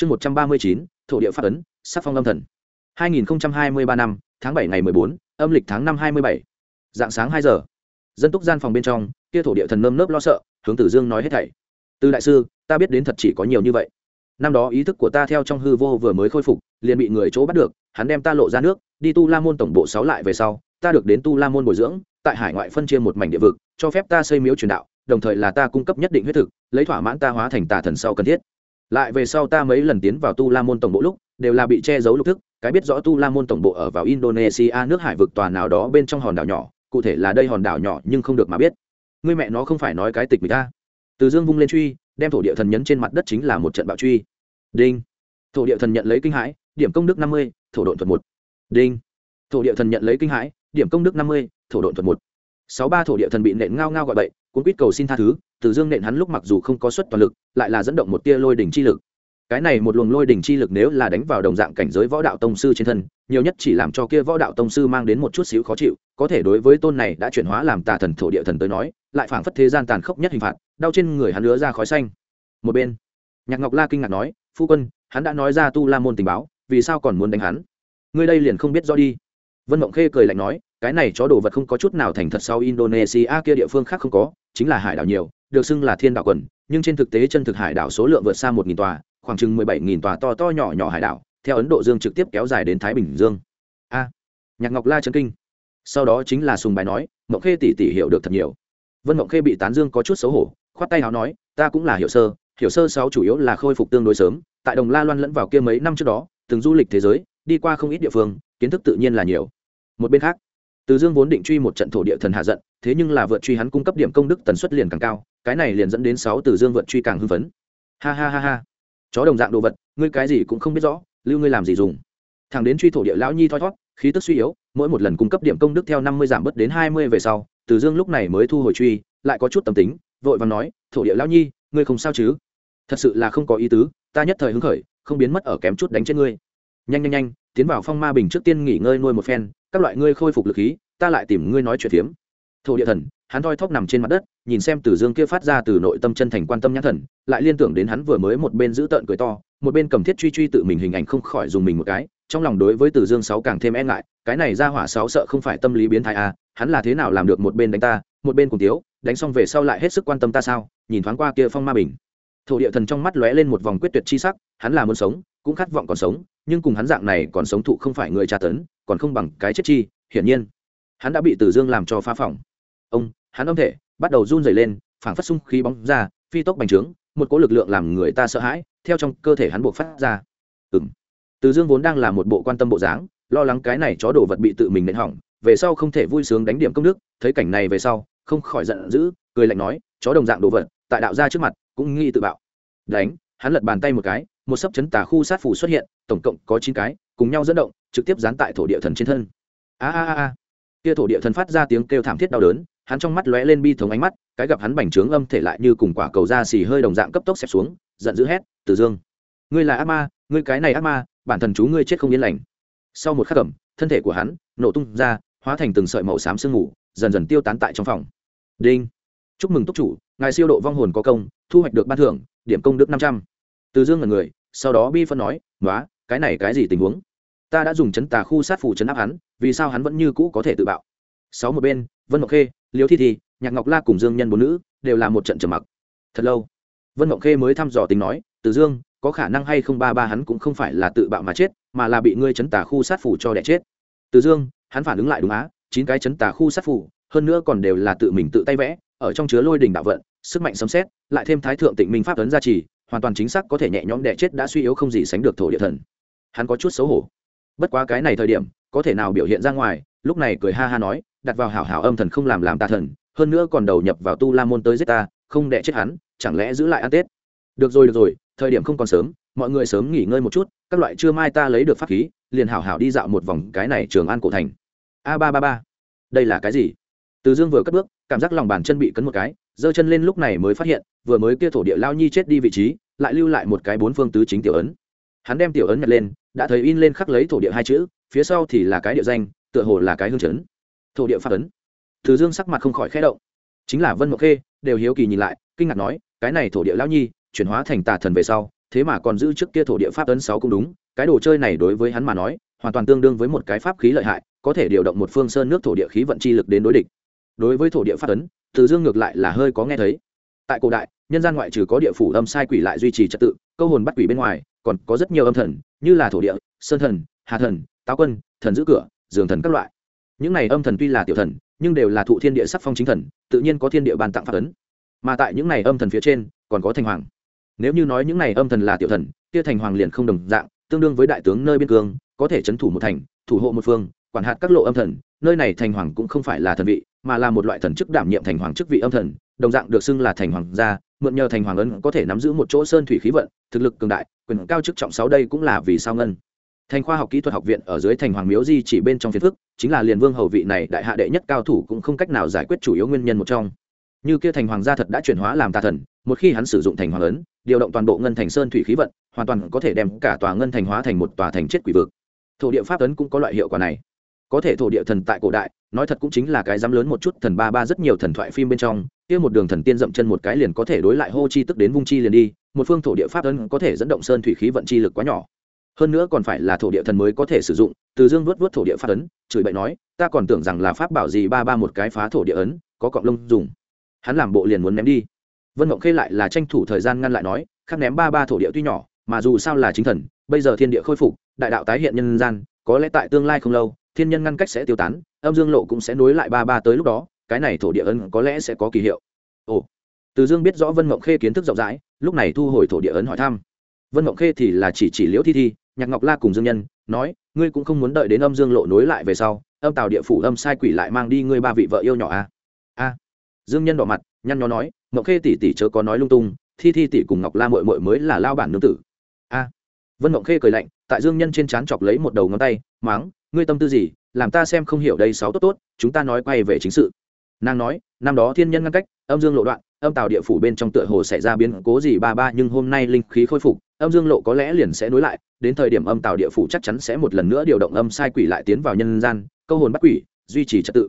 chương một trăm ba mươi chín, thổ địa phát ấn, sắc phong âm thần. hai nghìn hai mươi ba năm, tháng bảy ngày mười bốn, âm lịch tháng năm hai mươi bảy. Dạng sáng hai giờ, dân túc gian phòng bên trong, kia thổ địa thần nơm nớp lo sợ, hướng tử dương nói hết thảy. Từ đại sư, ta biết đến thật chỉ có nhiều như vậy. Năm đó ý thức của ta theo trong hư vô vừa mới khôi phục, liền bị người chỗ bắt được, hắn đem ta lộ ra nước, đi tu la môn tổng bộ sáu lại về sau, ta được đến tu la môn bồi dưỡng, tại hải ngoại phân chia một mảnh địa vực, cho phép ta xây miếu truyền đạo, đồng thời là ta cung cấp nhất định huyết thực, lấy thỏa mãn ta hóa thành tà thần sau cần thiết lại về sau ta mấy lần tiến vào tu la môn tổng bộ lúc, đều là bị che giấu lục thức, cái biết rõ tu la môn tổng bộ ở vào indonesia nước hải vực tòa nào đó bên trong hòn đảo nhỏ, cụ thể là đây hòn đảo nhỏ nhưng không được mà biết. Người mẹ nó không phải nói cái tịch người ta. Từ dương vung lên truy, đem thổ địa thần nhấn trên mặt đất chính là một trận bạo truy. Đinh. Thổ địa thần nhận lấy kinh hãi, điểm công đức năm mươi, thổ độn thuật một. Đinh. Thổ địa thần nhận lấy kinh hãi, điểm công đức năm mươi, thổ độn thuật một. Sáu ba thổ địa thần bị nện ngao ngao gọi bậy cuốn quýt cầu xin tha thứ, từ dương nện hắn lúc mặc dù không có suất toàn lực, lại là dẫn động một tia lôi đỉnh chi lực. Cái này một luồng lôi đỉnh chi lực nếu là đánh vào đồng dạng cảnh giới võ đạo tông sư trên thân, nhiều nhất chỉ làm cho kia võ đạo tông sư mang đến một chút xíu khó chịu, có thể đối với tôn này đã chuyển hóa làm tà thần thổ địa thần tới nói, lại phảng phất thế gian tàn khốc nhất hình phạt, đau trên người hắn lứa ra khói xanh. Một bên, nhạc ngọc la kinh ngạc nói, phu quân, hắn đã nói ra tu la môn tình báo, vì sao còn muốn đánh hắn? Ngươi đây liền không biết rõ đi. Vân mộng khê cười lạnh nói cái này chó đồ vật không có chút nào thành thật sau indonesia kia địa phương khác không có, chính là hải đảo nhiều, được xưng là thiên đảo quần, nhưng trên thực tế chân thực hải đảo số lượng vượt xa một nghìn tòa, khoảng chừng mười bảy nghìn tòa to to nhỏ nhỏ hải đảo, theo ấn độ dương trực tiếp kéo dài đến thái bình dương. A, nhạc ngọc la trấn kinh. Sau đó chính là sùng bài nói, mộng khê tỷ tỷ hiểu được thật nhiều. Vân mộng khê bị tán dương có chút xấu hổ, khoát tay áo nói, ta cũng là hiểu sơ hiểu sơ sáu chủ yếu là khôi phục tương đối sớm, tại đồng la loan lẫn vào kia mấy năm trước đó, từng du lịch thế giới, đi qua không ít địa phương, kiến thức tự nhiên là nhiều. Một bên khác từ dương vốn định truy một trận thổ địa thần hạ giận, thế nhưng là vượt truy hắn cung cấp điểm công đức tần suất liền càng cao, cái này liền dẫn đến sáu từ dương vượt truy càng hưng phấn. Ha ha ha ha. Chó đồng dạng đồ vật, ngươi cái gì cũng không biết rõ, lưu ngươi làm gì dùng. Thằng đến truy thổ địa lão nhi thoi thót, khí tức suy yếu, mỗi một lần cung cấp điểm công đức theo năm mươi giảm bớt đến hai mươi về sau, từ dương lúc này mới thu hồi truy, lại có chút tâm tính, vội và nói, thổ địa lão nhi, ngươi không sao chứ? Thật sự là không có ý tứ, ta nhất thời hứng khởi, không biến mất ở kém chút đánh chết ngươi nhanh nhanh nhanh, tiến vào phong ma bình trước tiên nghỉ ngơi nuôi một phen, các loại ngươi khôi phục lực khí, ta lại tìm ngươi nói chuyện phiếm. Thổ địa thần, hắn thoi thóp nằm trên mặt đất, nhìn xem từ dương kia phát ra từ nội tâm chân thành quan tâm nhãn thần, lại liên tưởng đến hắn vừa mới một bên giữ tợn cười to, một bên cầm thiết truy truy tự mình hình ảnh không khỏi dùng mình một cái, trong lòng đối với từ dương sáu càng thêm e ngại, cái này ra hỏa sáu sợ không phải tâm lý biến thái à hắn là thế nào làm được một bên đánh ta, một bên cùng tiếu, đánh xong về sau lại hết sức quan tâm ta sao, nhìn thoáng qua kia phong ma bình. Thổ địa thần trong mắt lóe lên một vòng quyết tuyệt chi sắc, hắn là muốn sống, cũng khát vọng còn sống nhưng cùng hắn dạng này còn sống thụ không phải người tra tấn, còn không bằng cái chết chi, hiển nhiên. Hắn đã bị tử dương làm cho phá phỏng ông, hắn âm thể, bắt đầu run rẩy lên, phảng phất sung khí bóng ra, phi tốc bành trướng, một cỗ lực lượng làm người ta sợ hãi, theo trong cơ thể hắn buộc phát ra. Ừ m từ dương vốn đang là một bộ quan tâm bộ dáng, lo lắng cái này chó đồ vật bị tự mình nện hỏng, về sau không thể vui sướng đánh điểm công đức, thấy cảnh này về sau, không khỏi giận dữ, cười lạnh nói, chó đồng dạng đồ vật, tại đạo ra trước mặt, cũng nghi tự bạo. Đánh, hắn lật bàn tay một cái một sấp chấn tà khu sát phủ xuất hiện, tổng cộng có chín cái, cùng nhau dẫn động, trực tiếp dán tại thổ địa thần trên thân. A a a kia thổ địa thần phát ra tiếng kêu thảm thiết đau đớn, hắn trong mắt lóe lên bi thống ánh mắt, cái gặp hắn bành trướng âm thể lại như cùng quả cầu da xì hơi đồng dạng cấp tốc xẹp xuống, giận dữ hét từ dương, ngươi là ác ma, ngươi cái này ác ma, bản thần chú ngươi chết không yên lành. Sau một khắc cẩm thân thể của hắn nổ tung ra, hóa thành từng sợi màu xám sương mù, dần dần tiêu tán tại trong phòng. Đinh. Chúc mừng túc chủ, ngài siêu độ vong hồn có công, thu hoạch được ban thưởng, điểm công đức năm trăm. Từ dương là người sau đó bi phân nói nói cái này cái gì tình huống? Ta đã dùng chấn tà khu sát phủ chấn áp hắn, vì sao hắn vẫn như cũ có thể tự bạo? Sáu một bên, vân ngọc khê, liêu thi thi, nhạc ngọc la cùng dương nhân bốn nữ đều là một trận trầm mặc. Thật lâu, vân ngọc khê mới thăm dò tính nói, từ dương, có khả năng hay không ba ba hắn cũng không phải là tự bạo mà chết, mà là bị ngươi chấn tà khu sát phủ cho đẻ chết. Từ dương, hắn phản ứng lại đúng á, chín cái chấn tà khu sát phủ hơn nữa còn đều là tự mình tự tay vẽ, ở trong chứa lôi đình đạo vận, sức mạnh sấm xét lại thêm thái thượng tịnh minh pháp ấn gia trì hoàn toàn chính xác có thể nhẹ nhõm đẻ chết đã suy yếu không gì sánh được thổ địa thần. Hắn có chút xấu hổ. Bất quá cái này thời điểm, có thể nào biểu hiện ra ngoài, lúc này cười ha ha nói, đặt vào hảo hảo âm thần không làm làm tà thần, hơn nữa còn đầu nhập vào tu la môn tới giết ta, không đẻ chết hắn, chẳng lẽ giữ lại ăn tết? Được rồi được rồi, thời điểm không còn sớm, mọi người sớm nghỉ ngơi một chút, các loại trưa mai ta lấy được pháp khí, liền hảo hảo đi dạo một vòng cái này trường an cổ thành. A ba ba ba. Đây là cái gì? Từ dương vừa cất bước, cảm giác lòng bàn chân bị cấn một cái giơ chân lên lúc này mới phát hiện, vừa mới kia thổ địa lao nhi chết đi vị trí, lại lưu lại một cái bốn phương tứ chính tiểu ấn. Hắn đem tiểu ấn nhặt lên, đã thấy in lên khắc lấy thổ địa hai chữ, phía sau thì là cái địa danh, tựa hồ là cái hương chấn. Thổ địa pháp ấn. Từ dương sắc mặt không khỏi khẽ động. Chính là vân mộc khê, đều hiếu kỳ nhìn lại, kinh ngạc nói, cái này thổ địa lao nhi, chuyển hóa thành tà thần về sau, thế mà còn giữ trước kia thổ địa pháp ấn sáu cũng đúng, cái đồ chơi này đối với hắn mà nói, hoàn toàn tương đương với một cái pháp khí lợi hại, có thể điều động một phương sơn nước thổ địa khí vận chi lực đến đối địch. Đối với thổ địa pháp ấn từ dương ngược lại là hơi có nghe thấy. Tại cổ đại, nhân gian ngoại trừ có địa phủ âm sai quỷ lại duy trì trật tự, câu hồn bắt quỷ bên ngoài, còn có rất nhiều âm thần, như là thổ địa, sơn thần, hà thần, táo quân, thần giữ cửa dường thần các loại. Những này âm thần tuy là tiểu thần, nhưng đều là thụ thiên địa sắc phong chính thần, tự nhiên có thiên địa bàn tặng pháp ấn. Mà tại những này âm thần phía trên, còn có thành hoàng. Nếu như nói những này âm thần là tiểu thần, kia thành hoàng liền không đồng dạng, tương đương với đại tướng nơi biên cương, có thể trấn thủ một thành, thủ hộ một phương, quản hạt các lộ âm thần, nơi này thành hoàng cũng không phải là thần vị mà là một loại thần chức đảm nhiệm thành hoàng chức vị âm thần, đồng dạng được xưng là thành hoàng gia, mượn nhờ thành hoàng ấn có thể nắm giữ một chỗ sơn thủy khí vận, thực lực cường đại, quyền cao chức trọng sáu đây cũng là vì sao ngân. Thành khoa học kỹ thuật học viện ở dưới thành hoàng miếu di chỉ bên trong phiền phức, chính là liền vương hầu vị này đại hạ đệ nhất cao thủ cũng không cách nào giải quyết chủ yếu nguyên nhân một trong. Như kia thành hoàng gia thật đã chuyển hóa làm tà thần, một khi hắn sử dụng thành hoàng ấn, điều động toàn bộ ngân thành sơn thủy khí vận, hoàn toàn có thể đem cả tòa ngân thành hóa thành một tòa thành chết quỷ vực. Thổ địa pháp ấn cũng có loại hiệu quả này có thể thổ địa thần tại cổ đại, nói thật cũng chính là cái dám lớn một chút thần ba ba rất nhiều thần thoại phim bên trong, kia một đường thần tiên dậm chân một cái liền có thể đối lại hô chi tức đến vung chi liền đi, một phương thổ địa pháp ấn có thể dẫn động sơn thủy khí vận chi lực quá nhỏ. Hơn nữa còn phải là thổ địa thần mới có thể sử dụng, từ dương vớt vớt thổ địa pháp ấn, chửi bậy nói, ta còn tưởng rằng là pháp bảo gì ba ba một cái phá thổ địa ấn, có cọng lông dùng. Hắn làm bộ liền muốn ném đi. Vân mộng khê lại là tranh thủ thời gian ngăn lại nói, khắc ném ba ba thổ địa tuy nhỏ, mà dù sao là chính thần, bây giờ thiên địa khôi phục, đại đạo tái hiện nhân gian, có lẽ tại tương lai không lâu thiên nhân ngăn cách sẽ tiêu tán, âm dương lộ cũng sẽ nối lại ba ba tới lúc đó, cái này thổ địa ấn có lẽ sẽ có kỳ hiệu. Ồ, từ dương biết rõ vân mộng khê kiến thức rộng rãi, lúc này thu hồi thổ địa ấn hỏi thăm. Vân mộng khê thì là chỉ chỉ liễu thi thi, nhạc ngọc la cùng dương nhân, nói, ngươi cũng không muốn đợi đến âm dương lộ nối lại về sau, âm tào địa phủ âm sai quỷ lại mang đi ngươi ba vị vợ yêu nhỏ à? a. Dương nhân đỏ mặt, nhăn nhó nói ngọc khê tỷ tỷ chớ có nói lung tung, thi thi tỷ cùng ngọc la mội mội mới là lao bản nương tử. A. Vân ngọc khê cười lạnh, tại dương nhân trên trán chọc lấy một đầu ngón tay máng ngươi tâm tư gì, làm ta xem không hiểu đây sáu tốt tốt, chúng ta nói quay về chính sự. Nàng nói, năm đó thiên nhân ngăn cách, âm dương lộ đoạn, âm tào địa phủ bên trong tựa hồ xảy ra biến cố gì ba ba, nhưng hôm nay linh khí khôi phục, âm dương lộ có lẽ liền sẽ nối lại, đến thời điểm âm tào địa phủ chắc chắn sẽ một lần nữa điều động âm sai quỷ lại tiến vào nhân gian, câu hồn bắt quỷ, duy trì trật tự.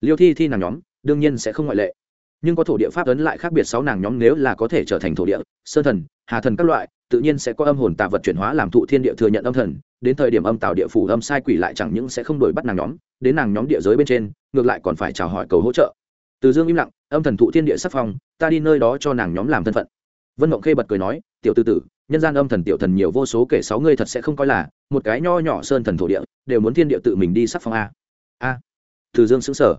Liêu thi thi nàng nhóm, đương nhiên sẽ không ngoại lệ. Nhưng có thổ địa pháp ấn lại khác biệt sáu nàng nhóm nếu là có thể trở thành thổ địa, sơn thần, hà thần các loại, tự nhiên sẽ có âm hồn tạ vật chuyển hóa làm thụ thiên địa thừa nhận âm thần đến thời điểm âm tạo địa phủ âm sai quỷ lại chẳng những sẽ không đổi bắt nàng nhóm, đến nàng nhóm địa giới bên trên, ngược lại còn phải chào hỏi cầu hỗ trợ. Từ dương im lặng, âm thần thụ thiên địa sắc phong, ta đi nơi đó cho nàng nhóm làm thân phận. Vân mộng khê bật cười nói, tiểu tư tử, nhân gian âm thần tiểu thần nhiều vô số kể sáu ngươi thật sẽ không coi là một cái nho nhỏ sơn thần thổ địa, đều muốn thiên địa tự mình đi sắc phong a. A. Từ dương xứng sở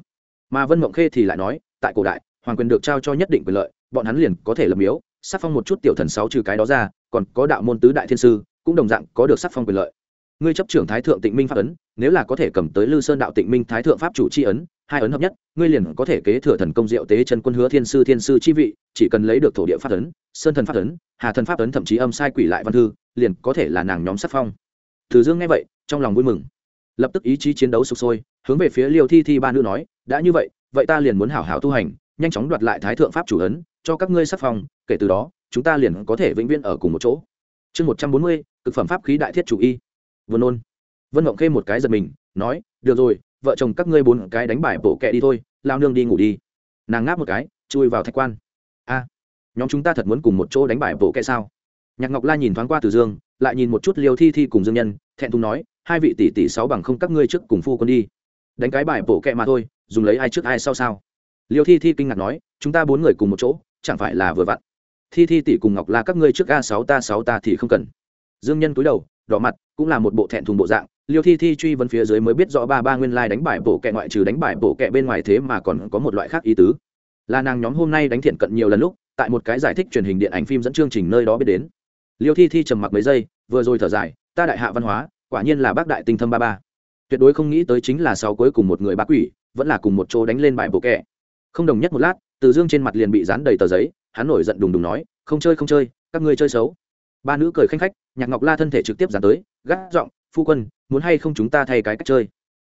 mà vân mộng khê thì lại nói, tại cổ đại, hoàng quyền được trao cho nhất định quyền lợi, bọn hắn liền có thể lập miếu, sắc phong một chút tiểu thần sáu trừ cái đó ra, còn có đạo môn tứ đại thiên sư, cũng đồng dạng có được sắc phong quyền lợi ngươi chấp trưởng thái thượng tịnh minh pháp ấn, nếu là có thể cầm tới lư sơn đạo tịnh minh thái thượng pháp chủ c h i ấn, hai ấn hợp nhất, ngươi liền có thể kế thừa thần công diệu tế chân quân hứa thiên sư thiên sư chi vị, chỉ cần lấy được thổ địa pháp ấn, sơn thần pháp ấn, hà thần pháp ấn thậm chí âm sai quỷ lại văn thư, liền có thể là nàng nhóm sắc phong. Thử dương nghe vậy, trong lòng vui mừng. Lập tức ý chí chiến đấu sụp sôi, hướng về phía liêu thi thi ba nữ nói, đã như vậy vậy ta liền muốn hảo hảo tu hành, nhanh chóng đoạt lại thái thượng pháp chủ ấn, cho các ngươi sắc phong, kể từ đó, chúng ta liền có thể vĩnh viễn ở cùng một chỗ. Chương một trăm bốn mươi, cực phẩm pháp khí đại thiết chủ y vân ôn vân mộng khê một cái giật mình, nói, được rồi, vợ chồng các ngươi bốn cái đánh bài bộ kẹ đi thôi lao nương đi ngủ đi. Nàng ngáp một cái, chui vào thạch quan. A, nhóm chúng ta thật muốn cùng một chỗ đánh bài bộ kẹ sao? Nhạc ngọc la nhìn thoáng qua từ dương, lại nhìn một chút liêu thi thi cùng dương nhân, thẹn thùng nói, hai vị tỷ tỷ sáu bằng không các ngươi trước cùng phu quân đi. Đánh cái bài bộ kẹ mà thôi, dùng lấy ai trước ai sau sao? Liêu thi thi kinh ngạc nói, chúng ta bốn người cùng một chỗ, chẳng phải là vừa vặn. Thi thi tỷ cùng ngọc la các ngươi trước a sáu ta sáu ta thì không cần. Dương nhân cúi đầu đỏ mặt, cũng là một bộ thẹn thùng bộ dạng. Liêu thi thi truy vấn phía dưới mới biết rõ ba ba nguyên lai、like、đánh bài bổ kẹ ngoại trừ đánh bài bổ kẹ bên ngoài thế mà còn có một loại khác ý tứ. Là nàng nhóm hôm nay đánh thiện cận nhiều lần lúc, tại một cái giải thích truyền hình điện ảnh phim dẫn chương trình nơi đó biết đến. Liêu thi thi trầm mặc mấy giây, vừa rồi thở dài, ta đại hạ văn hóa, quả nhiên là bác đại tinh thâm ba ba. Tuyệt đối không nghĩ tới chính là sau cuối cùng một người bác quỷ, vẫn là cùng một chỗ đánh lên bài bổ kẹ không đồng nhất một lát, từ dương trên mặt liền bị dán đầy tờ giấy, hắn nổi giận đùng đùng nói, không chơi không chơi, các ngươi chơi xấu ba nữ cười khanh khách, nhạc ngọc la thân thể trực tiếp dán tới gác giọng, phu quân, muốn hay không chúng ta thay cái cách chơi?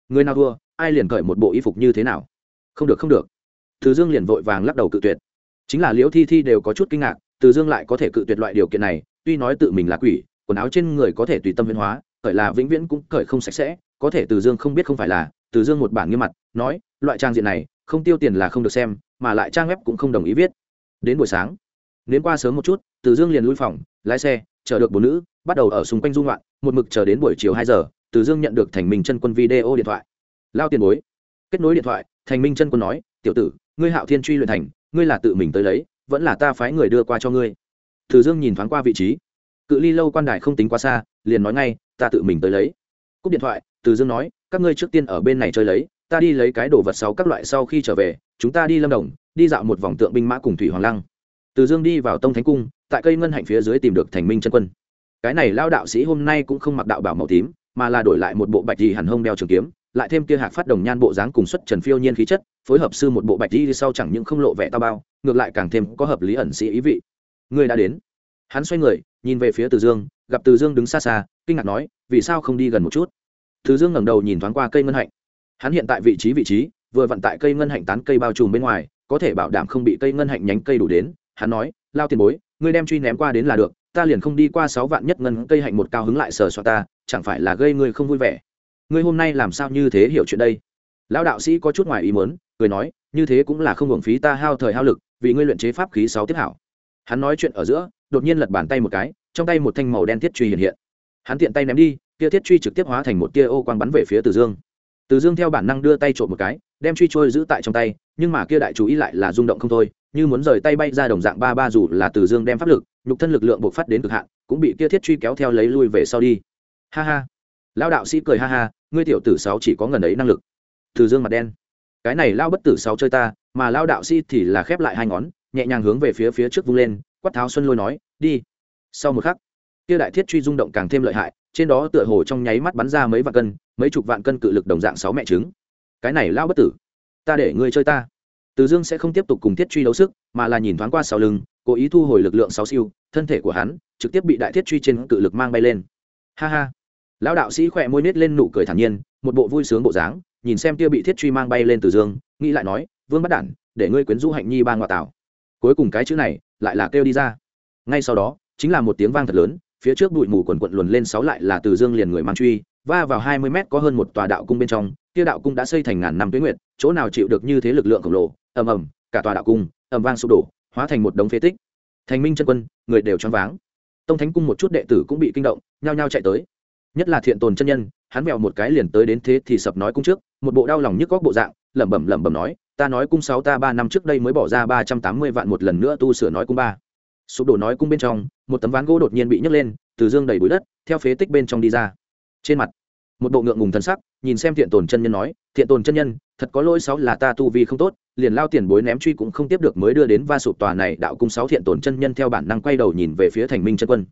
Người nào thua, ai liền cởi một bộ y phục như thế nào? Không được không được. Từ dương liền vội vàng lắc đầu cự tuyệt. Chính là liễu thi thi đều có chút kinh ngạc, từ dương lại có thể cự tuyệt loại điều kiện này, tuy nói tự mình là quỷ, quần áo trên người có thể tùy tâm biến hóa, cởi là vĩnh viễn cũng cởi không sạch sẽ, có thể từ dương không biết không phải là, từ dương một bản nghiêm mặt, nói, loại trang diện này, không tiêu tiền là không được xem, mà lại trang web cũng không đồng ý viết. Đến buổi sáng đến qua sớm một chút, từ dương liền lui phòng, lái xe chờ được bốn nữ, bắt đầu ở xung quanh dung loạn một mực chờ đến buổi chiều hai giờ, từ dương nhận được thành minh chân quân video điện thoại. Lao tiền bối. Kết nối điện thoại, thành minh chân quân nói, tiểu tử, ngươi hạo thiên truy luyện thành, ngươi là tự mình tới lấy, vẫn là ta phái người đưa qua cho ngươi. Từ dương nhìn thoáng qua vị trí. Cự ly lâu quan đài không tính quá xa, liền nói ngay, ta tự mình tới lấy. Cúp điện thoại, từ dương nói, các ngươi trước tiên ở bên này chơi lấy, ta đi lấy cái đồ vật sáu các loại sau khi trở về, chúng ta đi lâm đồng, đi dạo một vòng tượng binh mã cùng thủy hoàng lăng từ dương đi vào tông thánh cung, tại cây ngân hạnh phía dưới tìm được thành minh chân quân. Cái này lao đạo sĩ hôm nay cũng không mặc đạo bảo màu tím, mà là đổi lại một bộ bạch gì hẳn hông đeo trường kiếm, lại thêm kia hạc phát đồng nhan bộ dáng cùng xuất trần phiêu nhiên khí chất, phối hợp sư một bộ bạch đi sau chẳng những không lộ vẻ tao bao, ngược lại càng thêm có hợp lý ẩn sĩ ý vị. Người đã đến. Hắn xoay người, nhìn về phía từ dương, gặp từ dương đứng xa xa, kinh ngạc nói, vì sao không đi gần một chút? Từ dương ngẩng đầu nhìn thoáng qua cây ngân hạnh. Hắn hiện tại vị trí vị trí, vừa vặn tại cây ngân hạnh tán cây bao trùm bên ngoài, có thể bảo đảm không bị cây ngân hạnh nhánh cây đủ đến hắn nói, lao tiền bối, ngươi đem truy ném qua đến là được, ta liền không đi qua sáu vạn nhất ngân cây hạnh một cao hứng lại sờ soạn ta, chẳng phải là gây ngươi không vui vẻ? Ngươi hôm nay làm sao như thế hiểu chuyện đây? Lão đạo sĩ có chút ngoài ý muốn, cười nói, như thế cũng là không hưởng phí ta hao thời hao lực, vì ngươi luyện chế pháp khí sáu tiếp hảo. Hắn nói chuyện ở giữa, đột nhiên lật bàn tay một cái, trong tay một thanh màu đen thiết truy hiện hiện. Hắn tiện tay ném đi kia thiết truy trực tiếp hóa thành một tia ô quang bắn về phía từ dương. Từ dương theo bản năng đưa tay trộm một cái, đem truy trôi giữ tại trong tay, nhưng mà kia đại chú ý lại là rung động không thôi như muốn rời tay bay ra đồng dạng ba ba dù là từ dương đem pháp lực, nhục thân lực lượng buộc phát đến cực hạn, cũng bị kia thiết truy kéo theo lấy lui về sau đi. Ha ha. Lao đạo sĩ cười ha ha, ngươi tiểu tử sáu chỉ có ngần ấy năng lực. Từ dương mặt đen. Cái này lao bất tử sáu chơi ta, mà lao đạo sĩ thì là khép lại hai ngón, nhẹ nhàng hướng về phía phía trước vung lên, quát tháo xuân lôi nói, đi. Sau một khắc, kia đại thiết truy rung động càng thêm lợi hại, trên đó tựa hồ trong nháy mắt bắn ra mấy vạn cân, mấy chục vạn cân cự lực đồng dạng sáu mẹ trứng. Cái này lao bất tử, ta để ngươi chơi ta từ dương sẽ không tiếp tục cùng thiết truy đấu sức, mà là nhìn thoáng qua sau lưng, cố ý thu hồi lực lượng sáu siêu, thân thể của hắn trực tiếp bị đại thiết truy trên cự lực mang bay lên. Ha ha. Lão đạo sĩ khỏe môi nết lên nụ cười thản nhiên, một bộ vui sướng bộ dáng, nhìn xem tia bị thiết truy mang bay lên từ dương, nghĩ lại nói, vương bắt đản, để ngươi quyến rũ hạnh nhi ba ngoại tảo. Cuối cùng cái chữ này lại là kêu đi ra. Ngay sau đó, chính là một tiếng vang thật lớn, phía trước bụi mù quần quận luồn lên sáu lại là từ dương liền người mang truy, va vào hai mươi mét có hơn một tòa đạo cung bên trong kia đạo cung đã xây thành ngàn năm tuyến nguyệt, chỗ nào chịu được như thế lực lượng khổng lồ, ầm ầm, cả tòa đạo cung, ầm vang sụp đổ, hóa thành một đống phế tích. Thành minh chân quân, người đều choáng váng. Tông thánh cung một chút đệ tử cũng bị kinh động, nhao nhao chạy tới. Nhất là thiện tồn chân nhân, hắn mèo một cái liền tới đến thế thì sập nói cung trước, một bộ đau lòng nhức góc bộ dạng, lẩm bẩm lẩm bẩm nói, ta nói cung sáu, ta ba năm trước đây mới bỏ ra ba trăm tám mươi vạn một lần nữa tu sửa nói cung ba. Sụp đổ nói cung bên trong, một tấm ván gỗ đột nhiên bị nhấc lên, từ dương đầy bụi đất, theo phế tích bên trong đi ra. Trên mặt, một bộ ngượng ngùng thân sắc nhìn xem thiện tồn chân nhân nói, thiện tồn chân nhân, thật có lỗi, sáu là ta tu vi không tốt, liền lao tiền bối ném truy cũng không tiếp được mới đưa đến va sụp tòa này, đạo cung sáu thiện tồn chân nhân theo bản năng quay đầu nhìn về phía thành minh chân quân.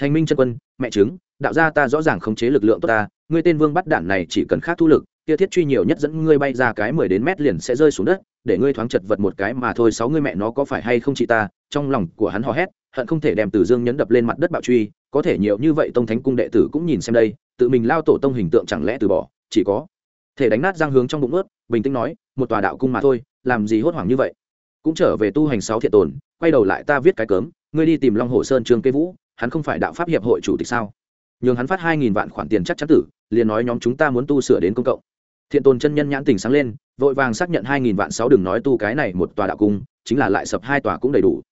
Thành minh chân quân, mẹ chứng, đạo gia ta rõ ràng khống chế lực lượng tốt ta, ngươi tên vương bắt đạn này chỉ cần khác thu lực, kia thiết truy nhiều nhất dẫn ngươi bay ra cái mười đến mét liền sẽ rơi xuống đất, để ngươi thoáng chật vật một cái mà thôi, sáu ngươi mẹ nó có phải hay không chị ta? Trong lòng của hắn hò hét, hận không thể đem từ dương nhấn đập lên mặt đất bạo truy, có thể nhiều như vậy tông thánh cung đệ tử cũng nhìn xem đây, tự mình lao tổ tông hình tượng chẳng lẽ từ bỏ chỉ có thể đánh nát giang hướng trong bụng ướt, bình tĩnh nói, một tòa đạo cung mà thôi, làm gì hốt hoảng như vậy? Cũng trở về tu hành sáu thiện tồn, quay đầu lại ta viết cái cớm, ngươi đi tìm long hồ sơn trương cây vũ, hắn không phải đạo pháp hiệp hội chủ tịch sao? Nhường hắn phát hai nghìn vạn khoản tiền chắc chắn tử, liền nói nhóm chúng ta muốn tu sửa đến công cộng. Thiện tồn chân nhân nhãn tình sáng lên, vội vàng xác nhận hai nghìn vạn sáu đừng nói tu cái này một tòa đạo cung, chính là lại sập hai tòa cũng đầy đủ.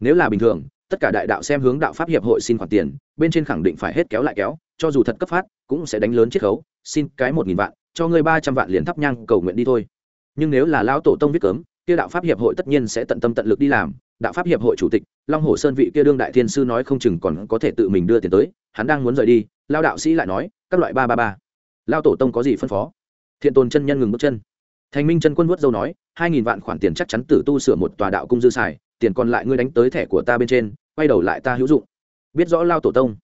Nếu là bình thường, tất cả đại đạo xem hướng đạo pháp hiệp hội xin khoản tiền, bên trên khẳng định phải hết kéo lại kéo cho dù thật cấp phát, cũng sẽ đánh lớn chiết khấu, xin cái một nghìn vạn, cho ngươi ba trăm vạn liền thắp nhang cầu nguyện đi thôi. Nhưng nếu là lão tổ tông viết cấm, kia đạo pháp hiệp hội tất nhiên sẽ tận tâm tận lực đi làm. Đạo pháp hiệp hội chủ tịch, long hồ sơn vị kia đương đại thiên sư nói không chừng còn có thể tự mình đưa tiền tới, hắn đang muốn rời đi lao đạo sĩ lại nói, các loại ba ba ba. Lao tổ tông có gì phân phó? Thiện tôn chân nhân ngừng bước chân. Thành minh chân quân vuốt dâu nói, hai nghìn vạn khoản tiền chắc chắn tử tu sửa một tòa đạo cung dư xài, tiền còn lại ngươi đánh tới thẻ của ta bên trên, quay đầu lại ta hữu dụng. Biết rõ lao tổ tông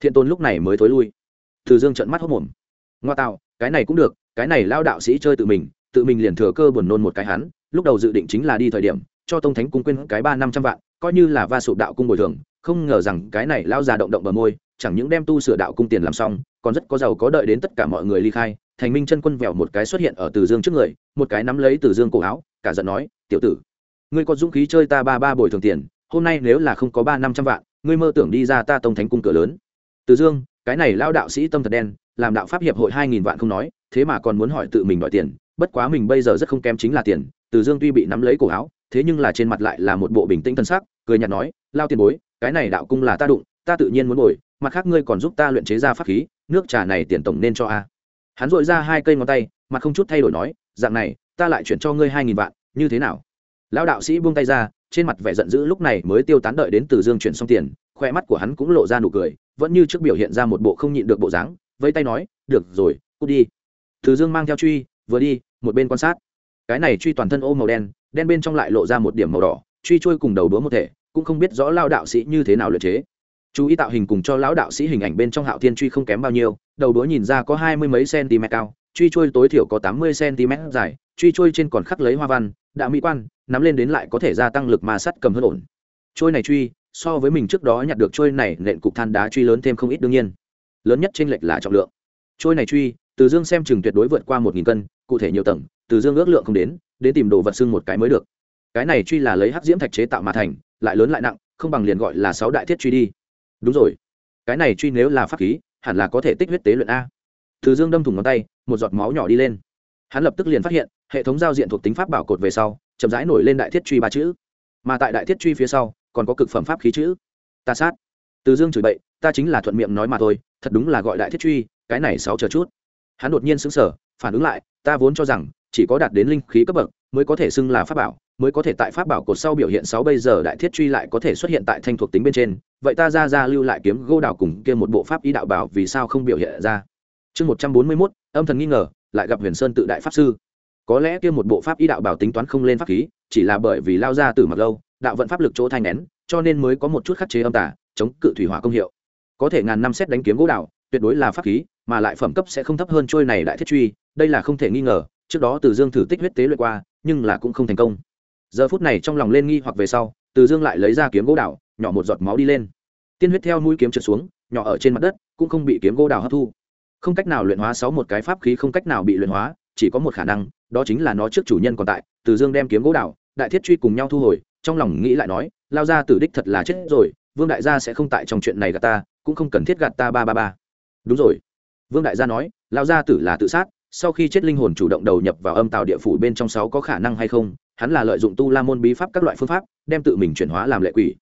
thiện tôn lúc này mới thối lui. Từ dương trận mắt hốc mồm. Ngoa tạo, cái này cũng được, cái này lao đạo sĩ chơi tự mình tự mình liền thừa cơ buồn nôn một cái hắn, lúc đầu dự định chính là đi thời điểm, cho tông thánh cung quên cái ba năm trăm vạn, coi như là va sụp đạo cung bồi thường, không ngờ rằng cái này lao già động động bờ môi, chẳng những đem tu sửa đạo cung tiền làm xong, còn rất có giàu có đợi đến tất cả mọi người ly khai, thành minh chân quân vẹo một cái xuất hiện ở từ dương trước người, một cái nắm lấy từ dương cổ áo, cả giận nói, tiểu tử, ngươi có dũng khí chơi ta ba ba bồi thường tiền, hôm nay nếu là không có ba năm trăm vạn, ngươi mơ tưởng đi ra ta tông thánh cung cửa lớn từ dương, cái này lao đạo sĩ tâm thật đen, làm đạo pháp hiệp hội hai nghìn vạn không nói, thế mà còn muốn hỏi tự mình đòi tiền, bất quá mình bây giờ rất không kém chính là tiền, từ dương tuy bị nắm lấy cổ áo, thế nhưng là trên mặt lại là một bộ bình tĩnh thân sắc, cười nhạt nói, lao tiền bối, cái này đạo cung là ta đụng, ta tự nhiên muốn bồi, mặt khác ngươi còn giúp ta luyện chế ra pháp khí, nước trà này tiền tổng nên cho a. Hắn dội ra hai cây ngón tay, mặt không chút thay đổi nói, dạng này, ta lại chuyển cho ngươi hai nghìn vạn, như thế nào? Lão đạo sĩ buông tay ra trên mặt vẻ giận dữ lúc này mới tiêu tán đợi đến từ dương chuyển xong tiền, khoe mắt của hắn cũng lộ ra nụ cười, vẫn như trước biểu hiện ra một bộ không nhịn được bộ dáng, vẫy tay nói, được rồi, cút đi. Từ dương mang theo truy, vừa đi, một bên quan sát. Cái này truy toàn thân ô màu đen đen bên trong lại lộ ra một điểm màu đỏ, truy trôi cùng đầu đũa một thể, cũng không biết rõ lao đạo sĩ như thế nào luyện chế. Chú ý tạo hình cùng cho lão đạo sĩ hình ảnh bên trong hạo thiên truy không kém bao nhiêu, đầu đũa nhìn ra có hai mươi mấy cm cao truy trôi tối thiểu có tám mươi cm dài, truy trôi trên còn khắc lấy hoa văn, đã mỹ quan, nắm lên đến lại có thể gia tăng lực ma sắt cầm hơn ổn. Trôi này truy, so với mình trước đó nhặt được trôi này nện cục than đá truy lớn thêm không ít đương nhiên. Lớn nhất trên lệch là trọng lượng. Trôi này truy, từ dương xem chừng tuyệt đối vượt qua một nghìn cân, cụ thể nhiều tầng, từ dương ước lượng không đến đến tìm đồ vật xương một cái mới được. Cái này truy là lấy hắc diễm thạch chế tạo mà thành, lại lớn lại nặng, không bằng liền gọi là sáu đại thiết truy đi. Đúng rồi. Cái này truy nếu là pháp khí, hẳn là có thể tích huyết tế luyện a. Từ dương đâm thủng ngón tay một giọt máu nhỏ đi lên. Hắn lập tức liền phát hiện, hệ thống giao diện thuộc tính pháp bảo cột về sau, chậm rãi nổi lên đại thiết truy ba chữ. Mà tại đại thiết truy phía sau, còn có cực phẩm pháp khí chữ. Ta sát. Từ dương chửi bậy, ta chính là thuận miệng nói mà thôi, thật đúng là gọi đại thiết truy, cái này sáu chờ chút. Hắn đột nhiên sững sờ, phản ứng lại, ta vốn cho rằng, chỉ có đạt đến linh khí cấp bậc, mới có thể xưng là pháp bảo, mới có thể tại pháp bảo cột sau biểu hiện sáu bây giờ đại thiết truy lại có thể xuất hiện tại thanh thuộc tính bên trên. Vậy ta ra ra lưu lại kiếm gô đào cùng kia một bộ pháp ý đạo bảo vì sao không biểu hiện ra? Chương một trăm bốn mươi mốt âm thần nghi ngờ, lại gặp huyền sơn tự đại pháp sư. Có lẽ kia một bộ pháp ý đạo bảo tính toán không lên pháp khí, chỉ là bởi vì lao ra từ mặt lâu, đạo vận pháp lực chỗ thanh nén, cho nên mới có một chút khắc chế âm tả chống cự thủy hỏa công hiệu. Có thể ngàn năm xét đánh kiếm gỗ đạo, tuyệt đối là pháp khí, mà lại phẩm cấp sẽ không thấp hơn trôi này đại thiết truy, đây là không thể nghi ngờ, trước đó từ dương thử tích huyết tế luyện qua, nhưng là cũng không thành công. Giờ phút này trong lòng lên nghi hoặc về sau, từ dương lại lấy ra kiếm gỗ đào nhỏ một giọt máu đi lên. Tiên huyết theo mũi kiếm trượt xuống, nhỏ ở trên mặt đất, cũng không bị kiếm gỗ đào hấp thu không cách nào luyện hóa sáu một cái pháp khí không cách nào bị luyện hóa chỉ có một khả năng đó chính là nó trước chủ nhân còn tại từ dương đem kiếm gỗ đảo, đại thiết truy cùng nhau thu hồi trong lòng nghĩ lại nói lao ra tử đích thật là chết rồi vương đại gia sẽ không tại trong chuyện này gạt ta cũng không cần thiết gạt ta ba ba ba. Đúng rồi. Vương đại gia nói lao gia tử là tự sát sau khi chết linh hồn chủ động đầu nhập vào âm tạo địa phủ bên trong sáu có khả năng hay không hắn là lợi dụng tu la môn bí pháp các loại phương pháp đem tự mình chuyển hóa làm lệ quỷ.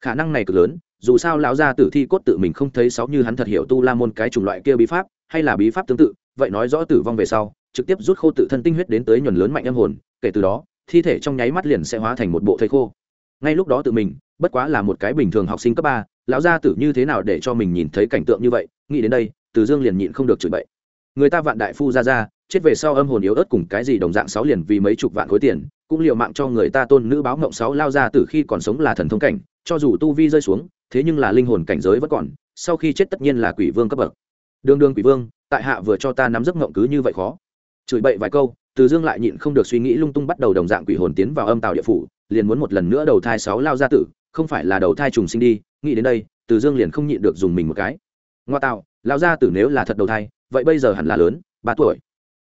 Khả năng này cực lớn dù sao lão gia tử thi cốt tự mình không thấy sáu như hắn thật hiểu tu la môn cái chủng loại kia bí pháp hay là bí pháp tương tự, vậy nói rõ tử vong về sau, trực tiếp rút khô tự thân tinh huyết đến tới nhuần lớn mạnh âm hồn, kể từ đó, thi thể trong nháy mắt liền sẽ hóa thành một bộ thây khô. Ngay lúc đó tự mình, bất quá là một cái bình thường học sinh cấp ba, lão gia tử như thế nào để cho mình nhìn thấy cảnh tượng như vậy, nghĩ đến đây, từ dương liền nhịn không được chửi bậy. Người ta vạn đại phu ra ra chết về sau âm hồn yếu ớt cùng cái gì đồng dạng sáu liền vì mấy chục vạn khối tiền, cũng liều mạng cho người ta tôn nữ báo ngộng sáu lao ra từ khi còn sống là thần thông cảnh, cho dù tu vi rơi xuống, thế nhưng là linh hồn cảnh giới vẫn còn, sau khi chết tất nhiên là quỷ vương cấp bậc đương đương quỷ vương, tại hạ vừa cho ta nắm giấc ngộng cứ như vậy khó. Chửi bậy vài câu, từ dương lại nhịn không được suy nghĩ lung tung bắt đầu đồng dạng quỷ hồn tiến vào âm tàu địa phủ, liền muốn một lần nữa đầu thai sáu lao gia tử, không phải là đầu thai trùng sinh đi, nghĩ đến đây, từ dương liền không nhịn được dùng mình một cái. Ngoa tạo, lao gia tử nếu là thật đầu thai, vậy bây giờ hẳn là lớn, ba tuổi.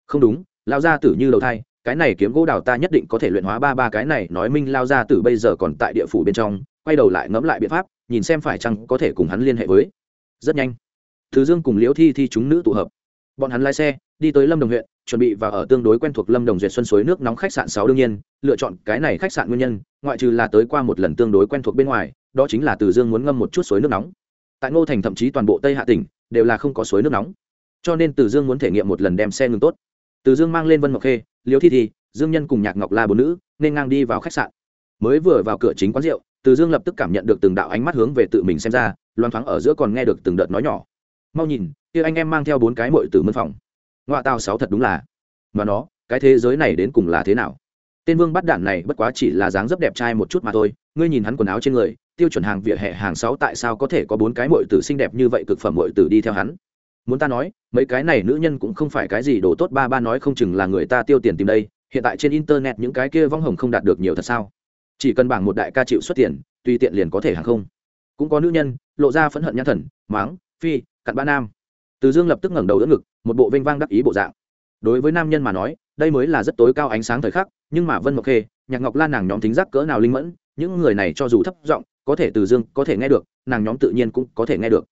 Không đúng, lao gia tử như đầu thai, cái này kiếm gỗ đào ta nhất định có thể luyện hóa ba ba cái này, nói minh lao gia tử bây giờ còn tại địa phủ bên trong, quay đầu lại ngẫm lại biện pháp, nhìn xem phải chăng có thể cùng hắn liên hệ với. Rất nhanh thứ dương cùng liễu thi thi chúng nữ tụ hợp. Bọn hắn lái xe, đi tới lâm đồng huyện, chuẩn bị và ở tương đối quen thuộc lâm đồng duyệt xuân suối nước nóng khách sạn sáu đương nhiên, lựa chọn cái này khách sạn nguyên nhân, ngoại trừ là tới qua một lần tương đối quen thuộc bên ngoài, đó chính là từ dương muốn ngâm một chút suối nước nóng. Tại ngô thành thậm chí toàn bộ tây hạ tỉnh, đều là không có suối nước nóng. Cho nên từ dương muốn thể nghiệm một lần đem xe ngừng tốt. Từ dương mang lên vân ngọc khê, Liễu thi thi, dương nhân cùng nhạc ngọc la bốn nữ, nên ngang đi vào khách sạn. Mới vừa vào cửa chính quán rượu, từ dương lập tức cảm nhận được từng đạo ánh mắt hướng về tự mình xem ra loan thoáng ở giữa còn nghe được từng đợt nói nhỏ mau nhìn, kia anh em mang theo bốn cái mội từ mân phòng. Ngoại tao sáu thật đúng là. Mà nó, cái thế giới này đến cùng là thế nào? Tên vương bắt đạn này bất quá chỉ là dáng dấp đẹp trai một chút mà thôi, ngươi nhìn hắn quần áo trên người, tiêu chuẩn hàng vỉa hè hàng sáu tại sao có thể có bốn cái mội tử xinh đẹp như vậy cực phẩm mội tử đi theo hắn? Muốn ta nói, mấy cái này nữ nhân cũng không phải cái gì đồ tốt, ba ba nói không chừng là người ta tiêu tiền tìm đây, hiện tại trên internet những cái kia vong hồng không đạt được nhiều thật sao? Chỉ cần bảng một đại ca chịu xuất tiền, tùy tiện liền có thể hàng không. Cũng có nữ nhân, lộ ra phẫn hận nhãn thần, máng, phi cặn bã nam. Từ dương lập tức ngẩng đầu đỡ ngực, một bộ vênh vang đắc ý bộ dạng. Đối với nam nhân mà nói, đây mới là rất tối cao ánh sáng thời khắc, nhưng mà vân mộc khê, nhạc ngọc lan nàng nhóm tính giác cỡ nào linh mẫn, những người này cho dù thấp giọng, có thể từ dương có thể nghe được, nàng nhóm tự nhiên cũng có thể nghe được.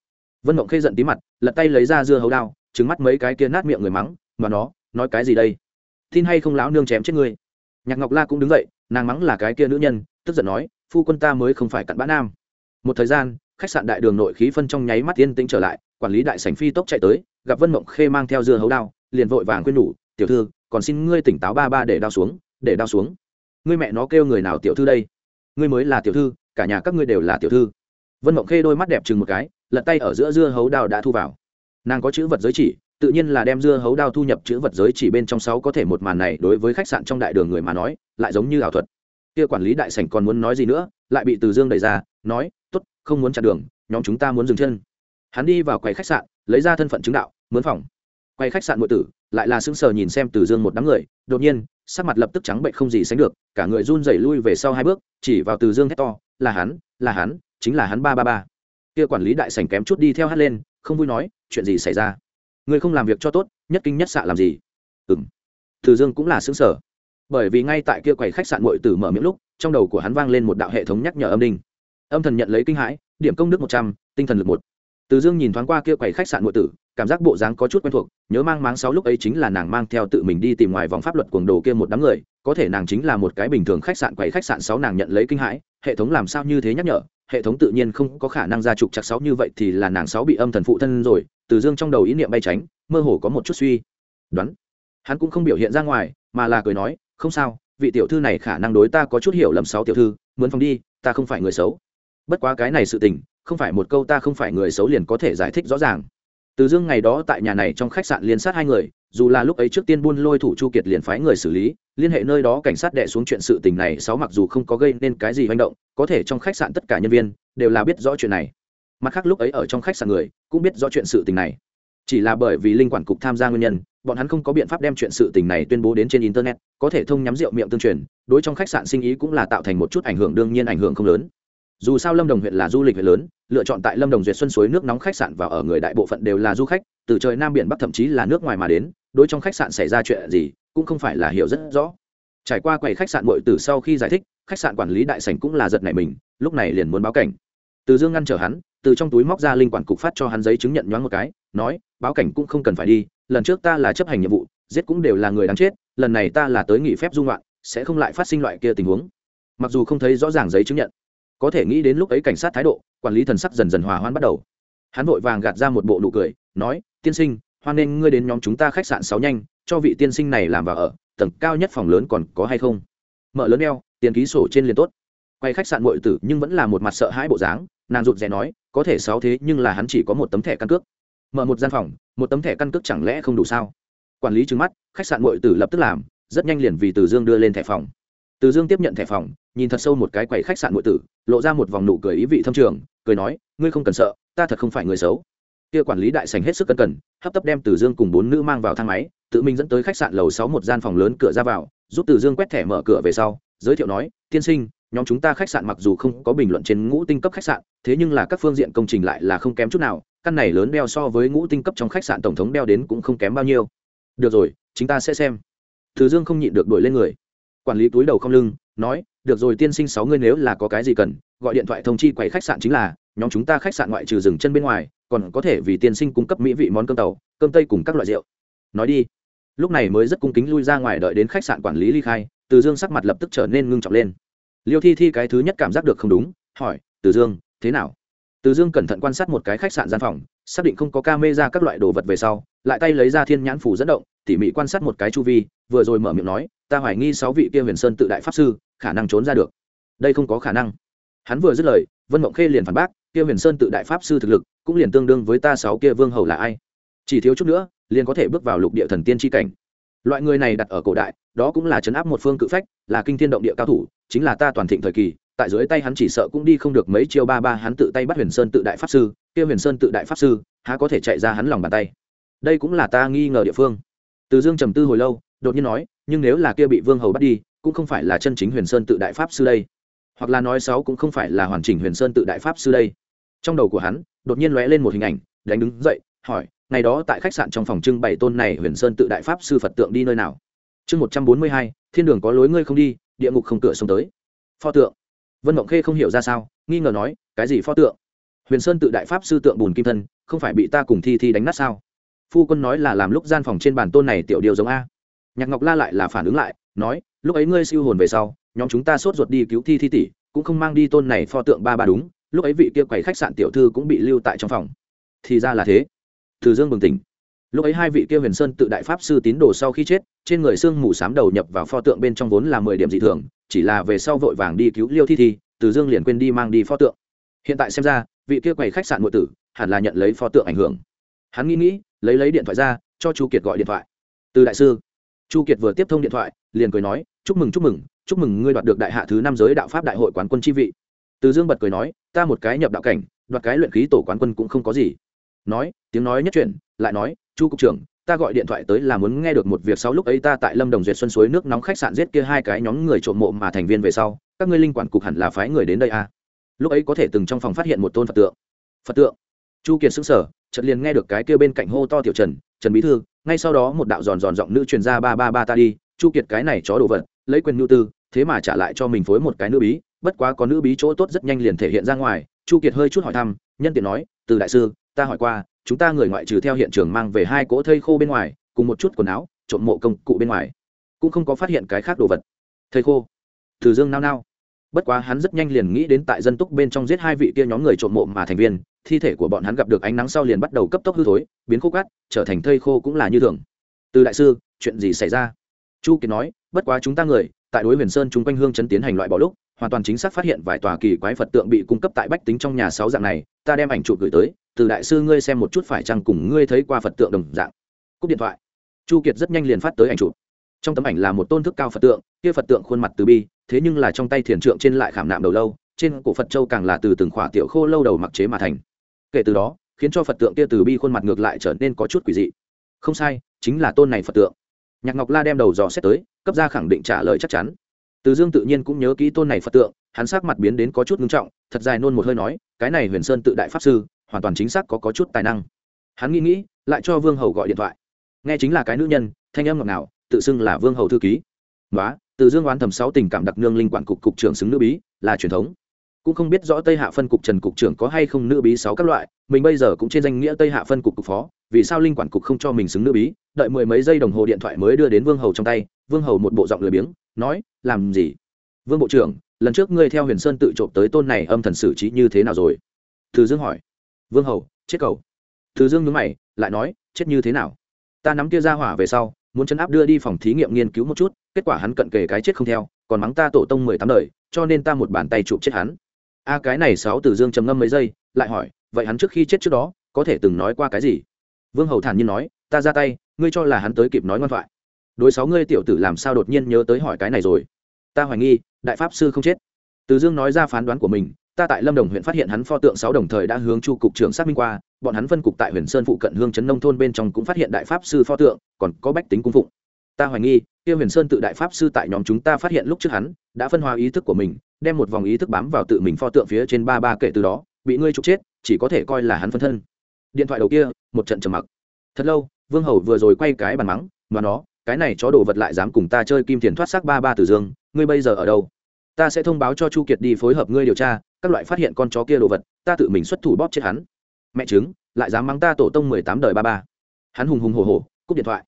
Vân mộng khê giận tí mặt, lật tay lấy ra dưa hấu đao trứng mắt mấy cái kia nát miệng người mắng, mà nó, nói cái gì đây? Tin hay không lão nương chém chết ngươi? Nhạc ngọc la cũng đứng dậy, nàng mắng là cái kia nữ nhân, tức giận nói, phu quân ta mới không phải cặn bã nam. Một thời gian, khách sạn đại đường nội khí phân trong nháy mắt yên tĩnh trở lại quản lý đại sảnh phi tốc chạy tới, gặp vân mộng khê mang theo dưa hấu đao, liền vội vàng khuyên nhủ, tiểu thư, còn xin ngươi tỉnh táo ba ba để đao xuống, để đao xuống. Ngươi mẹ nó kêu người nào tiểu thư đây? Ngươi mới là tiểu thư, cả nhà các ngươi đều là tiểu thư. Vân mộng khê đôi mắt đẹp chừng một cái, lật tay ở giữa dưa hấu đao đã thu vào. Nàng có chữ vật giới chỉ, tự nhiên là đem dưa hấu đao thu nhập chữ vật giới chỉ bên trong sáu có thể một màn này đối với khách sạn trong đại đường người mà nói, lại giống như ảo thuật. Kia quản lý đại sảnh còn muốn nói gì nữa, lại bị từ dương đẩy ra, nói, tốt, không muốn chặn đường, nhóm chúng ta muốn dừng chân hắn đi vào quầy khách sạn, lấy ra thân phận chứng đạo, mướn phòng. Quay khách sạn nội tử lại là sững sờ nhìn xem từ dương một đám người, đột nhiên, sắc mặt lập tức trắng bệnh không gì sánh được, cả người run rẩy lui về sau hai bước, chỉ vào từ dương hét to, là hắn là hắn, chính là hắn ba ba ba. Kia quản lý đại sảnh kém chút đi theo hát lên, không vui nói, chuyện gì xảy ra? Người không làm việc cho tốt, nhất kinh nhất xạ làm gì? Ừng từ dương cũng là xứng sở bởi vì ngay tại kia quầy khách sạn nội tử mở miệng lúc, trong đầu của hắn vang lên một đạo hệ thống nhắc nhở âm đinh. Âm thần nhận lấy kinh hãi, điểm công đức một trăm, tinh thần lực một từ dương nhìn thoáng qua kia quầy khách sạn nội tử, cảm giác bộ dáng có chút quen thuộc, nhớ mang máng sáu lúc ấy chính là nàng mang theo tự mình đi tìm ngoài vòng pháp luật cuồng đồ kia một đám người, có thể nàng chính là một cái bình thường khách sạn quầy khách sạn sáu nàng nhận lấy kinh hãi, hệ thống làm sao như thế nhắc nhở, hệ thống tự nhiên không có khả năng ra trục chặt sáu như vậy thì là nàng sáu bị âm thần phụ thân rồi, từ dương trong đầu ý niệm bay tránh, mơ hồ có một chút suy đoán. Hắn cũng không biểu hiện ra ngoài, mà là cười nói, không sao, vị tiểu thư này khả năng đối ta có chút hiểu lầm sáu tiểu thư, muốn phòng đi, ta không phải người xấu. Bất quá cái này sự tình không phải một câu ta không phải người xấu liền có thể giải thích rõ ràng. Từ dương ngày đó tại nhà này trong khách sạn liên sát hai người, dù là lúc ấy trước tiên buôn lôi thủ chu kiệt liền phái người xử lý, liên hệ nơi đó cảnh sát đệ xuống chuyện sự tình này sáu mặc dù không có gây nên cái gì hành động, có thể trong khách sạn tất cả nhân viên đều là biết rõ chuyện này. Mặt khác lúc ấy ở trong khách sạn người cũng biết rõ chuyện sự tình này. Chỉ là bởi vì linh quản cục tham gia nguyên nhân, bọn hắn không có biện pháp đem chuyện sự tình này tuyên bố đến trên internet, có thể thông nhắm rượu miệng tương truyền, đối trong khách sạn sinh ý cũng là tạo thành một chút ảnh hưởng đương nhiên ảnh hưởng không lớn dù sao lâm đồng huyện là du lịch huyện lớn lựa chọn tại lâm đồng duyệt xuân suối nước nóng khách sạn và ở người đại bộ phận đều là du khách từ trời nam biển bắc thậm chí là nước ngoài mà đến đối trong khách sạn xảy ra chuyện gì cũng không phải là hiểu rất rõ trải qua quầy khách sạn bội từ sau khi giải thích khách sạn quản lý đại sảnh cũng là giật nảy mình lúc này liền muốn báo cảnh từ dương ngăn trở hắn từ trong túi móc ra linh quản cục phát cho hắn giấy chứng nhận nhoáng một cái nói báo cảnh cũng không cần phải đi lần trước ta là chấp hành nhiệm vụ giết cũng đều là người đáng chết lần này ta là tới nghỉ phép dung loạn sẽ không lại phát sinh loại kia tình huống mặc dù không thấy rõ ràng giấy chứng nhận có thể nghĩ đến lúc ấy cảnh sát thái độ, quản lý thần sắc dần dần hòa hoan bắt đầu. Hắn vội vàng gạt ra một bộ nụ cười, nói, tiên sinh, hoan nghênh ngươi đến nhóm chúng ta khách sạn sáu nhanh, cho vị tiên sinh này làm vào ở, tầng cao nhất phòng lớn còn có hay không? Mở lớn eo, tiền ký sổ trên liền tốt. Quay khách sạn bội tử nhưng vẫn là một mặt sợ hãi bộ dáng, nàng rụt rè nói, có thể sáu thế nhưng là hắn chỉ có một tấm thẻ căn cước. Mở một gian phòng, một tấm thẻ căn cước chẳng lẽ không đủ sao? Quản lý trừng mắt, khách sạn bội tử lập tức làm, rất nhanh liền vì từ dương đưa lên thẻ phòng. Từ dương tiếp nhận thẻ phòng nhìn thật sâu một cái quầy khách sạn nội tử, lộ ra một vòng nụ cười ý vị thâm trường, cười nói, ngươi không cần sợ, ta thật không phải người xấu. Kia quản lý đại sành hết sức cẩn cẩn, hấp tấp đem từ dương cùng bốn nữ mang vào thang máy, tự mình dẫn tới khách sạn lầu sáu một gian phòng lớn cửa ra vào, giúp từ dương quét thẻ mở cửa về sau, giới thiệu nói, tiên sinh, nhóm chúng ta khách sạn mặc dù không có bình luận trên ngũ tinh cấp khách sạn, thế nhưng là các phương diện công trình lại là không kém chút nào, căn này lớn đeo so với ngũ tinh cấp trong khách sạn tổng thống đeo đến cũng không kém bao nhiêu. Được rồi, chúng ta sẽ xem. Từ dương không nhịn được đổi lên người. Quản lý túi đầu không lưng, nói được rồi tiên sinh, sáu ngươi nếu là có cái gì cần, gọi điện thoại thông chi quầy khách sạn chính là, nhóm chúng ta khách sạn ngoại trừ dừng chân bên ngoài, còn có thể vì tiên sinh cung cấp mỹ vị món cơm tàu, cơm tây cùng các loại rượu. Nói đi. Lúc này mới rất cung kính lui ra ngoài đợi đến khách sạn quản lý ly khai, từ dương sắc mặt lập tức trở nên ngưng trọng lên. Liêu thi thi cái thứ nhất cảm giác được không đúng, hỏi, từ dương, thế nào? Từ dương cẩn thận quan sát một cái khách sạn gian phòng, xác định không có ca mê ra các loại đồ vật về sau, lại tay lấy ra thiên nhãn phủ dẫn động, tỉ mỉ quan sát một cái chu vi, vừa rồi mở miệng nói, ta hoài nghi sáu vị kia huyền sơn tự đại pháp sư khả năng trốn ra được. Đây không có khả năng. Hắn vừa dứt lời, vân mộng khê liền phản bác, kia huyền sơn tự đại pháp sư thực lực, cũng liền tương đương với ta sáu kia vương hầu là ai? Chỉ thiếu chút nữa, liền có thể bước vào lục địa thần tiên tri cảnh. Loại người này đặt ở cổ đại, đó cũng là chấn áp một phương cự phách, là kinh thiên động địa cao thủ, chính là ta toàn thịnh thời kỳ, tại dưới tay hắn chỉ sợ cũng đi không được mấy chiêu ba ba hắn tự tay bắt huyền sơn tự đại pháp sư, kia huyền sơn tự đại pháp sư, há có thể chạy ra hắn lòng bàn tay? Đây cũng là ta nghi ngờ địa phương. Từ dương trầm tư hồi lâu, đột nhiên nói, nhưng nếu là kia bị vương hầu bắt đi cũng không phải là chân chính huyền sơn tự đại pháp sư đây. Hoặc là nói sáu cũng không phải là hoàn chỉnh huyền sơn tự đại pháp sư đây. Trong đầu của hắn, đột nhiên lóe lên một hình ảnh, đánh đứng dậy, hỏi, ngày đó tại khách sạn trong phòng trưng bày tôn này huyền sơn tự đại pháp sư phật tượng đi nơi nào? Chương một trăm bốn mươi hai, thiên đường có lối ngươi không đi, địa ngục không cửa xông tới. Pho tượng. Vân mộng khê không hiểu ra sao, nghi ngờ nói, cái gì pho tượng? Huyền sơn tự đại pháp sư tượng bùn kim thân, không phải bị ta cùng thi thi đánh nát sao? Phu quân nói là làm lúc gian phòng trên bàn tôn này tiểu điều giống a. Nhạc ngọc la lại là phản ứng lại nói, lúc ấy ngươi siêu hồn về sau, nhóm chúng ta sốt ruột đi cứu thi thi tỷ, cũng không mang đi tôn này pho tượng ba ba đúng, lúc ấy vị kia quầy khách sạn tiểu thư cũng bị lưu tại trong phòng. Thì ra là thế. Từ dương bừng tỉnh. Lúc ấy hai vị kia huyền sơn tự đại pháp sư tín đồ sau khi chết, trên người xương mù s á m đầu nhập vào pho tượng bên trong vốn là mười điểm dị thường, chỉ là về sau vội vàng đi cứu liêu thi thi, từ dương liền quên đi mang đi pho tượng. Hiện tại xem ra, vị kia quầy khách sạn nội tử hẳn là nhận lấy pho tượng ảnh hưởng. Hắn nghĩ nghĩ, lấy lấy điện thoại ra, cho chu kiệt gọi điện thoại. Từ đại sư. Chu kiệt vừa tiếp thông điện thoại liền cười nói, chúc mừng chúc mừng chúc mừng ngươi đoạt được đại hạ thứ năm giới đạo pháp đại hội quán quân chi vị. Từ dương bật cười nói, ta một cái nhập đạo cảnh, đoạt cái luyện khí tổ quán quân cũng không có gì. Nói, tiếng nói nhất truyền lại nói, chu cục trưởng, ta gọi điện thoại tới là muốn nghe được một việc sau lúc ấy ta tại lâm đồng duyệt xuân suối nước nóng khách sạn giết kia hai cái nhóm người trộm mộ mà thành viên về sau, các ngươi linh quản cục hẳn là phái người đến đây à. lúc ấy có thể từng trong phòng phát hiện một tôn phật tượng. Phật tượng? Chu kiệt xứng sở chợt liền nghe được cái kia bên cạnh hô to tiểu trần trần bí thư, ngay sau đó một đạo giòn giòn giọng nữ truyền ra, ba ba ba ta đi chu kiệt cái này chó đồ vật, lấy quyền nhu tư, thế mà trả lại cho mình phối một cái nữ bí, bất quá có nữ bí chỗ tốt rất nhanh liền thể hiện ra ngoài. Chu kiệt hơi chút hỏi thăm, nhân tiện nói, từ đại sư, ta hỏi qua, chúng ta người ngoại trừ theo hiện trường mang về hai cỗ thây khô bên ngoài, cùng một chút quần áo, trộm mộ công cụ bên ngoài, cũng không có phát hiện cái khác đồ vật. Thây khô? Từ dương nao nao. Bất quá hắn rất nhanh liền nghĩ đến tại dân túc bên trong giết hai vị kia nhóm người trộm mộ mà thành viên, thi thể của bọn hắn gặp được ánh nắng sau liền bắt đầu cấp tốc hư thối, biến khô cát, trở thành thây khô cũng là như thường. Từ đại sư, chuyện gì xảy ra? Chu kiệt nói, bất quá chúng ta người, tại đối huyền sơn chung quanh hương chấn tiến hành loại bỏ lúc, hoàn toàn chính xác phát hiện vài tòa kỳ quái phật tượng bị cung cấp tại bách tính trong nhà sáu dạng này, ta đem ảnh chụp gửi tới, từ đại sư ngươi xem một chút phải chăng cùng ngươi thấy qua phật tượng đồng dạng. Cúp điện thoại. Chu kiệt rất nhanh liền phát tới ảnh chụp. Trong tấm ảnh là một tôn thức cao phật tượng, kia phật tượng khuôn mặt từ bi, thế nhưng là trong tay thiền trượng trên lại khảm nạm đầu lâu, trên cổ phật châu càng là từ từng khỏa tiểu khô lâu đầu mặc chế mà thành. Kể từ đó, khiến cho phật tượng kia từ bi khuôn mặt ngược lại trở nên có chút quỷ dị. Không sai, chính là tôn này phật tượng nhạc ngọc la đem đầu dò xét tới cấp ra khẳng định trả lời chắc chắn. Từ dương tự nhiên cũng nhớ kỹ tôn này phật tượng hắn sắc mặt biến đến có chút ngưng trọng thật dài nôn một hơi nói cái này huyền sơn tự đại pháp sư hoàn toàn chính xác có, có chút tài năng. Hắn nghĩ nghĩ lại cho vương hầu gọi điện thoại. Nghe chính là cái nữ nhân thanh âm ngọt nào tự xưng là vương hầu thư ký. Nói từ dương oán thầm sáu tình cảm đặc nương linh quản cục cục trưởng xứng nữ bí là truyền thống cũng không biết rõ tây hạ phân cục trần cục trưởng có hay không nữ bí sáu các loại, mình bây giờ cũng trên danh nghĩa tây hạ phân cục cục phó, vì sao linh quản cục không cho mình xứng nữ bí? Đợi mười mấy giây đồng hồ điện thoại mới đưa đến vương hầu trong tay, vương hầu một bộ giọng lười biếng, nói, làm gì? Vương bộ trưởng, lần trước ngươi theo huyền sơn tự trộm tới tôn này âm thần xử trí như thế nào rồi? Từ dương hỏi. Vương hầu, chết cầu. Từ dương nhớ mày, lại nói, chết như thế nào? Ta nắm kia ra hỏa về sau, muốn chấn áp đưa đi phòng thí nghiệm nghiên cứu một chút, kết quả hắn cận kề cái chết không theo, còn mắng ta tổ tông mười tám đời, cho nên ta một bàn tay chụp chết hắn a cái này sáu từ dương trầm ngâm mấy giây, lại hỏi, vậy hắn trước khi chết trước đó, có thể từng nói qua cái gì? Vương hầu thản nhiên nói, ta ra tay, ngươi cho là hắn tới kịp nói ngoan thoại. Đối sáu ngươi tiểu tử làm sao đột nhiên nhớ tới hỏi cái này rồi? Ta hoài nghi, đại pháp sư không chết. Từ dương nói ra phán đoán của mình, ta tại lâm đồng huyện phát hiện hắn pho tượng sáu đồng thời đã hướng chu cục trưởng xác minh qua, bọn hắn phân cục tại huyền sơn phụ cận hương trấn nông thôn bên trong cũng phát hiện đại pháp sư pho tượng, còn có bách tính cung phụng. Ta hoài nghi, kia huyền sơn tự đại pháp sư tại nhóm chúng ta phát hiện lúc trước hắn, đã phân hóa ý thức của mình đem một vòng ý thức bám vào tự mình pho tượng phía trên ba ba kể từ đó, bị ngươi trục chết, chỉ có thể coi là hắn phân thân. Điện thoại đầu kia, một trận trầm mặc. Thật lâu, vương hầu vừa rồi quay cái bàn mắng, mà nó, cái này chó đồ vật lại dám cùng ta chơi kim tiền thoát xác ba ba từ dương, ngươi bây giờ ở đâu? Ta sẽ thông báo cho chu kiệt đi phối hợp ngươi điều tra, các loại phát hiện con chó kia đồ vật, ta tự mình xuất thủ bóp chết hắn. Mẹ chứng lại dám mắng ta tổ tông mười tám đời ba ba. Hắn hùng hùng hồ hồ cúp điện thoại.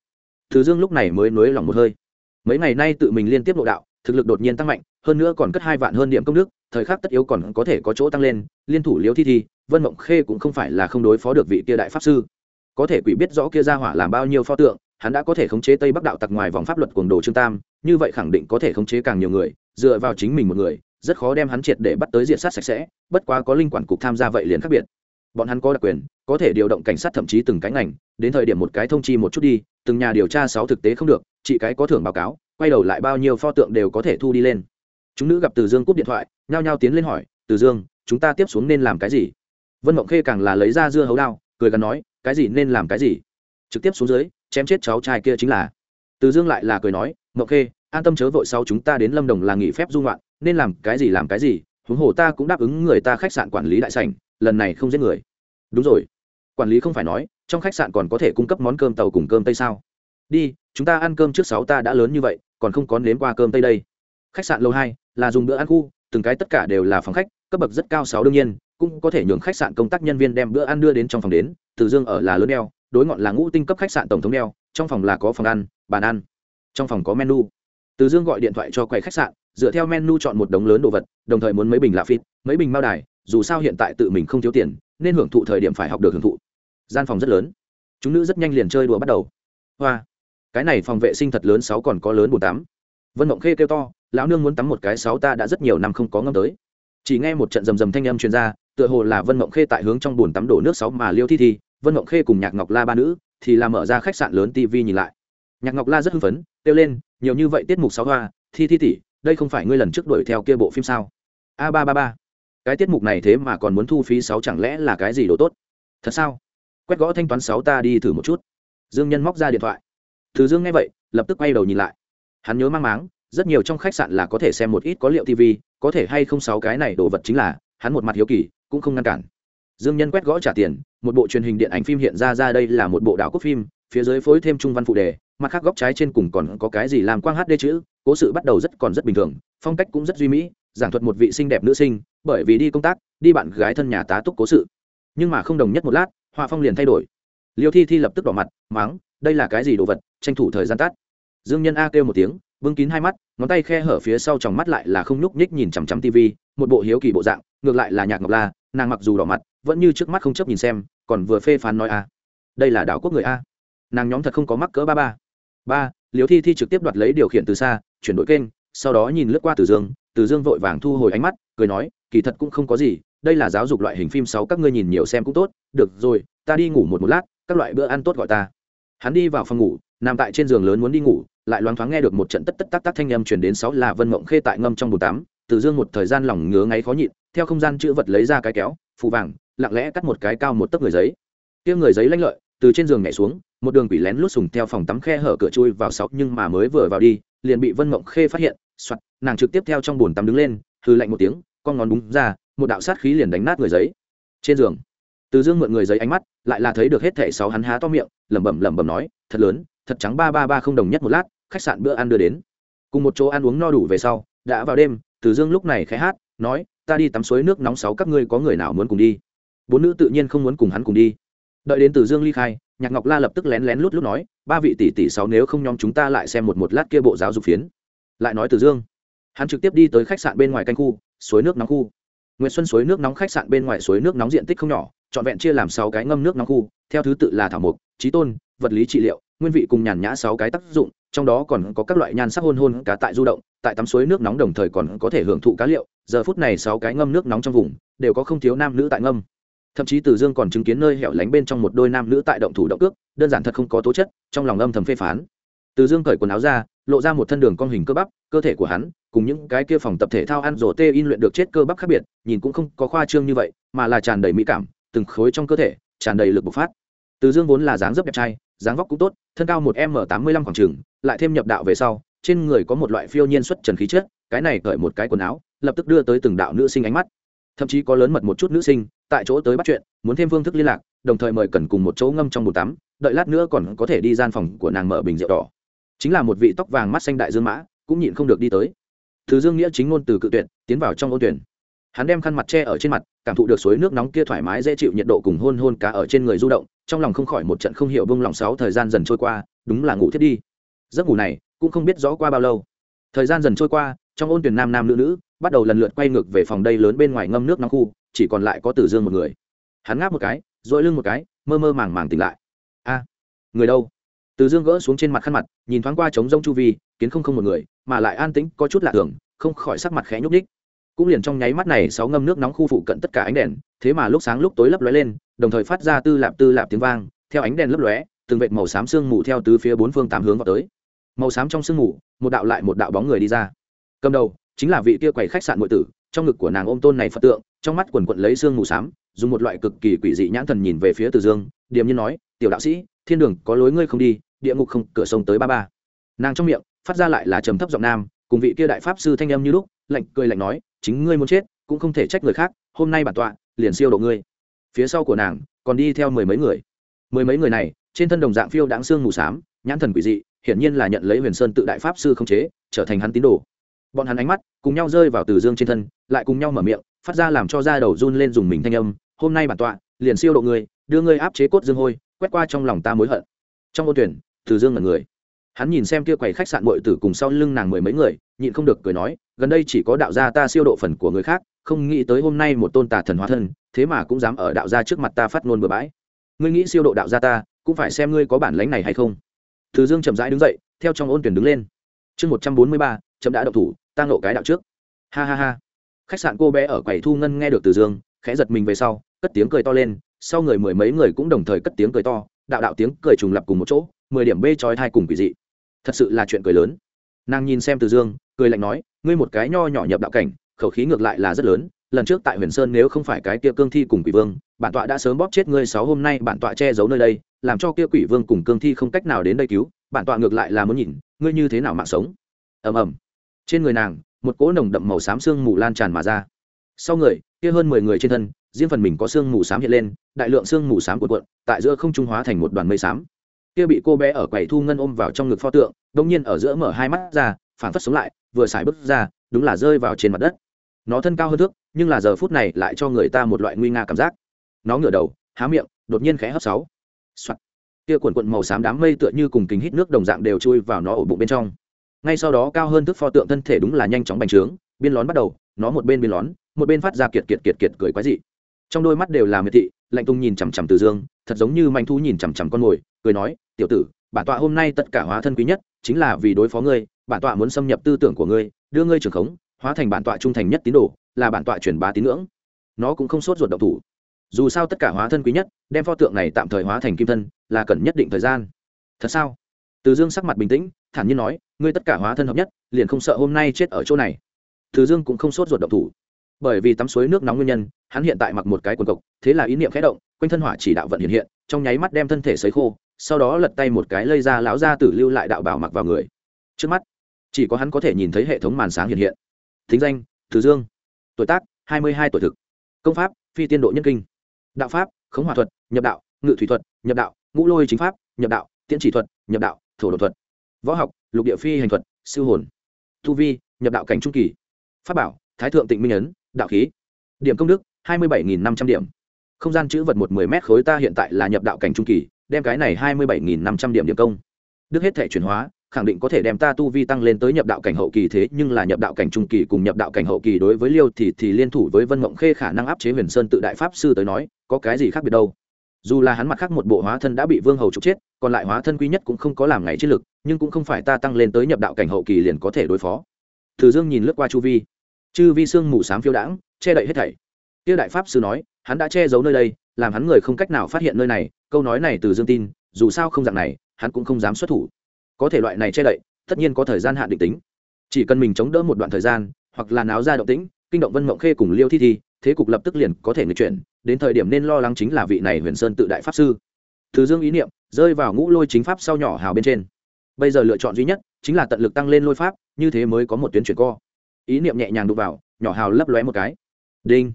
Từ dương lúc này mới nới lòng một hơi. Mấy ngày nay tự mình liên tiếp nội đạo, thực lực đột nhiên tăng mạnh hơn nữa còn cất hai vạn hơn điểm công đức, thời khắc tất yếu còn có thể có chỗ tăng lên, liên thủ liếu thi thi, vân mộng khê cũng không phải là không đối phó được vị kia đại pháp sư. Có thể quỷ biết rõ kia ra hỏa làm bao nhiêu pho tượng, hắn đã có thể khống chế tây bắc đạo tặc ngoài vòng pháp luật cuồng đồ trương tam, như vậy khẳng định có thể khống chế càng nhiều người, dựa vào chính mình một người, rất khó đem hắn triệt để bắt tới diện sát sạch sẽ, bất quá có linh quản cục tham gia vậy liền khác biệt. Bọn hắn có đặc quyền, có thể điều động cảnh sát thậm chí từng cái ngành, đến thời điểm một cái thông chi một chút đi, từng nhà điều tra sáu thực tế không được chị cái có thưởng báo cáo, quay đầu lại bao nhiêu pho tượng đều có thể thu đi lên chúng nữ gặp từ dương cúp điện thoại, nhao nhao tiến lên hỏi, từ dương, chúng ta tiếp xuống nên làm cái gì? Vân mộng khê càng là lấy ra dưa hấu đao, cười gắn nói, cái gì nên làm cái gì? Trực tiếp xuống dưới, chém chết cháu trai kia chính là. Từ dương lại là cười nói, mộng khê, an tâm chớ vội sau chúng ta đến lâm đồng là nghỉ phép dung loạn nên làm cái gì làm cái gì, huống hồ ta cũng đáp ứng người ta khách sạn quản lý đại sảnh, lần này không giết người. Đúng rồi. Quản lý không phải nói, trong khách sạn còn có thể cung cấp món cơm tàu cùng cơm tây sao? Đi, chúng ta ăn cơm trước sáu ta đã lớn như vậy, còn không có nếm qua cơm tây đây. Khách sạn lâu hai là dùng bữa ăn khu, từng cái tất cả đều là phòng khách, cấp bậc rất cao sáu đương nhiên, cũng có thể nhường khách sạn công tác nhân viên đem bữa ăn đưa đến trong phòng đến, từ dương ở là lớn đeo, đối ngọn là ngũ tinh cấp khách sạn tổng thống đeo, trong phòng là có phòng ăn, bàn ăn, trong phòng có menu. Từ dương gọi điện thoại cho quầy khách sạn, dựa theo menu chọn một đống lớn đồ vật, đồng thời muốn mấy bình lạ phít mấy bình mao đài, dù sao hiện tại tự mình không thiếu tiền, nên hưởng thụ thời điểm phải học được hưởng thụ. Gian phòng rất lớn. Chúng nữ rất nhanh liền chơi đùa bắt đầu. Hoa, cái này phòng vệ sinh thật lớn, sáu còn có lớn bồn tắm. Vân mộng khê kêu to lão nương muốn tắm một cái sáu ta đã rất nhiều năm không có ngâm tới. Chỉ nghe một trận rầm rầm thanh âm truyền ra, tựa hồ là vân mộng khê tại hướng trong bồn tắm đổ nước sáu mà liêu thi thi, vân mộng khê cùng nhạc ngọc la ba nữ thì làm mở ra khách sạn lớn tv nhìn lại. Nhạc ngọc la rất hưng phấn, kêu lên, nhiều như vậy tiết mục sáu hoa, thi thi tỷ, đây không phải ngươi lần trước đuổi theo kia bộ phim sao? A ba ba ba, cái tiết mục này thế mà còn muốn thu phí sáu chẳng lẽ là cái gì đồ tốt? Thật sao? Quét gõ thanh toán sáu ta đi thử một chút. Dương nhân móc ra điện thoại. Thứ dương nghe vậy, lập tức quay đầu nhìn lại. Hắn nhớ mang máng rất nhiều trong khách sạn là có thể xem một ít có liệu tv có thể hay không sáu cái này đồ vật chính là, hắn một mặt hiếu kỳ, cũng không ngăn cản. Dương nhân quét gõ trả tiền, một bộ truyền hình điện ảnh phim hiện ra ra đây là một bộ đảo quốc phim, phía dưới phối thêm trung văn phụ đề, mặt khác góc trái trên cùng còn có cái gì làm quang hát đê chữ, cố sự bắt đầu rất còn rất bình thường, phong cách cũng rất duy mỹ, giảng thuật một vị xinh đẹp nữ sinh, bởi vì đi công tác, đi bạn gái thân nhà tá túc cố sự. Nhưng mà không đồng nhất một lát, họa phong liền thay đổi. Liêu thi thi lập tức đỏ mặt máng đây là cái gì đồ vật, tranh thủ thời gian tắt. Dương nhân a kêu một tiếng bưng kín hai mắt, ngón tay khe hở phía sau tròng mắt lại là không nhúc nhích nhìn chằm chằm tv một bộ hiếu kỳ bộ dạng, ngược lại là nhạc ngọc la, nàng mặc dù đỏ mặt, vẫn như trước mắt không chấp nhìn xem, còn vừa phê phán nói a đây là đảo quốc người a. Nàng nhóm thật không có mắc cỡ ba ba. Ba liều thi thi trực tiếp đoạt lấy điều khiển từ xa, chuyển đổi kênh, sau đó nhìn lướt qua từ dương từ dương vội vàng thu hồi ánh mắt, cười nói, kỳ thật cũng không có gì, đây là giáo dục loại hình phim sáu, các ngươi nhìn nhiều xem cũng tốt, được rồi, ta đi ngủ một một lát, các loại bữa ăn tốt gọi ta. Hắn đi vào phòng ngủ, nằm tại trên giường lớn muốn đi ngủ lại loáng thoáng nghe được một trận tất tất tác tác thanh âm truyền đến sáu là vân mộng khê tại ngâm trong bồn tắm, từ dương một thời gian lòng ngứa ngáy khó nhịn, theo không gian chữ vật lấy ra cái kéo phụ vàng, lặng lẽ cắt một cái cao một tấc người giấy. Kia người giấy lanh lợi, từ trên giường nhảy xuống, một đường quỷ lén lút sùng theo phòng tắm khe hở cửa chui vào sáu, nhưng mà mới vừa vào đi, liền bị vân mộng khê phát hiện, soạt, nàng trực tiếp theo trong bồn tắm đứng lên hư lạnh một tiếng, con ngón đúng ra, một đạo sát khí liền đánh nát người giấy. Trên giường, từ dương mượn người giấy ánh mắt, lại là thấy được hết thẻ sáu hắn há to miệng, lẩm bẩm lẩm bẩm nói, thật lớn, thật trắng ba ba ba không đồng nhất một lát khách sạn bữa ăn đưa đến. Cùng một chỗ ăn uống no đủ về sau, đã vào đêm, từ dương lúc này khẽ hát, nói, ta đi tắm suối nước nóng sáu, các ngươi có người nào muốn cùng đi? Bốn nữ tự nhiên không muốn cùng hắn cùng đi. Đợi đến từ dương ly khai, nhạc ngọc la lập tức lén lén lút lút nói, ba vị tỷ tỷ sáu nếu không nhóm chúng ta lại xem một một lát kia bộ giáo dục phiến. Lại nói từ dương, hắn trực tiếp đi tới khách sạn bên ngoài canh khu, suối nước nóng khu. Nguyễn xuân suối nước nóng khách sạn bên ngoài suối nước nóng diện tích không nhỏ, trọn vẹn chia làm sáu cái ngâm nước nóng khu, theo thứ tự là thảo mục trí tôn, vật lý trị liệu nguyên vị cùng nhàn nhã sáu cái tác dụng, trong đó còn có các loại nhan sắc hôn hôn cá tại du động, tại tắm suối nước nóng đồng thời còn có thể hưởng thụ cá liệu, giờ phút này sáu cái ngâm nước nóng trong vùng, đều có không thiếu nam nữ tại ngâm. Thậm chí từ dương còn chứng kiến nơi hẻo lánh bên trong một đôi nam nữ tại động thủ động ước đơn giản thật không có tố chất, trong lòng âm thầm phê phán. Từ dương cởi quần áo ra, lộ ra một thân đường con hình cơ bắp, cơ thể của hắn, cùng những cái kia phòng tập thể thao ăn rổ tê in luyện được chết cơ bắp khác biệt, nhìn cũng không có khoa trương như vậy, mà là tràn đầy mỹ cảm, từng khối trong cơ thể, tràn đầy lực bộc phát. Từ dương vốn là dáng dấp đẹp trai dáng vóc cũng tốt, thân cao một m tám mươi lăm khoảng trừng lại thêm nhập đạo về sau, trên người có một loại phiêu nhiên xuất trần khí chất, cái này cởi một cái quần áo, lập tức đưa tới từng đạo nữ sinh ánh mắt. Thậm chí có lớn mật một chút nữ sinh, tại chỗ tới bắt chuyện, muốn thêm phương thức liên lạc, đồng thời mời cần cùng một chỗ ngâm trong bồn tắm, đợi lát nữa còn có thể đi gian phòng của nàng mở bình rượu đỏ. Chính là một vị tóc vàng mắt xanh đại dương mã, cũng nhịn không được đi tới. Thứ dương nghĩa chính ngôn từ cự tuyệt, tiến vào trong ô tuyển. Hắn đem khăn mặt che ở trên mặt cảm thụ được suối nước nóng kia thoải mái dễ chịu nhiệt độ cùng hôn hôn cá ở trên người du động, trong lòng không khỏi một trận không hiểu bông lòng sáu thời gian dần trôi qua, đúng là ngủ thiết đi. Giấc ngủ này, cũng không biết rõ qua bao lâu. Thời gian dần trôi qua, trong ôn tuyển nam nam nữ nữ, bắt đầu lần lượt quay ngược về phòng đây lớn bên ngoài ngâm nước nóng khu, chỉ còn lại có tử dương một người. Hắn ngáp một cái dội lưng một cái, mơ mơ màng màng tỉnh lại. A, người đâu? Từ dương gỡ xuống trên mặt khăn mặt, nhìn thoáng qua trống rông chu vi, kiến không không một người, mà lại an tĩnh, có chút lạ thường, không khỏi sắc mặt khẽ nhúc ních cũng liền trong nháy mắt này, sáu ngâm nước nóng khu phụ cận tất cả ánh đèn, thế mà lúc sáng lúc tối lấp lóe lên, đồng thời phát ra tư lạp tư lạp tiếng vang, theo ánh đèn lấp lóe, từng vệt màu xám sương mù theo tứ phía bốn phương tám hướng vào tới. Màu xám trong sương mù, một đạo lại một đạo bóng người đi ra. Cầm đầu, chính là vị kia quầy khách sạn nội tử, trong ngực của nàng ôm tôn này phật tượng, trong mắt quần quận lấy sương mù xám, dùng một loại cực kỳ quỷ dị nhãn thần nhìn về phía từ dương, điềm nhiên nói, tiểu đạo sĩ, thiên đường có lối ngươi không đi, địa ngục không, cửa sông tới ba ba. Nàng trong miệng, phát ra lại là trầm thấp giọng nam, cùng vị kia đại pháp sư thanh âm như lúc, lạnh cười lạnh nói chính ngươi muốn chết, cũng không thể trách người khác, hôm nay bản tọa, liền siêu độ ngươi. Phía sau của nàng, còn đi theo mười mấy người. Mười mấy người này, trên thân đồng dạng phiêu đáng xương mù xám, nhãn thần quỷ dị, hiển nhiên là nhận lấy huyền sơn tự đại pháp sư không chế, trở thành hắn tín đồ. Bọn hắn ánh mắt, cùng nhau rơi vào từ dương trên thân, lại cùng nhau mở miệng, phát ra làm cho da đầu run lên dùng mình thanh âm, hôm nay bản tọa, liền siêu độ ngươi, đưa ngươi áp chế cốt dương hôi, quét qua trong lòng ta mối hận. Trong ô tuyển, từ dương là người. Hắn nhìn xem kia quầy khách sạn bội tử cùng sau lưng nàng mười mấy người, nhịn không được cười nói gần đây chỉ có đạo gia ta siêu độ phần của người khác, không nghĩ tới hôm nay một tôn tà thần hóa thân, thế mà cũng dám ở đạo gia trước mặt ta phát ngôn bừa bãi. Ngươi nghĩ siêu độ đạo gia ta, cũng phải xem ngươi có bản lánh này hay không. Thứ dương chậm rãi đứng dậy, theo trong ôn tuyển đứng lên. Chương một trăm bốn mươi ba, chậm đã độc thủ, ta ngộ cái đạo trước. Ha ha ha. Khách sạn cô bé ở quầy thu ngân nghe được từ dương, khẽ giật mình về sau, cất tiếng cười to lên, sau người mười mấy người cũng đồng thời cất tiếng cười to, đạo đạo tiếng cười trùng lập cùng một chỗ, mười điểm bê trói thai cùng quỷ dị. Thật sự là chuyện cười lớn. Nàng nhìn xem từ dương cười lạnh nói, ngươi một cái nho nhỏ nhập đạo cảnh, khẩu khí ngược lại là rất lớn, lần trước tại huyền sơn nếu không phải cái kia cương thi cùng quỷ vương, bản tọa đã sớm bóp chết ngươi sáu hôm nay, bản tọa che giấu nơi đây, làm cho kia quỷ vương cùng cương thi không cách nào đến đây cứu, bản tọa ngược lại là muốn nhìn, ngươi như thế nào mạng sống. Ầm ầm. Trên người nàng, một cỗ nồng đậm màu xám xương mù lan tràn mà ra. Sau người, kia hơn mười người trên thân, riêng phần mình có xương mù xám hiện lên, đại lượng xương mù xám cuộn cuộn, tại giữa không trung hóa thành một đoàn mây xám. Kia bị cô bé ở quầy thu ngân ôm vào trong ngực pho tượng đông nhiên ở giữa mở hai mắt ra phản phất sống lại vừa xài bước ra, đúng là rơi vào trên mặt đất. Nó thân cao hơn thước, nhưng là giờ phút này lại cho người ta một loại nguy nga cảm giác. Nó ngửa đầu, há miệng, đột nhiên khẽ hấp sáu. Soạn. kia quần quận màu xám đám mây tựa như cùng kính hít nước đồng dạng đều chui vào nó ổ bụng bên trong. Ngay sau đó cao hơn thước pho tượng thân thể đúng là nhanh chóng bành trướng, biên lón bắt đầu, nó một bên biên lón, một bên phát ra kiệt kiệt kiệt kiệt cười quái dị. Trong đôi mắt đều là miệt thị, lạnh tung nhìn chằm chằm từ dương, thật giống như manh thú nhìn chằm chằm con mồi, cười nói, tiểu tử, bản tọa hôm nay tất cả hóa thân quý nhất, chính là vì đối phó ngươi bản tọa muốn xâm nhập tư tưởng của ngươi, đưa ngươi trưởng khống, hóa thành bản tọa trung thành nhất tín đồ, là bản tọa truyền bá tín ngưỡng. Nó cũng không sốt ruột động thủ. Dù sao tất cả hóa thân quý nhất, đem pho tượng này tạm thời hóa thành kim thân, là cần nhất định thời gian. Thật sao? Từ dương sắc mặt bình tĩnh, thản nhiên nói, ngươi tất cả hóa thân hợp nhất, liền không sợ hôm nay chết ở chỗ này. Từ dương cũng không sốt ruột động thủ. Bởi vì tắm suối nước nóng nguyên nhân, hắn hiện tại mặc một cái quần cộc, thế là ý niệm khẽ động, quanh thân hỏa chỉ đạo vận hiện hiện, trong nháy mắt đem thân thể sấy khô, sau đó lật tay một cái lây ra lão ra tử lưu lại đạo bảo mặc vào người. Trước mắt chỉ có hắn có thể nhìn thấy hệ thống màn sáng hiện hiện. Thính danh, từ dương. Tuổi tác, hai mươi hai tuổi thực. Công pháp, phi tiên độ nhân kinh. Đạo pháp, khống hòa thuật, nhập đạo, ngự thủy thuật, nhập đạo, ngũ lôi chính pháp, nhập đạo, tiễn chỉ thuật, nhập đạo, thổ độ thuật. Võ học, lục địa phi hành thuật siêu hồn. Thu vi, nhập đạo cảnh trung kỳ. Pháp bảo, thái thượng tịnh minh ấn, đạo khí. Điểm công đức, hai mươi bảy năm trăm điểm. Không gian chữ vật một mười m khối ta hiện tại là nhập đạo cảnh trung kỳ, đem cái này hai mươi bảy năm trăm điểm điểm công. Đức hết thể chuyển hóa khẳng định có thể đem ta tu vi tăng lên tới nhập đạo cảnh hậu kỳ thế, nhưng là nhập đạo cảnh trung kỳ cùng nhập đạo cảnh hậu kỳ đối với liêu thì thì liên thủ với vân mộng khê khả năng áp chế huyền sơn tự đại pháp sư tới nói, có cái gì khác biệt đâu. Dù là hắn mặt khác một bộ hóa thân đã bị vương hầu trục chết, còn lại hóa thân quý nhất cũng không có làm ngày chiến lực, nhưng cũng không phải ta tăng lên tới nhập đạo cảnh hậu kỳ liền có thể đối phó. Thử dương nhìn lướt qua chu vi. Chư vi sương mù s á m phiêu đãng, che đậy hết thảy. Tiêu đại pháp sư nói, hắn đã che giấu nơi đây, làm hắn người không cách nào phát hiện nơi này, câu nói này từ dương tin, dù sao không dạng này, hắn cũng không dám xuất thủ có thể loại này che đậy, tất nhiên có thời gian hạn định tính. Chỉ cần mình chống đỡ một đoạn thời gian, hoặc là náo ra động tĩnh, kinh động vân mộng khê cùng liêu thi thi, thế cục lập tức liền có thể người chuyển, đến thời điểm nên lo lắng chính là vị này huyền sơn tự đại pháp sư. Thứ dương ý niệm, rơi vào ngũ lôi chính pháp sau nhỏ hào bên trên. Bây giờ lựa chọn duy nhất, chính là tận lực tăng lên lôi pháp, như thế mới có một tuyến chuyển co. Ý niệm nhẹ nhàng đụng vào, nhỏ hào lấp lóe một cái. Đinh.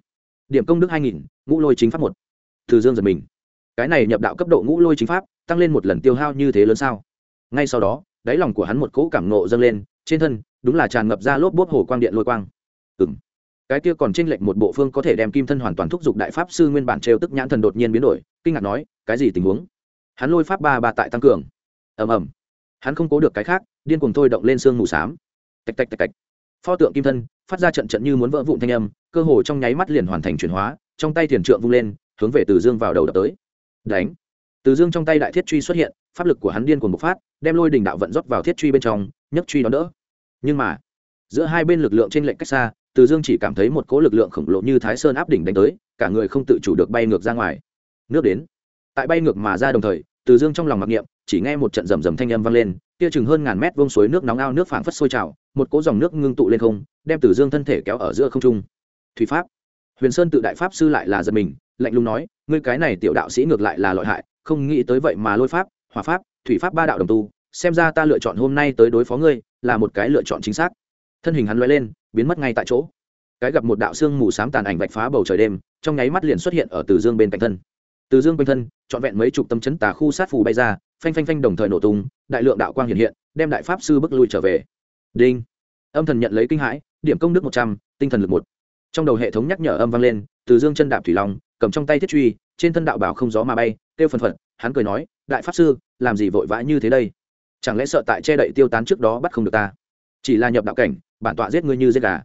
Điểm công đức hai nghìn, ngũ lôi chính pháp một. Từ dương giật mình. Cái này nhập đạo cấp độ ngũ lôi chính pháp, tăng lên một lần tiêu hao như thế lớn sao? Ngay sau đó, đáy lòng của hắn một cỗ cảm nộ dâng lên, trên thân, đúng là tràn ngập ra lốp bốp hồ quang điện lôi quang. Ừ m cái kia còn tranh lệch một bộ phương có thể đem kim thân hoàn toàn thúc giục đại pháp sư nguyên bản trêu tức nhãn thần đột nhiên biến đổi, kinh ngạc nói, cái gì tình huống? Hắn lôi pháp ba ba tại tăng cường. Ầm ầm. Hắn không cố được cái khác, điên cuồng thôi động lên xương mù s á m tạch tạch tạch tạch. Pho tượng kim thân, phát ra trận trận như muốn vỡ vụn thanh âm, cơ hồ trong nháy mắt liền hoàn thành chuyển hóa, trong tay thiền trượng vung lên, hướng về từ dương vào đầu đập tới. Đánh. Từ dương trong tay đại thiết truy xuất hiện, pháp lực của hắn điên cuồng bộc phát đem lôi đình đạo vận rót vào thiết truy bên trong, nhấc truy đón đỡ. Nhưng mà, giữa hai bên lực lượng trên lệnh cách xa, từ dương chỉ cảm thấy một cỗ lực lượng khổng lồ như thái sơn áp đỉnh đánh tới, cả người không tự chủ được bay ngược ra ngoài. Nước đến. Tại bay ngược mà ra đồng thời, từ dương trong lòng mặc niệm, chỉ nghe một trận rầm rầm thanh âm vang lên, kia chừng hơn ngàn mét vông suối nước nóng ao nước phảng phất sôi trào, một cỗ dòng nước ngưng tụ lên không, đem từ dương thân thể kéo ở giữa không trung. Thủy pháp. Huyền sơn tự đại pháp sư lại là giật mình, lạnh lùng nói, ngươi cái này tiểu đạo sĩ ngược lại là loại hại, không nghĩ tới vậy mà lôi pháp, hỏa pháp thủy pháp ba đạo đồng tu, xem ra ta lựa chọn hôm nay tới đối phó ngươi, là một cái lựa chọn chính xác. Thân hình hắn loay lên, biến mất ngay tại chỗ. Cái gặp một đạo xương mù s á m tàn ảnh vạch phá bầu trời đêm, trong nháy mắt liền xuất hiện ở từ dương bên cạnh thân. Từ dương bên thân, trọn vẹn mấy chục tâm chấn tà khu sát phù bay ra, phanh phanh phanh đồng thời nổ tung, đại lượng đạo quang hiện hiện, đem đại pháp sư bước lui trở về. Đinh. Âm thần nhận lấy kinh hãi, điểm công đức một trăm, tinh thần lực một. Trong đầu hệ thống nhắc nhở âm vang lên, từ dương chân đạp thủy long, cầm trong tay thiết truy, trên thân đạo bảo không gió mà bay, kêu phần phật, hắn cười nói, đại pháp sư làm gì vội vã như thế đây? Chẳng lẽ sợ tại che đậy tiêu tán trước đó bắt không được ta? Chỉ là nhập đạo cảnh, bản tọa giết ngươi như giết gà.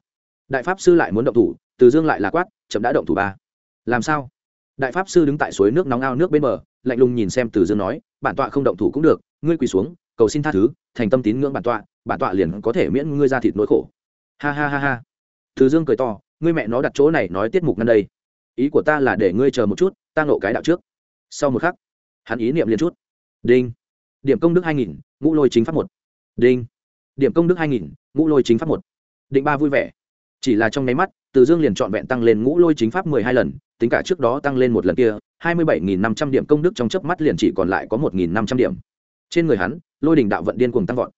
Đại pháp sư lại muốn động thủ, từ dương lại là quát, chậm đã động thủ ba. Làm sao? Đại pháp sư đứng tại suối nước nóng ao nước bên bờ, lạnh lùng nhìn xem từ dương nói, bản tọa không động thủ cũng được, ngươi quỳ xuống, cầu xin tha thứ, thành tâm tín ngưỡng bản tọa bản tọa liền có thể miễn ngươi ra thịt nỗi khổ. Ha ha ha ha. Từ dương cười to, ngươi mẹ nó đặt chỗ này nói tiết mục năm đây. Ý của ta là để ngươi chờ một chút, ta nộ cái đạo trước. Sau một khắc, hắn ý niệm liền chút đinh. Điểm công đức hai nghìn, ngũ lôi chính pháp một. Đinh. Điểm công đức hai nghìn, ngũ lôi chính pháp một. Định ba vui vẻ. Chỉ là trong nháy mắt, từ dương liền trọn vẹn tăng lên ngũ lôi chính pháp mười hai lần, tính cả trước đó tăng lên một lần kia, hai mươi bảy nghìn năm trăm điểm công đức trong chớp mắt liền chỉ còn lại có một nghìn năm trăm điểm. Trên người hắn, lôi đình đạo vận điên cuồng tăng vọt.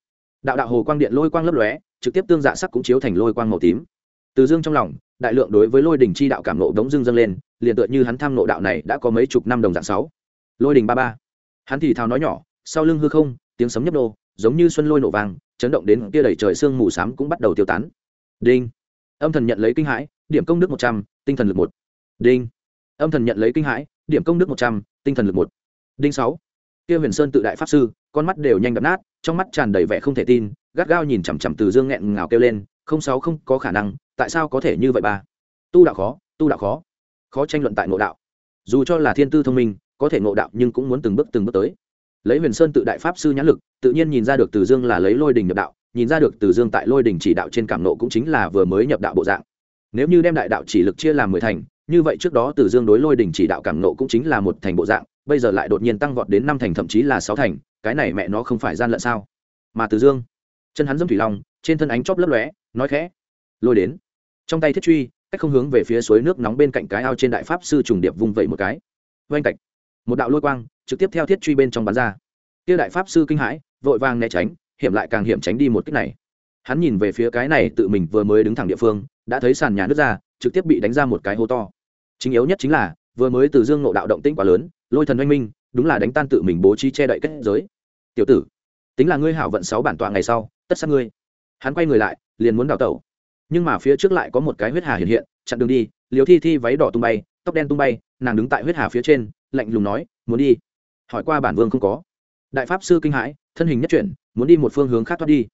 Đạo đạo hồ quang điện lôi quang lấp lóe, trực tiếp tương dạ sắc cũng chiếu thành lôi quang màu tím. Từ dương trong lòng, đại lượng đối với lôi đình chi đạo cảm nộ đống dương dâng lên, liền tựa như hắn tham nộ đạo này đã có mấy chục năm đồng dạng sáu. Lôi đình ba ba hắn thì thào nói nhỏ, sau lưng hư không, tiếng sấm nhấp nô, giống như xuân lôi nổ vang, chấn động đến kia đầy trời sương mù xám cũng bắt đầu tiêu tán. Đinh. Âm thần nhận lấy kinh hãi, điểm công đức một trăm, tinh thần lực một. Đinh. Âm thần nhận lấy kinh hãi, điểm công đức một trăm, tinh thần lực một. Đinh sáu. Kia huyền sơn tự đại pháp sư, con mắt đều nhanh đập nát, trong mắt tràn đầy vẻ không thể tin, gắt gao nhìn chằm chằm từ dương nghẹn ngào kêu lên, không sáu không có khả năng, tại sao có thể như vậy ba? Tu đạo khó, tu đạo khó. Khó tranh luận tại nội đạo. Dù cho là thiên tư thông minh có thể ngộ đạo nhưng cũng muốn từng bước từng bước tới. Lấy huyền sơn tự đại pháp sư nhãn lực, tự nhiên nhìn ra được từ dương là lấy lôi đình nhập đạo, nhìn ra được từ dương tại lôi đình chỉ đạo trên cảm nộ cũng chính là vừa mới nhập đạo bộ dạng. Nếu như đem đại đạo chỉ lực chia làm mười thành, như vậy trước đó từ dương đối lôi đình chỉ đạo cảm nộ cũng chính là một thành bộ dạng, bây giờ lại đột nhiên tăng vọt đến năm thành thậm chí là sáu thành, cái này mẹ nó không phải gian lận sao? Mà từ dương, chân hắn dâm thủy long, trên thân ánh chóp lấp lóe, nói khẽ, lôi đến. Trong tay thiết truy, cách không hướng về phía suối nước nóng bên cạnh cái ao trên đại pháp sư trùng điệp vung vẩy một cái. Oanh cạch một đạo lôi quang trực tiếp theo thiết truy bên trong bắn ra. Kia đại pháp sư kinh hãi, vội vàng né tránh, hiểm lại càng hiểm tránh đi một cách này. Hắn nhìn về phía cái này tự mình vừa mới đứng thẳng địa phương, đã thấy sàn nhà nước ra, trực tiếp bị đánh ra một cái hố to. Chính yếu nhất chính là, vừa mới từ dương nộ đạo động tĩnh quá lớn, lôi thần oanh minh, đúng là đánh tan tự mình bố trí che đậy kết giới. Tiểu tử, tính là ngươi hảo vận sáu bản tọa ngày sau, tất sát ngươi. Hắn quay người lại, liền muốn đào tẩu. Nhưng mà phía trước lại có một cái huyết hà hiện hiện, chặn đường đi liều thi thi váy đỏ tung bay, tóc đen tung bay, nàng đứng tại huyết hà phía trên lạnh lùng nói, muốn đi? Hỏi qua bản vương không có. Đại pháp sư kinh hãi, thân hình nhất chuyển, muốn đi một phương hướng khác thoát đi.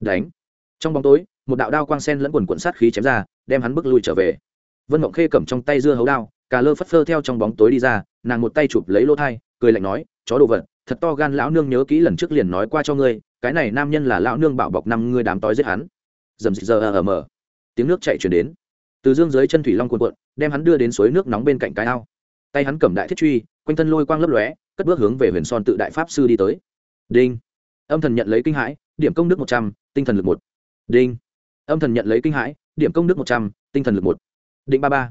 Đánh. Trong bóng tối, một đạo đao quang sen lẫn quần quận sát khí chém ra, đem hắn bước lui trở về. Vân mộng khê cầm trong tay dưa hấu đao cà lơ phất phơ theo trong bóng tối đi ra, nàng một tay chụp lấy lỗ thai, cười lạnh nói, chó đồ vật, thật to gan lão nương nhớ kỹ lần trước liền nói qua cho ngươi, cái này nam nhân là lão nương bảo bọc năm ngươi đám tói giết hắn. Dầm dị giờ ở ờ mờ. Tiếng nước chạy chuyển đến. Từ dương dưới chân thủy long cuộn cuộn, đem hắn đưa đến suối nước nóng bên cạnh cái ao tay hắn cầm đại thiết truy, quanh thân lôi quang lấp lóe, cất bước hướng về huyền son tự đại pháp sư đi tới. Đinh. Âm thần nhận lấy kinh hãi, điểm công đức một trăm, tinh thần lực một. Đinh. Âm thần nhận lấy kinh hãi, điểm công đức một trăm, tinh thần lực một. Định ba ba.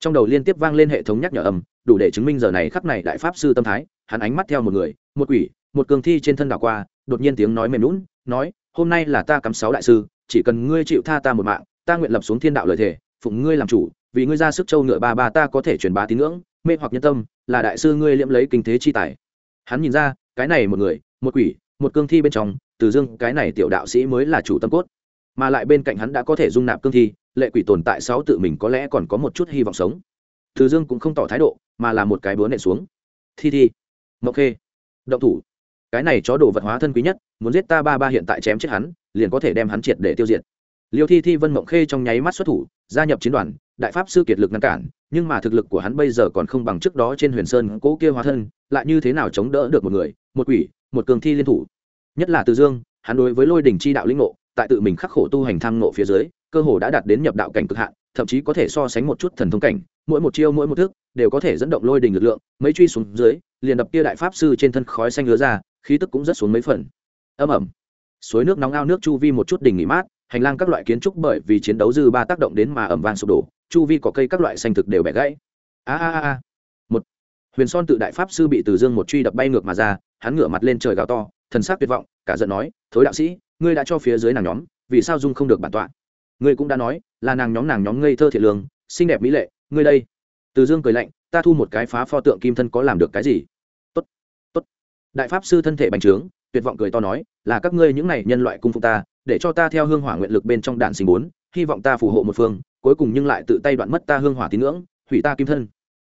Trong đầu liên tiếp vang lên hệ thống nhắc nhở âm, đủ để chứng minh giờ này khắc này đại pháp sư tâm thái, hắn ánh mắt theo một người, một quỷ, một cường thi trên thân đảo qua, đột nhiên tiếng nói mềm lún nói, hôm nay là ta cắm sáu đại sư, chỉ cần ngươi chịu tha ta một mạng, ta nguyện lập xuống thiên đạo lời thề, phụng ngươi làm chủ, vì ngươi ra sức châu ngựa ba ba ta có thể truyền bá tín ngưỡng mê hoặc nhân tâm, là đại sư ngươi liễm lấy kinh thế chi tài. Hắn nhìn ra, cái này một người, một quỷ, một cương thi bên trong, từ dương, cái này tiểu đạo sĩ mới là chủ tâm cốt. Mà lại bên cạnh hắn đã có thể dung nạp cương thi, lệ quỷ tồn tại sáu tự mình có lẽ còn có một chút hy vọng sống. Từ dương cũng không tỏ thái độ, mà là một cái búa nện xuống. Thi thi mộc khê, động thủ. Cái này chó đồ vật hóa thân quý nhất, muốn giết ta ba ba hiện tại chém chết hắn, liền có thể đem hắn triệt để tiêu diệt. Liêu thi thi vân mộng khê trong nháy mắt xuất thủ, gia nhập chiến đoàn, đại pháp sư kiệt lực ngăn cản nhưng mà thực lực của hắn bây giờ còn không bằng trước đó trên huyền sơn cố kia hóa thân, lại như thế nào chống đỡ được một người, một quỷ, một cường thi liên thủ. Nhất là từ dương, hắn đối với lôi đình chi đạo linh ngộ, tại tự mình khắc khổ tu hành tham ngộ phía dưới, cơ hồ đã đạt đến nhập đạo cảnh cực hạn, thậm chí có thể so sánh một chút thần thông cảnh, mỗi một chiêu mỗi một thức đều có thể dẫn động lôi đình lực lượng, mấy truy xuống dưới, liền đập kia đại pháp sư trên thân khói xanh lứa ra, khí tức cũng rất xuống mấy phần. Âm ẩm. Suối nước nóng ao nước chu vi một chút đỉnh nghỉ mát, hành lang các loại kiến trúc bởi vì chiến đấu dư ba tác động đến mà ẩm vang sụp đổ chu vi có cây các loại xanh thực đều bẻ gãy. A a a một. Huyền son tự đại pháp sư bị từ dương một truy đập bay ngược mà ra, hắn ngửa mặt lên trời gào to, thần sắc tuyệt vọng, cả giận nói, thối đạo sĩ, ngươi đã cho phía dưới nàng nhóm, vì sao dung không được bản tọa? Ngươi cũng đã nói, là nàng nhóm nàng nhóm ngây thơ thiệt lương, xinh đẹp mỹ lệ, ngươi đây. Từ dương cười lạnh, ta thu một cái phá pho tượng kim thân có làm được cái gì? Tốt tốt. Đại pháp sư thân thể bành trướng, tuyệt vọng cười to nói, là các ngươi những này nhân loại cung phụ ta, để cho ta theo hương hỏa nguyện lực bên trong đạn sinh bốn hy vọng ta phù hộ một phương, cuối cùng nhưng lại tự tay đoạn mất ta hương hỏa tín ngưỡng, hủy ta kim thân.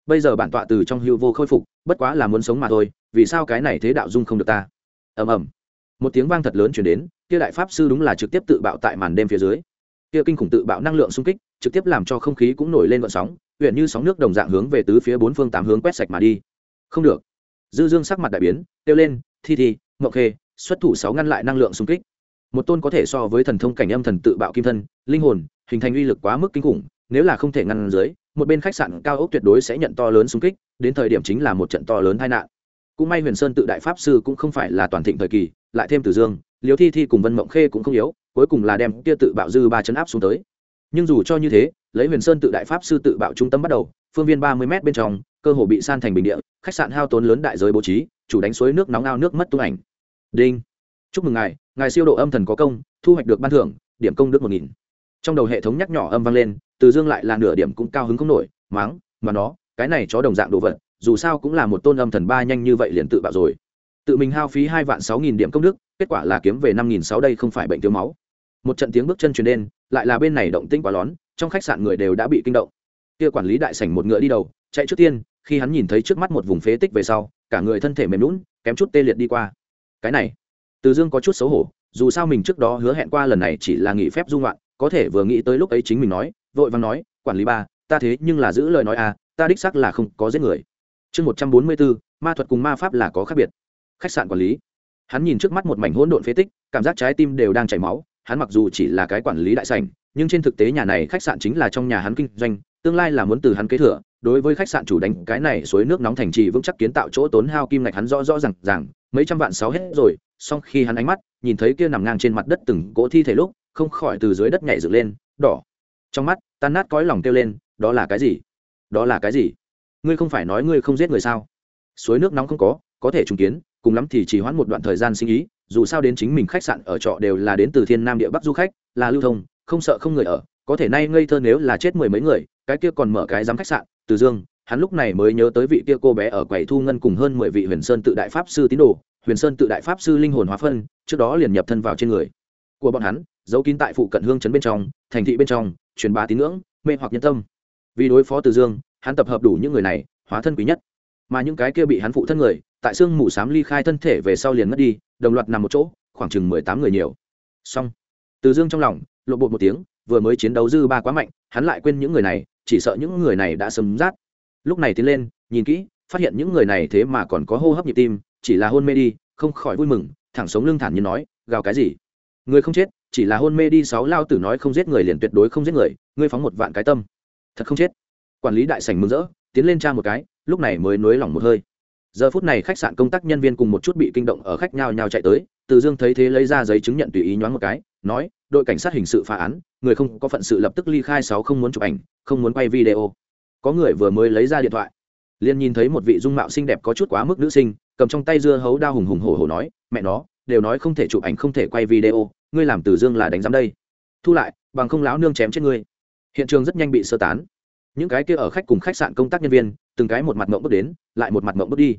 Bây giờ bản tọa từ trong hưu vô khôi phục, bất quá là muốn sống mà thôi, vì sao cái này thế đạo dung không được ta? Ầm ầm. Một tiếng vang thật lớn chuyển đến, kia đại pháp sư đúng là trực tiếp tự bạo tại màn đêm phía dưới. Kia kinh khủng tự bạo năng lượng xung kích, trực tiếp làm cho không khí cũng nổi lên vận sóng huyện như sóng nước đồng dạng hướng về tứ phía bốn phương tám hướng quét sạch mà đi. Không được. Dư dương sắc mặt đại biến, kêu lên, thi thi, ngọc khê, xuất thủ sáu ngăn lại năng lượng xung kích một tôn có thể so với thần thông cảnh âm thần tự bạo kim thân, linh hồn, hình thành uy lực quá mức kinh khủng, nếu là không thể ngăn dưới, một bên khách sạn cao ốc tuyệt đối sẽ nhận to lớn xung kích, đến thời điểm chính là một trận to lớn tai nạn. Cũng may huyền sơn tự đại pháp sư cũng không phải là toàn thịnh thời kỳ, lại thêm từ dương liều thi thi cùng vân mộng khê cũng không yếu, cuối cùng là đem kia tự bạo dư ba chấn áp xuống tới. Nhưng dù cho như thế, lấy huyền sơn tự đại pháp sư tự bạo trung tâm bắt đầu, phương viên ba mươi m bên trong, cơ hồ bị san thành bình địa, khách sạn hao tốn lớn đại giới bố trí, chủ đánh suối nước nóng ao nước mất tung ảnh. Đinh chúc mừng ngài ngài siêu độ âm thần có công, thu hoạch được ban thưởng, điểm công đức một nghìn. Trong đầu hệ thống nhắc nhỏ âm vang lên, từ dương lại là nửa điểm cũng cao hứng không nổi, máng, mà nó, cái này chó đồng dạng đồ vật, dù sao cũng là một tôn âm thần ba nhanh như vậy liền tự bạo rồi. Tự mình hao phí hai vạn sáu nghìn điểm công đức, kết quả là kiếm về năm nghìn sáu đây không phải bệnh thiếu máu. Một trận tiếng bước chân truyền đến lại là bên này động tĩnh quá lón, trong khách sạn người đều đã bị kinh động. Kia quản lý đại sảnh một ngựa đi đầu, chạy trước tiên, khi hắn nhìn thấy trước mắt một vùng phế tích về sau, cả người thân thể mềm lún kém chút tê liệt đi qua. Cái này từ dương có chút xấu hổ, dù sao mình trước đó hứa hẹn qua lần này chỉ là nghỉ phép dung loạn có thể vừa nghĩ tới lúc ấy chính mình nói, vội vàng nói, quản lý ba, ta thế nhưng là giữ lời nói à ta đích xác là không có giết người. Chương một trăm bốn mươi bốn, ma thuật cùng ma pháp là có khác biệt. Khách sạn quản lý. Hắn nhìn trước mắt một mảnh hỗn độn phế tích, cảm giác trái tim đều đang chảy máu, hắn mặc dù chỉ là cái quản lý đại sành nhưng trên thực tế nhà này khách sạn chính là trong nhà hắn kinh doanh, tương lai là muốn từ hắn kế thừa, đối với khách sạn chủ đánh cái này suối nước nóng thành trì vững chắc kiến tạo chỗ tốn hao kim ngạch hắn rõ rõ rằng rằng mấy trăm vạn sáu hết rồi, song khi hắn ánh mắt nhìn thấy kia nằm ngang trên mặt đất từng cỗ thi thể lúc, không khỏi từ dưới đất nhảy dựng lên, đỏ. Trong mắt, tan nát cõi lòng kêu lên, đó là cái gì? Đó là cái gì? Ngươi không phải nói ngươi không giết người sao? Suối nước nóng không có có thể trùng kiến, cùng lắm thì chỉ hoãn một đoạn thời gian sinh ý, dù sao đến chính mình khách sạn ở trọ đều là đến từ thiên nam địa bắc du khách, là lưu thông, không sợ không người ở, có thể nay ngây thơ nếu là chết mười mấy người, cái kia còn mở cái giám khách sạn, từ dương hắn lúc này mới nhớ tới vị kia cô bé ở quầy thu ngân cùng hơn mười vị huyền sơn tự đại pháp sư tín đồ, huyền sơn tự đại pháp sư linh hồn hóa phân, trước đó liền nhập thân vào trên người của bọn hắn, giấu kín tại phụ cận hương trấn bên trong, thành thị bên trong, truyền bá tín ngưỡng, mê hoặc nhân tâm. Vì đối phó từ dương, hắn tập hợp đủ những người này, hóa thân quý nhất. Mà những cái kia bị hắn phụ thân người, tại xương mù s ly khai thân thể về sau liền mất đi, đồng loạt nằm một chỗ, khoảng chừng mười tám người nhiều. Xong. Từ dương trong lòng lộ bột một tiếng, vừa mới chiến đấu dư ba quá mạnh, hắn lại quên những người này, chỉ sợ những người này đã sấm rát lúc này tiến lên, nhìn kỹ, phát hiện những người này thế mà còn có hô hấp nhịp tim, chỉ là hôn mê đi, không khỏi vui mừng, thẳng sống lưng thản như nói, gào cái gì? Người không chết, chỉ là hôn mê đi, sáu lao tử nói không giết người liền tuyệt đối không giết người, ngươi phóng một vạn cái tâm. Thật không chết. Quản lý đại sảnh mừng rỡ, tiến lên tra một cái, lúc này mới nối lỏng một hơi. Giờ phút này khách sạn công tác nhân viên cùng một chút bị kinh động ở khách nhao nhao chạy tới, từ dương thấy thế lấy ra giấy chứng nhận tùy ý nhoáng một cái, nói, đội cảnh sát hình sự phá án, người không có phận sự lập tức ly khai, sáu không muốn chụp ảnh, không muốn quay video có người vừa mới lấy ra điện thoại. Liền nhìn thấy một vị dung mạo xinh đẹp có chút quá mức nữ sinh, cầm trong tay dưa hấu đao hùng hùng hổ hổ nói, mẹ nó, đều nói không thể chụp ảnh, không thể quay video, ngươi làm từ dương là đánh giám đây. Thu lại, bằng không láo nương chém chết ngươi. Hiện trường rất nhanh bị sơ tán. Những cái kia ở khách cùng khách sạn công tác nhân viên, từng cái một mặt mộng bước đến, lại một mặt mộng bước đi.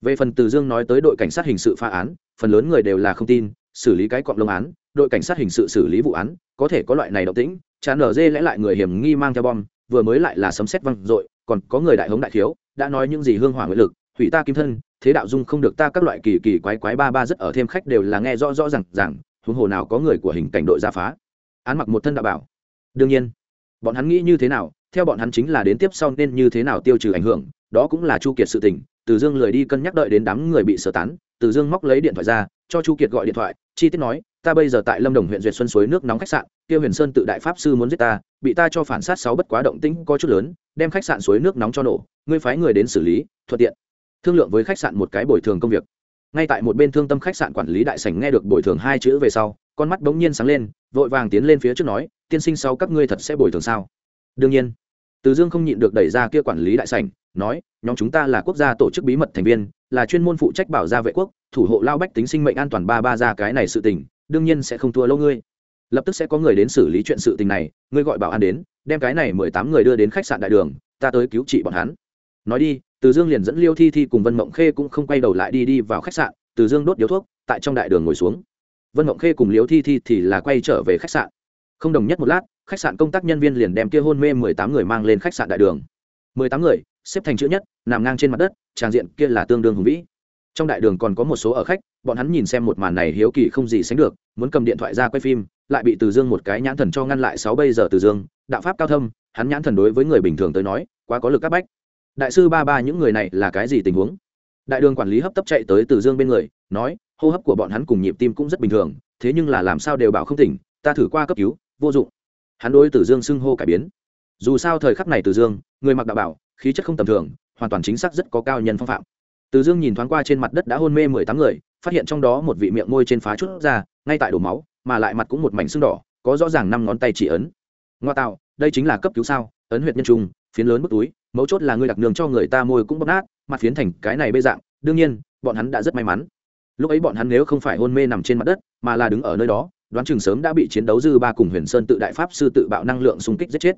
Về phần từ dương nói tới đội cảnh sát hình sự phá án, phần lớn người đều là không tin, xử lý cái cọng lông án, đội cảnh sát hình sự xử lý vụ án, có thể có loại này động tĩnh, chán nở dê lẽ lại người hiểm nghi mang theo bom vừa mới lại là sấm xét văng dội, còn có người đại hống đại thiếu, đã nói những gì hương hỏa nguyện lực, hủy ta kim thân, thế đạo dung không được ta các loại kỳ kỳ quái quái ba ba rất ở thêm khách đều là nghe rõ rõ rằng rằng huống hồ nào có người của hình cảnh đội ra phá. Án mặc một thân đạo bảo. Đương nhiên, bọn hắn nghĩ như thế nào, theo bọn hắn chính là đến tiếp sau nên như thế nào tiêu trừ ảnh hưởng, đó cũng là chu kiệt sự tình, từ dương lười đi cân nhắc đợi đến đám người bị sơ tán, từ dương móc lấy điện thoại ra cho chu kiệt gọi điện thoại, chi tiết nói, ta bây giờ tại lâm đồng huyện duyệt xuân suối nước nóng khách sạn, kia huyền sơn tự đại pháp sư muốn giết ta, bị ta cho phản sát sáu bất quá động tĩnh có chút lớn, đem khách sạn suối nước nóng cho nổ, ngươi phái người đến xử lý, thuận tiện. Thương lượng với khách sạn một cái bồi thường công việc. Ngay tại một bên thương tâm khách sạn quản lý đại sảnh nghe được bồi thường hai chữ về sau, con mắt bỗng nhiên sáng lên, vội vàng tiến lên phía trước nói, tiên sinh sau các ngươi thật sẽ bồi thường sao? Đương nhiên từ dương không nhịn được đẩy ra kia quản lý đại sảnh, nói, nhóm chúng ta là quốc gia tổ chức bí mật thành viên, là chuyên môn phụ trách bảo gia vệ quốc, thủ hộ lao bách tính sinh mệnh an toàn ba ba ra cái này sự tình, đương nhiên sẽ không thua lâu ngươi. Lập tức sẽ có người đến xử lý chuyện sự tình này, ngươi gọi bảo an đến, đem cái này mười tám người đưa đến khách sạn đại đường, ta tới cứu trị bọn hắn. Nói đi, từ dương liền dẫn liêu thi thi cùng vân mộng khê cũng không quay đầu lại đi đi vào khách sạn, từ dương đốt điếu thuốc, tại trong đại đường ngồi xuống. Vân mộng khê cùng liêu thi thi thì là quay trở về khách sạn. Không đồng nhất một lát khách sạn công tác nhân viên liền đem kia hôn mê mười tám người mang lên khách sạn đại đường. mười tám người, xếp thành chữ nhất, nằm ngang trên mặt đất tràng diện kia là tương đương hùng vĩ. Trong đại đường còn có một số ở khách, bọn hắn nhìn xem một màn này hiếu kỳ không gì sánh được, muốn cầm điện thoại ra quay phim, lại bị từ dương một cái nhãn thần cho ngăn lại sáu bây giờ từ dương, đạo pháp cao thâm, hắn nhãn thần đối với người bình thường tới nói, quá có lực các bách. Đại sư ba ba những người này là cái gì tình huống? Đại đường quản lý hấp tấp chạy tới từ dương bên người, nói, hô hấp của bọn hắn cùng nhịp tim cũng rất bình thường, thế nhưng là làm sao đều bảo không tỉnh, ta thử qua cấp cứu, vô dụng hắn đối tử dương xưng hô cải biến. Dù sao thời khắc này Tử dương, người mặc đạo bảo, khí chất không tầm thường, hoàn toàn chính xác rất có cao nhân phong phạm. Tử dương nhìn thoáng qua trên mặt đất đã hôn mê mười tám người, phát hiện trong đó một vị miệng môi trên phá chút ra, ngay tại đổ máu, mà lại mặt cũng một mảnh sưng đỏ, có rõ ràng năm ngón tay chỉ ấn. Ngoa tạo, đây chính là cấp cứu sao, ấn huyệt nhân trung, phiến lớn bức túi, mấu chốt là ngươi đặc nương cho người ta môi cũng bóp nát, mặt phiến thành cái này bê dạng, đương nhiên, bọn hắn đã rất may mắn. Lúc ấy bọn hắn nếu không phải hôn mê nằm trên mặt đất, mà là đứng ở nơi đó đoán chừng sớm đã bị chiến đấu dư ba cùng huyền sơn tự đại pháp sư tự bạo năng lượng xung kích giết chết.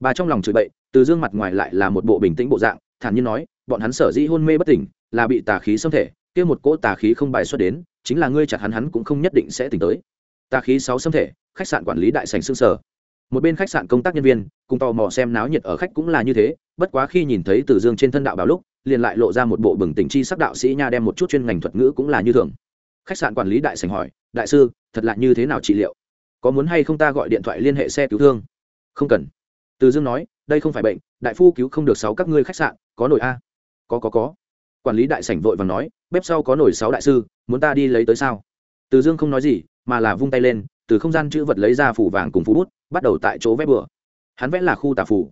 Bà trong lòng chửi bậy, từ dương mặt ngoài lại là một bộ bình tĩnh bộ dạng, thản nhiên nói, bọn hắn sở dĩ hôn mê bất tỉnh, là bị tà khí xâm thể, kia một cỗ tà khí không bài xuất đến, chính là ngươi chặt hắn hắn cũng không nhất định sẽ tỉnh tới. Tà khí sáu xâm thể, khách sạn quản lý đại sành xương sở. Một bên khách sạn công tác nhân viên, cùng tò mò xem náo nhiệt ở khách cũng là như thế, bất quá khi nhìn thấy từ dương trên thân đạo báo lúc, liền lại lộ ra một bộ bừng tỉnh chi sắc đạo sĩ nha đem một chút chuyên ngành thuật ngữ cũng là như thường. Khách sạn quản lý đại sành hỏi đại sư, thật lạ như thế nào trị liệu? Có muốn hay không ta gọi điện thoại liên hệ xe cứu thương? Không cần. Từ dương nói, đây không phải bệnh, đại phu cứu không được sáu các ngươi khách sạn, có nổi a. Có có có. Quản lý đại sảnh vội và nói, bếp sau có nổi sáu đại sư, muốn ta đi lấy tới sao? Từ dương không nói gì, mà là vung tay lên, từ không gian chữ vật lấy ra phủ vàng cùng phú bút, bắt đầu tại chỗ vẽ bừa. Hắn vẽ là khu tà phủ.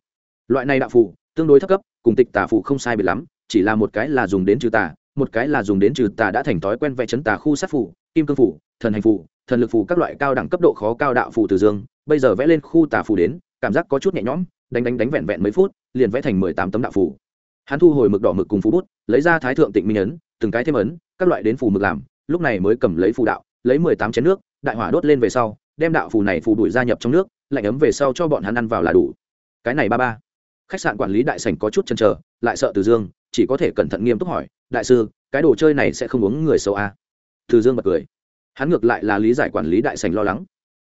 Loại này đạo phủ, tương đối thấp cấp, cùng tịch tà phủ không sai biệt lắm, chỉ là một cái là dùng đến trừ tà, một cái là dùng đến trừ tà đã thành thói quen vẽ chấn tà khu sát phủ kim cương phủ, thần hành phủ, thần lực phủ các loại cao đẳng cấp độ khó cao đạo phủ từ dương, bây giờ vẽ lên khu tà phủ đến, cảm giác có chút nhẹ nhõm, đánh đánh đánh vẹn vẹn mấy phút, liền vẽ thành mười tám tấm đạo phủ. Hắn thu hồi mực đỏ mực cùng phú bút, lấy ra thái thượng tịnh minh ấn, từng cái thêm ấn, các loại đến phù mực làm, lúc này mới cầm lấy phù đạo, lấy mười tám chén nước, đại hỏa đốt lên về sau, đem đạo phù này phù đuổi gia nhập trong nước, lạnh ấm về sau cho bọn hắn ăn vào là đủ. Cái này ba ba. Khách sạn quản lý đại sảnh có chút chần chờ, lại sợ từ dương, chỉ có thể cẩn thận nghiêm túc hỏi, đại sư, cái đồ chơi này sẽ không uống người xấu à? Từ dương bật cười. Hắn ngược lại là lý giải quản lý đại sảnh lo lắng.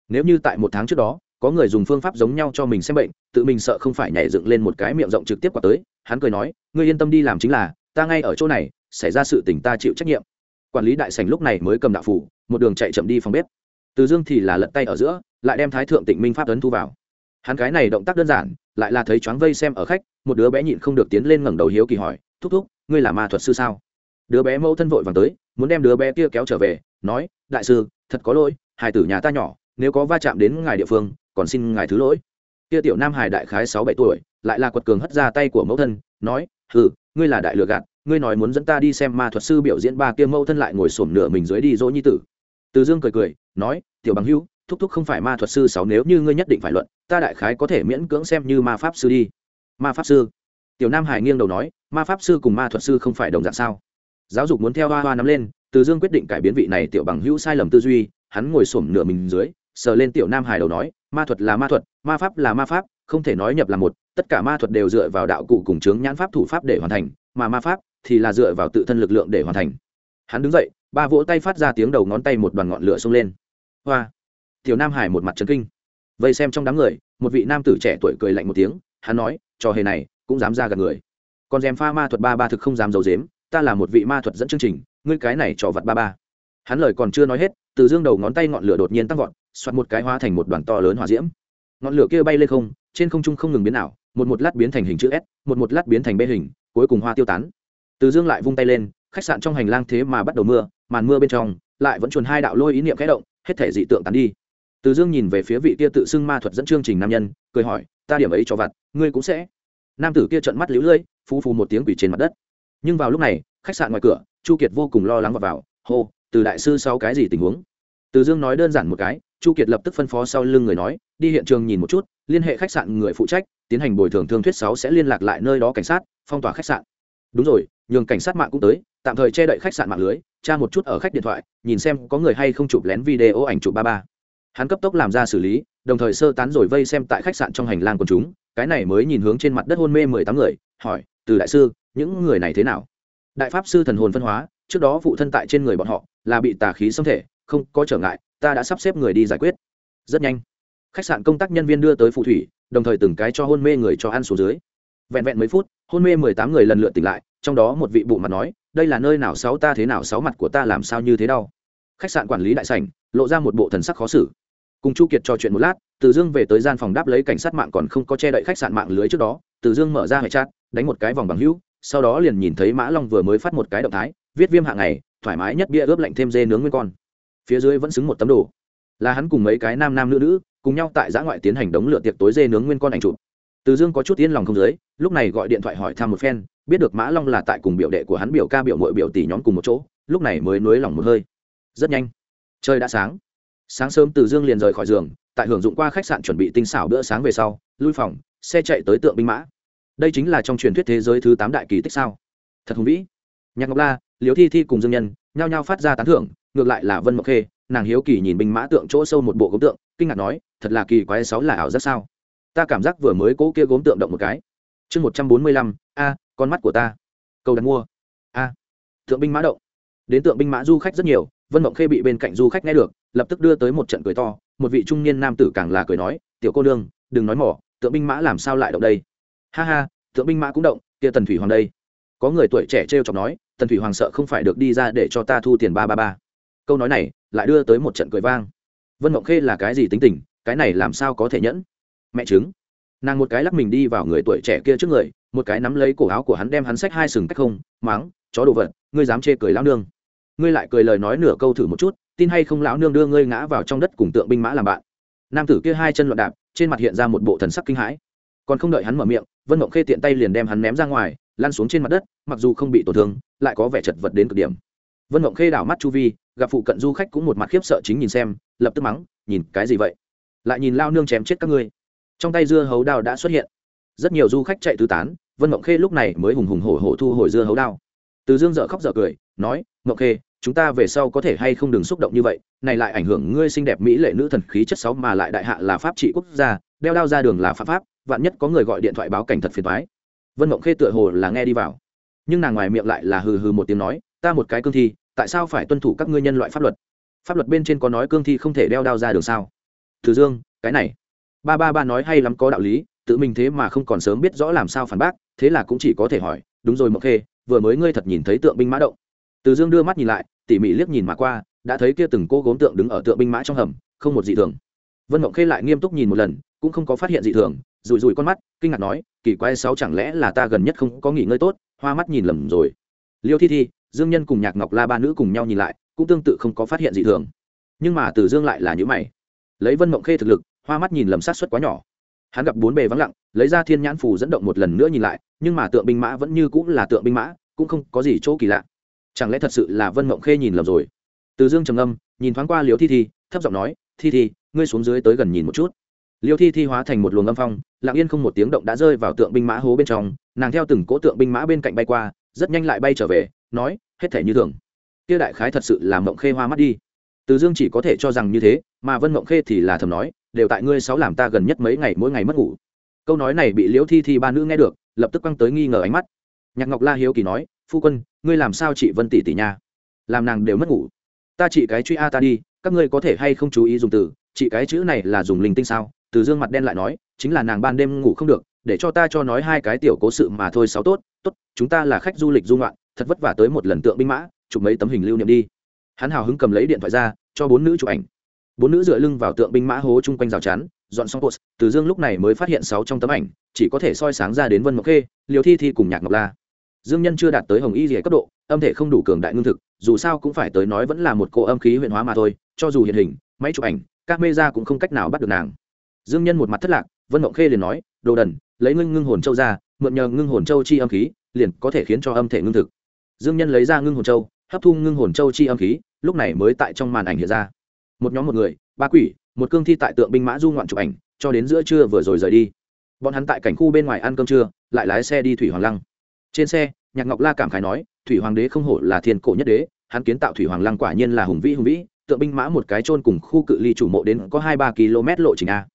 Nếu như tại một tháng trước đó, có người dùng phương pháp giống nhau cho mình xem bệnh, tự mình sợ không phải nhảy dựng lên một cái miệng rộng trực tiếp qua tới, hắn cười nói, ngươi yên tâm đi làm chính là, ta ngay ở chỗ này, xảy ra sự tình ta chịu trách nhiệm. Quản lý đại sành lúc này mới cầm đạo phủ, một đường chạy chậm đi phòng bếp. Từ dương thì là lật tay ở giữa, lại đem thái thượng tịnh minh pháp ấn thu vào. Hắn cái này động tác đơn giản, lại là thấy choáng vây xem ở khách, một đứa bé nhịn không được tiến lên ngẩng đầu hiếu kỳ hỏi, thúc thúc, ngươi là ma thuật sư sao? Đứa bé mẫu thân vội vàng tới muốn đem đứa bé kia kéo trở về, nói, đại sư, thật có lỗi, hài tử nhà ta nhỏ, nếu có va chạm đến ngài địa phương, còn xin ngài thứ lỗi. Kia tiểu nam hải đại khái sáu bảy tuổi, lại là quật cường hất ra tay của mẫu thân, nói, hừ, ngươi là đại lừa gạt, ngươi nói muốn dẫn ta đi xem ma thuật sư biểu diễn ba kia mẫu thân lại ngồi xổm nửa mình dưới đi dỗ nhi tử. Từ dương cười cười, nói, tiểu bằng hưu thúc thúc không phải ma thuật sư sáu nếu như ngươi nhất định phải luận, ta đại khái có thể miễn cưỡng xem như ma pháp sư đi. Ma pháp sư? Tiểu nam hải nghiêng đầu nói, ma pháp sư cùng ma thuật sư không phải đồng dạng sao? Giáo dục muốn theo hoa hoa nắm lên, từ dương quyết định cải biến vị này tiểu bằng hữu sai lầm tư duy, hắn ngồi xổm nửa mình dưới, sờ lên tiểu nam hải đầu nói, ma thuật là ma thuật, ma pháp là ma pháp, không thể nói nhập là một, tất cả ma thuật đều dựa vào đạo cụ cùng chướng nhãn pháp thủ pháp để hoàn thành, mà ma pháp thì là dựa vào tự thân lực lượng để hoàn thành. Hắn đứng dậy, ba vỗ tay phát ra tiếng đầu ngón tay một đoàn ngọn lửa xông lên. Hoa! Tiểu nam hải một mặt trấn kinh. Vây xem trong đám người, một vị nam tử trẻ tuổi cười lạnh một tiếng, hắn nói, trò hề này cũng dám ra gần người. Còn dèm pha ma thuật ba ba thực không dám giấu dếm ta là một vị ma thuật dẫn chương trình, ngươi cái này trò vật ba ba. Hắn lời còn chưa nói hết, từ dương đầu ngón tay ngọn lửa đột nhiên tăng vọt xoát một cái hóa thành một đoàn to lớn hỏa diễm. Ngọn lửa kia bay lên không, trên không trung không ngừng biến ảo, một một lát biến thành hình chữ s, một một lát biến thành bê hình, cuối cùng hoa tiêu tán. Từ dương lại vung tay lên, khách sạn trong hành lang thế mà bắt đầu mưa, màn mưa bên trong, lại vẫn chuồn hai đạo lôi ý niệm khẽ động, hết thể dị tượng tán đi. Từ dương nhìn về phía vị kia tự xưng ma thuật dẫn chương trình nam nhân, cười hỏi, ta điểm ấy cho vặt, ngươi cũng sẽ. Nam tử kia trợn mắt lũ lưỡi phù phù một tiếng quỷ trên mặt đất nhưng vào lúc này, khách sạn ngoài cửa, chu kiệt vô cùng lo lắng và vào, hô, từ đại sư sau cái gì tình huống? Từ dương nói đơn giản một cái, chu kiệt lập tức phân phó sau lưng người nói, đi hiện trường nhìn một chút, liên hệ khách sạn người phụ trách, tiến hành bồi thường thương thuyết sáu sẽ liên lạc lại nơi đó cảnh sát, phong tỏa khách sạn. Đúng rồi, nhường cảnh sát mạng cũng tới, tạm thời che đậy khách sạn mạng lưới, tra một chút ở khách điện thoại, nhìn xem có người hay không chụp lén video ảnh chụp ba ba. Hắn cấp tốc làm ra xử lý, đồng thời sơ tán rồi vây xem tại khách sạn trong hành lang của chúng. Cái này mới nhìn hướng trên mặt đất hôn mê mười tám người, hỏi, từ đại sư những người này thế nào? Đại pháp sư thần hồn phân hóa, trước đó phụ thân tại trên người bọn họ, là bị tà khí xâm thể, không có trở ngại, ta đã sắp xếp người đi giải quyết. Rất nhanh, khách sạn công tác nhân viên đưa tới phù thủy, đồng thời từng cái cho hôn mê người cho ăn xuống dưới. Vẹn vẹn mấy phút, hôn mê mười tám người lần lượt tỉnh lại, trong đó một vị bộ mặt nói, đây là nơi nào sáu ta thế nào, sáu mặt của ta làm sao như thế đau? Khách sạn quản lý đại sảnh, lộ ra một bộ thần sắc khó xử. Cùng chu kiệt trò chuyện một lát, từ dương về tới gian phòng đáp lấy cảnh sát mạng còn không có che đậy khách sạn mạng lưới trước đó, từ dương mở ra hệ chat, đánh một cái vòng bằng hữu sau đó liền nhìn thấy mã long vừa mới phát một cái động thái, viết viêm hạng ngày, thoải mái nhất bia ướp lạnh thêm dê nướng nguyên con. Phía dưới vẫn xứng một tấm đồ. Là hắn cùng mấy cái nam nam nữ nữ, cùng nhau tại giã ngoại tiến hành đống lửa tiệc tối dê nướng nguyên con ảnh chụp. Từ dương có chút yên lòng không dưới lúc này gọi điện thoại hỏi thăm một phen, biết được mã long là tại cùng biểu đệ của hắn biểu ca biểu mội biểu tỷ nhóm cùng một chỗ, lúc này mới nới lỏng một hơi. Rất nhanh. Trời đã sáng. Sáng sớm từ dương liền rời khỏi giường, tại hưởng dụng qua khách sạn chuẩn bị tinh xảo bữa sáng về sau, lui phòng, xe chạy tới tượng binh mã đây chính là trong truyền thuyết thế giới thứ tám đại kỳ tích sao? Thật hùng vĩ. Nhạc ngọc la, liễu thi thi cùng dương nhân nhao nhao phát ra tán thưởng, ngược lại là vân mộc khê, nàng hiếu kỳ nhìn binh mã tượng chỗ sâu một bộ gốm tượng, kinh ngạc nói, thật là kỳ quái sáu là ảo giác sao? Ta cảm giác vừa mới cố kia gốm tượng động một cái. Chương một trăm bốn mươi lăm, a, con mắt của ta. Cầu đặt mua. A, tượng binh mã động. Đến tượng binh mã du khách rất nhiều, vân mộng khê bị bên cạnh du khách nghe được, lập tức đưa tới một trận cười to, một vị trung niên nam tử càng là cười nói, tiểu cô nương, đừng nói mỏ, tượng binh mã làm sao lại động đây? Ha ha tượng binh mã cũng động, kia tần thủy hoàng đây. Có người tuổi trẻ t r e o chọc nói, tần thủy hoàng sợ không phải được đi ra để cho ta thu tiền ba ba ba. Câu nói này lại đưa tới một trận cười vang. Vân mộng khê là cái gì tính tình, cái này làm sao có thể nhẫn? Mẹ chứng nàng một cái lắc mình đi vào người tuổi trẻ kia trước người, một cái nắm lấy cổ áo của hắn đem hắn xách hai sừng cách không máng chó đồ vật, ngươi dám chê cười lão nương. Ngươi lại cười lời nói nửa câu thử một chút, tin hay không lão nương đưa ngươi ngã vào trong đất cùng tượng binh mã làm bạn. Nam tử kia hai chân loạn đạp, trên mặt hiện ra một bộ thần sắc kinh hãi còn không đợi hắn mở miệng, vân mộng khê tiện tay liền đem hắn ném ra ngoài, lăn xuống trên mặt đất, mặc dù không bị tổn thương, lại có vẻ chật vật đến cực điểm. Vân mộng khê đảo mắt chu vi, gặp phụ cận du khách cũng một mặt khiếp sợ chính nhìn xem, lập tức mắng, nhìn cái gì vậy? Lại nhìn lao nương chém chết các ngươi. Trong tay dưa hấu đao đã xuất hiện. Rất nhiều du khách chạy tứ tán, vân mộng khê lúc này mới hùng hùng hổ hổ thu hồi dưa hấu đao. Từ dương dợ khóc dợ cười, nói, mộng khê, chúng ta về sau có thể hay không đừng xúc động như vậy, này lại ảnh hưởng ngươi xinh đẹp mỹ lệ nữ thần khí chất sáu mà lại đại hạ là pháp trị quốc gia, đeo đao ra đường là pháp pháp vạn nhất có người gọi điện thoại báo cảnh thật phiền toái. Vân mộng khê tựa hồ là nghe đi vào. Nhưng nàng ngoài miệng lại là hừ hừ một tiếng nói, ta một cái cương thi, tại sao phải tuân thủ các ngươi nhân loại pháp luật? Pháp luật bên trên có nói cương thi không thể đeo đao ra đường sao? Từ dương, cái này. Ba ba ba nói hay lắm có đạo lý, tự mình thế mà không còn sớm biết rõ làm sao phản bác, thế là cũng chỉ có thể hỏi, đúng rồi mộng khê, vừa mới ngươi thật nhìn thấy tượng binh mã động. Từ dương đưa mắt nhìn lại, tỉ mỉ liếc nhìn mà qua, đã thấy kia từng cô gốm tượng đứng ở tượng binh mã trong hầm, không một dị thường. Vân mộng khê lại nghiêm túc nhìn một lần, cũng không có phát hiện dị thường rùi rùi con mắt, kinh ngạc nói, kỳ quái sáu chẳng lẽ là ta gần nhất không có nghỉ ngơi tốt, hoa mắt nhìn lầm rồi. Liêu thi thi, dương nhân cùng nhạc ngọc la ba nữ cùng nhau nhìn lại, cũng tương tự không có phát hiện gì thường. Nhưng mà từ dương lại là những mày. Lấy vân mộng khê thực lực, hoa mắt nhìn lầm sát xuất quá nhỏ. Hắn gặp bốn bề vắng lặng, lấy ra thiên nhãn phù dẫn động một lần nữa nhìn lại, nhưng mà tượng binh mã vẫn như cũng là tượng binh mã, cũng không có gì chỗ kỳ lạ. Chẳng lẽ thật sự là vân mộng khê nhìn lầm rồi? Từ dương trầm âm nhìn thoáng qua liều thi thi, thấp giọng nói, thi thi, ngươi xuống dưới tới gần nhìn một chút liêu thi thi hóa thành một luồng âm phong, lặng yên không một tiếng động đã rơi vào tượng binh mã hố bên trong, nàng theo từng cỗ tượng binh mã bên cạnh bay qua, rất nhanh lại bay trở về, nói, hết thể như thường. Kia đại khái thật sự là mộng khê hoa mắt đi. Từ dương chỉ có thể cho rằng như thế, mà vân mộng khê thì là thầm nói, đều tại ngươi sáu làm ta gần nhất mấy ngày mỗi ngày mất ngủ. Câu nói này bị liễu thi thi ba nữ nghe được, lập tức quăng tới nghi ngờ ánh mắt. Nhạc ngọc la hiếu kỳ nói, phu quân, ngươi làm sao chị vân tỷ tỷ nha? Làm nàng đều mất ngủ. Ta chị cái truy a ta đi, các ngươi có thể hay không chú ý dùng từ, chị cái chữ này là dùng linh tinh sao? Từ dương mặt đen lại nói, chính là nàng ban đêm ngủ không được, để cho ta cho nói hai cái tiểu cố sự mà thôi, sáu tốt tốt, chúng ta là khách du lịch du ngoạn, thật vất vả tới một lần tượng binh mã, chụp mấy tấm hình lưu niệm đi. Hắn hào hứng cầm lấy điện thoại ra, cho bốn nữ chụp ảnh. Bốn nữ dựa lưng vào tượng binh mã hố chung quanh rào chắn, dọn xong post, từ dương lúc này mới phát hiện sáu trong tấm ảnh, chỉ có thể soi sáng ra đến vân mộc khê liều thi thi cùng nhạc ngọc la. Dương nhân chưa đạt tới hồng y gì cấp độ, âm thể không đủ cường đại ngưng thực, dù sao cũng phải tới nói vẫn là một cô âm khí huyện hóa mà thôi, cho dù hiện hình, máy chụp ảnh, các mê ra cũng không cách nào bắt được nàng dương nhân một mặt thất lạc, vân mộng khê liền nói, đồ đần, lấy ngưng ngưng hồn châu ra, mượn nhờ ngưng hồn châu chi âm khí, liền có thể khiến cho âm thể ngưng thực. Dương nhân lấy ra ngưng hồn châu, hấp thu ngưng hồn châu chi âm khí, lúc này mới tại trong màn ảnh hiện ra. Một nhóm một người, ba quỷ, một cương thi tại tượng binh mã du ngoạn chụp ảnh, cho đến giữa trưa vừa rồi rời đi. Bọn hắn tại cảnh khu bên ngoài ăn cơm trưa, lại lái xe đi thủy hoàng lăng. Trên xe, nhạc ngọc la cảm khái nói, thủy hoàng đế không hổ là thiên cổ nhất đế, hắn kiến tạo thủy hoàng lăng quả nhiên là hùng vĩ hùng vĩ, tượng binh mã một cái trôn cùng khu cự ly chủ mộ đến có hai ba km lộ trình a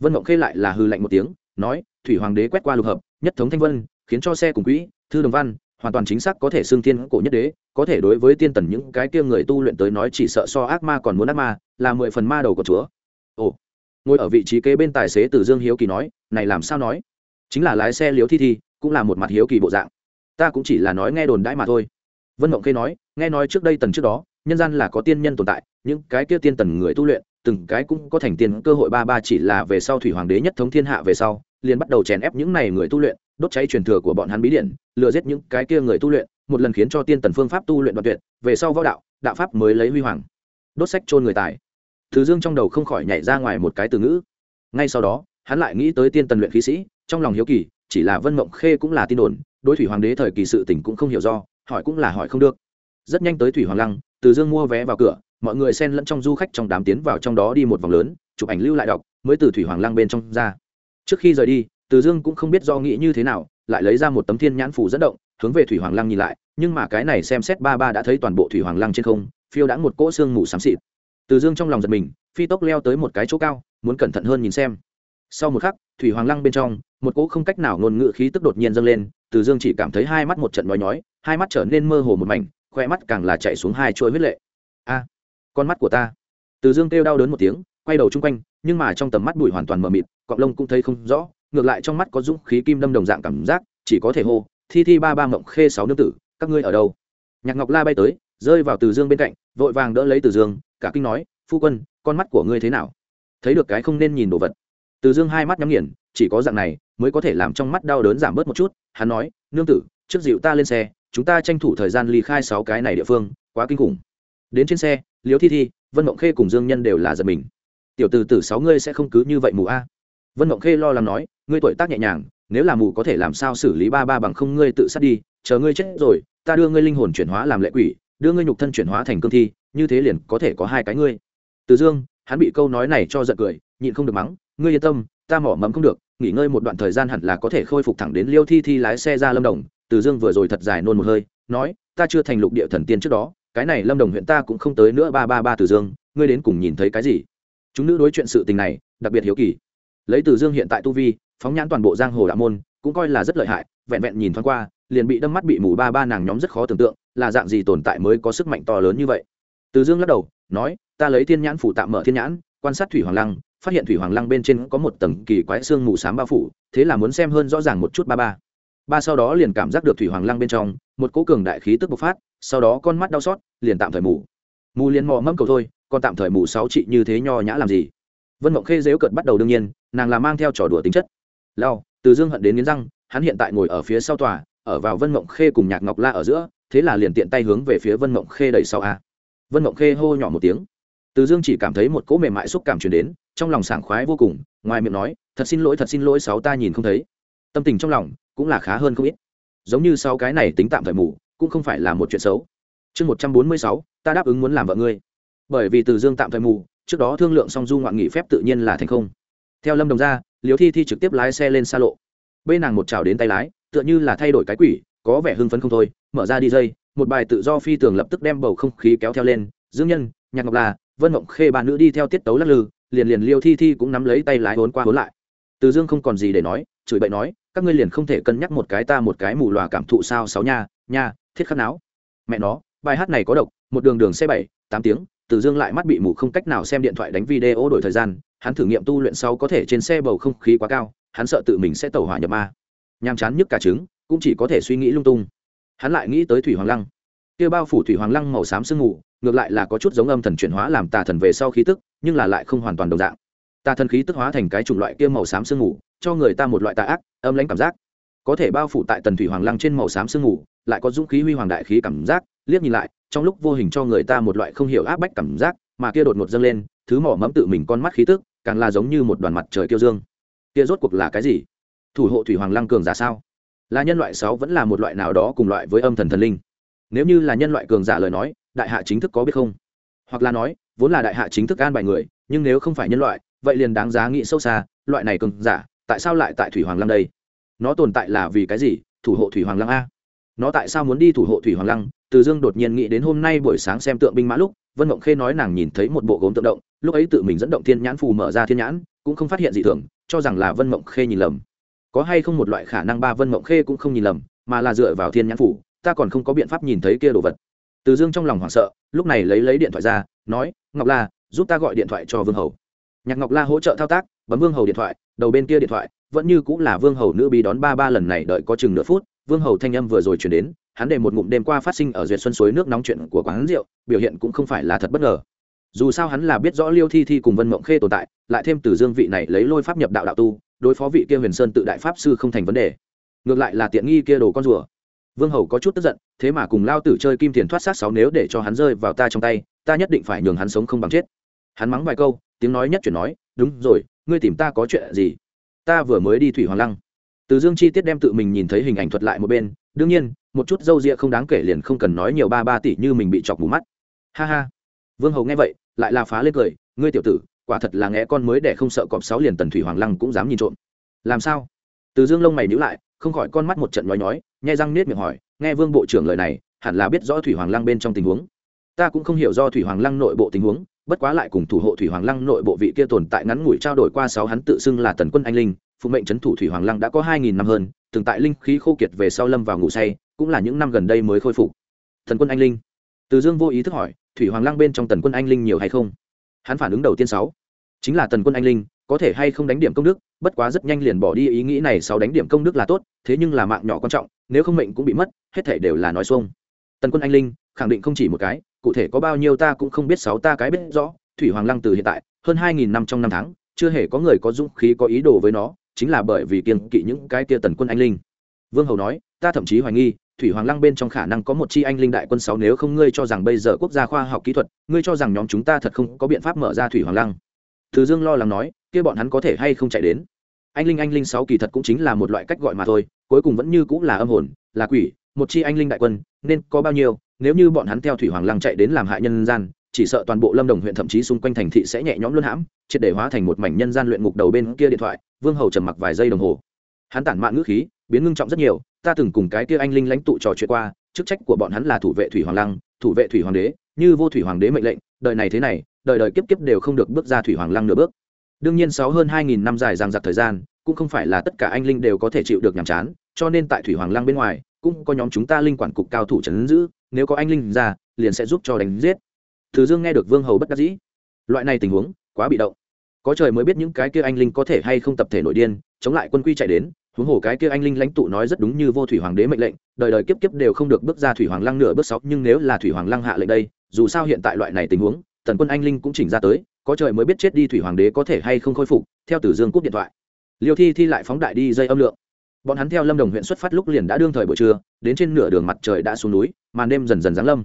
vân mộng khê lại là hư lạnh một tiếng, nói, thủy hoàng đế quét qua lục hợp, nhất thống thanh vân, khiến cho xe cùng quỹ, thư đồng văn, hoàn toàn chính xác có thể xương thiên cổ nhất đế, có thể đối với tiên tần những cái kia người tu luyện tới nói chỉ sợ so ác ma còn muốn ác ma, là mười phần ma đầu của chúa. Ồ. Ngồi ở vị trí kế bên tài xế từ dương hiếu kỳ nói, này làm sao nói? Chính là lái xe liếu thi thi, cũng là một mặt hiếu kỳ bộ dạng. Ta cũng chỉ là nói nghe đồn đãi mà thôi. Vân mộng khê nói, nghe nói trước đây tần trước đó, nhân gian là có tiên nhân tồn tại, những cái kia tiên tần người tu luyện từng cái cũng có thành tiền cơ hội ba ba chỉ là về sau thủy hoàng đế nhất thống thiên hạ về sau, liền bắt đầu chèn ép những này người tu luyện, đốt cháy truyền thừa của bọn hắn bí điện lừa giết những cái kia người tu luyện, một lần khiến cho tiên tần phương pháp tu luyện đoạt tuyệt, về sau võ đạo đạo pháp mới lấy huy hoàng. Đốt sách chôn người tài. Thứ dương trong đầu không khỏi nhảy ra ngoài một cái từ ngữ. Ngay sau đó, hắn lại nghĩ tới tiên tần luyện khí sĩ, trong lòng hiếu kỳ, chỉ là vân mộng khê cũng là tin đồn, đối thủy hoàng đế thời kỳ sự tình cũng không hiểu do, hỏi cũng là hỏi không được. Rất nhanh tới thủy hoàng lăng, từ dương mua vé vào cửa mọi người xen lẫn trong du khách trong đám tiến vào trong đó đi một vòng lớn, chụp ảnh lưu lại đọc, mới từ thủy hoàng lang bên trong ra. Trước khi rời đi, từ dương cũng không biết do nghĩ như thế nào, lại lấy ra một tấm thiên nhãn phủ dẫn động, hướng về thủy hoàng lang nhìn lại, nhưng mà cái này xem xét ba ba đã thấy toàn bộ thủy hoàng lang trên không, phiêu đã một cỗ xương mù xám xịt. Từ dương trong lòng giật mình, phi tốc leo tới một cái chỗ cao, muốn cẩn thận hơn nhìn xem. Sau một khắc, thủy hoàng lăng bên trong, một cỗ không cách nào ngôn ngữ khí tức đột nhiên dâng lên, từ dương chỉ cảm thấy hai mắt một trận nói nhói, hai mắt trở nên mơ hồ một mảnh, khoe mắt càng là chạy xuống hai chuỗi huyết lệ. A! Con mắt của ta. Từ dương kêu đau đớn một tiếng, quay đầu chung quanh, nhưng mà trong tầm mắt bụi hoàn toàn mờ mịt, cọng lông cũng thấy không rõ, ngược lại trong mắt có dũng khí kim đâm đồng dạng cảm giác, chỉ có thể hô, thi thi ba ba mộng khê sáu nương tử, các ngươi ở đâu? Nhạc ngọc la bay tới, rơi vào từ dương bên cạnh, vội vàng đỡ lấy từ dương, cả kinh nói, phu quân, con mắt của ngươi thế nào? Thấy được cái không nên nhìn đồ vật. Từ dương hai mắt nhắm nghiền, chỉ có dạng này mới có thể làm trong mắt đau đớn giảm bớt một chút, hắn nói, nương tử, trước dịu ta lên xe, chúng ta tranh thủ thời gian ly khai sáu cái này địa phương, quá kinh khủng. Đến trên xe liếu thi thi, vân mộng khê cùng dương nhân đều là giật mình. Tiểu từ tử sáu ngươi sẽ không cứ như vậy mù a. Vân mộng khê lo lắng nói, ngươi tuổi tác nhẹ nhàng, nếu là mù có thể làm sao xử lý ba ba bằng không ngươi tự sát đi, chờ ngươi chết rồi, ta đưa ngươi linh hồn chuyển hóa làm lệ quỷ, đưa ngươi nhục thân chuyển hóa thành cương thi, như thế liền có thể có hai cái ngươi. Từ dương, hắn bị câu nói này cho giận cười, nhịn không được mắng, ngươi yên tâm, ta mỏ mẫm không được, nghỉ ngơi một đoạn thời gian hẳn là có thể khôi phục thẳng đến liêu thi thi lái xe ra lâm đồng. Từ dương vừa rồi thật dài nôn một hơi, nói, ta chưa thành lục địa thần tiên trước đó cái này lâm đồng huyện ta cũng không tới nữa, ba ba ba từ dương, ngươi đến cùng nhìn thấy cái gì? Chúng nữ đối chuyện sự tình này, đặc biệt hiếu kỳ. Lấy từ dương hiện tại tu vi, phóng nhãn toàn bộ giang hồ đạo môn, cũng coi là rất lợi hại, vẹn vẹn nhìn thoáng qua, liền bị đâm mắt bị mù ba ba nàng nhóm rất khó tưởng tượng, là dạng gì tồn tại mới có sức mạnh to lớn như vậy. Từ dương lắc đầu, nói, ta lấy thiên nhãn phủ tạm mở thiên nhãn, quan sát thủy hoàng lăng, phát hiện thủy hoàng lăng bên trên có một tầng kỳ quái xương mù s á m bao phủ, thế là muốn xem hơn rõ ràng một chút ba ba ba sau đó liền cảm giác được thủy hoàng lăng bên trong, một cỗ cường đại khí tức bộc phát, sau đó con mắt đau xót, liền tạm thời mù. Mù liền mò mâm cầu thôi, còn tạm thời mù sáu chị như thế nho nhã làm gì? Vân mộng khê dếu cợt bắt đầu đương nhiên, nàng là mang theo trò đùa tính chất. Lao, từ dương hận đến nghiến răng, hắn hiện tại ngồi ở phía sau tòa, ở vào vân mộng khê cùng nhạc ngọc la ở giữa, thế là liền tiện tay hướng về phía vân mộng khê đẩy sau a. Vân mộng khê hô nhỏ một tiếng. Từ dương chỉ cảm thấy một cỗ mềm mại xúc cảm truyền đến, trong lòng sảng khoái vô cùng, ngoài miệng nói, thật xin lỗi, thật xin lỗi, sáu ta nhìn không thấy. Tâm tình trong lòng cũng là khá hơn không ít. Giống như sau cái này tính tạm thời mù, cũng không phải là một chuyện xấu. Chương một trăm bốn mươi sáu, ta đáp ứng muốn làm vợ ngươi. Bởi vì từ dương tạm thời mù, trước đó thương lượng song du ngoạn nghỉ phép tự nhiên là thành không. Theo lâm đồng ra liều thi thi trực tiếp lái xe lên xa lộ. Bên nàng một chảo đến tay lái, tựa như là thay đổi cái quỷ, có vẻ hưng phấn không thôi, mở ra đi dây, một bài tự do phi tường lập tức đem bầu không khí kéo theo lên. Dương nhân, nhạc ngọc là, vân mộng khê ba nữ đi theo tiết tấu lắc lư, liền liền liêu thi thi cũng nắm lấy tay lái hốn qua hốn lại. Từ dương không còn gì để nói, chửi bậy nói các ngươi liền không thể cân nhắc một cái ta một cái mù lòa cảm thụ sao sáu nha nha, thiết khắc não mẹ nó, bài hát này có độc, một đường đường xe bảy, tám tiếng, từ dương lại mắt bị mù không cách nào xem điện thoại đánh video đổi thời gian, hắn thử nghiệm tu luyện sau có thể trên xe bầu không khí quá cao, hắn sợ tự mình sẽ tẩu hỏa nhập ma. Nhàm chán nhức cả trứng, cũng chỉ có thể suy nghĩ lung tung. Hắn lại nghĩ tới thủy hoàng lăng. Kia bao phủ thủy hoàng lăng màu xám sương mù, ngược lại là có chút giống âm thần chuyển hóa làm tà thần về sau khí tức, nhưng là lại không hoàn toàn đồng dạng. Tà thần khí tức hóa thành cái chủng loại kia màu xám sương mù cho người ta một loại tà ác, âm lãnh cảm giác. Có thể bao phủ tại tần thủy hoàng lăng trên màu xám sương mù, lại có dũng khí huy hoàng đại khí cảm giác, liếc nhìn lại, trong lúc vô hình cho người ta một loại không hiểu áp bách cảm giác, mà kia đột ngột dâng lên, thứ mỏ mẫm tự mình con mắt khí tức, càng là giống như một đoàn mặt trời kiêu dương. Kia rốt cuộc là cái gì? Thủ hộ thủy hoàng lăng cường giả sao? Là nhân loại sáu vẫn là một loại nào đó cùng loại với âm thần thần linh? Nếu như là nhân loại cường giả lời nói, đại hạ chính thức có biết không? Hoặc là nói, vốn là đại hạ chính thức an bài người, nhưng nếu không phải nhân loại, vậy liền đáng giá nghĩ sâu xa, loại này cường giả tại sao lại tại thủy hoàng lăng đây? Nó tồn tại là vì cái gì? Thủ hộ thủy hoàng lăng a. Nó tại sao muốn đi thủ hộ thủy hoàng lăng? Từ dương đột nhiên nghĩ đến hôm nay buổi sáng xem tượng binh mã lúc, vân mộng khê nói nàng nhìn thấy một bộ gốm tượng động, lúc ấy tự mình dẫn động thiên nhãn phù mở ra thiên nhãn, cũng không phát hiện gì thường, cho rằng là vân mộng khê nhìn lầm. Có hay không một loại khả năng ba vân mộng khê cũng không nhìn lầm, mà là dựa vào thiên nhãn phủ ta còn không có biện pháp nhìn thấy kia đồ vật. Từ dương trong lòng hoảng sợ, lúc này lấy lấy điện thoại ra, nói, ngọc la, giúp ta gọi điện thoại cho vương hầu. Nhạc ngọc la hỗ trợ thao tác bấm vương hầu điện thoại, đầu bên kia điện thoại, vẫn như cũng là vương hầu nữ bí đón ba ba lần này đợi có chừng nửa phút, vương hầu thanh âm vừa rồi chuyển đến, hắn để một ngụm đêm qua phát sinh ở duyệt xuân suối nước nóng chuyện của quán rượu, biểu hiện cũng không phải là thật bất ngờ. Dù sao hắn là biết rõ liêu thi thi cùng vân mộng khê tồn tại, lại thêm từ dương vị này lấy lôi pháp nhập đạo đạo tu, đối phó vị kia huyền sơn tự đại pháp sư không thành vấn đề. Ngược lại là tiện nghi kia đồ con rùa. Vương hầu có chút tức giận, thế mà cùng lao tử chơi kim tiền thoát sát sáu nếu để cho hắn rơi vào ta trong tay, ta nhất định phải nhường hắn sống không bằng chết. Hắn mắng vài câu, tiếng nói nhất chuyển nói, đúng rồi ngươi tìm ta có chuyện gì? Ta vừa mới đi thủy hoàng lăng. Từ dương chi tiết đem tự mình nhìn thấy hình ảnh thuật lại một bên, đương nhiên, một chút dâu rịa không đáng kể liền không cần nói nhiều ba ba tỷ như mình bị chọc mù mắt. Ha ha. Vương hầu nghe vậy, lại là phá lên cười, ngươi tiểu tử, quả thật là nghe con mới để không sợ cọp sáu liền tần thủy hoàng lăng cũng dám nhìn trộm. Làm sao? Từ dương lông mày nhữ lại, không khỏi con mắt một trận nhói nhói, nhai răng nết miệng hỏi, nghe vương bộ trưởng lời này, hẳn là biết rõ thủy hoàng lăng bên trong tình huống. Ta cũng không hiểu do thủy hoàng lăng nội bộ tình huống bất quá lại cùng thủ hộ thủy hoàng lăng nội bộ vị kia tồn tại ngắn ngủi trao đổi qua sáu hắn tự xưng là tần quân anh linh, phụ mệnh trấn thủ thủy hoàng lăng đã có hai nghìn năm hơn từng tại linh khí khô kiệt về sau lâm vào ngủ say, cũng là những năm gần đây mới khôi phục. Thần quân anh linh. Từ dương vô ý thức hỏi, thủy hoàng lăng bên trong tần quân anh linh nhiều hay không? Hắn phản ứng đầu tiên sáu. Chính là tần quân anh linh, có thể hay không đánh điểm công đức, bất quá rất nhanh liền bỏ đi ý nghĩ này sau đánh điểm công đức là tốt, thế nhưng là mạng nhỏ quan trọng, nếu không mệnh cũng bị mất, hết thể đều là nói xuông. Tần quân anh linh, khẳng định không chỉ một cái cụ thể có bao nhiêu ta cũng không biết, sáu ta cái biết rõ. Thủy hoàng lăng từ hiện tại, hơn hai nghìn năm trong năm tháng, chưa hề có người có dũng khí, có ý đồ với nó, chính là bởi vì kiên kỵ những cái tia tần quân anh linh. Vương hầu nói, ta thậm chí hoài nghi, thủy hoàng lăng bên trong khả năng có một chi anh linh đại quân sáu nếu không ngươi cho rằng bây giờ quốc gia khoa học kỹ thuật, ngươi cho rằng nhóm chúng ta thật không có biện pháp mở ra thủy hoàng lăng. Từ dương lo lắng nói, kia bọn hắn có thể hay không chạy đến? Anh linh anh linh sáu kỳ thật cũng chính là một loại cách gọi mà thôi, cuối cùng vẫn như cũng là âm hồn, là quỷ, một chi anh linh đại quân, nên có bao nhiêu? Nếu như bọn hắn theo thủy hoàng lăng chạy đến làm hại nhân gian, chỉ sợ toàn bộ lâm đồng huyện thậm chí xung quanh thành thị sẽ nhẹ nhõm luôn hãm, triệt để hóa thành một mảnh nhân gian luyện ngục đầu bên kia điện thoại, vương hầu trầm mặc vài giây đồng hồ. Hắn tản mạn ngữ khí, biến ngưng trọng rất nhiều, ta từng cùng cái kia anh linh lãnh tụ trò chuyện qua, chức trách của bọn hắn là thủ vệ thủy hoàng lăng, thủ vệ thủy hoàng đế, như vô thủy hoàng đế mệnh lệnh, đời này thế này, đời đời kiếp kiếp đều không được bước ra thủy hoàng lăng nửa bước. Đương nhiên sáu hơn hai nghìn năm dài rằng giặc thời gian, cũng không phải là tất cả anh linh đều có thể chịu được nhàm chán, cho nên tại thủy hoàng lăng bên ngoài, cũng có nhóm chúng ta linh quản cục cao thủ trấn giữ nếu có anh linh ra, liền sẽ giúp cho đánh giết. Thứ dương nghe được vương hầu bất đắc dĩ. Loại này tình huống, quá bị động. Có trời mới biết những cái kia anh linh có thể hay không tập thể nội điên, chống lại quân quy chạy đến, huống hồ cái kia anh linh lãnh tụ nói rất đúng như vô thủy hoàng đế mệnh lệnh, đời đời kiếp kiếp đều không được bước ra thủy hoàng lăng nửa bước sáu, nhưng nếu là thủy hoàng lăng hạ lệnh đây, dù sao hiện tại loại này tình huống tần quân anh linh cũng chỉnh ra tới, có trời mới biết chết đi thủy hoàng đế có thể hay không khôi phục, theo tử dương cúp điện thoại. Liêu thi thi lại phóng đại đi dây âm lượng bọn hắn theo lâm đồng huyện xuất phát lúc liền đã đương thời buổi trưa, đến trên nửa đường mặt trời đã xuống núi, màn đêm dần dần giáng lâm.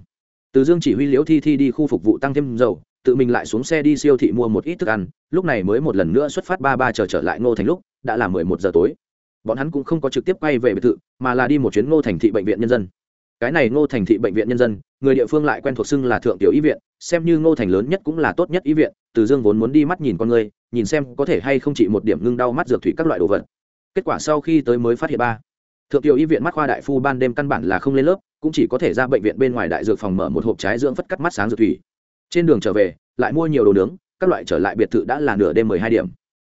Từ dương chỉ huy liễu thi thi đi khu phục vụ tăng thêm dầu, tự mình lại xuống xe đi siêu thị mua một ít thức ăn, lúc này mới một lần nữa xuất phát ba ba chờ trở lại ngô thành lúc, đã là mười một giờ tối. Bọn hắn cũng không có trực tiếp quay về biệt thự, mà là đi một chuyến ngô thành thị bệnh viện nhân dân. Cái này ngô thành thị bệnh viện nhân dân, người địa phương lại quen thuộc xưng là thượng tiểu y viện, xem như ngô thành lớn nhất cũng là tốt nhất y viện, từ dương vốn muốn đi mắt nhìn con người, nhìn xem có thể hay không chỉ một điểm ngưng đau mắt dược thủy các loại đồ vật kết quả sau khi tới mới phát hiện ba. Thượng tiểu y viện mắt khoa đại phu ban đêm căn bản là không lên lớp, cũng chỉ có thể ra bệnh viện bên ngoài đại dược phòng mở một hộp trái dưỡng phất cắt mắt sáng dược thủy. Trên đường trở về, lại mua nhiều đồ nướng, các loại trở lại biệt thự đã là nửa đêm mười hai điểm.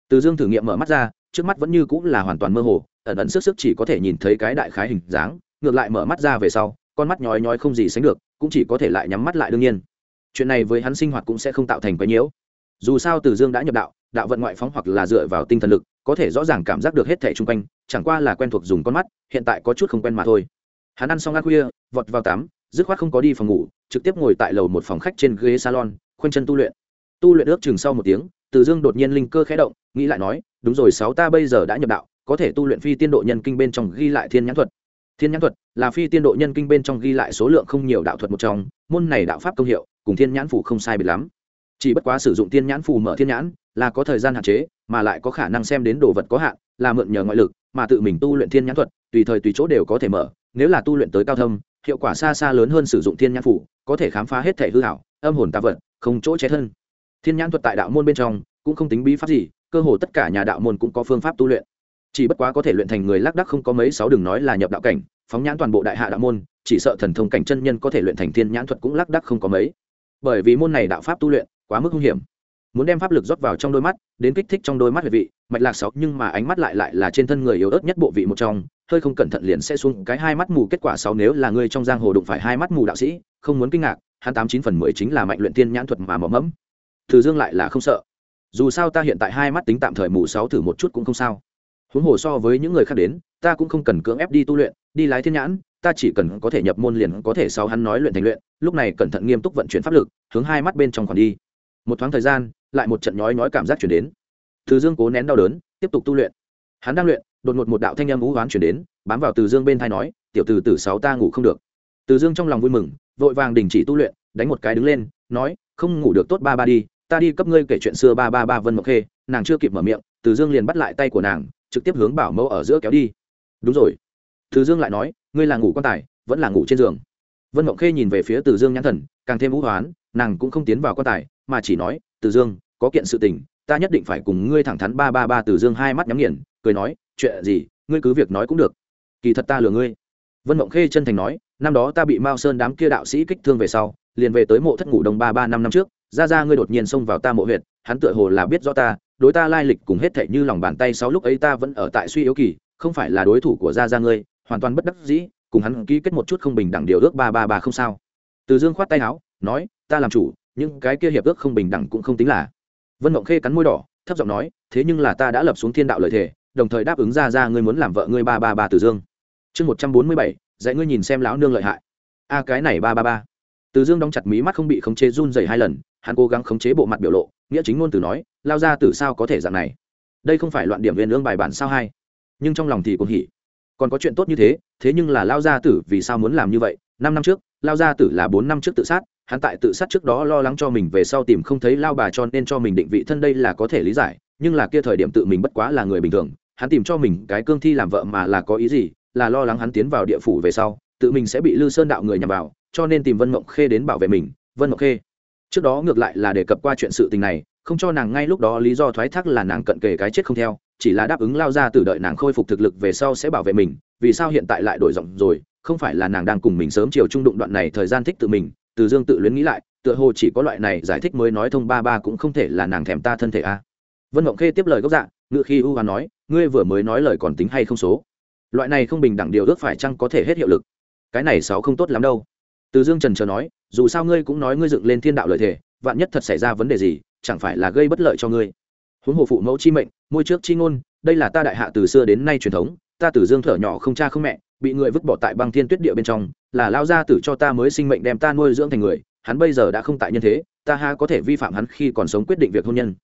Từ dương thử nghiệm mở mắt ra, trước mắt vẫn như cũng là hoàn toàn mơ hồ, ẩn ẩn sức sức chỉ có thể nhìn thấy cái đại khái hình dáng, ngược lại mở mắt ra về sau, con mắt nhói nhói không gì sánh được, cũng chỉ có thể lại nhắm mắt lại đương nhiên. Chuyện này với hắn sinh hoạt cũng sẽ không tạo thành quấy nhiễu dù sao từ dương đã nhập đạo đạo vận ngoại phóng hoặc là dựa vào tinh thần lực, có thể rõ ràng cảm giác được hết thẻ chung quanh, chẳng qua là quen thuộc dùng con mắt, hiện tại có chút không quen mà thôi. Hắn ăn xong ăn khuya, vọt vào tắm, dứt khoát không có đi phòng ngủ, trực tiếp ngồi tại lầu một phòng khách trên ghế salon, khoanh chân tu luyện. Tu luyện ước chừng sau một tiếng, từ dương đột nhiên linh cơ khẽ động, nghĩ lại nói, đúng rồi, sáu ta bây giờ đã nhập đạo, có thể tu luyện phi tiên độ nhân kinh bên trong ghi lại thiên nhãn thuật. Thiên nhãn thuật là phi tiên độ nhân kinh bên trong ghi lại số lượng không nhiều đạo thuật một trong, môn này đạo pháp công hiệu, cùng thiên nhãn phủ không sai biệt lắm. Chỉ bất quá sử dụng thiên nhãn phù mở thiên nhãn là có thời gian hạn chế, mà lại có khả năng xem đến đồ vật có hạn, là mượn nhờ ngoại lực, mà tự mình tu luyện thiên nhãn thuật, tùy thời tùy chỗ đều có thể mở. Nếu là tu luyện tới cao thâm, hiệu quả xa xa lớn hơn sử dụng thiên nhãn phủ, có thể khám phá hết thể hư hảo, âm hồn tạ vật, không chỗ che thân. Thiên nhãn thuật tại đạo môn bên trong, cũng không tính bí pháp gì, cơ hồ tất cả nhà đạo môn cũng có phương pháp tu luyện. Chỉ bất quá có thể luyện thành người lác đắc không có mấy sáu đừng nói là nhập đạo cảnh, phóng nhãn toàn bộ đại hạ đạo môn, chỉ sợ thần thông cảnh chân nhân có thể luyện thành thiên nhãn thuật cũng lác đắc không có mấy. Bởi vì môn này đạo pháp tu luyện quá mức hung hiểm muốn đem pháp lực rót vào trong đôi mắt, đến kích thích trong đôi mắt huyệt vị, mạch lạc sáu, nhưng mà ánh mắt lại lại là trên thân người yếu ớt nhất bộ vị một trong, hơi không cẩn thận liền sẽ xuống cái hai mắt mù, kết quả sáu nếu là người trong giang hồ đụng phải hai mắt mù đạo sĩ, không muốn kinh ngạc, hắn tám chín phần mười chính là mạnh luyện tiên nhãn thuật mà mỏm mẫm. Thử dương lại là không sợ. Dù sao ta hiện tại hai mắt tính tạm thời mù, sáu thử một chút cũng không sao. Huống hồ so với những người khác đến, ta cũng không cần cưỡng ép đi tu luyện, đi lái thiên nhãn, ta chỉ cần có thể nhập môn liền có thể sau hắn nói luyện thành luyện, lúc này cẩn thận nghiêm túc vận chuyển pháp lực, hướng hai mắt bên trong khoản đi. Một thoáng thời gian lại một trận nhói nhói cảm giác chuyển đến. Từ dương cố nén đau đớn, tiếp tục tu luyện. Hắn đang luyện, đột ngột một đạo thanh âm ú hoán chuyển đến, bám vào từ dương bên thai nói, tiểu từ tử sáu ta ngủ không được. Từ dương trong lòng vui mừng, vội vàng đình chỉ tu luyện, đánh một cái đứng lên, nói, không ngủ được tốt ba ba đi, ta đi cấp ngươi kể chuyện xưa ba ba ba vân mộc khê. Nàng chưa kịp mở miệng, từ dương liền bắt lại tay của nàng, trực tiếp hướng bảo mẫu ở giữa kéo đi. Đúng rồi. Từ dương lại nói, ngươi là ngủ quan tài, vẫn là ngủ trên giường. Vân mộng khê nhìn về phía từ dương nhãn thần, càng thêm vũ hoán, nàng cũng không tiến vào quan tài, mà chỉ nói, từ dương có kiện sự tình, ta nhất định phải cùng ngươi thẳng thắn ba ba ba từ dương hai mắt nhắm nghiền, cười nói, chuyện gì, ngươi cứ việc nói cũng được. Kỳ thật ta lừa ngươi. Vân mộng khê chân thành nói, năm đó ta bị mao sơn đám kia đạo sĩ kích thương về sau, liền về tới mộ thất ngủ đông ba ba năm năm trước, ra ra ngươi đột nhiên xông vào ta mộ huyệt, hắn tựa hồ là biết rõ ta, đối ta lai lịch cùng hết thảy như lòng bàn tay sau lúc ấy ta vẫn ở tại suy yếu kỳ, không phải là đối thủ của ra ra ngươi, hoàn toàn bất đắc dĩ, cùng hắn ký kết một chút không bình đẳng điều ước ba ba ba không sao. Từ dương khoát tay áo, nói, ta làm chủ, nhưng cái kia hiệp ước không bình đẳng cũng không tính là vân mộng khê cắn môi đỏ, thấp giọng nói, thế nhưng là ta đã lập xuống thiên đạo lời thể đồng thời đáp ứng ra ra ngươi muốn làm vợ ngươi ba ba ba từ dương. Chương một trăm bốn mươi bảy, dạy ngươi nhìn xem lão nương lợi hại. A cái này ba ba ba. Từ dương đóng chặt mí mắt không bị khống chế run dày hai lần, hắn cố gắng khống chế bộ mặt biểu lộ, nghĩa chính ngôn từ nói, lao ra từ sao có thể dạng này? Đây không phải loạn điểm viên lương bài bản sao hai nhưng trong lòng thì cũng hỉ. Còn có chuyện tốt như thế thế nhưng là lao gia tử vì sao muốn làm như vậy? Năm năm trước, lao gia tử là bốn năm trước tự sát hắn tại tự sát trước đó lo lắng cho mình về sau tìm không thấy lao bà cho nên cho mình định vị thân đây là có thể lý giải, nhưng là kia thời điểm tự mình bất quá là người bình thường, hắn tìm cho mình cái cương thi làm vợ mà là có ý gì, là lo lắng hắn tiến vào địa phủ về sau, tự mình sẽ bị lư sơn đạo người nhằm vào, cho nên tìm vân mộng khê đến bảo vệ mình. Vân mộng khê. Trước đó ngược lại là đề cập qua chuyện sự tình này, không cho nàng ngay lúc đó lý do thoái thác là nàng cận kề cái chết không theo, chỉ là đáp ứng lao ra từ đợi nàng khôi phục thực lực về sau sẽ bảo vệ mình, vì sao hiện tại lại đổi giọng rồi, không phải là nàng đang cùng mình sớm chiều trung đụng đoạn này thời gian thích tự mình từ dương tự luyến nghĩ lại, tựa hồ chỉ có loại này giải thích mới nói thông ba ba cũng không thể là nàng thèm ta thân thể a vân mộng khê tiếp lời gốc dạ ngự khi u hoán nói, ngươi vừa mới nói lời còn tính hay không số. Loại này không bình đẳng điều ước phải chăng có thể hết hiệu lực? Cái này sáu không tốt lắm đâu. Từ dương trần chờ nói, dù sao ngươi cũng nói ngươi dựng lên thiên đạo lợi thể, vạn nhất thật xảy ra vấn đề gì, chẳng phải là gây bất lợi cho ngươi. Huống hồ phụ mẫu chi mệnh, môi trước chi ngôn, đây là ta đại hạ từ xưa đến nay truyền thống, ta từ dương thở nhỏ không cha không mẹ bị người vứt bỏ tại băng thiên tuyết địa bên trong, là lao gia tử cho ta mới sinh mệnh đem ta nuôi dưỡng thành người, hắn bây giờ đã không tại nhân thế, ta ha có thể vi phạm hắn khi còn sống quyết định việc hôn nhân.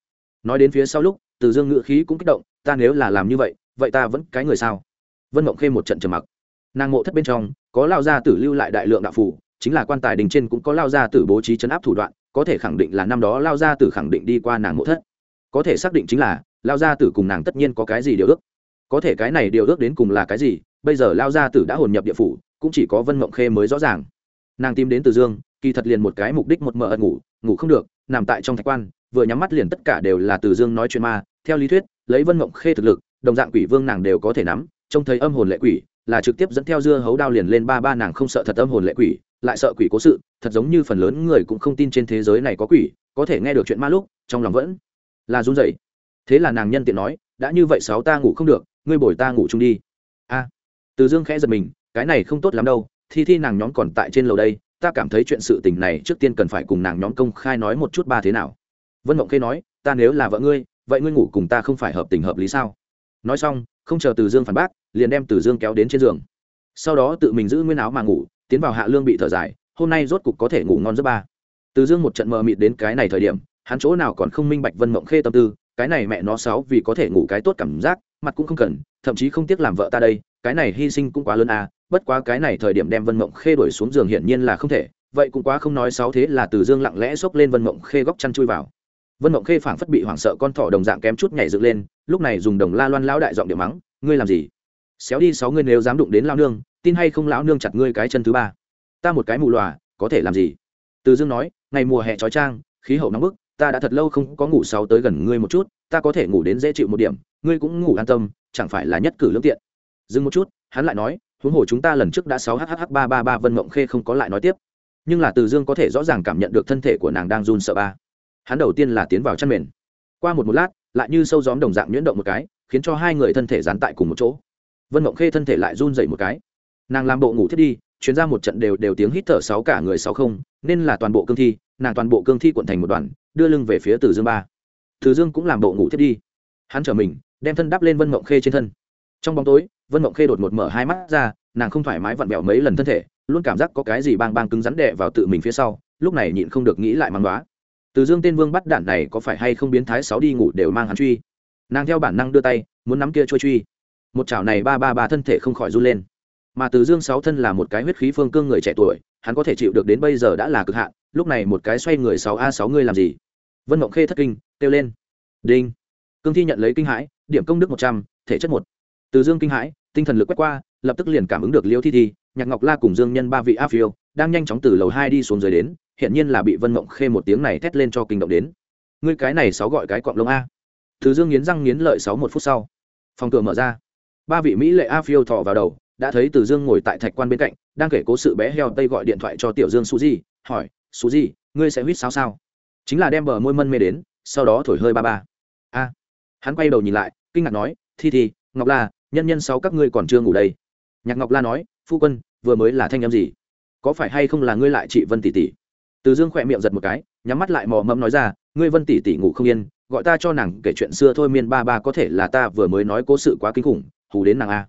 Nói đến phía sau lúc, từ dương ngự khí cũng kích động, ta nếu là làm như vậy vậy ta vẫn cái người sao? Vân mộng khê một trận trầm mặc. Nàng mộ thất bên trong, có lao gia tử lưu lại đại lượng đạo phủ chính là quan tài đình trên cũng có lao gia tử bố trí chấn áp thủ đoạn, có thể khẳng định là năm đó lao gia tử khẳng định đi qua nàng mộ thất. Có thể xác định chính là, lao gia tử cùng nàng tất nhiên có cái gì điều ước. Có thể cái này điều ước đến cùng là cái gì bây giờ lao gia tử đã hồn nhập địa phủ, cũng chỉ có vân mộng khê mới rõ ràng. Nàng tìm đến từ dương, kỳ thật liền một cái mục đích một mờ ẩn ngủ ngủ không được, nằm tại trong thạch quan, vừa nhắm mắt liền tất cả đều là từ dương nói chuyện ma. Theo lý thuyết, lấy vân mộng khê thực lực, đồng dạng quỷ vương nàng đều có thể nắm, trông thấy âm hồn lệ quỷ, là trực tiếp dẫn theo dưa hấu đao liền lên ba ba nàng không sợ thật âm hồn lệ quỷ, lại sợ quỷ cố sự, thật giống như phần lớn người cũng không tin trên thế giới này có quỷ, có thể nghe được chuyện ma lúc, trong lòng vẫn là run rẩy. Thế là nàng nhân tiện nói, đã như vậy, sáu ta ngủ không được, ngươi bồi ta ngủ chung đi từ dương khẽ giật mình, cái này không tốt lắm đâu, thi thi nàng nhóm còn tại trên lầu đây, ta cảm thấy chuyện sự tình này trước tiên cần phải cùng nàng nhóm công khai nói một chút ba thế nào. Vân mộng khê nói, ta nếu là vợ ngươi, vậy ngươi ngủ cùng ta không phải hợp tình hợp lý sao? Nói xong, không chờ từ dương phản bác, liền đem từ dương kéo đến trên giường. Sau đó tự mình giữ nguyên áo mà ngủ, tiến vào hạ lương bị thở dài, hôm nay rốt cục có thể ngủ ngon giấc ba. Từ dương một trận mờ mịt đến cái này thời điểm, hắn chỗ nào còn không minh bạch vân mộng khê tâm tư, cái này mẹ nó sáu vì có thể ngủ cái tốt cảm giác mặt cũng không cần, thậm chí không tiếc làm vợ ta đây, cái này hy sinh cũng quá lớn à bất quá cái này thời điểm đem vân mộng khê đuổi xuống giường hiển nhiên là không thể, vậy cũng quá không nói sáu thế là từ dương lặng lẽ xốc lên vân mộng khê góc chăn chui vào. Vân mộng khê phảng phất bị hoảng sợ con thỏ đồng dạng kém chút nhảy dựng lên, lúc này dùng đồng la loan lão đại giọng điệu mắng, ngươi làm gì? Xéo đi, sáu ngươi nếu dám đụng đến lão nương, tin hay không lão nương chặt ngươi cái chân thứ ba? Ta một cái mù lòa, có thể làm gì? Từ dương nói, ngày mùa hè trói trang, khí hậu nóng bức ta đã thật lâu không có ngủ sáu tới gần ngươi một chút, ta có thể ngủ đến dễ chịu một điểm, ngươi cũng ngủ an tâm, chẳng phải là nhất cử lương tiện. Dừng một chút, hắn lại nói, huống hồ chúng ta lần trước đã sáu hh ba ba ba, vân mộng khê không có lại nói tiếp. Nhưng là từ dương có thể rõ ràng cảm nhận được thân thể của nàng đang run sợ ba. Hắn đầu tiên là tiến vào chăn mền. Qua một một lát, lại như sâu gióm đồng dạng nhuyễn động một cái, khiến cho hai người thân thể dán tại cùng một chỗ. Vân mộng khê thân thể lại run dậy một cái. Nàng làm bộ ngủ thiết đi, chuyến ra một trận đều đều tiếng hít thở sáu cả người sáu không, nên là toàn bộ cương thi, nàng toàn bộ cương thi quận thành một đoàn đưa lưng về phía từ dương ba. Từ dương cũng làm bộ ngủ thiết đi. Hắn trở mình, đem thân đắp lên vân mộng khê trên thân. Trong bóng tối, vân mộng khê đột ngột mở hai mắt ra, nàng không thoải mái vặn vẹo mấy lần thân thể, luôn cảm giác có cái gì bang bang cứng rắn đè vào tự mình phía sau, lúc này nhịn không được nghĩ lại mang đoá từ dương tên vương bắt đạn này có phải hay không biến thái sáu đi ngủ đều mang hắn truy? Nàng theo bản năng đưa tay, muốn nắm kia trôi truy. Một chảo này ba ba ba thân thể không khỏi run lên. Mà từ dương sáu thân là một cái huyết khí phương cương người trẻ tuổi hắn có thể chịu được đến bây giờ đã là cực hạn, lúc này một cái xoay người sáu a sáu ngươi làm gì? Vân mộng khê thất kinh, kêu lên. Đinh. Cương thi nhận lấy kinh hãi, điểm công đức một trăm, thể chất một. Từ dương kinh hãi, tinh thần lực quét qua, lập tức liền cảm ứng được liêu thi thi, nhạc ngọc la cùng dương nhân ba vị a phiêu, đang nhanh chóng từ lầu hai đi xuống dưới đến hiện nhiên là bị vân mộng khê một tiếng này thét lên cho kinh động đến. Ngươi cái này sáu gọi cái cọng lông a. Từ dương nghiến răng nghiến lợi sáu một phút sau. Phòng cửa mở ra. Ba vị mỹ lệ a phiêu thọ vào đầu đã thấy từ dương ngồi tại thạch quan bên cạnh, đang kể cố sự bé heo tây gọi điện thoại cho tiểu dương su di, hỏi, su di, ngươi sẽ huýt sao sao? Chính là đem bờ môi mân mê đến, sau đó thổi hơi ba ba. A, hắn quay đầu nhìn lại, kinh ngạc nói, thi thi, ngọc la, nhân nhân sáu các ngươi còn chưa ngủ đây. Nhạc ngọc la nói, phu quân, vừa mới là thanh em gì? Có phải hay không là ngươi lại chị vân tỷ tỷ? Từ dương khỏe miệng giật một cái, nhắm mắt lại mò mẫm nói ra, ngươi vân tỷ tỷ ngủ không yên, gọi ta cho nàng kể chuyện xưa thôi miên ba ba có thể là ta vừa mới nói cố sự quá kinh khủng, hù đến nàng a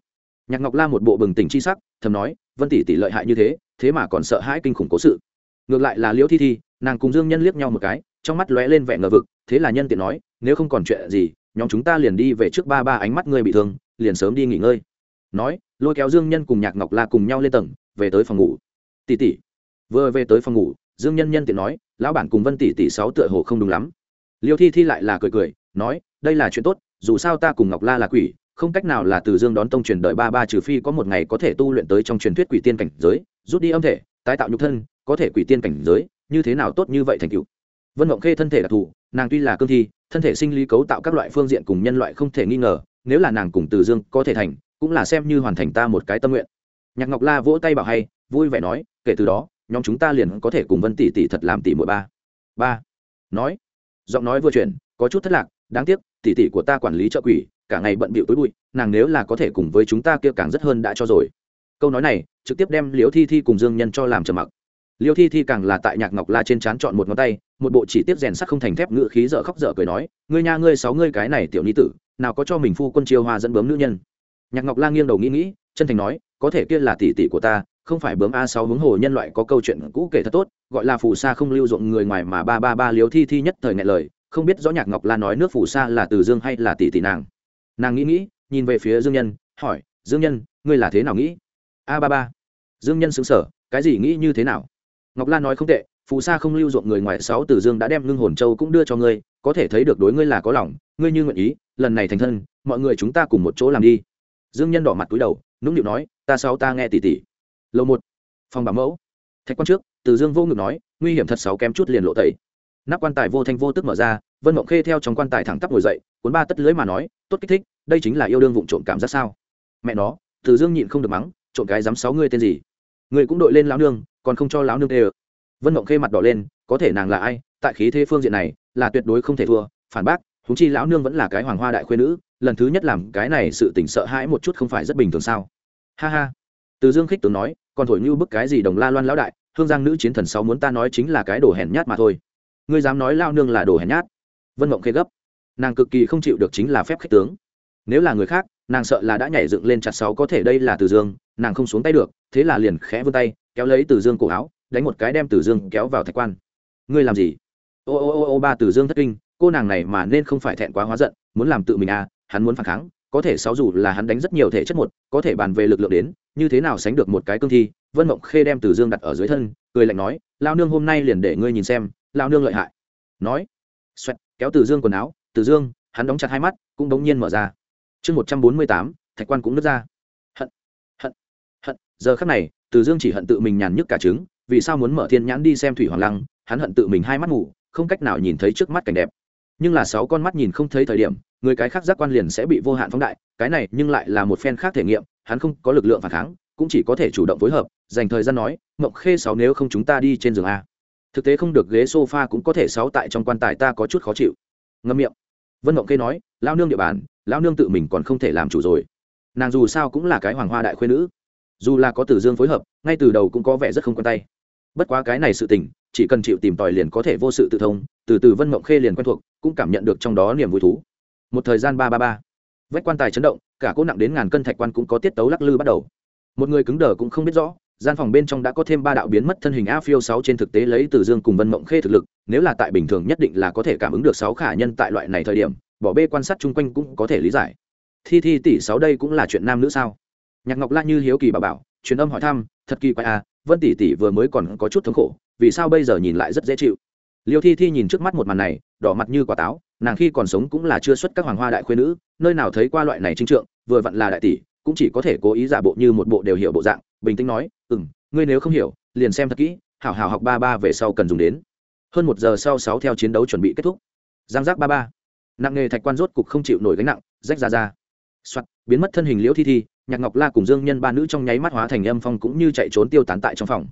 nhạc ngọc la một bộ bừng tỉnh c h i sắc, thầm nói, vân tỷ tỷ lợi hại như thế thế mà còn sợ hãi kinh khủng cố sự. Ngược lại là liễu thi thi, nàng cùng dương nhân liếc nhau một cái, trong mắt lóe lên vẻ ngờ vực, thế là nhân tiện nói, nếu không còn chuyện gì, nhóm chúng ta liền đi về trước ba ba ánh mắt ngươi bị thương, liền sớm đi nghỉ ngơi. Nói, lôi kéo dương nhân cùng nhạc ngọc la cùng nhau lên tầng, về tới phòng ngủ. Tỷ tỷ. Vừa về tới phòng ngủ, dương nhân nhân tiện nói, lão bản cùng vân tỷ tỷ sáu tựa hồ không đúng lắm. Liêu thi thi lại là cười cười, nói, đây là chuyện tốt, dù sao ta cùng ngọc la là quỷ không cách nào là từ dương đón tông truyền đợi ba ba trừ phi có một ngày có thể tu luyện tới trong truyền thuyết quỷ tiên cảnh giới, rút đi âm thể, tái tạo nhục thân, có thể quỷ tiên cảnh giới, như thế nào tốt như vậy thành cựu vân mộng khê thân thể đặc thù, nàng tuy là cương thi, thân thể sinh lý cấu tạo các loại phương diện cùng nhân loại không thể nghi ngờ, nếu là nàng cùng từ dương có thể thành, cũng là xem như hoàn thành ta một cái tâm nguyện. Nhạc ngọc la vỗ tay bảo hay, vui vẻ nói, kể từ đó, nhóm chúng ta liền có thể cùng vân tỷ tỷ thật làm tỷ mỗi ba. Ba. Nói. Giọng nói vừa chuyển, có chút thất lạc, đáng tiếc, tỷ tỷ của ta quản lý trợ quỷ cả ngày bận bịu tối bụi, nàng nếu là có thể cùng với chúng ta kia càng rất hơn đã cho rồi. Câu nói này, trực tiếp đem liễu thi thi cùng dương nhân cho làm trầm mặc. Liễu thi thi càng là tại nhạc ngọc la trên trán chọn một ngón tay, một bộ chỉ tiếp rèn sắc không thành thép ngự khí dở khóc dở cười nói, ngươi nha, ngươi sáu ngươi cái này tiểu ni tử, nào có cho mình phu quân chiêu hoa dẫn bướm nữ nhân. Nhạc ngọc la nghiêng đầu nghĩ nghĩ, chân thành nói, có thể kia là tỷ tỷ của ta, không phải bướm a sáu hướng hồ nhân loại có câu chuyện cũ kể thật tốt, gọi là phù sa không lưu dụng người ngoài mà ba ba ba liếu thi thi nhất thời ngại lời, không biết rõ nhạc ngọc la nói nước phù sa là từ dương hay là tỷ tỷ nàng nàng nghĩ nghĩ, nhìn về phía dương nhân, hỏi, dương nhân, ngươi là thế nào nghĩ? A ba ba. Dương nhân xứng sở cái gì nghĩ như thế nào? Ngọc la nói không tệ, phù sa không lưu ruộng người ngoài sáu từ dương đã đem ngưng hồn châu cũng đưa cho ngươi, có thể thấy được đối ngươi là có lòng, ngươi như nguyện ý, lần này thành thân, mọi người chúng ta cùng một chỗ làm đi. Dương nhân đỏ mặt túi đầu, nũng nịu nói, ta sáu ta nghe tỉ tỉ lầu một, phòng bảo mẫu. Thạch quan trước, từ dương vô ngực nói, nguy hiểm thật sáu kém chút liền lộ tẩy nắp quan tài vô thanh vô tức mở ra, vân mộng khê theo trong quan tài thẳng tắp ngồi dậy, cuốn ba tất lưới mà nói, tốt kích thích, đây chính là yêu đương vụng trộm cảm giác sao? Mẹ nó, từ dương nhịn không được mắng, trộm cái dám sáu ngươi tên gì? Người cũng đội lên lão nương, còn không cho lão nương tê ơ. Vân mộng khê mặt đỏ lên, có thể nàng là ai? Tại khí thế phương diện này, là tuyệt đối không thể thua, phản bác húng chi lão nương vẫn là cái hoàng hoa đại khuyên nữ, lần thứ nhất làm cái này sự tỉnh sợ hãi một chút không phải rất bình thường sao? Ha ha. Từ dương khích tướng nói, còn thổi như bức cái gì đồng la loan lão đại, hương giang nữ chiến thần sáu muốn ta nói chính là cái đồ hèn nhát mà thôi ngươi dám nói lao nương là đồ hèn nhát. Vân mộng khê gấp. Nàng cực kỳ không chịu được chính là phép khích tướng. Nếu là người khác, nàng sợ là đã nhảy dựng lên chặt sáu có thể đây là từ dương, nàng không xuống tay được, thế là liền khẽ vươn tay, kéo lấy từ dương cổ áo, đánh một cái đem từ dương kéo vào thạch quan. Ngươi làm gì? Ô ô ô ô, ba từ dương thất kinh, cô nàng này mà nên không phải thẹn quá hóa giận, muốn làm tự mình à hắn muốn phản kháng, có thể sáu dù là hắn đánh rất nhiều thể chất một, có thể bàn về lực lượng đến, như thế nào sánh được một cái cương thi? Vân mộng khê đem từ dương đặt ở dưới thân, cười lạnh nói, lao nương hôm nay liền để ngươi nhìn xem lao nương lợi hại. Nói, xoẹt, kéo từ dương quần áo, từ dương, hắn đóng chặt hai mắt, cũng đống nhiên mở ra. Chương một trăm bốn mươi tám, thạch quan cũng nứt ra. Hận hận hận, giờ khắc này, từ dương chỉ hận tự mình nhàn nhức cả trứng, vì sao muốn mở thiên nhãn đi xem thủy hoàng lăng, hắn hận tự mình hai mắt ngủ không cách nào nhìn thấy trước mắt cảnh đẹp. Nhưng là sáu con mắt nhìn không thấy thời điểm, người cái khác giác quan liền sẽ bị vô hạn phóng đại, cái này nhưng lại là một phen khác thể nghiệm, hắn không có lực lượng phản kháng, cũng chỉ có thể chủ động phối hợp, dành thời gian nói mộng khê sáu nếu không chúng ta đi trên giường a thực tế không được ghế sofa cũng có thể sáu tại trong quan tài ta có chút khó chịu. Ngâm miệng. Vân mộng khê nói lao nương địa bàn lao nương tự mình còn không thể làm chủ rồi. Nàng dù sao cũng là cái hoàng hoa đại khuyên nữ. Dù là có tử dương phối hợp, ngay từ đầu cũng có vẻ rất không quen tay. Bất quá cái này sự tình, chỉ cần chịu tìm tòi liền có thể vô sự tự thông, từ từ vân mộng khê liền quen thuộc, cũng cảm nhận được trong đó niềm vui thú. Một thời gian ba ba ba, vách quan tài chấn động, cả cỗ nặng đến ngàn cân thạch quan cũng có tiết tấu lắc lư bắt đầu. Một người cứng đờ cũng không biết rõ gian phòng bên trong đã có thêm ba đạo biến mất thân hình a phiêu sáu trên thực tế lấy từ dương cùng vân mộng khê thực lực, nếu là tại bình thường nhất định là có thể cảm ứng được sáu khả nhân tại loại này thời điểm, bỏ bê quan sát chung quanh cũng có thể lý giải. Thi thi tỷ sáu đây cũng là chuyện nam nữ sao? Nhạc ngọc la như hiếu kỳ bà bảo, truyền âm hỏi thăm, thật kỳ quay à vân tỷ tỷ vừa mới còn có chút thống khổ, vì sao bây giờ nhìn lại rất dễ chịu? Liêu thi thi nhìn trước mắt một màn này, đỏ mặt như quả táo, nàng khi còn sống cũng là chưa xuất các hoàng hoa đại khuyên nữ, nơi nào thấy qua loại này trinh trượng, vừa vặn là đại tỷ, cũng chỉ có thể cố ý giả bộ như một bộ đều hiểu bộ dạng bình tĩnh nói ừ m ngươi nếu không hiểu, liền xem thật kỹ, hảo hảo học ba ba về sau cần dùng đến. Hơn một giờ sau sáu theo chiến đấu chuẩn bị kết thúc. Giang giác ba ba. Nặng nghề thạch quan rốt cục không chịu nổi gánh nặng, rách ra ra. Soạt, biến mất thân hình liễu thi thi, nhạc ngọc la cùng dương nhân ba nữ trong nháy mắt hóa thành âm phong cũng như chạy trốn tiêu tán tại trong phòng.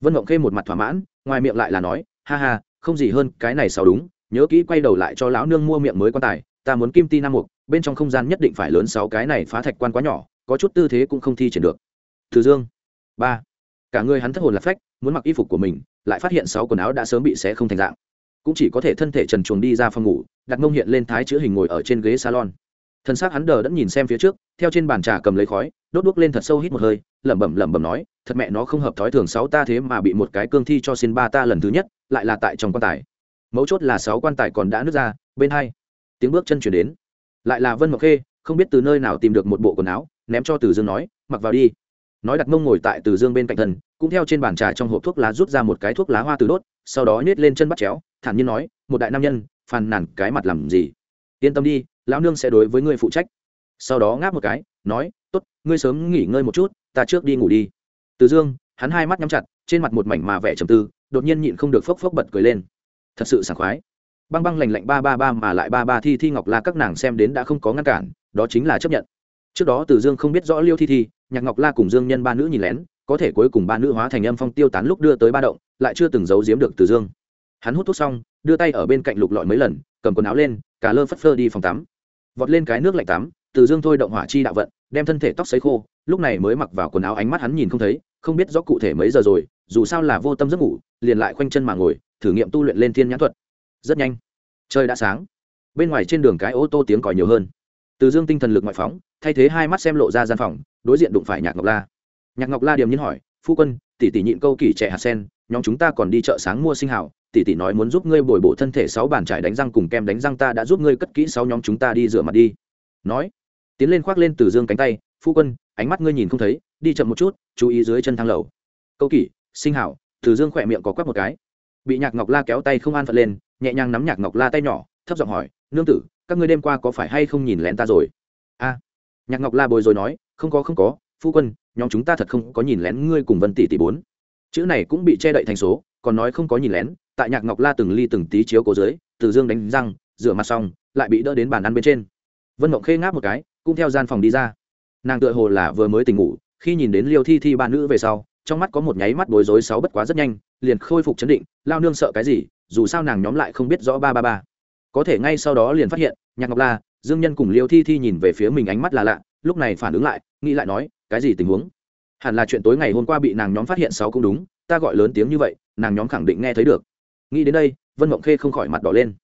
Vân mộng khê một mặt thỏa mãn, ngoài miệng lại là nói, ha ha, không gì hơn, cái này sao đúng, nhớ kỹ quay đầu lại cho lão nương mua miệng mới quan tài, ta muốn kim ti nam mục, bên trong không gian nhất định phải lớn sáu cái này phá thạch quan quá nhỏ, có chút tư thế cũng không thi triển được từ dương. Ba. Cả người hắn thất hồn lạc phách, muốn mặc y phục của mình, lại phát hiện sáu quần áo đã sớm bị xé không thành dạng. Cũng chỉ có thể thân thể trần chuồng đi ra phòng ngủ, đặt mông hiện lên thái chữ hình ngồi ở trên ghế salon. Thân xác hắn đờ đẫn nhìn xem phía trước, theo trên bàn trà cầm lấy khói, đốt đuốc lên thật sâu hít một hơi, lẩm bẩm lẩm bẩm nói, thật mẹ nó không hợp thói thường sáu ta thế mà bị một cái cương thi cho xin ba ta lần thứ nhất, lại là tại trong quan tài. Mấu chốt là sáu quan tài còn đã nứt ra, bên hai. Tiếng bước chân chuyển đến. Lại là vân ngọc khê, không biết từ nơi nào tìm được một bộ quần áo, ném cho từ dương nói, mặc vào đi nói đặt mông ngồi tại từ dương bên cạnh thần cũng theo trên bàn trà trong hộp thuốc lá rút ra một cái thuốc lá hoa từ đốt, sau đó nhét lên chân bắt chéo, thản nhiên nói, một đại nam nhân, phàn nàn cái mặt làm gì? Yên tâm đi, lão nương sẽ đối với ngươi phụ trách. Sau đó ngáp một cái, nói t ố t ngươi sớm nghỉ ngơi một chút, ta trước đi ngủ đi. Từ dương, hắn hai mắt nhắm chặt, trên mặt một mảnh mà vẻ trầm tư, đột nhiên nhịn không được phốc phốc bật cười lên. Thật sự sảng khoái. Băng băng lành lạnh ba ba ba mà lại ba ba thi thi ngọc la các nàng xem đến đã không có ngăn cản, đó chính là chấp nhận. Trước đó từ dương không biết rõ liêu thi thi nhạc ngọc la cùng dương nhân ba nữ nhìn lén, có thể cuối cùng ba nữ hóa thành âm phong tiêu tán lúc đưa tới ba động, lại chưa từng giấu giếm được từ dương. Hắn hút thuốc xong, đưa tay ở bên cạnh lục lọi mấy lần, cầm quần áo lên cả lơ phất phơ đi phòng tắm. Vọt lên cái nước lạnh tắm, từ dương thôi động hỏa chi đạo vận, đem thân thể tóc xấy khô, lúc này mới mặc vào quần áo ánh mắt hắn nhìn không thấy, không biết rõ cụ thể mấy giờ rồi, dù sao là vô tâm giấc ngủ, liền lại khoanh chân mà ngồi, thử nghiệm tu luyện lên thiên nhãn thuật. Rất nhanh. Trời đã sáng. Bên ngoài trên đường cái ô tô tiếng còi nhiều hơn từ dương tinh thần lực ngoại phóng, thay thế hai mắt xem lộ ra gian phòng, đối diện đụng phải nhạc ngọc la. Nhạc ngọc la điềm nhiên hỏi, phu quân, tỷ tỷ nhịn câu kỷ trẻ hạt sen, nhóm chúng ta còn đi chợ sáng mua sinh hảo, tỷ tỷ nói muốn giúp ngươi bồi bổ thân thể sáu bàn trải đánh răng cùng kem đánh răng ta đã giúp ngươi cất kỹ sáu nhóm chúng ta đi rửa mặt đi. Nói, tiến lên khoác lên từ dương cánh tay, phu quân, ánh mắt ngươi nhìn không thấy, đi chậm một chút, chú ý dưới chân thang lầu. Câu kỷ sinh hảo. Từ dương khỏe miệng có quắc một cái. Bị nhạc ngọc la kéo tay không an phận lên, nhẹ nhàng nắm nhạc ngọc la tay nhỏ thấp giọng hỏi, nương tử, các ngươi đêm qua có phải hay không nhìn lén ta rồi? A. Nhạc ngọc la bồi rồi nói, không có không có, phu quân, nhóm chúng ta thật không có nhìn lén ngươi cùng vân tỷ tỷ bốn. Chữ này cũng bị che đậy thành số, còn nói không có nhìn lén, tại nhạc ngọc la từng ly từng tí chiếu cố dưới, từ dương đánh răng, rửa mặt xong, lại bị đỡ đến bàn ăn bên trên. Vân mộng khê ngáp một cái, cũng theo gian phòng đi ra. Nàng tựa hồ là vừa mới tỉnh ngủ, khi nhìn đến liêu thi thi ba nữ về sau, trong mắt có một nháy mắt bối rối sáu bất quá rất nhanh, liền khôi phục chấn định, lao nương sợ cái gì, dù sao nàng nhóm lại không biết rõ ba ba ba có thể ngay sau đó liền phát hiện, nhạc ngọc la, dương nhân cùng liêu thi thi nhìn về phía mình ánh mắt là lạ, lúc này phản ứng lại, nghĩ lại nói, cái gì tình huống? Hẳn là chuyện tối ngày hôm qua bị nàng nhóm phát hiện sáu cũng đúng, ta gọi lớn tiếng như vậy, nàng nhóm khẳng định nghe thấy được. Nghĩ đến đây, vân mộng khê không khỏi mặt đỏ lên.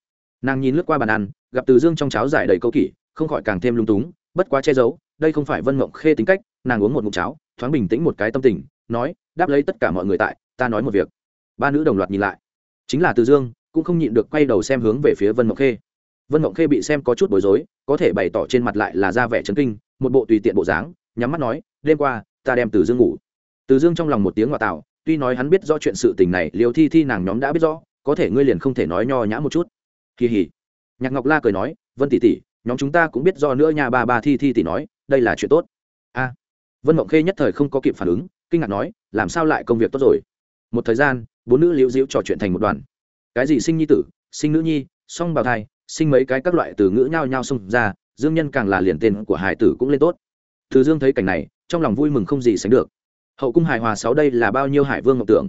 Nàng nhìn lướt qua bàn ăn, gặp từ dương trong cháo giải đầy câu kỷ, không khỏi càng thêm lung túng, bất quá che giấu, đây không phải vân mộng khê tính cách, nàng uống một ngụm cháo, thoáng bình tĩnh một cái tâm tình, nói, đáp lấy tất cả mọi người tại, ta nói một việc. Ba nữ đồng loạt nhìn lại. Chính là từ dương cũng không nhịn được quay đầu xem hướng về phía vân mộng khê. Vân mộng khê bị xem có chút bối rối, có thể bày tỏ trên mặt lại là ra vẻ chấn kinh, một bộ tùy tiện bộ dáng, nhắm mắt nói, đêm qua, ta đem từ dương ngủ. Từ dương trong lòng một tiếng ngoại tạo, tuy nói hắn biết rõ chuyện sự tình này liều thi thi nàng nhóm đã biết rõ, có thể ngươi liền không thể nói nho nhã một chút. Kỳ hỉ. Nhạc ngọc la cười nói, vân tỷ tỷ, nhóm chúng ta cũng biết do nữa nhà ba ba thi thi tỷ nói, đây là chuyện tốt. A. Vân mộng khê nhất thời không có kịp phản ứng, kinh ngạc nói, làm sao lại công việc tốt rồi? Một thời gian, bốn nữ liễu diễu trò chuyện thành một đoàn cái gì sinh nhi tử, sinh nữ nhi, song bào thai, sinh mấy cái các loại từ ngữ nhao nhao xông ra, dương nhân càng là liền tên của hải tử cũng lên tốt. Từ dương thấy cảnh này, trong lòng vui mừng không gì sánh được. Hậu cung hài hòa sáu đây là bao nhiêu hải vương ngọc tưởng?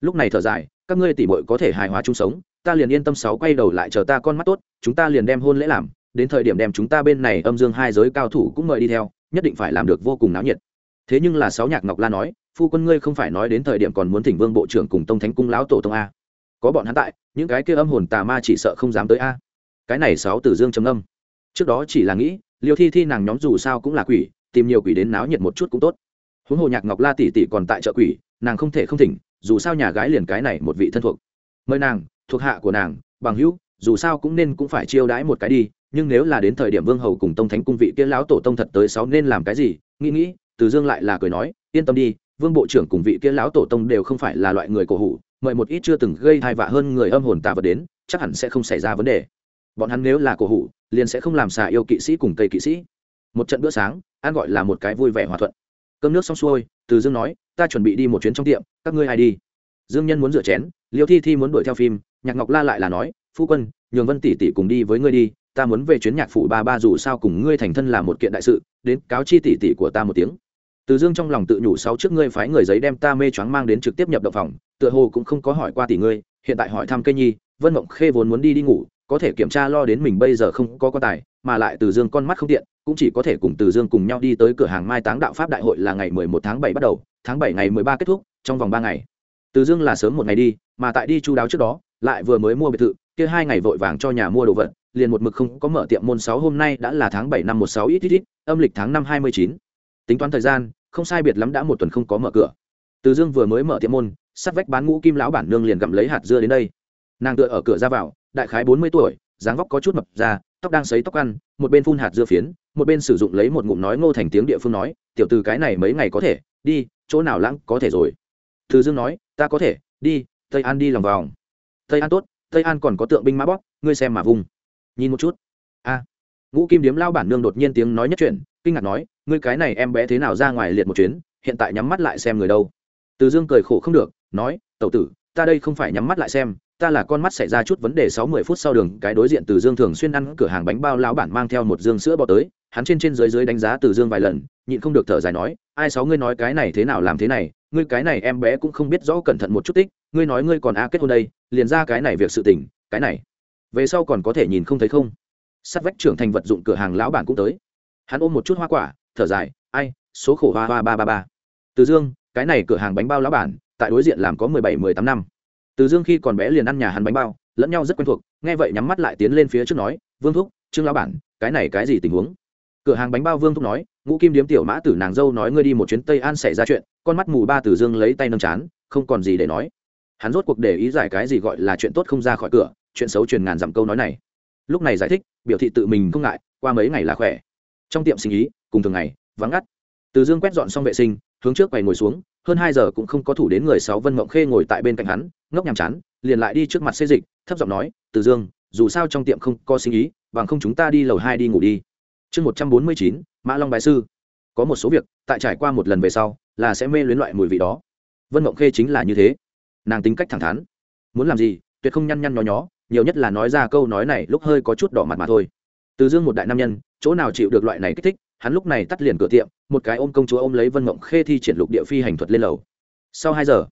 Lúc này thở dài, các ngươi tỉ mội có thể hài hòa chung sống, ta liền yên tâm sáu quay đầu lại chờ ta con mắt tốt, chúng ta liền đem hôn lễ làm, đến thời điểm đem chúng ta bên này âm dương hai giới cao thủ cũng mời đi theo, nhất định phải làm được vô cùng náo nhiệt. Thế nhưng là sáu nhạc ngọc la nói, phu quân ngươi không phải nói đến thời điểm còn muốn thỉnh vương bộ trưởng cùng tông thánh cung lão tổ tông a. Có bọn hắn tại những cái kia âm hồn tà ma chỉ sợ không dám tới a. Cái này sáu tử dương trầm âm trước đó chỉ là nghĩ, liêu thi thi nàng nhóm dù sao cũng là quỷ, tìm nhiều quỷ đến náo nhiệt một chút cũng tốt. Huống hồ nhạc ngọc la tỷ tỷ còn tại chợ quỷ, nàng không thể không thỉnh, dù sao nhà gái liền cái này một vị thân thuộc. Mời nàng, thuộc hạ của nàng, bằng hữu, dù sao cũng nên cũng phải chiêu đãi một cái đi, nhưng nếu là đến thời điểm vương hầu cùng tông thánh cung vị kia lão tổ tông thật tới sáu nên làm cái gì? Nghĩ nghĩ, từ dương lại là cười nói, yên tâm đi, vương bộ trưởng cùng vị kia lão tổ tông đều không phải là loại người cổ hủ mời một ít chưa từng gây thai vạ hơn người âm hồn tà vật đến, chắc hẳn sẽ không xảy ra vấn đề. Bọn hắn nếu là cổ hủ, liền sẽ không làm xà yêu kỵ sĩ cùng cây kỵ sĩ. Một trận bữa sáng an gọi là một cái vui vẻ hòa thuận. Cơm nước xong xuôi, từ dương nói, ta chuẩn bị đi một chuyến trong tiệm, các ngươi ai đi? Dương nhân muốn rửa chén, liêu thi thi muốn đuổi theo phim, nhạc ngọc la lại là nói, phu quân, nhường vân tỷ tỷ cùng đi với ngươi đi, ta muốn về chuyến nhạc phụ ba ba dù sao cùng ngươi thành thân là một kiện đại sự, đến cáo chi tỷ tỷ của ta một tiếng. Từ dương trong lòng tự nhủ sáu trước ngươi phái người giấy đem ta mê choáng mang đến trực tiếp nhập động phòng tựa hồ cũng không có hỏi qua tỷ ngươi, hiện tại hỏi thăm cây nhi, vân mộng khê vốn muốn đi đi ngủ, có thể kiểm tra lo đến mình bây giờ không có quan tài, mà lại từ dương con mắt không tiện, cũng chỉ có thể cùng từ dương cùng nhau đi tới cửa hàng mai táng đạo pháp đại hội là ngày mười một tháng bảy bắt đầu, tháng bảy ngày mười ba kết thúc, trong vòng ba ngày. Từ dương là sớm một ngày đi, mà tại đi chú đáo trước đó, lại vừa mới mua biệt thự, kia hai ngày vội vàng cho nhà mua đồ vật, liền một mực không có mở tiệm môn sáu hôm nay đã là tháng bảy năm một sáu ít ít ít, âm lịch tháng năm hai mươi chín. Tính toán thời gian, không sai biệt lắm đã một tuần không có mở cửa. Từ dương vừa mới mở tiệm môn sắt vách bán ngũ kim lão bản nương liền gặm lấy hạt dưa đến đây. Nàng tựa ở cửa ra vào, đại khái bốn mươi tuổi, dáng vóc có chút mập ra, tóc đang sấy tóc ăn, một bên phun hạt dưa phiến, một bên sử dụng lấy một ngụm nói ngô thành tiếng địa phương nói, tiểu từ cái này mấy ngày có thể, đi, chỗ nào lãng có thể rồi. Từ dương nói, ta có thể, đi, tây an đi lòng vòng. Tây an tốt, tây an còn có tượng binh mã bóp, ngươi xem mà vùng. Nhìn một chút. A. Ngũ kim điếm lao bản nương đột nhiên tiếng nói nhất chuyện kinh ngạc nói, ngươi cái này em bé thế nào ra ngoài liệt một chuyến, hiện tại nhắm mắt lại xem người đâu. Từ dương cười khổ không được nói, tẩu tử, ta đây không phải nhắm mắt lại xem, ta là con mắt xảy ra chút vấn đề sáu mươi phút sau đường, cái đối diện từ dương thường xuyên ăn cửa hàng bánh bao lão bản mang theo một dương sữa bò tới, hắn trên trên dưới dưới đánh giá từ dương vài lần, nhịn không được thở dài nói, ai sáu ngươi nói cái này thế nào làm thế này, ngươi cái này em bé cũng không biết rõ cẩn thận một chút tích, ngươi nói ngươi còn a kết hôn đây, liền ra cái này việc sự tình, cái này, về sau còn có thể nhìn không thấy không? Sắt vách trưởng thành vật dụng cửa hàng lão bản cũng tới. Hắn ôm một chút hoa quả, thở dài, ai, số khổ hoa hoa ba ba ba. Từ dương, cái này cửa hàng bánh bao lão bản tại đối diện làm có mười bảy, mười tám năm. Từ dương khi còn bé liền ăn nhà hắn bánh bao, lẫn nhau rất quen thuộc, nghe vậy nhắm mắt lại tiến lên phía trước nói, vương thúc, trương lão bản, cái này cái gì tình huống? Cửa hàng bánh bao vương thúc nói, ngũ kim điếm tiểu mã tử nàng dâu nói ngươi đi một chuyến tây an xảy ra chuyện, con mắt mù ba từ dương lấy tay nâng chán, không còn gì để nói. Hắn rốt cuộc để ý giải cái gì gọi là chuyện tốt không ra khỏi cửa, chuyện xấu truyền ngàn dặm câu nói này. Lúc này giải thích, biểu thị tự mình không ngại, qua mấy ngày là khỏe. Trong tiệm sinh ý, cùng thường ngày, vắng ngắt. Từ dương quét dọn xong vệ sinh hướng trước quầy ngồi xuống, hơn hai giờ cũng không có thủ đến người sáu vân mộng khê ngồi tại bên cạnh hắn, ngốc nhàm chán, liền lại đi trước mặt xê dịch, thấp giọng nói, từ dương, dù sao trong tiệm không có sinh ý, bằng không chúng ta đi lầu hai đi ngủ đi. Chương một trăm bốn mươi chín, mã long bài sư. Có một số việc, tại trải qua một lần về sau, là sẽ mê luyến loại mùi vị đó. Vân mộng khê chính là như thế. Nàng tính cách thẳng thắn. Muốn làm gì, tuyệt không nhăn nhăn nhó nhó, nhiều nhất là nói ra câu nói này lúc hơi có chút đỏ mặt mà thôi. Từ dương một đại nam nhân, chỗ nào chịu được loại này kích thích hắn lúc này tắt liền cửa tiệm, một cái ôm công chúa ôm lấy vân mộng khê thi triển lục địa phi hành thuật lên lầu. Sau hai giờ,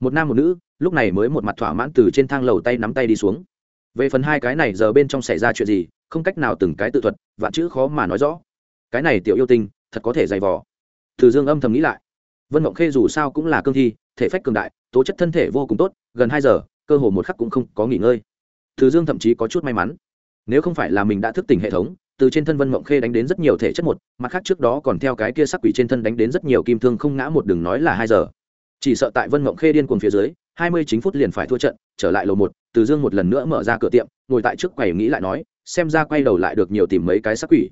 một nam một nữ, lúc này mới một mặt thỏa mãn từ trên thang lầu tay nắm tay đi xuống. Về phần hai cái này giờ bên trong xảy ra chuyện gì, không cách nào từng cái tự thuật, vạn chữ khó mà nói rõ. Cái này tiểu yêu tinh, thật có thể dày vò. Từ dương âm thầm nghĩ lại. Vân mộng khê dù sao cũng là cương thi, thể phách cường đại, tố chất thân thể vô cùng tốt, gần hai giờ, cơ hồ một khắc cũng không có nghỉ ngơi. Từ dương thậm chí có chút may mắn. Nếu không phải là mình đã thức tỉnh hệ thống từ trên thân vân mộng khê đánh đến rất nhiều thể chất một, mặt khác trước đó còn theo cái kia sắc quỷ trên thân đánh đến rất nhiều kim thương không ngã một đường nói là hai giờ. Chỉ sợ tại vân mộng khê điên cuồng phía dưới, hai mươi chín phút liền phải thua trận, trở lại lầu một, từ dương một lần nữa mở ra cửa tiệm, ngồi tại trước quầy nghĩ lại nói, xem ra quay đầu lại được nhiều tìm mấy cái sắc quỷ.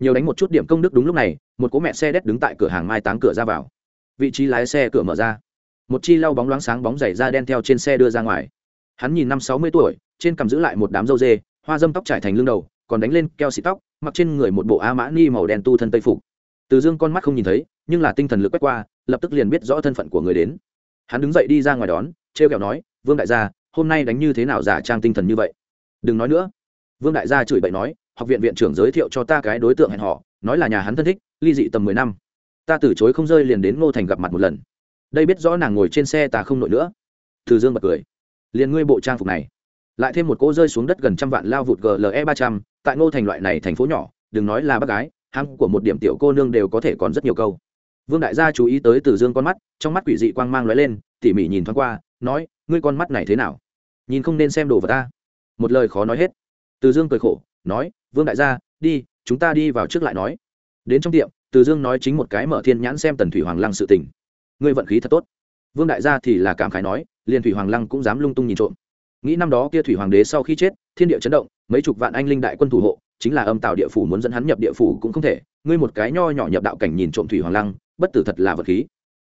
Nhiều đánh một chút điểm công đức đúng lúc này, một cỗ mẹ xe đét đứng tại cửa hàng mai táng cửa ra vào. Vị trí lái xe cửa mở ra. Một chi lau bóng loáng sáng bóng dày da đen theo trên xe đưa ra ngoài. Hắn nhìn năm sáu mươi tuổi, trên cầm giữ lại một đám râu dê, hoa dâm tóc trải thành lưng đầu còn đánh lên keo xịt tóc, mặc trên người một bộ a mã ni màu đen tu thân tây phục. Từ dương con mắt không nhìn thấy, nhưng là tinh thần lực quét qua, lập tức liền biết rõ thân phận của người đến. Hắn đứng dậy đi ra ngoài đón t r e o kẹo nói, vương đại gia, hôm nay đánh như thế nào giả trang tinh thần như vậy? Đừng nói nữa. Vương đại gia chửi bậy nói, học viện viện trưởng giới thiệu cho ta cái đối tượng hẹn họ nói là nhà hắn thân thích, ly dị tầm mười năm. Ta từ chối không rơi liền đến ngô thành gặp mặt một lần. Đây biết rõ nàng ngồi trên xe ta không nổi nữa. Từ dương bật cười. Liền ngươi bộ trang phục này. Lại thêm một cỗ rơi xuống đất gần trăm vạn lao vụt gle ba trăm tại ngô thành loại này thành phố nhỏ, đừng nói là bác gái hăng của một điểm tiểu cô nương đều có thể còn rất nhiều câu. Vương đại gia chú ý tới từ dương con mắt, trong mắt quỷ dị quang mang lóe lên, tỉ mỉ nhìn thoáng qua, nói, ngươi con mắt này thế nào? Nhìn không nên xem đồ vật ta. Một lời khó nói hết. Từ dương cười khổ, nói, vương đại gia, đi, chúng ta đi vào trước lại nói. Đến trong tiệm, từ dương nói chính một cái mở thiên nhãn xem tần thủy hoàng lăng sự tình. Ngươi vận khí thật tốt. Vương đại gia thì là cảm khái nói, liền thủy hoàng lăng cũng dám lung tung nhìn trộm nghĩ năm đó kia thủy hoàng đế sau khi chết, thiên địa chấn động, mấy chục vạn anh linh đại quân thủ hộ, chính là âm tạo địa phủ muốn dẫn hắn nhập địa phủ cũng không thể. Ngươi một cái nho nhỏ nhập đạo cảnh nhìn trộm thủy hoàng lăng, bất tử thật là vật khí.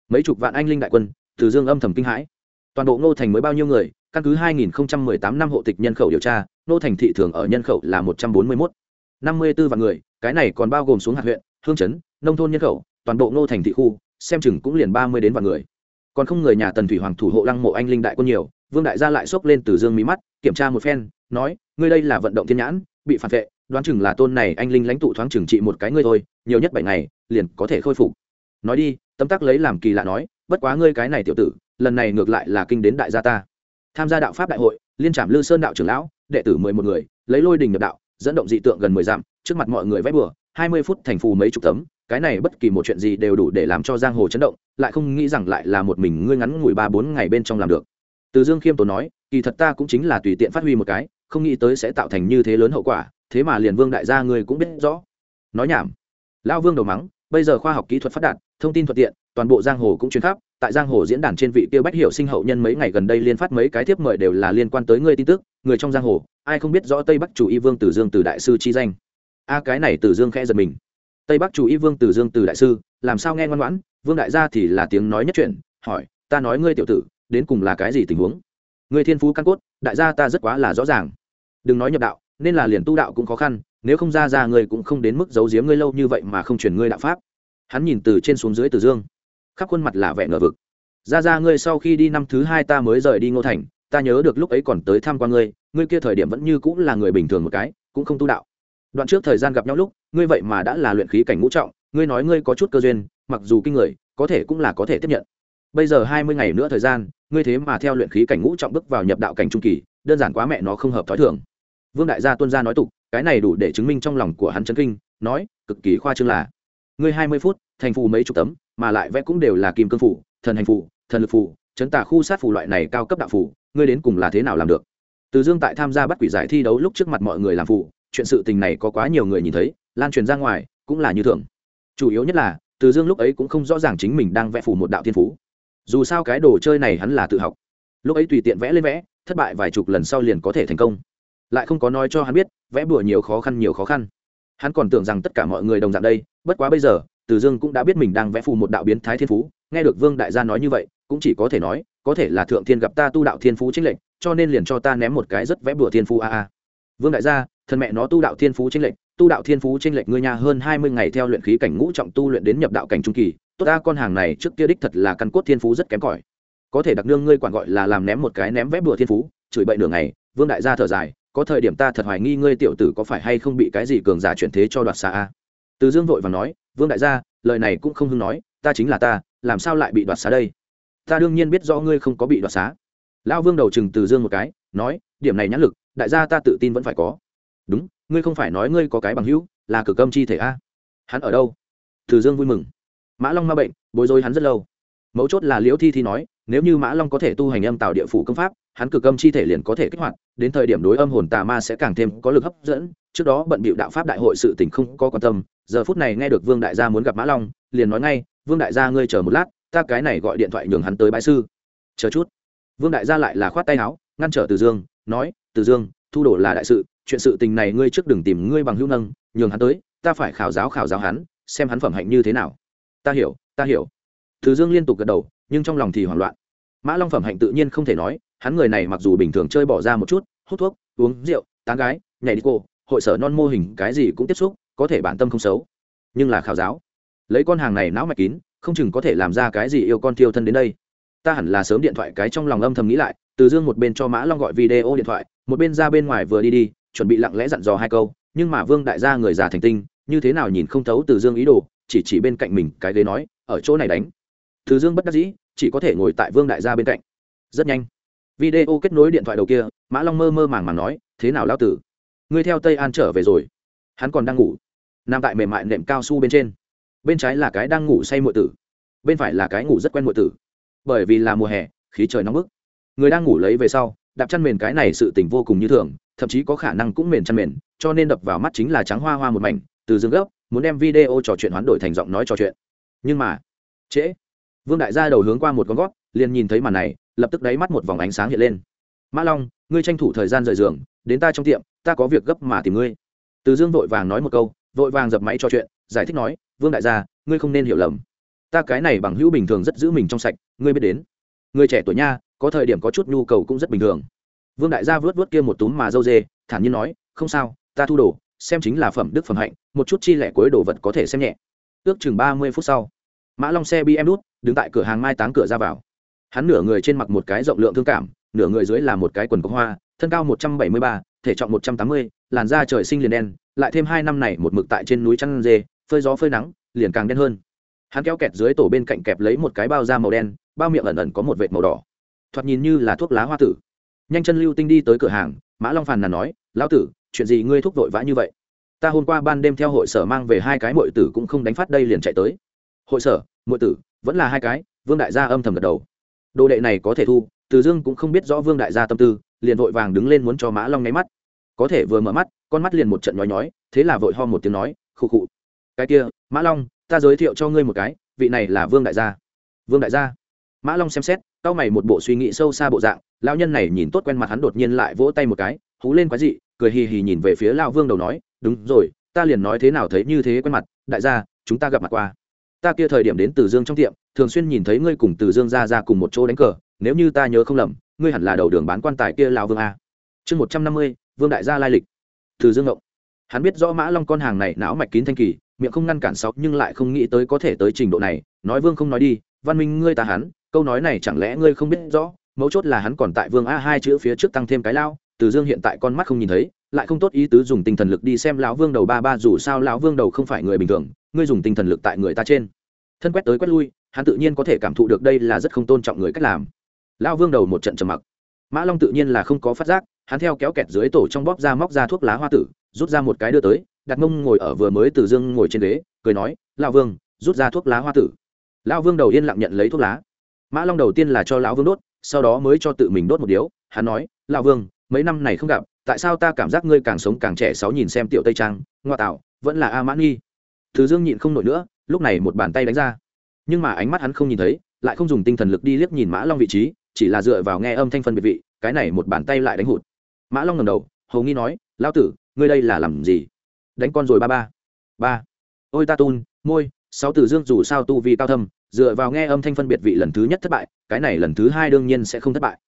Mấy chục vạn anh linh đại quân, từ dương âm thầm kinh hãi. Toàn bộ ngô thành mới bao nhiêu người? Căn cứ 2018 năm hộ tịch nhân khẩu điều tra, ngô thành thị thường ở nhân khẩu là 141. 54 vạn người, cái này còn bao gồm xuống hạt huyện, hương chấn, nông thôn nhân khẩu, toàn bộ ngô thành thị khu, xem chừng cũng liền 30 đến vạn người. Còn không người nhà tần thủy hoàng thủ hộ lăng mộ anh linh đại quân nhiều vương đại gia lại xốc lên từ dương mí mắt, kiểm tra một phen, nói, ngươi đây là vận động thiên nhãn, bị phản vệ, đoán chừng là tôn này anh linh lãnh tụ thoáng chừng trị một cái ngươi thôi, nhiều nhất bảy ngày, liền có thể khôi phục. Nói đi, tấm tắc lấy làm kỳ lạ nói, bất quá ngươi cái này tiểu tử, lần này ngược lại là kinh đến đại gia ta. Tham gia đạo pháp đại hội, liên trạm lư sơn đạo trưởng lão, đệ tử mười một người, lấy lôi đình nhập đạo, dẫn động dị tượng gần mười dặm, trước mặt mọi người vẽ bừa, hai mươi phút thành phù mấy chục tấm, cái này bất kỳ một chuyện gì đều đủ để làm cho giang hồ chấn động, lại không nghĩ rằng lại là một mình ngươi ngắn ngủi ba bốn ngày bên trong làm được từ dương khiêm tốn nói, kỳ thật ta cũng chính là tùy tiện phát huy một cái, không nghĩ tới sẽ tạo thành như thế lớn hậu quả, thế mà liền vương đại gia ngươi cũng biết rõ. Nói nhảm. Lão vương đầu mắng, bây giờ khoa học kỹ thuật phát đạt, thông tin thuận tiện, toàn bộ giang hồ cũng truyền khắp, tại giang hồ diễn đàn trên vị tiêu bách hiệu sinh hậu nhân mấy ngày gần đây liên phát mấy cái tiếp mời đều là liên quan tới ngươi tin tức, người trong giang hồ, ai không biết rõ tây bắc chủ y vương tử dương từ đại sư chi danh. A, cái này tử dương khẽ giật mình. Tây bắc chủ y vương tử dương từ đại sư, làm sao nghe ngoan ngoãn, vương đại gia thì là tiếng nói nhất chuyện, hỏi, ta nói ngươi tiểu tử đến cùng là cái gì tình huống? Người thiên phú căn cốt, đại gia ta rất quá là rõ ràng. Đừng nói nhập đạo, nên là liền tu đạo cũng khó khăn, nếu không ra ra ngươi cũng không đến mức giấu giếm ngươi lâu như vậy mà không chuyển ngươi đạo pháp. Hắn nhìn từ trên xuống dưới từ dương, khắp khuôn mặt là vẻ ngờ vực. Ra ra ngươi sau khi đi năm thứ hai ta mới rời đi ngô thành, ta nhớ được lúc ấy còn tới thăm quan ngươi ngươi kia thời điểm vẫn như cũng là người bình thường một cái, cũng không tu đạo. Đoạn trước thời gian gặp nhau lúc, ngươi vậy mà đã là luyện khí cảnh ngũ trọng, ngươi nói ngươi có chút cơ duyên, mặc dù kinh người, có thể cũng là có thể tiếp nhận. Bây giờ hai mươi ngày nữa thời gian ngươi thế mà theo luyện khí cảnh ngũ trọng bước vào nhập đạo cảnh trung kỳ đơn giản quá mẹ nó không hợp thói thường. Vương đại gia tuân gia nói tục cái này đủ để chứng minh trong lòng của hắn chấn kinh nói cực kỳ khoa trương là ngươi hai mươi phút thành phù mấy chục tấm mà lại vẽ cũng đều là kim cương phủ thần hành phủ thần lực phủ chấn tả khu sát phủ loại này cao cấp đạo phủ ngươi đến cùng là thế nào làm được? Từ dương tại tham gia bắt quỷ giải thi đấu lúc trước mặt mọi người làm phủ, chuyện sự tình này có quá nhiều người nhìn thấy lan truyền ra ngoài cũng là như thường. Chủ yếu nhất là từ dương lúc ấy cũng không rõ ràng chính mình đang vẽ phủ một đạo thiên phú dù sao cái đồ chơi này hắn là tự học. Lúc ấy tùy tiện vẽ lên vẽ, thất bại vài chục lần sau liền có thể thành công. Lại không có nói cho hắn biết, vẽ bùa nhiều khó khăn nhiều khó khăn. Hắn còn tưởng rằng tất cả mọi người đồng dạng đây, bất quá bây giờ, từ dương cũng đã biết mình đang vẽ phù một đạo biến thái thiên phú, nghe được vương đại gia nói như vậy, cũng chỉ có thể nói, có thể là thượng thiên gặp ta tu đạo thiên phú chính lệnh cho nên liền cho ta ném một cái rất vẽ bùa thiên phú a a. Vương đại gia, thân mẹ nó tu đạo thiên phú chính lệnh tu đạo thiên phú chính lệnh ngươi nhà hơn hai mươi ngày theo luyện khí cảnh ngũ trọng tu luyện đến nhập đạo cảnh trung kỳ tốt ta, con hàng này trước kia đích thật là căn cốt thiên phú rất kém cỏi. Có thể đặc nương ngươi quản gọi là làm ném một cái ném vép bừa thiên phú, chửi bậy nửa ngày, vương đại gia thở dài, có thời điểm ta thật hoài nghi ngươi tiểu tử có phải hay không bị cái gì cường giả chuyển thế cho đoạt xa a? Từ dương vội và nói, vương đại gia, lời này cũng không hưng nói, ta chính là ta, làm sao lại bị đoạt xá đây? Ta đương nhiên biết rõ ngươi không có bị đoạt xá. Lão vương đầu chừng từ dương một cái, nói, điểm này nhãn lực, đại gia ta tự tin vẫn phải có. Đúng, ngươi không phải nói ngươi có cái bằng hữu, là cực âm chi thể a. Hắn ở đâu? Từ dương vui mừng mã long ma bệnh, bối rối hắn rất lâu. Mấu chốt là liễu thi thi nói, nếu như mã long có thể tu hành âm tạo địa phủ công pháp, hắn cực âm chi thể liền có thể kích hoạt, đến thời điểm đối âm hồn tà ma sẽ càng thêm có lực hấp dẫn. Trước đó bận bịu đạo pháp đại hội sự tình không có quan tâm, giờ phút này nghe được vương đại gia muốn gặp mã long, liền nói ngay, vương đại gia ngươi chờ một lát, ta cái này gọi điện thoại nhường hắn tới bãi sư. Chờ chút. Vương đại gia lại là khoát tay áo, ngăn trở từ dương, nói, từ dương, thu đổ là đại sự, chuyện sự tình này ngươi trước đừng tìm ngươi bằng hữu nâng, nhường hắn tới, ta phải khảo giáo khảo giáo hắn, xem hắn phẩm hạnh như thế nào ta hiểu ta hiểu. Thứ dương liên tục gật đầu, nhưng trong lòng thì hoảng loạn. Mã long phẩm hạnh tự nhiên không thể nói, hắn người này mặc dù bình thường chơi bỏ ra một chút, hút thuốc, uống rượu, tán gái, nhảy đi cô, hội sở non mô hình cái gì cũng tiếp xúc, có thể bản tâm không xấu. Nhưng là khảo giáo. Lấy con hàng này não mạch kín, không chừng có thể làm ra cái gì yêu con thiêu thân đến đây. Ta hẳn là sớm điện thoại cái trong lòng âm thầm nghĩ lại, từ dương một bên cho mã long gọi video điện thoại, một bên ra bên ngoài vừa đi đi, chuẩn bị lặng lẽ dặn dò hai câu, nhưng mà vương đại gia người già thành tinh, như thế nào nhìn không thấu từ dương ý đồ chỉ chỉ bên cạnh mình, cái ghế nói, ở chỗ này đánh. Thứ dương bất đắc dĩ, chỉ có thể ngồi tại vương đại gia bên cạnh. Rất nhanh, video kết nối điện thoại đầu kia, mã long mơ mơ màng màng nói, thế nào lao tử? Ngươi theo tây an trở về rồi. Hắn còn đang ngủ. Nằm tại mềm mại nệm cao su bên trên. Bên trái là cái đang ngủ say muội tử, bên phải là cái ngủ rất quen muội tử. Bởi vì là mùa hè, khí trời nóng bức. Người đang ngủ lấy về sau, đạp chăn mền cái này sự tình vô cùng như thường, thậm chí có khả năng cũng mền chăn mền, cho nên đập vào mắt chính là trắng hoa hoa một mảnh, từ dương gốc muốn đem video trò chuyện hoán đổi thành giọng nói trò chuyện. Nhưng mà, trễ. Vương đại gia đầu hướng qua một con gót, liền nhìn thấy màn này, lập tức đáy mắt một vòng ánh sáng hiện lên. Mã long, ngươi tranh thủ thời gian rời giường, đến ta trong tiệm, ta có việc gấp mà tìm ngươi. Từ dương vội vàng nói một câu, vội vàng dập máy trò chuyện, giải thích nói, vương đại gia, ngươi không nên hiểu lầm. Ta cái này bằng hữu bình thường rất giữ mình trong sạch, ngươi biết đến. Người trẻ tuổi nha, có thời điểm có chút nhu cầu cũng rất bình thường. Vương đại gia vớt vớt kia một túm mà dâu dê, thản nhiên nói, không sao, ta thu đồ xem chính là phẩm đức phẩm hạnh, một chút chi lẻ cuối đồ vật có thể xem nhẹ. Ước chừng ba mươi phút sau, mã long xe bm đút, đứng tại cửa hàng mai táng cửa ra vào. Hắn nửa người trên mặc một cái rộng lượng thương cảm, nửa người dưới là một cái quần có hoa, thân cao một trăm bảy mươi ba, thể trọng một trăm tám mươi, làn da trời sinh liền đen, lại thêm hai năm này một mực tại trên núi chăn dê, phơi gió phơi nắng, liền càng đen hơn. Hắn kéo kẹt dưới tổ bên cạnh kẹp lấy một cái bao da màu đen, bao miệng ẩn ẩn có một vệt màu đỏ. Thoạt nhìn như là thuốc lá hoa tử. Nhanh chân lưu tinh đi tới cửa hàng, mã long phàn nàn nói, lão tử chuyện gì ngươi thúc vội vã như vậy? Ta hôm qua ban đêm theo hội sở mang về hai cái mội tử cũng không đánh phát đây liền chạy tới. Hội sở mội tử, vẫn là hai cái, vương đại gia âm thầm gật đầu. Đồ đệ này có thể thu, từ dương cũng không biết rõ vương đại gia tâm tư, liền vội vàng đứng lên muốn cho mã long nháy mắt. Có thể vừa mở mắt, con mắt liền một trận nhói nhói, thế là vội ho một tiếng nói, khụ khụ. Cái kia, mã long, ta giới thiệu cho ngươi một cái, vị này là vương đại gia. Vương đại gia? Mã long xem xét c mày một bộ suy nghĩ sâu xa bộ dạng lao nhân này nhìn tốt quen mặt hắn đột nhiên lại vỗ tay một cái, hú lên quái dị cười hì hì nhìn về phía lao vương đầu nói, đúng rồi, ta liền nói thế nào thấy như thế quen mặt, đại gia, chúng ta gặp mặt qua. Ta kia thời điểm đến từ dương trong tiệm, thường xuyên nhìn thấy ngươi cùng từ dương ra ra cùng một chỗ đánh cờ, nếu như ta nhớ không lầm, ngươi hẳn là đầu đường bán quan tài kia lao vương a. Chương một trăm năm mươi, vương đại gia lai lịch. Từ dương ngộng. Hắn biết rõ mã long con hàng này não mạch kín thanh kỳ, miệng không ngăn cản sóc nhưng lại không nghĩ tới có thể tới trình độ này, nói vương không nói đi, văn minh ngươi ta hắn, câu nói này chẳng lẽ ngươi không biết rõ, mấu chốt là hắn còn tại vương a hai chữ phía trước tăng thêm cái lao từ dương hiện tại con mắt không nhìn thấy, lại không tốt ý tứ dùng tinh thần lực đi xem lão vương đầu ba ba, dù sao lão vương đầu không phải người bình thường, ngươi dùng tinh thần lực tại người ta trên. Thân quét tới quét lui, hắn tự nhiên có thể cảm thụ được đây là rất không tôn trọng người cách làm. Lão vương đầu một trận trầm mặc. Mã long tự nhiên là không có phát giác, hắn theo kéo kẹt dưới tổ trong bóp ra móc ra thuốc lá hoa tử, rút ra một cái đưa tới, đặt mông ngồi ở vừa mới từ dương ngồi trên ghế, cười nói, lão vương, rút ra thuốc lá hoa tử. Lão vương đầu yên lặng nhận lấy thuốc lá. Mã long đầu tiên là cho lão vương đốt, sau đó mới cho tự mình đốt một điếu, hắn nói, lão vương mấy năm này không gặp, tại sao ta cảm giác ngươi càng sống càng trẻ sáu nhìn xem tiểu tây trang, ngoa tạo, vẫn là a mãn nghi. Thứ dương nhịn không nổi nữa, lúc này một bàn tay đánh ra. Nhưng mà ánh mắt hắn không nhìn thấy, lại không dùng tinh thần lực đi liếc nhìn mã long vị trí, chỉ là dựa vào nghe âm thanh phân biệt vị, cái này một bàn tay lại đánh hụt. Mã long ngầm đầu, hầu nghi nói, lão tử, ngươi đây là làm gì? Đánh con rồi ba ba. Ba. Ôi ta tun, môi, sáu tử dương dù sao tu vi cao thâm, dựa vào nghe âm thanh phân biệt vị lần thứ nhất thất bại, cái này lần thứ hai đương nhiên sẽ không thất bại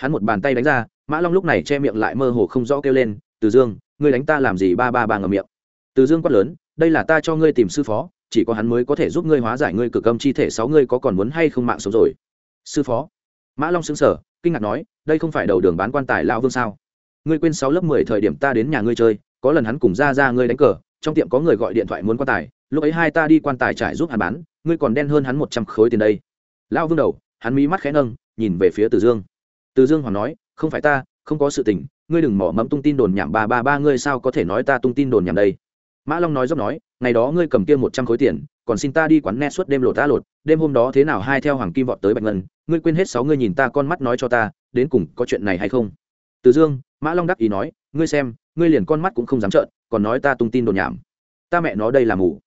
hắn một bàn tay đánh ra, mã long lúc này che miệng lại mơ hồ không rõ kêu lên, từ dương, ngươi đánh ta làm gì? Ba ba ba ngầm miệng. Từ dương quát lớn, đây là ta cho ngươi tìm sư phó, chỉ có hắn mới có thể giúp ngươi hóa giải ngươi cực âm chi thể, sáu ngươi có còn muốn hay không mạng sống rồi? Sư phó? Mã long xứng sở kinh ngạc nói, đây không phải đầu đường bán quan tài lao vương sao? Ngươi quên sáu lớp mười thời điểm ta đến nhà ngươi chơi, có lần hắn cùng ra ra ngươi đánh cờ, trong tiệm có người gọi điện thoại muốn quan tài, lúc ấy hai ta đi quan tài trải giúp hắn bán, ngươi còn đen hơn hắn một trăm khối tiền đây. Lao vương đầu, hắn mí mắt khẽ nâng, nhìn về phía từ dương từ dương hoàng nói, không phải ta, không có sự tình, ngươi đừng mỏ mẫm tung tin đồn nhảm ba ba ba, ngươi sao có thể nói ta tung tin đồn nhảm đây? Mã long nói dốc nói, ngày đó ngươi cầm kia một trăm khối tiền, còn xin ta đi quán net suốt đêm lột ta lột, đêm hôm đó thế nào hai theo hoàng kim vọt tới bạch ngân, ngươi quên hết sáu, ngươi nhìn ta con mắt nói cho ta, đến cùng có chuyện này hay không? Từ dương, mã long đắc ý nói, ngươi xem, ngươi liền con mắt cũng không dám trợn, còn nói ta tung tin đồn nhảm. Ta mẹ nó đây là mù.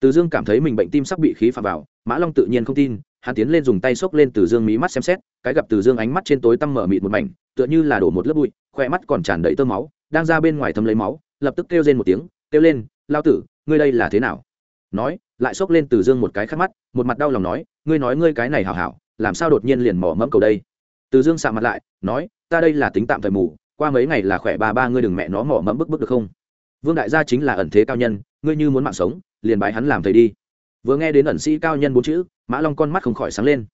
Từ dương cảm thấy mình bệnh tim sắp bị khí phạm vào, mã long tự nhiên không tin hắn tiến lên dùng tay xốc lên từ dương mí mắt xem xét, cái gặp từ dương ánh mắt trên tối tăm mở mịt một mảnh, tựa như là đổ một lớp bụi khoe mắt còn tràn đầy tơ máu, đang ra bên ngoài thấm lấy máu, lập tức kêu lên một tiếng, kêu lên, lao tử, ngươi đây là thế nào? Nói, lại xốc lên từ dương một cái khắc mắt, một mặt đau lòng nói, ngươi nói ngươi cái này hảo hảo, làm sao đột nhiên liền mỏ mẫm cầu đây? Từ dương sạ mặt lại, nói, ta đây là tính tạm thời mù, qua mấy ngày là khỏe ba ba ngươi đừng mẹ nó mỏ mẫm bức bức được không? Vương đại gia chính là ẩn thế cao nhân, ngươi như muốn mạng sống, liền bái hắn làm thầy đi vừa nghe đến ẩn sĩ cao nhân bốn chữ, mã long con mắt không khỏi sáng lên.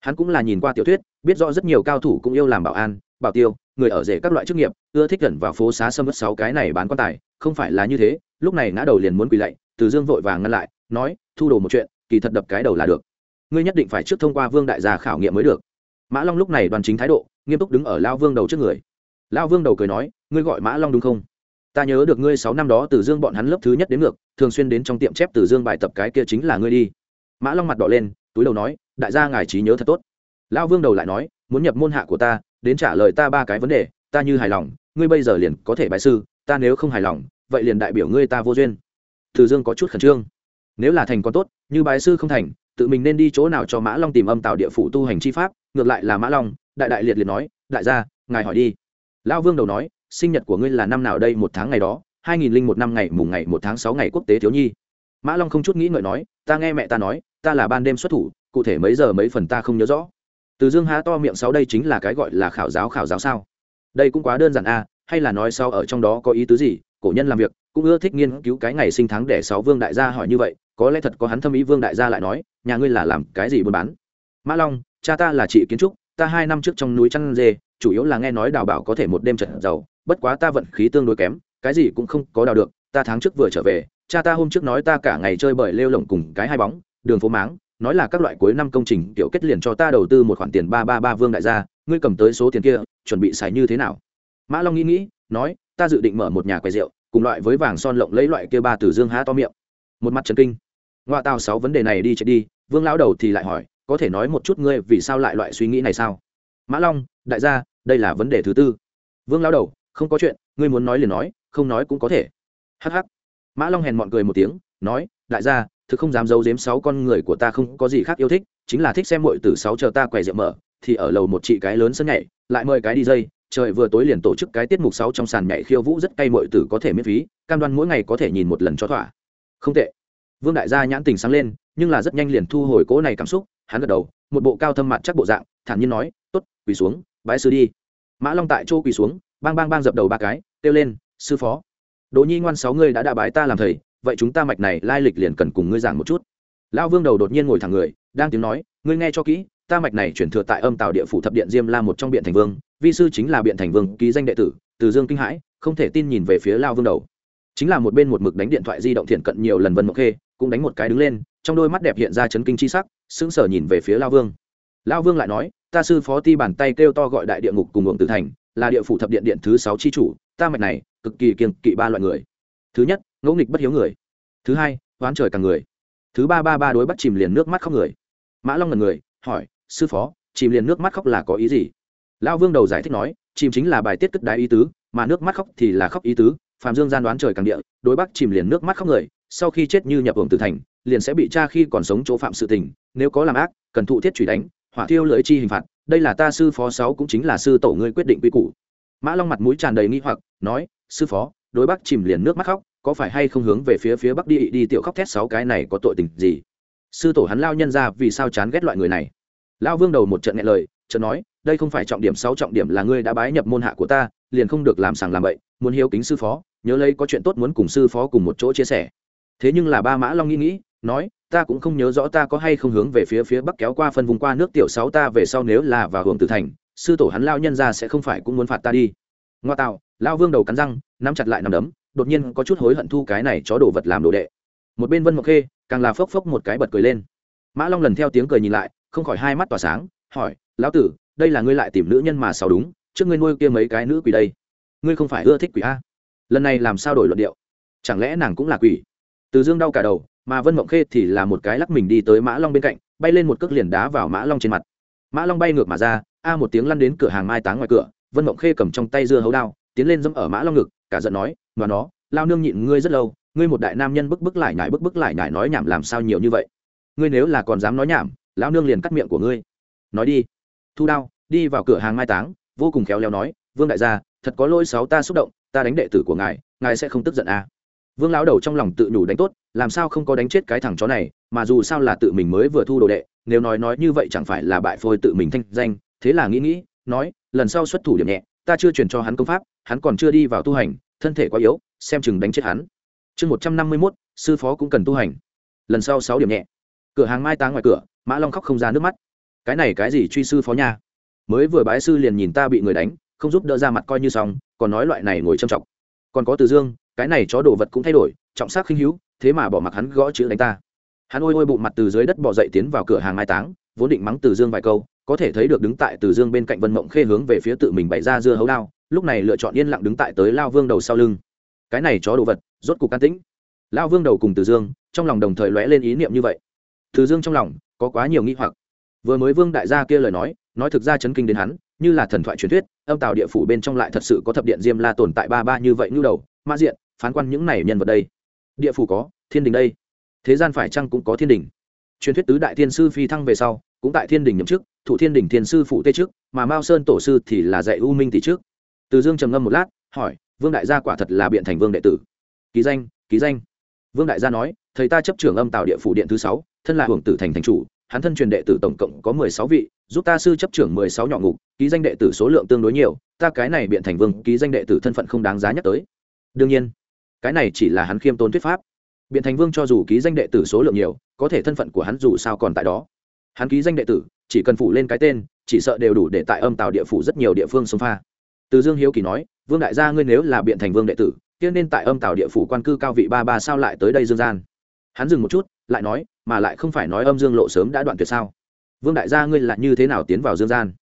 Hắn cũng là nhìn qua tiểu thuyết, biết rõ rất nhiều cao thủ cũng yêu làm bảo an, bảo tiêu, người ở rể các loại chức nghiệp, ưa thích gần vào phố xá sâm mất sáu cái này bán quan tài, không phải là như thế, lúc này ngã đầu liền muốn quỳ lạy, từ dương vội vàng ngăn lại, nói, thu đồ một chuyện, kỳ thật đập cái đầu là được. Ngươi nhất định phải trước thông qua vương đại gia khảo nghiệm mới được. Mã long lúc này đoàn chính thái độ, nghiêm túc đứng ở lao vương đầu trước người. Lao vương đầu cười nói, ngươi gọi mã long đúng không? Ta nhớ được ngươi sáu năm đó từ dương bọn hắn lớp thứ nhất đến ngược, thường xuyên đến trong tiệm chép từ dương bài tập cái kia chính là ngươi đi. Mã long mặt đỏ lên, túi đầu nói, đại gia ngài trí nhớ thật tốt. Lão vương đầu lại nói, muốn nhập môn hạ của ta, đến trả lời ta ba cái vấn đề, ta như hài lòng, ngươi bây giờ liền có thể bài sư, ta nếu không hài lòng, vậy liền đại biểu ngươi ta vô duyên. Từ dương có chút khẩn trương. Nếu là thành còn tốt, như bài sư không thành, tự mình nên đi chỗ nào cho mã long tìm âm tạo địa phủ tu hành chi pháp, ngược lại là mã long, đại đại liệt liệt nói, đại gia, ngài hỏi đi. Lão vương đầu nói sinh nhật của ngươi là năm nào đây một tháng ngày đó hai nghìn linh một năm ngày mùng ngày một tháng sáu ngày quốc tế thiếu nhi. Mã long không chút nghĩ ngợi nói ta nghe mẹ ta nói ta là ban đêm xuất thủ cụ thể mấy giờ mấy phần ta không nhớ rõ. Từ dương há to miệng sáu đây chính là cái gọi là khảo giáo khảo giáo sao? Đây cũng quá đơn giản a à, hay là nói sau ở trong đó có ý tứ gì? Cổ nhân làm việc cũng ưa thích nghiên cứu cái ngày sinh tháng để sáu vương đại gia hỏi như vậy có lẽ thật có hắn thâm ý vương đại gia lại nói nhà ngươi là làm cái gì buôn bán? Mã long cha ta là chị kiến trúc ta hai năm trước trong núi chăn dê chủ yếu là nghe nói đào bảo có thể một đêm trận giàu bất quá ta vận khí tương đối kém, cái gì cũng không có đào được, ta tháng trước vừa trở về, cha ta hôm trước nói ta cả ngày chơi bời lêu lồng cùng cái hai bóng, đường phố máng, nói là các loại cuối năm công trình kiểu kết liền cho ta đầu tư một khoản tiền ba ba ba vương đại gia, ngươi cầm tới số tiền kia, chuẩn bị xài như thế nào? Mã long nghĩ nghĩ, nói, ta dự định mở một nhà quầy rượu, cùng loại với vàng son lộng lấy loại kia ba từ dương há to miệng. Một mặt trần kinh. Ngoại tào sáu vấn đề này đi chạy đi, vương lão đầu thì lại hỏi, có thể nói một chút ngươi vì sao lại loại suy nghĩ này sao? Mã long, đại gia, đây là vấn đề thứ tư. Vương lão đầu không có chuyện ngươi muốn nói liền nói không nói cũng có thể. Hắc hắc, mã long hèn mọn cười một tiếng nói đại gia thực không dám giấu giếm sáu con người của ta không có gì khác yêu thích chính là thích xem muội từ sáu chờ ta quẻ rượu mở thì ở lầu một chị cái lớn sân nhảy lại mời cái đi dây trời vừa tối liền tổ chức cái tiết mục sáu trong sàn nhảy khiêu vũ rất cay muội tử có thể miễn phí cam đoan mỗi ngày có thể nhìn một lần cho thỏa. Không tệ. Vương đại gia nhãn tình sáng lên nhưng là rất nhanh liền thu hồi cỗ này cảm xúc hắn gật đầu một bộ cao thâm mặt chắc bộ dạng thản nhiên nói tốt quỳ xuống bãi sư đi. Mã long tại chỗ quỳ xuống bang bang bang dập đầu ba cái, kêu lên, sư phó, đỗ nhi ngoan sáu ngươi đã đạ bái ta làm thầy, vậy chúng ta mạch này lai lịch liền cần cùng ngươi giảng một chút. Lão vương đầu đột nhiên ngồi thẳng người, đang tiếng nói, ngươi nghe cho kỹ, ta mạch này chuyển thừa tại âm tào địa phủ thập điện diêm la một trong biện thành vương, vi sư chính là biện thành vương, ký danh đệ tử, từ dương kinh hãi, không thể tin nhìn về phía lao vương đầu. Chính là một bên một mực đánh điện thoại di động thiện cận nhiều lần vân mộc khê, cũng đánh một cái đứng lên, trong đôi mắt đẹp hiện ra chấn kinh chi sắc, sững sờ nhìn về phía lao vương. Lao vương lại nói, ta sư phó ti bàn tay kêu to gọi đại địa ngục cùng ngưỡng tử thành là địa phủ thập điện điện thứ sáu chi chủ, ta mạch này, cực kỳ kiêng kỵ ba loại người. Thứ nhất ngẫu nghịch bất hiếu người. Thứ hai, oán trời càng người. Thứ ba ba ba đối bắt chìm liền nước mắt khóc người. Mã long là người, hỏi, sư phó, chìm liền nước mắt khóc là có ý gì? Lão vương đầu giải thích nói, chìm chính là bài tiết cất đái ý tứ, mà nước mắt khóc thì là khóc ý tứ. Phạm dương gian đoán trời càng địa, đối bắc chìm liền nước mắt khóc người, sau khi chết như nhập hưởng tử thành, liền sẽ bị cha khi còn sống chỗ phạm sự tình, nếu có làm ác, cần thụ thiết truy đánh, hỏa thiêu lưỡi chi hình phạt đây là ta sư phó sáu cũng chính là sư tổ ngươi quyết định quy củ. Mã long mặt mũi tràn đầy nghi hoặc, nói, sư phó, đối bắc chìm liền nước mắt khóc, có phải hay không hướng về phía phía bắc đi đi tiểu khóc thét sáu cái này có tội tình gì? Sư tổ hắn lao nhân ra vì sao chán ghét loại người này? Lao vương đầu một trận nghe lời trận nói, đây không phải trọng điểm sáu trọng điểm là ngươi đã bái nhập môn hạ của ta, liền không được làm sàng làm bậy, muốn hiếu kính sư phó, nhớ lấy có chuyện tốt muốn cùng sư phó cùng một chỗ chia sẻ. Thế nhưng là ba mã long nghĩ nghĩ, nói ta cũng không nhớ rõ ta có hay không hướng về phía phía bắc kéo qua phân vùng qua nước tiểu sáu ta về sau nếu là vào hưởng tử thành, sư tổ hắn lao nhân ra sẽ không phải cũng muốn phạt ta đi. Ngoa tạo, lao vương đầu cắn răng, nắm chặt lại nằm đấm, đột nhiên có chút hối hận thu cái này chó đồ vật làm đồ đệ. Một bên vân mộc khê, càng là phốc phốc một cái bật cười lên. Mã long lần theo tiếng cười nhìn lại, không khỏi hai mắt tỏa sáng, hỏi, lão tử, đây là ngươi lại tìm nữ nhân mà sao đúng, trước ngươi nuôi kia mấy cái nữ quỷ đây? Ngươi không phải ưa thích quỷ a? Lần này làm sao đổi luận điệu? Chẳng lẽ nàng cũng là quỷ? Từ dương đau cả đầu mà vân mộng khê thì là một cái lắc mình đi tới mã long bên cạnh, bay lên một cước liền đá vào mã long trên mặt. Mã long bay ngược mà ra, a một tiếng lăn đến cửa hàng mai táng ngoài cửa, vân mộng khê cầm trong tay dưa hấu đao, tiến lên dẫm ở mã long ngực, cả giận nói và nó, lao nương nhịn ngươi rất lâu, ngươi một đại nam nhân bức bức lại nhải bức bức lại nhải nói nhảm làm sao nhiều như vậy? Ngươi nếu là còn dám nói nhảm lão nương liền cắt miệng của ngươi. Nói đi. Thu đao, đi vào cửa hàng mai táng, vô cùng khéo léo nói, vương đại gia, thật có lỗi, sáu ta xúc động, ta đánh đệ tử của ngài ngài sẽ không tức giận à vương lão đầu trong lòng tự nhủ đánh tốt, làm sao không có đánh chết cái thằng chó này, mà dù sao là tự mình mới vừa thu đồ đệ, nếu nói nói như vậy chẳng phải là bại phôi tự mình thanh danh. Thế là nghĩ nghĩ, nói, lần sau xuất thủ điểm nhẹ, ta chưa truyền cho hắn công pháp, hắn còn chưa đi vào tu hành, thân thể quá yếu, xem chừng đánh chết hắn. Chương một trăm năm mươi mốt, sư phó cũng cần tu hành. Lần sau sáu điểm nhẹ. Cửa hàng mai táng ngoài cửa, mã long khóc không ra nước mắt. Cái này cái gì truy sư phó nha? Mới vừa bái sư liền nhìn ta bị người đánh, không giúp đỡ ra mặt coi như xong, còn nói loại này ngồi trầm trọng còn có từ dương cái này chó đồ vật cũng thay đổi, trọng sắc khinh hữu, thế mà bỏ mặc hắn gõ chữ đánh ta. Hắn ôi ôi bụng mặt từ dưới đất bỏ dậy tiến vào cửa hàng mai táng, vốn định mắng từ dương vài câu, có thể thấy được đứng tại từ dương bên cạnh vân mộng khê hướng về phía tự mình bày ra dưa hấu lao lúc này lựa chọn yên lặng đứng tại tới lao vương đầu sau lưng. Cái này chó đồ vật, rốt cục can tĩnh. Lao vương đầu cùng từ dương, trong lòng đồng thời lóe lên ý niệm như vậy. Từ dương trong lòng, có quá nhiều nghi hoặc. Vừa mới vương đại gia kia lời nói nói thực ra chấn kinh đến hắn, như là thần thoại truyền thuyết, âm tào địa phủ bên trong lại thật sự có thập điện diêm la tồn tại ba ba như vậy ngưu đầu, ma diện phán quan những này nhân vật đây. Địa phủ có, thiên đình đây. Thế gian phải chăng cũng có thiên đình? Truyền thuyết tứ đại thiên sư phi thăng về sau, cũng tại thiên đình nhậm chức, thụ thiên đình thiên sư phụ tê trước, mà mao sơn tổ sư thì là dạy u minh tỷ trước. Từ dương trầm ngâm một lát, hỏi, vương đại gia quả thật là biện thành vương đệ tử? Ký danh ký danh. Vương đại gia nói, thầy ta chấp trưởng âm tạo địa phủ điện thứ sáu, thân là hưởng tử thành thành chủ, hắn thân truyền đệ tử tổng cộng có mười sáu vị, giúp ta sư chấp trưởng mười sáu nhỏ ngục, ký danh đệ tử số lượng tương đối nhiều, ta cái này biện thành vương, ký danh đệ tử thân phận không đáng giá nhắc tới. Đương nhiên cái này chỉ là hắn khiêm tốn thuyết pháp. Biện thành vương cho dù ký danh đệ tử số lượng nhiều, có thể thân phận của hắn dù sao còn tại đó. Hắn ký danh đệ tử, chỉ cần phủ lên cái tên, chỉ sợ đều đủ để tại âm tạo địa phủ rất nhiều địa phương xông pha. Từ dương hiếu kỳ nói, vương đại gia ngươi nếu là biện thành vương đệ tử tiên nên tại âm tạo địa phủ quan cư cao vị ba ba sao lại tới đây dương gian? Hắn dừng một chút, lại nói, mà lại không phải nói âm dương lộ sớm đã đoạn tuyệt sao? Vương đại gia ngươi là như thế nào tiến vào dương gian?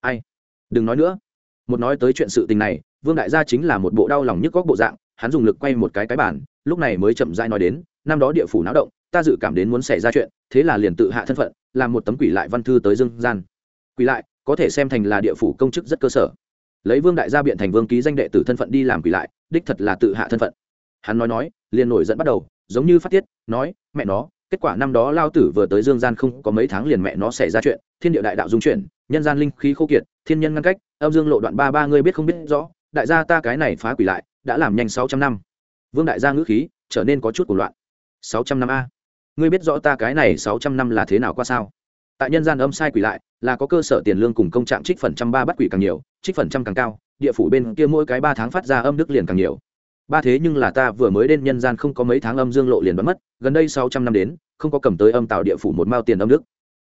Ai? Đừng nói nữa. Một nói tới chuyện sự tình này, vương đại gia chính là một bộ đau lòng nhức góc bộ dạng hắn dùng lực quay một cái cái bản lúc này mới chậm rãi nói đến, năm đó địa phủ náo động, ta dự cảm đến muốn xảy ra chuyện, thế là liền tự hạ thân phận, làm một tấm quỷ lại văn thư tới dương gian. Quỷ lại, có thể xem thành là địa phủ công chức rất cơ sở. Lấy vương đại gia biện thành vương ký danh đệ tử thân phận đi làm quỷ lại, đích thật là tự hạ thân phận. Hắn nói nói, liền nổi dẫn bắt đầu, giống như phát tiết, nói, mẹ nó, kết quả năm đó lao tử vừa tới dương gian không có mấy tháng liền mẹ nó xảy ra chuyện, thiên địa đại đạo dung chuyển, nhân gian linh khí khô kiệt, thiên nhân ngăn cách, âm dương lộ đoạn ba ba ngươi biết không biết rõ, đại gia ta cái này phá quỷ lại đã làm nhanh sáu trăm năm. Vương đại gia ngữ khí trở nên có chút cuộc loạn. Sáu trăm năm a. Ngươi biết rõ ta cái này sáu trăm năm là thế nào qua sao? Tại nhân gian âm sai quỷ lại, là có cơ sở tiền lương cùng công trạng trích phần trăm ba bắt quỷ càng nhiều, trích phần trăm càng cao, địa phủ bên kia mỗi cái ba tháng phát ra âm đức liền càng nhiều. Ba thế nhưng là ta vừa mới đến nhân gian không có mấy tháng âm dương lộ liền bắn mất, gần đây sáu trăm năm đến, không có cầm tới âm tạo địa phủ một mao tiền âm đức.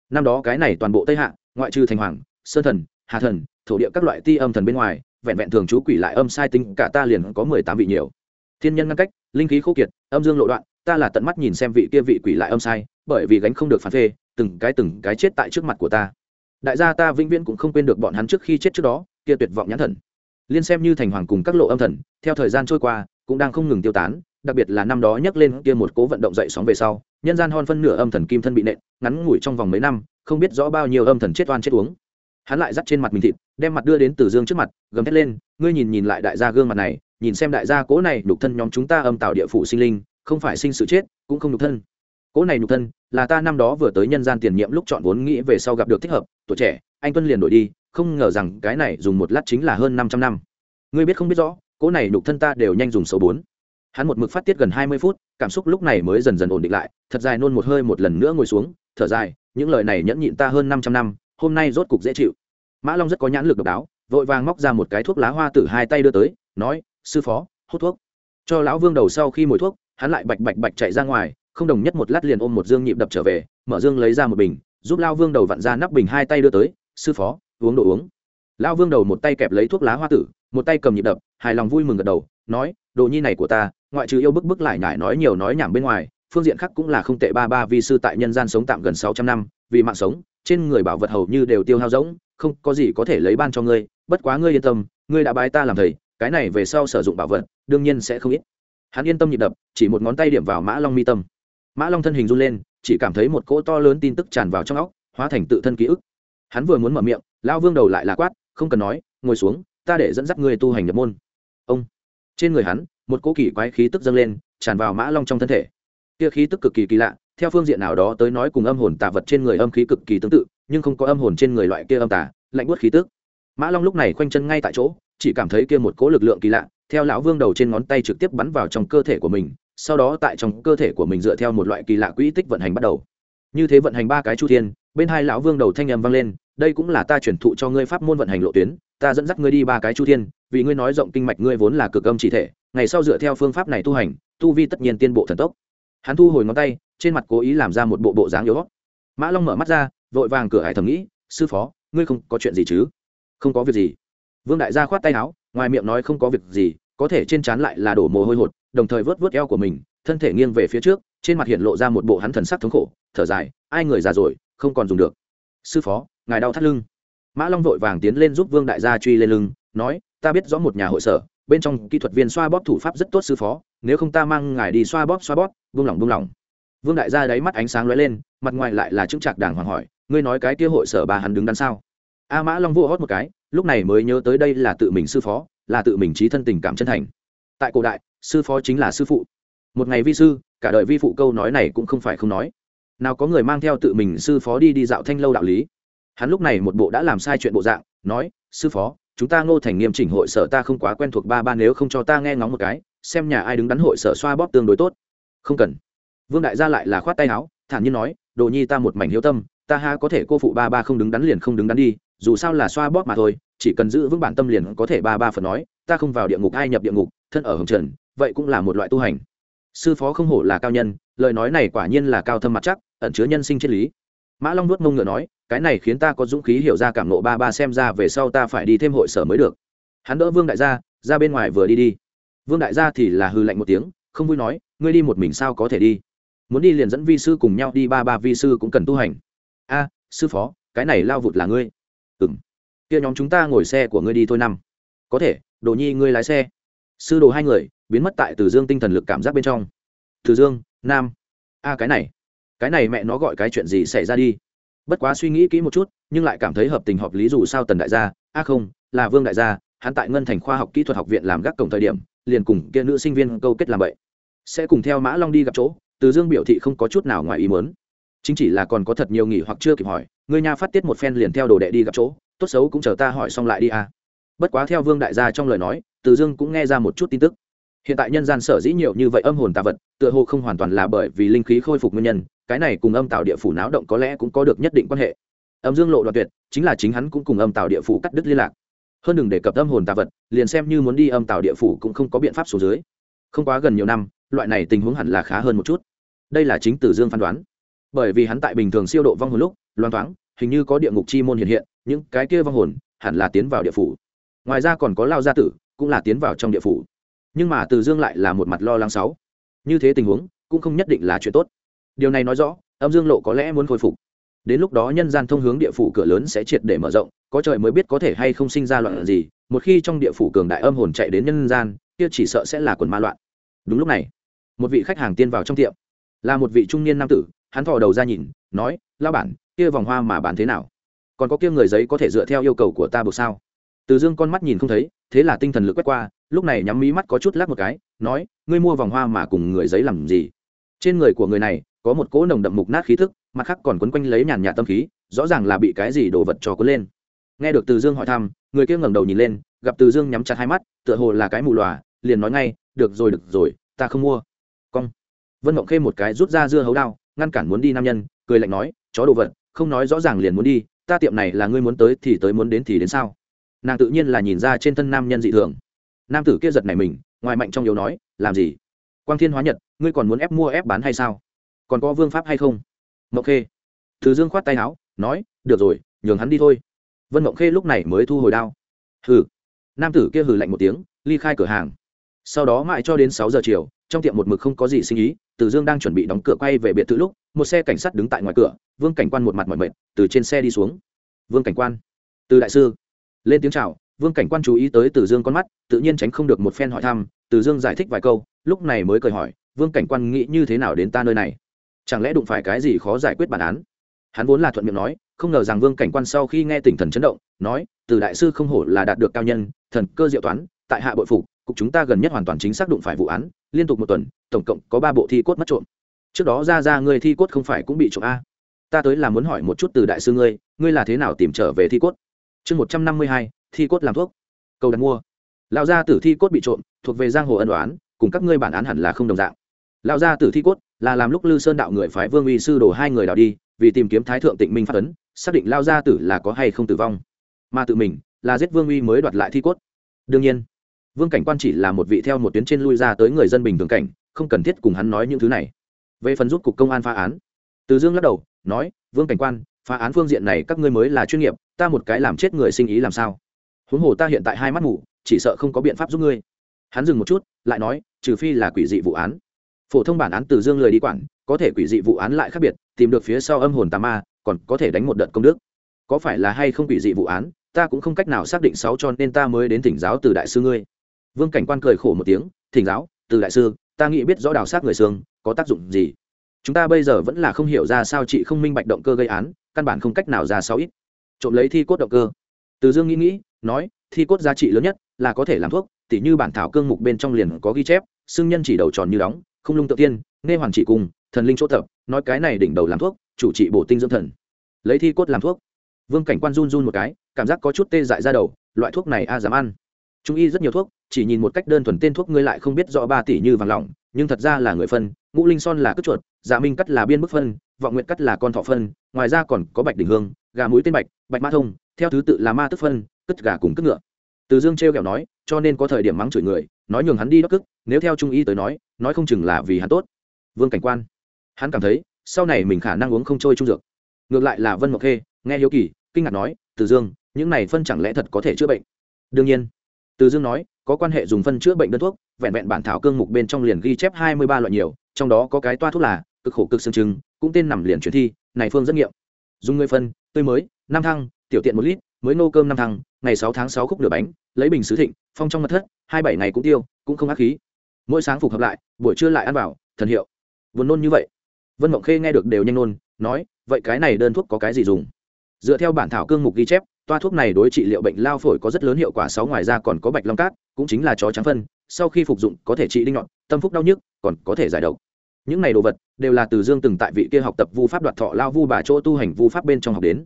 Năm đó cái này toàn bộ tây hạ, ngoại trừ thành hoàng, sơn thần, hà thần, thổ địa các loại ti âm thần bên ngoài vẹn vẹn thường chú quỷ lại âm sai tính, cả ta liền có mười tám vị nhiều. Thiên nhân ngăn cách, linh khí khô kiệt, âm dương lộ đoạn, ta là tận mắt nhìn xem vị kia vị quỷ lại âm sai, bởi vì gánh không được phản phê, từng cái từng cái chết tại trước mặt của ta. Đại gia ta vĩnh viễn cũng không quên được bọn hắn trước khi chết trước đó, kia tuyệt vọng nhãn thần. Liên xem như thành hoàng cùng các lộ âm thần, theo thời gian trôi qua, cũng đang không ngừng tiêu tán, đặc biệt là năm đó nhắc lên kia một cố vận động dậy sóng về sau, nhân gian hon phân nửa âm thần kim thân bị nện, ngắn ngủi trong vòng mấy năm, không biết rõ bao nhiêu âm thần chết oan chết uống hắn lại dắt trên mặt mình thịt, đem mặt đưa đến từ dương trước mặt, gầm thét lên, ngươi nhìn nhìn lại đại gia gương mặt này, nhìn xem đại gia cố này nhục thân nhóm chúng ta âm tạo địa phủ sinh linh, không phải sinh sự chết, cũng không nhục thân. Cố này nhục thân, là ta năm đó vừa tới nhân gian tiền nhiệm lúc chọn vốn nghĩ về sau gặp được thích hợp, tuổi trẻ, anh tuân liền đổi đi, không ngờ rằng cái này dùng một lát chính là hơn năm trăm năm. Ngươi biết không biết rõ, cố này nhục thân ta đều nhanh dùng số bốn. Hắn một mực phát tiết gần hai mươi phút, cảm xúc lúc này mới dần dần ổn định lại, thật dài nôn một hơi một lần nữa ngồi xuống, thở dài, những lời này nhẫn nhịn ta hơn năm trăm năm hôm nay rốt cục dễ chịu. Mã long rất có nhãn lực độc đáo, vội vàng móc ra một cái thuốc lá hoa tử hai tay đưa tới, nói, sư phó, hút thuốc. Cho lão vương đầu sau khi mồi thuốc, hắn lại bạch bạch bạch chạy ra ngoài, không đồng nhất một lát liền ôm một dương nhịp đập trở về, mở dương lấy ra một bình, giúp lao vương đầu vặn ra nắp bình hai tay đưa tới, sư phó, uống đồ uống. Lao vương đầu một tay kẹp lấy thuốc lá hoa tử, một tay cầm nhịp đập, hài lòng vui mừng gật đầu, nói, đồ nhi này của ta, ngoại trừ yêu bức bức lại nhải nói nhiều nói nhảm bên ngoài, phương diện khác cũng là không tệ ba ba vi sư tại nhân gian sống tạm gần sáu trăm năm, vì mạng sống trên người bảo vật hầu như đều tiêu hao rỗng, không có gì có thể lấy ban cho ngươi, bất quá ngươi yên tâm, ngươi đã bái ta làm thầy, cái này về sau sử dụng bảo vật, đương nhiên sẽ không ít. Hắn yên tâm nhịp đập, chỉ một ngón tay điểm vào mã long mi tâm. Mã long thân hình run lên, chỉ cảm thấy một cỗ to lớn tin tức tràn vào trong óc, hóa thành tự thân ký ức. Hắn vừa muốn mở miệng lao vương đầu lại là quát, không cần nói, ngồi xuống, ta để dẫn dắt ngươi tu hành nhập môn. Ông. Trên người hắn, một cỗ kỳ quái khí tức dâng lên, tràn vào mã long trong thân thể. Kia khí tức cực kỳ kỳ lạ theo phương diện nào đó tới nói cùng âm hồn tà vật trên người âm khí cực kỳ tương tự, nhưng không có âm hồn trên người loại kia âm tà, lạnh buốt khí tức. Mã long lúc này khoanh chân ngay tại chỗ, chỉ cảm thấy kia một cỗ lực lượng kỳ lạ, theo lão vương đầu trên ngón tay trực tiếp bắn vào trong cơ thể của mình, sau đó tại trong cơ thể của mình dựa theo một loại kỳ lạ quỹ tích vận hành bắt đầu. Như thế vận hành ba cái chu thiên, bên hai lão vương đầu thanh âm vang lên, đây cũng là ta chuyển thụ cho ngươi pháp môn vận hành lộ tuyến, ta dẫn dắt ngươi đi ba cái chu thiên, vì ngươi nói rộng kinh mạch ngươi vốn là cực âm chỉ thể, ngày sau dựa theo phương pháp này tu hành, tu vi tất nhiên tiên bộ thần tốc. Hắn thu hồi ngón tay trên mặt cố ý làm ra một bộ bộ dáng yếu mã long mở mắt ra, vội vàng cửa hải thầm nghĩ, sư phó, ngươi không có chuyện gì chứ? Không có việc gì. Vương đại gia khoát tay áo, ngoài miệng nói không có việc gì, có thể trên trán lại là đổ mồ hôi hột, đồng thời vớt vớt eo của mình, thân thể nghiêng về phía trước, trên mặt hiện lộ ra một bộ hắn thần sắc thống khổ, thở dài, ai người già rồi, không còn dùng được. Sư phó, ngài đau thắt lưng. Mã long vội vàng tiến lên giúp vương đại gia truy lên lưng, nói, ta biết rõ một nhà hội sở, bên trong kỹ thuật viên xoa bóp thủ pháp rất tốt, sư phó, nếu không ta mang ngài đi xoa bóp xoa bóp. Buông lỏng buông lỏng vương đại gia đáy mắt ánh sáng lóe lên, mặt ngoài lại là chứng trạc đàng hoàng hỏi, ngươi nói cái kia hội sở bà hắn đứng đắn sao? A mã long vô hót một cái, lúc này mới nhớ tới đây là tự mình sư phó, là tự mình trí thân tình cảm chân thành. Tại cổ đại, sư phó chính là sư phụ. Một ngày vi sư, cả đời vi phụ câu nói này cũng không phải không nói. Nào có người mang theo tự mình sư phó đi đi dạo thanh lâu đạo lý. Hắn lúc này một bộ đã làm sai chuyện bộ dạng, nói, sư phó, chúng ta ngô thành nghiêm chỉnh hội sở ta không quá quen thuộc ba ba, nếu không cho ta nghe ngóng một cái, xem nhà ai đứng đắn hội sở xoa bóp tương đối tốt. Không cần vương đại gia lại là khoát tay áo, thản nhiên nói, đồ nhi ta một mảnh hiếu tâm, ta ha có thể cô phụ ba ba không đứng đắn liền không đứng đắn đi, dù sao là xoa bóp mà thôi, chỉ cần giữ vững bản tâm liền có thể ba ba phần nói, ta không vào địa ngục ai nhập địa ngục, thân ở hồng trần, vậy cũng là một loại tu hành. Sư phó không hổ là cao nhân, lời nói này quả nhiên là cao thâm mặt chắc, ẩn chứa nhân sinh triết lý. Mã long nuốt mông ngựa nói, cái này khiến ta có dũng khí hiểu ra cảm nộ ba ba xem ra về sau ta phải đi thêm hội sở mới được. Hắn đỡ vương đại gia, ra bên ngoài vừa đi đi. Vương đại gia thì là hư lạnh một tiếng, không vui nói, ngươi đi một mình sao có thể đi? Muốn đi liền dẫn vi sư cùng nhau đi, ba ba vi sư cũng cần tu hành. A, sư phó, cái này lao vụt là ngươi. Ừng kia nhóm chúng ta ngồi xe của ngươi đi thôi năm. Có thể, đồ nhi ngươi lái xe. Sư đồ hai người, biến mất tại từ dương tinh thần lực cảm giác bên trong. Từ dương, nam. A, cái này. Cái này mẹ nó gọi cái chuyện gì xảy ra đi? Bất quá suy nghĩ kỹ một chút, nhưng lại cảm thấy hợp tình hợp lý dù sao tần đại gia. A, không, là vương đại gia, hắn tại ngân thành khoa học kỹ thuật học viện làm gác cổng thời điểm, liền cùng kia nữ sinh viên câu kết làm vậy. Sẽ cùng theo mã long đi gặp chỗ từ dương biểu thị không có chút nào ngoài ý muốn. Chính chỉ là còn có thật nhiều nghỉ hoặc chưa kịp hỏi người nhà phát tiết một phen liền theo đồ đệ đi gặp chỗ, tốt xấu cũng chờ ta hỏi xong lại đi à. bất quá theo vương đại gia trong lời nói, từ dương cũng nghe ra một chút tin tức. Hiện tại nhân gian sở dĩ nhiều như vậy âm hồn tà vật, tựa hồ không hoàn toàn là bởi vì linh khí khôi phục nguyên nhân, cái này cùng âm tạo địa phủ náo động có lẽ cũng có được nhất định quan hệ. Âm dương lộ đoạn tuyệt, chính là chính hắn cũng cùng âm tạo địa phủ cắt đứt liên lạc. Hơn đừng đề cập âm hồn tà vật, liền xem như muốn đi âm tạo địa phủ cũng không có biện pháp số dưới. Không quá gần nhiều năm, loại này tình huống hẳn là khá hơn một chút đây là chính tử dương phán đoán. Bởi vì hắn tại bình thường siêu độ vong hồn lúc loan thoáng, hình như có địa ngục chi môn hiện hiện, những cái kia vong hồn hẳn là tiến vào địa phủ. Ngoài ra còn có lao gia tử, cũng là tiến vào trong địa phủ. Nhưng mà từ dương lại là một mặt lo lắng sáu. Như thế tình huống, cũng không nhất định là chuyện tốt. Điều này nói rõ, âm dương lộ có lẽ muốn khôi phục. Đến lúc đó nhân gian thông hướng địa phủ cửa lớn sẽ triệt để mở rộng, có trời mới biết có thể hay không sinh ra loạn gì, một khi trong địa phủ cường đại âm hồn chạy đến nhân gian, kia chỉ sợ sẽ là quần ma loạn. Đúng lúc này, một vị khách hàng tiên vào trong tiệm là một vị trung niên nam tử, hắn thò đầu ra nhìn, nói lao bản, kia vòng hoa mà bán thế nào? Còn có kia người giấy có thể dựa theo yêu cầu của ta buộc sao? Từ dương con mắt nhìn không thấy, thế là tinh thần lực quét qua, lúc này nhắm mí mắt có chút lắc một cái, nói, ngươi mua vòng hoa mà cùng người giấy làm gì? Trên người của người này, có một cỗ nồng đậm mục nát khí thức, mặt khác còn quấn quanh lấy nhàn nhạt tâm khí, rõ ràng là bị cái gì đồ vật trò cuốn lên. Nghe được từ dương hỏi thăm, người kia ngẩng đầu nhìn lên, gặp từ dương nhắm chặt hai mắt, tựa hồ là cái mù lòa, liền nói ngay, được rồi được rồi, ta không mua vân mộng khê một cái rút ra dưa hấu đao, ngăn cản muốn đi nam nhân, cười lạnh nói, chó đồ vật, không nói rõ ràng liền muốn đi, ta tiệm này là ngươi muốn tới thì tới muốn đến thì đến sao? Nàng tự nhiên là nhìn ra trên thân nam nhân dị thường. Nam tử kia giật này mình, ngoài mạnh trong yếu nói, làm gì? Quang thiên hóa nhật, ngươi còn muốn ép mua ép bán hay sao? Còn có vương pháp hay không? Mộng khê thứ dương khoát tay áo, nói, được rồi, nhường hắn đi thôi. Vân mộng khê lúc này mới thu hồi đao. Hừ. Nam tử kia hừ lạnh một tiếng, ly khai cửa hàng sau đó mãi cho đến sáu giờ chiều, trong tiệm một mực không có gì sinh ý, từ dương đang chuẩn bị đóng cửa quay về biệt thự lúc, một xe cảnh sát đứng tại ngoài cửa, vương cảnh quan một mặt mọi mệt, từ trên xe đi xuống. Vương cảnh quan. Từ đại sư. Lên tiếng chào, vương cảnh quan chú ý tới từ dương con mắt, tự nhiên tránh không được một phen hỏi thăm, từ dương giải thích vài câu, lúc này mới cười hỏi, vương cảnh quan nghĩ như thế nào đến ta nơi này? Chẳng lẽ đụng phải cái gì khó giải quyết bản án? Hắn vốn là thuận miệng nói, không ngờ rằng vương cảnh quan sau khi nghe tỉnh thần chấn động, nói, từ đại sư không hổ là đạt được cao nhân, thần cơ diệu toán, tại hạ bội phục cục chúng ta gần nhất hoàn toàn chính xác đụng phải vụ án, liên tục một tuần, tổng cộng có ba bộ thi cốt mất trộm. Trước đó ra ra ngươi thi cốt không phải cũng bị trộm a? Ta tới là muốn hỏi một chút từ đại sư ngươi ngươi là thế nào tìm trở về thi cốt? Chương một trăm năm mươi hai, thi cốt làm thuốc. Cầu đặt mua. Lão gia tử thi cốt bị trộm, thuộc về giang hồ ân đoán cùng các ngươi bản án hẳn là không đồng dạng. Lão gia tử thi cốt là làm lúc lư sơn đạo người phái vương uy sư đồ hai người đào đi, vì tìm kiếm thái thượng tịnh minh phát ấn, xác định lao gia tử là có hay không tử vong. Mà tự mình là giết vương uy mới đoạt lại thi cốt. Đương nhiên vương cảnh quan chỉ là một vị theo một tuyến trên lui ra tới người dân bình thường cảnh, không cần thiết cùng hắn nói những thứ này. Về phần rút cục công an phá án, từ dương lắc đầu, nói, vương cảnh quan, phá án phương diện này các ngươi mới là chuyên nghiệp, ta một cái làm chết người sinh ý làm sao? Huống hồ ta hiện tại hai mắt ngủ chỉ sợ không có biện pháp giúp ngươi. Hắn dừng một chút, lại nói, trừ phi là quỷ dị vụ án. Phổ thông bản án từ dương lười đi quản, có thể quỷ dị vụ án lại khác biệt, tìm được phía sau âm hồn tà ma, còn có thể đánh một đợt công đức. Có phải là hay không quỷ dị vụ án, ta cũng không cách nào xác định sáu cho nên ta mới đến thỉnh giáo từ đại sư ngươi vương cảnh quan cười khổ một tiếng, thỉnh giáo, từ đại sư, ta nghĩ biết rõ đào sát người xương, có tác dụng gì? Chúng ta bây giờ vẫn là không hiểu ra sao chị không minh bạch động cơ gây án, căn bản không cách nào ra sao ít. Trộm lấy thi cốt động cơ. Từ dương nghĩ nghĩ, nói, thi cốt giá trị lớn nhất là có thể làm thuốc, tỉ như bản thảo cương mục bên trong liền có ghi chép xưng nhân chỉ đầu tròn như đóng, không lung tự tiên, nghe hoàn chỉ cùng, thần linh chỗ tập, nói cái này đỉnh đầu làm thuốc, chủ trị bổ tinh dưỡng thần. Lấy thi cốt làm thuốc. Vương cảnh quan run run một cái, cảm giác có chút tê dại ra đầu, loại thuốc này a dám ăn trung y rất nhiều thuốc, chỉ nhìn một cách đơn thuần tên thuốc ngươi lại không biết rõ ba tỷ như vàng lỏng, nhưng thật ra là người phân, ngũ linh son là cất chuột dạ minh cắt là biên bức phân, vọng nguyện cắt là con thọ phân, ngoài ra còn có bạch đỉnh hương, gà muối tên bạch bạch ma thông, theo thứ tự là ma tức phân, cất gà cùng cất ngựa. Từ dương trêu kẹo nói, cho nên có thời điểm mắng chửi người, nói nhường hắn đi đốc cức, nếu theo trung y tới nói nói không chừng là vì hắn tốt. Vương cảnh quan, hắn cảm thấy, sau này mình khả năng uống không trôi trung dược. Ngược lại là vân mộc khê, nghe hiếu kỳ, kinh ngạc nói, từ dương, những này phân chẳng lẽ thật có thể chữa bệnh? Đương nhiên từ dương nói, có quan hệ dùng phân chữa bệnh đơn thuốc, vẹn vẹn bản thảo cương mục bên trong liền ghi chép hai mươi ba loại nhiều, trong đó có cái toa thuốc là, cực khổ cực xương trứng, cũng tên nằm liền chuyển thi, này phương rất nghiệm. Dùng người phân, tươi mới, năm thăng, tiểu tiện một lít, mới nô cơm năm thăng, ngày sáu tháng sáu khúc nửa bánh, lấy bình sứ thịnh, phong trong mật thất, hai bảy ngày cũng tiêu, cũng không ác khí. Mỗi sáng phục hợp lại, buổi trưa lại ăn vào, thần hiệu. Vốn nôn như vậy. Vân mộng khê nghe được đều nhanh nôn, nói, vậy cái này đơn thuốc có cái gì dùng? Dựa theo bản thảo cương mục ghi chép toa thuốc này đối trị liệu bệnh lao phổi có rất lớn hiệu quả, sáu ngoài ra còn có bạch long cát, cũng chính là chó trắng phân, sau khi phục dụng có thể trị đinh nhọn, tâm phúc đau nhức, còn có thể giải độc. Những này đồ vật đều là từ dương từng tại vị kia học tập vu pháp đoạt thọ lao vu bà chỗ tu hành vu pháp bên trong học đến.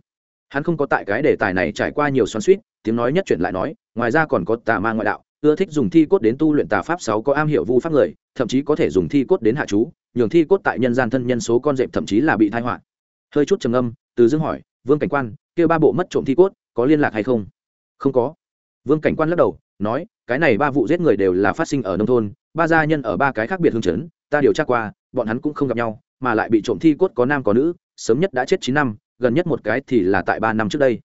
Hắn không có tại cái đề tài này trải qua nhiều xoắn suýt tiếng nói nhất chuyển lại nói, ngoài ra còn có tà ma ngoại đạo, ưa thích dùng thi cốt đến tu luyện tà pháp sáu có am hiểu vu pháp người, thậm chí có thể dùng thi cốt đến hạ chú, nhường thi cốt tại nhân gian thân nhân số con dẹp thậm chí là bị thai họa. Hơi chút trầm âm từ dương hỏi, vương cảnh quan kêu ba bộ mất trộm thi cốt có liên lạc hay không? Không có. Vương cảnh quan lắc đầu, nói, cái này ba vụ giết người đều là phát sinh ở nông thôn, ba gia nhân ở ba cái khác biệt hương chấn, ta điều tra qua, bọn hắn cũng không gặp nhau, mà lại bị trộm thi cốt có nam có nữ, sớm nhất đã chết chín năm, gần nhất một cái thì là tại ba năm trước đây.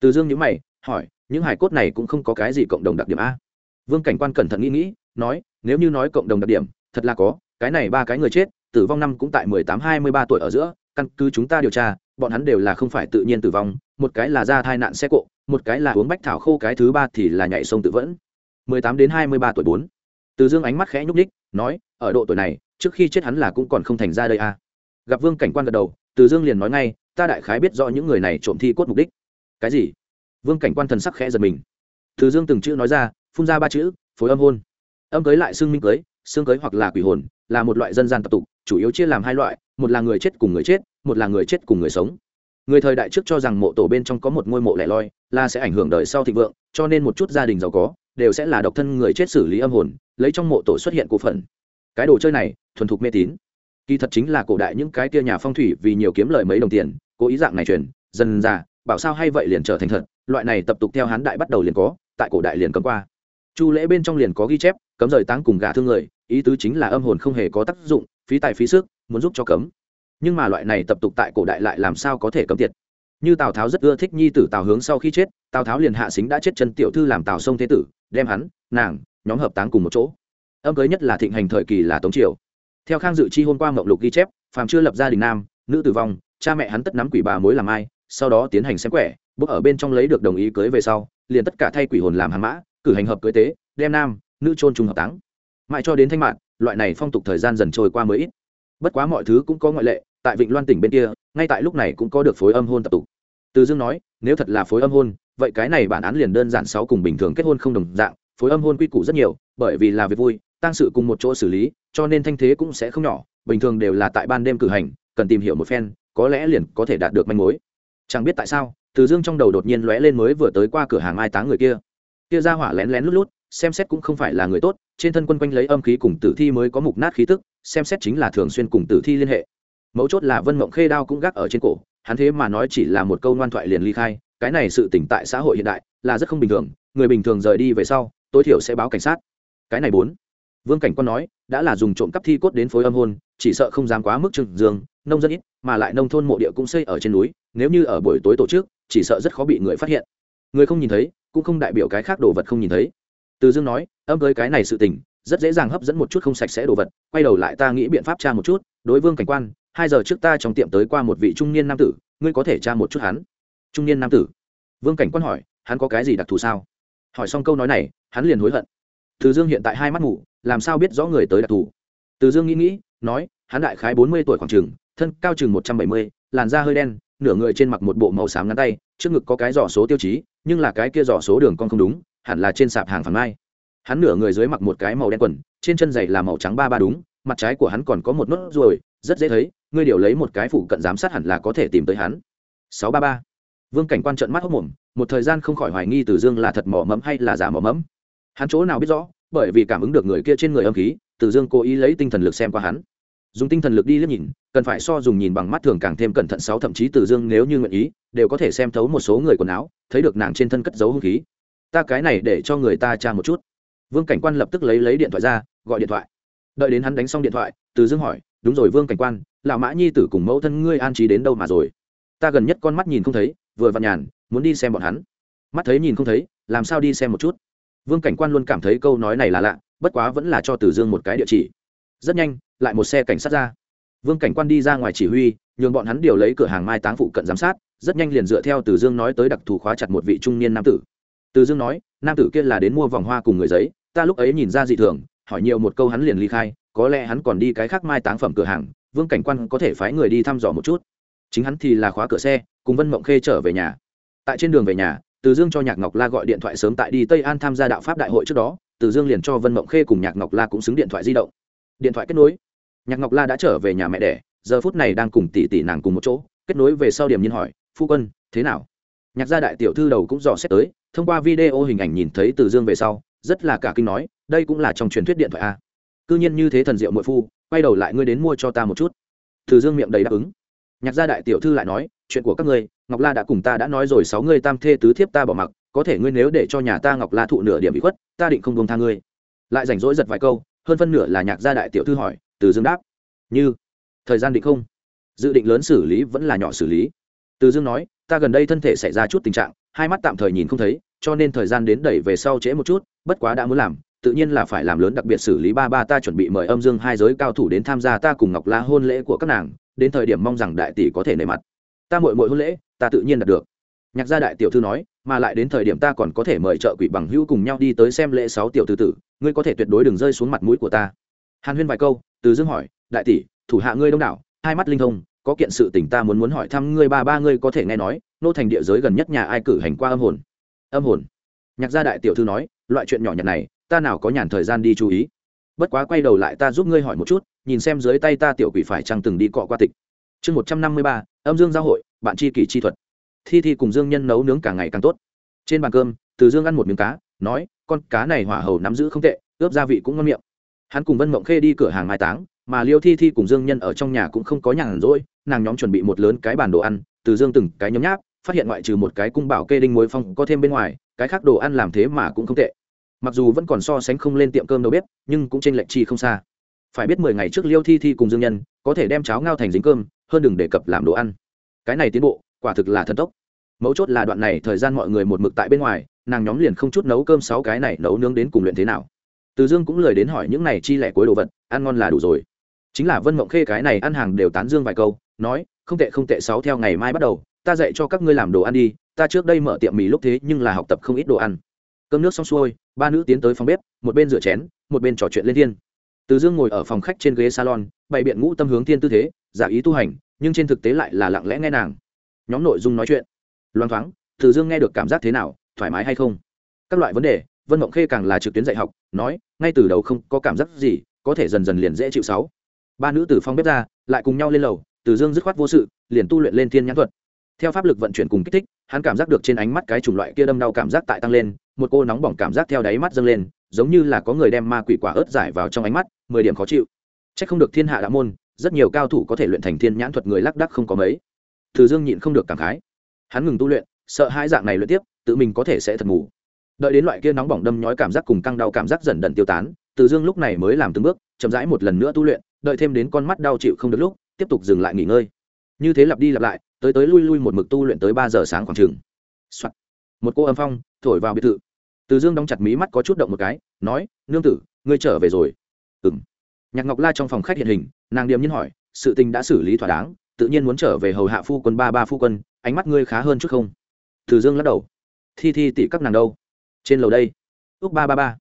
Từ dương nhữ mày, hỏi, những hải cốt này cũng không có cái gì cộng đồng đặc điểm a. Vương cảnh quan cẩn thận nghĩ nghĩ, nói, nếu như nói cộng đồng đặc điểm, thật là có, cái này ba cái người chết, tử vong năm cũng tại mười tám, hai mươi ba tuổi ở giữa, căn cứ chúng ta điều tra, bọn hắn đều là không phải tự nhiên tử vong một cái là ra thai nạn xe cộ, một cái là uống bách thảo khô cái thứ ba thì là nhảy sông tự vẫn. Mười tám đến hai mươi ba tuổi bốn. Từ dương ánh mắt khẽ nhúc ních nói, ở độ tuổi này, trước khi chết hắn là cũng còn không thành ra đây à. gặp vương cảnh quan gật đầu, từ dương liền nói ngay, ta đại khái biết rõ những người này trộm thi cốt mục đích. Cái gì? Vương cảnh quan thần sắc khẽ giật mình. Từ dương từng chữ nói ra, phun ra ba chữ, phối âm hôn. Âm cưới lại xương minh cưới, xương cưới hoặc là quỷ hồn, là một loại dân gian tập tục, chủ yếu chia làm hai loại, một là người chết cùng người chết, một là người chết cùng người sống người thời đại trước cho rằng mộ tổ bên trong có một ngôi mộ lẻ loi, là sẽ ảnh hưởng đời sau thịnh vượng, cho nên một chút gia đình giàu có, đều sẽ là độc thân người chết xử lý âm hồn, lấy trong mộ tổ xuất hiện cổ phần. Cái đồ chơi này, thuần thục mê tín. Kỳ thật chính là cổ đại những cái kia nhà phong thủy vì nhiều kiếm lời mấy đồng tiền, cố ý dạng này truyền, dần ra, bảo sao hay vậy liền trở thành thật, loại này tập tục theo hán đại bắt đầu liền có, tại cổ đại liền cấm qua. Chu lễ bên trong liền có ghi chép, cấm rời táng cùng gả thương người, ý tứ chính là âm hồn không hề có tác dụng, phí tài phí sức, muốn giúp cho cấm nhưng mà loại này tập tục tại cổ đại lại làm sao có thể cấm tiệt? Như tào tháo rất ưa thích nhi tử tào hướng sau khi chết, tào tháo liền hạ xính đã chết chân tiểu thư làm tào sông thế tử, đem hắn, nàng, nhóm hợp táng cùng một chỗ. Âm cưới nhất là thịnh hành thời kỳ là tống triều. Theo khang dự chi hôm qua mộng lục ghi chép, phàm chưa lập gia đình nam, nữ tử vong, cha mẹ hắn tất nắm quỷ bà mối làm ai, sau đó tiến hành xem quẻ, bước ở bên trong lấy được đồng ý cưới về sau, liền tất cả thay quỷ hồn làm hàng mã, cử hành hợp cưới tế, đem nam, nữ trôn trùng hợp táng. Mãi cho đến thanh mạng loại này phong tục thời gian dần trôi qua mới ít bất quá mọi thứ cũng có ngoại lệ, tại vịnh loan tỉnh bên kia, ngay tại lúc này cũng có được phối âm hôn tập tục. Từ dương nói, nếu thật là phối âm hôn, vậy cái này bản án liền đơn giản sáu cùng bình thường kết hôn không đồng dạng, phối âm hôn quy củ rất nhiều, bởi vì là việc vui tăng sự cùng một chỗ xử lý, cho nên thanh thế cũng sẽ không nhỏ, bình thường đều là tại ban đêm cử hành, cần tìm hiểu một phen, có lẽ liền có thể đạt được manh mối. Chẳng biết tại sao, từ dương trong đầu đột nhiên lóe lên mới vừa tới qua cửa hàng mai táng người kia kia ra hỏa lén lén lút lút, xem xét cũng không phải là người tốt, trên thân quân quanh lấy âm khí cùng tử thi mới có mục nát khí tức, xem xét chính là thường xuyên cùng tử thi liên hệ. Mấu chốt là vân mộng khê đao cũng gác ở trên cổ, hắn thế mà nói chỉ là một câu ngoan thoại liền ly khai, cái này sự tỉnh tại xã hội hiện đại là rất không bình thường, người bình thường rời đi về sau, tối thiểu sẽ báo cảnh sát. Cái này bốn. Vương cảnh quan nói, đã là dùng trộm cắp thi cốt đến phối âm hôn chỉ sợ không dám quá mức trừng dương, nông dân ít, mà lại nông thôn mộ địa cũng xây ở trên núi, nếu như ở buổi tối tổ chức, chỉ sợ rất khó bị người phát hiện. Người không nhìn thấy cũng không đại biểu cái khác đồ vật không nhìn thấy. Từ dương nói, âm với cái này sự tình, rất dễ dàng hấp dẫn một chút không sạch sẽ đồ vật, quay đầu lại ta nghĩ biện pháp tra một chút, đối vương cảnh quan, hai giờ trước ta trong tiệm tới qua một vị trung niên nam tử, ngươi có thể tra một chút hắn. Trung niên nam tử. Vương cảnh quan hỏi, hắn có cái gì đặc thù sao? Hỏi xong câu nói này, hắn liền hối hận. Từ dương hiện tại hai mắt ngủ làm sao biết rõ người tới đặc thù? Từ dương nghĩ nghĩ, nói, hắn đại khái bốn mươi tuổi khoảng chừng, thân cao chừng một trăm bảy mươi, làn da hơi đen, nửa người trên mặc một bộ màu xám ngắn tay, trước ngực có cái giỏ số tiêu chí nhưng là cái kia dò số đường con không đúng, hẳn là trên sạp hàng phản mai. Hắn nửa người dưới mặc một cái màu đen quần, trên chân giày là màu trắng ba ba đúng, mặt trái của hắn còn có một nốt ruồi, rất dễ thấy, ngươi điều lấy một cái phụ cận giám sát hẳn là có thể tìm tới hắn. Sáu ba ba. Vương cảnh quan trận mắt hốc mồm, một thời gian không khỏi hoài nghi từ dương là thật mỏ mẫm hay là giả mỏ mẫm. Hắn chỗ nào biết rõ, bởi vì cảm ứng được người kia trên người âm khí, từ dương cố ý lấy tinh thần lực xem qua hắn dùng tinh thần lực đi liếc nhìn, cần phải so dùng nhìn bằng mắt thường càng thêm cẩn thận sáu thậm chí từ dương nếu như nguyện ý, đều có thể xem thấu một số người quần áo, thấy được nàng trên thân cất giấu hung khí. Ta cái này để cho người ta tra một chút. Vương cảnh quan lập tức lấy lấy điện thoại ra, gọi điện thoại. Đợi đến hắn đánh xong điện thoại, từ dương hỏi, đúng rồi vương cảnh quan, lão mã nhi tử cùng mẫu thân ngươi an trí đến đâu mà rồi? Ta gần nhất con mắt nhìn không thấy, vừa vặn nhàn, muốn đi xem bọn hắn. Mắt thấy nhìn không thấy, làm sao đi xem một chút? Vương cảnh quan luôn cảm thấy câu nói này là lạ, bất quá vẫn là cho từ dương một cái địa chỉ rất nhanh, lại một xe cảnh sát ra. Vương cảnh quan đi ra ngoài chỉ huy, nhường bọn hắn điều lấy cửa hàng mai táng phụ cận giám sát, rất nhanh liền dựa theo từ dương nói tới đặc thù khóa chặt một vị trung niên nam tử. Từ dương nói, nam tử kia là đến mua vòng hoa cùng người giấy, ta lúc ấy nhìn ra dị thường, hỏi nhiều một câu hắn liền ly khai, có lẽ hắn còn đi cái khác mai táng phẩm cửa hàng, vương cảnh quan có thể phái người đi thăm dò một chút. Chính hắn thì là khóa cửa xe, cùng vân mộng khê trở về nhà. Tại trên đường về nhà, từ dương cho nhạc ngọc la gọi điện thoại sớm tại đi tây an tham gia đạo pháp đại hội trước đó, từ dương liền cho vân mộng khê cùng nhạc ngọc la cũng xứng điện thoại di động điện thoại kết nối. Nhạc ngọc la đã trở về nhà mẹ đẻ, giờ phút này đang cùng tỷ tỷ nàng cùng một chỗ, kết nối về sau điểm nhiên hỏi, phu quân, thế nào? Nhạc gia đại tiểu thư đầu cũng dò xét tới, thông qua video hình ảnh nhìn thấy từ dương về sau, rất là cả kinh nói, đây cũng là trong truyền thuyết điện thoại a. Cư nhiên như thế thần diệu muội phu, quay đầu lại ngươi đến mua cho ta một chút. Từ dương miệng đầy đáp ứng. Nhạc gia đại tiểu thư lại nói, chuyện của các ngươi, ngọc la đã cùng ta đã nói rồi, sáu ngươi tam thê tứ thiếp ta bỏ mặc, có thể ngươi nếu để cho nhà ta ngọc la thụ nửa điểm bị khuất, ta định không buông tha ngươi. Lại rảnh rỗi giật vài câu hơn phân nửa là nhạc gia đại tiểu thư hỏi, từ dương đáp, như, thời gian định không? Dự định lớn xử lý vẫn là nhỏ xử lý. Từ dương nói, ta gần đây thân thể xảy ra chút tình trạng, hai mắt tạm thời nhìn không thấy, cho nên thời gian đến đẩy về sau trễ một chút, bất quá đã muốn làm, tự nhiên là phải làm lớn đặc biệt xử lý ba ba ta chuẩn bị mời âm dương hai giới cao thủ đến tham gia ta cùng ngọc la hôn lễ của các nàng, đến thời điểm mong rằng đại tỷ có thể nề mặt. Ta mội mội hôn lễ, ta tự nhiên đạt được. Nhạc gia đại tiểu thư nói, mà lại đến thời điểm ta còn có thể mời trợ quỷ bằng hữu cùng nhau đi tới xem lễ sáu tiểu thư tử ngươi có thể tuyệt đối đừng rơi xuống mặt mũi của ta. Hàn huyên vài câu, từ dương hỏi, đại tỷ, thủ hạ ngươi đông đảo, hai mắt linh thông, có kiện sự tình ta muốn muốn hỏi thăm ngươi ba ba ngươi có thể nghe nói, nô thành địa giới gần nhất nhà ai cử hành qua âm hồn? Âm hồn? Nhạc gia đại tiểu thư nói, loại chuyện nhỏ nhặt này, ta nào có nhàn thời gian đi chú ý. Bất quá quay đầu lại ta giúp ngươi hỏi một chút, nhìn xem dưới tay ta tiểu quỷ phải chăng từng đi cọ qua tịch. Chương một trăm năm mươi ba, âm dương giao hội, bạn chi kỷ chi thuật. Thi thi cùng dương nhân nấu nướng càng ngày càng tốt. Trên bàn cơm, từ dương ăn một miếng cá, nói con cá này hỏa hầu nắm giữ không tệ, ướp gia vị cũng ngon miệng. Hắn cùng vân mộng khê đi cửa hàng mai táng, mà liêu thi thi cùng dương nhân ở trong nhà cũng không có nhàn rỗi, nàng nhóm chuẩn bị một lớn cái bàn đồ ăn, từ dương từng cái nhóm nháp, phát hiện ngoại trừ một cái cung bảo kê đinh muối phong có thêm bên ngoài, cái khác đồ ăn làm thế mà cũng không tệ. Mặc dù vẫn còn so sánh không lên tiệm cơm đâu biết nhưng cũng trên lệnh chi không xa. Phải biết mười ngày trước liêu thi thi cùng dương nhân có thể đem cháo ngao thành dính cơm, hơn đừng đề cập làm đồ ăn. Cái này tiến bộ, quả thực là thần tốc. Mấu chốt là đoạn này thời gian mọi người một mực tại bên ngoài nàng nhóm liền không chút nấu cơm sáu cái này nấu nướng đến cùng luyện thế nào. Từ dương cũng lời đến hỏi những này chi lẻ cuối đồ vật, ăn ngon là đủ rồi. Chính là vân mộng khê cái này ăn hàng đều tán dương vài câu, nói, không tệ không tệ, sáu theo ngày mai bắt đầu, ta dạy cho các ngươi làm đồ ăn đi, ta trước đây mở tiệm mì lúc thế nhưng là học tập không ít đồ ăn. Cơm nước xong xuôi, ba nữ tiến tới phòng bếp, một bên rửa chén, một bên trò chuyện lên thiên. Từ dương ngồi ở phòng khách trên ghế salon, bày biện ngũ tâm hướng thiên tư thế, giả ý tu hành, nhưng trên thực tế lại là lặng lẽ nghe nàng. Nhóm nội dung nói chuyện. Loan thoáng, từ dương nghe được cảm giác thế nào thoải mái hay không? Các loại vấn đề, vân mộng khê càng là trực tuyến dạy học, nói, ngay từ đầu không có cảm giác gì, có thể dần dần liền dễ chịu sáu. Ba nữ từ phong bếp ra, lại cùng nhau lên lầu, từ dương dứt khoát vô sự, liền tu luyện lên thiên nhãn thuật. Theo pháp lực vận chuyển cùng kích thích, hắn cảm giác được trên ánh mắt cái chủng loại kia đâm đau cảm giác tại tăng lên, một cô nóng bỏng cảm giác theo đáy mắt dâng lên, giống như là có người đem ma quỷ quả ớt giải vào trong ánh mắt, mười điểm khó chịu. C h ắ c không được thiên hạ đã môn, rất nhiều cao thủ có thể luyện thành thiên nhãn thuật người lác đắc không có mấy. Từ dương nhịn không được cảm khái. Hắn ngừng tu luyện, sợ hai dạng này luyện tiếp tự mình có thể sẽ thật ngủ. Đợi đến loại kia nóng bỏng đâm nhói cảm giác cùng căng đau cảm giác dần dần tiêu tán, từ dương lúc này mới làm từng bước, chậm rãi một lần nữa tu luyện, đợi thêm đến con mắt đau chịu không được lúc, tiếp tục dừng lại nghỉ ngơi. Như thế lặp đi lặp lại, tới tới lui lui một mực tu luyện tới ba giờ sáng khoảng chừng、Soạn. một cô âm phong thổi vào biệt thự. Từ dương đóng chặt mí mắt có chút động một cái, nói, nương tử, ngươi trở về rồi. Ừm. nhạc ngọc la trong phòng khách hiện hình, nàng điềm nhiên hỏi, sự tình đã xử lý thỏa đáng, tự nhiên muốn trở về hầu hạ phu quân ba ba phu quân, ánh mắt ngươi khá hơn chút không? Từ dương lắc đầu thi thi tỷ các nàng đâu? Trên lầu đây. Úc ba ba ba.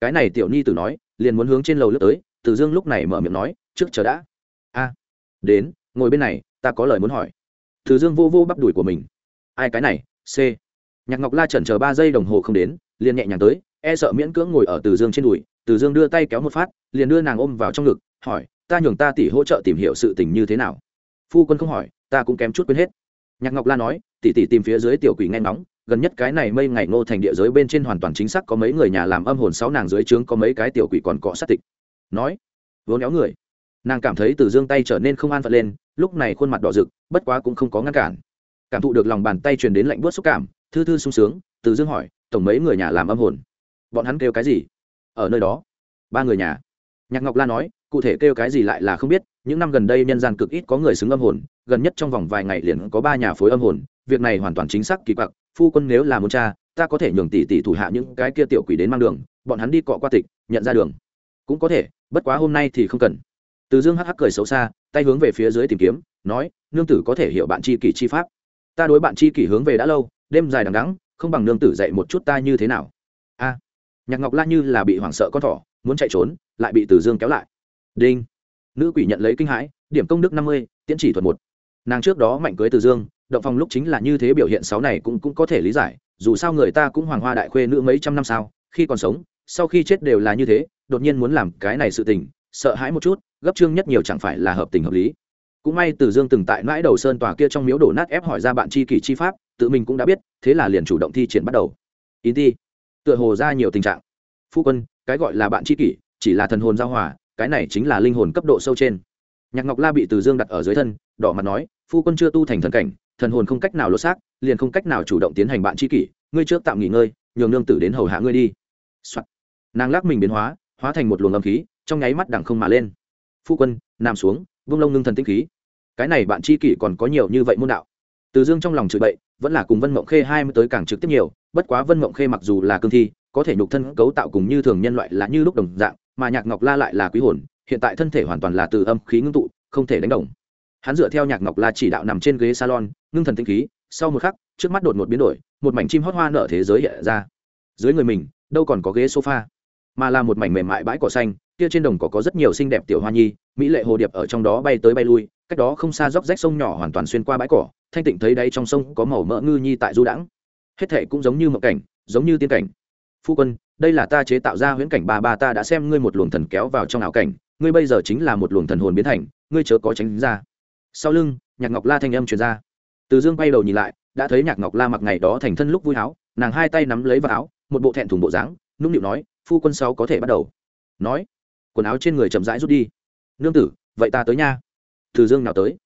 Cái này tiểu ni tử nói, liền muốn hướng trên lầu lướt tới, từ dương lúc này mở miệng nói, trước chờ đã. A, đến, ngồi bên này, ta có lời muốn hỏi. Từ dương vô vô bắp đùi của mình. Ai cái này? C. Nhạc ngọc la chần chờ ba giây đồng hồ không đến, liền nhẹ nhàng tới e sợ miễn cưỡng ngồi ở từ dương trên đùi. Từ dương đưa tay kéo một phát, liền đưa nàng ôm vào trong ngực, hỏi, ta nhường ta tỉ hỗ trợ tìm hiểu sự tình như thế nào? Phu quân không hỏi, ta cũng kém chút quên hết. Nhạc ngọc la nói, tỉ tỉ tìm phía dưới tiểu quỷ nghe ngóng gần nhất cái này mây ngày ngô thành địa giới bên trên hoàn toàn chính xác có mấy người nhà làm âm hồn sáu nàng dưới trướng có mấy cái tiểu quỷ còn cọ sát tịch. Nói vốn éo người. Nàng cảm thấy từ dương tay trở nên không an phận lên, lúc này khuôn mặt đỏ rực, bất quá cũng không có ngăn cản. Cảm thụ được lòng bàn tay truyền đến lạnh buốt xúc cảm, thư thư sung sướng, từ dương hỏi, tổng mấy người nhà làm âm hồn? Bọn hắn kêu cái gì? Ở nơi đó. Ba người nhà. Nhạc ngọc la nói, cụ thể kêu cái gì lại là không biết, những năm gần đây nhân gian cực ít có người xứng âm hồn, gần nhất trong vòng vài ngày liền có ba nhà phối âm hồn việc này hoàn toàn chính xác kỳ quặc, phu quân nếu là muốn cha ta có thể nhường tỷ tỷ thủ hạ những cái kia tiểu quỷ đến mang đường, bọn hắn đi cọ qua tịch, nhận ra đường. Cũng có thể, bất quá hôm nay thì không cần. Từ dương hắc hắc cười xấu xa, tay hướng về phía dưới tìm kiếm, nói, nương tử có thể hiểu bạn chi kỷ chi pháp. Ta đối bạn chi kỷ hướng về đã lâu, đêm dài đằng đắng không bằng nương tử dạy một chút ta như thế nào. A. Nhạc ngọc la như là bị hoảng sợ con thỏ, muốn chạy trốn, lại bị từ dương kéo lại. Đinh. Nữ quỷ nhận lấy kinh hãi, điểm công đức năm mươi, tiễn chỉ thuật một. Nàng trước đó mạnh cưới từ dương động phòng lúc chính là như thế biểu hiện sáu này cũng cũng có thể lý giải, dù sao người ta cũng hoàng hoa đại khuê nữ mấy trăm năm sao, khi còn sống, sau khi chết đều là như thế, đột nhiên muốn làm cái này sự tình, sợ hãi một chút, gấp trương nhất nhiều chẳng phải là hợp tình hợp lý. Cũng may từ dương từng tại mãi đầu sơn tòa kia trong miếu đổ nát ép hỏi ra bạn chi kỷ chi pháp, tự mình cũng đã biết, thế là liền chủ động thi triển bắt đầu. In ti, tựa hồ ra nhiều tình trạng. Phu quân, cái gọi là bạn chi kỷ, chỉ là thần hồn giao hòa, cái này chính là linh hồn cấp độ sâu trên. Nhạc ngọc la bị từ dương đặt ở dưới thân, đỏ mặt nói, phu quân chưa tu thành thần cảnh thần hồn không cách nào lột xác, liền không cách nào chủ động tiến hành bạn chi kỷ, ngươi trước tạm nghỉ ngơi, nhường nương tử đến hầu hạ ngươi đi、Soạn. nàng lắc mình biến hóa hóa thành một luồng âm khí, trong nháy mắt đằng không mà lên. Phu quân, nằm xuống, vung lông ngưng thần tinh khí. Cái này bạn chi kỷ còn có nhiều như vậy môn đạo. Từ dương trong lòng chửi bậy, vẫn là cùng vân mộng khê hai mươi tới càng trực tiếp nhiều, bất quá vân mộng khê mặc dù là cương thi, có thể nhục thân cấu tạo cùng như thường nhân loại là như lúc đồng dạng, mà nhạc ngọc la lại là quý hồn, hiện tại thân thể hoàn toàn là từ âm khí ngưng tụ, không thể đánh đồng hắn dựa theo nhạc ngọc la chỉ đạo nằm trên ghế salon, ngưng thần tinh khí, sau một khắc, trước mắt đột ngột biến đổi, một mảnh chim hót hoa nở thế giới hiện ra. Dưới người mình, đâu còn có ghế sofa, mà là một mảnh mềm mại bãi cỏ xanh, kia trên đồng cỏ có rất nhiều xinh đẹp tiểu hoa nhi, mỹ lệ hồ điệp ở trong đó bay tới bay lui, cách đó không xa dốc rách sông nhỏ hoàn toàn xuyên qua bãi cỏ, thanh tịnh thấy đây trong sông có màu mỡ ngư nhi tại du đãng. Hết thệ cũng giống như mộng cảnh, giống như tiên cảnh. Phu quân, đây là ta chế tạo ra huyễn cảnh ba ba ta đã xem ngươi một luồng thần kéo vào trong ảo cảnh, ngươi bây giờ chính là một luồng thần hồn biến thành, ngươi chớ có tránh ra sau lưng, nhạc ngọc la thanh âm truyền ra. Từ dương bay đầu nhìn lại, đã thấy nhạc ngọc la mặc ngày đó thành thân lúc vui áo nàng hai tay nắm lấy vào áo, một bộ thẹn thùng bộ dáng, nũng nịu nói, phu quân sáu có thể bắt đầu. Nói, quần áo trên người chậm rãi rút đi. Nương tử, vậy ta tới nha. Từ dương nào tới.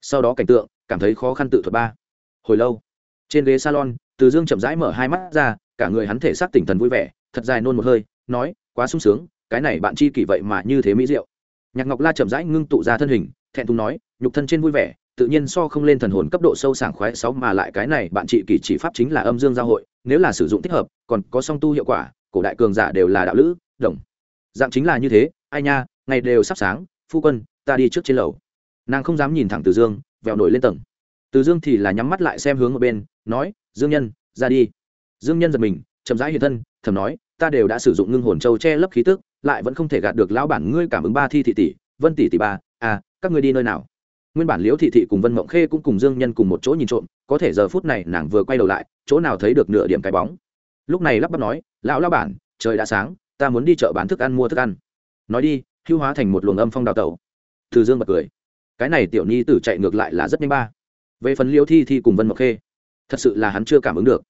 Sau đó cảnh tượng, cảm thấy khó khăn tự thuật ba. Hồi lâu, trên ghế salon, từ dương chậm rãi mở hai mắt ra, cả người hắn thể xác tỉnh thần vui vẻ, thật dài nôn một hơi, nói, quá sung sướng, cái này bạn chi kỷ vậy mà như thế mỹ diệu. Nhạc ngọc la chậm rãi ngưng tụ ra thân hình thẹn thùng nói, nhục thân trên vui vẻ, tự nhiên so không lên thần hồn cấp độ sâu sảng khoái sáu mà lại cái này bạn chị kỳ chỉ pháp chính là âm dương giao hội, nếu là sử dụng thích hợp, còn có song tu hiệu quả, cổ đại cường giả đều là đạo lữ, đồng. Dạng chính là như thế, ai nha, ngày đều sắp sáng, phu quân, ta đi trước trên lầu. Nàng không dám nhìn thẳng từ dương vèo nổi lên tầng. Từ dương thì là nhắm mắt lại xem hướng ở bên, nói, dương nhân, ra đi. Dương nhân giật mình, chậm rãi hiện thân, thầm nói, ta đều đã sử dụng ngưng hồn châu che lấp khí tức, lại vẫn không thể gạt được lão bản ngươi cảm ứng ba thi thị tỷ, vân tỷ tỷ ba à các ngươi đi nơi nào? Nguyên bản liễu thị thị cùng vân mộng khê cũng cùng dương nhân cùng một chỗ nhìn trộm, có thể giờ phút này nàng vừa quay đầu lại, chỗ nào thấy được nửa điểm cái bóng. Lúc này lắp bắp nói, lão lão bản, trời đã sáng, ta muốn đi chợ bán thức ăn mua thức ăn. Nói đi, hưu hóa thành một luồng âm phong đào tẩu. Từ dương bật cười. Cái này tiểu nhi tử chạy ngược lại là rất nhanh ba. Về phần liễu thi thi cùng vân mộng khê, thật sự là hắn chưa cảm ứng được.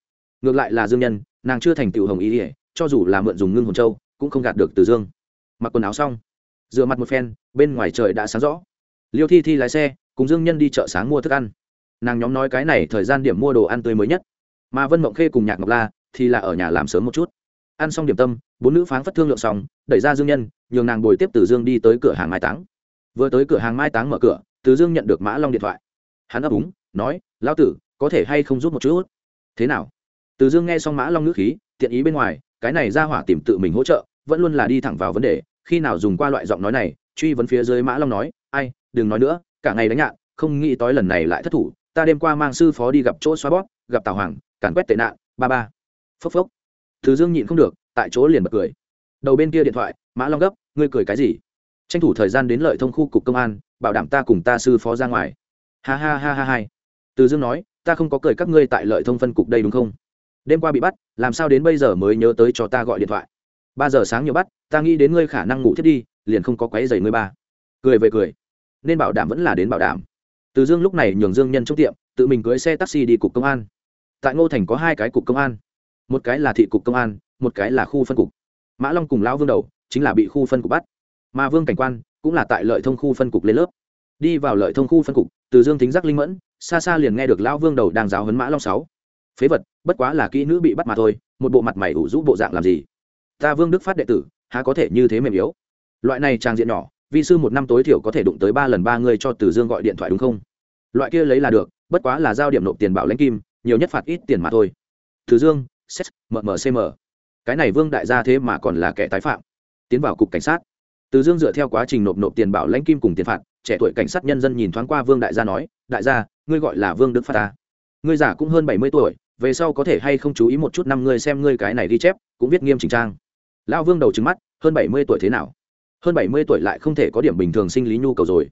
Ngược lại là dương nhân, nàng chưa thành tiểu hồng ý ỉa cho dù là mượn dùng ngưng hồn châu, cũng không gạt được từ dương. Mặc quần áo xong dựa mặt một phen, bên ngoài trời đã sáng rõ liêu thi thi lái xe, cùng dương nhân đi chợ sáng mua thức ăn. Nàng nhóm nói cái này thời gian điểm mua đồ ăn tươi mới nhất. Mà vân mộng khê cùng nhạc ngọc la thì là ở nhà làm sớm một chút. Ăn xong điểm tâm, bốn nữ pháng phất thương lượng xong, đẩy ra dương nhân, nhường nàng bồi tiếp từ dương đi tới cửa hàng mai táng. Vừa tới cửa hàng mai táng mở cửa, từ dương nhận được mã long điện thoại. Hắn ấp úng, nói, lão tử, có thể hay không giúp một chút? Thế nào? Từ dương nghe xong mã long ngữ khí, tiện ý bên ngoài, cái này ra hỏa tìm tự mình hỗ trợ, vẫn luôn là đi thẳng vào vấn đề, khi nào dùng qua loại giọng nói này? Truy vấn phía dưới mã long nói, ai đừng nói nữa, cả ngày đánh nhạn, không nghĩ tới lần này lại thất thủ, ta đêm qua mang sư phó đi gặp chỗ xóa bót gặp tào hoàng, càn quét tệ nạn, ba ba. Phốc phốc. Thứ dương nhịn không được, tại chỗ liền bật cười. Đầu bên kia điện thoại, mã long gấp, ngươi cười cái gì? Tranh thủ thời gian đến lợi thông khu cục công an, bảo đảm ta cùng ta sư phó ra ngoài. Ha ha ha ha hai từ dương nói, ta không có cười các ngươi tại lợi thông phân cục đây đúng không? Đêm qua bị bắt, làm sao đến bây giờ mới nhớ tới cho ta gọi điện thoại? Ba giờ sáng nhiều bắt, ta nghĩ đến ngươi khả năng ngủ thiết đi, liền không có quấy giày ngươi ba. Cười về cười nên bảo đảm vẫn là đến bảo đảm. Từ dương lúc này nhường dương nhân trong tiệm, tự mình cưới xe taxi đi cục công an. Tại ngô thành có hai cái cục công an. Một cái là thị cục công an, một cái là khu phân cục. Mã long cùng lão vương đầu, chính là bị khu phân cục bắt. Mà vương cảnh quan cũng là tại lợi thông khu phân cục lên lớp. Đi vào lợi thông khu phân cục, từ dương thính giác linh mẫn, xa xa liền nghe được lão vương đầu đang giáo hấn mã long sáu. Phế vật, bất quá là kỹ nữ bị bắt mà thôi, một bộ mặt mày ủ rũ bộ dạng làm gì? Ta vương đức phát đệ tử, há có thể như thế mềm yếu? Loại này trang diện nhỏ vi sư một năm tối thiểu có thể đụng tới ba lần ba người cho từ dương gọi điện thoại đúng không? Loại kia lấy là được, bất quá là giao điểm nộp tiền bảo lãnh kim, nhiều nhất phạt ít tiền mà thôi. Từ dương, xét mmcm cái này vương đại gia thế mà còn là kẻ tái phạm. Tiến vào cục cảnh sát. Từ dương dựa theo quá trình nộp nộp tiền bảo lãnh kim cùng tiền phạt, trẻ tuổi cảnh sát nhân dân nhìn thoáng qua vương đại gia nói, đại gia, ngươi gọi là vương đức phát ta à? ngươi giả cũng hơn bảy mươi tuổi, về sau có thể hay không chú ý một chút năm ngươi xem ngươi cái này ghi chép, cũng viết nghiêm chỉnh trang. Lão vương đầu trứng mắt, hơn bảy mươi tuổi thế nào? Hơn bảy mươi tuổi lại không thể có điểm bình thường sinh lý nhu cầu rồi.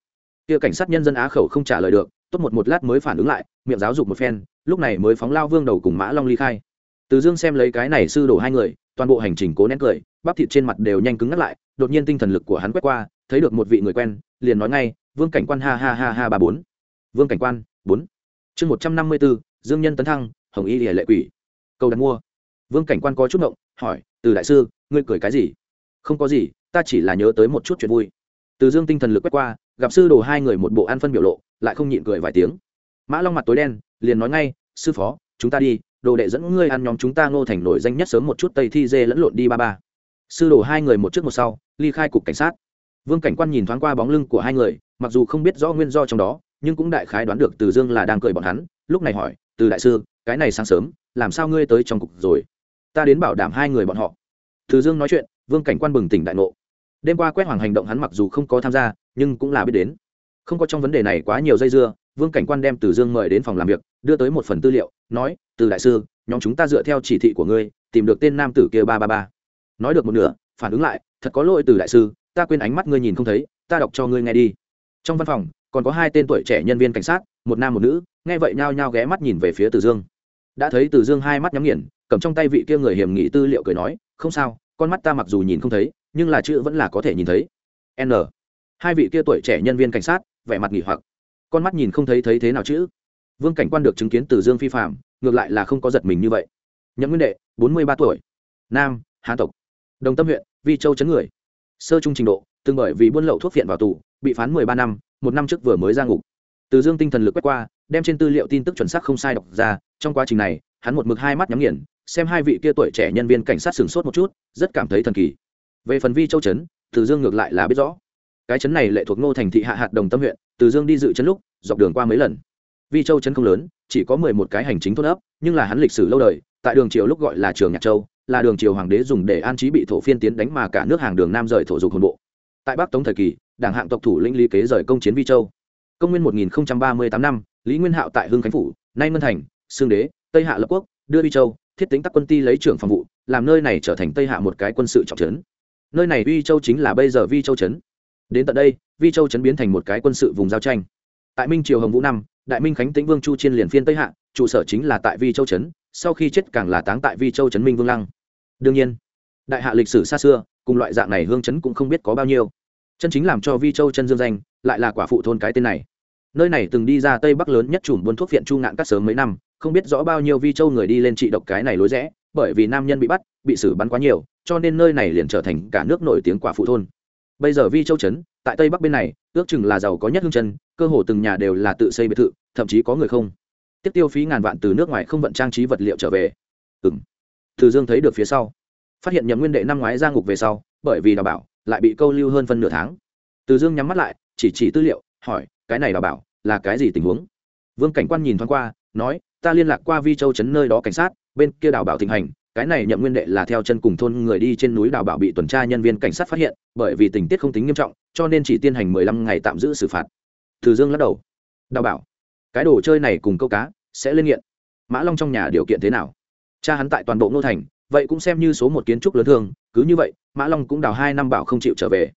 Kia cảnh sát nhân dân á khẩu không trả lời được, tốt một một lát mới phản ứng lại, miệng giáo dục một phen, lúc này mới phóng lao vương đầu cùng mã long ly khai. Từ dương xem lấy cái này sư đổ hai người, toàn bộ hành trình cố nén cười, bắp thịt trên mặt đều nhanh cứng ngắt lại, đột nhiên tinh thần lực của hắn quét qua, thấy được một vị người quen, liền nói ngay, vương cảnh quan ha ha ha ha ba bốn. Vương cảnh quan, bốn. Chương một trăm năm mươi bốn, dương nhân tấn thăng, hồng y lìa lệ quỷ. Câu đặt mua. Vương cảnh quan có chút động hỏi, từ đại sư, ngươi cười cái gì? Không có gì ta chỉ là nhớ tới một chút chuyện vui. Từ dương tinh thần lực quét qua, gặp sư đồ hai người một bộ ăn phân biểu lộ, lại không nhịn cười vài tiếng. Mã long mặt tối đen, liền nói ngay, sư phó, chúng ta đi, đồ đệ dẫn ngươi ăn nhóm chúng ta ngô thành nổi danh nhất sớm một chút tây thi dê lẫn lộn đi ba ba. Sư đồ hai người một trước một sau, ly khai cục cảnh sát. Vương cảnh quan nhìn thoáng qua bóng lưng của hai người, mặc dù không biết rõ nguyên do trong đó, nhưng cũng đại khái đoán được từ dương là đang cười bọn hắn, lúc này hỏi, từ đại sư, cái này sáng sớm, làm sao ngươi tới trong cục rồi? Ta đến bảo đảm hai người bọn họ. Từ dương nói chuyện, vương cảnh quan bừng tỉnh đại ngộ đêm qua quét hoàng hành động hắn mặc dù không có tham gia, nhưng cũng là biết đến. Không có trong vấn đề này quá nhiều dây dưa, vương cảnh quan đem từ dương mời đến phòng làm việc, đưa tới một phần tư liệu, nói, từ đại sư, nhóm chúng ta dựa theo chỉ thị của ngươi, tìm được tên nam tử kia ba ba ba. Nói được một nửa, phản ứng lại, thật có lỗi từ đại sư, ta quên ánh mắt ngươi nhìn không thấy, ta đọc cho ngươi nghe đi. Trong văn phòng, còn có hai tên tuổi trẻ nhân viên cảnh sát, một nam một nữ, nghe vậy nhao nhao ghé mắt nhìn về phía từ dương. Đã thấy từ dương hai mắt nhắm nghiền, cầm trong tay vị kia người hiểm nghị tư liệu cười nói, không sao, con mắt ta mặc dù nhìn không thấy nhưng là chữ vẫn là có thể nhìn thấy. N. Hai vị kia tuổi trẻ nhân viên cảnh sát, vẻ mặt nghỉ hoặc. Con mắt nhìn không thấy thấy thế nào chữ. Vương cảnh quan được chứng kiến từ dương phi phạm, ngược lại là không có giật mình như vậy. Nhậm nguyên đệ, bốn mươi ba tuổi. Nam, hán tộc. Đồng tâm huyện, vi châu chấn người. Sơ trung trình độ, từng bởi vì buôn lậu thuốc phiện vào tù, bị phán mười ba năm, một năm trước vừa mới ra ngục. Từ dương tinh thần lực quét qua, đem trên tư liệu tin tức chuẩn xác không sai đọc ra, trong quá trình này, hắn một mực hai mắt nhắm nghiền, xem hai vị kia tuổi trẻ nhân viên cảnh sát sửng sốt một chút, rất cảm thấy thần kỳ về phần vi châu trấn, từ dương ngược lại là biết rõ. Cái trấn này lệ thuộc ngô thành thị hạ hạt đồng tâm huyện, từ dương đi dự trấn lúc, dọc đường qua mấy lần. Vi châu trấn không lớn, chỉ có mười một cái hành chính thôn ấp, nhưng là hắn lịch sử lâu đời, tại đường triều lúc gọi là trường nhạc châu, là đường triều hoàng đế dùng để an trí bị thổ phiên tiến đánh mà cả nước hàng đường nam rời thổ dục hồn bộ. Tại bắc tống thời kỳ, đảng hạng tộc thủ lĩnh lý kế rời công chiến vi châu. Công nguyên một nghìn ba mươi tám năm, lý nguyên hạo tại hưng khánh phủ, nay ngân thành xương đế, tây hạ lập quốc, đưa vi châu, thiết tính tắc quân ti lấy trưởng phòng vụ, làm nơi này trở thành tây hạ một cái quân sự trọng trấn nơi này vi châu chính là bây giờ vi châu trấn. Đến tận đây vi châu trấn biến thành một cái quân sự vùng giao tranh. Tại minh triều hồng vũ năm, đại minh khánh tĩnh vương chu chiên liền phiên tây hạ, trụ sở chính là tại vi châu trấn, sau khi chết càng là táng tại vi châu trấn minh vương lăng. Đương nhiên, đại hạ lịch sử xa xưa, cùng loại dạng này hương trấn cũng không biết có bao nhiêu. Chân chính làm cho vi châu chân dương danh, lại là quả phụ thôn cái tên này. Nơi này từng đi ra tây bắc lớn nhất chùm buôn thuốc viện chu ngạn cắt sớm mấy năm, không biết rõ bao nhiêu vi châu người đi lên trị độc cái này lối rẽ, bởi vì nam nhân bị bắt bị xử bắn quá nhiều, cho nên nơi này liền trở thành cả nước nổi tiếng quả phụ thôn. Bây giờ vi châu trấn, tại tây bắc bên này, ước chừng là giàu có nhất hương chân, cơ hồ từng nhà đều là tự xây biệt thự, thậm chí có người không. Tiếp tiêu phí ngàn vạn từ nước ngoài không vận trang trí vật liệu trở về. Ừng từ dương thấy được phía sau. Phát hiện nhậm nguyên đệ năm ngoái ra ngục về sau, bởi vì đào bảo, lại bị câu lưu hơn phân nửa tháng. Từ dương nhắm mắt lại, chỉ chỉ tư liệu, hỏi, cái này đào bảo, là cái gì tình huống? Vương cảnh quan nhìn thoáng qua, nói, ta liên lạc qua vi châu trấn nơi đó cảnh sát, bên kia đào bảo thịnh hành cái này nhậm nguyên đệ là theo chân cùng thôn người đi trên núi đào bảo bị tuần tra nhân viên cảnh sát phát hiện, bởi vì tình tiết không tính nghiêm trọng, cho nên chỉ tiến hành mười lăm ngày tạm giữ xử phạt. Từ dương lắc đầu. Đào bảo, cái đồ chơi này cùng câu cá sẽ lên nghiện. Mã long trong nhà điều kiện thế nào? Cha hắn tại toàn bộ ngô thành, vậy cũng xem như số một kiến trúc lớn thương, cứ như vậy, mã long cũng đào hai năm bảo không chịu trở về.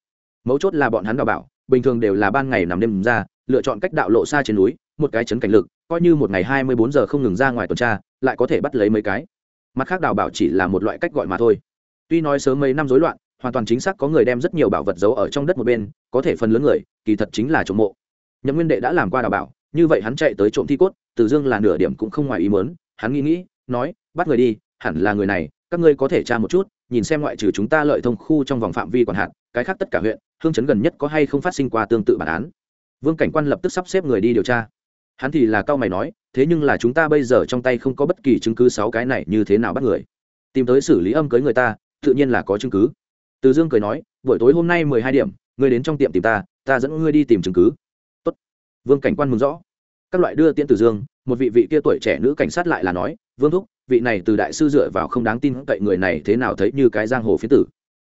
Mấu chốt là bọn hắn đào bảo, bình thường đều là ban ngày nằm đêm ra, lựa chọn cách đạo lộ xa trên núi, một cái chấn cảnh lực, coi như một ngày hai mươi bốn giờ không ngừng ra ngoài tuần tra, lại có thể bắt lấy mấy cái mặt khác đào bảo chỉ là một loại cách gọi mà thôi. Tuy nói sớm mấy năm rối loạn hoàn toàn chính xác có người đem rất nhiều bảo vật giấu ở trong đất một bên có thể phần lớn người kỳ thật chính là trộm mộ. Nhậm nguyên đệ đã làm qua đào bảo như vậy hắn chạy tới trộm thi cốt từ dương là nửa điểm cũng không ngoài ý mớn hắn nghĩ nghĩ nói bắt người đi hẳn là người này các ngươi có thể tra một chút nhìn xem ngoại trừ chúng ta lợi thông khu trong vòng phạm vi quản hạn, cái khác tất cả huyện hương chấn gần nhất có hay không phát sinh qua tương tự bản án. Vương cảnh quan lập tức sắp xếp người đi điều tra hắn thì là cao mày nói, thế nhưng là chúng ta bây giờ trong tay không có bất kỳ chứng cứ sáu cái này như thế nào bắt người. Tìm tới xử lý âm cưới người ta, tự nhiên là có chứng cứ. Từ dương cười nói, buổi tối hôm nay mười hai điểm, ngươi đến trong tiệm tìm ta ta dẫn ngươi đi tìm chứng cứ. Tốt. vương cảnh quan mừng rõ. Các loại đưa tiễn từ dương, một vị vị kia tuổi trẻ nữ cảnh sát lại là nói, vương thúc, vị này từ đại sư dựa vào không đáng tin cậy người này thế nào thấy như cái giang hồ phiến tử?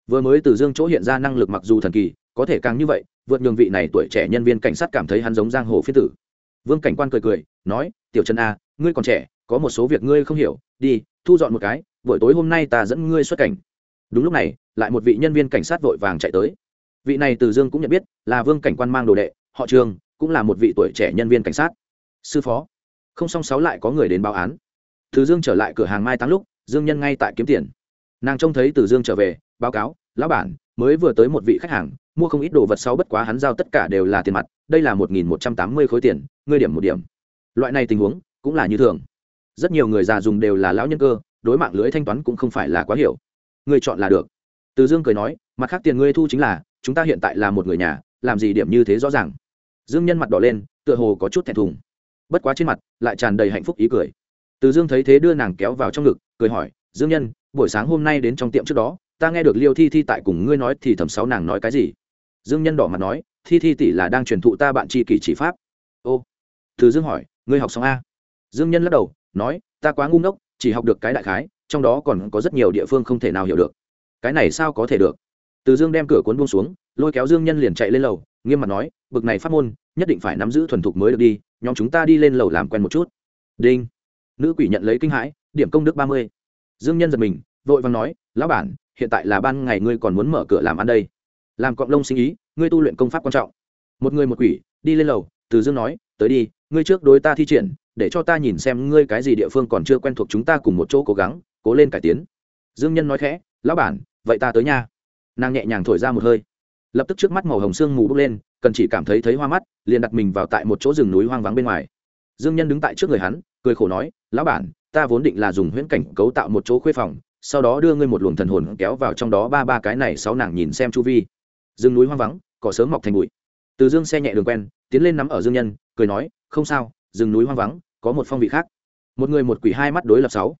Vừa mới từ dương chỗ hiện ra năng lực mặc dù thần kỳ, có thể càng như vậy, vượt nhường vị này tuổi trẻ nhân viên cảnh sát cảm thấy hắn giống giang hồ phiến tử vương cảnh quan cười cười, nói, tiểu trần a ngươi còn trẻ, có một số việc ngươi không hiểu, đi, thu dọn một cái, buổi tối hôm nay ta dẫn ngươi xuất cảnh. Đúng lúc này, lại một vị nhân viên cảnh sát vội vàng chạy tới. Vị này từ dương cũng nhận biết, là vương cảnh quan mang đồ đệ, họ trường, cũng là một vị tuổi trẻ nhân viên cảnh sát. Sư phó. Không song sáu lại có người đến báo án. Từ dương trở lại cửa hàng mai tăng lúc, dương nhân ngay tại kiếm tiền. Nàng trông thấy từ dương trở về, báo cáo, lão bản mới vừa tới một vị khách hàng, mua không ít đồ vật sau bất quá hắn giao tất cả đều là tiền mặt, đây là một nghìn một trăm tám mươi khối tiền, ngươi điểm một điểm. Loại này tình huống cũng là như thường. Rất nhiều người già dùng đều là lão nhân cơ, đối mạng lưới thanh toán cũng không phải là quá hiểu. Ngươi chọn là được. Từ dương cười nói, mặt khác tiền ngươi thu chính là, chúng ta hiện tại là một người nhà, làm gì điểm như thế rõ ràng. Dương nhân mặt đỏ lên, tựa hồ có chút thẹn thùng. Bất quá trên mặt lại tràn đầy hạnh phúc ý cười. Từ dương thấy thế đưa nàng kéo vào trong ngực, cười hỏi, dương nhân, buổi sáng hôm nay đến trong tiệm trước đó ta nghe được liêu thi thi tại cùng ngươi nói thì thầm sáu nàng nói cái gì? Dương nhân đỏ mặt nói, thi thi tỷ là đang truyền thụ ta bạn tri kỷ chỉ pháp. Ô, từ dương hỏi, ngươi học xong a? Dương nhân lắc đầu, nói, ta quá ngu ngốc, chỉ học được cái đại khái, trong đó còn có rất nhiều địa phương không thể nào hiểu được. Cái này sao có thể được? Từ dương đem cửa cuốn buông xuống, lôi kéo dương nhân liền chạy lên lầu, nghiêm mặt nói, bực này phát môn, nhất định phải nắm giữ thuần thục mới được đi, nhóm chúng ta đi lên lầu làm quen một chút. Đinh. Nữ quỷ nhận lấy kinh hãi, điểm công đức ba mươi. Dương nhân giật mình, vội vàng nói, lão bản hiện tại là ban ngày ngươi còn muốn mở cửa làm ăn đây. Làm cọng lông sinh ý, ngươi tu luyện công pháp quan trọng. Một người một quỷ, đi lên lầu, từ dương nói, tới đi, ngươi trước đối ta thi triển, để cho ta nhìn xem ngươi cái gì địa phương còn chưa quen thuộc chúng ta cùng một chỗ cố gắng, cố lên cải tiến. Dương nhân nói khẽ, lão bản, vậy ta tới nha. Nàng nhẹ nhàng thổi ra một hơi. Lập tức trước mắt màu hồng sương mù bốc lên, cần chỉ cảm thấy thấy hoa mắt, liền đặt mình vào tại một chỗ rừng núi hoang vắng bên ngoài. Dương nhân đứng tại trước người hắn, cười khổ nói, lão bản, ta vốn định là dùng huyễn cảnh cấu tạo một chỗ khuê phòng sau đó đưa ngươi một luồng thần hồn kéo vào trong đó ba ba cái này sáu nàng nhìn xem chu vi. Rừng núi hoang vắng, cỏ sớm mọc thành bụi. Từ dương xe nhẹ đường quen, tiến lên nắm ở dương nhân, cười nói, không sao, rừng núi hoang vắng, có một phong vị khác. Một người một quỷ hai mắt đối lập sáu.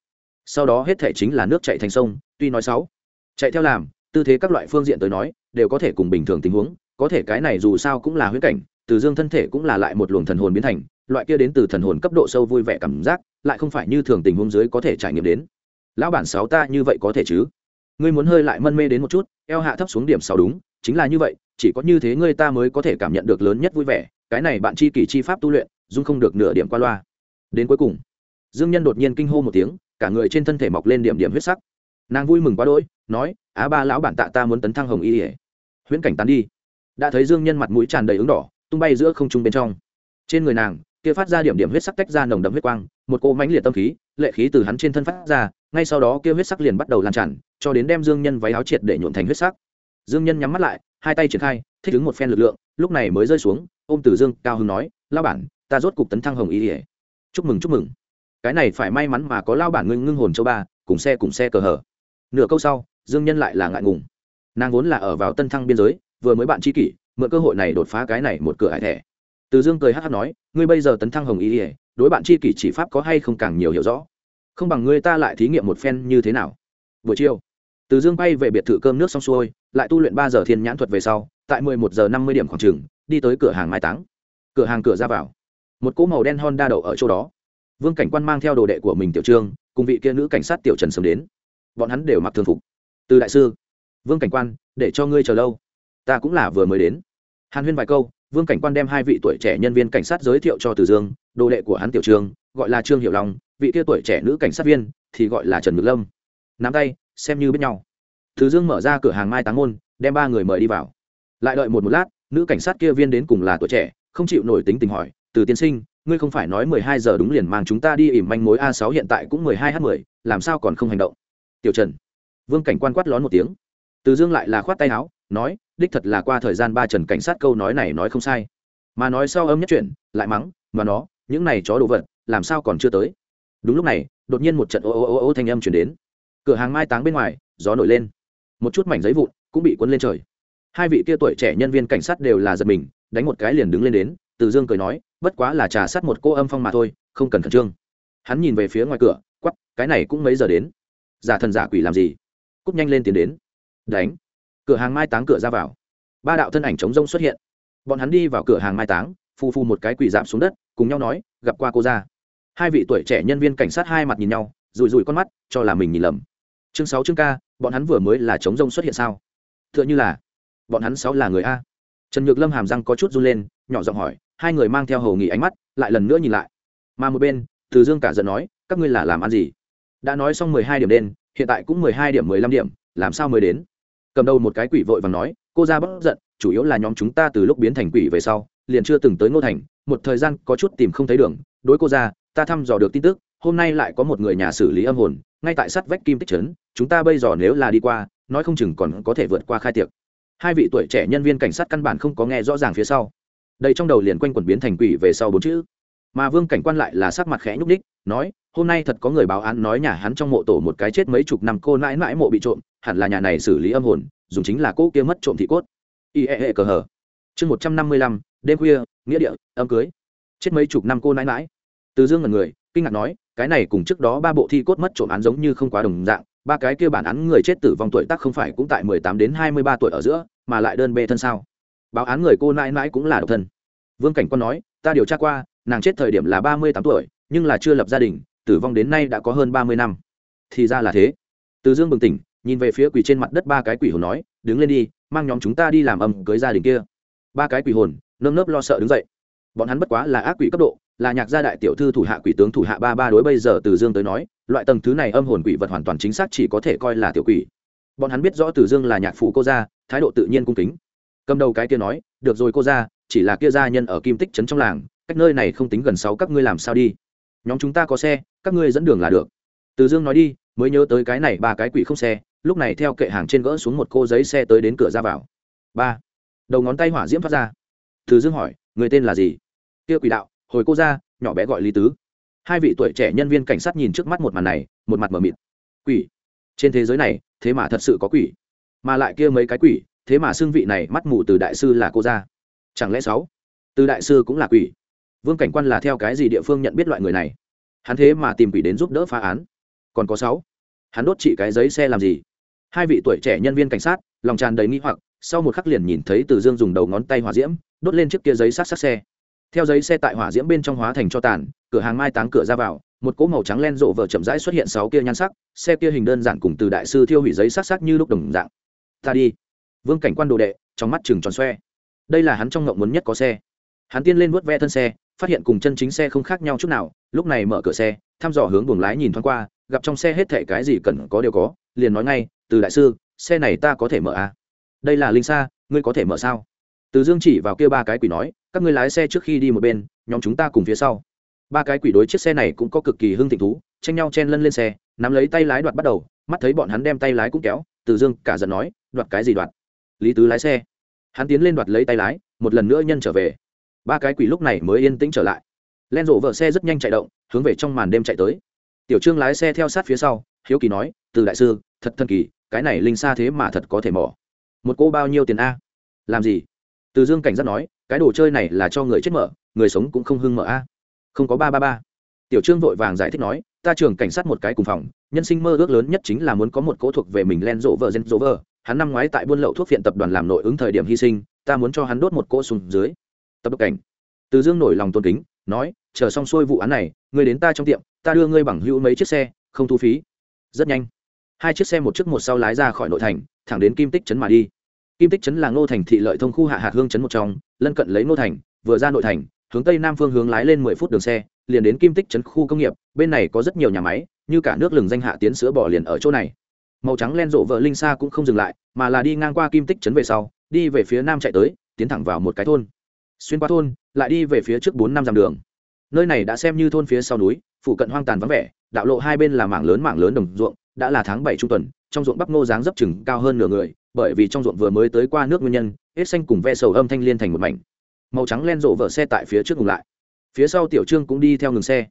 Sau đó hết thể chính là nước chạy thành sông, tuy nói sáu. Chạy theo làm, tư thế các loại phương diện tới nói, đều có thể cùng bình thường tình huống, có thể cái này dù sao cũng là huyễn cảnh, từ dương thân thể cũng là lại một luồng thần hồn biến thành, loại kia đến từ thần hồn cấp độ sâu vui vẻ cảm giác, lại không phải như thường tình huống dưới có thể trải nghiệm đến lão bản sáu ta như vậy có thể chứ? Ngươi muốn hơi lại mân mê đến một chút, eo hạ thấp xuống điểm sáu đúng, chính là như vậy, chỉ có như thế ngươi ta mới có thể cảm nhận được lớn nhất vui vẻ, cái này bạn chi kỷ chi pháp tu luyện, dung không được nửa điểm qua loa. Đến cuối cùng, dương nhân đột nhiên kinh hô một tiếng, cả người trên thân thể mọc lên điểm điểm huyết sắc. Nàng vui mừng quá đỗi, nói, á ba lão bản tạ ta muốn tấn thăng hồng y ỉa huyễn cảnh tán đi. Đã thấy dương nhân mặt mũi tràn đầy ứng đỏ, tung bay giữa không trung bên trong. Trên người nàng, kia phát ra điểm điểm huyết sắc tách ra nồng đậm huyết quang, một cô mãnh liệt tâm khí, lệ khí từ hắn trên thân phát ra ngay sau đó kia huyết sắc liền bắt đầu lan tràn, cho đến đem dương nhân váy áo triệt để nhuộn thành huyết sắc. Dương nhân nhắm mắt lại, hai tay triển khai, thích ứng một phen lực lượng, lúc này mới rơi xuống, ôm tử dương, cao hưng nói lao bản, ta rốt cục tấn thăng hồng y ỉa chúc mừng chúc mừng. Cái này phải may mắn mà có lao bản ngưng ngưng hồn châu ba, cùng xe cùng xe cờ hở. Nửa câu sau, dương nhân lại là ngại ngùng. Nàng vốn là ở vào tân thăng biên giới, vừa mới bạn tri kỷ, mượn cơ hội này đột phá cái này một cửa hải thẻ. Từ dương cười hát hát nói, ngươi bây giờ tấn thăng hồng ý ỉa đối bạn tri kỷ chỉ pháp có hay không càng nhiều hiểu rõ không bằng ngươi ta lại thí nghiệm một phen như thế nào? Buổi chiều, từ dương bay về biệt thự cơm nước xong xuôi, lại tu luyện ba giờ thiên nhãn thuật về sau, tại mười một giờ năm mươi điểm khoảng trường, đi tới cửa hàng mai táng. Cửa hàng cửa ra vào, một cỗ màu đen hon đa đậu ở chỗ đó. Vương cảnh quan mang theo đồ đệ của mình tiểu trương, cùng vị kia nữ cảnh sát tiểu trần sớm đến. Bọn hắn đều mặc thường phục. Từ đại sư, vương cảnh quan, để cho ngươi chờ lâu. Ta cũng là vừa mới đến. Hàn huyên vài câu, vương cảnh quan đem hai vị tuổi trẻ nhân viên cảnh sát giới thiệu cho từ dương, đồ đệ của hắn tiểu trương gọi là trương hiệu long vị kia tuổi trẻ nữ cảnh sát viên thì gọi là trần ngực lâm. Nắm tay xem như biết nhau. Thứ dương mở ra cửa hàng mai táng môn đem ba người mời đi vào. Lại đợi một một lát nữ cảnh sát kia viên đến cùng là tuổi trẻ không chịu nổi tính tình hỏi từ tiên sinh ngươi không phải nói mười hai giờ đúng liền mang chúng ta đi ỉm manh mối a sáu hiện tại cũng mười hai h mười làm sao còn không hành động? Tiểu trần. Vương cảnh quan quát lón một tiếng. Từ dương lại là khoát tay áo nói đích thật là qua thời gian ba trần cảnh sát câu nói này nói không sai. Mà nói sau âm nhất chuyện, lại mắng mà nó những này chó đồ vật làm sao còn chưa tới? Đúng lúc này, đột nhiên một trận ô ô ô ô thanh âm chuyển đến. Cửa hàng mai táng bên ngoài, gió nổi lên. Một chút mảnh giấy vụn cũng bị cuốn lên trời. Hai vị kia tuổi trẻ nhân viên cảnh sát đều là giật mình, đánh một cái liền đứng lên đến, từ dương cười nói, bất quá là trà sát một cô âm phong mà thôi, không cần khẩn trương. Hắn nhìn về phía ngoài cửa quắp cái này cũng mấy giờ đến? Giả thần giả quỷ làm gì? Cúp nhanh lên tiến đến. Đánh. Cửa hàng mai táng cửa ra vào. Ba đạo thân ảnh chống rông xuất hiện. Bọn hắn đi vào cửa hàng mai táng, phu phu một cái quỷ giảm xuống đất, cùng nhau nói, gặp qua cô ra hai vị tuổi trẻ nhân viên cảnh sát hai mặt nhìn nhau rùi rùi con mắt, cho là mình nhìn lầm. Chương sáu, chương ca, bọn hắn vừa mới là chống rông xuất hiện sao? T h ư ợ n h ư là, bọn hắn sáu là người a. Trần nhược lâm hàm răng có chút run lên, nhỏ giọng hỏi, hai người mang theo hầu nghỉ ánh mắt, lại lần nữa nhìn lại. Mà một bên, từ dương cả giận nói, các ngươi là làm ăn gì? Đã nói xong mười hai điểm đen, hiện tại cũng mười hai điểm mười lăm điểm, làm sao mới đến? Cầm đầu một cái quỷ vội và nói, cô ra bất giận, chủ yếu là nhóm chúng ta từ lúc biến thành quỷ về sau, liền chưa từng tới ngô thành, một thời gian có chút tìm không thấy đường, đối cô ra ta thăm dò được tin tức, hôm nay lại có một người nhà xử lý âm hồn, ngay tại sắt vách kim tích trấn, chúng ta bây giờ nếu là đi qua, nói không chừng còn có thể vượt qua khai tiệc. Hai vị tuổi trẻ nhân viên cảnh sát căn bản không có nghe rõ ràng phía sau. Đây trong đầu liền quanh quẩn biến thành quỷ về sau bốn chữ. Mà vương cảnh quan lại là sắc mặt khẽ nhúc ních nói, hôm nay thật có người báo án nói nhà hắn trong mộ tổ một cái chết mấy chục năm cô nãi nãi mộ bị trộm, hẳn là nhà này xử lý âm hồn, dùng chính là cô kia mất trộm thị cốt. Y hệ hệ cờ hờ. Chương một trăm năm mươi lăm, đêm khuya, nghĩa địa, âm cưới. Chết mấy chục năm cô nãi nãi từ dương ngần người, kinh ngạc nói, cái này cùng trước đó ba bộ thi cốt mất trộm án giống như không quá đồng dạng, ba cái kia bản án người chết tử vong tuổi tác không phải cũng tại mười tám đến hai mươi ba tuổi ở giữa, mà lại đơn bê thân sao? Báo án người cô nãi nãi cũng là độc thân. Vương cảnh quan nói, ta điều tra qua, nàng chết thời điểm là ba mươi tám tuổi, nhưng là chưa lập gia đình, tử vong đến nay đã có hơn ba mươi năm. Thì ra là thế. Từ dương bừng tỉnh, nhìn về phía quỷ trên mặt đất ba cái quỷ hồn nói, đứng lên đi, mang nhóm chúng ta đi làm âm cưới gia đình kia. Ba cái quỷ hồn, nơm nớp lo sợ đứng dậy. Bọn hắn bất quá là ác quỷ cấp độ là nhạc gia đại tiểu thư thủ hạ quỷ tướng thủ hạ ba ba đối bây giờ từ dương tới nói, loại tầng thứ này âm hồn quỷ vật hoàn toàn chính xác chỉ có thể coi là tiểu quỷ. Bọn hắn biết rõ từ dương là nhạc phụ cô gia, thái độ tự nhiên cung kính. Cầm đầu cái kia nói, được rồi cô gia, chỉ là kia gia nhân ở kim tích trấn trong làng, cách nơi này không tính gần sáu, các ngươi làm sao đi? Nhóm chúng ta có xe, các ngươi dẫn đường là được. Từ dương nói đi, mới nhớ tới cái này ba cái quỷ không xe, lúc này theo kệ hàng trên gỡ xuống một cô giấy xe tới đến cửa ra vào. Ba. Đầu ngón tay hỏa diễm phát ra. Từ dương hỏi, người tên là gì? Kia quỷ đạo hồi cô ra, nhỏ bé gọi lý tứ. Hai vị tuổi trẻ nhân viên cảnh sát nhìn trước mắt một màn này, một mặt mờ mịt. Quỷ. Trên thế giới này, thế mà thật sự có quỷ. Mà lại kia mấy cái quỷ, thế mà xương vị này mắt mù từ đại sư là cô ra chẳng lẽ sáu? Từ đại sư cũng là quỷ. Vương cảnh quan là theo cái gì địa phương nhận biết loại người này? Hắn thế mà tìm quỷ đến giúp đỡ phá án. Còn có sáu? Hắn đốt chị cái giấy xe làm gì? Hai vị tuổi trẻ nhân viên cảnh sát, lòng tràn đầy nghi hoặc, sau một khắc liền nhìn thấy từ dương dùng đầu ngón tay hỏa diễm, đốt lên chiếc kia giấy sát sát xe theo giấy xe tại hỏa diễm bên trong hóa thành cho tàn, cửa hàng mai táng cửa ra vào, một cỗ màu trắng len rộ vợ chậm rãi xuất hiện sáu kia nhan sắc, xe kia hình đơn giản cùng từ đại sư thiêu hủy giấy sắc sắc như lúc đồng dạng. Ta đi. Vương cảnh quan đồ đệ, trong mắt chừng tròn xoe. Đây là hắn trong ngộng muốn nhất có xe. Hắn tiên lên vuốt ve thân xe, phát hiện cùng chân chính xe không khác nhau chút nào, lúc này mở cửa xe, thăm dò hướng buồng lái nhìn thoáng qua, gặp trong xe hết thảy cái gì cần có đều có, liền nói ngay, từ đại sư, xe này ta có thể mở à? đây là linh xa ngươi có thể mở sao? Từ dương chỉ vào kia ba cái quỷ nói, các ngươi lái xe trước khi đi một bên, nhóm chúng ta cùng phía sau. Ba cái quỷ đối chiếc xe này cũng có cực kỳ hưng thịnh thú, tranh nhau chen lân lên xe, nắm lấy tay lái đoạt bắt đầu, mắt thấy bọn hắn đem tay lái cũng kéo, từ dương cả giận nói, đoạt cái gì đoạt? Lý tứ lái xe. Hắn tiến lên đoạt lấy tay lái, một lần nữa nhân trở về. Ba cái quỷ lúc này mới yên tĩnh trở lại. Len rộ vợ xe rất nhanh chạy động, hướng về trong màn đêm chạy tới. Tiểu trương lái xe theo sát phía sau, hiếu kỳ nói, từ đại sư, thật thần kỳ, cái này linh xa thế mà thật có thể mỏ một cô bao nhiêu tiền a? Làm gì? Từ dương cảnh giác nói, cái đồ chơi này là cho người chết mở, người sống cũng không hưng mở a. Không có ba ba ba. Tiểu trương vội vàng giải thích nói, ta trường cảnh sát một cái cùng phòng, nhân sinh mơ ước lớn nhất chính là muốn có một cỗ thuộc về mình len rộ vợ gen rộ vợ. Hắn năm ngoái tại buôn lậu thuốc viện tập đoàn làm nội ứng thời điểm hy sinh, ta muốn cho hắn đốt một cỗ xuống dưới. Tập độc cảnh. Từ dương nổi lòng tôn kính, nói, chờ xong xuôi vụ án này, ngươi đến ta trong tiệm, ta đưa ngươi bằng hữu mấy chiếc xe, không thu phí. Rất nhanh. Hai chiếc xe một chiếc một sau lái ra khỏi nội thành, thẳng đến kim tích trấn mà đi kim tích trấn là ngô thành thị lợi thông khu hạ hạt hương trấn một trong, lân cận lấy ngô thành, vừa ra nội thành, hướng tây nam phương hướng lái lên mười phút đường xe, liền đến kim tích trấn khu công nghiệp, bên này có rất nhiều nhà máy, như cả nước lừng danh hạ tiến sữa bỏ liền ở chỗ này. Màu trắng len rộ vợ linh xa cũng không dừng lại, mà là đi ngang qua kim tích trấn về sau, đi về phía nam chạy tới, tiến thẳng vào một cái thôn. Xuyên qua thôn, lại đi về phía trước bốn năm dặm đường. Nơi này đã xem như thôn phía sau núi, phụ cận hoang tàn vắng vẻ, đạo lộ hai bên là mảng lớn mảng lớn đồng ruộng, đã là tháng bảy trung tuần trong ruộng bắp nô dáng dấp chừng cao hơn nửa người, bởi vì trong ruộng vừa mới tới qua nước nguyên nhân, hết xanh cùng ve sầu âm thanh liên thành một mảnh. Màu trắng len rộ vợ xe tại phía trước ngừng lại. Phía sau tiểu trương cũng đi theo ngừng xe.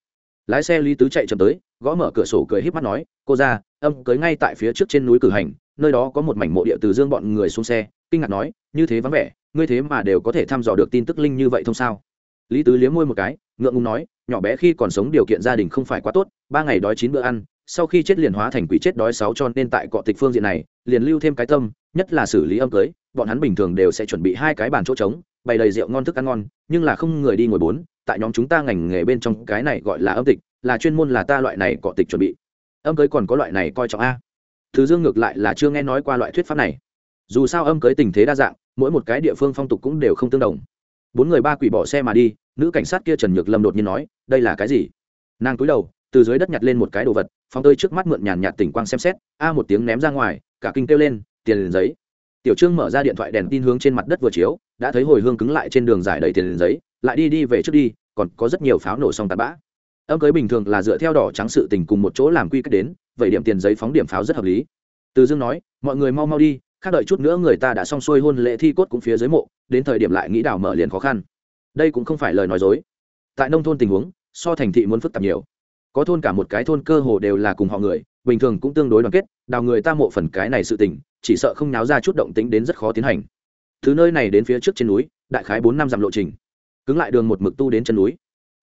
Lái xe lý tứ chạy chậm tới, gõ mở cửa sổ cười híp mắt nói, cô ra, âm cưới ngay tại phía trước trên núi cử hành, nơi đó có một mảnh mộ địa từ dương bọn người xuống xe, kinh ngạc nói, như thế vắng vẻ, ngươi thế mà đều có thể thăm dò được tin tức linh như vậy thông sao? Lý tứ liếm môi một cái, ngượng ngùng nói, nhỏ bé khi còn sống điều kiện gia đình không phải quá tốt, ba ngày đói chín bữa ăn sau khi chết liền hóa thành quỷ chết đói sáu cho nên tại cọ tịch phương diện này, liền lưu thêm cái tâm, nhất là xử lý âm cưới, bọn hắn bình thường đều sẽ chuẩn bị hai cái bàn chỗ trống, bày đầy rượu ngon thức ăn ngon, nhưng là không người đi ngồi bốn, tại nhóm chúng ta ngành nghề bên trong cái này gọi là âm tịch, là chuyên môn là ta loại này cọ tịch chuẩn bị. Âm cưới còn có loại này coi trọng a. Thứ dương ngược lại là chưa nghe nói qua loại thuyết pháp này. Dù sao âm cưới tình thế đa dạng, mỗi một cái địa phương phong tục cũng đều không tương đồng. Bốn người ba quỷ bỏ xe mà đi, nữ cảnh sát kia trần nhược lâm đột nhiên nói, đây là cái gì? Nàng cúi đầu, từ dưới đất nhặt lên một cái đồ vật phóng tơi trước mắt mượn nhàn nhạt tỉnh quang xem xét, a một tiếng ném ra ngoài, cả kinh kêu lên, tiền liền giấy. Tiểu trương mở ra điện thoại đèn tin hướng trên mặt đất vừa chiếu, đã thấy hồi hương cứng lại trên đường giải đầy tiền liền giấy, lại đi đi về trước đi, còn có rất nhiều pháo nổ xong tạt bã. Âm cưới bình thường là dựa theo đỏ trắng sự tình cùng một chỗ làm quy cách đến, vậy điểm tiền giấy phóng điểm pháo rất hợp lý. Từ dương nói, mọi người mau mau đi, khác đợi chút nữa người ta đã xong xuôi hôn lễ thi cốt cũng phía dưới mộ, đến thời điểm lại nghĩ đào mở liền khó khăn. Đây cũng không phải lời nói dối. Tại nông thôn tình huống, so thành thị muốn phức tạp nhiều có thôn cả một cái thôn cơ hồ đều là cùng họ người, bình thường cũng tương đối đoàn kết, đào người ta mộ phần cái này sự tình, chỉ sợ không náo ra chút động tính đến rất khó tiến hành. Thứ nơi này đến phía trước trên núi, đại khái bốn năm dặm lộ trình. Cứng lại đường một mực tu đến chân núi.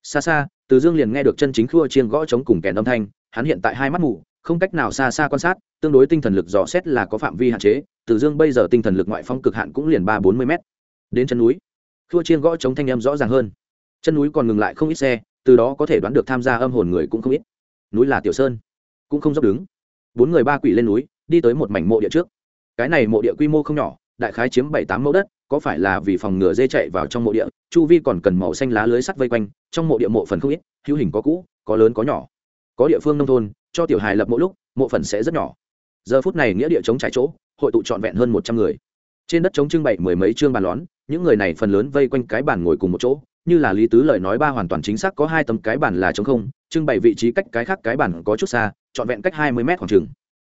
Xa xa, từ dương liền nghe được chân chính khua chiêng gõ chống cùng kèn âm thanh, hắn hiện tại hai mắt mù, không cách nào xa xa quan sát, tương đối tinh thần lực dò xét là có phạm vi hạn chế, từ dương bây giờ tinh thần lực ngoại phong cực hạn cũng liền ba bốn mươi m đến chân núi, khua chiêng gõ chống thanh em rõ ràng hơn. Chân núi còn ngừng lại không ít xe từ đó có thể đoán được tham gia âm hồn người cũng không ít. Núi là tiểu sơn, cũng không dốc đứng. Bốn người ba quỷ lên núi, đi tới một mảnh mộ địa trước. Cái này mộ địa quy mô không nhỏ, đại khái chiếm bảy tám mẫu đất, có phải là vì phòng ngừa dê chạy vào trong mộ địa, chu vi còn cần màu xanh lá lưới sắt vây quanh, trong mộ địa mộ phần không ít, hữu hình có cũ, có lớn có nhỏ. Có địa phương nông thôn, cho tiểu hài lập mỗi lúc, mộ phần sẽ rất nhỏ. Giờ phút này nghĩa địa chống trải chỗ, hội tụ trọn vẹn hơn một trăm người. Trên đất chống trưng bày mười mấy chương bàn lón, những người này phần lớn vây quanh cái bàn ngồi cùng một chỗ như là lý tứ lời nói ba hoàn toàn chính xác có hai tấm cái bàn là trống không, trưng bày vị trí cách cái khác cái bàn có chút xa, trọn vẹn cách hai mươi mét khoảng trường.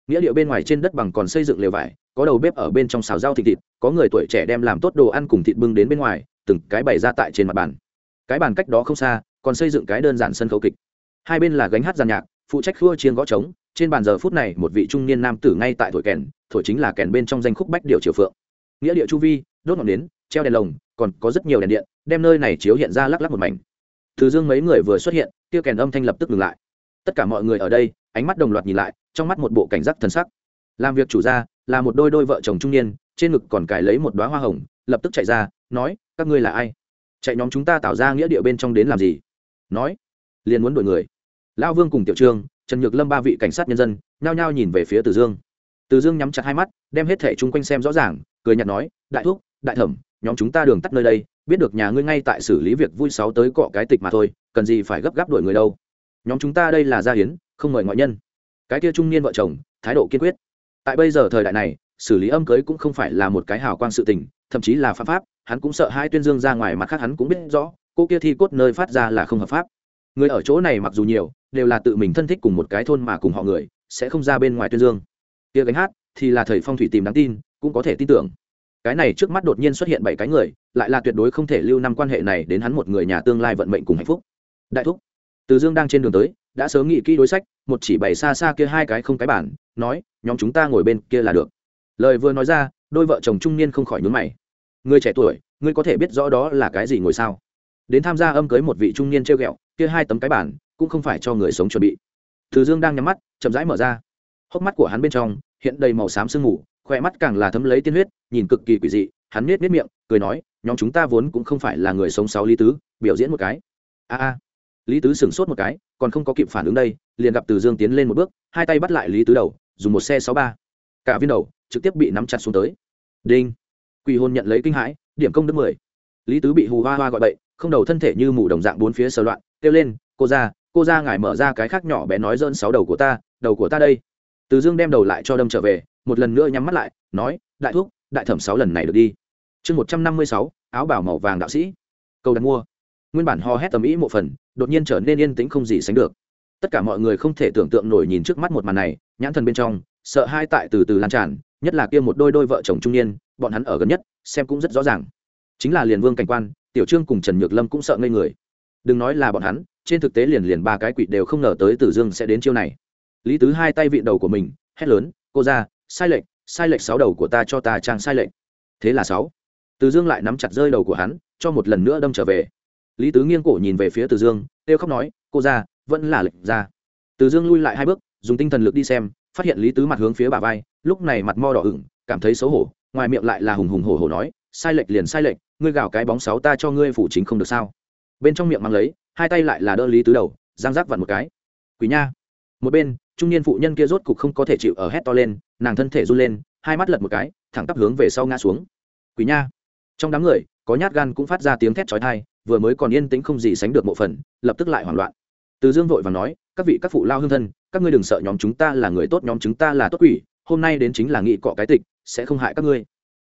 Nghĩa địa bên ngoài trên đất bằng còn xây dựng lều vải, có đầu bếp ở bên trong xào rau thịt thịt, có người tuổi trẻ đem làm tốt đồ ăn cùng thịt bưng đến bên ngoài, từng cái bày ra tại trên mặt bàn. Cái bàn cách đó không xa, còn xây dựng cái đơn giản sân khấu kịch. Hai bên là gánh hát giàn nhạc, phụ trách khua chiên gõ trống, trên bàn giờ phút này một vị trung niên nam tử ngay tại thổi kèn, thổi chính là kèn bên trong danh khúc bách điệu triều phượng. Nghĩa địa chu vi, đốt ngọn nến, treo đèn lồng, còn có rất nhiều đèn điện đem nơi này chiếu hiện ra lắc lắc một mảnh. Từ dương mấy người vừa xuất hiện, kia kèn âm thanh lập tức ngừng lại. Tất cả mọi người ở đây, ánh mắt đồng loạt nhìn lại, trong mắt một bộ cảnh giác thần sắc. Làm việc chủ gia là một đôi đôi vợ chồng trung niên, trên ngực còn cài lấy một đoá hoa hồng, lập tức chạy ra, nói, các ngươi là ai? Chạy nhóm chúng ta tạo ra nghĩa địa bên trong đến làm gì? Nói, liền muốn đuổi người. Lao vương cùng tiểu trương, trần nhược lâm ba vị cảnh sát nhân dân, nhao nhao nhìn về phía từ dương. Từ dương nhắm chặt hai mắt, đem hết thẻ chung quanh xem rõ ràng, cười nhạt nói, đại thúc, đại thẩm, nhóm chúng ta đường tắt nơi đây biết được nhà ngươi ngay tại xử lý việc vui sáu tới cọ cái tịch mà thôi, cần gì phải gấp gáp đuổi người đâu. Nhóm chúng ta đây là gia hiến, không mời ngoại nhân. Cái kia trung niên vợ chồng, thái độ kiên quyết. Tại bây giờ thời đại này, xử lý âm cưới cũng không phải là một cái hào quang sự tình, thậm chí là pháp pháp, hắn cũng sợ hai tuyên dương ra ngoài mặt khác hắn cũng biết rõ, cô kia thi cốt nơi phát ra là không hợp pháp. Người ở chỗ này mặc dù nhiều, đều là tự mình thân thích cùng một cái thôn mà cùng họ người, sẽ không ra bên ngoài tuyên dương. Kia gánh hát thì là thầy phong thủy tìm đáng tin, cũng có thể tin tưởng cái này trước mắt đột nhiên xuất hiện bảy cái người, lại là tuyệt đối không thể lưu năm quan hệ này đến hắn một người nhà tương lai vận mệnh cùng hạnh phúc. Đại thúc, từ dương đang trên đường tới, đã sớm nghĩ kỹ đối sách, một chỉ bày xa xa kia hai cái không cái bản, nói, nhóm chúng ta ngồi bên kia là được. Lời vừa nói ra, đôi vợ chồng trung niên không khỏi nhún mày. Người trẻ tuổi, ngươi có thể biết rõ đó là cái gì ngồi sao? Đến tham gia âm cưới một vị trung niên treo ghẹo, kia hai tấm cái bản, cũng không phải cho người sống chuẩn bị. Từ dương đang nhắm mắt, chậm rãi mở ra. Hốc mắt của hắn bên trong, hiện đầy màu xám sương mù khoe mắt càng là thấm lấy tiên huyết, nhìn cực kỳ quỷ dị, hắn nết nết miệng, cười nói, nhóm chúng ta vốn cũng không phải là người sống sáu lý tứ, biểu diễn một cái. A a, lý tứ sửng sốt một cái, còn không có kịp phản ứng đây, liền gặp từ dương tiến lên một bước, hai tay bắt lại lý tứ đầu, dùng một xe sáu ba. Cả viên đầu trực tiếp bị nắm chặt xuống tới. Đinh. Quỷ hôn nhận lấy kinh hãi, điểm công đức mười. Lý tứ bị hù hoa hoa gọi bậy, không đầu thân thể như mù đồng dạng bốn phía sờ loạn, kêu lên, cô ra cô ra ngài mở ra cái khác nhỏ bé nói dơn sáu đầu của ta, đầu của ta đây. Từ dương đem đầu lại cho đâm trở về một lần nữa nhắm mắt lại, nói, đại thuốc đại thẩm sáu lần này được đi. Chương một trăm năm mươi sáu, áo bảo màu vàng đạo sĩ. Câu đặt mua. Nguyên bản ho hét tầm ý một phần, đột nhiên trở nên yên tĩnh không gì sánh được. Tất cả mọi người không thể tưởng tượng nổi nhìn trước mắt một màn này, nhãn thần bên trong, sợ hai tại từ từ lan tràn, nhất là kia một đôi đôi vợ chồng trung niên, bọn hắn ở gần nhất, xem cũng rất rõ ràng. Chính là liền vương cảnh quan, tiểu trương cùng trần nhược lâm cũng sợ ngây người. Đừng nói là bọn hắn, trên thực tế liền liền ba cái quỷ đều không ngờ tới tử dương sẽ đến chiêu này. Lý tứ hai tay vị đầu của mình, hét lớn, cô ra sai lệch sai lệch sáu đầu của ta cho ta trang sai lệch. Thế là sáu. Từ dương lại nắm chặt rơi đầu của hắn, cho một lần nữa đâm trở về. Lý tứ nghiêng cổ nhìn về phía từ dương, kêu khóc nói, cô ra vẫn là lệch ra từ dương lui lại hai bước, dùng tinh thần lực đi xem, phát hiện lý tứ mặt hướng phía bà vai, lúc này mặt mo đỏ ửng, cảm thấy xấu hổ, ngoài miệng lại là hùng hùng hổ hổ nói, sai lệch liền sai lệch, ngươi gào cái bóng sáu ta cho ngươi phủ chính không được sao? Bên trong miệng mang lấy, hai tay lại là đỡ lý tứ đầu giang giác vặn một cái. Quý nha. Một bên, trung niên phụ nhân kia rốt cục không có thể chịu ở hét to lên nàng thân thể run lên, hai mắt lật một cái, thẳng tắp hướng về sau ngã xuống. Quỷ nha. Trong đám người, có nhát gan cũng phát ra tiếng thét chói tai, vừa mới còn yên tĩnh không gì sánh được bộ phần, lập tức lại hoảng loạn. Từ dương vội và nói, các vị, các phụ lao hương thân, các ngươi đừng sợ nhóm chúng ta là người tốt, nhóm chúng ta là tốt quỷ, hôm nay đến chính là nghị cọ cái tịch, sẽ không hại các ngươi.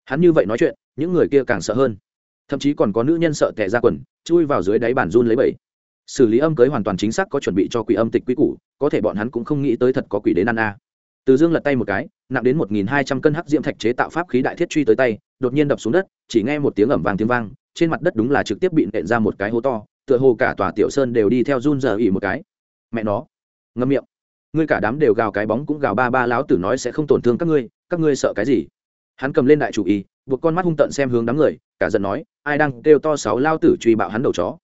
Hắn như vậy nói chuyện, những người kia càng sợ hơn. Thậm chí còn có nữ nhân sợ tẻ ra quần, chui vào dưới đáy bàn run lấy bẫy. Xử lý âm cưới hoàn toàn chính xác có chuẩn bị cho quỷ âm tịch quý củ, có thể bọn hắn cũng không nghĩ tới thật có quỷ đến ăn a từ dương lật tay một cái, nặng đến một nghìn hai trăm cân hắc diễm thạch chế tạo pháp khí đại thiết truy tới tay, đột nhiên đập xuống đất, chỉ nghe một tiếng ẩm vàng tiếng vang, trên mặt đất đúng là trực tiếp bị nện ra một cái hố to, tựa hồ cả tòa tiểu sơn đều đi theo run giờ ỉ một cái. Mẹ nó, ngâm miệng. Ngươi cả đám đều gào cái bóng cũng gào ba ba láo tử nói sẽ không tổn thương các ngươi các ngươi sợ cái gì? Hắn cầm lên đại chủ ý, buộc con mắt hung tận xem hướng đám người, cả giận nói, ai đang kêu to sáu lao tử truy bạo hắn đầu chó.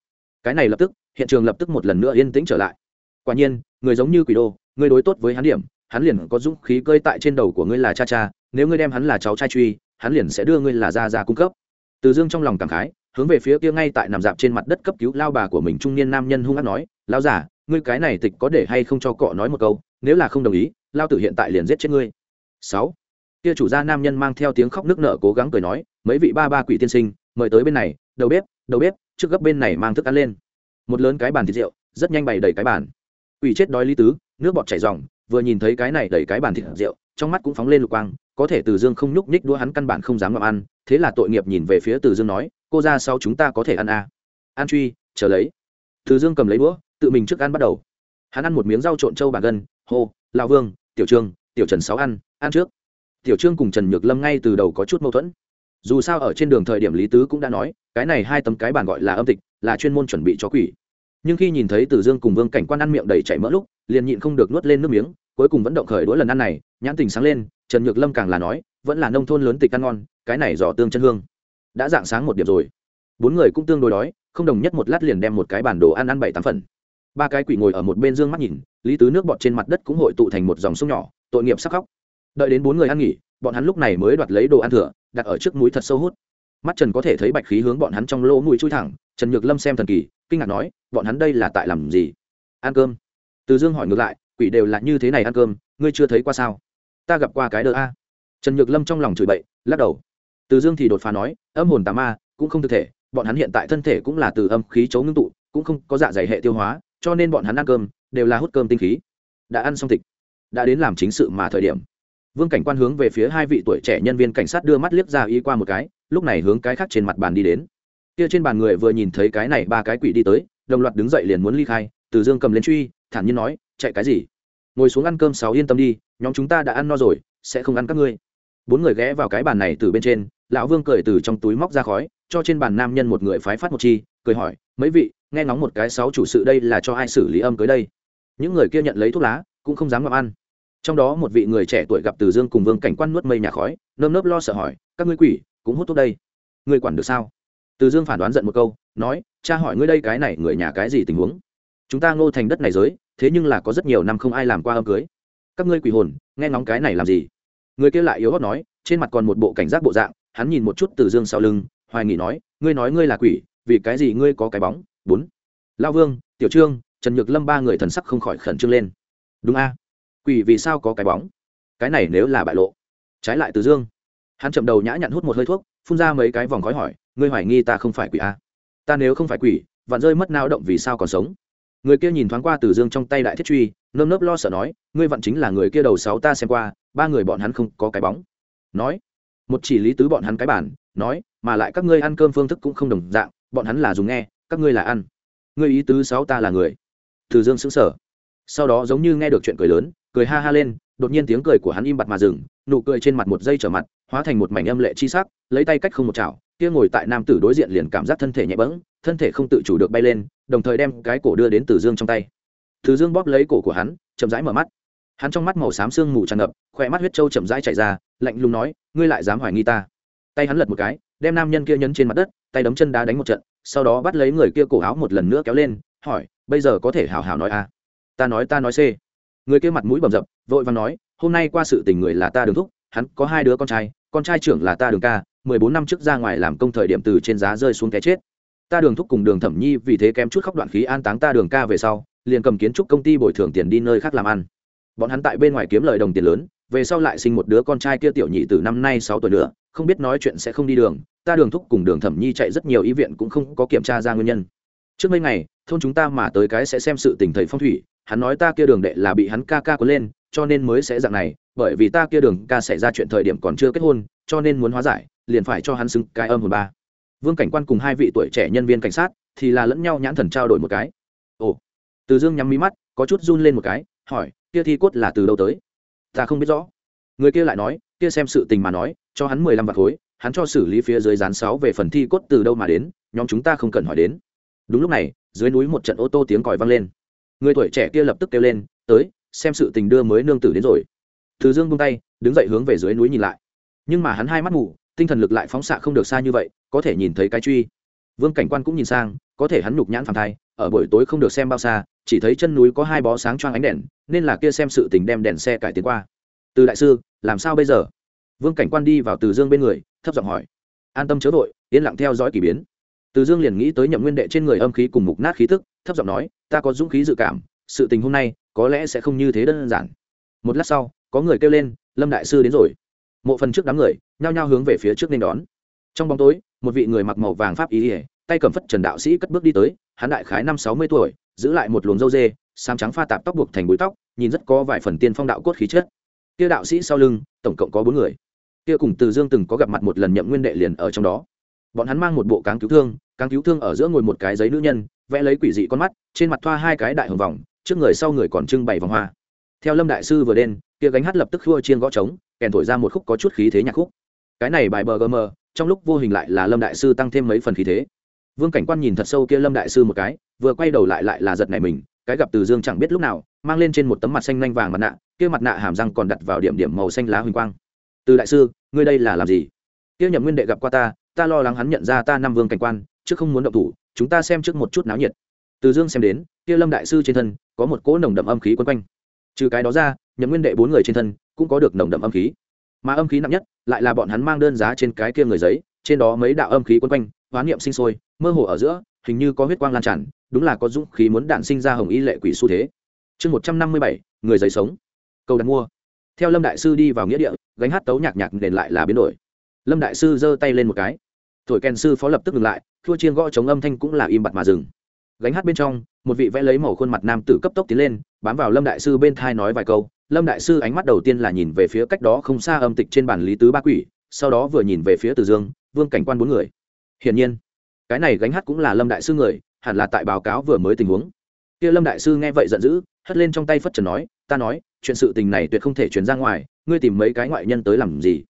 Cái này lập tức, hiện trường lập tức một lần nữa yên tĩnh trở lại. Quả nhiên, người giống như quỷ đô ngươi đối tốt với hắn điểm hắn liền có dũng khí cơi tại trên đầu của ngươi là cha cha, nếu ngươi đem hắn là cháu trai truy, hắn liền sẽ đưa ngươi là ra ra cung cấp. Từ dương trong lòng cảm khái, hướng về phía kia ngay tại nằm dạp trên mặt đất cấp cứu lao bà của mình trung niên nam nhân hung hát nói lao giả ngươi cái này tịch có để hay không cho cọ nói một câu, nếu là không đồng ý, lao tử hiện tại liền giết chết ngươi. Sáu. Kia chủ gia nam nhân mang theo tiếng khóc nước nở cố gắng cười nói, mấy vị ba ba quỷ tiên sinh, mời tới bên này, đầu bếp đầu bếp, trước gấp bên này mang thức ăn lên. Một lớn cái bàn thịt rượu, rất nhanh bày đầy cái bàn. Quỷ chết đói lý tứ, nước bọt chảy ròng vừa nhìn thấy cái này đầy cái bàn thịt rượu, trong mắt cũng phóng lên lục quang, có thể từ dương không nhúc nhích đũa hắn căn bản không dám ngậm ăn, thế là tội nghiệp nhìn về phía từ dương nói, cô ra sau chúng ta có thể ăn à. an truy, chờ lấy. Từ dương cầm lấy đũa, tự mình trước ăn bắt đầu. Hắn ăn một miếng rau trộn trâu bà gân, hô lao vương, tiểu trương, tiểu trần sáu ăn ăn trước. Tiểu trương cùng trần nhược lâm ngay từ đầu có chút mâu thuẫn. Dù sao ở trên đường thời điểm lý tứ cũng đã nói, cái này hai tấm cái bàn gọi là âm tịch, là chuyên môn chuẩn bị cho quỷ. Nhưng khi nhìn thấy từ dương cùng vương cảnh quan ăn miệng đầy chảy mỡ lúc, liền nhịn không được nuốt lên nước miếng cuối cùng vẫn động khởi đũa lần ăn này, nhãn tình sáng lên, trần nhược lâm càng là nói, vẫn là nông thôn lớn tịch ăn ngon, cái này giò tương chân hương. Đã dạng sáng một điểm rồi. Bốn người cũng tương đối đói, không đồng nhất một lát liền đem một cái bản đồ ăn ăn bảy tám phần. Ba cái quỷ ngồi ở một bên dương mắt nhìn, lý tứ nước bọt trên mặt đất cũng hội tụ thành một dòng sông nhỏ, tội nghiệp sắc khóc. Đợi đến bốn người ăn nghỉ, bọn hắn lúc này mới đoạt lấy đồ ăn thừa, đặt ở trước mũi thật sâu hút. Mắt trần có thể thấy bạch khí hướng bọn hắn trong lỗ mũi chui thẳng, trần nhược lâm xem thần kỳ, kinh ngạc nói, bọn hắn đây là tại làm gì? Ăn cơm. Từ dương hỏi ngược lại quỷ đều là như thế này ăn cơm, ngươi chưa thấy qua sao? Ta gặp qua cái đỡ a. Trần nhược lâm trong lòng chửi bậy, lắc đầu. Từ dương thì đột phá nói, âm hồn tà ma cũng không thực thể, bọn hắn hiện tại thân thể cũng là từ âm khí chấu ngưng tụ, cũng không có dạ dày hệ tiêu hóa, cho nên bọn hắn ăn cơm đều là hút cơm tinh khí. Đã ăn xong tịch đã đến làm chính sự mà thời điểm. Vương cảnh quan hướng về phía hai vị tuổi trẻ nhân viên cảnh sát đưa mắt liếc ra y qua một cái, lúc này hướng cái khác trên mặt bàn đi đến. Kia trên bàn người vừa nhìn thấy cái này ba cái quỷ đi tới, đồng loạt đứng dậy liền muốn ly khai, từ dương cầm lên truy, thản nhiên nói, chạy cái gì? Ngồi xuống ăn cơm sáu yên tâm đi, nhóm chúng ta đã ăn no rồi, sẽ không ăn các ngươi. Bốn người ghé vào cái bàn này từ bên trên, lão vương cười từ trong túi móc ra khói, cho trên bàn nam nhân một người phái phát một chi, cười hỏi, mấy vị, nghe ngóng một cái sáu chủ sự đây là cho ai xử lý âm cưới đây? Những người kia nhận lấy thuốc lá, cũng không dám ngậm ăn. Trong đó một vị người trẻ tuổi gặp từ dương cùng vương cảnh quan nuốt mây nhà khói, nơm nớp lo sợ hỏi, các ngươi quỷ, cũng hút thuốc đây? Ngươi quản được sao? Từ dương phản đoán giận một câu, nói, cha hỏi ngươi đây cái này, người nhà cái gì tình huống? Chúng ta ngô thành đất này giới thế nhưng là có rất nhiều năm không ai làm qua âm cưới. Các ngươi quỷ hồn, nghe ngóng cái này làm gì? Người kia lại yếu hót nói, trên mặt còn một bộ cảnh giác bộ dạng, hắn nhìn một chút từ dương sau lưng, hoài nghỉ nói, ngươi nói ngươi là quỷ, vì cái gì ngươi có cái bóng? Bốn. Lao vương, tiểu trương, trần nhược lâm ba người thần sắc không khỏi khẩn trương lên. Đúng a. Quỷ vì sao có cái bóng? Cái này nếu là bại lộ. Trái lại từ dương. Hắn chậm đầu nhã nhặn hút một hơi thuốc, phun ra mấy cái vòng khói hỏi, ngươi hoài nghi ta không phải quỷ a? Ta nếu không phải quỷ, vạn rơi mất nao động vì sao còn sống? Người kia nhìn thoáng qua từ dương trong tay đại thiết truy, nơm nớp lo sợ nói, ngươi vặn chính là người kia đầu sáu ta xem qua, ba người bọn hắn không có cái bóng. Nói, một chỉ lý tứ bọn hắn cái bản nói, mà lại các ngươi ăn cơm phương thức cũng không đồng dạng, bọn hắn là dùng nghe, các ngươi là ăn. Ngươi ý tứ sáu ta là người. Từ dương xứng sở sau đó giống như nghe được chuyện cười lớn, cười ha ha lên, đột nhiên tiếng cười của hắn im bặt mà dừng, nụ cười trên mặt một giây trở mặt, hóa thành một mảnh âm lệ chi sắc, lấy tay cách không một chảo, kia ngồi tại nam tử đối diện liền cảm giác thân thể nhẹ bẫng, thân thể không tự chủ được bay lên đồng thời đem cái cổ đưa đến từ dương trong tay từ dương bóp lấy cổ của hắn chậm rãi mở mắt hắn trong mắt màu xám sương mù tràn ngập khỏe mắt huyết trâu chậm rãi chạy ra lạnh lùng nói ngươi lại dám hoài nghi ta tay hắn lật một cái đem nam nhân kia nhấn trên mặt đất tay đấm chân đá đánh một trận sau đó bắt lấy người kia cổ áo một lần nữa kéo lên hỏi bây giờ có thể hào hào nói a ta nói ta nói c người kia mặt mũi bầm dập vội vàng nói, hôm nay qua sự tình người là ta đường thúc, hắn có hai đứa con trai con trai trưởng là ta đường ca, mười bốn năm trước ra ngoài làm công thời điểm từ trên giá rơi xuống cái chết ta đường thúc cùng đường thẩm nhi vì thế kém chút khóc đoạn khí an táng ta đường ca về sau, liền cầm kiến trúc công ty bồi thường tiền đi nơi khác làm ăn. Bọn hắn tại bên ngoài kiếm lời đồng tiền lớn, về sau lại sinh một đứa con trai kia tiểu nhị từ năm nay sáu tuổi nữa, không biết nói chuyện sẽ không đi đường, ta đường thúc cùng đường thẩm nhi chạy rất nhiều y viện cũng không có kiểm tra ra nguyên nhân. Trước mấy ngày, thôn chúng ta mà tới cái sẽ xem sự tình thầy phong thủy, hắn nói ta kia đường đệ là bị hắn ca ca có lên, cho nên mới sẽ dạng này, bởi vì ta kia đường ca xảy ra chuyện thời điểm còn chưa kết hôn, cho nên muốn hóa giải, liền phải cho hắn xứng cái âm hồn ba vương cảnh quan cùng hai vị tuổi trẻ nhân viên cảnh sát thì là lẫn nhau nhãn thần trao đổi một cái. Ồ, từ dương nhắm mí mắt, có chút run lên một cái, hỏi, kia thi cốt là từ đâu tới? Ta không biết rõ. Người kia lại nói, kia xem sự tình mà nói, cho hắn mười lăm vạt khối, hắn cho xử lý phía dưới dán sáu về phần thi cốt từ đâu mà đến, nhóm chúng ta không cần hỏi đến. Đúng lúc này, dưới núi một trận ô tô tiếng còi vang lên. Người tuổi trẻ kia lập tức kêu lên, tới, xem sự tình đưa mới nương tử đến rồi. Từ dương buông tay, đứng dậy hướng về dưới núi nhìn lại. Nhưng mà hắn hai mắt mù, tinh thần lực lại phóng xạ không được xa như vậy có thể nhìn thấy cái truy. Vương cảnh quan cũng nhìn sang, có thể hắn nhục nhãn phàm thai, ở buổi tối không được xem bao xa, chỉ thấy chân núi có hai bó sáng choang ánh đèn, nên là kia xem sự tình đem đèn xe cải tiến qua. Từ đại sư, làm sao bây giờ? Vương cảnh quan đi vào từ dương bên người, thấp giọng hỏi. An tâm chớ vội, yên lặng theo dõi k ỳ biến. Từ dương liền nghĩ tới nhậm nguyên đệ trên người âm khí cùng mục nát khí thức thấp giọng nói, ta có dũng khí dự cảm, sự tình hôm nay có lẽ sẽ không như thế đơn giản. Một lát sau, có người kêu lên, lâm đại sư đến rồi. Mộ phần trước đám người, nhao nhao hướng về phía trước nên đón. Trong bóng tối một vị người mặc màu vàng pháp ý ỉa, tay cầm phất trần đạo sĩ cất bước đi tới, hắn đại khái năm sáu mươi tuổi, giữ lại một luồng râu dê sam trắng pha tạp tóc buộc thành búi tóc, nhìn rất có vài phần tiên phong đạo cốt khí chất. Kia đạo sĩ sau lưng, tổng cộng có bốn người. Kia cùng từ dương từng có gặp mặt một lần nhậm nguyên đệ liền ở trong đó. Bọn hắn mang một bộ cáng cứu thương, cáng cứu thương ở giữa ngồi một cái giấy nữ nhân, vẽ lấy quỷ dị con mắt, trên mặt thoa hai cái đại hồng vòng, trước người sau người còn trưng bày vòng hoa. Theo lâm đại sư vừa đen kia gánh hát lập tức khua chiên gõ trống, kèn thổi ra một khúc có chút khí thế nhạc khúc. Cái này bài bờ gm trong lúc vô hình lại là lâm đại sư tăng thêm mấy phần khí thế. Vương cảnh quan nhìn thật sâu kia lâm đại sư một cái, vừa quay đầu lại lại là giật này mình, cái gặp từ dương chẳng biết lúc nào, mang lên trên một tấm mặt xanh lanh vàng mặt nạ, kia mặt nạ hàm răng còn đặt vào điểm điểm màu xanh lá huỳnh quang. Từ đại sư, ngươi đây là làm gì? Kia nhậm nguyên đệ gặp qua ta ta lo lắng hắn nhận ra ta năm vương cảnh quan, chứ không muốn động thủ, chúng ta xem trước một chút náo nhiệt. Từ dương xem đến, kia lâm đại sư trên thân có một cỗ nồng đậm âm khí quấn quanh. Trừ cái đó ra, nhậm nguyên đệ bốn người trên thân cũng có được nồng đậm âm khí mà âm khí nặng nhất lại là bọn hắn mang đơn giá trên cái kia người giấy, trên đó mấy đạo âm khí quấn quanh, hoán niệm sinh sôi, mơ hồ ở giữa, hình như có huyết quang lan tràn, đúng là có dũng khí muốn đạn sinh ra hồng y lệ quỷ xu thế. Chương một trăm năm mươi bảy, người giấy sống. Cầu đặt mua. Theo lâm đại sư đi vào nghĩa địa, gánh hát tấu nhạc nhạc nền lại là biến đổi. Lâm đại sư giơ tay lên một cái. Thổi kèn sư phó lập tức ngừng lại thua chiên gõ chống âm thanh cũng là im bặt mà dừng. Gánh hát bên trong, một vị vẽ lấy màu khuôn mặt nam tử cấp tốc tiến lên, bám vào lâm đại sư bên thai nói vài câu lâm đại sư ánh mắt đầu tiên là nhìn về phía cách đó không xa âm tịch trên bàn lý tứ ba quỷ, sau đó vừa nhìn về phía từ dương, vương cảnh quan bốn người. Hiển nhiên, cái này gánh hát cũng là lâm đại sư người, hẳn là tại báo cáo vừa mới tình huống. Kia lâm đại sư nghe vậy giận dữ, hất lên trong tay phất trần nói, ta nói, chuyện sự tình này tuyệt không thể truyền ra ngoài, ngươi tìm mấy cái ngoại nhân tới làm gì?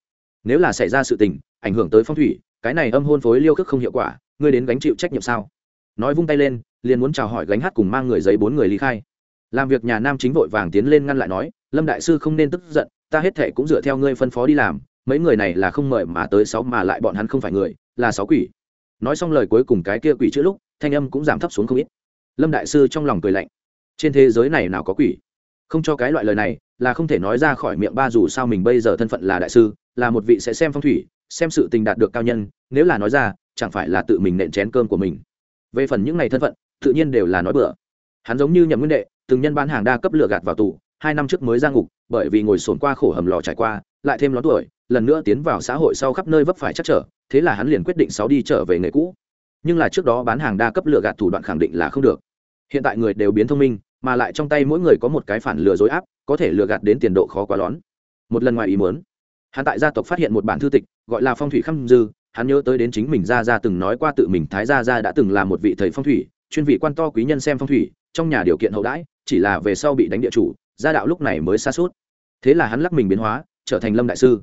Nếu là xảy ra sự tình, ảnh hưởng tới phong thủy, cái này âm hôn phối liêu khức không hiệu quả, ngươi đến gánh chịu trách nhiệm sao? Nói vung tay lên, liền muốn chào hỏi gánh hát cùng mang người giấy bốn người ly khai. Làm việc nhà nam chính vội vàng tiến lên ngăn lại nói lâm đại sư không nên tức giận, ta hết thệ cũng dựa theo ngươi phân phó đi làm, mấy người này là không mời mà tới sáu mà lại bọn hắn không phải người, là sáu quỷ. Nói xong lời cuối cùng cái kia quỷ chữ lúc, thanh âm cũng giảm thấp xuống không ít. Lâm đại sư trong lòng cười lạnh. Trên thế giới này nào có quỷ? Không cho cái loại lời này, là không thể nói ra khỏi miệng ba dù sao mình bây giờ thân phận là đại sư, là một vị sẽ xem phong thủy, xem sự tình đạt được cao nhân, nếu là nói ra, chẳng phải là tự mình nện chén cơm của mình. Về phần những này thân phận, tự nhiên đều là nói bừa. Hắn giống như nhậm nguyên đệ, từng nhân bán hàng đa cấp lừa gạt vào tù hai năm trước mới ra ngục, bởi vì ngồi sồn qua khổ hầm lò trải qua, lại thêm lón tuổi, lần nữa tiến vào xã hội sau khắp nơi vấp phải chắc trở, thế là hắn liền quyết định sáu đi trở về nghề cũ. Nhưng là trước đó bán hàng đa cấp lừa gạt thủ đoạn khẳng định là không được. Hiện tại người đều biến thông minh, mà lại trong tay mỗi người có một cái phản lừa dối áp, có thể lừa gạt đến tiền độ khó quá lón. Một lần ngoài ý muốn, hắn tại gia tộc phát hiện một bản thư tịch, gọi là phong thủy khâm dư, hắn nhớ tới đến chính mình gia gia từng nói qua tự mình thái gia gia đã từng là một vị thầy phong thủy, chuyên vị quan to quý nhân xem phong thủy, trong nhà điều kiện hậu đãi, chỉ là về sau bị đánh địa chủ gia đạo lúc này mới xa suốt. Thế là hắn lắc mình biến hóa, trở thành lâm đại sư.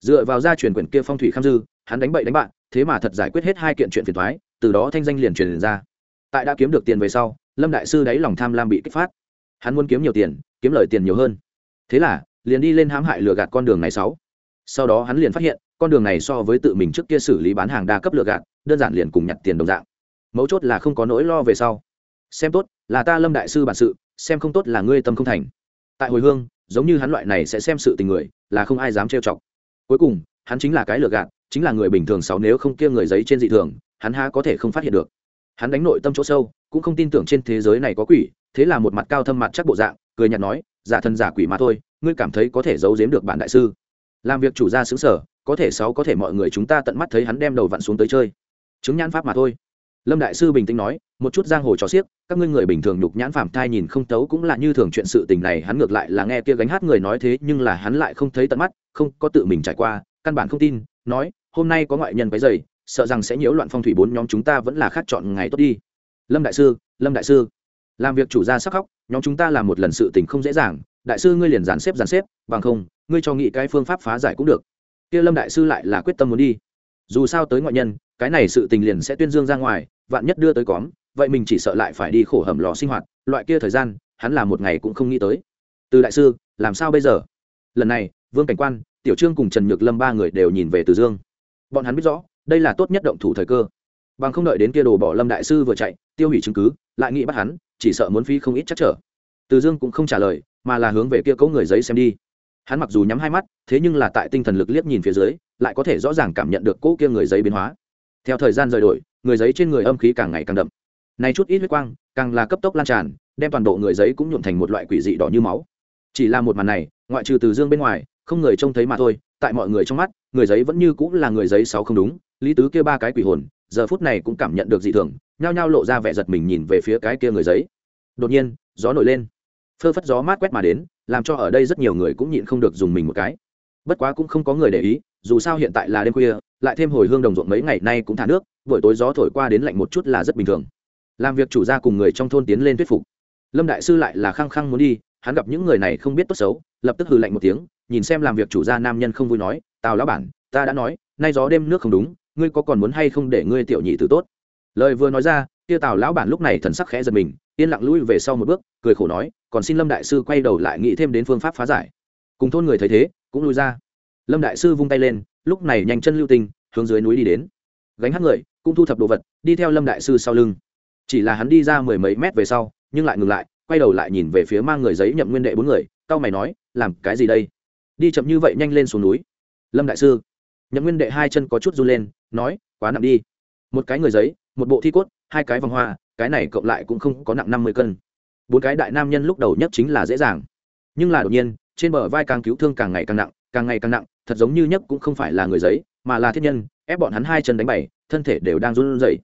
Dựa vào gia truyền quyển kia phong thủy khâm dư, hắn đánh bậy đánh bạn, thế mà thật giải quyết hết hai kiện chuyện phiền thoái từ đó thanh danh liền truyền ra. Tại đã kiếm được tiền về sau, lâm đại sư đáy lòng tham lam bị kích phát. Hắn muốn kiếm nhiều tiền, kiếm lời tiền nhiều hơn. Thế là, liền đi lên hãm hại lừa gạt con đường này sáu. Sau đó hắn liền phát hiện, con đường này so với tự mình trước kia xử lý bán hàng đa cấp lừa gạt, đơn giản liền cùng nhặt tiền đồng dạng. Mấu chốt là không có nỗi lo về sau. Xem tốt, là ta lâm đại sư bản sự, xem không tốt là ngươi tâm không thành tại hồi hương, giống như hắn loại này sẽ xem sự tình người, là không ai dám trêu chọc. Cuối cùng, hắn chính là cái lừa gạt, chính là người bình thường sáu nếu không kia người giấy trên dị thường, hắn há có thể không phát hiện được. Hắn đánh nội tâm chỗ sâu, cũng không tin tưởng trên thế giới này có quỷ, thế là một mặt cao thâm mặt chắc bộ dạng, cười nhạt nói, giả thân giả quỷ mà thôi, ngươi cảm thấy có thể giấu giếm được bản đại sư. Làm việc chủ gia xứ sở, có thể sáu có thể mọi người chúng ta tận mắt thấy hắn đem đầu vặn xuống tới chơi. Chứng nhãn pháp mà thôi lâm đại sư bình tĩnh nói, một chút giang hồ trò xiếc, các ngươi người bình thường nhục nhãn phạm thai nhìn không tấu cũng là như thường chuyện sự tình này, hắn ngược lại là nghe kia gánh hát người nói thế, nhưng là hắn lại không thấy tận mắt, không có tự mình trải qua, căn bản không tin, nói, hôm nay có ngoại nhân váy dày sợ rằng sẽ nhiễu loạn phong thủy bốn nhóm chúng ta vẫn là khác chọn ngày tốt đi. Lâm đại sư, lâm đại sư, làm việc chủ gia sắc khóc, nhóm chúng ta làm một lần sự tình không dễ dàng, đại sư ngươi liền dàn xếp dàn xếp, bằng không, ngươi cho nghĩ cái phương pháp phá giải cũng được. Kia lâm đại sư lại là quyết tâm muốn đi dù sao tới ngoại nhân, cái này sự tình liền sẽ tuyên dương ra ngoài, vạn nhất đưa tới cóm, vậy mình chỉ sợ lại phải đi khổ hầm lò sinh hoạt, loại kia thời gian, hắn là một ngày cũng không nghĩ tới. Từ đại sư, làm sao bây giờ? Lần này, vương cảnh quan, tiểu trương cùng trần nhược lâm ba người đều nhìn về từ dương. Bọn hắn biết rõ, đây là tốt nhất động thủ thời cơ. Bằng không đợi đến kia đồ bỏ lâm đại sư vừa chạy, tiêu hủy chứng cứ, lại nghĩ bắt hắn, chỉ sợ muốn phi không ít chắc trở. Từ dương cũng không trả lời, mà là hướng về kia cấu người giấy xem đi hắn mặc dù nhắm hai mắt, thế nhưng là tại tinh thần lực liếc nhìn phía dưới, lại có thể rõ ràng cảm nhận được cỗ kia người giấy biến hóa. Theo thời gian rời đổi, người giấy trên người âm khí càng ngày càng đậm. Nay chút ít huyết quang, càng là cấp tốc lan tràn, đem toàn bộ người giấy cũng nhuộm thành một loại quỷ dị đỏ như máu. Chỉ là một màn này, ngoại trừ từ dương bên ngoài, không người trông thấy mà thôi, tại mọi người trong mắt, người giấy vẫn như cũng là người giấy sáu không đúng, lý tứ kia ba cái quỷ hồn, giờ phút này cũng cảm nhận được dị thường, nhao nhao lộ ra vẻ giật mình nhìn về phía cái kia người giấy. Đột nhiên, gió nổi lên. Phơ phất gió mát quét mà đến làm cho ở đây rất nhiều người cũng nhịn không được dùng mình một cái. Bất quá cũng không có người để ý, dù sao hiện tại là đêm khuya, lại thêm hồi hương đồng ruộng mấy ngày nay cũng thả nước, buổi tối gió thổi qua đến lạnh một chút là rất bình thường. Làm việc chủ gia cùng người trong thôn tiến lên thuyết phục. Lâm đại sư lại là khăng khăng muốn đi, hắn gặp những người này không biết tốt xấu, lập tức hừ lạnh một tiếng, nhìn xem làm việc chủ gia nam nhân không vui nói, tào lão bản, ta đã nói, nay gió đêm nước không đúng, ngươi có còn muốn hay không để ngươi tiểu nhị tử tốt? Lời vừa nói ra, kia tào lão bản lúc này thần sắc khẽ giật mình yên lặng lui về sau một bước, cười khổ nói, còn xin lâm đại sư quay đầu lại nghĩ thêm đến phương pháp phá giải. Cùng thôn người thấy thế, cũng lui ra. Lâm đại sư vung tay lên, lúc này nhanh chân lưu tinh, hướng dưới núi đi đến. Gánh hát người, cũng thu thập đồ vật, đi theo lâm đại sư sau lưng. Chỉ là hắn đi ra mười mấy mét về sau, nhưng lại ngừng lại, quay đầu lại nhìn về phía mang người giấy nhậm nguyên đệ bốn người tao mày nói, làm cái gì đây? Đi chậm như vậy nhanh lên xuống núi. Lâm đại sư, nhậm nguyên đệ hai chân có chút run lên, nói, quá nặng đi. Một cái người giấy, một bộ thi cốt, hai cái vòng hoa cái này cộng lại cũng không có nặng năm mươi cân. Bốn cái đại nam nhân lúc đầu nhất chính là dễ dàng. Nhưng là đột nhiên, trên bờ vai càng cứu thương càng ngày càng nặng, càng ngày càng nặng, thật giống như nhất cũng không phải là người giấy, mà là thiết nhân, ép bọn hắn hai chân đánh bày, thân thể đều đang run rẩy.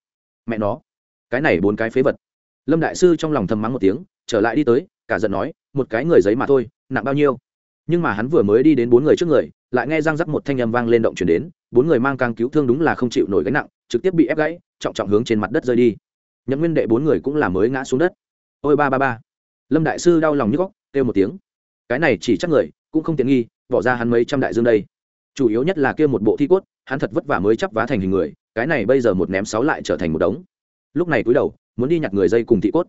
Mẹ nó, cái này bốn cái phế vật. Lâm đại sư trong lòng thầm mắng một tiếng, trở lại đi tới, cả giận nói, một cái người giấy mà thôi, nặng bao nhiêu? Nhưng mà hắn vừa mới đi đến bốn người trước người, lại nghe răng rắc một thanh âm vang lên động chuyển đến, bốn người mang càng cứu thương đúng là không chịu nổi gánh nặng, trực tiếp bị ép gãy, trọng trọng hướng trên mặt đất rơi đi nhậm nguyên đệ bốn người cũng là mới ngã xuống đất. Ôi ba ba ba. Lâm đại sư đau lòng như góc kêu một tiếng. Cái này chỉ chắc người, cũng không tiện nghi, bỏ ra hắn mấy trăm đại dương đây. Chủ yếu nhất là kia một bộ thi cốt, hắn thật vất vả mới chắp vá thành hình người, cái này bây giờ một ném sáu lại trở thành một đống. Lúc này cúi đầu, muốn đi nhặt người dây cùng thị cốt.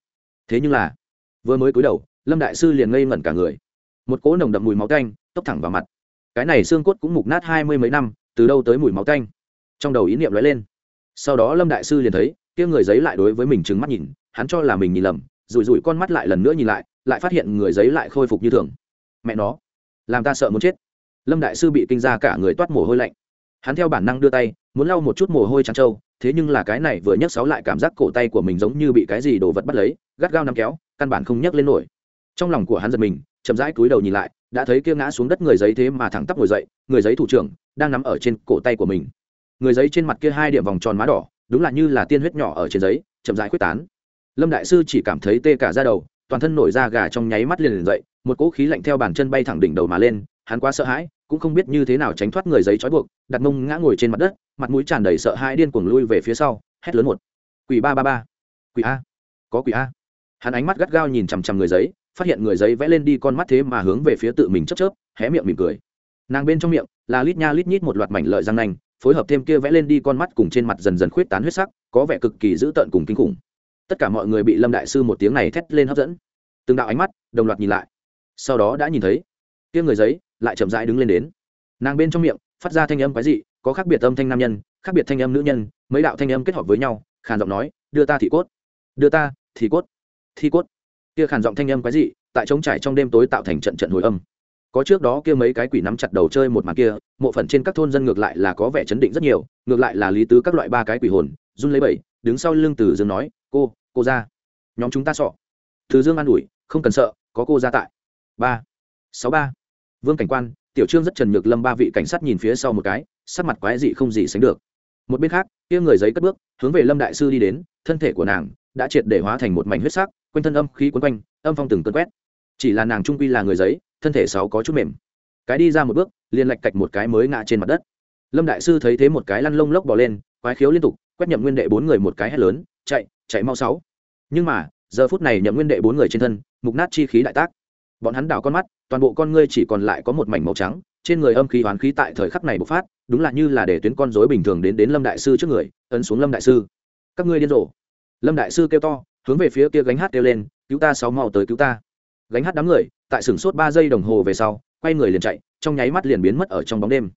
Thế nhưng là, vừa mới cúi đầu, lâm đại sư liền ngây ngẩn cả người. Một cỗ nồng đậm mùi máu canh tốc thẳng vào mặt. Cái này xương cốt cũng mục nát hai mươi mấy năm, từ đâu tới mùi máu canh trong đầu ý niệm lóe lên. Sau đó lâm đại sư liền thấy kia người giấy lại đối với mình trừng mắt nhìn, hắn cho là mình nhìn lầm, rủi rủi con mắt lại lần nữa nhìn lại lại phát hiện người giấy lại khôi phục như thường. Mẹ nó, làm ta sợ muốn chết. Lâm đại sư bị kinh ra cả người toát mồ hôi lạnh. Hắn theo bản năng đưa tay, muốn lau một chút mồ hôi trắng trâu, thế nhưng là cái này vừa nhấc sáu lại cảm giác cổ tay của mình giống như bị cái gì đồ vật bắt lấy, gắt gao nắm kéo, căn bản không nhấc lên nổi. Trong lòng của hắn giật mình, chậm rãi cúi đầu nhìn lại, đã thấy kia ngã xuống đất người giấy thế mà thẳng tắp ngồi dậy, người giấy thủ trưởng đang nắm ở trên cổ tay của mình. Người giấy trên mặt kia hai điểm vòng tròn má đỏ đúng là như là tiên huyết nhỏ ở trên giấy, chậm rãi quyết tán. Lâm đại sư chỉ cảm thấy tê cả ra đầu, toàn thân nổi da gà trong nháy mắt liền liền dậy, một cỗ khí lạnh theo bàn chân bay thẳng đỉnh đầu mà lên, hắn quá sợ hãi, cũng không biết như thế nào tránh thoát người giấy trói buộc, đặt mông ngã ngồi trên mặt đất, mặt mũi tràn đầy sợ hãi điên cuồng lui về phía sau, hét lớn một. Quỷ ba ba ba. Quỷ a. Có quỷ a. Hắn ánh mắt gắt gao nhìn chằm chằm người giấy, phát hiện người giấy vẽ lên đi con mắt thế mà hướng về phía tự mình chớp chớp, hé miệng mỉm cười. Nàng bên trong miệng là lít nha lít nhít một loạt mảnh lợi răng nanh phối hợp thêm kia vẽ lên đi con mắt cùng trên mặt dần dần khuyết tán huyết sắc, có vẻ cực kỳ dữ tợn cùng kinh khủng. Tất cả mọi người bị lâm đại sư một tiếng này thét lên hấp dẫn. Từng đạo ánh mắt, đồng loạt nhìn lại. Sau đó đã nhìn thấy, kia người giấy lại chậm rãi đứng lên đến. Nàng bên trong miệng phát ra thanh âm quái dị, có khác biệt âm thanh nam nhân, khác biệt thanh âm nữ nhân, mấy đạo thanh âm kết hợp với nhau, khàn giọng nói, đưa ta thị cốt, đưa ta thị cốt thi cốt. Kia khàn giọng thanh âm quái dị, tại trống trải trong đêm tối tạo thành trận trận hồi âm có trước đó kia mấy cái quỷ nắm chặt đầu chơi một màn kia, mộ phần trên các thôn dân ngược lại là có vẻ chấn định rất nhiều, ngược lại là lý tứ các loại ba cái quỷ hồn, run lấy bảy đứng sau lưng từ dương nói, cô cô ra. Nhóm chúng ta sọ. Từ dương an ủi, không cần sợ, có cô ra tại. Ba, sáu ba. Vương cảnh quan, tiểu trương rất trần nhược lâm ba vị cảnh sát nhìn phía sau một cái, sắc mặt quái dị không gì sánh được. Một bên khác, kia người giấy cất bước, hướng về lâm đại sư đi đến, thân thể của nàng đã triệt để hóa thành một mảnh huyết sắc, quanh thân âm khí quấn quanh, âm phong từng cơn quét. Chỉ là nàng trung quy là người giấy thân thể sáu có chút mềm. Cái đi ra một bước, liền lạch cạch một cái mới ngã trên mặt đất. Lâm đại sư thấy thế một cái lăn lông lốc bỏ lên, quái khiếu liên tục, quét nhậm nguyên đệ bốn người một cái hét lớn, chạy chạy mau sáu. Nhưng mà, giờ phút này nhậm nguyên đệ bốn người trên thân, mục nát chi khí đại tác. Bọn hắn đảo con mắt, toàn bộ con ngươi chỉ còn lại có một mảnh màu trắng, trên người âm khí hoán khí tại thời khắc này bộc phát, đúng là như là để tuyến con rối bình thường đến đến lâm đại sư trước người, ấn xuống lâm đại sư. Các ngươi điên rồ. Lâm đại sư kêu to, hướng về phía kia gánh hát kêu lên, cứu ta sáu mau tới cứu ta. Gánh hát đám người tại sửng sốt ba giây đồng hồ về sau, quay người liền chạy, trong nháy mắt liền biến mất ở trong bóng đêm.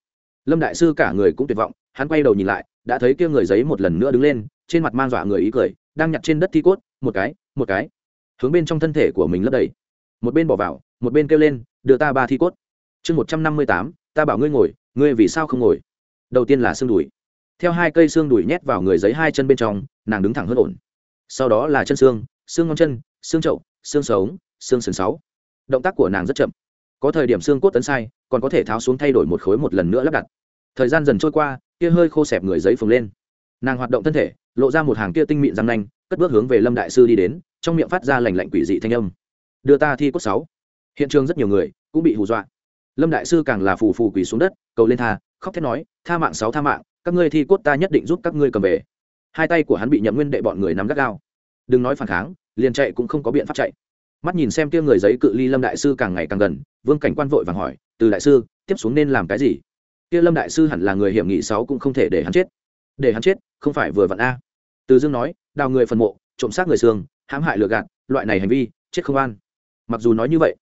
Lâm đại sư cả người cũng tuyệt vọng, hắn quay đầu nhìn lại, đã thấy kia người giấy một lần nữa đứng lên, trên mặt mang dọa người ý cười, đang nhặt trên đất thi cốt, một cái một cái. Hướng bên trong thân thể của mình lấp đầy. Một bên bỏ vào, một bên kêu lên, đưa ta ba thi cốt. Chương một trăm năm mươi tám, ta bảo ngươi ngồi, ngươi vì sao không ngồi? Đầu tiên là xương đùi. Theo hai cây xương đùi nhét vào người giấy hai chân bên trong, nàng đứng thẳng hơn ổn. Sau đó là chân xương xương ngón chân, xương trậu xương sống, xương sườn sáu động tác của nàng rất chậm. Có thời điểm xương cốt tấn sai, còn có thể tháo xuống thay đổi một khối một lần nữa lắp đặt. Thời gian dần trôi qua, kia hơi khô xẹp người giấy phồng lên. Nàng hoạt động thân thể, lộ ra một hàng kia tinh mịn răng nanh, cất bước hướng về lâm đại sư đi đến, trong miệng phát ra lành lạnh quỷ dị thanh âm. Đưa ta thi cốt sáu. Hiện trường rất nhiều người cũng bị hù dọa. Lâm đại sư càng là phù phù quỳ xuống đất, cầu lên tha, khóc thét nói, tha mạng sáu tha mạng, các ngươi thi cốt ta nhất định giúp các ngươi cầm về. Hai tay của hắn bị nhậm nguyên đệ bọn người nắm gắt gao. Đừng nói phản kháng, liền chạy cũng không có biện pháp chạy mắt nhìn xem kia người giấy cự ly lâm đại sư càng ngày càng gần, vương cảnh quan vội vàng hỏi, từ đại sư, tiếp xuống nên làm cái gì? Kia lâm đại sư hẳn là người hiểm nghị sáu cũng không thể để hắn chết. Để hắn chết, không phải vừa vặn a. Từ dương nói, đào người phần mộ, trộm xác người xương, hãm hại lừa gạt, loại này hành vi, chết không an. Mặc dù nói như vậy,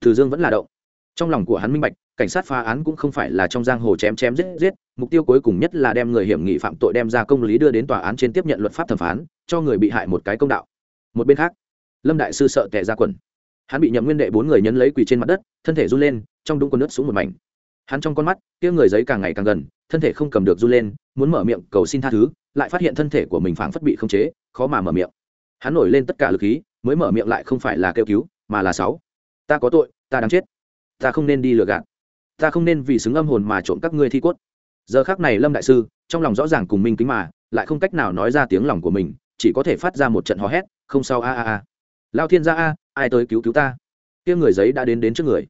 từ dương vẫn là động. Trong lòng của hắn minh bạch, cảnh sát phá án cũng không phải là trong giang hồ chém chém giết giết, mục tiêu cuối cùng nhất là đem người hiểm nghị phạm tội đem ra công lý đưa đến tòa án trên tiếp nhận luật pháp thẩm phán, cho người bị hại một cái công đạo. Một bên khác lâm đại sư sợ tệ ra quần. Hắn bị nhậm nguyên đệ bốn người nhấn lấy quỳ trên mặt đất, thân thể run lên, trong đúng quần nước xuống một mảnh. Hắn trong con mắt, kia người giấy càng ngày càng gần, thân thể không cầm được run lên, muốn mở miệng cầu xin tha thứ, lại phát hiện thân thể của mình phảng phất bị khống chế, khó mà mở miệng. Hắn nổi lên tất cả lực khí, mới mở miệng lại không phải là kêu cứu, mà là sáu. Ta có tội, ta đáng chết. Ta không nên đi lừa gạt. Ta không nên vì xứng âm hồn mà trộm các ngươi thi cốt. Giờ khác này lâm đại sư, trong lòng rõ ràng cùng minh kính mà, lại không cách nào nói ra tiếng lòng của mình, chỉ có thể phát ra một trận hò hét, không sao, a a a lao thiên gia a, ai tới cứu cứu ta? Kia người giấy đã đến đến trước người.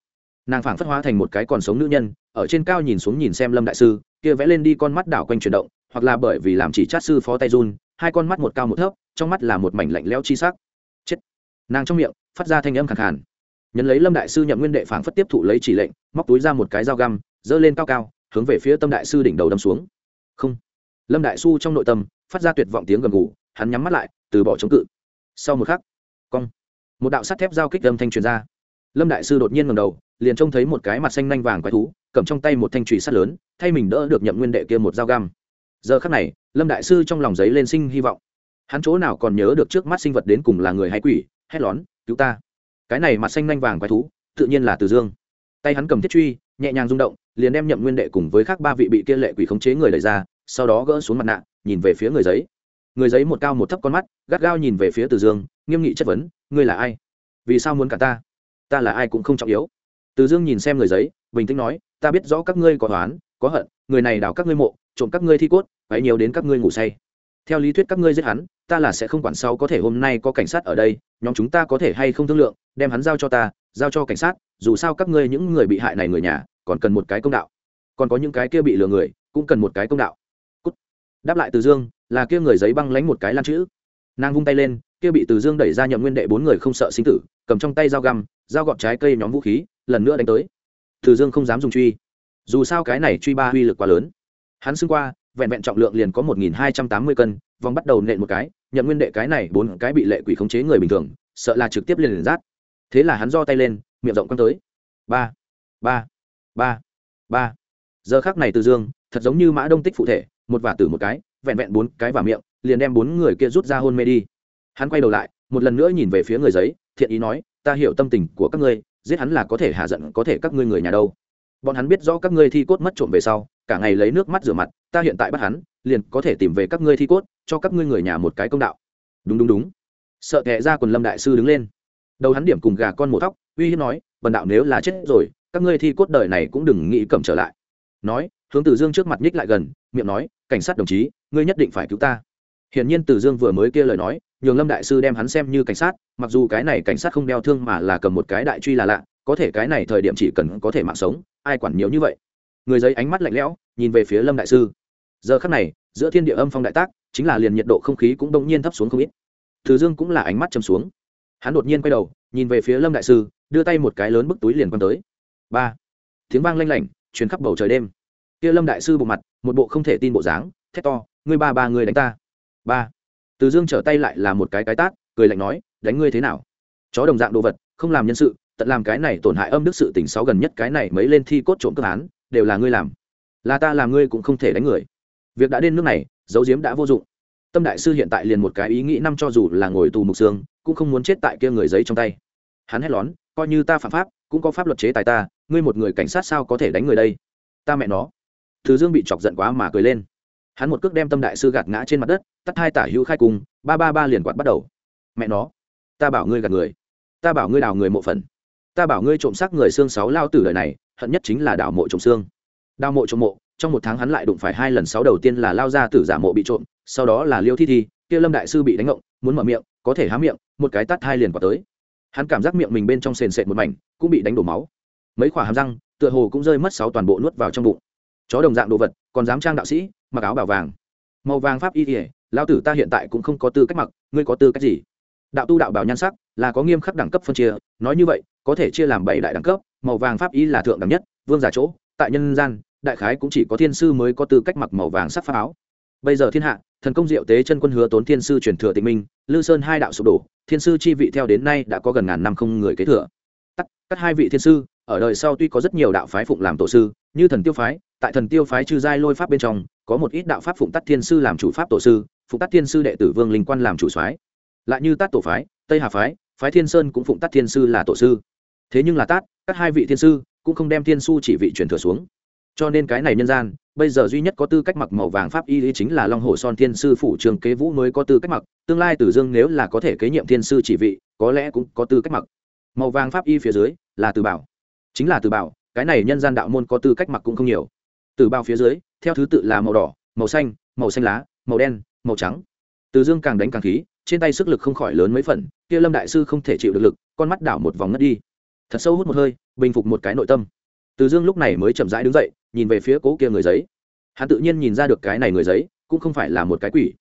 Nàng phảng phất hóa thành một cái còn sống nữ nhân, ở trên cao nhìn xuống nhìn xem lâm đại sư, kia vẽ lên đi con mắt đảo quanh chuyển động, hoặc là bởi vì làm chỉ chát sư phó tay run, hai con mắt một cao một thấp, trong mắt là một mảnh lạnh lẽo chi sắc. Chết. Nàng trong miệng phát ra thanh âm khẳng khàn. Nhấn lấy lâm đại sư nhậm nguyên đệ phảng phất tiếp thụ lấy chỉ lệnh, móc túi ra một cái dao găm, giơ lên cao cao, hướng về phía tâm đại sư đỉnh đầu đâm xuống. Không. Lâm đại Sư trong nội tâm, phát ra tuyệt vọng tiếng gầm gù, hắn nhắm mắt lại, từ bỏ chống cự. Sau một khắc cong. Một đạo sắt thép giao kích âm thanh truyền ra. Lâm đại sư đột nhiên ngầm đầu, liền trông thấy một cái mặt xanh nanh vàng quái thú, cầm trong tay một thanh trùy sắt lớn, thay mình đỡ được nhậm nguyên đệ kia một dao găm. Giờ khắc này, lâm đại sư trong lòng giấy lên sinh hy vọng. Hắn chỗ nào còn nhớ được trước mắt sinh vật đến cùng là người hay quỷ, hét lón, cứu ta! Cái này mặt xanh nanh vàng quái thú, tự nhiên là từ dương. Tay hắn cầm thiết truy, nhẹ nhàng rung động, liền đem nhậm nguyên đệ cùng với khác ba vị bị kia lệ quỷ khống chế người đẩy ra, sau đó gỡ xuống mặt nạ, nhìn về phía người giấy. Người giấy một cao một thấp con mắt, gắt gao nhìn về phía từ dương nghiêm nghị chất vấn, ngươi là ai? Vì sao muốn cả ta? Ta là ai cũng không trọng yếu. Từ dương nhìn xem người giấy, bình tĩnh nói, ta biết rõ các ngươi có toán có hận, người này đào các ngươi mộ, trộm các ngươi thi cốt phải nhiều đến các ngươi ngủ say. Theo lý thuyết các ngươi giết hắn, ta là sẽ không quản sau có thể hôm nay có cảnh sát ở đây, nhóm chúng ta có thể hay không thương lượng, đem hắn giao cho ta, giao cho cảnh sát, dù sao các ngươi những người bị hại này người nhà, còn cần một cái công đạo. Còn có những cái kia bị lừa người, cũng cần một cái công đạo. Cút. đáp lại từ dương, là kia người giấy băng lánh một cái lan chữ. Nàng vung tay lên kia bị từ dương đẩy ra nhậm nguyên đệ bốn người không sợ sinh tử, cầm trong tay dao găm, dao gọt trái cây nhóm vũ khí, lần nữa đánh tới. Từ dương không dám dùng truy. Dù sao cái này truy ba uy lực quá lớn. Hắn xưng qua, vẹn vẹn trọng lượng liền có một nghìn hai trăm tám mươi cân, vòng bắt đầu nện một cái, Nhậm nguyên đệ cái này bốn cái bị lệ quỷ khống chế người bình thường, sợ là trực tiếp liền liền rát. Thế là hắn do tay lên, miệng rộng quăng tới. Ba ba ba ba. Giờ khác này từ dương, thật giống như mã đông tích phụ thể, một vả tử một cái, vẹn vẹn bốn cái vả miệng, liền đem bốn người kia rút ra hôn mê đi hắn quay đầu lại, một lần nữa nhìn về phía người giấy, thiện ý nói, ta hiểu tâm tình của các ngươi, giết hắn là có thể hạ giận, có thể các ngươi người nhà đâu. Bọn hắn biết rõ các ngươi thi cốt mất trộm về sau, cả ngày lấy nước mắt rửa mặt, ta hiện tại bắt hắn, liền có thể tìm về các ngươi thi cốt, cho các ngươi người nhà một cái công đạo. Đúng đúng đúng. Sợ kệ ra quần lâm đại sư đứng lên. Đầu hắn điểm cùng gà con một tóc, uy hiếp nói vần đạo nếu là chết rồi, các ngươi thi cốt đời này cũng đừng nghĩ cầm trở lại. Nói, hướng tử dương trước mặt nhích lại gần, miệng nói, cảnh sát đồng chí, ngươi nhất định phải cứu ta. Hiển nhiên Tử dương vừa mới kia lời nói nhường lâm đại sư đem hắn xem như cảnh sát, mặc dù cái này cảnh sát không đeo thương mà là cầm một cái đại truy là lạ, có thể cái này thời điểm chỉ cần có thể mạng sống, ai quản nhiều như vậy. Người giấy ánh mắt lạnh lẽo, nhìn về phía lâm đại sư. Giờ khắc này, giữa thiên địa âm phong đại tác, chính là liền nhiệt độ không khí cũng đông nhiên thấp xuống không ít. Thứ dương cũng là ánh mắt chầm xuống. Hắn đột nhiên quay đầu, nhìn về phía lâm đại sư, đưa tay một cái lớn bức túi liền quăng tới. Ba. Tiếng vang lanh lảnh chuyến khắp bầu trời đêm. Kia lâm đại sư bộ mặt, một bộ không thể tin bộ dáng, thét to, ngươi ba ba người đánh ta. Ba từ dương trở tay lại là một cái cái tát, cười lạnh nói, đánh ngươi thế nào? Chó đồng dạng đồ vật, không làm nhân sự, tận làm cái này tổn hại âm đức sự tỉnh sáu gần nhất cái này mới lên thi cốt trộm cơ án, đều là ngươi làm. Là ta làm ngươi cũng không thể đánh người. Việc đã đến nước này, dấu diếm đã vô dụng. Tâm đại sư hiện tại liền một cái ý nghĩ năm cho dù là ngồi tù mục xương, cũng không muốn chết tại kia người giấy trong tay. Hắn hét lón, coi như ta phạm pháp, cũng có pháp luật chế tài ta, ngươi một người cảnh sát sao có thể đánh người đây? Ta mẹ nó. Thứ dương bị chọc giận quá mà cười lên hắn một cước đem tâm đại sư gạt ngã trên mặt đất, tắt hai tả hữu khai cùng ba ba ba liền quạt bắt đầu. Mẹ nó, ta bảo ngươi gạt người, ta bảo ngươi đào người mộ phần, ta bảo ngươi trộm xác người xương sáu lao tử đời này, hận nhất chính là đào mộ trộm xương. Đào mộ trộm mộ, trong một tháng hắn lại đụng phải hai lần sáu đầu tiên là lao ra tử giả mộ bị trộm, sau đó là liêu thi thi, kia lâm đại sư bị đánh ngộng, muốn mở miệng, có thể há miệng, một cái tắt hai liền quả tới. Hắn cảm giác miệng mình bên trong sền sệt một mảnh, cũng bị đánh đổ máu. Mấy khỏa hàm răng, tựa hồ cũng rơi mất sáu toàn bộ nuốt vào trong bụng. Chó đồng dạng đồ vật, còn dám trang đạo sĩ mặc áo bảo vàng. Màu vàng pháp y kỉa lao tử ta hiện tại cũng không có tư cách mặc, ngươi có tư cách gì? Đạo tu đạo bảo nhan sắc, là có nghiêm khắc đẳng cấp phân chia, nói như vậy, có thể chia làm bảy đại đẳng cấp, màu vàng pháp y là thượng đẳng nhất, vương giả chỗ, tại nhân gian, đại khái cũng chỉ có thiên sư mới có tư cách mặc màu vàng sắc pháp áo. Bây giờ thiên hạ, thần công diệu tế chân quân hứa tốn thiên sư truyền thừa tịnh minh, lư sơn hai đạo sụp đổ, thiên sư chi vị theo đến nay đã có gần ngàn năm không người kế thừa. Tắt, các hai vị thiên sư, ở đời sau tuy có rất nhiều đạo phái phụng làm tổ sư, như thần tiêu phái, tại thần tiêu phái trừ giai lôi pháp bên trong có một ít đạo pháp phụng tắt thiên sư làm chủ pháp tổ sư, phụng tắt thiên sư đệ tử vương linh quan làm chủ soái. Lại như tát tổ phái, tây hà phái phái thiên sơn cũng phụng tắt thiên sư là tổ sư. Thế nhưng là tát, các hai vị thiên sư cũng không đem thiên su chỉ vị truyền thừa xuống. Cho nên cái này nhân gian, bây giờ duy nhất có tư cách mặc màu vàng pháp y lý chính là long hồ son thiên sư phủ trường kế vũ mới có tư cách mặc. Tương lai tử dương nếu là có thể kế nhiệm thiên sư chỉ vị, có lẽ cũng có tư cách mặc. Màu vàng pháp y phía dưới là từ bảo. Chính là từ bảo, cái này nhân gian đạo môn có tư cách mặc cũng không nhiều. Từ bao phía dưới theo thứ tự là màu đỏ, màu xanh màu xanh lá, màu đen, màu trắng. Từ dương càng đánh càng khí, trên tay sức lực không khỏi lớn mấy phần, kia lâm đại sư không thể chịu được lực, con mắt đảo một vòng ngất đi. Thật sâu hút một hơi, bình phục một cái nội tâm. Từ dương lúc này mới chậm rãi đứng dậy, nhìn về phía cố kia người giấy. Hắn tự nhiên nhìn ra được cái này người giấy, cũng không phải là một cái quỷ.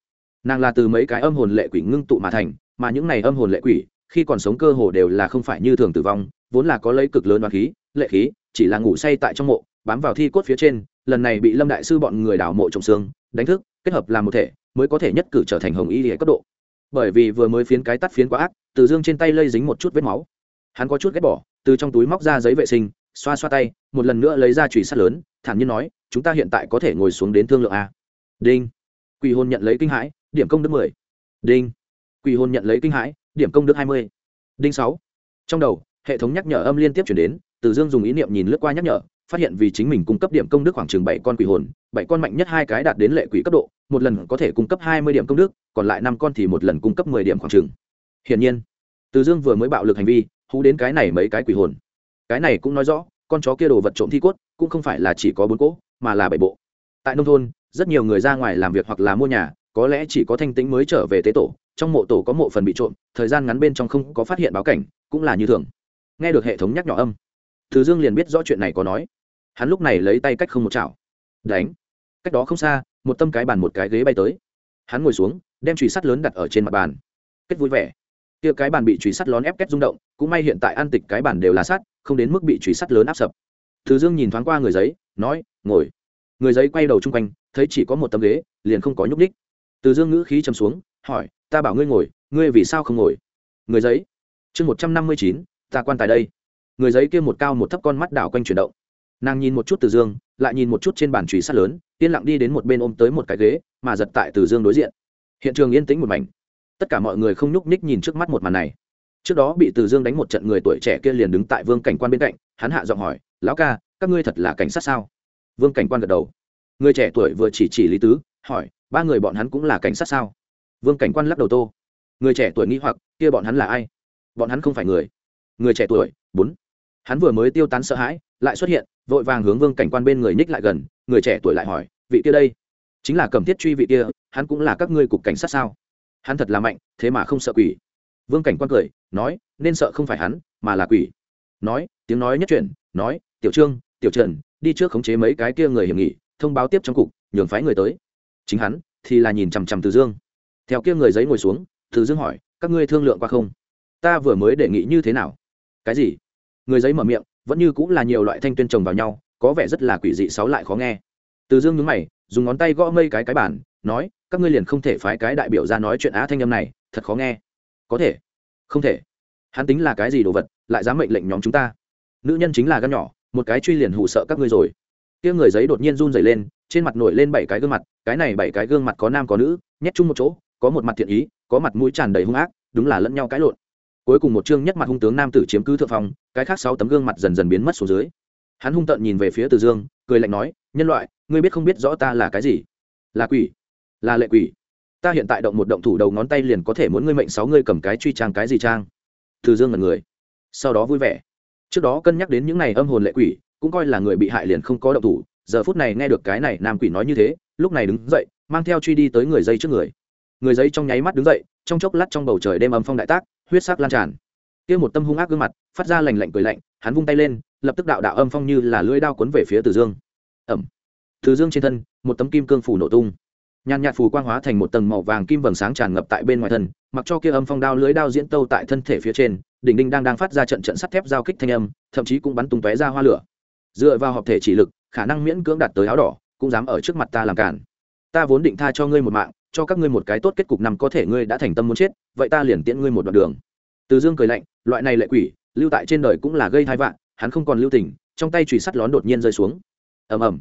Nàng là từ mấy cái âm hồn lệ quỷ ngưng tụ mà thành, mà những này âm hồn lệ quỷ, khi còn sống cơ hồ đều là không phải như thường tử vong, vốn là có lấy cực lớn đoán khí, lệ khí, chỉ là ngủ say tại trong mộ, bám vào thi cốt phía trên lần này bị lâm đại sư bọn người đào mộ trồng xương, đánh thức, kết hợp làm một thể, mới có thể nhất cử trở thành hồng y hệ cấp độ. Bởi vì vừa mới phiến cái tắt phiến quá ác, từ dương trên tay lây dính một chút vết máu. Hắn có chút ghét bỏ, từ trong túi móc ra giấy vệ sinh, xoa xoa tay, một lần nữa lấy ra chùy sắt lớn, thản nhiên nói, chúng ta hiện tại có thể ngồi xuống đến thương lượng a. Đinh. Quỳ hôn nhận lấy kinh hãi, điểm công đức mười. Đinh. Quỳ hôn nhận lấy kinh hãi, điểm công đức hai mươi. Đinh sáu. Trong đầu, hệ thống nhắc nhở âm liên tiếp chuyển đến, từ dương dùng ý niệm nhìn lướt qua nhắc nhở phát hiện vì chính mình cung cấp điểm công đức khoảng chừng bảy con quỷ hồn, bảy con mạnh nhất hai cái đạt đến lệ quỷ cấp độ, một lần có thể cung cấp hai mươi điểm công đức, còn lại năm con thì một lần cung cấp mười điểm khoảng chừng. Hiển nhiên, từ dương vừa mới bạo lực hành vi, hú đến cái này mấy cái quỷ hồn. Cái này cũng nói rõ, con chó kia đồ vật trộm thi cốt, cũng không phải là chỉ có bốn cỗ, mà là bảy bộ. Tại nông thôn, rất nhiều người ra ngoài làm việc hoặc là mua nhà, có lẽ chỉ có thanh tĩnh mới trở về tế tổ, trong mộ tổ có mộ phần bị trộm, thời gian ngắn bên trong không có phát hiện báo cảnh, cũng là như thường. Nghe được hệ thống nhắc nhỏ âm thứ dương liền biết rõ chuyện này có nói hắn lúc này lấy tay cách không một chảo. Đánh. Cách đó không xa, một tâm cái bàn một cái ghế bay tới. Hắn ngồi xuống, đem chùy sắt lớn đặt ở trên mặt bàn. Kết vui vẻ. Kia cái bàn bị chùy sắt lón ép kết rung động, cũng may hiện tại an tịch cái bàn đều là sắt, không đến mức bị chùy sắt lớn áp sập. Thứ dương nhìn thoáng qua người giấy, nói, ngồi. Người giấy quay đầu chung quanh, thấy chỉ có một tấm ghế, liền không có nhúc ních từ dương ngữ khí chầm xuống, hỏi, ta bảo ngươi ngồi, ngươi vì sao không ngồi? Người giấy, chương một trăm năm mươi chín, ta quan tài đây. Người giấy kia một cao một thấp con mắt đảo quanh chuyển động nàng nhìn một chút từ dương, lại nhìn một chút trên bàn trùy sắt lớn, yên lặng đi đến một bên ôm tới một cái ghế, mà giật tại từ dương đối diện. Hiện trường yên tĩnh một mảnh. Tất cả mọi người không nhúc nhích nhìn trước mắt một màn này. Trước đó bị từ dương đánh một trận người tuổi trẻ kia liền đứng tại vương cảnh quan bên cạnh, hắn hạ giọng hỏi, lão ca, các ngươi thật là cảnh sát sao? Vương cảnh quan gật đầu. Người trẻ tuổi vừa chỉ chỉ lý tứ, hỏi, ba người bọn hắn cũng là cảnh sát sao? Vương cảnh quan lắc đầu tô. Người trẻ tuổi nghĩ hoặc, kia bọn hắn là ai? Bọn hắn không phải người. Người trẻ tuổi, bốn. Hắn vừa mới tiêu tán sợ hãi lại xuất hiện, vội vàng hướng vương cảnh quan bên người ních lại gần, người trẻ tuổi lại hỏi, vị kia đây, chính là cầm thiết truy vị kia, hắn cũng là các ngươi cục cảnh sát sao? Hắn thật là mạnh, thế mà không sợ quỷ. Vương cảnh quan cười, nói, nên sợ không phải hắn, mà là quỷ. Nói, tiếng nói nhất chuyển, nói, tiểu trương, tiểu trần, đi trước khống chế mấy cái kia người hiểm nghị thông báo tiếp trong cục, nhường phái người tới. Chính hắn thì là nhìn chằm chằm từ dương. Theo kia người giấy ngồi xuống, từ dương hỏi, các ngươi thương lượng qua không? Ta vừa mới đề nghị như thế nào? Cái gì? Người giấy mở miệng vẫn như cũng là nhiều loại thanh tuyên trồng vào nhau, có vẻ rất là quỷ dị sáu lại khó nghe. Từ dương nhúng mày, dùng ngón tay gõ mây cái cái bản, nói, các ngươi liền không thể phái cái đại biểu ra nói chuyện á thanh âm này, thật khó nghe. Có thể. Không thể. Hắn tính là cái gì đồ vật, lại dám mệnh lệnh nhóm chúng ta? Nữ nhân chính là gắn nhỏ, một cái truy liền hụ sợ các ngươi rồi. Kia người giấy đột nhiên run rẩy lên, trên mặt nổi lên bảy cái gương mặt, cái này bảy cái gương mặt có nam có nữ, nhét chung một chỗ, có một mặt thiện ý, có mặt mũi tràn đầy hung ác, đúng là lẫn nhau cãi lộn cuối cùng một chương nhất mặt hung tướng nam tử chiếm cứ thượng phong, cái khác sáu tấm gương mặt dần dần biến mất xuống dưới. Hắn hung tợn nhìn về phía từ dương, cười lạnh nói, nhân loại, ngươi biết không biết rõ ta là cái gì? Là quỷ? Là lệ quỷ? Ta hiện tại động một động thủ đầu ngón tay liền có thể muốn ngươi mệnh sáu ngươi cầm cái truy trang cái gì trang? Từ dương là người. Sau đó vui vẻ. Trước đó cân nhắc đến những này âm hồn lệ quỷ, cũng coi là người bị hại liền không có động thủ, giờ phút này nghe được cái này nam quỷ nói như thế, lúc này đứng dậy, mang theo truy đi tới người dây trước người. Người dây trong nháy mắt đứng dậy, trong chốc lát trong bầu trời đêm âm phong đại tác huyết sắc lan tràn. Kia một tâm hung ác gương mặt, phát ra lành lạnh cười lạnh, hắn vung tay lên, lập tức đạo đạo âm phong như là lưỡi đao cuốn về phía từ dương. Ẩm. Từ dương trên thân, một tấm kim cương phủ nổ tung. Nhàn nhạt phù quang hóa thành một tầng màu vàng kim vầng sáng tràn ngập tại bên ngoài thân, mặc cho kia âm phong đao lưới đao diễn tâu tại thân thể phía trên, đỉnh đinh đang đang phát ra trận trận sắt thép giao kích thanh âm, thậm chí cũng bắn tung tóe ra hoa lửa. Dựa vào hợp thể chỉ lực, khả năng miễn cưỡng đạt tới áo đỏ, cũng dám ở trước mặt ta làm cản. Ta vốn định tha cho ngươi một mạng cho các ngươi một cái tốt kết cục nằm có thể ngươi đã thành tâm muốn chết, vậy ta liền tiễn ngươi một đoạn đường. Từ dương cười lạnh, loại này lệ quỷ, lưu tại trên đời cũng là gây thai vạn hắn không còn lưu tình, trong tay chùy sắt lón đột nhiên rơi xuống. Ầm ầm.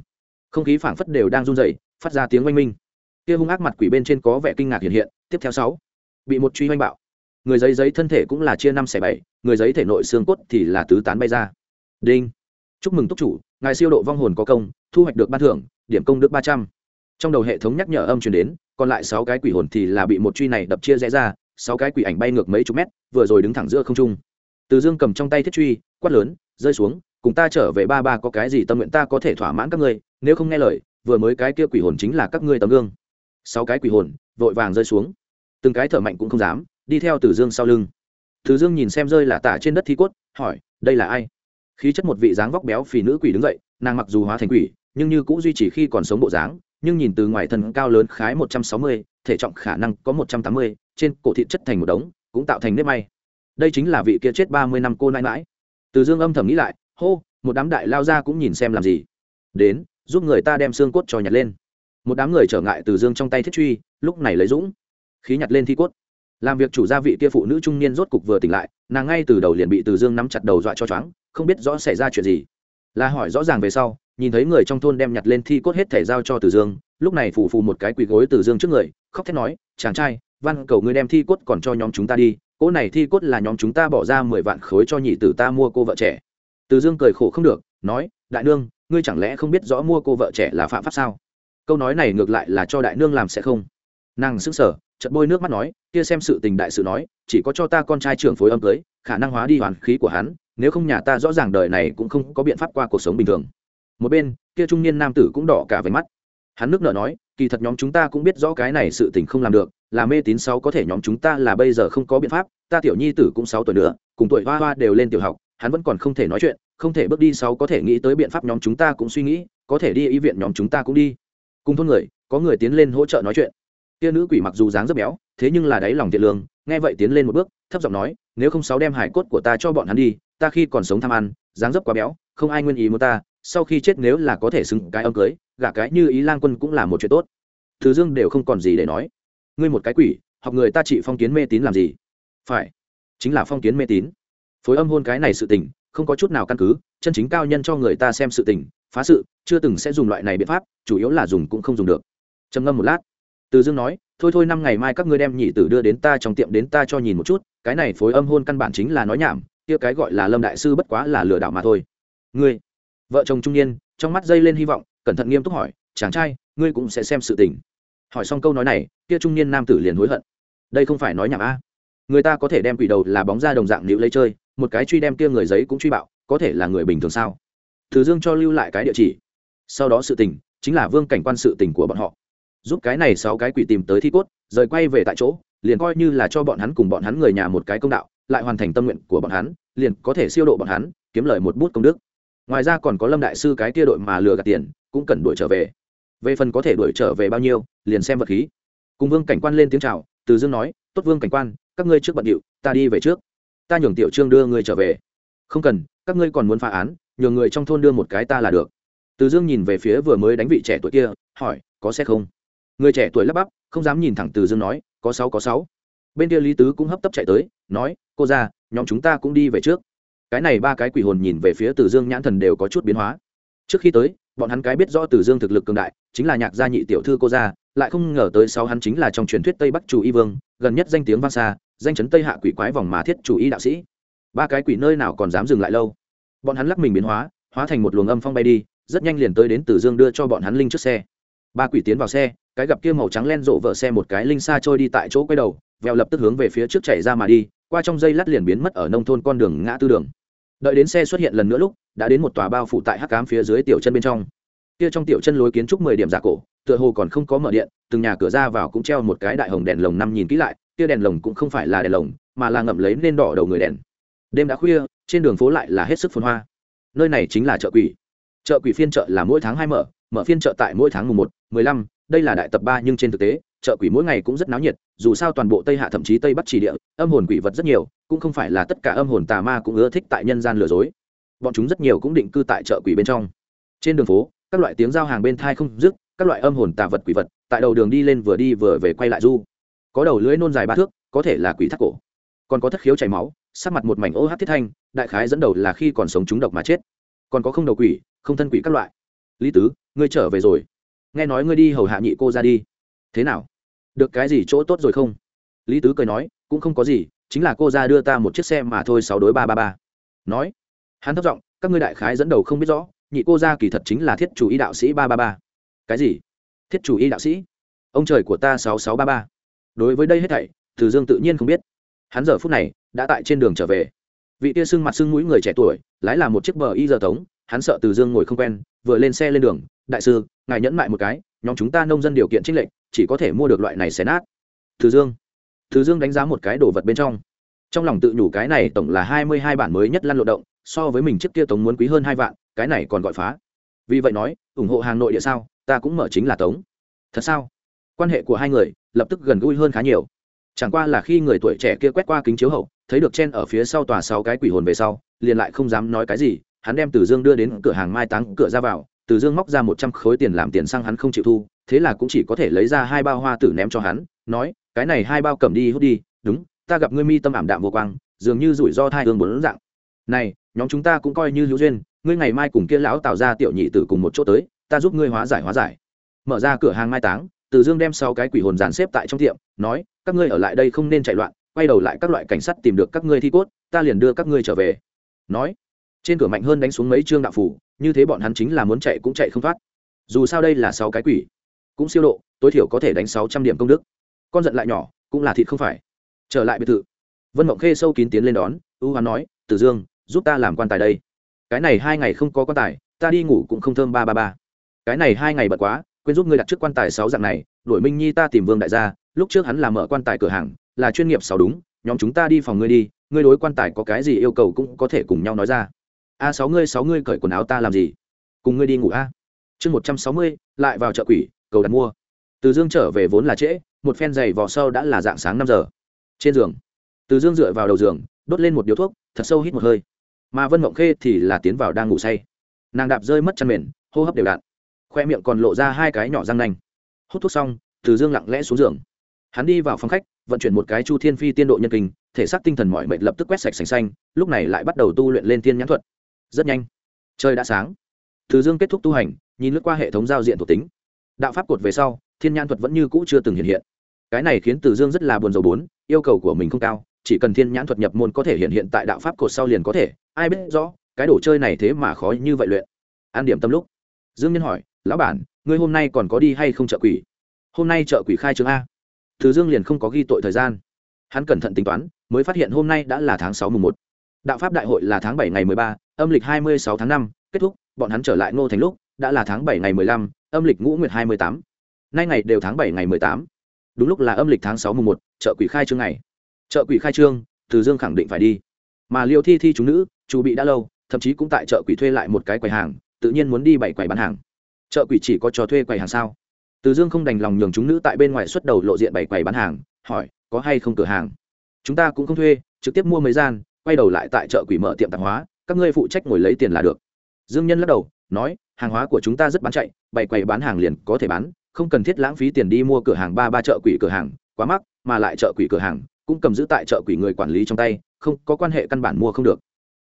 Không khí phảng phất đều đang run rẩy, phát ra tiếng oanh minh. Kia hung ác mặt quỷ bên trên có vẻ kinh ngạc hiện hiện, tiếp theo sáu. Bị một truy oanh bạo. Người giấy giấy thân thể cũng là chia năm xẻ bảy, người giấy thể nội xương cốt thì là tứ tán bay ra. Đinh. Chúc mừng túc chủ, ngài siêu độ vong hồn có công, thu hoạch được ban thưởng, điểm công đức ba trăm trong đầu hệ thống nhắc nhở âm truyền đến, còn lại sáu cái quỷ hồn thì là bị một truy này đập chia rẽ ra, sáu cái quỷ ảnh bay ngược mấy chục mét, vừa rồi đứng thẳng giữa không trung. Từ dương cầm trong tay thiết truy, quát lớn, rơi xuống, cùng ta trở về ba ba có cái gì tâm nguyện ta có thể thỏa mãn các ngươi, nếu không nghe lời, vừa mới cái kia quỷ hồn chính là các ngươi tấm gương. Sáu cái quỷ hồn vội vàng rơi xuống. Từng cái thở mạnh cũng không dám, đi theo từ dương sau lưng. Từ dương nhìn xem rơi là tả trên đất thi cốt, hỏi, đây là ai? Khí chất một vị dáng vóc béo phì nữ quỷ đứng dậy, nàng mặc dù hóa thành quỷ, nhưng như cũng duy trì khi còn sống bộ dáng nhưng nhìn từ ngoài thân cao lớn khái một trăm sáu mươi, thể trọng khả năng có một trăm tám mươi, trên cổ thịt chất thành một đống, cũng tạo thành nếp may. Đây chính là vị kia chết ba mươi năm cô nãi nãi. từ dương âm thầm nghĩ lại, hô, một đám đại lao ra cũng nhìn xem làm gì. Đến, giúp người ta đem xương cốt cho nhặt lên. Một đám người trở ngại từ dương trong tay thiết truy, lúc này lấy dũng. Khí nhặt lên thi cốt. Làm việc chủ gia vị kia phụ nữ trung niên rốt cục vừa tỉnh lại, nàng ngay từ đầu liền bị từ dương nắm chặt đầu dọa cho choáng, không biết rõ xảy ra chuyện gì là hỏi rõ ràng về sau, nhìn thấy người trong thôn đem nhặt lên thi cốt hết thể giao cho từ dương, lúc này phủ phù một cái quỳ gối từ dương trước người, khóc thét nói, chàng trai, văn cầu ngươi đem thi cốt còn cho nhóm chúng ta đi, cỗ này thi cốt là nhóm chúng ta bỏ ra mười vạn khối cho nhị tử ta mua cô vợ trẻ. Từ dương cười khổ không được, nói, đại nương, ngươi chẳng lẽ không biết rõ mua cô vợ trẻ là phạm pháp sao? Câu nói này ngược lại là cho đại nương làm sẽ không. Nàng sững sờ chật bôi nước mắt nói, kia xem sự tình đại sự nói, chỉ có cho ta con trai trưởng phối âm cưới, khả năng hóa đi hoàn khí của hắn nếu không nhà ta rõ ràng đời này cũng không có biện pháp qua cuộc sống bình thường. Một bên, kia trung niên nam tử cũng đỏ cả váy mắt. Hắn nước nợ nói, kỳ thật nhóm chúng ta cũng biết rõ cái này sự tình không làm được, là mê tín sáu có thể nhóm chúng ta là bây giờ không có biện pháp, ta tiểu nhi tử cũng sáu tuổi nữa, cùng tuổi hoa hoa đều lên tiểu học, hắn vẫn còn không thể nói chuyện, không thể bước đi sáu có thể nghĩ tới biện pháp nhóm chúng ta cũng suy nghĩ, có thể đi y viện nhóm chúng ta cũng đi. Cùng thôn người, có người tiến lên hỗ trợ nói chuyện. Kia nữ quỷ mặc dù dáng rất béo, thế nhưng là đáy lòng thiện lương, nghe vậy tiến lên một bước, thấp giọng nói, nếu không sáu đem hải cốt của ta cho bọn hắn đi ta khi còn sống tham ăn, dáng dấp quá béo, không ai nguyên ý muốn ta, sau khi chết nếu là có thể xứng cái âm cưới, gả cái như ý lang quân cũng là một chuyện tốt. Thứ dương đều không còn gì để nói. Ngươi một cái quỷ, học người ta trị phong kiến mê tín làm gì? Phải, chính là phong kiến mê tín. Phối âm hôn cái này sự tình, không có chút nào căn cứ, chân chính cao nhân cho người ta xem sự tình, phá sự, chưa từng sẽ dùng loại này biện pháp, chủ yếu là dùng cũng không dùng được. Trầm ngâm một lát. Từ dương nói, thôi thôi năm ngày mai các ngươi đem nhị tử đưa đến ta trong tiệm đến ta cho nhìn một chút, cái này phối âm hôn căn bản chính là nói nhảm kia cái gọi là lâm đại sư bất quá là lừa đảo mà thôi. Ngươi, vợ chồng trung niên, trong mắt dây lên hy vọng, cẩn thận nghiêm túc hỏi, chàng trai, ngươi cũng sẽ xem sự tình. Hỏi xong câu nói này, kia trung niên nam tử liền hối hận. Đây không phải nói nhảm a người ta có thể đem quỷ đầu là bóng ra đồng dạng nữ lấy chơi, một cái truy đem kia người giấy cũng truy bạo, có thể là người bình thường sao? Thứ dương cho lưu lại cái địa chỉ. Sau đó sự tình, chính là vương cảnh quan sự tình của bọn họ. Giúp cái này sáu cái quỷ tìm tới thi cốt, rời quay về tại chỗ, liền coi như là cho bọn hắn cùng bọn hắn người nhà một cái công đạo lại hoàn thành tâm nguyện của bọn hắn, liền có thể siêu độ bọn hắn, kiếm lời một bút công đức. Ngoài ra còn có lâm đại sư cái kia đội mà lừa gạt tiền, cũng cần đuổi trở về. Về phần có thể đuổi trở về bao nhiêu, liền xem vật khí. Cùng vương cảnh quan lên tiếng chào, từ dương nói, tốt vương cảnh quan, các ngươi trước bận điệu, ta đi về trước. Ta nhường tiểu trương đưa ngươi trở về. Không cần, các ngươi còn muốn phá án, nhường người trong thôn đưa một cái ta là được. Từ dương nhìn về phía vừa mới đánh vị trẻ tuổi kia, hỏi, có xe không? Người trẻ tuổi lắp bắp, không dám nhìn thẳng từ dương nói, có sáu có sáu bên kia lý tứ cũng hấp tấp chạy tới, nói, cô ra nhóm chúng ta cũng đi về trước. Cái này ba cái quỷ hồn nhìn về phía từ dương nhãn thần đều có chút biến hóa. Trước khi tới, bọn hắn cái biết rõ từ dương thực lực cường đại, chính là nhạc gia nhị tiểu thư cô gia, lại không ngờ tới sau hắn chính là trong truyền thuyết tây bắc chủ y vương, gần nhất danh tiếng vang xa, danh chấn tây hạ quỷ quái vòng mà thiết chủ y đạo sĩ. Ba cái quỷ nơi nào còn dám dừng lại lâu. Bọn hắn lắc mình biến hóa hóa thành một luồng âm phong bay đi, rất nhanh liền tới đến từ dương đưa cho bọn hắn linh trước xe. Ba quỷ tiến vào xe, cái gặp kia màu trắng len rộ vợ xe một cái linh xa trôi đi tại chỗ quay đầu vèo lập tức hướng về phía trước chạy ra mà đi, qua trong dây lát liền biến mất ở nông thôn con đường ngã tư đường. Đợi đến xe xuất hiện lần nữa lúc, đã đến một tòa bao phủ tại hắc cám phía dưới tiểu chân bên trong. Kia trong tiểu chân lối kiến trúc mười điểm giả cổ, tựa hồ còn không có mở điện, từng nhà cửa ra vào cũng treo một cái đại hồng đèn lồng năm nhìn kỹ lại, kia đèn lồng cũng không phải là đèn lồng, mà là ngậm lấy nên đỏ đầu người đèn. Đêm đã khuya, trên đường phố lại là hết sức phồn hoa. Nơi này chính là chợ quỷ. Chợ quỷ phiên chợ là mỗi tháng hai mở mở phiên chợ tại mỗi tháng mùng một, mười lăm, đây là đại tập ba nhưng trên thực tế chợ quỷ mỗi ngày cũng rất náo nhiệt, dù sao toàn bộ tây hạ thậm chí tây bắc chỉ địa, âm hồn quỷ vật rất nhiều, cũng không phải là tất cả âm hồn tà ma cũng ưa thích tại nhân gian lừa dối. Bọn chúng rất nhiều cũng định cư tại chợ quỷ bên trong. Trên đường phố, các loại tiếng giao hàng bên thai không dứt, các loại âm hồn tà vật quỷ vật, tại đầu đường đi lên vừa đi vừa về quay lại du. Có đầu lưới nôn dài ba thước, có thể là quỷ thắt cổ. Còn có thất khiếu chảy máu, sắc mặt một mảnh ô hát thiết thanh, đại khái dẫn đầu là khi còn sống chúng độc mà chết. Còn có không đầu quỷ, không thân quỷ các loại. Lý tứ, ngươi trở về rồi. Nghe nói ngươi đi hầu hạ nhị cô ra đi thế nào? Được cái gì chỗ tốt rồi không? Lý tứ cười nói, cũng không có gì, chính là cô ra đưa ta một chiếc xe mà thôi, sáu đối ba ba ba. Nói, hắn thất giọng, các ngươi đại khái dẫn đầu không biết rõ, nhị cô ra kỳ thật chính là thiết chủ y đạo sĩ ba ba ba. Cái gì? Thiết chủ y đạo sĩ? Ông trời của ta sáu sáu ba ba. Đối với đây hết thảy, từ dương tự nhiên không biết. Hắn giờ phút này, đã tại trên đường trở về. Vị tia sưng mặt sưng mũi người trẻ tuổi, lái là một chiếc bờ y giờ tống, hắn sợ từ dương ngồi không quen, vừa lên xe lên đường, đại sư, ngài nhẫn mại một cái, nhóm chúng ta nông dân điều kiện trích lệnh chỉ có thể mua được loại này xé nát. Từ dương. Từ dương đánh giá một cái đồ vật bên trong. Trong lòng tự nhủ cái này tổng là hai mươi hai bản mới nhất lăn lộ động, so với mình trước kia tống muốn quý hơn hai vạn, cái này còn gọi phá. Vì vậy nói, ủng hộ hàng nội địa sao, ta cũng mở chính là tống. Thật sao? Quan hệ của hai người, lập tức gần gũi hơn khá nhiều. Chẳng qua là khi người tuổi trẻ kia quét qua kính chiếu hậu, thấy được chen ở phía sau tòa sáu cái quỷ hồn về sau, liền lại không dám nói cái gì, hắn đem từ dương đưa đến cửa hàng mai táng cửa ra vào, từ dương móc ra một trăm khối tiền làm tiền xăng hắn không chịu thu thế là cũng chỉ có thể lấy ra hai bao hoa tử ném cho hắn, nói, cái này hai bao cầm đi hút đi, đúng, ta gặp ngươi mi tâm ảm đạm vô quang, dường như rủi ro thai hương bốn dạng. Này, nhóm chúng ta cũng coi như hữu duyên, ngươi ngày mai cùng kia lão tạo ra tiểu nhị tử cùng một chỗ tới, ta giúp ngươi hóa giải hóa giải. Mở ra cửa hàng mai táng, từ dương đem sau cái quỷ hồn dàn xếp tại trong tiệm, nói, các ngươi ở lại đây không nên chạy loạn, quay đầu lại các loại cảnh sát tìm được các ngươi thi cốt, ta liền đưa các ngươi trở về. Nói, trên cửa mạnh hơn đánh xuống mấy trương đạo phủ, như thế bọn hắn chính là muốn chạy cũng chạy không thoát. Dù sao đây là sáu cái quỷ cũng siêu độ, tối thiểu có thể đánh sáu trăm điểm công đức. Con giận lại nhỏ, cũng là thịt không phải. Trở lại biệt thự. Vân mộng khê sâu kín tiến lên đón, ưu hoán nói, tử dương, giúp ta làm quan tài đây. Cái này hai ngày không có quan tài, ta đi ngủ cũng không thơm ba ba ba. Cái này hai ngày bật quá, quên giúp ngươi đặt trước quan tài sáu dạng này, đuổi minh nhi ta tìm vương đại gia, lúc trước hắn làm mở quan tài cửa hàng, là chuyên nghiệp sáu đúng, nhóm chúng ta đi phòng ngươi đi, ngươi đối quan tài có cái gì yêu cầu cũng có thể cùng nhau nói ra. A, sáu ngươi sáu ngươi cởi quần áo ta làm gì? Cùng ngươi đi ngủ a. Chương một trăm sáu mươi, lại vào chợ quỷ cầu đặt mua. Từ dương trở về vốn là trễ, một phen giày vò sâu đã là dạng sáng năm giờ. Trên giường, từ dương dựa vào đầu giường, đốt lên một điếu thuốc, thật sâu hít một hơi. Mà vân mộng khê thì là tiến vào đang ngủ say. Nàng đạp rơi mất chăn mền, hô hấp đều đặn. Khoe miệng còn lộ ra hai cái nhỏ răng nanh. Hút thuốc xong, từ dương lặng lẽ xuống giường. Hắn đi vào phòng khách, vận chuyển một cái chu thiên phi tiên độ nhân kinh, thể xác tinh thần mọi mệnh lập tức quét sạch sành xanh, lúc này lại bắt đầu tu luyện lên tiên nhãn thuật. Rất nhanh. Trời đã sáng. Từ dương kết thúc tu hành, nhìn lướt qua hệ thống giao diện thuộc tính đạo pháp cột về sau, thiên nhãn thuật vẫn như cũ chưa từng hiện hiện. Cái này khiến từ dương rất là buồn rầu bốn, yêu cầu của mình không cao, chỉ cần thiên nhãn thuật nhập môn có thể hiện hiện tại đạo pháp cột sau liền có thể, ai biết rõ, cái đồ chơi này thế mà khó như vậy luyện. An điểm tâm lúc, dương nhân hỏi, lão bản, ngươi hôm nay còn có đi hay không chợ quỷ? Hôm nay chợ quỷ khai trương a. Từ dương liền không có ghi tội thời gian. Hắn cẩn thận tính toán, mới phát hiện hôm nay đã là tháng sáu mùng một. Đạo pháp đại hội là tháng bảy ngày mười ba, âm lịch hai mươi sáu tháng năm, kết thúc, bọn hắn trở lại ngô thành lúc đã là tháng bảy ngày mười lăm, âm lịch ngũ nguyệt hai mươi tám. Nay ngày đều tháng bảy ngày mười tám. Đúng lúc là âm lịch tháng sáu mùng một, chợ quỷ khai trương ngày. Chợ quỷ khai trương, từ dương khẳng định phải đi. Mà liêu thi thi chúng nữ chủ bị đã lâu, thậm chí cũng tại chợ quỷ thuê lại một cái quầy hàng, tự nhiên muốn đi bảy quầy bán hàng. Chợ quỷ chỉ có cho thuê quầy hàng sao? Từ dương không đành lòng nhường chúng nữ tại bên ngoài xuất đầu lộ diện bảy quầy bán hàng, hỏi, có hay không cửa hàng? Chúng ta cũng không thuê, trực tiếp mua mấy gian, quay đầu lại tại chợ quỷ mở tiệm tạp hóa, các ngươi phụ trách ngồi lấy tiền là được. Dương nhân lắc đầu nói, hàng hóa của chúng ta rất bán chạy, bày quầy bán hàng liền có thể bán, không cần thiết lãng phí tiền đi mua cửa hàng ba ba chợ quỷ cửa hàng, quá mắc, mà lại chợ quỷ cửa hàng, cũng cầm giữ tại chợ quỷ người quản lý trong tay, không có quan hệ căn bản mua không được.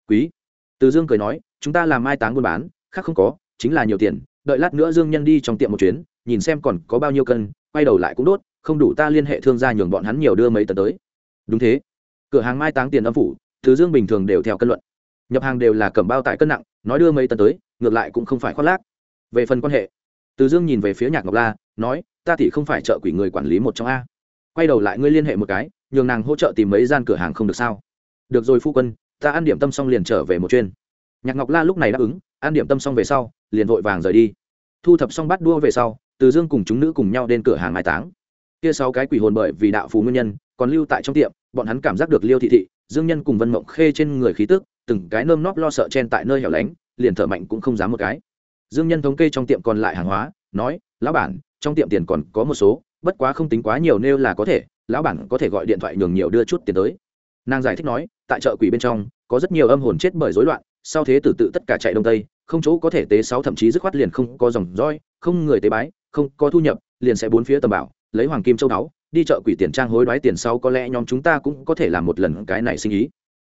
Quý. Từ dương cười nói, chúng ta làm mai táng buôn bán, khác không có, chính là nhiều tiền, đợi lát nữa dương nhân đi trong tiệm một chuyến, nhìn xem còn có bao nhiêu cân, quay đầu lại cũng đốt, không đủ ta liên hệ thương gia nhường bọn hắn nhiều đưa mấy tấn tới. Đúng thế. Cửa hàng mai táng tiền âm phủ, từ dương bình thường đều theo cân luận. Nhập hàng đều là cầm bao tải cân nặng, nói đưa mấy tấn tới ngược lại cũng không phải khoác lác. Về phần quan hệ, từ dương nhìn về phía nhạc ngọc la, nói, ta thì không phải trợ quỷ người quản lý một trong a. Quay đầu lại ngươi liên hệ một cái, nhường nàng hỗ trợ tìm mấy gian cửa hàng không được sao? Được rồi phu quân, ta ăn điểm tâm xong liền trở về một chuyên nhạc ngọc la lúc này đáp ứng, ăn điểm tâm xong về sau, liền vội vàng rời đi. Thu thập xong bắt đua về sau, từ dương cùng chúng nữ cùng nhau đến cửa hàng mai táng. Kia sáu cái quỷ hồn bởi vì đạo phù nguyên nhân, còn lưu tại trong tiệm, bọn hắn cảm giác được liêu thị thị, dương nhân cùng vân mộng khê trên người khí tức, từng cái nơm nóp lo sợ chen tại nơi hẻo lánh liền thở mạnh cũng không dám một cái. Dương nhân thống kê trong tiệm còn lại hàng hóa, nói, lão bản, trong tiệm tiền còn có một số, bất quá không tính quá nhiều nêu là có thể, lão bản có thể gọi điện thoại nhường nhiều đưa chút tiền tới. Nàng giải thích nói, tại chợ quỷ bên trong, có rất nhiều âm hồn chết bởi rối loạn, sau thế tử tự tất cả chạy đông tây, không chỗ có thể tế sáu thậm chí dứt khoát liền không có dòng roi, không người tế bái, không có thu nhập, liền sẽ bốn phía tầm bảo, lấy hoàng kim châu đáo đi chợ quỷ tiền trang hối đoái tiền sau có lẽ nhóm chúng ta cũng có thể làm một lần cái này sinh ý.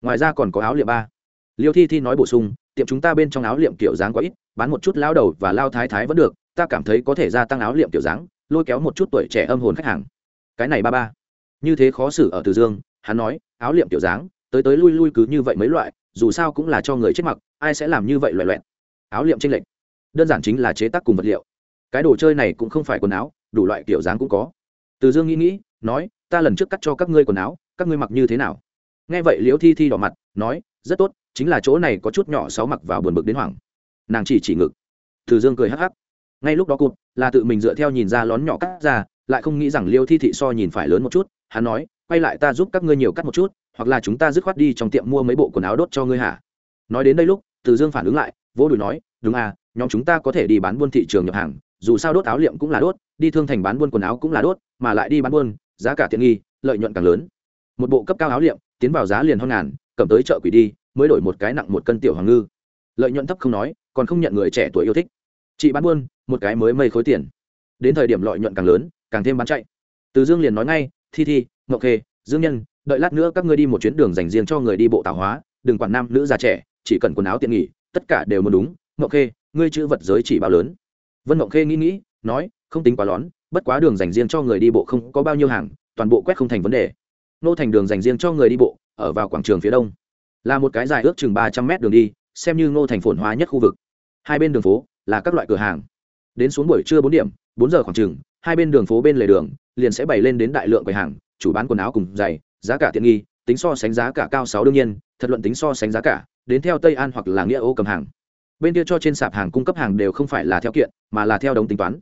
Ngoài ra còn có áo liệm ba. Liêu thi thi nói bổ sung tiệm chúng ta bên trong áo liệm kiểu dáng quá ít, bán một chút lao đầu và lao thái thái vẫn được, ta cảm thấy có thể gia tăng áo liệm kiểu dáng, lôi kéo một chút tuổi trẻ âm hồn khách hàng. Cái này ba ba. Như thế khó xử ở từ dương, hắn nói, áo liệm kiểu dáng, tới tới lui lui cứ như vậy mấy loại, dù sao cũng là cho người chết mặc, ai sẽ làm như vậy loại loẹn áo liệm tranh lệch. Đơn giản chính là chế tác cùng vật liệu. Cái đồ chơi này cũng không phải quần áo, đủ loại kiểu dáng cũng có. Từ dương nghĩ nghĩ, nói, ta lần trước cắt cho các ngươi quần áo, các ngươi mặc như thế nào? Nghe vậy liễu thi thi đỏ mặt, nói, rất tốt chính là chỗ này có chút nhỏ sáu mặc vào buồn bực đến hoảng. Nàng chỉ chỉ ngực. Từ dương cười hắc hắc. Ngay lúc đó cụt, là tự mình dựa theo nhìn ra lón nhỏ cắt ra, lại không nghĩ rằng liêu thi thị so nhìn phải lớn một chút, hắn nói, quay lại ta giúp các ngươi nhiều cắt một chút, hoặc là chúng ta dứt khoát đi trong tiệm mua mấy bộ quần áo đốt cho ngươi hả? Nói đến đây lúc, từ dương phản ứng lại, vỗ đùi nói, đúng à nhóm chúng ta có thể đi bán buôn thị trường nhập hàng, dù sao đốt áo liệm cũng là đốt, đi thương thành bán buôn quần áo cũng là đốt, mà lại đi bán buôn, giá cả tiện nghi, lợi nhuận càng lớn. Một bộ cấp cao áo liệm, tiến vào giá liền hơn ngàn, cầm tới chợ quỷ đi mới đổi một cái nặng một cân tiểu hoàng ngư. Lợi nhuận thấp không nói, còn không nhận người trẻ tuổi yêu thích. Chị bán buôn, một cái mới mây khối tiền. Đến thời điểm lợi nhuận càng lớn, càng thêm bán chạy. Từ dương liền nói ngay, thi thi, ngọc khê, dương nhân, đợi lát nữa các ngươi đi một chuyến đường dành riêng cho người đi bộ tạo hóa, đừng quản nam nữ già trẻ, chỉ cần quần áo tiện nghỉ, tất cả đều muốn đúng. Ngọc khê, ngươi chữ vật giới chỉ bao lớn? Vân ngọc khê nghĩ nghĩ, nói, không tính quá lón, bất quá đường dành riêng cho người đi bộ không có bao nhiêu hàng, toàn bộ quét không thành vấn đề. Nô thành đường dành riêng cho người đi bộ, ở vào quảng trường phía đông là một cái dài ước chừng ba trăm mét đường đi, xem như ngô thành phồn hoa nhất khu vực. Hai bên đường phố là các loại cửa hàng. Đến xuống buổi trưa bốn điểm, bốn giờ khoảng chừng, hai bên đường phố bên lề đường liền sẽ bày lên đến đại lượng quầy hàng, chủ bán quần áo cùng giày, giá cả tiện nghi, tính so sánh giá cả cao sáu đương nhiên, thật luận tính so sánh giá cả, đến theo tây an hoặc là nghĩa ô cầm hàng. Bên kia cho trên sạp hàng cung cấp hàng đều không phải là theo kiện, mà là theo đồng tính toán.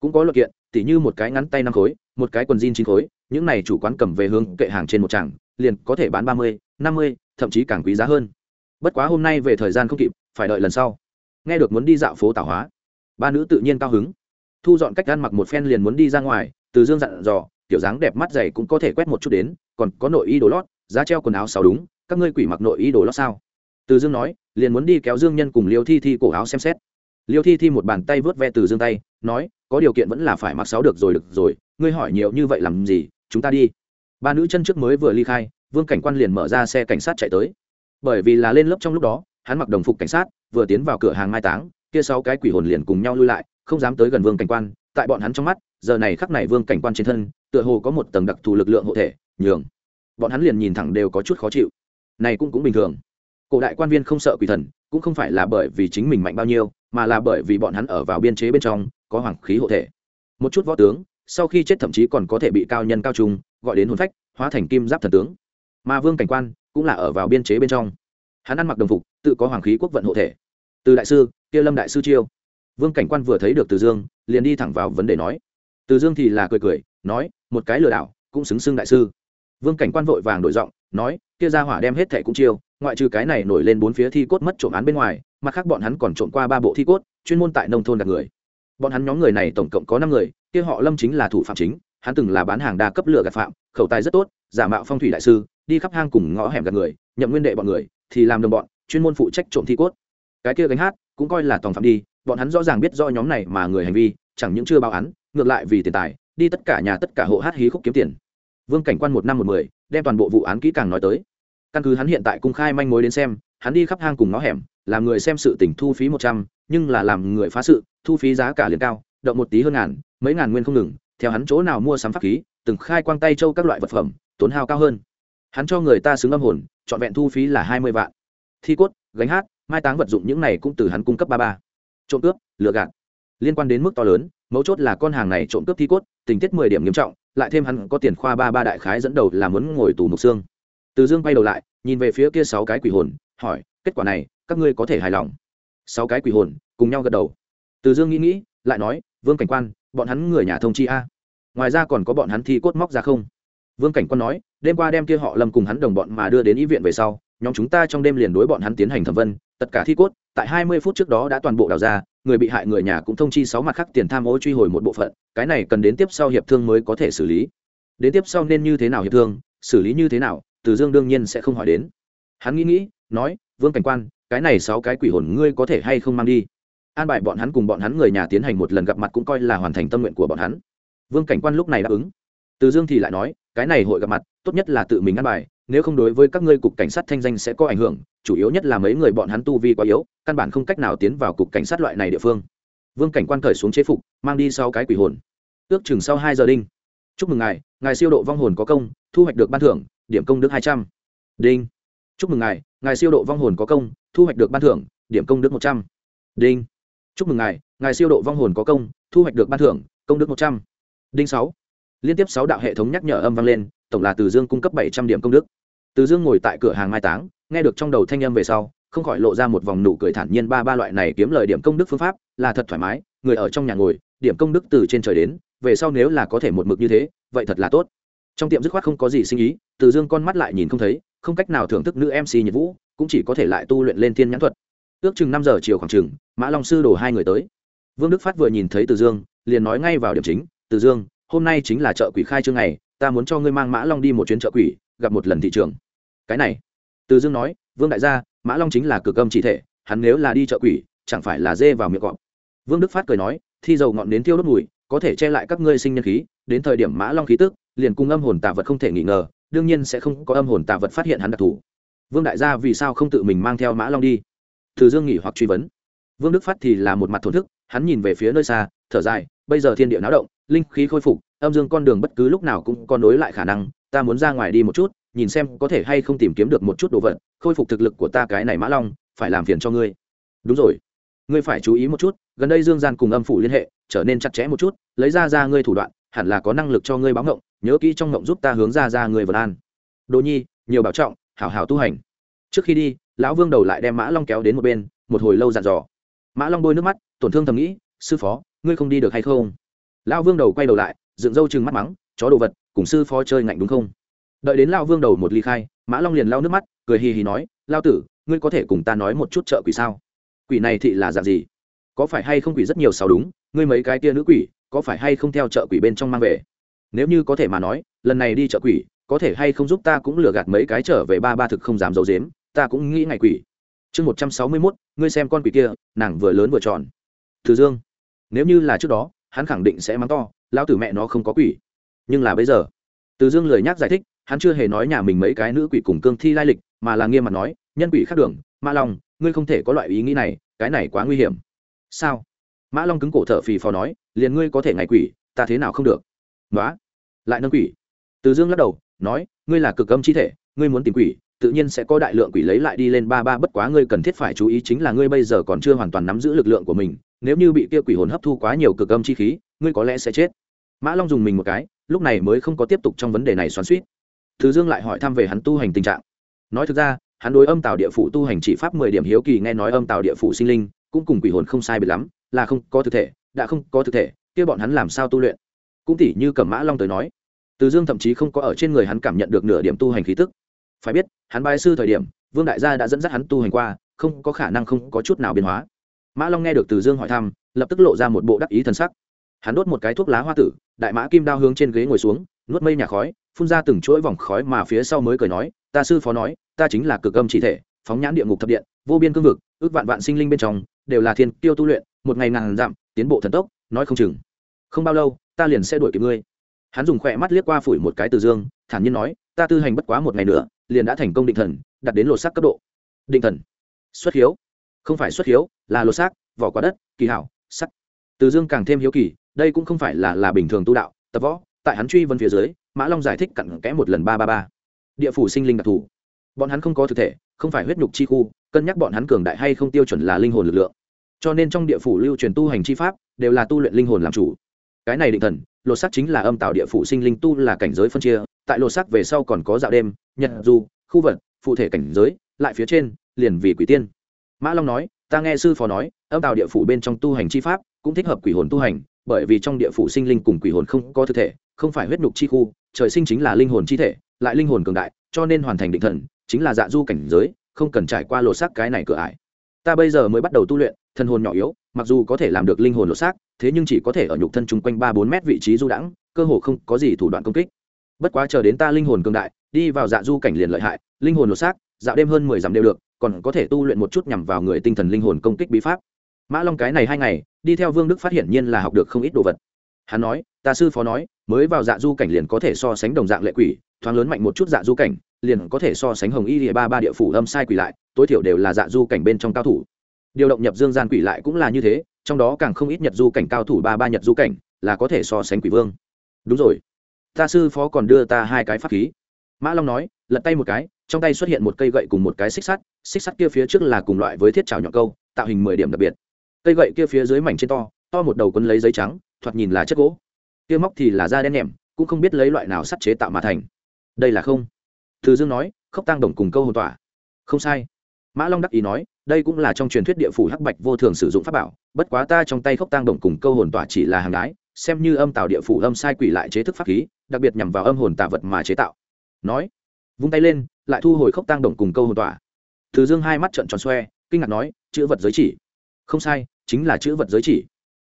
Cũng có luật kiện, tỉ như một cái ngắn tay năm khối, một cái quần jean chín khối, những này chủ quán cầm về hướng kệ hàng trên một tràng, liền có thể bán ba mươi, năm mươi thậm chí càng quý giá hơn. Bất quá hôm nay về thời gian không kịp, phải đợi lần sau. Nghe được muốn đi dạo phố tảo hóa, ba nữ tự nhiên cao hứng. Thu dọn cách ăn mặc một phen liền muốn đi ra ngoài, từ dương dặn dò kiểu dáng đẹp mắt dày cũng có thể quét một chút đến, còn có nội y đồ lót, giá treo quần áo sáu đúng, các ngươi quỷ mặc nội y đồ lót sao? Từ dương nói, liền muốn đi kéo dương nhân cùng liêu thi thi cổ áo xem xét. Liêu thi thi một bàn tay vớt ve từ dương tay, nói, có điều kiện vẫn là phải mặc sáu được rồi được rồi, ngươi hỏi nhiều như vậy làm gì, chúng ta đi. Ba nữ chân trước mới vừa ly khai vương cảnh quan liền mở ra xe cảnh sát chạy tới. Bởi vì là lên lớp trong lúc đó, hắn mặc đồng phục cảnh sát, vừa tiến vào cửa hàng mai táng, kia sáu cái quỷ hồn liền cùng nhau lui lại, không dám tới gần vương cảnh quan, tại bọn hắn trong mắt, giờ này khắc này vương cảnh quan trên thân, tựa hồ có một tầng đặc thù lực lượng hộ thể, nhường bọn hắn liền nhìn thẳng đều có chút khó chịu. Này cũng cũng bình thường. Cổ đại quan viên không sợ quỷ thần, cũng không phải là bởi vì chính mình mạnh bao nhiêu, mà là bởi vì bọn hắn ở vào biên chế bên trong, có hoàng khí hộ thể. Một chút võ tướng, sau khi chết thậm chí còn có thể bị cao nhân cao trung, gọi đến hồn phách, hóa thành kim giáp thần tướng mà vương cảnh quan cũng là ở vào biên chế bên trong. Hắn ăn mặc đồng phục, tự có hoàng khí quốc vận hộ thể. Từ đại sư, kia lâm đại sư chiêu. Vương cảnh quan vừa thấy được từ dương, liền đi thẳng vào vấn đề nói. Từ dương thì là cười cười, nói, một cái lừa đảo, cũng xứng xưng đại sư. Vương cảnh quan vội vàng đổi giọng, nói, kia ra hỏa đem hết thẻ cũng chiêu, ngoại trừ cái này nổi lên bốn phía thi cốt mất trộm án bên ngoài, mặt khác bọn hắn còn trộm qua ba bộ thi cốt, chuyên môn tại nông thôn đặt người. Bọn hắn nhóm người này tổng cộng có năm người, kia họ lâm chính là thủ phạm chính, hắn từng là bán hàng đa cấp lừa gạt phạm, khẩu tài rất tốt, giả mạo phong thủy đại sư đi khắp hang cùng ngõ hẻm gạt người, nhậm nguyên đệ bọn người, thì làm đồng bọn, chuyên môn phụ trách trộm thi cốt. Cái kia gánh hát cũng coi là tòng phạm đi, bọn hắn rõ ràng biết do nhóm này mà người hành vi, chẳng những chưa báo án, ngược lại vì tiền tài, đi tất cả nhà tất cả hộ hát hí khúc kiếm tiền. Vương cảnh quan một năm một mười, đem toàn bộ vụ án kỹ càng nói tới. Căn cứ hắn hiện tại cung khai manh mối đến xem, hắn đi khắp hang cùng ngõ hẻm, làm người xem sự tỉnh thu phí một trăm, nhưng là làm người phá sự, thu phí giá cả liền cao, động một tí hơn ngàn, mấy ngàn nguyên không ngừng, theo hắn chỗ nào mua sắm pháp khí, từng khai quang tay châu các loại vật phẩm, tốn hao cao hơn hắn cho người ta xứng âm hồn, trọn vẹn thu phí là hai mươi vạn. Thi cốt, gánh hát, mai táng vật dụng những này cũng từ hắn cung cấp ba ba. Trộm cướp, lừa gạt. Liên quan đến mức to lớn, mấu chốt là con hàng này trộm cướp thi cốt, tình tiết mười điểm nghiêm trọng, lại thêm hắn có tiền khoa ba ba đại khái dẫn đầu là muốn ngồi tù mục xương. Từ dương quay đầu lại, nhìn về phía kia sáu cái quỷ hồn, hỏi, kết quả này, các ngươi có thể hài lòng? Sáu cái quỷ hồn, cùng nhau gật đầu. Từ dương nghĩ nghĩ, lại nói, vương cảnh quan, bọn hắn người nhà thông chi a. Ngoài ra còn có bọn hắn thi cốt móc ra không? Vương cảnh quan nói đêm qua đem kia họ lâm cùng hắn đồng bọn mà đưa đến y viện về sau, nhóm chúng ta trong đêm liền đối bọn hắn tiến hành thẩm vân, tất cả thi cốt, tại hai mươi phút trước đó đã toàn bộ đào ra, người bị hại người nhà cũng thông chi sáu mặt khác tiền tham ô truy hồi một bộ phận, cái này cần đến tiếp sau hiệp thương mới có thể xử lý. Đến tiếp sau nên như thế nào hiệp thương, xử lý như thế nào, từ dương đương nhiên sẽ không hỏi đến. Hắn nghĩ nghĩ, nói, vương cảnh quan, cái này sáu cái quỷ hồn ngươi có thể hay không mang đi? An bài bọn hắn cùng bọn hắn người nhà tiến hành một lần gặp mặt cũng coi là hoàn thành tâm nguyện của bọn hắn. Vương cảnh quan lúc này đáp ứng từ dương thì lại nói, cái này hội gặp mặt, tốt nhất là tự mình ăn bài, nếu không đối với các ngươi cục cảnh sát thanh danh sẽ có ảnh hưởng, chủ yếu nhất là mấy người bọn hắn tu vi quá yếu, căn bản không cách nào tiến vào cục cảnh sát loại này địa phương. Vương cảnh quan cởi xuống chế phục, mang đi sau cái quỷ hồn. Ước chừng sau hai giờ đinh. Chúc mừng ngài ngài siêu độ vong hồn có công, thu hoạch được ban thưởng, điểm công đức hai trăm. Đinh. Chúc mừng ngài ngài siêu độ vong hồn có công, thu hoạch được ban thưởng, điểm công đức một trăm. Đinh. Chúc mừng ngài ngài siêu độ vong hồn có công, thu hoạch được ban thưởng, công đức một trăm. Đinh sáu liên tiếp sáu đạo hệ thống nhắc nhở âm vang lên, tổng là từ dương cung cấp bảy trăm điểm công đức. Từ dương ngồi tại cửa hàng mai táng, nghe được trong đầu thanh âm về sau, không khỏi lộ ra một vòng nụ cười thản nhiên ba ba loại này kiếm lời điểm công đức phương pháp, là thật thoải mái, người ở trong nhà ngồi, điểm công đức từ trên trời đến, về sau nếu là có thể một mực như thế, vậy thật là tốt. Trong tiệm dứt khoát không có gì sinh ý từ dương con mắt lại nhìn không thấy, không cách nào thưởng thức nữ mc nhiệt vũ, cũng chỉ có thể lại tu luyện lên thiên nhãn thuật. Ước chừng năm giờ chiều khoảng chừng, mã long sư đổ hai người tới. Vương đức phát vừa nhìn thấy từ dương, liền nói ngay vào điểm chính, từ dương hôm nay chính là chợ quỷ khai trương ngày, ta muốn cho ngươi mang mã long đi một chuyến chợ quỷ, gặp một lần thị trường. Cái này, từ dương nói, vương đại gia, mã long chính là cực âm chỉ thể, hắn nếu là đi chợ quỷ, chẳng phải là dê vào miệng cọp vương đức phát cười nói, thi dầu ngọn đến tiêu đốt mùi, có thể che lại các ngươi sinh nhân khí, đến thời điểm mã long khí tức, liền cung âm hồn tà vật không thể nghi ngờ, đương nhiên sẽ không có âm hồn tà vật phát hiện hắn đặc thù. Vương đại gia vì sao không tự mình mang theo mã long đi? Từ dương nghỉ hoặc truy vấn. Vương đức phát thì là một mặt thổn thức, hắn nhìn về phía nơi xa, thở dài, bây giờ thiên địa náo động linh khí khôi phục, âm dương con đường bất cứ lúc nào cũng có nối lại khả năng, ta muốn ra ngoài đi một chút, nhìn xem có thể hay không tìm kiếm được một chút đồ vật, khôi phục thực lực của ta cái này mã long, phải làm phiền cho ngươi. Đúng rồi, ngươi phải chú ý một chút, gần đây dương gian cùng âm phủ liên hệ, trở nên chặt chẽ một chút, lấy ra ra ngươi thủ đoạn, hẳn là có năng lực cho ngươi báo ngộng, nhớ kỹ trong ngộng giúp ta hướng ra ra người vật an. Đồ nhi, nhiều bảo trọng, hảo hảo tu hành. Trước khi đi, lão vương đầu lại đem mã long kéo đến một bên, một hồi lâu dặn dò. Mã long bôi nước mắt, tổn thương thầm nghĩ, sư phó, ngươi không đi được hay không? Lão vương đầu quay đầu lại, dựng râu chừng mắt mắng, chó đồ vật, cùng sư phó chơi ngạnh đúng không? Đợi đến lão vương đầu một ly khai, mã long liền lau nước mắt, cười hì hì nói, lao tử, ngươi có thể cùng ta nói một chút chợ quỷ sao? Quỷ này thị là dạng gì? Có phải hay không quỷ rất nhiều sao đúng? Ngươi mấy cái tia nữ quỷ, có phải hay không theo chợ quỷ bên trong mang về? Nếu như có thể mà nói, lần này đi chợ quỷ, có thể hay không giúp ta cũng lừa gạt mấy cái trở về ba ba thực không dám giấu dếm ta cũng nghĩ ngày quỷ. Chương một trăm sáu mươi mốt, ngươi xem con quỷ kia, nàng vừa lớn vừa tròn. Thử dương, nếu như là trước đó hắn khẳng định sẽ mắng to, lão tử mẹ nó không có quỷ. Nhưng là bây giờ, từ dương lời nhắc giải thích, hắn chưa hề nói nhà mình mấy cái nữ quỷ cùng cương thi lai lịch, mà là nghiêm mặt nói, nhân quỷ khác đường mã long, ngươi không thể có loại ý nghĩ này, cái này quá nguy hiểm. Sao? Mã long cứng cổ thở phì phò nói, liền ngươi có thể ngày quỷ, ta thế nào không được? Nói lại nâng quỷ. Từ dương lắc đầu, nói, ngươi là cực âm chi thể, ngươi muốn tìm quỷ, tự nhiên sẽ có đại lượng quỷ lấy lại đi lên ba ba, bất quá ngươi cần thiết phải chú ý chính là ngươi bây giờ còn chưa hoàn toàn nắm giữ lực lượng của mình nếu như bị kia quỷ hồn hấp thu quá nhiều cực âm chi khí, ngươi có lẽ sẽ chết. Mã long dùng mình một cái, lúc này mới không có tiếp tục trong vấn đề này xoắn suýt thứ dương lại hỏi thăm về hắn tu hành tình trạng. Nói thực ra, hắn đối âm tạo địa phủ tu hành chỉ pháp mười điểm hiếu kỳ, nghe nói âm tạo địa phủ sinh linh cũng cùng quỷ hồn không sai biệt lắm, là không có thực thể, đã không có thực thể, kia bọn hắn làm sao tu luyện? Cũng tỉ như cẩm mã long tới nói, từ dương thậm chí không có ở trên người hắn cảm nhận được nửa điểm tu hành khí tức. Phải biết, hắn bài sư thời điểm, vương đại gia đã dẫn dắt hắn tu hành qua, không có khả năng không có chút nào biến hóa mã long nghe được từ dương hỏi thăm, lập tức lộ ra một bộ đắc ý thân sắc. Hắn đốt một cái thuốc lá hoa tử, đại mã kim đao hướng trên ghế ngồi xuống, nuốt mây nhà khói, phun ra từng chuỗi vòng khói mà phía sau mới cười nói, ta sư phó nói, ta chính là cực âm chỉ thể, phóng nhãn địa ngục thập điện, vô biên cương vực, ước vạn vạn sinh linh bên trong, đều là thiên tiêu tu luyện, một ngày ngàn dặm, tiến bộ thần tốc, nói không chừng. Không bao lâu, ta liền sẽ đuổi kịp ngươi. Hắn dùng khỏe mắt liếc qua phủi một cái từ dương, thản nhiên nói, ta tư hành bất quá một ngày nữa, liền đã thành công định thần đặt đến lột sắc cấp độ. Định thần. Xuất hiếu không phải xuất hiếu, là lột xác, vỏ quả đất, kỳ hảo sắc từ dương càng thêm hiếu kỳ, đây cũng không phải là là bình thường tu đạo, tập võ, tại hắn truy vân phía dưới, mã long giải thích cặn kẽ một lần ba ba ba. Địa phủ sinh linh đặc thù. Bọn hắn không có thực thể, không phải huyết nhục chi khu, cân nhắc bọn hắn cường đại hay không tiêu chuẩn là linh hồn lực lượng. Cho nên trong địa phủ lưu truyền tu hành chi pháp, đều là tu luyện linh hồn làm chủ. Cái này định thần, lột xác chính là âm tạo địa phủ sinh linh tu là cảnh giới phân chia, tại lột xác về sau còn có dạo đêm, nhật du khu vật, phụ thể cảnh giới, lại phía trên, liền vì quỷ tiên mã long nói, ta nghe sư phó nói, âm tạo địa phủ bên trong tu hành chi pháp cũng thích hợp quỷ hồn tu hành, bởi vì trong địa phủ sinh linh cùng quỷ hồn không có thực thể, không phải huyết nhục chi khu, trời sinh chính là linh hồn chi thể, lại linh hồn cường đại, cho nên hoàn thành định thần, chính là dạ du cảnh giới, không cần trải qua lột xác cái này cửa ải. Ta bây giờ mới bắt đầu tu luyện, thân hồn nhỏ yếu, mặc dù có thể làm được linh hồn lột xác, thế nhưng chỉ có thể ở nhục thân chung quanh ba bốn mét vị trí du đãng, cơ hồ không có gì thủ đoạn công kích. Bất quá chờ đến ta linh hồn cường đại, đi vào dạ du cảnh liền lợi hại, linh hồn lột xác, dạo đêm hơn mười dặm đều được còn có thể tu luyện một chút nhằm vào người tinh thần linh hồn công kích bí pháp. Mã long cái này hai ngày, đi theo vương đức phát hiện nhiên là học được không ít đồ vật. Hắn nói, ta sư phó nói, mới vào dạ du cảnh liền có thể so sánh đồng dạng lệ quỷ, thoáng lớn mạnh một chút dạ du cảnh, liền có thể so sánh hồng y địa ba ba địa phủ âm sai quỷ lại, tối thiểu đều là dạ du cảnh bên trong cao thủ. Điều động nhập dương gian quỷ lại cũng là như thế, trong đó càng không ít nhật du cảnh cao thủ ba ba nhật du cảnh, là có thể so sánh quỷ vương. Đúng rồi, ta sư phó còn đưa ta hai cái pháp khí. Mã long nói, lật tay một cái, trong tay xuất hiện một cây gậy cùng một cái xích sắt xích sắt kia phía trước là cùng loại với thiết trào nhọn câu, tạo hình mười điểm đặc biệt. Cây gậy kia phía dưới mảnh trên to to một đầu quân lấy giấy trắng, thoạt nhìn là chất gỗ. Kia móc thì là da đen nhẹm, cũng không biết lấy loại nào sắt chế tạo mà thành. Đây là không. Thứ dương nói khốc tăng đồng cùng câu hồn tỏa. Không sai. Mã long đắc ý nói, đây cũng là trong truyền thuyết địa phủ hắc bạch vô thường sử dụng pháp bảo, bất quá ta trong tay khốc tăng đồng cùng câu hồn tỏa chỉ là hàng đái xem như âm tạo địa phủ âm sai quỷ lại chế thức pháp khí, đặc biệt nhằm vào âm hồn tạ vật mà chế tạo. Nói, vung tay lên, lại thu hồi khốc tăng đồng cùng câu hồn tỏa từ dương hai mắt trợn tròn xoe, kinh ngạc nói, chữ vật giới chỉ. Không sai, chính là chữ vật giới chỉ.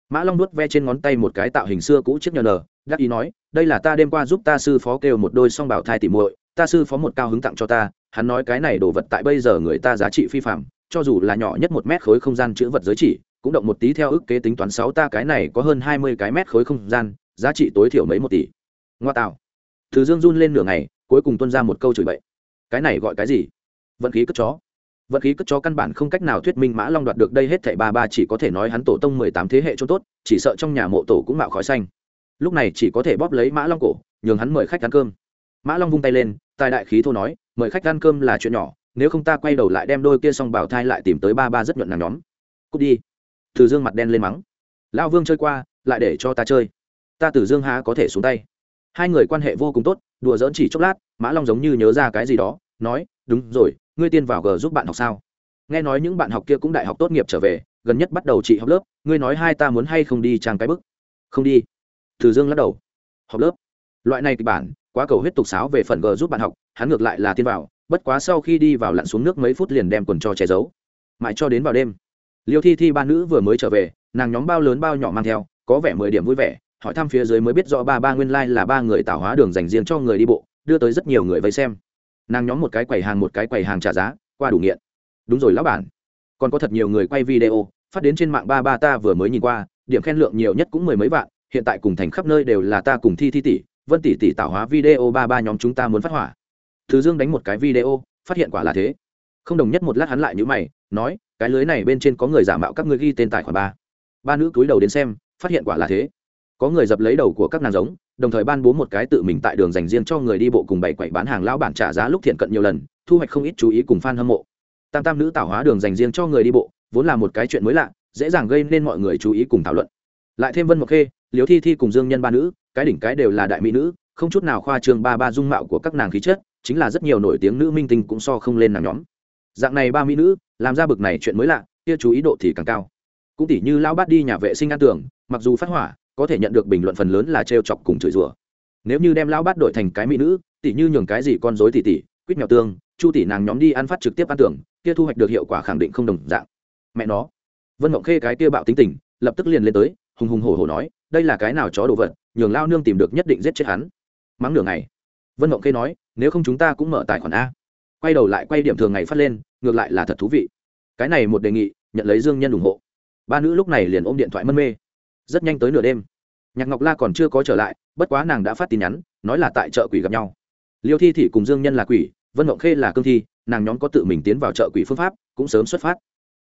Mã long nuốt ve trên ngón tay một cái tạo hình xưa cũ chiếc nhờ nờ đắc ý nói, đây là ta đêm qua giúp ta sư phó kêu một đôi song bảo thai tỉ muội, ta sư phó một cao hứng tặng cho ta, hắn nói cái này đồ vật tại bây giờ người ta giá trị phi phạm cho dù là nhỏ nhất một mét khối không gian chữ vật giới chỉ, cũng động một tí theo ước kế tính toán sáu ta cái này có hơn hai mươi cái mét khối không gian, giá trị tối thiểu mấy một tỷ. Ngoa tạo. Từ dương run lên nửa ngày, cuối cùng tuân ra một câu chửi bậy. Cái này gọi cái gì? Vận khí cất chó. Vật khí cất cho căn bản không cách nào thuyết minh mã long đoạt được đây hết thảy ba ba, chỉ có thể nói hắn tổ tông mười tám thế hệ cho tốt, chỉ sợ trong nhà mộ tổ cũng mạo khói xanh. Lúc này chỉ có thể bóp lấy mã long cổ, nhường hắn mời khách ăn cơm. Mã long vung tay lên, tài đại khí thô nói, mời khách ăn cơm là chuyện nhỏ, nếu không ta quay đầu lại đem đôi kia xong bảo thai lại tìm tới ba ba rất nhuận nàng nhóm. Cút đi. Từ dương mặt đen lên mắng, lão vương chơi qua, lại để cho ta chơi. Ta từ dương há có thể xuống tay. Hai người quan hệ vô cùng tốt, đùa dỡn chỉ chốc lát, mã long giống như nhớ ra cái gì đó, nói, đúng rồi ngươi tiên vào g giúp bạn học sao? Nghe nói những bạn học kia cũng đại học tốt nghiệp trở về, gần nhất bắt đầu chị học lớp, ngươi nói hai ta muốn hay không đi trang cái bức? Không đi. Từ dương lắc đầu. Học lớp. Loại này kịch bản, quá cầu huyết tục sáo về phần g giúp bạn học, hắn ngược lại là tiên vào, bất quá sau khi đi vào lặn xuống nước mấy phút liền đem quần cho che giấu. Mãi cho đến vào đêm, liêu thi thi ba nữ vừa mới trở về, nàng nhóm bao lớn bao nhỏ mang theo, có vẻ mười điểm vui vẻ, hỏi thăm phía dưới mới biết rõ ba ba nguyên lai、like、là ba người tạo hóa đường dành riêng cho người đi bộ, đưa tới rất nhiều người vây xem nàng nhóm một cái quầy hàng một cái quầy hàng trả giá, qua đủ nghiện. Đúng rồi lão bản. Còn có thật nhiều người quay video, phát đến trên mạng ba ba ta vừa mới nhìn qua, điểm khen lượng nhiều nhất cũng mười mấy vạn, hiện tại cùng thành khắp nơi đều là ta cùng thi thi tỷ, vân tỷ tỷ tạo hóa video ba ba nhóm chúng ta muốn phát hỏa. Thứ dương đánh một cái video, phát hiện quả là thế. Không đồng nhất một lát hắn lại nhữ mày, nói, cái lưới này bên trên có người giả mạo các ngươi ghi tên tài khoản ba. Ba nữ cúi đầu đến xem, phát hiện quả là thế. Có người dập lấy đầu của các nàng giống đồng thời ban bố một cái tự mình tại đường dành riêng cho người đi bộ cùng bảy quậy bán hàng lão bản trả giá lúc thiện cận nhiều lần, thu hoạch không ít chú ý cùng fan hâm mộ. Tam tam nữ tạo hóa đường dành riêng cho người đi bộ, vốn là một cái chuyện mới lạ, dễ dàng gây nên mọi người chú ý cùng thảo luận. Lại thêm vân mộc khê, liễu thi thi cùng dương nhân ba nữ, cái đỉnh cái đều là đại mỹ nữ, không chút nào khoa trương ba ba dung mạo của các nàng khí chất, chính là rất nhiều nổi tiếng nữ minh tinh cũng so không lên nàng nhóm. Dạng này ba mỹ nữ, làm ra bực này chuyện mới lạ, kia chú ý độ thì càng cao. Cũng tỉ như lão bát đi nhà vệ sinh an tưởng mặc dù phát hỏa có thể nhận được bình luận phần lớn là trêu chọc cùng chửi rủa. Nếu như đem lão bát đổi thành cái mỹ nữ tỷ như nhường cái gì con dối tỷ tỷ, quýt mèo tương chu tỷ nàng nhóm đi ăn phát trực tiếp ăn tưởng kia thu hoạch được hiệu quả khẳng định không đồng dạng. Mẹ nó. Vân mộng khê cái kia bạo tính tình lập tức liền lên tới hùng hùng hổ hổ nói đây là cái nào chó đồ vật nhường lao nương tìm được nhất định giết chết hắn. Mắng nửa ngày. Vân mộng khê nói nếu không chúng ta cũng mở tài khoản a. Quay đầu lại quay điểm thường ngày phát lên ngược lại là thật thú vị. Cái này một đề nghị nhận lấy dương nhân ủng hộ. Ba nữ lúc này liền ôm điện thoại mân mê rất nhanh tới nửa đêm. Nhạc ngọc la còn chưa có trở lại, bất quá nàng đã phát tin nhắn, nói là tại chợ quỷ gặp nhau. Liêu thi thị cùng dương nhân là quỷ, vân mộng khê là cương thi, nàng nhóm có tự mình tiến vào chợ quỷ phương pháp, cũng sớm xuất phát.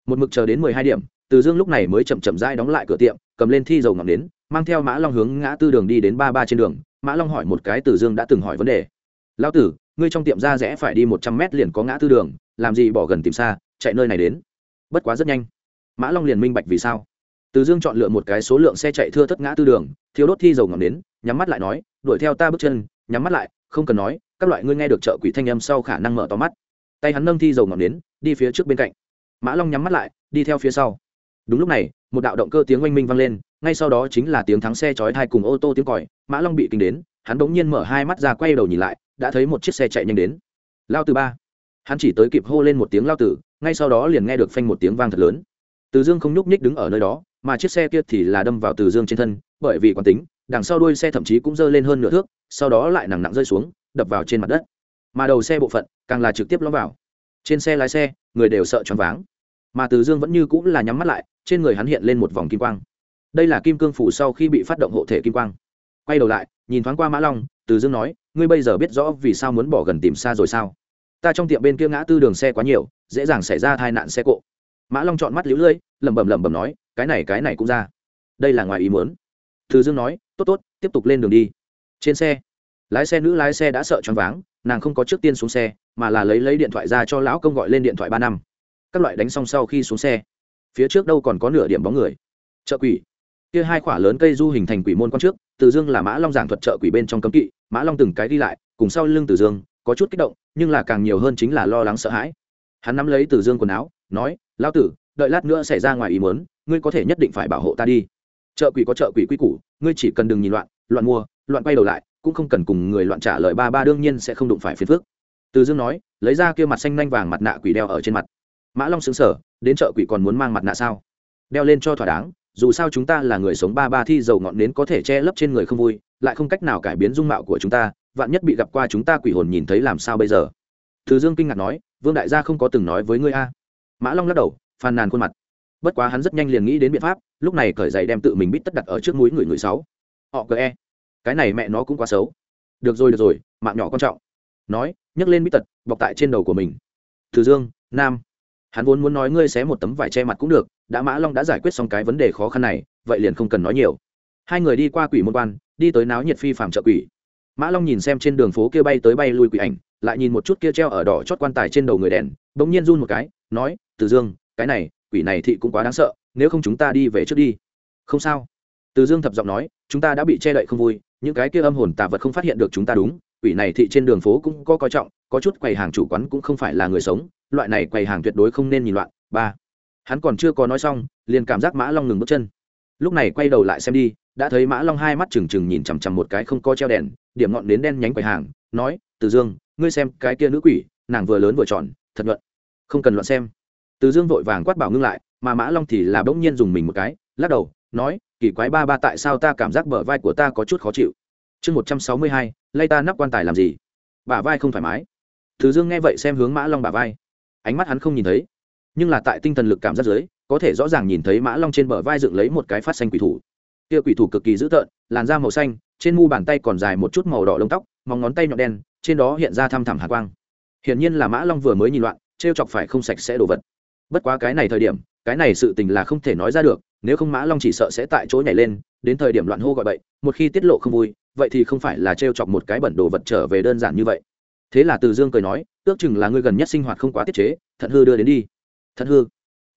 Một mực chờ đến mười hai điểm, từ dương lúc này mới chậm chậm dai đóng lại cửa tiệm, cầm lên thi dầu ngọc đến, mang theo mã long hướng ngã tư đường đi đến ba ba trên đường. Mã long hỏi một cái từ dương đã từng hỏi vấn đề. Lão tử, ngươi trong tiệm ra rẽ phải đi một trăm mét liền có ngã tư đường, làm gì bỏ gần tìm xa, chạy nơi này đến? Bất quá rất nhanh. Mã long liền minh bạch vì sao từ dương chọn lựa một cái số lượng xe chạy thưa thất ngã tư đường, thiếu đốt thi dầu ngọc đến nhắm mắt lại nói, đuổi theo ta bước chân, nhắm mắt lại, không cần nói, các loại ngươi nghe được chợ quỷ thanh âm sau khả năng mở to mắt. Tay hắn nâng thi dầu ngọc đến đi phía trước bên cạnh. Mã long nhắm mắt lại, đi theo phía sau. Đúng lúc này, một đạo động cơ tiếng oanh minh vang lên, ngay sau đó chính là tiếng thắng xe chói tai cùng ô tô tiếng còi, mã long bị kinh đến, hắn bỗng nhiên mở hai mắt ra quay đầu nhìn lại, đã thấy một chiếc xe chạy nhanh đến. Lao từ ba. Hắn chỉ tới kịp hô lên một tiếng lao tử, ngay sau đó liền nghe được phanh một tiếng vang thật lớn. Từ dương không nhúc nhích đứng ở nơi đó mà chiếc xe kia thì là đâm vào từ dương trên thân, bởi vì quán tính, đằng sau đuôi xe thậm chí cũng dơ lên hơn nửa thước, sau đó lại nặng nặng rơi xuống, đập vào trên mặt đất. Mà đầu xe bộ phận càng là trực tiếp lõm vào. Trên xe lái xe, người đều sợ choáng váng. Mà từ dương vẫn như cũng là nhắm mắt lại, trên người hắn hiện lên một vòng kim quang. Đây là kim cương phủ sau khi bị phát động hộ thể kim quang. Quay đầu lại, nhìn thoáng qua mã long, từ dương nói, ngươi bây giờ biết rõ vì sao muốn bỏ gần tìm xa rồi sao? Ta trong tiệm bên kia ngã tư đường xe quá nhiều, dễ dàng xảy ra tai nạn xe cộ mã long chọn mắt lũ lưỡi lẩm bẩm lẩm bẩm nói, cái này cái này cũng ra. Đây là ngoài ý muốn. Từ dương nói, tốt tốt, tiếp tục lên đường đi. Trên xe, lái xe nữ lái xe đã sợ choáng váng, nàng không có trước tiên xuống xe, mà là lấy lấy điện thoại ra cho lão công gọi lên điện thoại ba năm. Các loại đánh xong sau khi xuống xe, phía trước đâu còn có nửa điểm bóng người. Chợ quỷ. Kia hai khoả lớn cây du hình thành quỷ môn quan trước, từ dương là mã long giảng thuật chợ quỷ bên trong cấm kỵ, mã long từng cái đi lại, cùng sau lưng từ dương, có chút kích động, nhưng là càng nhiều hơn chính là lo lắng sợ hãi hắn nắm lấy từ dương quần áo, nói lao tử, đợi lát nữa xảy ra ngoài ý muốn, ngươi có thể nhất định phải bảo hộ ta đi. Chợ quỷ có chợ quỷ quy củ, ngươi chỉ cần đừng nhìn loạn loạn mua, loạn quay đầu lại, cũng không cần cùng người loạn trả lời ba ba đương nhiên sẽ không đụng phải phiền phức. Từ dương nói, lấy ra kia mặt xanh nanh vàng mặt nạ quỷ đeo ở trên mặt. Mã long xứng sở đến chợ quỷ còn muốn mang mặt nạ sao? Đeo lên cho thỏa đáng, dù sao chúng ta là người sống ba ba thi dầu ngọn nến có thể che lấp trên người không vui, lại không cách nào cải biến dung mạo của chúng ta, vạn nhất bị gặp qua chúng ta quỷ hồn nhìn thấy làm sao bây giờ? Từ dương kinh ngạc nói vương đại gia không có từng nói với ngươi a? Mã long lắc đầu, phàn nàn khuôn mặt. Bất quá hắn rất nhanh liền nghĩ đến biện pháp, lúc này cởi giày đem tự mình bít tất đặt ở trước mũi người người sáu. Họ cờ e. Cái này mẹ nó cũng quá xấu. Được rồi được rồi, mạng nhỏ quan trọng. Nói, nhấc lên bít tật, bọc tại trên đầu của mình. Từ dương, nam. Hắn vốn muốn nói ngươi xé một tấm vải che mặt cũng được, đã mã long đã giải quyết xong cái vấn đề khó khăn này, vậy liền không cần nói nhiều. Hai người đi qua quỷ môn quan, đi tới náo nhiệt phi phạm chợ quỷ. Mã long nhìn xem trên đường phố kia bay tới bay lui quỷ ảnh lại nhìn một chút kia treo ở đỏ chót quan tài trên đầu người đèn, bỗng nhiên run một cái, nói, từ dương, cái này, quỷ này thị cũng quá đáng sợ, nếu không chúng ta đi về trước đi. Không sao. Từ dương thập giọng nói, chúng ta đã bị che đậy không vui, những cái kia âm hồn tà vật không phát hiện được chúng ta đúng, quỷ này thị trên đường phố cũng có coi trọng, có chút quầy hàng chủ quán cũng không phải là người sống, loại này quầy hàng tuyệt đối không nên nhìn loạn. Ba. Hắn còn chưa có nói xong, liền cảm giác mã long ngừng bước chân. Lúc này quay đầu lại xem đi, đã thấy mã long hai mắt trừng trừng nhìn chằm chằm một cái không có treo đèn, điểm ngọn đến đen nhánh quầy hàng, nói, từ dương ngươi xem, cái kia nữ quỷ, nàng vừa lớn vừa tròn, thật luận không cần loạn xem. Từ dương vội vàng quát bảo ngưng lại, mà mã long thì là bỗng nhiên dùng mình một cái, lắc đầu, nói, kỳ quái ba ba tại sao ta cảm giác bờ vai của ta có chút khó chịu. Chương một trăm sáu mươi hai, lay ta nắp quan tài làm gì? Bả vai không thoải mái. Từ dương nghe vậy xem hướng mã long bả vai. Ánh mắt hắn không nhìn thấy. Nhưng là tại tinh thần lực cảm giác dưới, có thể rõ ràng nhìn thấy mã long trên bờ vai dựng lấy một cái phát xanh quỷ thủ. Kia quỷ thủ cực kỳ dữ tợn, làn da màu xanh, trên mu bàn tay còn dài một chút màu đỏ lông tóc, móng ngón tay nhọn đen trên đó hiện ra thăm thẳm hạ quang. Hiển nhiên là mã long vừa mới nhìn loạn t r e o chọc phải không sạch sẽ đồ vật. Bất quá cái này thời điểm, cái này sự tình là không thể nói ra được, nếu không mã long chỉ sợ sẽ tại chỗ nhảy lên, đến thời điểm loạn hô gọi bậy, một khi tiết lộ không vui, vậy thì không phải là t r e o chọc một cái bẩn đồ vật trở về đơn giản như vậy. Thế là từ dương cười nói, ước chừng là ngươi gần nhất sinh hoạt không quá tiết chế, thận hư đưa đến đi. Thận hư?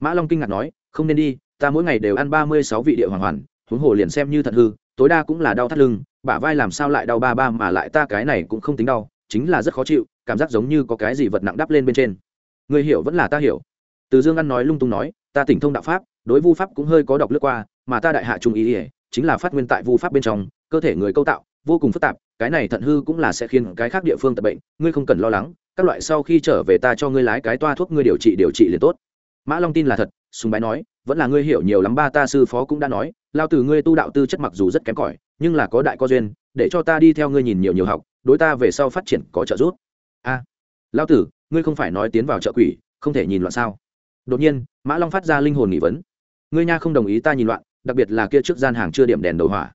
Mã long kinh ngạc nói, không nên đi, ta mỗi ngày đều ăn ba mươi sáu vị địa hoàng hoàn, huống hồ liền xem như thận hư, tối đa cũng là đau thắt lưng, bả vai làm sao lại đau ba ba mà lại ta cái này cũng không tính đau chính là rất khó chịu, cảm giác giống như có cái gì vật nặng đắp lên bên trên. Người hiểu vẫn là ta hiểu. Từ dương ăn nói lung tung nói, ta tỉnh thông đạo pháp, đối vu pháp cũng hơi có đọc lướt qua, mà ta đại hạ trung ý ỉa chính là phát nguyên tại vu pháp bên trong, cơ thể người câu tạo, vô cùng phức tạp, cái này thận hư cũng là sẽ khiến cái khác địa phương tập bệnh, ngươi không cần lo lắng, các loại sau khi trở về ta cho ngươi lái cái toa thuốc ngươi điều trị điều trị liền tốt. Mã long tin là thật, sùng bái nói, vẫn là ngươi hiểu nhiều lắm ba ta sư phó cũng đã nói, lao từ ngươi tu đạo tư chất mặc dù rất kém cỏi, nhưng là có đại có duyên, để cho ta đi theo ngươi nhìn nhiều nhiều học đối ta về sau phát triển có trợ giúp. A à, tử ngươi không phải nói tiến vào chợ quỷ không thể nhìn loạn sao? Đột nhiên mã long phát ra linh hồn nghỉ vấn. Ngươi nha không đồng ý ta nhìn loạn đặc biệt là kia trước gian hàng chưa điểm đèn đầu hỏa.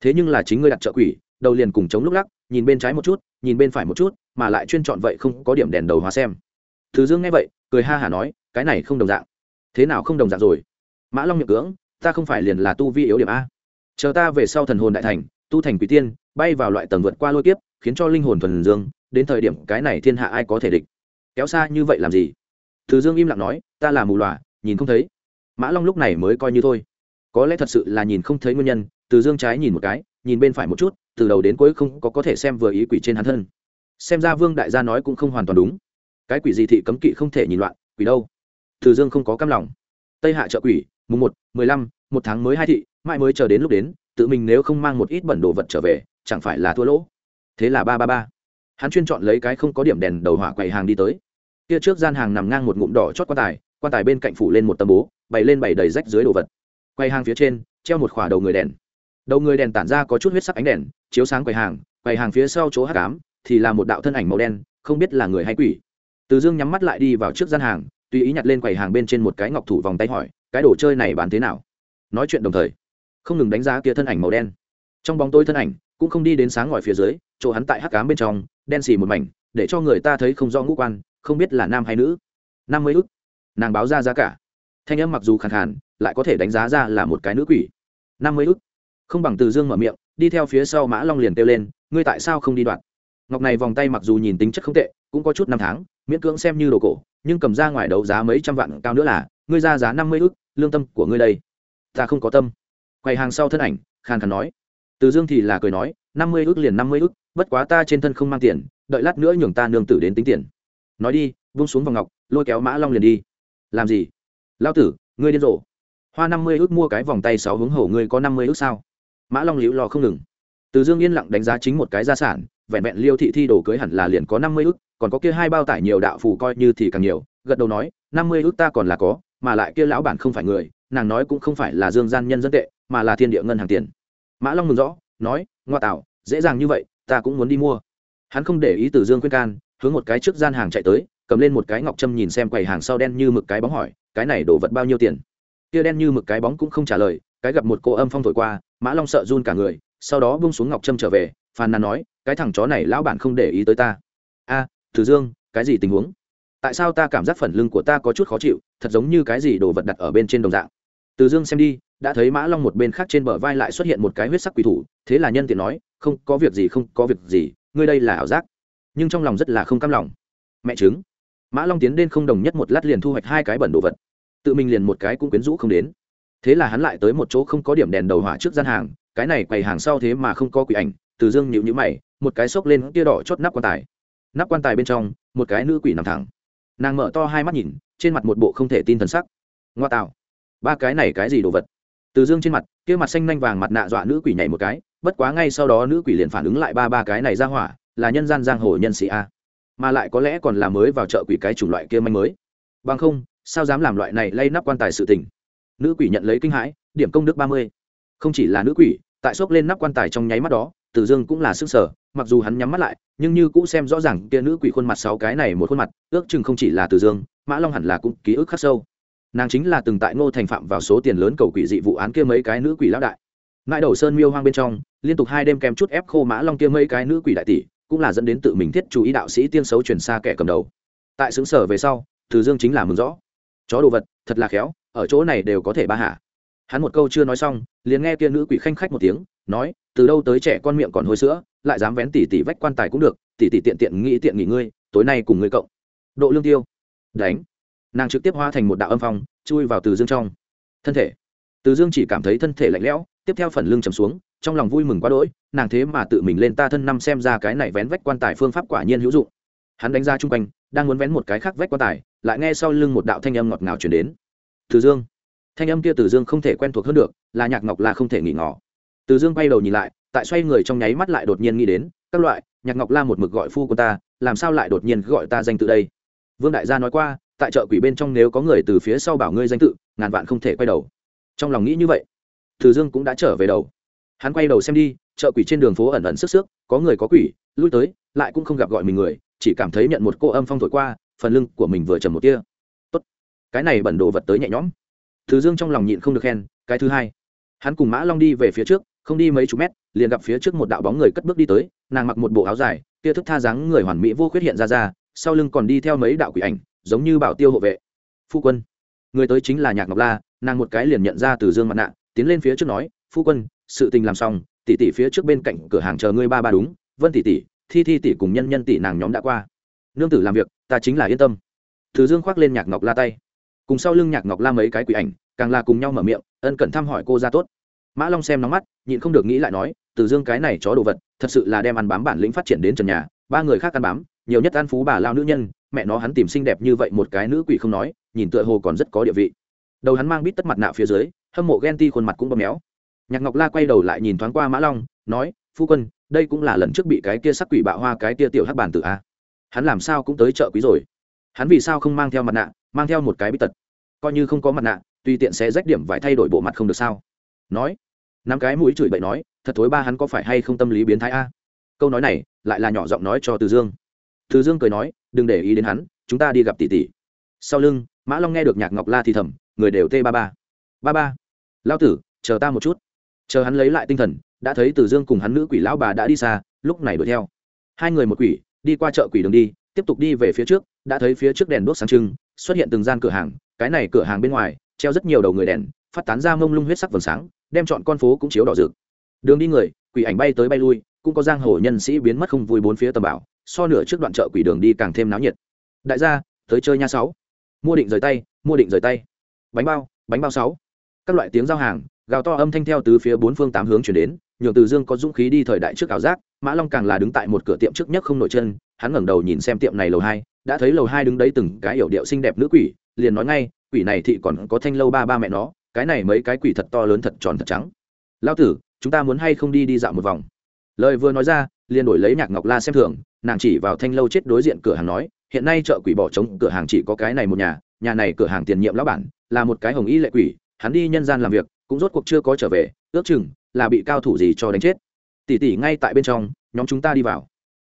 Thế nhưng là chính ngươi đặt chợ quỷ đầu liền cùng chống lúc lắc nhìn bên trái một chút nhìn bên phải một chút mà lại chuyên chọn vậy không có điểm đèn đầu hóa xem. Thứ dương nghe vậy cười ha hả nói cái này không đồng dạng. Thế nào không đồng dạng rồi? Mã long miệng cưỡng ta không phải liền là tu vi yếu điểm a. Chờ ta về sau thần hồn đại thành tu thành quỷ tiên bay vào loại tầng vượt qua lôi kiếp khiến cho linh hồn thuần dương, đến thời điểm cái này thiên hạ ai có thể địch? Kéo xa như vậy làm gì? Thứ dương im lặng nói, ta là mù loà nhìn không thấy. Mã long lúc này mới coi như thôi. Có lẽ thật sự là nhìn không thấy nguyên nhân, từ dương trái nhìn một cái, nhìn bên phải một chút, từ đầu đến cuối không có có thể xem vừa ý quỷ trên hắn thân. Xem ra vương đại gia nói cũng không hoàn toàn đúng. Cái quỷ gì thị cấm kỵ không thể nhìn loạn, quỷ đâu? Từ dương không có căm lòng. Tây hạ trợ quỷ, mùng một, mười lăm, một tháng mới hai thị, mãi mới chờ đến lúc đến, tự mình nếu không mang một ít bẩn đồ vật trở về, chẳng phải là thua lỗ? Thế là ba ba ba. Hắn chuyên chọn lấy cái không có điểm đèn đầu hỏa quầy hàng đi tới. Kia trước gian hàng nằm ngang một ngụm đỏ chót quan tài quan tài bên cạnh phủ lên một tấm bố, bày lên bày đầy rách dưới đồ vật. Quầy hàng phía trên, treo một khỏa đầu người đèn. Đầu người đèn tản ra có chút huyết sắc ánh đèn, chiếu sáng quầy hàng quầy hàng phía sau chỗ hát cám thì là một đạo thân ảnh màu đen, không biết là người hay quỷ. Từ dương nhắm mắt lại đi vào trước gian hàng, tùy ý nhặt lên quầy hàng bên trên một cái ngọc thủ vòng tay hỏi, cái đồ chơi này bán thế nào? Nói chuyện đồng thời, không ngừng đánh giá kia thân ảnh màu đen. Trong bóng tối thân ảnh, cũng không đi đến sáng ngòi phía dưới chỗ hắn tại hắc cám bên trong, đen xì một mảnh, để cho người ta thấy không rõ ngũ quan, không biết là nam hay nữ. Năm mươi ức. Nàng báo ra giá cả. Thanh âm mặc dù khẳng khàn, lại có thể đánh giá ra là một cái nữ quỷ. Năm mươi ức. Không bằng từ dương mở miệng, đi theo phía sau mã long liền kêu lên, ngươi tại sao không đi đoạn? Ngọc này vòng tay mặc dù nhìn tính chất không tệ, cũng có chút năm tháng, miễn cưỡng xem như đồ cổ, nhưng cầm ra ngoài đấu giá mấy trăm vạn cao nữa là, ngươi ra giá năm mươi ức, lương tâm của ngươi đây. Ta không có tâm. Quầy hàng sau thân ảnh, khàn khàn nói. Từ dương thì là cười nói, năm mươi ức liền năm mươi ức bất quá ta trên thân không mang tiền, đợi lát nữa nhường ta nương tử đến tính tiền. Nói đi vung xuống vòng ngọc, lôi kéo mã long liền đi. Làm gì? Lao tử, ngươi điên rồ. Hoa năm mươi ức mua cái vòng tay sáu hướng hổ, ngươi có năm mươi ức sao? Mã long liễu lò không ngừng. Từ dương yên lặng đánh giá chính một cái gia sản, vẹn vẹn liêu thị thi đồ cưới hẳn là liền có năm mươi ức còn có kia hai bao tải nhiều đạo phù coi như thì càng nhiều, gật đầu nói, năm mươi ức ta còn là có, mà lại kia lão bản không phải người, nàng nói cũng không phải là dương gian nhân dân tệ, mà là thiên địa ngân hàng tiền. Mã long mừng rõ, nói, ngoa tạo, dễ dàng như vậy ta cũng muốn đi mua. Hắn không để ý từ dương khuyên can, hướng một cái trước gian hàng chạy tới, cầm lên một cái ngọc trâm nhìn xem quầy hàng sau đen như mực cái bóng hỏi, cái này đổ vật bao nhiêu tiền? Kia đen như mực cái bóng cũng không trả lời, cái gặp một cô âm phong thổi qua, mã long sợ run cả người, sau đó bung xuống ngọc trâm trở về, phàn nàn nói, cái thằng chó này lão bản không để ý tới ta. A, từ dương, cái gì tình huống? Tại sao ta cảm giác phần lưng của ta có chút khó chịu, thật giống như cái gì đồ vật đặt ở bên trên đồng dạng? Từ dương xem đi, đã thấy mã long một bên khác trên bờ vai lại xuất hiện một cái huyết sắc quỷ thủ, thế là nhân tiện nói không có việc gì, không có việc gì, ngươi đây là ảo giác. Nhưng trong lòng rất là không cam lòng. Mẹ chứng mã long tiến đến không đồng nhất một lát liền thu hoạch hai cái bẩn đồ vật. Tự mình liền một cái cũng quyến rũ không đến. Thế là hắn lại tới một chỗ không có điểm đèn đầu hỏa trước gian hàng, cái này quầy hàng sau thế mà không có quỷ ảnh, từ dương nhịu nhữ mày, một cái xốc lên kia đỏ chốt nắp quan tài. Nắp quan tài bên trong, một cái nữ quỷ nằm thẳng. Nàng mở to hai mắt nhìn, trên mặt một bộ không thể tin thần sắc. Ngoa tạo. Ba cái này cái gì đồ vật? Từ dương trên mặt, kia mặt xanh nanh vàng mặt nạ dọa nữ quỷ nhảy một cái bất quá ngay sau đó nữ quỷ liền phản ứng lại ba ba cái này ra hỏa là nhân gian giang hồ nhân sĩ a. Mà lại có lẽ còn là mới vào chợ quỷ cái chủng loại kia manh mới. Bằng không sao dám làm loại này lay nắp quan tài sự tình? Nữ quỷ nhận lấy kinh hãi điểm công đức ba mươi. Không chỉ là nữ quỷ tại xốc lên nắp quan tài trong nháy mắt đó Tử Dương cũng là sức sở, mặc dù hắn nhắm mắt lại, nhưng như cũ xem rõ ràng kia nữ quỷ khuôn mặt sáu cái này một khuôn mặt, ước chừng không chỉ là Tử Dương, mã long hẳn là cũng ký ức khắc sâu. Nàng chính là từng tại ngô thành phạm vào số tiền lớn cầu quỷ dị vụ án kia mấy cái nữ quỷ lão đại ngại đầu sơn miêu hoang bên trong, liên tục hai đêm kèm chút ép khô mã long kia mấy cái nữ quỷ đại tỷ, cũng là dẫn đến tự mình thiết chú ý đạo sĩ tiên xấu truyền xa kẻ cầm đầu. Tại xứng sở về sau, từ dương chính là mừng rõ. Chó đồ vật, thật là khéo, ở chỗ này đều có thể ba hạ. Hắn một câu chưa nói xong, liền nghe kia nữ quỷ khanh khách một tiếng, nói, từ đâu tới trẻ con miệng còn hôi sữa, lại dám vén tỉ tỉ vách quan tài cũng được, tỉ tỉ tiện tiện nghĩ tiện nghỉ ngươi, tối nay cùng ngươi cộng. Độ lương tiêu. Đánh. Nàng trực tiếp hóa thành một đạo âm phong, chui vào từ dương trong thân thể. Từ dương chỉ cảm thấy thân thể lạnh lẽo tiếp theo phần lưng chầm xuống, trong lòng vui mừng quá đỗi, nàng thế mà tự mình lên ta thân năm xem ra cái này vén vách quan tài phương pháp quả nhiên hữu dụng. Hắn đánh ra chung quanh, đang muốn vén một cái khác vách quan tài, lại nghe sau lưng một đạo thanh âm ngọt ngào chuyển đến. Từ dương. Thanh âm kia từ dương không thể quen thuộc hơn được, là nhạc ngọc la không thể nghỉ ngỏ từ dương quay đầu nhìn lại, tại xoay người trong nháy mắt lại đột nhiên nghĩ đến, các loại, nhạc ngọc la một mực gọi phu của ta, làm sao lại đột nhiên gọi ta danh tự đây? Vương đại gia nói qua, tại chợ quỷ bên trong nếu có người từ phía sau bảo ngươi danh tự, ngàn vạn không thể quay đầu. Trong lòng nghĩ như vậy từ dương cũng đã trở về đầu. Hắn quay đầu xem đi, chợ quỷ trên đường phố ẩn ẩn sức sức, có người có quỷ, lui tới, lại cũng không gặp gọi mình người, chỉ cảm thấy nhận một cô âm phong thổi qua, phần lưng của mình vừa trầm một tia. Tốt. Cái này bẩn đồ vật tới nhẹ nhõm. Từ dương trong lòng nhịn không được khen, cái thứ hai. Hắn cùng mã long đi về phía trước, không đi mấy chục mét, liền gặp phía trước một đạo bóng người cất bước đi tới, nàng mặc một bộ áo dài kia thức tha dáng người hoàn mỹ vô khuyết hiện ra ra, sau lưng còn đi theo mấy đạo quỷ ảnh, giống như bảo tiêu hộ vệ. Phu quân. Người tới chính là nhạc ngọc la, nàng một cái liền nhận ra từ dương mặt nạ tiến lên phía trước nói, phu quân, sự tình làm xong, tỷ tỷ phía trước bên cạnh cửa hàng chờ ngươi ba ba đúng, vân tỷ tỷ, thi thi tỷ cùng nhân nhân tỷ nàng nhóm đã qua. Nương tử làm việc, ta chính là yên tâm. Thứ dương khoác lên nhạc ngọc la tay. Cùng sau lưng nhạc ngọc la mấy cái quỷ ảnh, càng là cùng nhau mở miệng, ân cần thăm hỏi cô ra tốt. Mã long xem nóng mắt, nhịn không được nghĩ lại nói, từ dương cái này chó đồ vật, thật sự là đem ăn bám bản lĩnh phát triển đến trần nhà, ba người khác ăn bám, nhiều nhất ăn phú bà lao nữ nhân, mẹ nó hắn tìm xinh đẹp như vậy một cái nữ quỷ không nói, nhìn tựa hồ còn rất có địa vị. Đầu hắn mang bít tất mặt nạ phía dưới hâm mộ ghen ti khuôn mặt cũng bóp méo. Nhạc ngọc la quay đầu lại nhìn thoáng qua mã long, nói, phu quân, đây cũng là lần trước bị cái kia sắc quỷ bạo hoa, cái kia tiểu hắc bản tử a. Hắn làm sao cũng tới chợ quý rồi. Hắn vì sao không mang theo mặt nạ, mang theo một cái bít tật? Coi như không có mặt nạ, tùy tiện sẽ rách điểm vải thay đổi bộ mặt không được sao? Nói năm cái mũi chửi bậy nói, thật thối ba hắn có phải hay không tâm lý biến thái a? Câu nói này lại là nhỏ giọng nói cho từ dương. Từ dương cười nói, đừng để ý đến hắn, chúng ta đi gặp tỷ tỷ. Sau lưng, mã long nghe được nhạc ngọc la thì thầm, người đều t ba ba. Ba ba lao tử, chờ ta một chút. Chờ hắn lấy lại tinh thần, đã thấy từ dương cùng hắn nữ quỷ lão bà đã đi xa, lúc này đuổi theo. Hai người một quỷ, đi qua chợ quỷ đường đi, tiếp tục đi về phía trước, đã thấy phía trước đèn đuốc sáng trưng, xuất hiện từng gian cửa hàng, cái này cửa hàng bên ngoài, treo rất nhiều đầu người đèn, phát tán ra mông lung huyết sắc vầng sáng, đem chọn con phố cũng chiếu đỏ rực. Đường đi người, quỷ ảnh bay tới bay lui, cũng có giang hồ nhân sĩ biến mất không vui bốn phía tầm bảo, so nửa trước đoạn chợ quỷ đường đi càng thêm náo nhiệt. Đại gia, tới chơi nha sáu. Mua định rời tay, mua định rời tay. Bánh bao bánh bao sáu các loại tiếng giao hàng, gào to âm thanh theo từ phía bốn phương tám hướng chuyển đến, nhường từ dương có dũng khí đi thời đại trước ảo giác, mã long càng là đứng tại một cửa tiệm trước nhất không nổi chân, hắn ngẩng đầu nhìn xem tiệm này lầu hai, đã thấy lầu hai đứng đấy từng cái yểu điệu xinh đẹp nữ quỷ, liền nói ngay, quỷ này thị còn có thanh lâu ba ba mẹ nó, cái này mấy cái quỷ thật to lớn thật tròn thật trắng. Lao tử, chúng ta muốn hay không đi đi dạo một vòng? Lời vừa nói ra, liền đổi lấy nhạc ngọc la xem thường, nàng chỉ vào thanh lâu chết đối diện cửa hàng nói, hiện nay chợ quỷ bỏ trống, cửa hàng chỉ có cái này một nhà nhà này cửa hàng tiền nhiệm lão bản, là một cái hồng y lệ quỷ hắn đi nhân gian làm việc, cũng rốt cuộc chưa có trở về, ước chừng là bị cao thủ gì cho đánh chết. Tỷ tỷ ngay tại bên trong, nhóm chúng ta đi vào.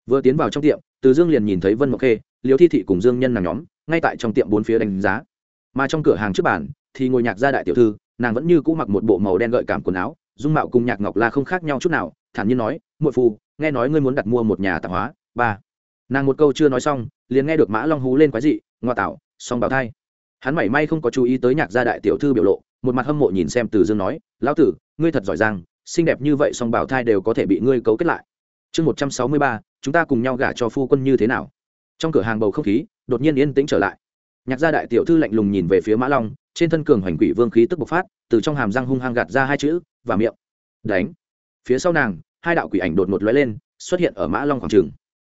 Vừa tiến vào trong tiệm, từ dương liền nhìn thấy vân mộc khê liều thi thị cùng dương nhân nàng nhóm, ngay tại trong tiệm bốn phía đánh giá. Mà trong cửa hàng trước bàn, thì ngồi nhạc gia đại tiểu thư, nàng vẫn như cũ mặc một bộ màu đen gợi cảm quần áo, dung mạo cùng nhạc ngọc la không khác nhau chút nào, thản nhiên nói, muội phu, nghe nói ngươi muốn đặt mua một nhà tạp hóa, ba. Nàng một câu chưa nói xong, liền nghe được mã long hú lên quái dị, ngoa tạo, song bảo thai. Hắn mảy may không có chú ý tới nhạc gia đại tiểu thư biểu lộ một mặt hâm mộ nhìn xem từ dương nói, lão tử, ngươi thật giỏi giang, xinh đẹp như vậy song bào thai đều có thể bị ngươi cấu kết lại. Chương một trăm sáu mươi ba, chúng ta cùng nhau gả cho phu quân như thế nào? Trong cửa hàng bầu không khí, đột nhiên yên tĩnh trở lại. Nhạc gia đại tiểu thư lạnh lùng nhìn về phía mã long, trên thân cường hoành quỷ vương khí tức bộc phát, từ trong hàm răng hung hăng gạt ra hai chữ, và miệng. Đánh. Phía sau nàng, hai đạo quỷ ảnh đột ngột lóe lên, xuất hiện ở mã long khoảng trường.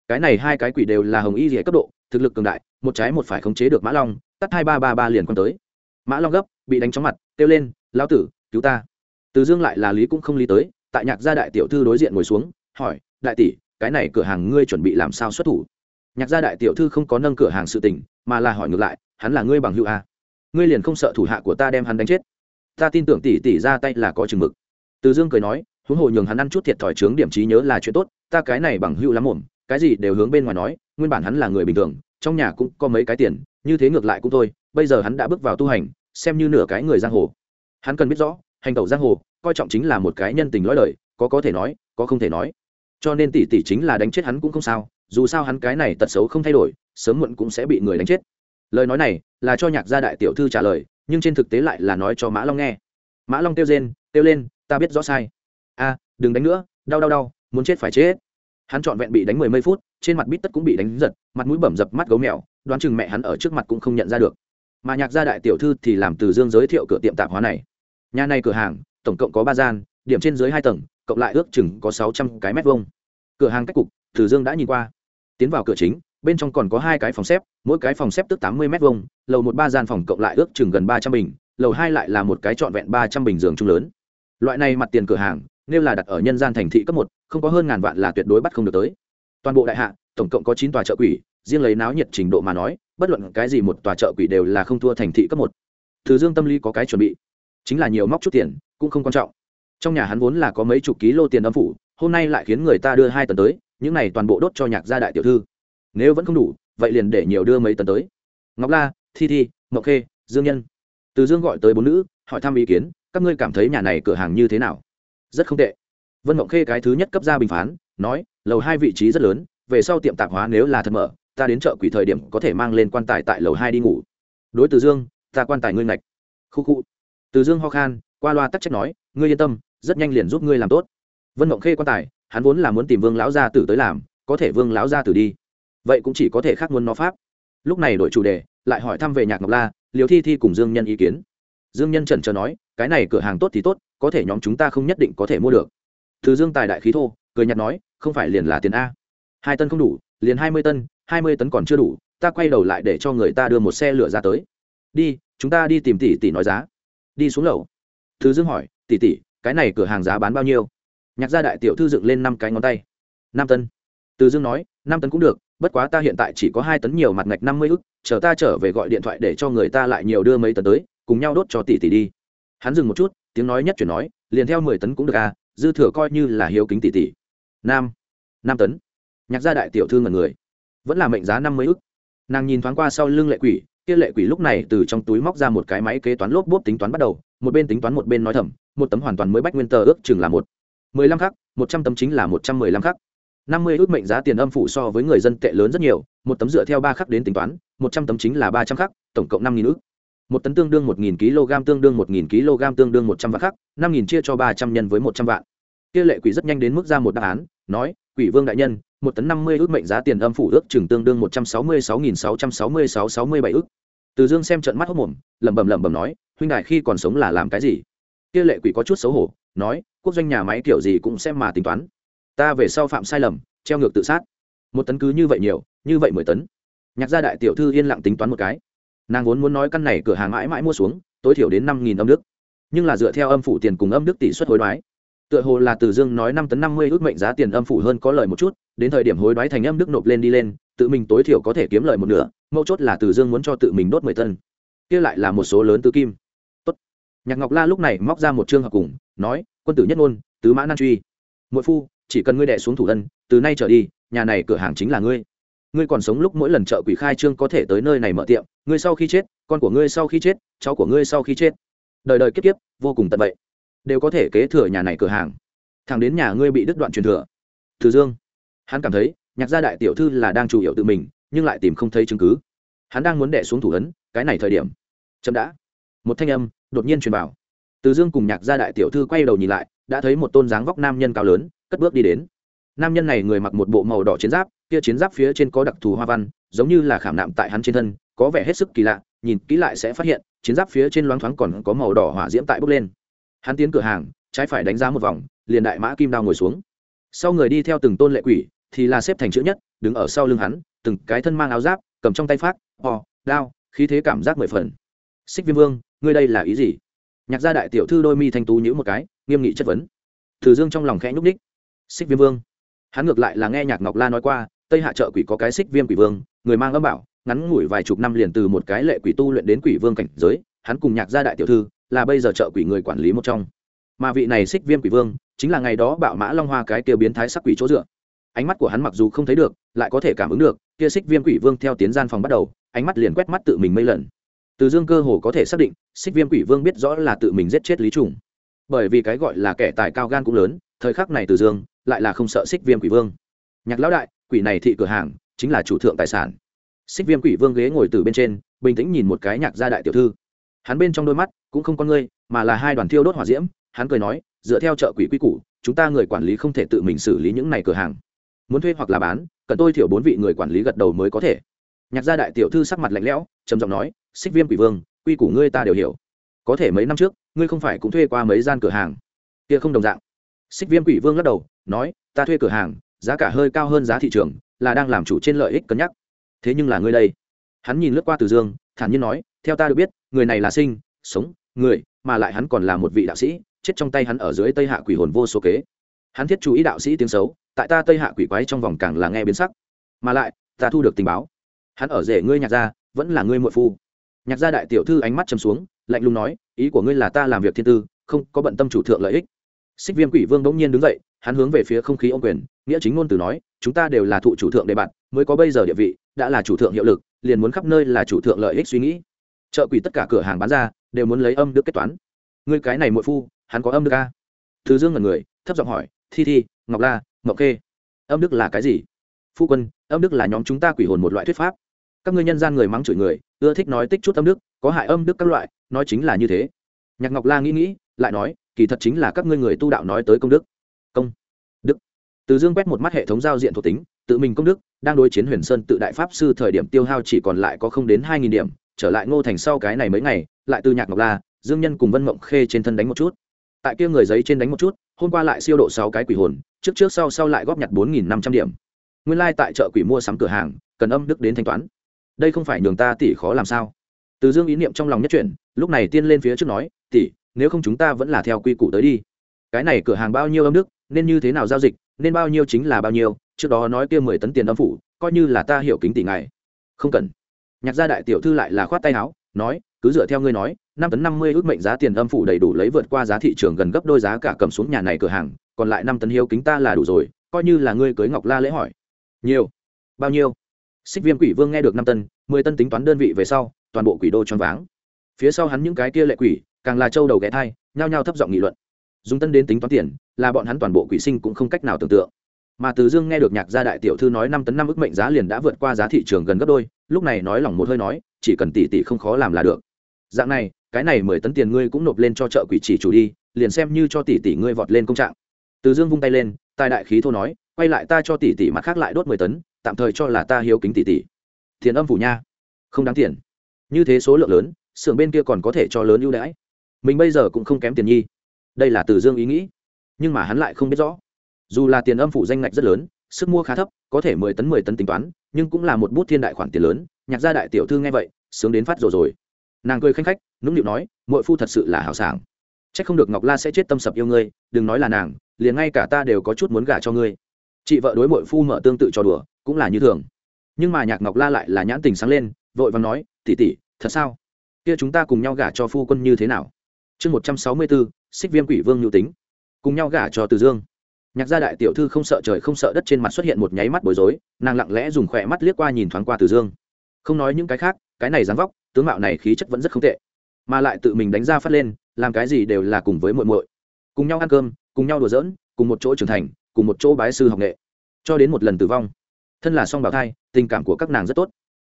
Cái này hai cái quỷ đều là hồng y rỉa cấp độ, thực lực cường đại, một trái một phải khống chế được mã long, tắt hai ba ba ba liền quan tới. Mã long gấp, bị đánh chóng mặt kêu lên, lão tử, cứu ta. Từ dương lại là lý cũng không lý tới, tại nhạc gia đại tiểu thư đối diện ngồi xuống, hỏi, đại tỷ, cái này cửa hàng ngươi chuẩn bị làm sao xuất thủ? Nhạc gia đại tiểu thư không có nâng cửa hàng sự tình, mà là hỏi ngược lại, hắn là ngươi bằng hữu a ngươi liền không sợ thủ hạ của ta đem hắn đánh chết? Ta tin tưởng tỷ tỷ ra tay là có chừng mực. Từ dương cười nói, huống hồ nhường hắn ăn chút thiệt thòi trướng điểm trí nhớ là chuyện tốt, ta cái này bằng hữu lắm mồm cái gì đều hướng bên ngoài nói, nguyên bản hắn là người bình thường, trong nhà cũng có mấy cái tiền, như thế ngược lại cũng thôi, bây giờ hắn đã bước vào tu hành xem như nửa cái người giang hồ. Hắn cần biết rõ, hành tẩu giang hồ, coi trọng chính là một cái nhân tình lõi lời, có có thể nói, có không thể nói. Cho nên tỷ tỷ chính là đánh chết hắn cũng không sao, dù sao hắn cái này tật xấu không thay đổi, sớm muộn cũng sẽ bị người đánh chết. Lời nói này là cho nhạc gia đại tiểu thư trả lời, nhưng trên thực tế lại là nói cho mã long nghe. Mã long kêu rên, kêu lên, ta biết rõ sai. A, đừng đánh nữa, đau đau đau, muốn chết phải chết. Hắn trọn vẹn bị đánh mười mấy phút, trên mặt bít tất cũng bị đánh giật, mặt mũi bẩm dập mắt gấu mèo, đoán chừng mẹ hắn ở trước mặt cũng không nhận ra được mà nhạc gia đại tiểu thư thì làm từ dương giới thiệu cửa tiệm tạp hóa này. Nhà này cửa hàng, tổng cộng có ba gian, điểm trên dưới hai tầng, cộng lại ước chừng có sáu trăm cái mét vuông. Cửa hàng cách cục, từ dương đã nhìn qua. Tiến vào cửa chính, bên trong còn có hai cái phòng xếp, mỗi cái phòng xếp tức tám mươi m hai lầu một ba gian phòng cộng lại ước chừng gần ba trăm bình, lầu hai lại là một cái trọn vẹn ba trăm bình giường chung lớn. Loại này mặt tiền cửa hàng, nếu là đặt ở nhân gian thành thị cấp một, không có hơn ngàn vạn là tuyệt đối bắt không được tới. Toàn bộ đại hạ, tổng cộng có chín tòa chợ quỷ, riêng lấy náo nhiệt trình độ mà nói bất luận cái gì một tòa chợ quỷ đều là không thua thành thị cấp một. Thứ dương tâm lý có cái chuẩn bị. Chính là nhiều móc chút tiền, cũng không quan trọng. Trong nhà hắn vốn là có mấy chục ký lô tiền âm phủ, hôm nay lại khiến người ta đưa hai tấn tới, những này toàn bộ đốt cho nhạc gia đại tiểu thư. Nếu vẫn không đủ, vậy liền để nhiều đưa mấy tấn tới. Ngọc la, thi thi ngọc khê, dương nhân. Từ dương gọi tới bốn nữ, hỏi thăm ý kiến, các ngươi cảm thấy nhà này cửa hàng như thế nào? Rất không tệ. Vân ngọc khê cái thứ nhất cấp ra bình phán, nói, lầu hai vị trí rất lớn, về sau tiệm tạp hóa nếu là thật mở ta đến chợ quỷ thời điểm có thể mang lên quan tài tại lầu hai đi ngủ. Đối từ dương, ta quan tài ngươi ngạch. Khu khu. Từ dương ho khan, qua loa tắc trách nói, ngươi yên tâm, rất nhanh liền giúp ngươi làm tốt. Vân mộng khê quan tài, hắn vốn là muốn tìm vương lão gia tử tới làm, có thể vương lão gia tử đi. Vậy cũng chỉ có thể khác muốn nó pháp. Lúc này đổi chủ đề, lại hỏi thăm về nhạc ngọc la liều thi thi cùng dương nhân ý kiến. Dương nhân trần trờ nói, cái này cửa hàng tốt thì tốt, có thể nhóm chúng ta không nhất định có thể mua được. Từ dương tài đại khí thô, cười nhạt nói, không phải liền là tiền a. Hai tân không đủ, liền hai mươi tân hai mươi tấn còn chưa đủ, ta quay đầu lại để cho người ta đưa một xe lửa ra tới. Đi, chúng ta đi tìm tỷ tỷ nói giá. Đi xuống lầu. Thứ dương hỏi, tỷ tỷ, cái này cửa hàng giá bán bao nhiêu? Nhạc gia đại tiểu thư dựng lên năm cái ngón tay. Năm tấn. Từ dương nói, năm tấn cũng được, bất quá ta hiện tại chỉ có hai tấn nhiều mặt ngạch năm mươi ức, chờ ta trở về gọi điện thoại để cho người ta lại nhiều đưa mấy tấn tới, cùng nhau đốt cho tỷ tỷ đi. Hắn dừng một chút, tiếng nói nhất chuyển nói, liền theo mười tấn cũng được à dư thừa coi như là hiếu kính tỷ tỷ. Nam năm tấn. Nhạc gia đại tiểu thư ngần người vẫn là mệnh giá năm mươi ức. Nàng nhìn thoáng qua sau lưng lệ quỷ, kia lệ quỷ lúc này từ trong túi móc ra một cái máy kế toán lốp bốp tính toán bắt đầu, một bên tính toán một bên nói thầm, một tấm hoàn toàn mới bách nguyên tờ ước chừng là một. mười lăm khắc, một trăm tấm chính là một trăm mười lăm khắc. năm mươi ước mệnh giá tiền âm phủ so với người dân tệ lớn rất nhiều, một tấm dựa theo ba khắc đến tính toán, một trăm tấm chính là ba trăm khắc, tổng cộng năm nghìn ước. Một tấn tương đương một nghìn kg tương đương một nghìn kg tương đương một trăm vạn khắc, năm nghìn chia cho ba trăm nhân với một trăm vạn. Kia lệ quỷ rất nhanh đến mức ra một đáp án, nói, quỷ vương đại nhân một tấn năm mươi ước mệnh giá tiền âm phủ ước chừng tương đương một trăm sáu mươi sáu nghìn sáu trăm sáu mươi sáu sáu mươi bảy ước. Từ dương xem trận mắt hốc mồm, lẩm bẩm lẩm bẩm nói, huynh đại khi còn sống là làm cái gì? Kia lệ quỷ có chút xấu hổ, nói, quốc doanh nhà máy kiểu gì cũng xem mà tính toán. Ta về sau phạm sai lầm, treo ngược tự sát. Một tấn cứ như vậy nhiều, như vậy mười tấn. Nhạc gia đại tiểu thư yên lặng tính toán một cái. Nàng vốn muốn nói căn này cửa hàng mãi mãi mua xuống, tối thiểu đến năm nghìn âm đức. Nhưng là dựa theo âm phủ tiền cùng âm đức tỷ suất hối đoái. Tựa hồ là từ dương nói năm tấn năm mươi ước mệnh giá tiền âm phủ hơn có lời một chút đến thời điểm hối đoái thành âm đức nộp lên đi lên, tự mình tối thiểu có thể kiếm lời một nửa mâu chốt là từ dương muốn cho tự mình đốt mười tân kia lại là một số lớn tư kim. Tốt. nhạc ngọc la lúc này móc ra một chương hợp cùng, nói, quân tử nhất ngôn, tứ mã nan truy. Mỗi phu, chỉ cần ngươi đẻ xuống thủ thân từ nay trở đi, nhà này cửa hàng chính là ngươi. Ngươi còn sống lúc mỗi lần chợ quỷ khai trương có thể tới nơi này mở tiệm, ngươi sau khi chết, con của ngươi sau khi chết, cháu của ngươi sau khi chết. Đời đời kiếp kiếp, vô cùng tận vậy đều có thể kế thừa nhà này cửa hàng. Thằng đến nhà ngươi bị đứt đoạn truyền thừa. Từ dương hắn cảm thấy, nhạc gia đại tiểu thư là đang chủ yếu tự mình, nhưng lại tìm không thấy chứng cứ. Hắn đang muốn đẻ xuống thủ ấn, cái này thời điểm. Chậm đã. Một thanh âm đột nhiên truyền vào. Từ dương cùng nhạc gia đại tiểu thư quay đầu nhìn lại, đã thấy một tôn dáng vóc nam nhân cao lớn, cất bước đi đến. Nam nhân này người mặc một bộ màu đỏ chiến giáp, kia chiến giáp phía trên có đặc thù hoa văn, giống như là khảm nạm tại hắn trên thân, có vẻ hết sức kỳ lạ, nhìn kỹ lại sẽ phát hiện, chiến giáp phía trên loáng thoáng còn có màu đỏ hỏa diễm tại bốc lên. Hắn tiến cửa hàng, trái phải đánh giá một vòng, liền đại mã kim đao ngồi xuống. Sau người đi theo từng tôn lệ quỷ thì là xếp thành chữ nhất, đứng ở sau lưng hắn, từng cái thân mang áo giáp, cầm trong tay phát ho đao, khí thế cảm giác mười phần. Xích viêm vương, ngươi đây là ý gì? Nhạc gia đại tiểu thư đôi mi thanh tú nhữ một cái, nghiêm nghị chất vấn. Thử dương trong lòng khẽ nhúc ních xích viêm vương. Hắn ngược lại là nghe nhạc ngọc la nói qua, tây hạ trợ quỷ có cái xích viêm quỷ vương, người mang âm bảo, ngắn ngủi vài chục năm liền từ một cái lệ quỷ tu luyện đến quỷ vương cảnh giới, hắn cùng nhạc gia đại tiểu thư là bây giờ trợ quỷ người quản lý một trong. Mà vị này xích viêm quỷ vương, chính là ngày đó bạo mã long hoa cái tiêu biến thái sắc quỷ chỗ dựa ánh mắt của hắn mặc dù không thấy được, lại có thể cảm ứng được, kia xích viêm quỷ vương theo tiến gian phòng bắt đầu, ánh mắt liền quét mắt tự mình mấy lần. Từ dương cơ hồ có thể xác định, xích viêm quỷ vương biết rõ là tự mình giết chết lý trùng. Bởi vì cái gọi là kẻ tài cao gan cũng lớn, thời khắc này từ dương lại là không sợ xích viêm quỷ vương. Nhạc lão đại, quỷ này thị cửa hàng, chính là chủ thượng tài sản. Xích viêm quỷ vương ghế ngồi từ bên trên, bình tĩnh nhìn một cái nhạc gia đại tiểu thư. Hắn bên trong đôi mắt cũng không con ngươi, mà là hai đoàn thiêu đốt hỏa diễm, hắn cười nói, dựa theo chợ quỷ quy củ, chúng ta người quản lý không thể tự mình xử lý những này cửa hàng muốn thuê hoặc là bán, cần tôi thiểu bốn vị người quản lý gật đầu mới có thể. Nhạc gia đại tiểu thư sắc mặt lạnh lẽo, trầm giọng nói, xích viêm quỷ vương, quy củ ngươi ta đều hiểu. Có thể mấy năm trước, ngươi không phải cũng thuê qua mấy gian cửa hàng. Kia không đồng dạng. Xích viêm quỷ vương lắc đầu, nói, ta thuê cửa hàng, giá cả hơi cao hơn giá thị trường, là đang làm chủ trên lợi ích cân nhắc. Thế nhưng là ngươi đây. Hắn nhìn lướt qua từ dương, thản nhiên nói, theo ta được biết, người này là sinh, sống, người, mà lại hắn còn là một vị đạo sĩ, chết trong tay hắn ở dưới tây hạ quỷ hồn vô số kế. Hắn thiết chú ý đạo sĩ tiếng xấu tại ta tây hạ quỷ quái trong vòng càng là nghe biến sắc. Mà lại, ta thu được tình báo. Hắn ở rể ngươi nhạc gia, vẫn là ngươi muội phu. Nhạc gia đại tiểu thư ánh mắt chầm xuống, lạnh lùng nói, ý của ngươi là ta làm việc thiên tư, không có bận tâm chủ thượng lợi ích. Xích viêm quỷ vương bỗng nhiên đứng dậy, hắn hướng về phía không khí ô quyền, nghĩa chính ngôn từ nói, chúng ta đều là thụ chủ thượng đề bạt, mới có bây giờ địa vị, đã là chủ thượng hiệu lực, liền muốn khắp nơi là chủ thượng lợi ích suy nghĩ. Chợ quỷ tất cả cửa hàng bán ra, đều muốn lấy âm đức kết toán. Ngươi cái này muội phu, hắn có âm đức a? Thứ dương là người, thấp giọng hỏi, thi thi, ngọc la ngọc khê, âm đức là cái gì? Phu quân, âm đức là nhóm chúng ta quỷ hồn một loại thuyết pháp. Các ngươi nhân gian người mắng chửi người, ưa thích nói tích chút âm đức, có hại âm đức các loại, nói chính là như thế. Nhạc ngọc la nghĩ nghĩ, lại nói, kỳ thật chính là các ngươi người tu đạo nói tới công đức. Công đức. Từ dương quét một mắt hệ thống giao diện thuộc tính, tự mình công đức, đang đối chiến huyền sơn tự đại pháp sư thời điểm tiêu hao chỉ còn lại có không đến hai nghìn điểm, trở lại ngô thành sau cái này mấy ngày, lại từ nhạc ngọc la, dương nhân cùng vân mộng khê trên thân đánh một chút. Tại kia người giấy trên đánh một chút hôm qua lại siêu độ sáu cái quỷ hồn, trước trước sau sau lại góp nhặt bốn nghìn năm trăm điểm. Nguyên lai、like、tại chợ quỷ mua sắm cửa hàng, cần âm đức đến thanh toán. Đây không phải nhường ta tỷ khó làm sao? Từ dương ý niệm trong lòng nhất chuyển, lúc này tiên lên phía trước nói, tỷ, nếu không chúng ta vẫn là theo quy củ tới đi. Cái này cửa hàng bao nhiêu âm đức, nên như thế nào giao dịch, nên bao nhiêu chính là bao nhiêu, trước đó nói kia mười tấn tiền âm phủ, coi như là ta hiểu kính tỷ ngài. Không cần. Nhạc gia đại tiểu thư lại là khoát tay áo, nói, cứ dựa theo ngươi nói năm tấn năm mươi ước mệnh giá tiền âm phủ đầy đủ lấy vượt qua giá thị trường gần gấp đôi giá cả cầm xuống nhà này cửa hàng, còn lại năm tấn hiếu kính ta là đủ rồi, coi như là ngươi cưới ngọc la lễ hỏi. Nhiều. Bao nhiêu? Xích viêm quỷ vương nghe được năm tân mười tân tính toán đơn vị về sau, toàn bộ quỷ đô choáng váng. Phía sau hắn những cái kia lệ quỷ, càng là châu đầu ghé thai, nhao nhao thấp giọng nghị luận. Dùng tân đến tính toán tiền, là bọn hắn toàn bộ quỷ sinh cũng không cách nào tưởng tượng. Mà từ dương nghe được nhạc gia đại tiểu thư nói năm tấn năm ức mệnh giá liền đã vượt qua giá thị trường gần gấp đôi, lúc này nói lòng một hơi nói, chỉ cần tỷ tỷ không khó làm là được. Dạng này cái này mười tấn tiền ngươi cũng nộp lên cho chợ quỷ chỉ chủ đi, liền xem như cho tỷ tỷ ngươi vọt lên công trạng. Từ dương vung tay lên, tài đại khí thô nói, quay lại ta cho tỷ tỷ mặt khác lại đốt mười tấn, tạm thời cho là ta hiếu kính tỷ tỷ. Thiền âm phủ nha. Không đáng tiền. Như thế số lượng lớn, xưởng bên kia còn có thể cho lớn ưu đãi. Mình bây giờ cũng không kém tiền nhi. Đây là từ dương ý nghĩ. Nhưng mà hắn lại không biết rõ. Dù là tiền âm phủ danh ngạch rất lớn, sức mua khá thấp, có thể mười tấn mười tấn tính toán, nhưng cũng là một bút thiên đại khoản tiền lớn. Nhạc gia đại tiểu thư nghe vậy, sướng đến phát rồi rồi nàng cười khanh khách, nũng nịu nói mội phu thật sự là hào sảng. C h ắ c không được ngọc la sẽ chết tâm sập yêu ngươi, đừng nói là nàng, liền ngay cả ta đều có chút muốn gả cho ngươi. Chị vợ đối mội phu mở tương tự cho đùa, cũng là như thường. Nhưng mà nhạc ngọc la lại là nhãn tình sáng lên, vội và nói tỉ tỉ thật sao? Kia chúng ta cùng nhau gả cho phu quân như thế nào? Chương một trăm sáu mươi bốn, xích viêm quỷ vương nhu tính. Cùng nhau gả cho từ dương. Nhạc gia đại tiểu thư không sợ trời không sợ đất trên mặt xuất hiện một nháy mắt bối rối, nàng lặng lẽ dùng khỏe mắt liếc qua nhìn thoáng qua từ dương. Không nói những cái khác, cái này dáng vóc tướng mạo này khí chất vẫn rất không tệ, mà lại tự mình đánh ra phát lên, làm cái gì đều là cùng với muội muội. Cùng nhau ăn cơm, cùng nhau đùa giỡn, cùng một chỗ trưởng thành, cùng một chỗ bái sư học nghệ. Cho đến một lần tử vong, thân là song bào thai, tình cảm của các nàng rất tốt.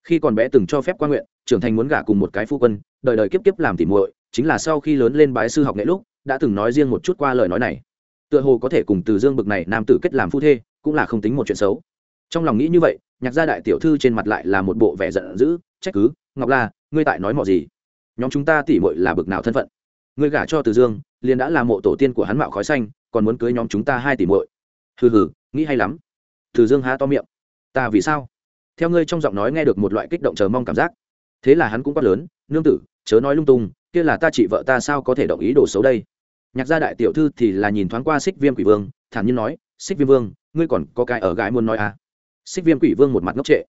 Khi còn bé từng cho phép quan nguyện, trưởng thành muốn gả cùng một cái phu quân, đời đời kiếp kiếp làm tỉ muội, chính là sau khi lớn lên bái sư học nghệ lúc, đã từng nói riêng một chút qua lời nói này. Tựa hồ có thể cùng từ dương bực này nam tử kết làm phu thê, cũng là không tính một chuyện xấu. Trong lòng nghĩ như vậy, nhạc gia đại tiểu thư trên mặt lại là một bộ vẻ giận dữ, trách cứ, ngọc la ngươi tại nói mọ gì? Nhóm chúng ta tỉ mội là bực nào thân phận? Ngươi gả cho từ dương, liền đã là mộ tổ tiên của hắn mạo khói xanh, còn muốn cưới nhóm chúng ta hai tỷ mội hừ hừ, nghĩ hay lắm. Từ dương há to miệng. Ta vì sao? Theo ngươi trong giọng nói nghe được một loại kích động chờ mong cảm giác. Thế là hắn cũng quát lớn, nương tử, chớ nói lung tung, kia là ta chị vợ ta sao có thể đồng ý đồ xấu đây? Nhạc gia đại tiểu thư thì là nhìn thoáng qua xích viêm quỷ vương, thản nhiên nói, xích viêm vương, ngươi còn có cái ở gái muốn nói à? Xích viêm quỷ vương một mặt ngốc trệ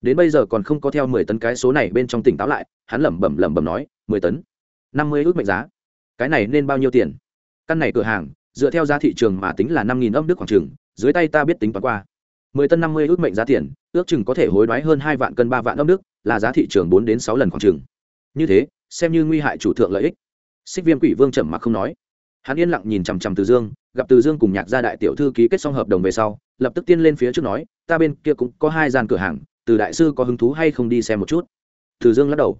đến bây giờ còn không có theo mười tấn cái số này bên trong tỉnh táo lại, hắn lẩm bẩm lẩm bẩm nói, mười tấn? Năm mươi ước mệnh giá. Cái này nên bao nhiêu tiền? Căn này cửa hàng, dựa theo giá thị trường mà tính là năm nghìn âm đức khoảng trường dưới tay ta biết tính toán qua. Mười tân năm mươi ước mệnh giá tiền, ước chừng có thể hối đoái hơn hai vạn cân ba vạn âm đức, là giá thị trường bốn đến sáu lần khoảng chừng. Như thế, xem như nguy hại chủ thượng lợi ích. Xích viêm quỷ vương trầm mặc không nói. Hắn yên lặng nhìn chằm chằm từ dương, gặp từ dương cùng nhạc gia đại tiểu thư ký kết xong hợp đồng về sau, lập tức tiên lên phía trước nói, ta bên kia cũng có hai gian cửa hàng từ đại sư có hứng thú hay không đi xem một chút? Từ dương lắc đầu.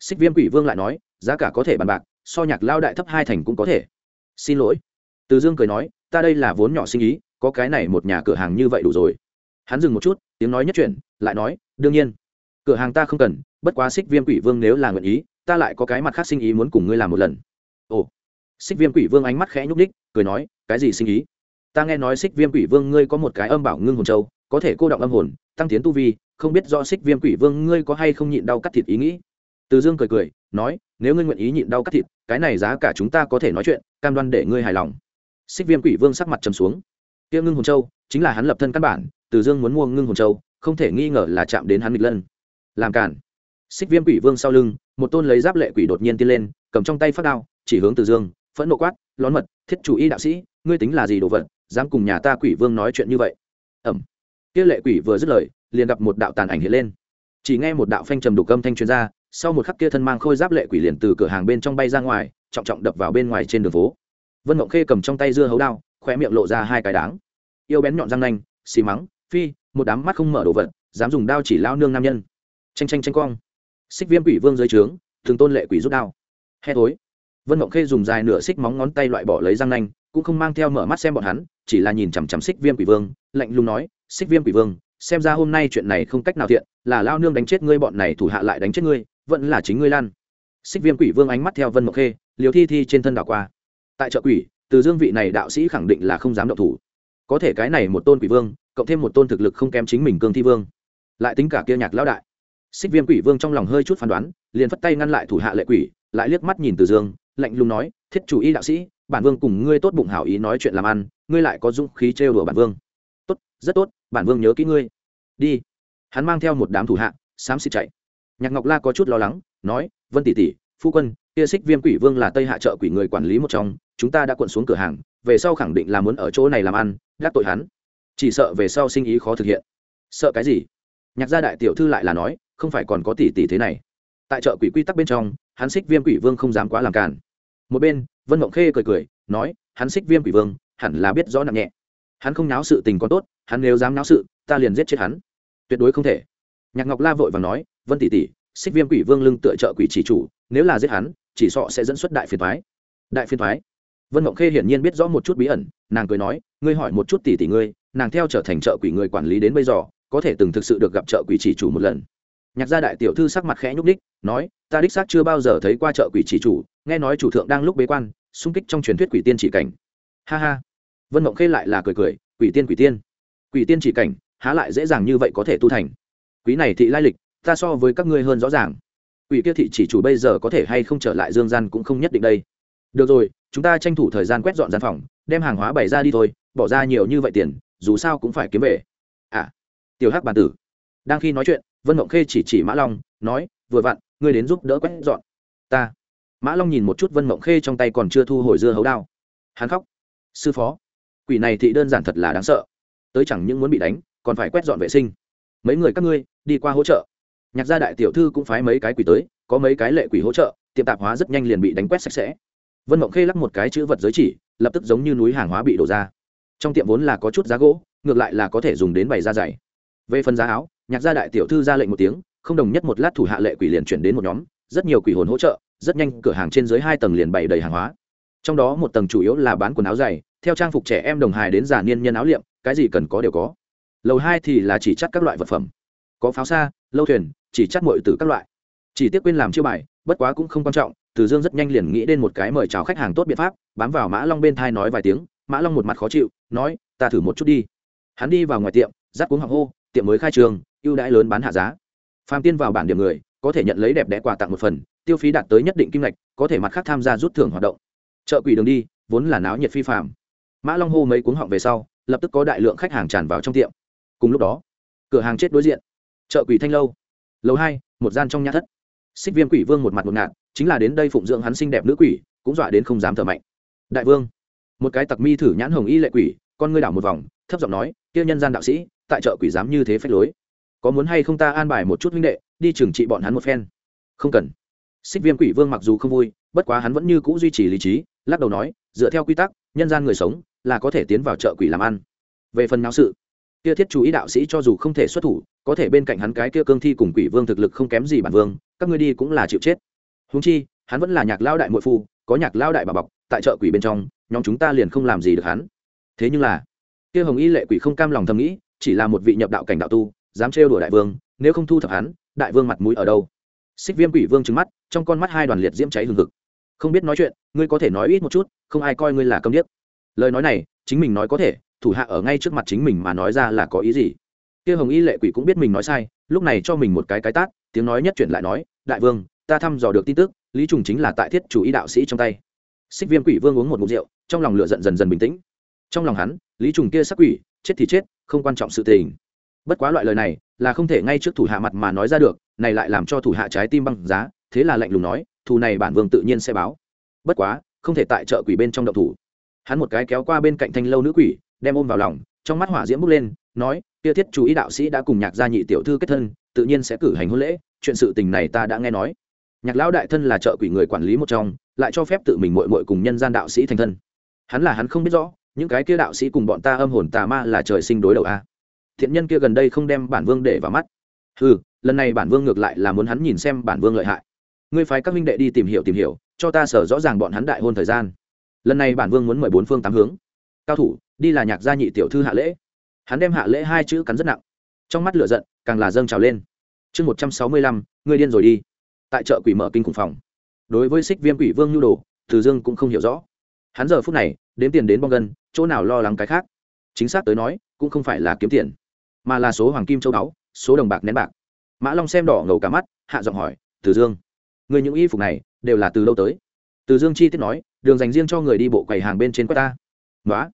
Xích viêm quỷ vương lại nói, giá cả có thể bàn bạc, so nhạc lao đại thấp hai thành cũng có thể. Xin lỗi. Từ dương cười nói, ta đây là vốn nhỏ sinh ý, có cái này một nhà cửa hàng như vậy đủ rồi. Hắn dừng một chút, tiếng nói nhất chuyển, lại nói, đương nhiên. Cửa hàng ta không cần, bất quá xích viêm quỷ vương nếu là nguyện ý, ta lại có cái mặt khác sinh ý muốn cùng ngươi làm một lần. Ồ. Xích viêm quỷ vương ánh mắt khẽ nhúc ních cười nói, cái gì sinh ý? Ta nghe nói xích viêm quỷ vương ngươi có một cái âm bảo ngưng hồn châu, có thể cô động âm hồn, tăng tiến tu vi không biết do xích viêm quỷ vương ngươi có hay không nhịn đau cắt thịt ý nghĩ. Từ dương cười cười, nói, nếu ngươi nguyện ý nhịn đau cắt thịt, cái này giá cả chúng ta có thể nói chuyện, cam đoan để ngươi hài lòng. Xích viêm quỷ vương sắc mặt trầm xuống. Tiêu ngưng hồn châu, chính là hắn lập thân căn bản, từ dương muốn mua ngưng hồn châu, không thể nghi ngờ là chạm đến hắn nghịch lân. Làm cản. Xích viêm quỷ vương sau lưng, một tôn lấy giáp lệ quỷ đột nhiên tiên lên, cầm trong tay phát đao, chỉ hướng từ dương, phẫn nộ quát, lón mật, thiết chủ y đạo sĩ, ngươi tính là gì đồ vật, dám cùng nhà ta quỷ vương nói chuyện như vậy? Ẩm. Kia lệ quỷ vừa dứt lời liền gặp một đạo tàn ảnh hiện lên. Chỉ nghe một đạo phanh trầm đục âm thanh truyền ra, sau một khắc kia thân mang khôi giáp lệ quỷ liền từ cửa hàng bên trong bay ra ngoài, trọng trọng đập vào bên ngoài trên đường phố. Vân mộng khê cầm trong tay dưa hấu đao khoe miệng lộ ra hai cái đáng. Yêu bén nhọn răng nanh xì mắng, phi, một đám mắt không mở đồ vật, dám dùng đao chỉ lao nương nam nhân. Tranh tranh tranh quang xích viêm quỷ vương dưới trướng, thường tôn lệ quỷ rút đao. He thối vân mộng khê dùng dài nửa xích móng ngón tay loại bỏ lấy răng nanh, cũng không mang theo mở mắt xem bọn hắn, chỉ là nhìn chằm chằm xích viêm quỷ vương, lạnh lùng nói, xích viêm quỷ vương xem ra hôm nay chuyện này không cách nào thiện, là lao nương đánh chết ngươi, bọn này thủ hạ lại đánh chết ngươi, vẫn là chính ngươi lan xích viêm quỷ vương ánh mắt theo vân mộc khê liều thi thi trên thân đảo qua. Tại chợ quỷ, từ dương vị này đạo sĩ khẳng định là không dám động thủ. Có thể cái này một tôn quỷ vương, cộng thêm một tôn thực lực không kém chính mình cương thi vương, lại tính cả kia nhạc lão đại. Xích viêm quỷ vương trong lòng hơi chút phán đoán, liền phất tay ngăn lại thủ hạ lệ quỷ, lại liếc mắt nhìn từ dương, lạnh lùng nói, thiết chủ y đạo sĩ, bản vương cùng ngươi tốt bụng hảo ý nói chuyện làm ăn, ngươi lại có dũng khí trêu đùa bản vương rất tốt, bản vương nhớ kỹ ngươi. Đi. Hắn mang theo một đám thủ hạ, xám xịt chạy. Nhạc ngọc la có chút lo lắng, nói, vân tỷ tỷ, phu quân, kia xích viêm quỷ vương là tây hạ trợ quỷ người quản lý một trong, chúng ta đã cuộn xuống cửa hàng, về sau khẳng định là muốn ở chỗ này làm ăn gác tội hắn. Chỉ sợ về sau sinh ý khó thực hiện. Sợ cái gì? Nhạc gia đại tiểu thư lại là nói, không phải còn có tỷ tỷ thế này. Tại chợ quỷ quy tắc bên trong, hắn xích viêm quỷ vương không dám quá làm cản một bên, vân mộng khê cười cười, nói, hắn xích viêm quỷ vương, hẳn là biết rõ nặng nhẹ hắn không náo sự tình có tốt, hắn nếu dám náo sự, ta liền giết chết hắn. Tuyệt đối không thể. Nhạc ngọc la vội và nói, vân tỷ tỷ, xích viêm quỷ vương lưng tựa trợ quỷ chỉ chủ, nếu là giết hắn, chỉ sọ sẽ dẫn xuất đại phiền thoái đại phiền thoái vân mộng khê hiển nhiên biết rõ một chút bí ẩn, nàng cười nói, ngươi hỏi một chút tỷ tỷ ngươi, nàng theo trở thành trợ quỷ người quản lý đến bây giờ, có thể từng thực sự được gặp trợ quỷ chỉ chủ một lần? Nhạc gia đại tiểu thư sắc mặt khẽ nhúc đích nói, ta đích xác chưa bao giờ thấy qua trợ quỷ chỉ chủ, nghe nói chủ thượng đang lúc bế quan, xung kích trong truyền thuyết quỷ tiên chỉ cảnh. Ha ha vân mộng khê lại là cười cười, quỷ tiên quỷ tiên quỷ tiên chỉ cảnh, há lại dễ dàng như vậy có thể tu thành? Quý này thị lai lịch, ta so với các ngươi hơn rõ ràng. Quỷ kia thị chỉ chủ bây giờ có thể hay không trở lại dương gian cũng không nhất định đây. Được rồi, chúng ta tranh thủ thời gian quét dọn gian phòng, đem hàng hóa bày ra đi thôi, bỏ ra nhiều như vậy tiền, dù sao cũng phải kiếm về. À tiểu hắc bàn tử. Đang khi nói chuyện, vân mộng khê chỉ chỉ mã long, nói, vừa vặn, ngươi đến giúp đỡ quét dọn. Ta. Mã long nhìn một chút vân mộng khê trong tay còn chưa thu hồi dưa hấu đao. Hắn khóc. Sư phó quỷ này thì đơn giản thật là đáng sợ. Tới chẳng những muốn bị đánh, còn phải quét dọn vệ sinh. Mấy người các ngươi, đi qua hỗ trợ. Nhạc gia đại tiểu thư cũng phái mấy cái quỷ tới, có mấy cái lệ quỷ hỗ trợ, tiệm tạp hóa rất nhanh liền bị đánh quét sạch sẽ. Vân mộng khê lắc một cái chữ vật giới chỉ, lập tức giống như núi hàng hóa bị đổ ra. Trong tiệm vốn là có chút giá gỗ, ngược lại là có thể dùng đến bày da dày. Về phần giá áo, nhạc gia đại tiểu thư ra lệnh một tiếng, không đồng nhất một lát thủ hạ lệ quỷ liền chuyển đến một nhóm, rất nhiều quỷ hồn hỗ trợ, rất nhanh, cửa hàng trên dưới hai tầng liền bày đầy hàng hóa. Trong đó một tầng chủ yếu là bán quần áo dày theo trang phục trẻ em đồng hài đến già niên nhân áo liệm, cái gì cần có đều có. Lầu hai thì là chỉ chắc các loại vật phẩm. Có pháo xa, lâu thuyền, chỉ chắc mọi từ các loại. Chỉ tiếc quên làm chiêu bài, bất quá cũng không quan trọng, từ dương rất nhanh liền nghĩ đến một cái mời chào khách hàng tốt biện pháp, bám vào mã long bên thai nói vài tiếng, mã long một mặt khó chịu, nói, ta thử một chút đi. Hắn đi vào ngoài tiệm, dắt cuống hoàng hô, tiệm mới khai trường, ưu đãi lớn bán hạ giá. Phàm tiên vào bản điểm người, có thể nhận lấy đẹp đẽ quà tặng một phần, tiêu phí đạt tới nhất định kim ngạch, có thể mặt khác tham gia rút thưởng hoạt động. Chợ quỷ đường đi, vốn là náo nhiệt phi phạm mã long hô mấy cuống họng về sau, lập tức có đại lượng khách hàng tràn vào trong tiệm. Cùng lúc đó, cửa hàng chết đối diện. Chợ quỷ thanh lâu. Lâu hai, một gian trong nhà thất. Xích viêm quỷ vương một mặt một ngạn chính là đến đây phụng dưỡng hắn xinh đẹp nữ quỷ, cũng dọa đến không dám thở mạnh. Đại vương, một cái tặc mi thử nhãn hồng y lệ quỷ, con ngươi đảo một vòng, thấp giọng nói, kia nhân gian đạo sĩ, tại chợ quỷ dám như thế phách lối. Có muốn hay không ta an bài một chút huynh đệ, đi trừng trị bọn hắn một phen? Không cần. Xích viêm quỷ vương mặc dù không vui, bất quá hắn vẫn như c ũ duy trì lý trí lắc đầu nói, dựa theo quy tắc, nhân gian người sống là có thể tiến vào chợ quỷ làm ăn. Về phần náo sự, kia thiết chú ý đạo sĩ cho dù không thể xuất thủ, có thể bên cạnh hắn cái kia cương thi cùng quỷ vương thực lực không kém gì bản vương, các ngươi đi cũng là chịu chết. Húng chi, hắn vẫn là nhạc lao đại mội phu, có nhạc lao đại bà bọc, tại chợ quỷ bên trong, nhóm chúng ta liền không làm gì được hắn. Thế nhưng là, kia hồng y lệ quỷ không cam lòng thầm nghĩ, chỉ là một vị nhập đạo cảnh đạo tu, dám trêu đùa đại vương, nếu không thu thập hắn, đại vương mặt mũi ở đâu? Xích viêm quỷ vương trứng mắt, trong con mắt hai đoàn liệt diễm cháy hừng hực không biết nói chuyện, ngươi có thể nói ít một chút, không ai coi ngươi là câm điếc. Lời nói này, chính mình nói có thể, thủ hạ ở ngay trước mặt chính mình mà nói ra là có ý gì? Kia hồng y lệ quỷ cũng biết mình nói sai, lúc này cho mình một cái cái tát, tiếng nói nhất chuyển lại nói, đại vương, ta thăm dò được tin tức, lý trùng chính là tại thiết chủ y đạo sĩ trong tay. Xích viêm quỷ vương uống một mục rượu, trong lòng lửa giận dần dần bình tĩnh. Trong lòng hắn, lý trùng kia sắc quỷ, chết thì chết, không quan trọng sự tình. Bất quá loại lời này, là không thể ngay trước thủ hạ mặt mà nói ra được, này lại làm cho thủ hạ trái tim băng giá, thế là lạnh lùng nói thù này bản vương tự nhiên sẽ báo. Bất quá, không thể tại chợ quỷ bên trong động thủ. Hắn một cái kéo qua bên cạnh thanh lâu nữ quỷ, đem ôm vào lòng, trong mắt hỏa diễm bước lên, nói, kia thiết chú ý đạo sĩ đã cùng nhạc gia nhị tiểu thư kết thân, tự nhiên sẽ cử hành hôn lễ, chuyện sự tình này ta đã nghe nói. Nhạc lão đại thân là chợ quỷ người quản lý một trong, lại cho phép tự mình mội mội cùng nhân gian đạo sĩ thành thân. Hắn là hắn không biết rõ, những cái kia đạo sĩ cùng bọn ta âm hồn tà ma là trời sinh đối đầu a. Thiện nhân kia gần đây không đem bản vương để vào mắt. Ừ lần này bản vương ngược lại là muốn hắn nhìn xem bản vương lợi hại ngươi phái các minh đệ đi tìm hiểu tìm hiểu, cho ta sở rõ ràng bọn hắn đại hôn thời gian. Lần này bản vương muốn mời bốn phương tám hướng. Cao thủ, đi là nhạc gia nhị tiểu thư hạ lễ. Hắn đem hạ lễ hai chữ cắn rất nặng. Trong mắt lửa giận, càng là dâng trào lên. Chương một trăm sáu mươi lăm, ngươi điên rồi đi. Tại chợ quỷ mở kinh khủng phòng. Đối với xích viêm quỷ vương nhu đồ, từ dương cũng không hiểu rõ. Hắn giờ phút này, đếm tiền đến bong gân, chỗ nào lo lắng cái khác? Chính xác tới nói, cũng không phải là kiếm tiền, mà là số hoàng kim châu báu, số đồng bạc nén bạc. Mã long xem đỏ ngầu cả mắt, hạ giọng hỏi, từ dương người những y phục này đều là từ lâu tới. Từ dương chi tiết nói, đường dành riêng cho người đi bộ quầy hàng bên trên quét ta. Nói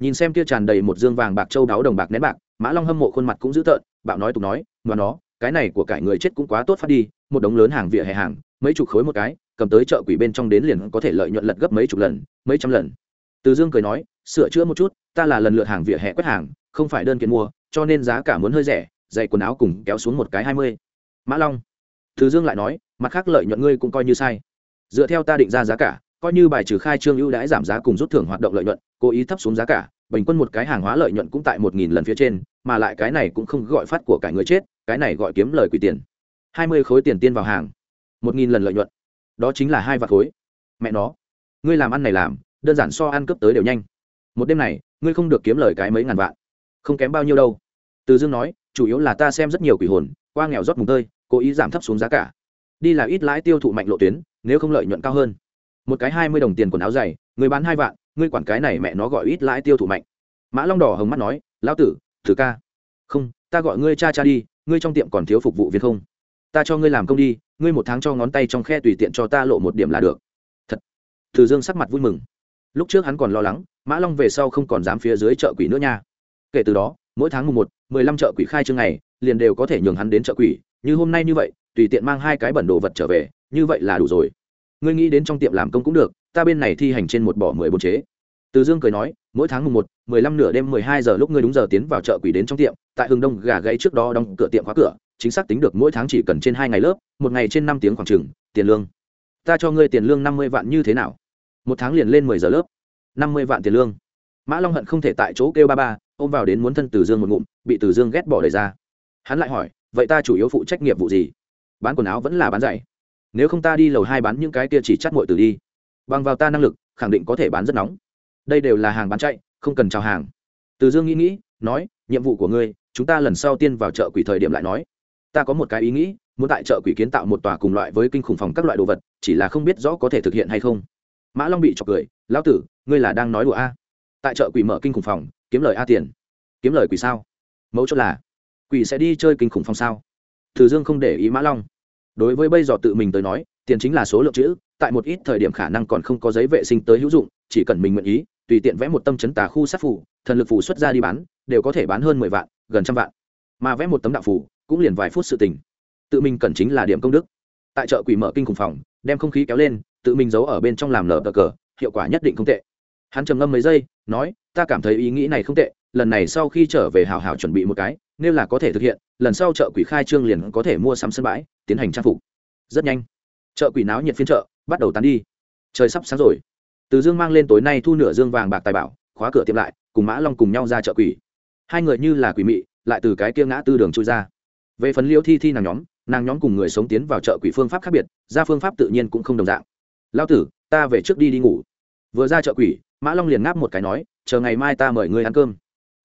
nhìn xem kia tràn đầy một dương vàng bạc châu đáo đồng bạc nén bạc, mã long hâm mộ khuôn mặt cũng dữ tợn, bạo nói tục nói mà nó, cái này của cải người chết cũng quá tốt phát đi, một đống lớn hàng vỉa hè hàng, mấy chục khối một cái, cầm tới chợ quỷ bên trong đến liền có thể lợi nhuận lật gấp mấy chục lần, mấy trăm lần. Từ dương cười nói, sửa chữa một chút, ta là lần lượt hàng vỉa hè quét hàng, không phải đơn kiện mua, cho nên giá cả muốn hơi rẻ, dạy quần áo cùng kéo xuống một cái hai mươi. Mã long từ dương lại nói, mặt khác lợi nhuận ngươi cũng coi như sai. Dựa theo ta định ra giá cả, coi như bài trừ khai trương ưu đãi giảm giá cùng rút thưởng hoạt động lợi nhuận, cố ý thấp xuống giá cả, bình quân một cái hàng hóa lợi nhuận cũng tại một nghìn lần phía trên, mà lại cái này cũng không gọi phát của cả người chết, cái này gọi kiếm lời quỷ tiền. Hai mươi khối tiền tiên vào hàng, một nghìn lần lợi nhuận. Đó chính là hai vạt khối. Mẹ nó, ngươi làm ăn này làm, đơn giản so ăn cướp tới đều nhanh. Một đêm này, ngươi không được kiếm lời cái mấy ngàn vạn. Không kém bao nhiêu đâu. Từ dương nói, chủ yếu là ta xem rất nhiều quỷ hồn, qua nghèo rót mùng tơi cố ý giảm thấp xuống giá cả. Đi là ít lãi tiêu thụ mạnh lộ tuyến, nếu không lợi nhuận cao hơn. Một cái hai mươi đồng tiền quần áo dày, người bán hai vạn, ngươi quản cái này mẹ nó gọi ít lãi tiêu thụ mạnh. Mã long đỏ hồng mắt nói, lão tử, thử ca. Không, ta gọi ngươi cha cha đi, ngươi trong tiệm còn thiếu phục vụ viên không? Ta cho ngươi làm công đi, ngươi một tháng cho ngón tay trong khe tùy tiện cho ta lộ một điểm là được. Thật. Thử dương sắc mặt vui mừng. Lúc trước hắn còn lo lắng, mã long về sau không còn dám phía dưới chợ quỷ nữa nha. Kể từ đó, mỗi tháng mùng một, mười lăm chợ quỷ khai trương này liền đều có thể nhường hắn đến chợ quỷ như hôm nay như vậy, tùy tiện mang hai cái bẩn đồ vật trở về, như vậy là đủ rồi. Ngươi nghĩ đến trong tiệm làm công cũng được, ta bên này thi hành trên một bỏ mười bốn chế. Từ dương cười nói, mỗi tháng mùng một, mười lăm nửa đêm mười hai giờ lúc ngươi đúng giờ tiến vào chợ quỷ đến trong tiệm, tại hưng đông gà gãy trước đó đóng cửa tiệm khóa cửa, chính xác tính được mỗi tháng chỉ cần trên hai ngày lớp, một ngày trên năm tiếng khoảng trừng tiền lương. Ta cho ngươi tiền lương năm mươi vạn như thế nào? Một tháng liền lên mười giờ lớp. Năm mươi vạn tiền lương. Mã long hận không thể tại chỗ kêu ba ba, ôm vào đến muốn thân từ dương một ngụm, bị từ dương ghét bỏ đầy ra. Hắn lại hỏi vậy ta chủ yếu phụ trách nghiệp vụ gì? Bán quần áo vẫn là bán giày. Nếu không ta đi lầu hai bán những cái kia chỉ chắt mội từ đi. Bằng vào ta năng lực, khẳng định có thể bán rất nóng. Đây đều là hàng bán chạy, không cần chào hàng. Từ dương nghĩ nghĩ, nói, nhiệm vụ của ngươi, chúng ta lần sau tiên vào chợ quỷ thời điểm lại nói. Ta có một cái ý nghĩ, muốn tại chợ quỷ kiến tạo một tòa cùng loại với kinh khủng phòng các loại đồ vật, chỉ là không biết rõ có thể thực hiện hay không. Mã long bị chọc cười, lão tử, ngươi là đang nói đùa a? Tại chợ quỷ mở kinh khủng phòng, kiếm lời a tiền. Kiếm lời quỷ sao? Mẫu chốt là quỷ sẽ đi chơi kinh khủng phòng sao? Từ dương không để ý mã long. Đối với bây giờ tự mình tới nói, tiền chính là số lượng chữ, tại một ít thời điểm khả năng còn không có giấy vệ sinh tới hữu dụng, chỉ cần mình nguyện ý, tùy tiện vẽ một tâm chấn tà khu sát phủ thần lực phủ xuất ra đi bán, đều có thể bán hơn mười vạn, gần trăm vạn. Mà vẽ một tấm đạo phủ cũng liền vài phút sự tình. Tự mình cần chính là điểm công đức. Tại chợ quỷ mở kinh khủng phòng, đem không khí kéo lên, tự mình giấu ở bên trong làm nở cờ cờ, hiệu quả nhất định không tệ. Hắn trầm ngâm mấy giây, nói, ta cảm thấy ý nghĩ này không tệ, lần này sau khi trở về hào hào chuẩn bị một cái nếu là có thể thực hiện, lần sau chợ quỷ khai trương liền có thể mua sắm sân bãi, tiến hành trang phục. Rất nhanh. Chợ quỷ náo nhiệt phiên chợ bắt đầu tán đi. Trời sắp sáng rồi. Từ dương mang lên tối nay thu nửa dương vàng bạc tài bảo, khóa cửa tiệm lại, cùng mã long cùng nhau ra chợ quỷ. Hai người như là quỷ mị, lại từ cái kia ngã tư đường trôi ra. Về phần liêu thi thi nàng nhóm nàng nhóm cùng người sống tiến vào chợ quỷ phương pháp khác biệt, ra phương pháp tự nhiên cũng không đồng dạng. Lao tử, ta về trước đi đi ngủ. Vừa ra chợ quỷ, mã long liền ngáp một cái nói, chờ ngày mai ta mời ngươi ăn cơm.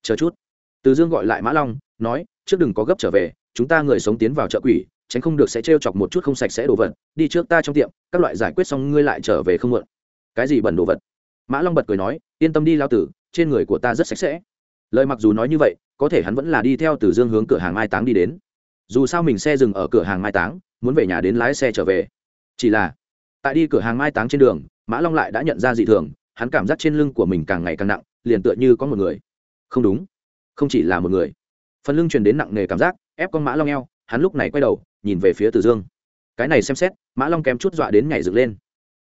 Chờ chút. Từ dương gọi lại mã long nói, trước đừng có gấp trở về, chúng ta người sống tiến vào chợ quỷ, tránh không được sẽ t chọc một chút không sạch sẽ đồ vật. Đi trước ta trong tiệm, các loại giải quyết xong ngươi lại trở về không mượn cái gì bẩn đồ vật? Mã long bật cười nói, yên tâm đi lao tử, trên người của ta rất sạch sẽ. Lời mặc dù nói như vậy, có thể hắn vẫn là đi theo từ dương hướng cửa hàng mai táng đi đến. Dù sao mình xe dừng ở cửa hàng mai táng, muốn về nhà đến lái xe trở về. Chỉ là, tại đi cửa hàng mai táng trên đường, mã long lại đã nhận ra dị thường, hắn cảm giác trên lưng của mình càng ngày càng nặng, liền tựa như có một người. Không đúng, không chỉ là một người phần lưng truyền đến nặng nề cảm giác, ép con mã long eo, hắn lúc này quay đầu, nhìn về phía từ dương. Cái này xem xét, mã long kém chút dọa đến nhảy dựng lên.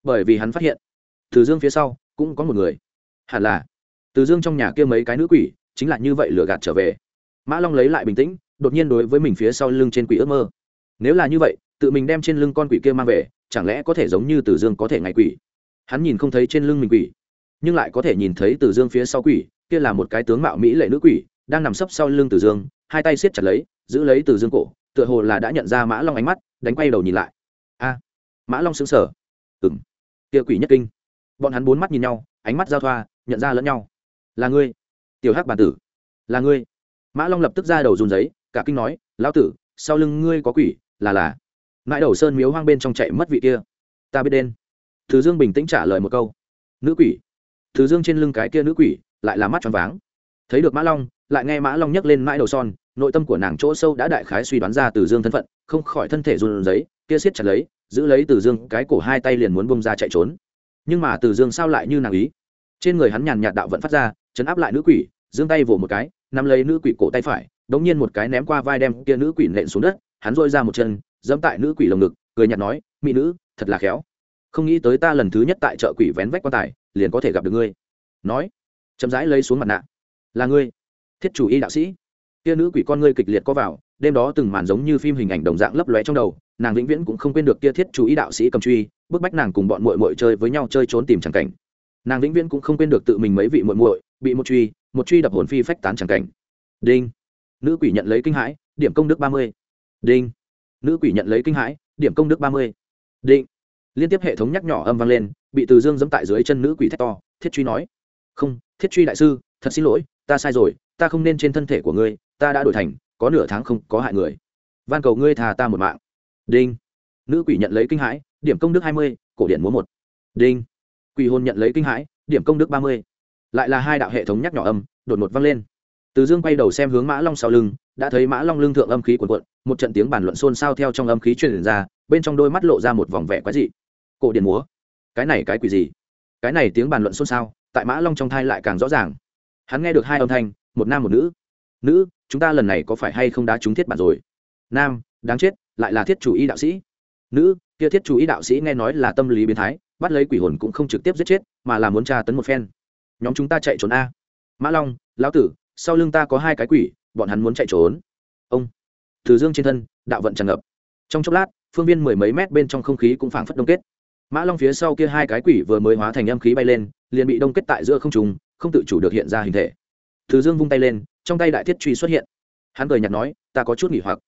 Bởi vì hắn phát hiện, từ dương phía sau cũng có một người. Hẳn là, từ dương trong nhà kia mấy cái nữ quỷ, chính là như vậy lừa gạt trở về. Mã long lấy lại bình tĩnh, đột nhiên đối với mình phía sau lưng trên quỷ ước mơ. Nếu là như vậy, tự mình đem trên lưng con quỷ kia mang về, chẳng lẽ có thể giống như từ dương có thể ngày quỷ? Hắn nhìn không thấy trên lưng mình quỷ, nhưng lại có thể nhìn thấy từ dương phía sau quỷ, kia là một cái tướng mạo mỹ lệ nữ quỷ đang nằm sấp sau lưng từ dương, hai tay siết chặt lấy, giữ lấy từ dương cổ, tựa hồ là đã nhận ra mã long ánh mắt, đánh quay đầu nhìn lại. A, mã long sững sờ. Ừm. kia quỷ nhất kinh. Bọn hắn bốn mắt nhìn nhau, ánh mắt giao thoa, nhận ra lẫn nhau. Là ngươi, tiểu hắc bản tử. Là ngươi. Mã long lập tức ra đầu run giấy cả kinh nói, lão tử, sau lưng ngươi có quỷ, là là. Mãi đầu sơn miếu hoang bên trong chạy mất vị kia. Ta biết đen. Từ dương bình tĩnh trả lời một câu. Nữ quỷ. Từ dương trên lưng cái kia nữ quỷ lại là mắt tròn váng. Thấy được mã long lại nghe mã long nhấc lên mãi đầu son, nội tâm của nàng chỗ sâu đã đại khái suy đoán ra từ dương thân phận, không khỏi thân thể run giấy kia siết chặt lấy, giữ lấy từ dương cái cổ hai tay liền muốn bông ra chạy trốn. Nhưng mà từ dương sao lại như nàng ý? Trên người hắn nhàn nhạt đạo vẫn phát ra, chấn áp lại nữ quỷ, giương tay vỗ một cái, nắm lấy nữ quỷ cổ tay phải, đống nhiên một cái ném qua vai đem kia nữ quỷ nện xuống đất, hắn dội ra một chân dẫm tại nữ quỷ lồng ngực, cười nhạt nói, mỹ nữ, thật là khéo. Không nghĩ tới ta lần thứ nhất tại chợ quỷ vén vách quan tài, liền có thể gặp được ngươi. Nói, chậm rãi lấy xuống mặt nạ. Là ngươi thiết chủ y đạo sĩ. Kia nữ quỷ con ngươi kịch liệt có vào, đêm đó từng màn giống như phim hình ảnh đồng dạng lấp lóe trong đầu, nàng vĩnh viễn cũng không quên được kia thiết chủ y đạo sĩ cầm truy, bức bách nàng cùng bọn muội muội chơi với nhau chơi trốn tìm chẳng cảnh. Nàng vĩnh viễn cũng không quên được tự mình mấy vị muội muội, bị một truy một truy đập hồn phi phách tán chẳng cảnh. Đinh. Nữ quỷ nhận lấy kinh hãi, điểm công đức ba mươi. Đinh. Nữ quỷ nhận lấy kinh hãi, điểm công đức ba mươi. Định liên tiếp hệ thống nhắc nhỏ âm vang lên, bị từ dương dẫm tại dưới chân nữ quỷ thét to, thiết truy nói. Không, thiết truy đại sư, thật xin lỗi, ta sai rồi ta không nên trên thân thể của ngươi, ta đã đổi thành, có nửa tháng không có hại người. Van cầu ngươi thà ta một mạng. Đinh. Nữ quỷ nhận lấy kinh hãi, điểm công đức hai mươi, cổ điển múa một. Đinh. Quỷ hôn nhận lấy kinh hãi, điểm công đức ba mươi. Lại là hai đạo hệ thống nhắc nhỏ âm, đột ngột vang lên. Từ dương quay đầu xem hướng mã long sau lưng, đã thấy mã long lưng thượng âm khí cuồn cuộn, một trận tiếng bàn luận xôn xao theo trong âm khí truyền ra, bên trong đôi mắt lộ ra một vòng vẻ quái dị. Cổ điển múa. Cái này cái quỷ gì? Cái này tiếng bàn luận xôn xao, tại mã long trong thai lại càng rõ ràng. Hắn nghe được hai âm thanh một nam một nữ. Nữ, chúng ta lần này có phải hay không đá trúng thiết bản rồi? Nam, đáng chết, lại là thiết chủ y đạo sĩ. Nữ, kia thiết chủ y đạo sĩ nghe nói là tâm lý biến thái, bắt lấy quỷ hồn cũng không trực tiếp giết chết, mà là muốn tra tấn một phen. Nhóm chúng ta chạy trốn a. Mã long, lão tử, sau lưng ta có hai cái quỷ, bọn hắn muốn chạy trốn. Ông, từ dương trên thân, đạo vận tràn ngập. Trong chốc lát, phương viên mười mấy mét bên trong không khí cũng phảng phất đông kết. Mã long phía sau kia hai cái quỷ vừa mới hóa thành âm khí bay lên, liền bị đông kết tại giữa không trùng không tự chủ được hiện ra hình thể từ dương vung tay lên, trong tay đại thiết truy xuất hiện. Hắn cười nhạt nói, ta có chút nghỉ hoặc.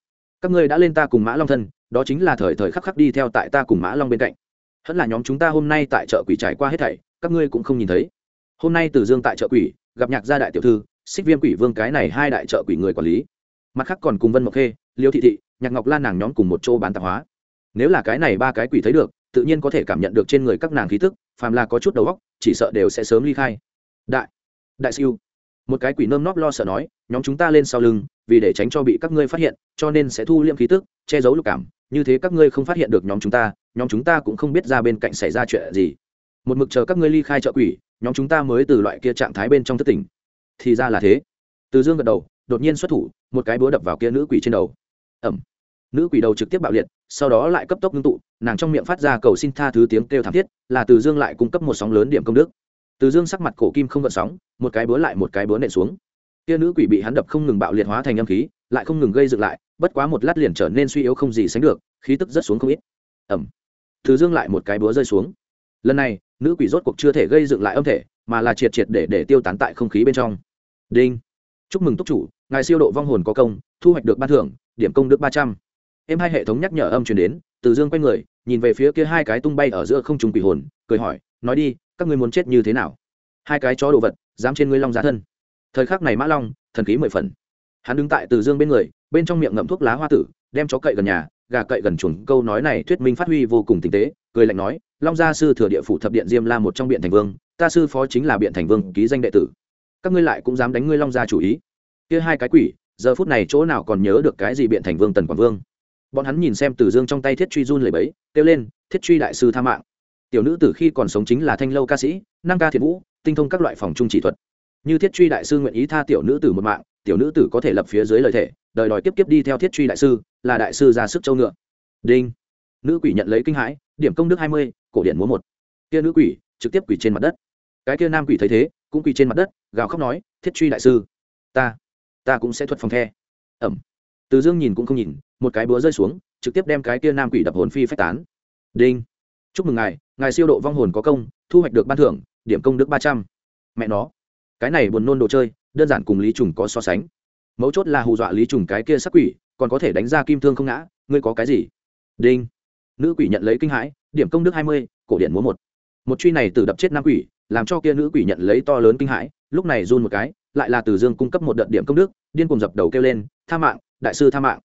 Các ngươi đã lên ta cùng mã long thân, đó chính là thời thời khắc khắc đi theo tại ta cùng mã long bên cạnh. Hẳn là nhóm chúng ta hôm nay tại chợ quỷ trải qua hết thảy, các ngươi cũng không nhìn thấy. Hôm nay từ dương tại chợ quỷ, gặp nhạc gia đại tiểu thư, xích viêm quỷ vương cái này hai đại chợ quỷ người quản lý. Mặt khác còn cùng vân mộc khê, liêu thị thị, nhạc ngọc lan nàng nhóm cùng một chỗ bán tạp hóa. Nếu là cái này ba cái quỷ thấy được, tự nhiên có thể cảm nhận được trên người các nàng khí tức, phàm là có chút đầu óc, chỉ sợ đều sẽ sớm ly khai. Đại đại siêu một cái quỷ nơm nóp lo sợ nói, nhóm chúng ta lên sau lưng, vì để tránh cho bị các ngươi phát hiện, cho nên sẽ thu liêm khí tức, che giấu lục cảm. Như thế các ngươi không phát hiện được nhóm chúng ta, nhóm chúng ta cũng không biết ra bên cạnh xảy ra chuyện gì. Một mực chờ các ngươi ly khai chợ quỷ, nhóm chúng ta mới từ loại kia trạng thái bên trong thất tỉnh. Thì ra là thế. Từ dương gật đầu, đột nhiên xuất thủ, một cái búa đập vào kia nữ quỷ trên đầu. Ẩm. Nữ quỷ đầu trực tiếp bạo liệt, sau đó lại cấp tốc ngưng tụ, nàng trong miệng phát ra cầu xin tha thứ tiếng kêu thảm thiết, là từ dương lại cung cấp một sóng lớn điểm công đức từ dương sắc mặt cổ kim không gợn sóng, một cái búa lại một cái búa nện xuống. Kia nữ quỷ bị hắn đập không ngừng bạo liệt hóa thành âm khí, lại không ngừng gây dựng lại, bất quá một lát liền trở nên suy yếu không gì sánh được, khí tức rất xuống không ít. Ẩm từ dương lại một cái búa rơi xuống. Lần này, nữ quỷ rốt cuộc chưa thể gây dựng lại âm thể, mà là triệt triệt để để tiêu tán tại không khí bên trong. Đinh. Chúc mừng túc chủ, ngài siêu độ vong hồn có công, thu hoạch được ban thưởng, điểm công đức ba trăm. Em hai hệ thống nhắc nhở âm truyền đến, từ dương quay người, nhìn về phía kia hai cái tung bay ở giữa không trung quỷ hồn, cười hỏi, nói đi các ngươi muốn chết như thế nào? Hai cái chó đồ vật, dám trên ngươi long giá thân. Thời khắc này mã long, thần khí mười phần. Hắn đứng tại từ dương bên người, bên trong miệng ngậm thuốc lá hoa tử, đem chó cậy gần nhà, gà cậy gần chuồng. Câu nói này thuyết minh phát huy vô cùng tinh tế, cười lạnh nói, long gia sư thừa địa phủ thập điện diêm la một trong biện thành vương, ta sư phó chính là biện thành vương, ký danh đệ tử. Các ngươi lại cũng dám đánh ngươi long gia chủ ý. Kia hai cái quỷ, giờ phút này chỗ nào còn nhớ được cái gì biện thành vương tần quảng vương? Bọn hắn nhìn xem từ dương trong tay thiết truy run lẩy bẩy, kêu lên, thiết truy đại sư tha mạng tiểu nữ tử khi còn sống chính là thanh lâu ca sĩ năng ca thiện vũ, tinh thông các loại phòng trung chỉ thuật. Như thiết truy đại sư nguyện ý tha tiểu nữ tử một mạng, tiểu nữ tử có thể lập phía dưới lời thể đời đòi tiếp tiếp đi theo thiết truy đại sư, là đại sư ra sức châu ngựa. Đinh. Nữ quỷ nhận lấy kinh hãi, điểm công đức hai mươi, cổ điện múa một. Kia nữ quỷ, trực tiếp quỷ trên mặt đất. Cái kia nam quỷ thấy thế, cũng quỳ trên mặt đất, gào khóc nói, thiết truy đại sư, ta ta cũng sẽ thuật phòng the. Ẩm. Từ dương nhìn cũng không nhìn, một cái búa rơi xuống, trực tiếp đem cái kia nam quỷ đập hồn phi phách tán. Đinh. Chúc mừng ngài ngài siêu độ vong hồn có công, thu hoạch được ban thưởng, điểm công đức ba trăm. Mẹ nó, cái này buồn nôn đồ chơi, đơn giản cùng lý trùng có so sánh. Mấu chốt là hù dọa lý trùng cái kia sắc quỷ, còn có thể đánh ra kim thương không ngã, ngươi có cái gì? Đinh. Nữ quỷ nhận lấy kinh hãi, điểm công đức hai mươi, cổ điện múa một. Một truy này từ đập chết nam quỷ, làm cho kia nữ quỷ nhận lấy to lớn kinh hãi, lúc này run một cái, lại là từ dương cung cấp một đợt điểm công đức, điên cùng dập đầu kêu lên, tha mạng, đại sư tha mạng.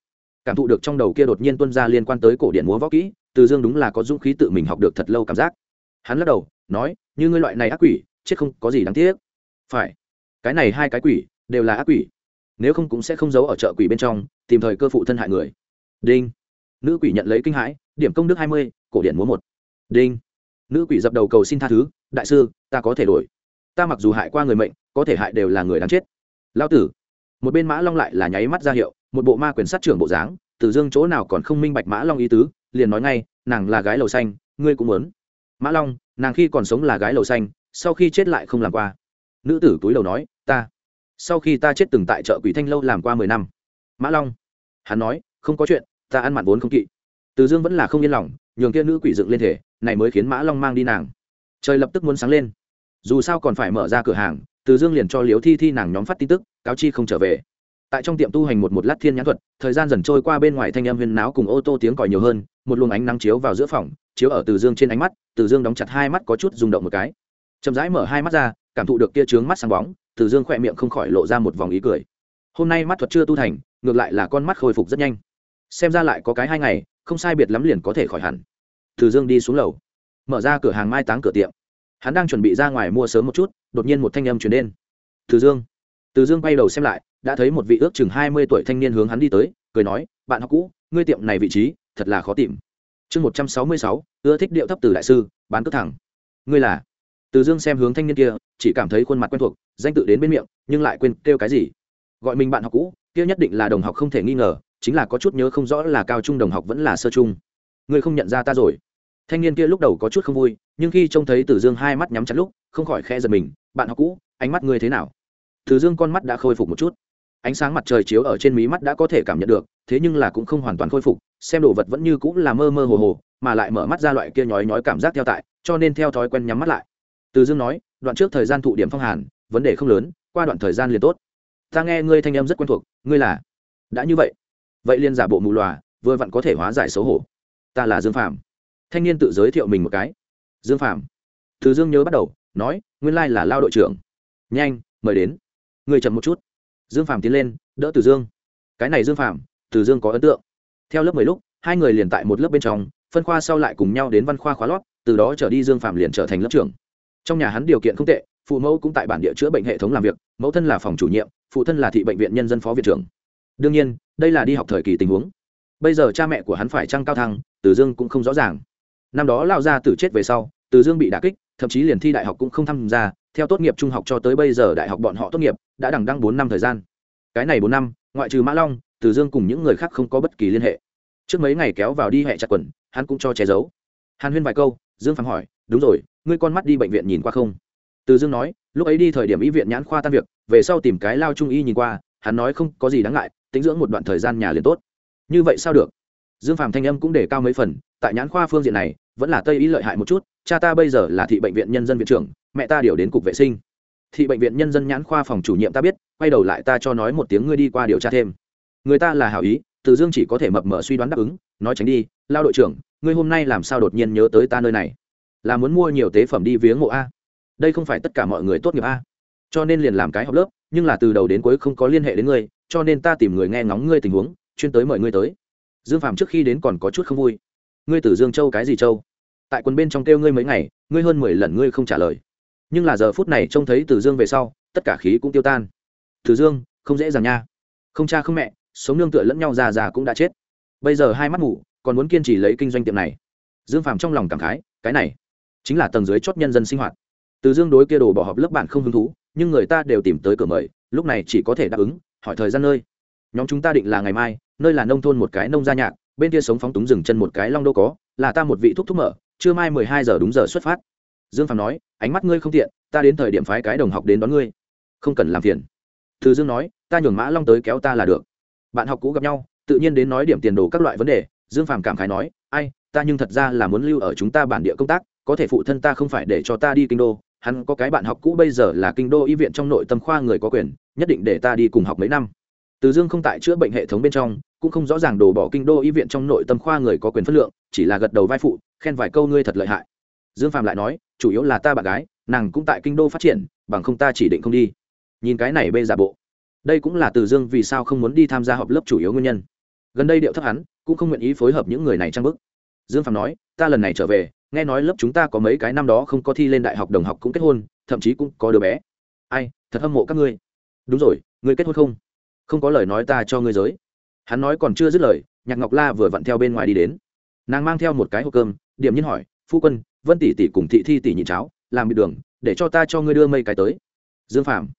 Cảm thụ được trong đầu kia đột nhiên tuân ra liên quan tới cổ điện múa võ kỹ từ dương đúng là có dũng khí tự mình học được thật lâu cảm giác. Hắn lắc đầu, nói, như ngươi loại này ác quỷ, chết không có gì đáng tiếc. Phải. Cái này hai cái quỷ đều là ác quỷ. Nếu không cũng sẽ không giấu ở chợ quỷ bên trong, tìm thời cơ phụ thân hại người. Đinh. Nữ quỷ nhận lấy kinh hãi, điểm công đức hai mươi, cổ điện múa một. Đinh. Nữ quỷ dập đầu cầu xin tha thứ, đại sư, ta có thể đổi. Ta mặc dù hại qua người mệnh, có thể hại đều là người đáng chết. Lao tử. Một bên mã long lại là nháy mắt ra hiệu, một bộ ma quyền sát trưởng bộ dáng, từ dương chỗ nào còn không minh bạch mã long ý tứ liền nói ngay, nàng là gái lầu xanh, ngươi cũng muốn. Mã long, nàng khi còn sống là gái lầu xanh, sau khi chết lại không làm qua. Nữ tử túi đầu nói, ta, sau khi ta chết từng tại chợ quỷ thanh lâu làm qua mười năm. Mã long, hắn nói, không có chuyện, ta ăn mặn vốn không kỵ. Từ dương vẫn là không yên lòng, nhường kia nữ quỷ dựng lên thể, này mới khiến mã long mang đi nàng. Trời lập tức muốn sáng lên. Dù sao còn phải mở ra cửa hàng, từ dương liền cho liếu thi thi nàng nhóm phát tin tức, cáo chi không trở về. Tại trong tiệm tu hành một một lát thiên nhãn thuật, thời gian dần trôi qua bên ngoài thanh âm huyên náo cùng ô tô tiếng còi nhiều hơn một luồng ánh nắng chiếu vào giữa phòng, chiếu ở từ dương trên ánh mắt, từ dương đóng chặt hai mắt có chút rung động một cái. Chậm rãi mở hai mắt ra, cảm thụ được kia trướng mắt sáng bóng, từ dương khỏe miệng không khỏi lộ ra một vòng ý cười. Hôm nay mắt thuật chưa tu thành, ngược lại là con mắt khôi phục rất nhanh. Xem ra lại có cái hai ngày, không sai biệt lắm liền có thể khỏi hẳn. Từ dương đi xuống lầu. Mở ra cửa hàng mai táng cửa tiệm. Hắn đang chuẩn bị ra ngoài mua sớm một chút, đột nhiên một thanh âm chuyển đến. Từ dương. Từ dương quay đầu xem lại, đã thấy một vị ước chừng hai mươi tuổi thanh niên hướng hắn đi tới, cười nói, bạn học cũ, ngươi tiệm này vị trí thật là khó tìm. Chương một trăm sáu mươi sáu, ưa thích điệu thấp từ đại sư, bán cất thẳng. Ngươi là? Từ dương xem hướng thanh niên kia, chỉ cảm thấy khuôn mặt quen thuộc, danh tự đến bên miệng, nhưng lại quên kêu cái gì. Gọi mình bạn học cũ, kia nhất định là đồng học không thể nghi ngờ, chính là có chút nhớ không rõ là cao trung đồng học vẫn là sơ trung. Ngươi không nhận ra ta rồi. Thanh niên kia lúc đầu có chút không vui, nhưng khi trông thấy tử dương hai mắt nhắm chặt lúc, không khỏi khe giật mình, bạn học cũ, ánh mắt ngươi thế nào? Tử dương con mắt đã khôi phục một chút ánh sáng mặt trời chiếu ở trên mí mắt đã có thể cảm nhận được, thế nhưng là cũng không hoàn toàn khôi phục, xem đồ vật vẫn như cũng là mơ mơ hồ hồ, mà lại mở mắt ra loại kia nhói nhói cảm giác theo tại, cho nên theo thói quen nhắm mắt lại. Từ dương nói, đoạn trước thời gian thụ điểm phong hàn, vấn đề không lớn, qua đoạn thời gian liền tốt. Ta nghe ngươi thanh em rất quen thuộc, ngươi là? Đã như vậy. Vậy liên giả bộ mù lòa, vừa vặn có thể hóa giải xấu hổ. Ta là dương phạm thanh niên tự giới thiệu mình một cái. Dương phạm từ dương nhớ bắt đầu, nói, nguyên lai là lao đội trưởng. Nhanh, mời đến. Người chậm một chút dương phạm tiến lên, đỡ từ dương. Cái này dương phạm từ dương có ấn tượng. Theo lớp mười lúc, hai người liền tại một lớp bên trong, phân khoa sau lại cùng nhau đến văn khoa khóa lót, từ đó trở đi dương phạm liền trở thành lớp trưởng. Trong nhà hắn điều kiện không tệ, phụ mẫu cũng tại bản địa chữa bệnh hệ thống làm việc, mẫu thân là phòng chủ nhiệm, phụ thân là thị bệnh viện nhân dân phó viện trưởng. Đương nhiên, đây là đi học thời kỳ tình huống. Bây giờ cha mẹ của hắn phải trăng cao thăng từ dương cũng không rõ ràng. Năm đó lao ra từ chết về sau từ dương bị đà kích, thậm chí liền thi đại học cũng không tham gia theo tốt nghiệp trung học cho tới bây giờ đại học bọn họ tốt nghiệp, đã đằng đăng bốn năm thời gian. Cái này bốn năm, ngoại trừ mã long, từ dương cùng những người khác không có bất kỳ liên hệ. Trước mấy ngày kéo vào đi hẹ chặt quần, hắn cũng cho che giấu. Hàn huyên vài câu, dương phạm hỏi, đúng rồi, ngươi con mắt đi bệnh viện nhìn qua không? Từ dương nói, lúc ấy đi thời điểm y viện nhãn khoa tan việc, về sau tìm cái lao trung y nhìn qua, hắn nói không có gì đáng ngại, tính dưỡng một đoạn thời gian nhà liền tốt. Như vậy sao được? Dương phàm thanh âm cũng để cao mấy phần, tại nhãn khoa phương diện này, vẫn là tây y lợi hại một chút, cha ta bây giờ là thị bệnh viện nhân dân viện trưởng mẹ ta điều đến cục vệ sinh. Thị bệnh viện nhân dân nhãn khoa phòng chủ nhiệm ta biết, quay đầu lại ta cho nói một tiếng ngươi đi qua điều tra thêm. Người ta là hảo ý, từ dương chỉ có thể mập mờ suy đoán đáp ứng, nói tránh đi, lao đội trưởng, ngươi hôm nay làm sao đột nhiên nhớ tới ta nơi này? Là muốn mua nhiều tế phẩm đi viếng mộ a. Đây không phải tất cả mọi người tốt nghiệp a. Cho nên liền làm cái học lớp, nhưng là từ đầu đến cuối không có liên hệ đến ngươi, cho nên ta tìm người nghe ngóng ngươi tình huống, chuyên tới mời ngươi tới. Dương phạm trước khi đến còn có chút không vui. Ngươi từ dương châu cái gì châu? Tại quần bên trong kêu ngươi mấy ngày, ngươi hơn mười lần ngươi không trả lời nhưng là giờ phút này trông thấy từ dương về sau, tất cả khí cũng tiêu tan. Từ dương, không dễ dàng nha. Không cha không mẹ, sống nương tựa lẫn nhau già già cũng đã chết. Bây giờ hai mắt ngủ còn muốn kiên trì lấy kinh doanh tiệm này. Dương phàm trong lòng cảm khái, cái này chính là tầng dưới chót nhân dân sinh hoạt. Từ dương đối kia đồ bỏ họp lớp bạn không hứng thú, nhưng người ta đều tìm tới cửa mời, lúc này chỉ có thể đáp ứng, hỏi thời gian nơi. Nhóm chúng ta định là ngày mai, nơi là nông thôn một cái nông gia nhạc, bên kia sống phóng túng dừng chân một cái long đô có, là ta một vị thuốc thúc mở, trưa mai mười hai giờ đúng giờ xuất phát dương phàm nói, ánh mắt ngươi không tiện, ta đến thời điểm phái cái đồng học đến đón ngươi. Không cần làm phiền. Từ dương nói, ta nhường mã long tới kéo ta là được. Bạn học cũ gặp nhau, tự nhiên đến nói điểm tiền đồ các loại vấn đề, dương phàm cảm khái nói, ai, ta nhưng thật ra là muốn lưu ở chúng ta bản địa công tác, có thể phụ thân ta không phải để cho ta đi kinh đô, hắn có cái bạn học cũ bây giờ là kinh đô y viện trong nội tâm khoa người có quyền, nhất định để ta đi cùng học mấy năm. Từ dương không tại chữa bệnh hệ thống bên trong, cũng không rõ ràng đổ bỏ kinh đô y viện trong nội tâm khoa người có quyền phất lượng, chỉ là gật đầu vai phụ, khen vài câu ngươi thật lợi hại dương phạm lại nói, chủ yếu là ta bạn gái, nàng cũng tại kinh đô phát triển, bằng không ta chỉ định không đi. Nhìn cái này bê giả bộ, đây cũng là từ dương vì sao không muốn đi tham gia họp lớp chủ yếu nguyên nhân. Gần đây điệu thấp hắn, cũng không nguyện ý phối hợp những người này trang bức. Dương phạm nói, ta lần này trở về, nghe nói lớp chúng ta có mấy cái năm đó không có thi lên đại học đồng học cũng kết hôn, thậm chí cũng có đứa bé. Ai, thật hâm mộ các ngươi. Đúng rồi, ngươi kết hôn không? Không có lời nói ta cho ngươi giới. Hắn nói còn chưa dứt lời, nhạc ngọc la vừa vặn theo bên ngoài đi đến. Nàng mang theo một cái hộp cơm, điểm nhiên hỏi, phu quân vân tỷ tỷ cùng thị thi tỷ nhịn cháo, làm bị đường, để cho ta cho ngươi đưa mây cái tới. Dương phạm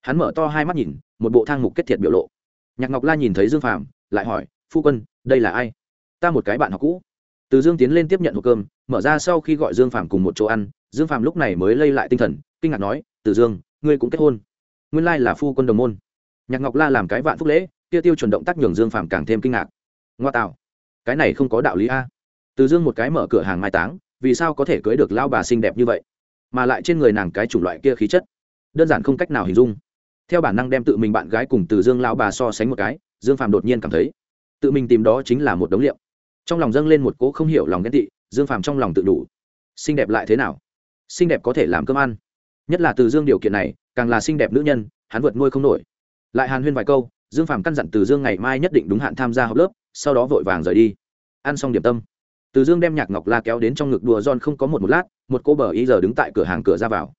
hắn mở to hai mắt nhìn, một bộ thang mục kết thiệt biểu lộ. Nhạc ngọc la nhìn thấy dương phạm lại hỏi, phu quân, đây là ai? Ta một cái bạn học cũ. Từ dương tiến lên tiếp nhận hộp cơm, mở ra sau khi gọi dương phạm cùng một chỗ ăn, dương phạm lúc này mới lây lại tinh thần, kinh ngạc nói, từ dương, ngươi cũng kết hôn. Nguyên lai là phu quân đồng môn. Nhạc ngọc la làm cái vạn phúc lễ, kia tiêu chuẩn động tác nhường dương phạm càng thêm kinh ngạc. Ngoa tạo cái này không có đạo lý a. Từ dương một cái mở cửa hàng mai táng vì sao có thể cưới được lao bà xinh đẹp như vậy? Mà lại trên người nàng cái chủng loại kia khí chất, đơn giản không cách nào hình dung. Theo bản năng đem tự mình bạn gái cùng từ dương lao bà so sánh một cái, dương phàm đột nhiên cảm thấy, tự mình tìm đó chính là một đống liệu. Trong lòng dâng lên một cỗ không hiểu lòng ghen tị, dương phàm trong lòng tự đủ. Xinh đẹp lại thế nào? Xinh đẹp có thể làm cơm ăn. Nhất là từ dương điều kiện này, càng là xinh đẹp nữ nhân, hắn vượt nuôi không nổi. Lại hàn huyên vài câu, dương phàm căn dặn từ dương ngày mai nhất định đúng hạn tham gia học lớp, sau đó vội vàng rời đi. Ăn xong điểm tâm từ dương đem nhạc ngọc la kéo đến trong ngực đùa giòn không có một một lát, một cô bờ ý giờ đứng tại cửa hàng cửa ra vào.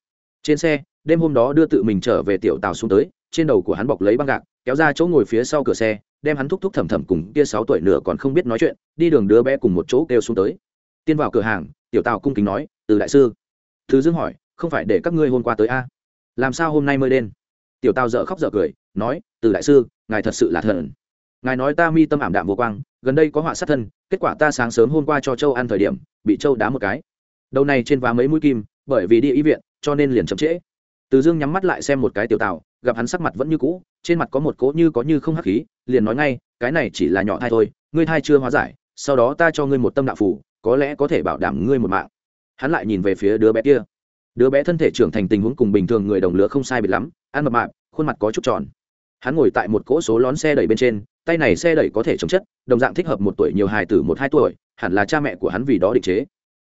Trên xe, đêm hôm đó đưa tự mình trở về tiểu tàu xuống tới, trên đầu của hắn bọc lấy băng gạc, kéo ra chỗ ngồi phía sau cửa xe, đem hắn thúc thúc thầm thầm cùng kia sáu tuổi nửa còn không biết nói chuyện, đi đường đứa bé cùng một chỗ kêu xuống tới. Tiên vào cửa hàng, tiểu tàu cung kính nói, từ đại sư. Thứ dương hỏi, không phải để các ngươi hôm qua tới a? Làm sao hôm nay mới đen tiểu tàu dợ khóc dợ cười, nói, từ đại sư, ngài thật sự là thần. Ngài nói ta mi tâm ảm đạm vô quang gần đây có họa sát thân, kết quả ta sáng sớm hôm qua cho châu ăn thời điểm, bị châu đá một cái. Đầu này trên vá mấy mũi kim, bởi vì đi y viện, cho nên liền chậm trễ. Từ dương nhắm mắt lại xem một cái tiểu tào, gặp hắn sắc mặt vẫn như cũ, trên mặt có một cỗ như có như không hắc khí, liền nói ngay, cái này chỉ là nhỏ thai thôi, ngươi thai chưa hóa giải, sau đó ta cho ngươi một tâm đạo phủ có lẽ có thể bảo đảm ngươi một mạng. Hắn lại nhìn về phía đứa bé kia. Đứa bé thân thể trưởng thành tình huống cùng bình thường người đồng lứa không sai biệt lắm, ăn mập mạp, khuôn mặt có chút tròn. Hắn ngồi tại một cỗ số lón xe đẩy bên trên tay này xe đẩy có thể chống chất, đồng dạng thích hợp một tuổi nhiều hài tử một hai tuổi, hẳn là cha mẹ của hắn vì đó định chế.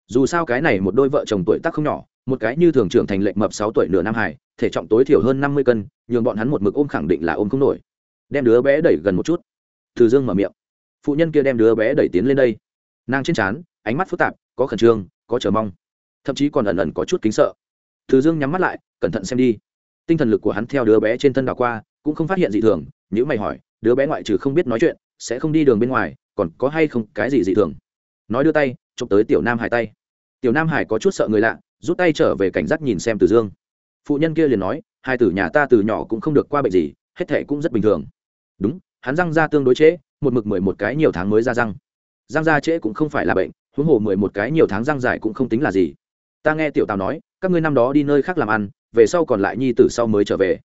Dù sao cái này một đôi vợ chồng tuổi tác không nhỏ, một cái như thường trưởng thành lệnh mập sáu tuổi nửa nam hải thể trọng tối thiểu hơn năm mươi cân, nhường bọn hắn một mực ôm khẳng định là ôm không nổi. Đem đứa bé đẩy gần một chút. Từ dương mở miệng. Phụ nhân kia đem đứa bé đẩy tiến lên đây. Nàng trên trán, ánh mắt phức tạp, có khẩn trương, có chờ mong. Thậm chí còn ẩn ẩn có chút kính sợ. Từ dương nhắm mắt lại, cẩn thận xem đi. Tinh thần lực của hắn theo đứa bé trên thân đảo qua, cũng không phát hiện gì thường nếu mày hỏi đứa bé ngoại trừ không biết nói chuyện, sẽ không đi đường bên ngoài, còn có hay không cái gì dị thường. Nói đưa tay, chụp tới tiểu nam hải tay. Tiểu nam hải có chút sợ người lạ, rút tay trở về cảnh giác nhìn xem từ dương. Phụ nhân kia liền nói, hai tử nhà ta từ nhỏ cũng không được qua bệnh gì, hết thệ cũng rất bình thường. Đúng, hắn răng ra tương đối trễ, một mực mười một cái nhiều tháng mới ra răng. Răng ra trễ cũng không phải là bệnh, huống hồ mười một cái nhiều tháng răng dài cũng không tính là gì. Ta nghe tiểu tào nói, các ngươi năm đó đi nơi khác làm ăn, về sau còn lại nhi tử sau mới trở về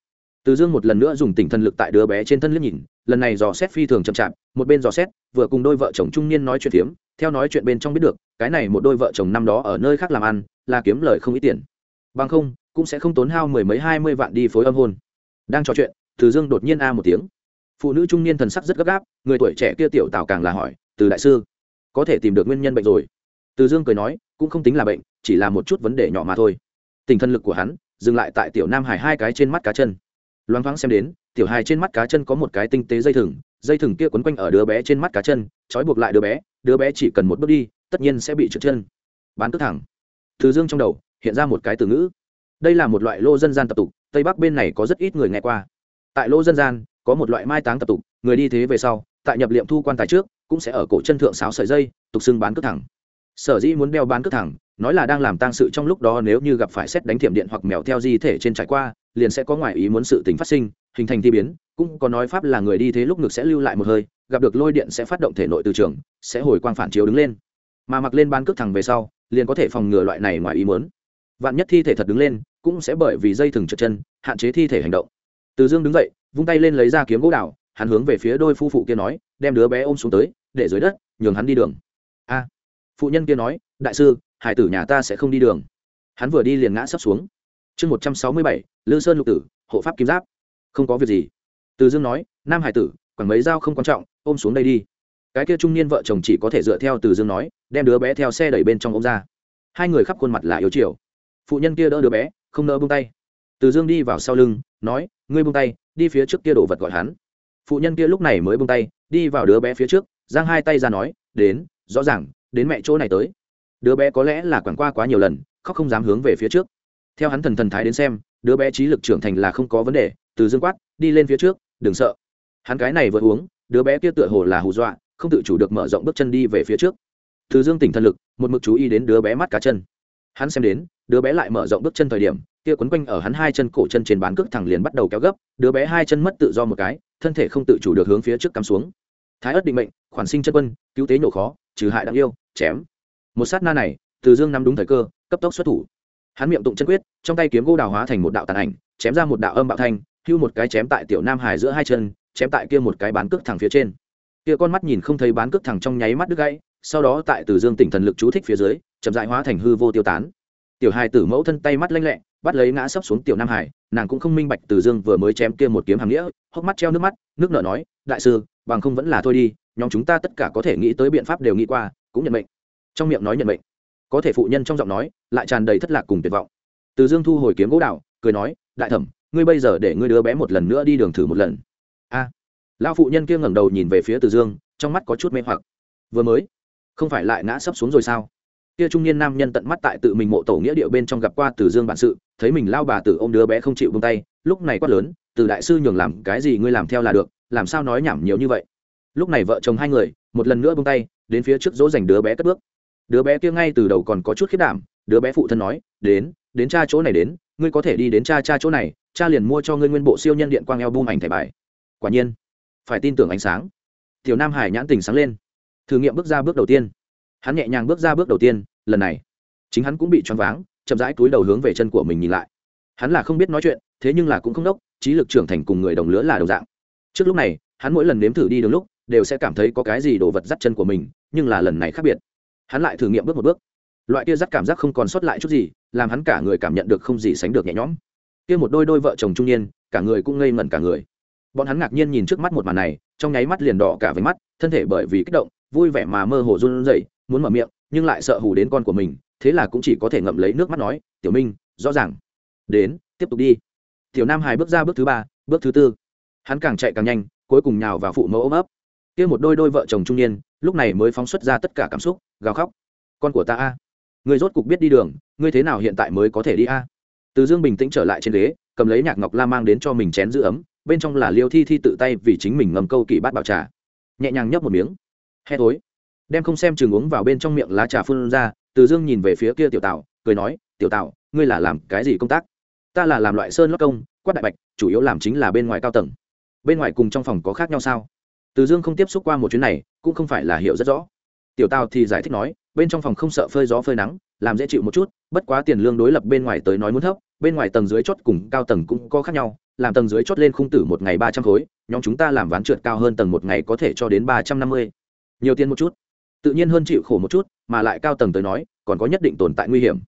từ dương một lần nữa dùng tỉnh thần lực tại đứa bé trên thân liếc nhìn, lần này dò xét phi thường chậm chạp, một bên dò xét, vừa cùng đôi vợ chồng trung niên nói chuyện phiếm, theo nói chuyện bên trong biết được, cái này một đôi vợ chồng năm đó ở nơi khác làm ăn, là kiếm lời không ít tiền. Bằng không, cũng sẽ không tốn hao mười mấy hai mươi vạn đi phối âm hôn đang trò chuyện, từ dương đột nhiên a một tiếng. Phụ nữ trung niên thần sắc rất gấp gáp, người tuổi trẻ kia tiểu tào càng là hỏi, từ đại sư, có thể tìm được nguyên nhân bệnh rồi? Từ dương cười nói, cũng không tính là bệnh, chỉ là một chút vấn đề nhỏ mà thôi. Tình thân lực của hắn, dừng lại tại tiểu nam hải hai cái trên mắt cá chân loáng thoáng xem đến, tiểu hài trên mắt cá chân có một cái tinh tế dây thừng dây thừng kia quấn quanh ở đứa bé trên mắt cá chân, trói buộc lại đứa bé đứa bé chỉ cần một bước đi, tất nhiên sẽ bị trượt chân. Bán tức thẳng. Thứ dương trong đầu, hiện ra một cái từ ngữ. Đây là một loại lô dân gian tập tục, tây bắc bên này có rất ít người nghe qua. Tại lô dân gian, có một loại mai táng tập tục, người đi thế về sau, tại nhập liệm thu quan tài trước, cũng sẽ ở cổ chân thượng sáo sợi dây, tục xưng bán cước thẳng. Sở dĩ muốn đeo bán cước thẳng, nói là đang làm tang sự trong lúc đó nếu như gặp phải xét đánh thiểm điện hoặc mèo theo di thể trên trải qua liền sẽ có ngoại ý muốn sự tình phát sinh, hình thành thi biến, cũng có nói pháp là người đi thế lúc ngực sẽ lưu lại một hơi, gặp được lôi điện sẽ phát động thể nội từ trường, sẽ hồi quang phản chiếu đứng lên. Mà mặc lên ban cước thẳng về sau, liền có thể phòng ngừa loại này ngoài ý muốn. Vạn nhất thi thể thật đứng lên, cũng sẽ bởi vì dây thừng trượt chân, hạn chế thi thể hành động. Từ dương đứng dậy, vung tay lên lấy ra kiếm gỗ đào, hắn hướng về phía đôi phu phụ kia nói, đem đứa bé ôm xuống tới, để dưới đất, nhường hắn đi đường. A, phụ nhân kia nói, đại sư, hải tử nhà ta sẽ không đi đường. Hắn vừa đi liền ngã sấp xuống chương một trăm sáu mươi bảy, lư sơn lục tử, hộ pháp kim giáp. Không có việc gì. Từ dương nói, nam hải tử quẳng mấy dao không quan trọng, ôm xuống đây đi. Cái kia trung niên vợ chồng chỉ có thể dựa theo từ dương nói, đem đứa bé theo xe đẩy bên trong ôm ra. Hai người khắp khuôn mặt là yếu chiều. Phụ nhân kia đỡ đứa bé, không nỡ bông tay. Từ dương đi vào sau lưng, nói, ngươi bông tay, đi phía trước kia đổ vật gọi hắn. Phụ nhân kia lúc này mới bông tay, đi vào đứa bé phía trước, giang hai tay ra nói, đến, rõ ràng, đến mẹ chỗ này tới. Đứa bé có lẽ là quẳng qua quá nhiều lần, khóc không dám hướng về phía trước theo hắn thần thần thái đến xem, đứa bé trí lực trưởng thành là không có vấn đề, từ dương quát, đi lên phía trước, đừng sợ. Hắn cái này vừa uống, đứa bé kia tựa hồ là hù dọa, không tự chủ được mở rộng bước chân đi về phía trước. Từ dương tỉnh thần lực, một mực chú ý đến đứa bé mắt cá chân. Hắn xem đến, đứa bé lại mở rộng bước chân thời điểm, kia quấn quanh ở hắn hai chân cổ chân trên bán cước thẳng liền bắt đầu kéo gấp, đứa bé hai chân mất tự do một cái, thân thể không tự chủ được hướng phía trước cắm xuống. Thái ớt định mệnh, khoản sinh chân quân, cứu tế nhổ khó, trừ hại đáng yêu, chém. Một sát na này, từ dương nắm đúng thời cơ, cấp tốc xuất thủ hắn miệng tụng chân quyết, trong tay kiếm gỗ đào hóa thành một đạo tàn ảnh, chém ra một đạo âm bạo thanh, hưu một cái chém tại tiểu nam hải giữa hai chân, chém tại kia một cái bán cước thẳng phía trên. Kia con mắt nhìn không thấy bán cước thẳng trong nháy mắt đứt gãy, sau đó tại từ dương tỉnh thần lực chú thích phía dưới, chậm dại hóa thành hư vô tiêu tán. Tiểu hài tử mẫu thân tay mắt lanh lẹ, bắt lấy ngã sấp xuống tiểu nam hải, nàng cũng không minh bạch từ dương vừa mới chém kia một kiếm hàng nghĩa, hốc mắt treo nước mắt, nước nợ nói, đại sư, bằng không vẫn là thôi đi, nhóm chúng ta tất cả có thể nghĩ tới biện pháp đều nghĩ qua, cũng nhận mệnh. Trong miệng nói nhận mệnh có thể phụ nhân trong giọng nói lại tràn đầy thất lạc cùng tuyệt vọng. Từ dương thu hồi kiếm gỗ đào cười nói đại thẩm ngươi bây giờ để ngươi đứa bé một lần nữa đi đường thử một lần. A. À, lão phụ nhân kia ngẩng đầu nhìn về phía từ dương trong mắt có chút mê hoặc. Vừa mới không phải lại ngã sấp xuống rồi sao? Kia trung niên nam nhân tận mắt tại tự mình mộ tổ nghĩa địa bên trong gặp qua từ dương bản sự thấy mình lao bà tử ô m đứa bé không chịu bông tay lúc này quát lớn từ đại sư nhường làm cái gì ngươi làm theo là được làm sao nói nhảm nhiều như vậy? Lúc này vợ chồng hai người một lần nữa bông tay đến phía trước dỗ dành đứa bé cất bước đứa bé kia ngay từ đầu còn có chút khiết đảm, đứa bé phụ thân nói, đến đến cha chỗ này đến, ngươi có thể đi đến cha cha chỗ này, cha liền mua cho ngươi nguyên bộ siêu nhân điện quang eo bung ảnh thẻ bài. Quả nhiên, phải tin tưởng ánh sáng. Tiểu nam hải nhãn tình sáng lên. Thử nghiệm bước ra bước đầu tiên. Hắn nhẹ nhàng bước ra bước đầu tiên, lần này, chính hắn cũng bị choáng váng, chậm rãi túi đầu hướng về chân của mình nhìn lại. Hắn là không biết nói chuyện, thế nhưng là cũng không đốc, trí lực trưởng thành cùng người đồng lứa là đồng dạng. Trước lúc này, hắn mỗi lần nếm thử đi đúng lúc, đều sẽ cảm thấy có cái gì đồ vật dắt chân của mình, nhưng là lần này khác biệt hắn lại thử nghiệm bước một bước. Loại kia dắt cảm giác không còn sót lại chút gì, làm hắn cả người cảm nhận được không gì sánh được nhẹ nhõm. Kia một đôi đôi vợ chồng trung niên, cả người cũng ngây ngẩn cả người. Bọn hắn ngạc nhiên nhìn trước mắt một màn này, trong nháy mắt liền đỏ cả với mắt, thân thể bởi vì kích động, vui vẻ mà mơ hồ run rẩy, muốn mở miệng, nhưng lại sợ hù đến con của mình, thế là cũng chỉ có thể ngậm lấy nước mắt nói, tiểu minh, rõ ràng. Đến, tiếp tục đi. Tiểu nam hải bước ra bước thứ ba, bước thứ tư. Hắn càng chạy càng nhanh, cuối cùng nhào vào phụ mẫu ôm ấp kia một đôi đôi vợ chồng trung niên, lúc này mới phóng xuất ra tất cả cảm xúc, gào khóc. Con của ta a. Người rốt cục biết đi đường, ngươi thế nào hiện tại mới có thể đi a? Từ dương bình tĩnh trở lại trên ghế, cầm lấy nhạc ngọc la mang đến cho mình chén giữ ấm, bên trong là liêu thi thi tự tay vì chính mình ngầm câu kỳ bát bảo trà. Nhẹ nhàng nhấp một miếng. He tối đem không xem chừng uống vào bên trong miệng lá trà phun ra, từ dương nhìn về phía kia tiểu tạo cười nói, tiểu tạo ngươi là làm cái gì công tác? Ta là làm loại sơn lót công, quát đại bạch, chủ yếu làm chính là bên ngoài cao tầng. Bên ngoài cùng trong phòng có khác nhau sao? Từ dương không tiếp xúc qua một chuyến này, cũng không phải là hiểu rất rõ. Tiểu tào thì giải thích nói, bên trong phòng không sợ phơi gió phơi nắng, làm dễ chịu một chút, bất quá tiền lương đối lập bên ngoài tới nói muốn thấp, bên ngoài tầng dưới chót cùng cao tầng cũng có khác nhau, làm tầng dưới chót lên khung tử một ngày ba trăm khối, nhóm chúng ta làm ván trượt cao hơn tầng một ngày có thể cho đến ba trăm năm mươi. Nhiều tiền một chút. Tự nhiên hơn chịu khổ một chút, mà lại cao tầng tới nói, còn có nhất định tồn tại nguy hiểm.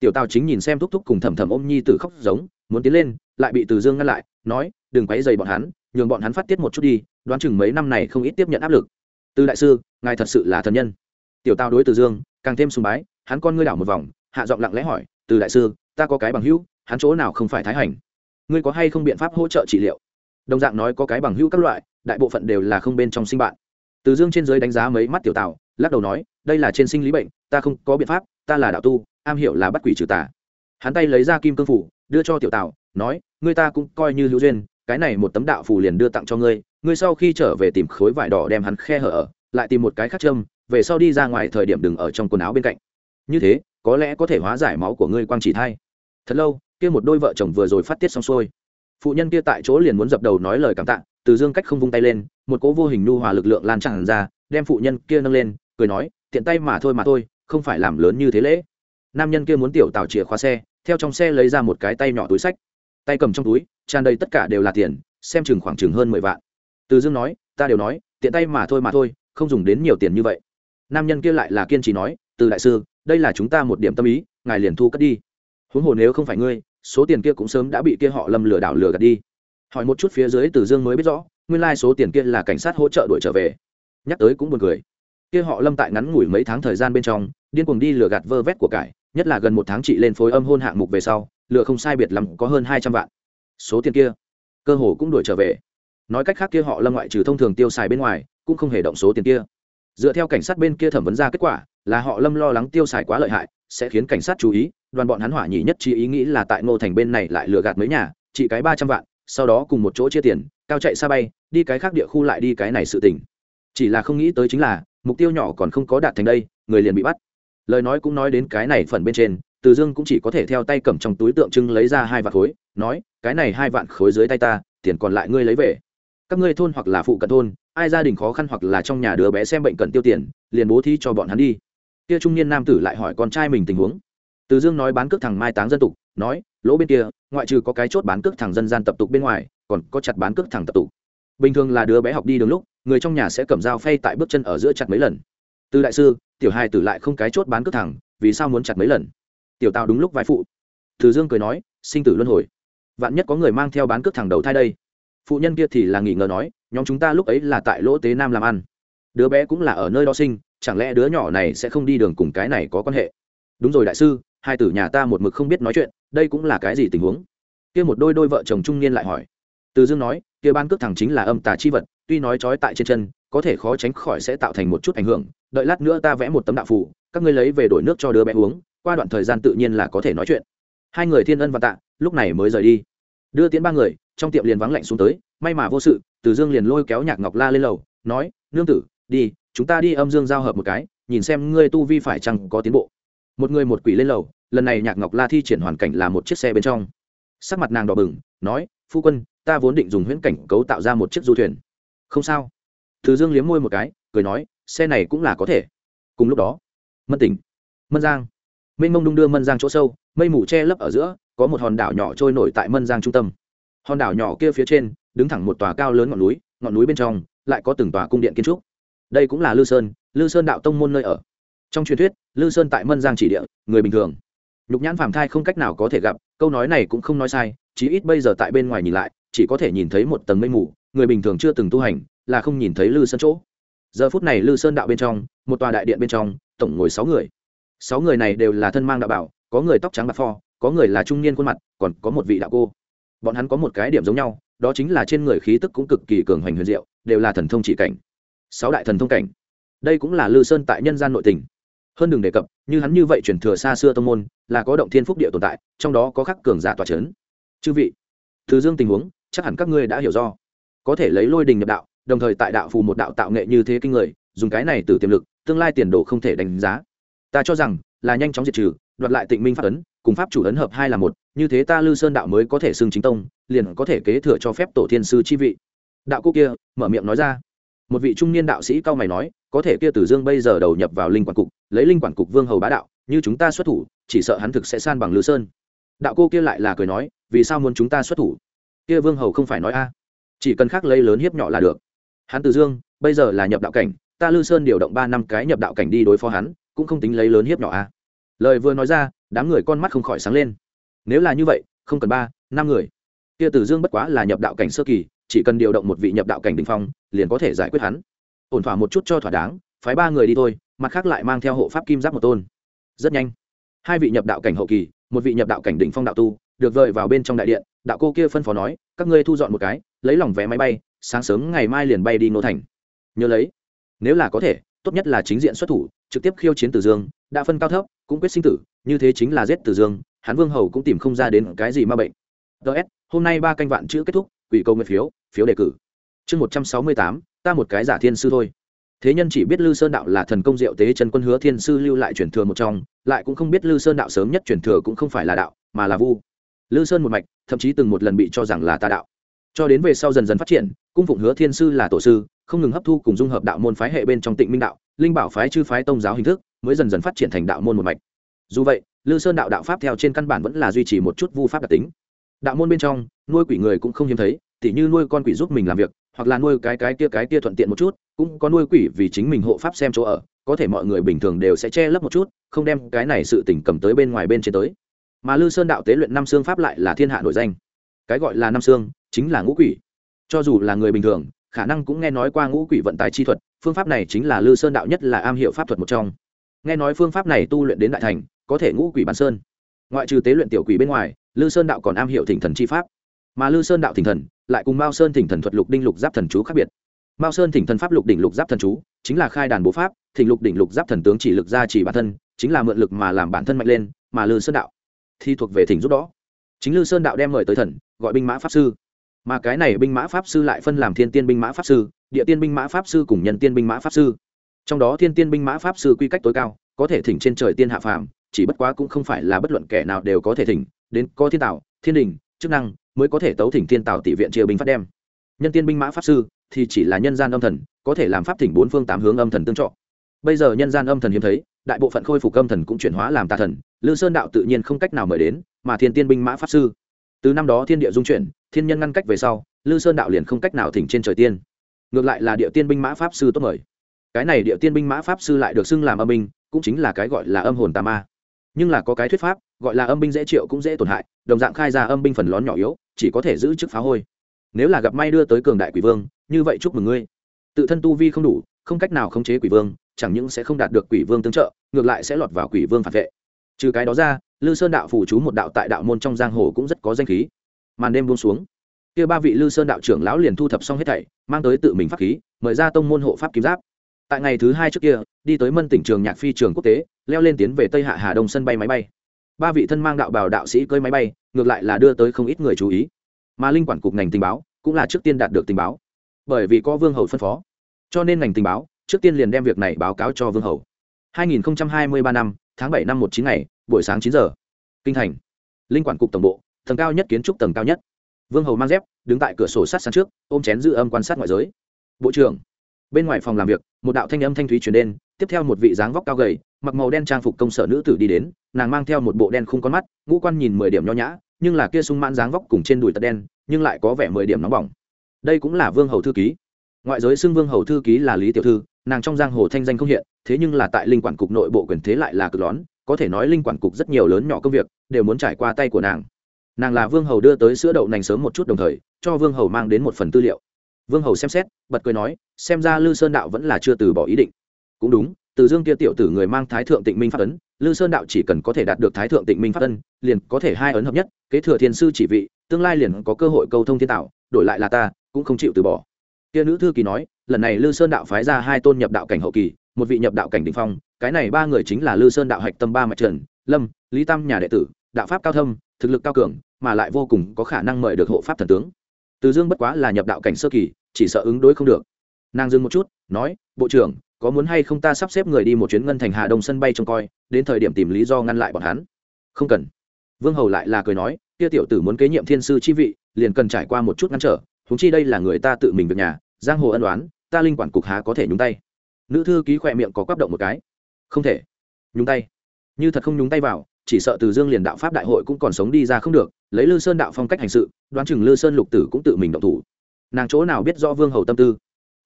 Tiểu tào chính nhìn xem thúc thúc cùng thầm thầm ôm nhi tử khóc giống, muốn tiến lên, lại bị từ dương ngăn lại, nói, đừng quấy dày bọn hắn, nhường bọn hắn phát tiết một chút đi đoán chừng mấy năm này không ít tiếp nhận áp lực. Từ đại sư, ngài thật sự là thần nhân. Tiểu tào đối từ dương, càng thêm sùng bái, hắn con ngươi đảo một vòng, hạ giọng lặng lẽ hỏi, từ đại sư, ta có cái bằng hữu, hắn chỗ nào không phải thái hành? Ngươi có hay không biện pháp hỗ trợ trị liệu? Đồng dạng nói có cái bằng hữu các loại, đại bộ phận đều là không bên trong sinh bạn. Từ dương trên giới đánh giá mấy mắt tiểu tào, lắc đầu nói, đây là trên sinh lý bệnh, ta không có biện pháp, ta là đạo tu, am hiểu là bắt quỷ trừ tà. Hắn tay lấy ra kim cương phủ, đưa cho tiểu tào, nói, ngươi ta cũng coi như hữu duyên cái này một tấm đạo phù liền đưa tặng cho ngươi ngươi sau khi trở về tìm khối vải đỏ đem hắn khe hở ở, lại tìm một cái khác châm, về sau đi ra ngoài thời điểm đừng ở trong quần áo bên cạnh. Như thế, có lẽ có thể hóa giải máu của ngươi quang chỉ thai. Thật lâu, kia một đôi vợ chồng vừa rồi phát tiết xong xuôi. Phụ nhân kia tại chỗ liền muốn dập đầu nói lời cảm tạ, từ dương cách không vung tay lên, một cỗ vô hình nu hòa lực lượng lan tràn ra, đem phụ nhân kia nâng lên, cười nói, tiện tay mà thôi mà thôi, không phải làm lớn như thế lễ. Nam nhân kia muốn tiểu tào chìa khóa xe, theo trong xe lấy ra một cái tay nhỏ túi sách tay cầm trong túi, tràn đầy tất cả đều là tiền, xem chừng khoảng chừng hơn mười vạn. Từ dương nói, ta đều nói, tiện tay mà thôi mà thôi, không dùng đến nhiều tiền như vậy. Nam nhân kia lại là kiên trì nói, từ đại sư, đây là chúng ta một điểm tâm ý, ngài liền thu cất đi. Huống hồ nếu không phải ngươi, số tiền kia cũng sớm đã bị kia họ lâm lừa đảo lừa gạt đi. Hỏi một chút phía dưới, từ dương mới biết rõ, nguyên lai、like、số tiền kia là cảnh sát hỗ trợ đuổi trở về. Nhắc tới cũng buồn cười. Kia họ lâm tại ngắn ngủi mấy tháng thời gian bên trong, điên cuồng đi lừa gạt vơ vét của cải nhất là gần một tháng chị lên phối âm hôn hạng mục về sau lừa không sai biệt lắm có hơn hai trăm vạn. Số tiền kia, cơ hồ cũng đuổi trở về. Nói cách khác kia họ lâm ngoại trừ thông thường tiêu xài bên ngoài, cũng không hề động số tiền kia. Dựa theo cảnh sát bên kia thẩm vấn ra kết quả, là họ lâm lo lắng tiêu xài quá lợi hại, sẽ khiến cảnh sát chú ý, đoàn bọn hắn hỏa nhị nhất chi ý nghĩ là tại ngô thành bên này lại lừa gạt mấy nhà chỉ cái ba trăm vạn, sau đó cùng một chỗ chia tiền, cao chạy xa bay, đi cái khác địa khu lại đi cái này sự tình. Chỉ là không nghĩ tới chính là, mục tiêu nhỏ còn không có đạt thành đây, người liền bị bắt lời nói cũng nói đến cái này phần bên trên, từ dương cũng chỉ có thể theo tay cầm trong túi tượng trưng lấy ra hai vạn khối, nói, cái này hai vạn khối dưới tay ta, tiền còn lại ngươi lấy về. Các ngươi thôn hoặc là phụ cận thôn, ai gia đình khó khăn hoặc là trong nhà đứa bé xem bệnh cần tiêu tiền, liền bố thí cho bọn hắn đi. Kia trung niên nam tử lại hỏi con trai mình tình huống. Từ dương nói bán cước thằng mai táng dân tục, nói, lỗ bên kia, ngoại trừ có cái chốt bán cước thằng dân gian tập tục bên ngoài, còn có chặt bán cước thằng tập tục. Bình thường là đứa bé học đi đường lúc, người trong nhà sẽ cầm dao phay tại bước chân ở giữa chặt mấy lần từ đại sư, tiểu hai tử lại không cái chốt bán cước thẳng, vì sao muốn chặt mấy lần? Tiểu tào đúng lúc vai phụ. Từ dương cười nói, sinh tử luân hồi. Vạn nhất có người mang theo bán cước thẳng đầu thai đây. Phụ nhân kia thì là nghỉ ngờ nói, nhóm chúng ta lúc ấy là tại lỗ tế nam làm ăn. Đứa bé cũng là ở nơi đó sinh, chẳng lẽ đứa nhỏ này sẽ không đi đường cùng cái này có quan hệ? Đúng rồi đại sư, hai tử nhà ta một mực không biết nói chuyện, đây cũng là cái gì tình huống? Kia một đôi đôi vợ chồng trung niên lại hỏi. Từ dương nói, kia ban cước thẳng chính là âm tà chi vật, tuy nói trói tại trên chân có thể khó tránh khỏi sẽ tạo thành một chút ảnh hưởng, đợi lát nữa ta vẽ một tấm đạo phủ các ngươi lấy về đổi nước cho đứa bé uống, qua đoạn thời gian tự nhiên là có thể nói chuyện. Hai người thiên ân và tạ, lúc này mới rời đi. Đưa tiến ba người, trong tiệm liền vắng lạnh xuống tới, may mà vô sự, từ dương liền lôi kéo nhạc ngọc la lên lầu, nói, nương tử, đi, chúng ta đi âm dương giao hợp một cái, nhìn xem ngươi tu vi phải chăng có tiến bộ. Một người một quỷ lên lầu, lần này nhạc ngọc la thi triển hoàn cảnh là một chiếc xe bên trong. Sắc mặt nàng đỏ bừng, nói, phu quân, ta vốn định dùng huyễn cảnh cấu tạo ra một chiếc du thuyền. Không sao từ dương liếm môi một cái, cười nói, xe này cũng là có thể. Cùng lúc đó, mân tỉnh, mân giang, mênh mông đung đưa mân giang chỗ sâu, mây mù che lấp ở giữa, có một hòn đảo nhỏ trôi nổi tại mân giang trung tâm. Hòn đảo nhỏ kia phía trên, đứng thẳng một tòa cao lớn ngọn núi ngọn núi bên trong, lại có từng tòa cung điện kiến trúc. Đây cũng là lư sơn lư sơn đạo tông môn nơi ở. Trong truyền thuyết, lư sơn tại mân giang chỉ địa, người bình thường. Nhục nhãn phàm thai không cách nào có thể gặp, câu nói này cũng không nói sai, chí ít bây giờ tại bên ngoài nhìn lại, chỉ có thể nhìn thấy một tầng mây mù, người bình thường chưa từng tu hành là không nhìn thấy lư sơn chỗ. Giờ phút này lư sơn đạo bên trong, một tòa đại điện bên trong, tổng ngồi sáu người. Sáu người này đều là thân mang đạo bảo, có người tóc trắng bạc pho có người là trung niên khuôn mặt, còn có một vị đạo cô. Bọn hắn có một cái điểm giống nhau, đó chính là trên người khí tức cũng cực kỳ cường hoành huyền diệu, đều là thần thông chỉ cảnh. Sáu đại thần thông cảnh. Đây cũng là lư sơn tại nhân gian nội tình. Hơn đừng đề cập, như hắn như vậy chuyển thừa xa xưa tông môn, là có động thiên phúc địa tồn tại, trong đó có khắc cường giả tòa c h ấ n chư vị, thứ dương tình huống, chắc hẳn các ngươi đã hiểu do. Có thể lấy lôi đình nhập đạo đồng thời tại đạo phù một đạo tạo nghệ như thế kinh người, dùng cái này từ tiềm lực, tương lai tiền đồ không thể đánh giá. Ta cho rằng, là nhanh chóng diệt trừ, đoạt lại tịnh minh pháp ấn, cùng pháp chủ ấn hợp hai là một, như thế ta lư sơn đạo mới có thể xưng chính tông, liền có thể kế thừa cho phép tổ thiên sư chi vị. Đạo cô kia, mở miệng nói ra. Một vị trung niên đạo sĩ cao mày nói, có thể kia tử dương bây giờ đầu nhập vào linh quản cục, lấy linh quản cục vương hầu bá đạo, như chúng ta xuất thủ, chỉ sợ hắn thực sẽ san bằng lư sơn. Đạo cô kia lại là cười nói, vì sao muốn chúng ta xuất thủ? Kia vương hầu không phải nói a. Chỉ cần khác lấy lớn hiếp nhỏ là được hắn từ dương, bây giờ là nhập đạo cảnh, ta lư sơn điều động ba năm cái nhập đạo cảnh đi đối phó hắn, cũng không tính lấy lớn hiếp nhỏ a. Lời vừa nói ra, đám người con mắt không khỏi sáng lên. Nếu là như vậy, không cần ba, năm người. Kia tử dương bất quá là nhập đạo cảnh sơ kỳ, chỉ cần điều động một vị nhập đạo cảnh đình phong, liền có thể giải quyết hắn. Ổn thỏa một chút cho thỏa đáng, phái ba người đi thôi, mặt khác lại mang theo hộ pháp kim giáp một tôn. Rất nhanh. Hai vị nhập đạo cảnh hậu kỳ, một vị nhập đạo cảnh đỉnh phong đạo tu, được vợi vào bên trong đại điện, đạo cô kia phân phó nói, các ngươi thu dọn một cái, lấy lòng vé máy bay sáng sớm ngày mai liền bay đi nô thành. Nhớ lấy, nếu là có thể, tốt nhất là chính diện xuất thủ, trực tiếp khiêu chiến tử dương, đã phân cao thấp, cũng quyết sinh tử, như thế chính là giết tử dương, hắn vương hầu cũng tìm không ra đến cái gì ma bệnh. Ts hôm nay ba canh vạn chữ kết thúc, quỷ câu nguyện phiếu phiếu đề cử. Chương một trăm sáu mươi tám, ta một cái giả thiên sư thôi. Thế nhân chỉ biết lư sơn đạo là thần công diệu tế chân quân hứa thiên sư lưu lại truyền thừa một trong, lại cũng không biết lư sơn đạo sớm nhất truyền thừa cũng không phải là đạo, mà là vu. Lư sơn một mạch, thậm chí từng một lần bị cho rằng là tà đạo. Cho đến về sau dần dần phát triển cung phụng hứa thiên sư là tổ sư, không ngừng hấp thu cùng dung hợp đạo môn phái hệ bên trong tịnh minh đạo, linh bảo phái chư phái tông giáo hình thức, mới dần dần phát triển thành đạo môn một mạch. Dù vậy, lư sơn đạo đạo pháp theo trên căn bản vẫn là duy trì một chút vu pháp đặc tính. Đạo môn bên trong, nuôi quỷ người cũng không hiếm thấy, tỉ như nuôi con quỷ giúp mình làm việc, hoặc là nuôi cái cái kia cái kia thuận tiện một chút, cũng có nuôi quỷ vì chính mình hộ pháp xem chỗ ở, có thể mọi người bình thường đều sẽ che lấp một chút, không đem cái này sự tỉnh cầm tới bên ngoài bên trên tới. Mà lư sơn đạo tế luyện năm xương pháp lại là thiên hạ nổi danh. Cái gọi là năm xương, chính là ngũ quỷ cho dù là người bình thường, khả năng cũng nghe nói qua ngũ quỷ vận tài chi thuật, phương pháp này chính là lư sơn đạo nhất là am hiệu pháp thuật một trong. Nghe nói phương pháp này tu luyện đến đại thành, có thể ngũ quỷ bản sơn. Ngoại trừ tế luyện tiểu quỷ bên ngoài, lư sơn đạo còn am hiệu thỉnh thần chi pháp. Mà lư sơn đạo thỉnh thần, lại cùng mao sơn thỉnh thần thuật lục đinh lục giáp thần chú khác biệt. Mao sơn thỉnh thần pháp lục đỉnh lục giáp thần chú, chính là khai đàn bố pháp, thỉnh lục đỉnh lục giáp thần tướng chỉ lực ra chỉ bản thân, chính là mượn lực mà làm bản thân mạnh lên, mà lư sơn đạo thì thuộc về thỉnh giúp đó. Chính lư sơn đạo đem mời tới thần, gọi binh mã pháp sư mà cái này binh mã pháp sư lại phân làm thiên tiên binh mã pháp sư, địa tiên binh mã pháp sư cùng nhân tiên binh mã pháp sư. Trong đó thiên tiên binh mã pháp sư quy cách tối cao, có thể thỉnh trên trời tiên hạ phàm, chỉ bất quá cũng không phải là bất luận kẻ nào đều có thể thỉnh, đến có thiên tạo, thiên đình, chức năng mới có thể tấu thỉnh thiên tạo tỷ viện chia binh phát đem. Nhân tiên binh mã pháp sư thì chỉ là nhân gian âm thần, có thể làm pháp thỉnh bốn phương tám hướng âm thần tương trọ bây giờ nhân gian âm thần hiếm thấy, đại bộ phận khôi phục âm thần cũng chuyển hóa làm tà thần, lư sơn đạo tự nhiên không cách nào mời đến, mà thiên tiên binh mã pháp sư từ năm đó thiên địa dung chuyển, thiên nhân ngăn cách về sau, lư sơn đạo liền không cách nào thỉnh trên trời tiên. Ngược lại là địa tiên binh mã pháp sư tốt mời. Cái này địa tiên binh mã pháp sư lại được xưng làm âm binh, cũng chính là cái gọi là âm hồn tà ma. Nhưng là có cái thuyết pháp, gọi là âm binh dễ triệu cũng dễ tổn hại, đồng dạng khai ra âm binh phần lón nhỏ yếu, chỉ có thể giữ chức phá hôi. Nếu là gặp may đưa tới cường đại quỷ vương, như vậy chúc mừng ngươi. Tự thân tu vi không đủ, không cách nào khống chế quỷ vương, chẳng những sẽ không đạt được quỷ vương tương trợ, ngược lại sẽ lọt vào quỷ vương phản vệ. Trừ cái đó ra lư sơn đạo phủ chú một đạo tại đạo môn trong giang hồ cũng rất có danh khí. Màn đêm buông xuống, kia ba vị lư sơn đạo trưởng lão liền thu thập xong hết thảy, mang tới tự mình pháp khí, mời ra tông môn hộ pháp kiếm giáp. Tại ngày thứ hai trước kia, đi tới mân tỉnh trường nhạc phi trường quốc tế, leo lên tiến về tây hạ hà đông sân bay máy bay. Ba vị thân mang đạo bảo đạo sĩ cơi máy bay, ngược lại là đưa tới không ít người chú ý. Mà linh quản cục ngành tình báo cũng là trước tiên đạt được tình báo. Bởi vì có vương hầu phân phó, cho nên ngành tình báo trước tiên liền đem việc này báo cáo cho vương hầu. 2023 năm, tháng 7 năm 19 ngày buổi sáng 9 giờ. Kinh thành. Linh quản cục tổng bộ, tầng cao nhất kiến trúc tầng cao nhất. Vương hầu mang dép, đứng tại cửa sổ sát sàn trước, ôm chén giữ âm quan sát ngoại giới. Bộ trưởng. Bên ngoài phòng làm việc, một đạo thanh âm thanh thúy truyền đến, tiếp theo một vị dáng vóc cao gầy, mặc màu đen trang phục công sở nữ tử đi đến, nàng mang theo một bộ đen khung con mắt, ngũ quan nhìn mười điểm nho nhã, nhưng là kia sung mãn dáng vóc cùng trên đùi tật đen, nhưng lại có vẻ mười điểm nóng bỏng. Đây cũng là vương hầu thư ký. Ngoại giới xưng vương hầu thư ký là lý tiểu thư, nàng trong giang hồ thanh danh không hiện, thế nhưng là tại linh quản cục nội bộ quyền thế lại là cực lón có thể nói linh quản cục rất nhiều lớn nhỏ công việc, đều muốn trải qua tay của nàng. Nàng là vương hầu đưa tới sữa đậu nành sớm một chút đồng thời, cho vương hầu mang đến một phần tư liệu. Vương hầu xem xét, bật cười nói, xem ra lư sơn đạo vẫn là chưa từ bỏ ý định. Cũng đúng, từ dương kia tiểu tử người mang thái thượng tịnh minh pháp ấn, lư sơn đạo chỉ cần có thể đạt được thái thượng tịnh minh pháp ấn, liền có thể hai ấn hợp nhất, kế thừa thiên sư chỉ vị, tương lai liền có cơ hội câu thông thiên tạo, đổi lại là ta, cũng không chịu từ bỏ. Kia nữ thư kỳ nói, lần này lư sơn đạo phái ra hai tôn nhập đạo cảnh hậu kỳ một vị nhập đạo cảnh đình phong, cái này ba người chính là lư sơn đạo hạch tâm ba mạch trần, lâm, lý tam nhà đệ tử, đạo pháp cao thâm, thực lực cao cường, mà lại vô cùng có khả năng mời được hộ pháp thần tướng. Từ dương bất quá là nhập đạo cảnh sơ kỳ, chỉ sợ ứng đối không được. Nàng dừng một chút, nói, bộ trưởng, có muốn hay không ta sắp xếp người đi một chuyến ngân thành hà đông sân bay trông coi, đến thời điểm tìm lý do ngăn lại bọn hắn. Không cần. Vương hầu lại là cười nói, kia tiểu tử muốn kế nhiệm thiên sư chi vị, liền cần trải qua một chút ngăn trở thúng chi đây là người ta tự mình việc nhà, giang hồ ân đoán ta linh quản cục há có thể nhúng tay nữ thư ký khỏe miệng có quắp động một cái. Không thể. Nhúng tay. Như thật không nhúng tay vào, chỉ sợ từ dương liền đạo pháp đại hội cũng còn sống đi ra không được, lấy lư sơn đạo phong cách hành sự, đoán chừng lư sơn lục tử cũng tự mình động thủ. Nàng chỗ nào biết rõ vương hầu tâm tư?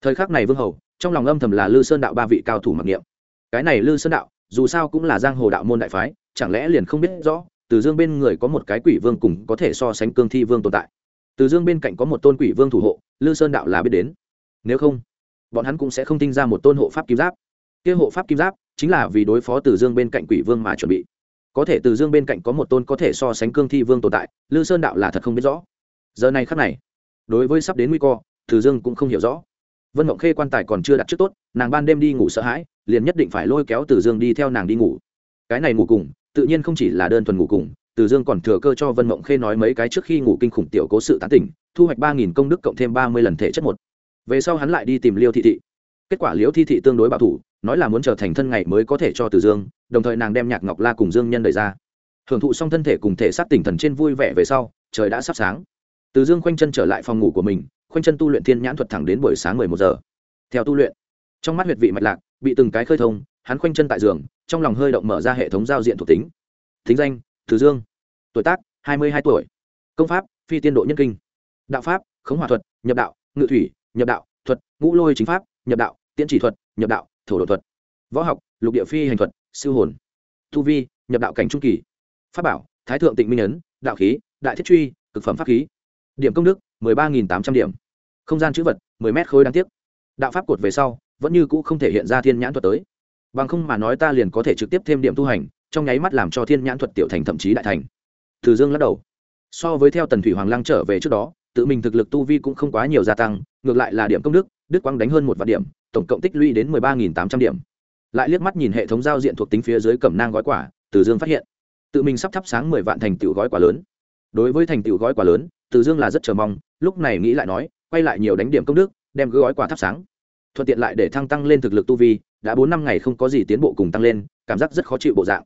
Thời khắc này vương hầu, trong lòng âm thầm là lư sơn đạo ba vị cao thủ mặc niệm. Cái này lư sơn đạo, dù sao cũng là giang hồ đạo môn đại phái, chẳng lẽ liền không biết rõ, từ dương bên người có một cái quỷ vương cùng có thể so sánh cương thi vương tồn tại. Từ dương bên cạnh có một tôn quỷ vương thủ hộ, lư sơn đạo là biết đến. Nếu không bọn hắn cũng sẽ không tinh ra một tôn hộ pháp kim giáp. Kia hộ pháp kim giáp chính là vì đối phó từ dương bên cạnh quỷ vương mà chuẩn bị. Có thể từ dương bên cạnh có một tôn có thể so sánh cương thi vương tồn tại, lư sơn đạo là thật không biết rõ. Giờ này khắc này, đối với sắp đến nguy cơ, từ dương cũng không hiểu rõ. Vân mộng khê quan tài còn chưa đặt trước tốt, nàng ban đêm đi ngủ sợ hãi, liền nhất định phải lôi kéo từ dương đi theo nàng đi ngủ. Cái này ngủ cùng, tự nhiên không chỉ là đơn thuần ngủ cùng, từ dương còn thừa cơ cho vân mộng khê nói mấy cái trước khi ngủ kinh khủng tiểu cố sự tán tỉnh, thu hoạch ba nghìn công đức cộng thêm ba mươi lần thể chất một về sau hắn lại đi tìm liêu thị thị. Kết quả liêu thị thị tương đối bảo thủ, nói là muốn trở thành thân ngày mới có thể cho từ dương, đồng thời nàng đem nhạc ngọc la cùng dương nhân đẩy ra. Hưởng thụ xong thân thể cùng thể xác tỉnh thần trên vui vẻ về sau, trời đã sắp sáng. Từ dương khoanh chân trở lại phòng ngủ của mình, khoanh chân tu luyện thiên nhãn thuật thẳng đến buổi sáng mười một giờ. Theo tu luyện, trong mắt huyệt vị mạch lạc, bị từng cái khơi thông, hắn khoanh chân tại giường, trong lòng hơi động mở ra hệ thống giao diện thuộc tính. Thính danh, từ dương. Tuổi tác, hai mươi hai tuổi. Công pháp, phi tiên độ nhân kinh. Đạo pháp, khống hòa thuật, nhập đạo, ngự thủy nhập đạo, thuật, ngũ lôi chính pháp, nhập đạo, tiễn chỉ thuật, nhập đạo, thổ độ thuật. Võ học, lục địa phi hành thuật siêu hồn. Tu vi, nhập đạo cảnh trung kỳ. Pháp bảo, thái thượng tịnh minh ấn, đạo khí, đại thiết truy, cực phẩm pháp khí. Điểm công đức, mười ba nghìn tám trăm điểm. Không gian chữ vật, mười mét khối đáng tiếc. Đạo pháp cột về sau, vẫn như cũ không thể hiện ra thiên nhãn thuật tới. Bằng không mà nói ta liền có thể trực tiếp thêm điểm tu hành, trong nháy mắt làm cho thiên nhãn thuật tiểu thành thậm chí đại thành. Từ dương lắc đầu. So với theo tần thủy hoàng lăng trở về trước đó tự mình thực lực tu vi cũng không quá nhiều gia tăng, ngược lại là điểm công đức đức quang đánh hơn một vạn điểm, tổng cộng tích lũy đến mười ba nghìn tám trăm điểm. Lại liếc mắt nhìn hệ thống giao diện thuộc tính phía dưới cẩm nang gói quả từ dương phát hiện, tự mình sắp thắp sáng mười vạn thành tựu gói quả lớn. Đối với thành tựu gói quả lớn, từ dương là rất chờ mong, lúc này nghĩ lại nói, quay lại nhiều đánh điểm công đức, đem gói quả thắp sáng. Thuận tiện lại để thăng tăng lên thực lực tu vi, đã bốn năm ngày không có gì tiến bộ cùng tăng lên, cảm giác rất khó chịu bộ dạng.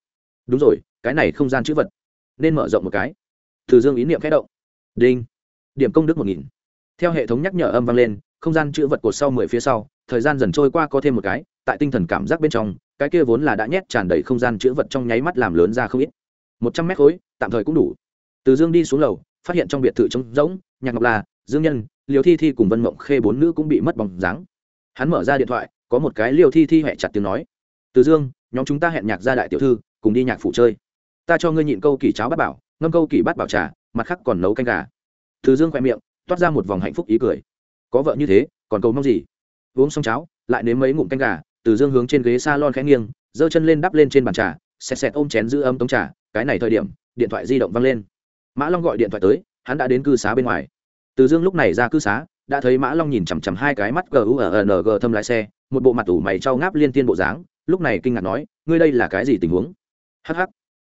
Đúng rồi, cái này không gian chữ vật. Nên mở rộng một cái. Từ dương ý niệm khẽ động. Đinh điểm công đức một nghìn. Theo hệ thống nhắc nhở âm vang lên, không gian chữ vật cột sau mười phía sau, thời gian dần trôi qua có thêm một cái, tại tinh thần cảm giác bên trong, cái kia vốn là đã nhét tràn đầy không gian chữ vật trong nháy mắt làm lớn ra không ít. Một trăm mét khối, tạm thời cũng đủ. Từ dương đi xuống lầu, phát hiện trong biệt thự trống rỗng, nhạc ngọc là, dương nhân liều thi thi cùng vân mộng khê bốn nữ cũng bị mất bóng dáng. Hắn mở ra điện thoại, có một cái liều thi thi hẹ chặt tiếng nói. Từ dương, nhóm chúng ta hẹn nhạc ra đại tiểu thư, cùng đi nhạc phủ chơi. Ta cho ngươi nhịn câu kỳ cháo bát bảo, ngâm câu kỳ bát bảo trà, mặt khác còn nấu canh gà từ dương khoe miệng, toát ra một vòng hạnh phúc ý cười. Có vợ như thế, còn cầu mong gì? Uống xong cháo, lại nếm mấy ngụm canh gà, từ dương hướng trên ghế s a lon khẽ nghiêng, giơ chân lên đắp lên trên bàn trà, xẹt xẹt ôm chén giữ ấm tống trà, cái này thời điểm, điện thoại di động văng lên. Mã long gọi điện thoại tới, hắn đã đến cư xá bên ngoài. Từ dương lúc này ra cư xá, đã thấy mã long nhìn chằm chằm hai cái mắt gurng thâm lái xe, một bộ mặt ủ mày trao ngáp liên tiên bộ dáng, lúc này kinh ngạc nói, ngươi đây là cái gì tình huống? Hh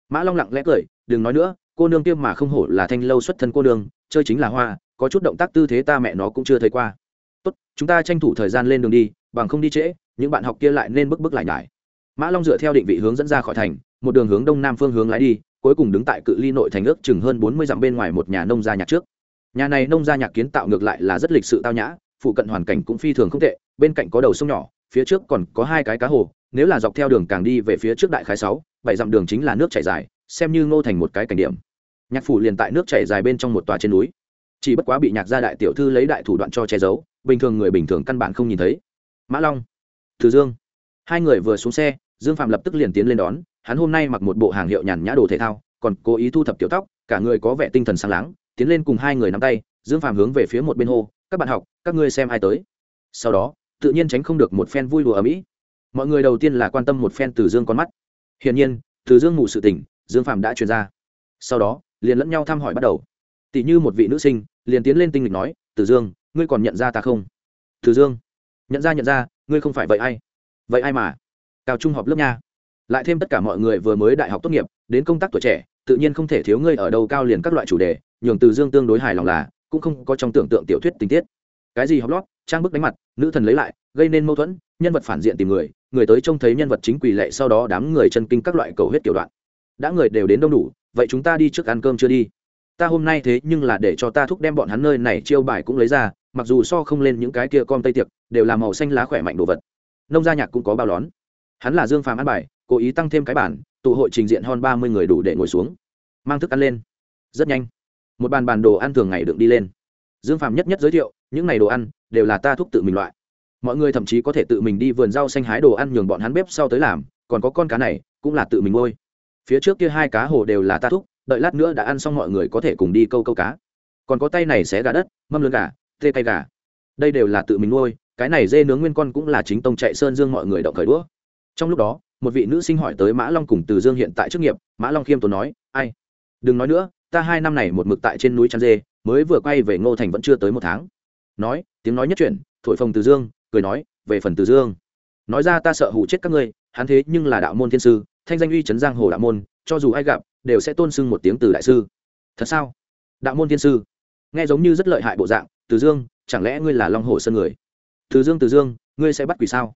mã long lặng lẽ cười, đừng nói nữa cô nương tiêm mà không hổ là thanh lâu xuất thân cô nương, chơi chính là hoa, có chút động tác tư thế ta mẹ nó cũng chưa thấy qua. Tốt, chúng ta tranh thủ thời gian lên đường đi, bằng không đi trễ, những bạn học kia lại nên bức bức lại nhải. Mã long dựa theo định vị hướng dẫn ra khỏi thành, một đường hướng đông nam phương hướng lái đi, cuối cùng đứng tại cự ly nội thành ước chừng hơn bốn mươi dặm bên ngoài một nhà nông gia nhạc trước. Nhà này nông gia nhạc kiến tạo ngược lại là rất lịch sự tao nhã, phụ cận hoàn cảnh cũng phi thường không tệ, bên cạnh có đầu sông nhỏ, phía trước còn có hai cái cá hồ, nếu là dọc theo đường càng đi về phía trước đại khái sáu, bảy dặm đường chính là nước chảy dài, xem như ngô thành một cái cảnh điểm nhạc phủ liền tại nước chảy dài bên trong một tòa trên núi. Chỉ bất quá bị nhạc gia đại tiểu thư lấy đại thủ đoạn cho che giấu, bình thường người bình thường căn bản không nhìn thấy. Mã long, từ dương. Hai người vừa xuống xe, dương phạm lập tức liền tiến lên đón, hắn hôm nay mặc một bộ hàng hiệu nhàn nhã đồ thể thao, còn cố ý thu thập tiểu tóc, cả người có vẻ tinh thần sáng láng, tiến lên cùng hai người nắm tay, dương phạm hướng về phía một bên hô, các bạn học, các ngươi xem ai tới. Sau đó, tự nhiên tránh không được một phen vui đùa ở mỹ mọi người đầu tiên là quan tâm một phen từ dương con mắt. Hiển nhiên, từ dương ngủ sự tỉnh dương phạm đã truyền ra. Sau đó liền lẫn nhau thăm hỏi bắt đầu. Tỷ như một vị nữ sinh, liền tiến lên tinh lịch nói từ dương, ngươi còn nhận ra ta không? Từ dương. Nhận ra nhận ra, ngươi không phải vậy ai? Vậy ai mà? Cao trung học lớp nha. Lại thêm tất cả mọi người vừa mới đại học tốt nghiệp, đến công tác tuổi trẻ, tự nhiên không thể thiếu ngươi ở đâu cao liền các loại chủ đề, nhường từ dương tương đối hài lòng là, cũng không có trong tưởng tượng tiểu thuyết tình tiết. Cái gì học lót, trang bức đánh mặt, nữ thần lấy lại, gây nên mâu thuẫn, nhân vật phản diện tìm người người tới trông thấy nhân vật chính quỳ lệ sau đó đám người chân kinh các loại cầu huyết kiểu đoạn. Đã người đều đến đông đủ vậy chúng ta đi trước ăn cơm chưa đi? Ta hôm nay thế nhưng là để cho ta thúc đem bọn hắn nơi này chiêu bài cũng lấy ra, mặc dù so không lên những cái kia con tây tiệc, đều là màu xanh lá khỏe mạnh đồ vật. Nông gia nhạc cũng có bao lón hắn là dương phàm ăn bài, cố ý tăng thêm cái bản tụ hội trình diện hơn ba mươi người đủ để ngồi xuống. Mang thức ăn lên. Rất nhanh. Một bàn bàn đồ ăn thường ngày đựng đi lên. Dương phàm nhất nhất giới thiệu, những n à y đồ ăn đều là ta thúc tự mình loại. Mọi người thậm chí có thể tự mình đi vườn rau xanh hái đồ ăn nhường bọn hắn bếp sau tới làm, còn có con cá này cũng là tự mình ngôi phía trước kia hai cá hồ đều là ta thúc, đợi lát nữa đã ăn xong mọi người có thể cùng đi câu câu cá. Còn có tay này xé gà đất, mâm lươn gà, tê tay gà. Đây đều là tự mình nuôi, cái này dê nướng nguyên con cũng là chính tông chạy sơn dương mọi người động khởi đũa. Trong lúc đó, một vị nữ sinh hỏi tới mã long cùng từ dương hiện tại chức nghiệp, mã long khiêm tốn nói, ai? Đừng nói nữa, ta hai năm này một mực tại trên núi chăn dê, mới vừa quay về ngô thành vẫn chưa tới một tháng. Nói, tiếng nói nhất chuyển, thổi phồng từ dương, cười nói, về phần từ dương. Nói ra ta sợ hụ chết các ngươi, hắn thế nhưng là đạo môn thiên sư thanh danh uy trấn giang hồ đạo môn, cho dù ai gặp, đều sẽ tôn sưng một tiếng từ đại sư. Thật sao? Đạo môn tiên sư. Nghe giống như rất lợi hại bộ dạng, từ dương, chẳng lẽ ngươi là long hồ sơn người? Từ dương từ dương, ngươi sẽ bắt quỷ sao?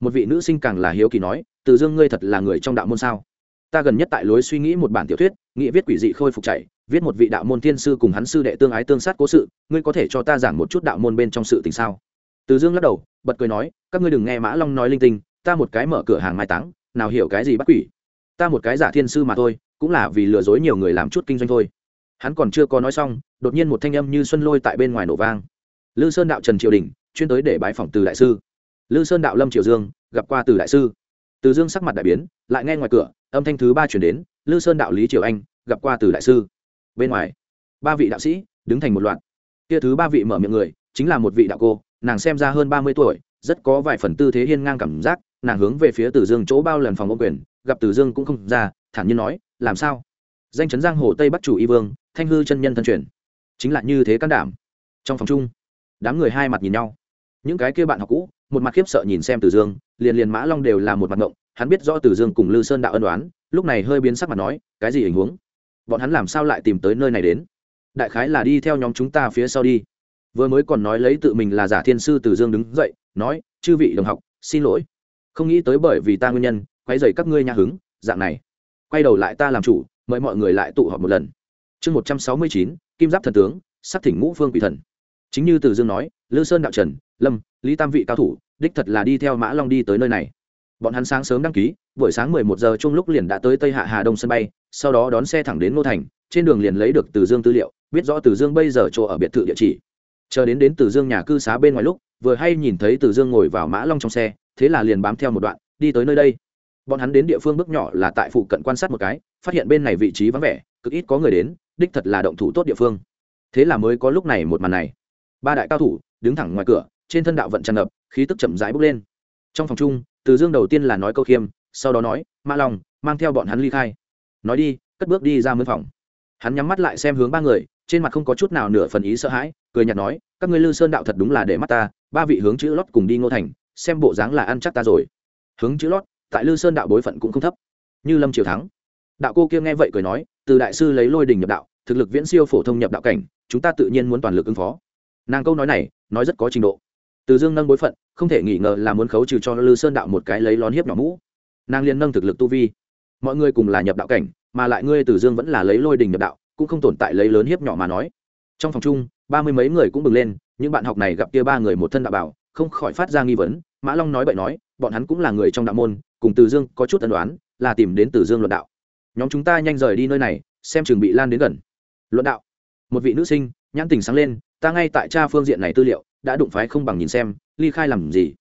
Một vị nữ sinh càng là hiếu kỳ nói, từ dương, ngươi thật là người trong đạo môn sao? Ta gần nhất tại lối suy nghĩ một bản tiểu thuyết, nghĩ viết quỷ dị khôi phục chạy, viết một vị đạo môn tiên sư cùng hắn sư đệ tương ái tương sát cố sự, ngươi có thể cho ta giảng một chút đạo môn bên trong sự tình sao? Từ dương lắc đầu, bật cười nói, các ngươi đừng nghe mã long nói linh tinh, ta một cái mở cửa hàng mai táng nào hiểu cái gì bắt quỷ? Ta một cái giả thiên sư mà thôi, cũng là vì lừa dối nhiều người làm chút kinh doanh thôi. Hắn còn chưa có nói xong, đột nhiên một thanh âm như xuân lôi tại bên ngoài nổ vang. Lư sơn đạo trần triều đình, chuyên tới để bái phỏng từ đại sư. Lư sơn đạo lâm triều dương, gặp qua từ đại sư. Từ dương sắc mặt đại biến, lại nghe ngoài cửa, âm thanh thứ ba chuyển đến, lư sơn đạo lý triều anh, gặp qua từ đại sư. Bên ngoài, ba vị đạo sĩ đứng thành một loạt. Kia thứ ba vị mở miệng người, chính là một vị đạo cô, nàng xem ra hơn ba mươi tuổi, rất có vài phần tư thế hiên ngang cảm giác nàng hướng về phía tử dương chỗ bao lần phòng ô quyền, gặp tử dương cũng không ra, thản nhiên nói, làm sao? Danh chấn giang hồ tây bắc chủ y vương, thanh hư chân nhân thân truyền. Chính là như thế can đảm. Trong phòng chung, đám người hai mặt nhìn nhau. Những cái kia bạn học cũ, một mặt khiếp sợ nhìn xem tử dương, liền liền mã long đều là một mặt ngộng, hắn biết rõ tử dương cùng lư sơn đạo ân đoán lúc này hơi biến sắc mặt nói, cái gì tình huống? Bọn hắn làm sao lại tìm tới nơi này đến? Đại khái là đi theo nhóm chúng ta phía sau đi. Vừa mới còn nói lấy tự mình là giả thiên sư tử dương đứng dậy, nói, chư vị đồng học, xin lỗi không nghĩ tới bởi vì ta nguyên nhân quay dày các ngươi nhà hứng, dạng này. Quay đầu lại ta làm chủ, mời mọi người lại tụ họp một lần. Chương một trăm sáu mươi chín, kim giáp thần tướng sắc thỉnh ngũ phương quỷ thần. Chính như từ dương nói, lư sơn đạo trần, lâm, lý tam vị cao thủ, đích thật là đi theo mã long đi tới nơi này. Bọn hắn sáng sớm đăng ký, buổi sáng mười một giờ chung lúc liền đã tới tây hạ hà đông sân bay, sau đó đón xe thẳng đến ngô thành, trên đường liền lấy được từ dương tư liệu, biết rõ từ dương bây giờ chỗ ở biệt thự địa chỉ. Chờ đến đến từ dương nhà cư xá bên ngoài lúc vừa hay nhìn thấy từ dương ngồi vào mã long trong xe, thế là liền bám theo một đoạn, đi tới nơi đây. Bọn hắn đến địa phương bước nhỏ là tại phụ cận quan sát một cái, phát hiện bên này vị trí vắng vẻ, cực ít có người đến, đích thật là động thủ tốt địa phương. Thế là mới có lúc này một màn này. Ba đại cao thủ, đứng thẳng ngoài cửa, trên thân đạo vận tràn ngập, khí tức chậm rãi bốc lên. Trong phòng chung, từ dương đầu tiên là nói câu khiêm, sau đó nói, mã long, mang theo bọn hắn ly khai. Nói đi, cất bước đi ra mướn phòng. Hắn nhắm mắt lại xem hướng ba người, trên mặt không có chút nào nửa phần ý sợ hãi, cười nhạt nói, các ngươi lư sơn đạo thật đúng là để mắt ta ba vị hướng chữ lót cùng đi ngô thành, xem bộ dáng là ăn chắc ta rồi. Hướng chữ lót, tại lư sơn đạo bối phận cũng không thấp. Như lâm triều thắng. Đạo cô kia nghe vậy cười nói, từ đại sư lấy lôi đình nhập đạo, thực lực viễn siêu phổ thông nhập đạo cảnh, chúng ta tự nhiên muốn toàn lực ứng phó. Nàng câu nói này, nói rất có trình độ. Từ dương nâng bối phận, không thể nghi ngờ là muốn khấu trừ cho lư sơn đạo một cái lấy lón hiếp nhỏ mũ. Nàng liền nâng thực lực tu vi. Mọi người cùng là nhập đạo cảnh, mà lại ngươi từ dương vẫn là lấy lôi đình nhập đạo, cũng không tồn tại lấy lớn hiếp nhỏ mà nói. Trong phòng chung, ba mươi mấy người cũng bừng lên những bạn học này gặp kia ba người một thân đạo bảo, không khỏi phát ra nghi vấn. Mã long nói bậy nói, bọn hắn cũng là người trong đạo môn, cùng từ dương có chút tân đoán là tìm đến từ dương luận đạo. Nhóm chúng ta nhanh rời đi nơi này, xem trường bị lan đến gần. Luận đạo. Một vị nữ sinh, nhãn tình sáng lên, ta ngay tại cha phương diện này tư liệu, đã đụng phái không bằng nhìn xem, ly khai làm gì?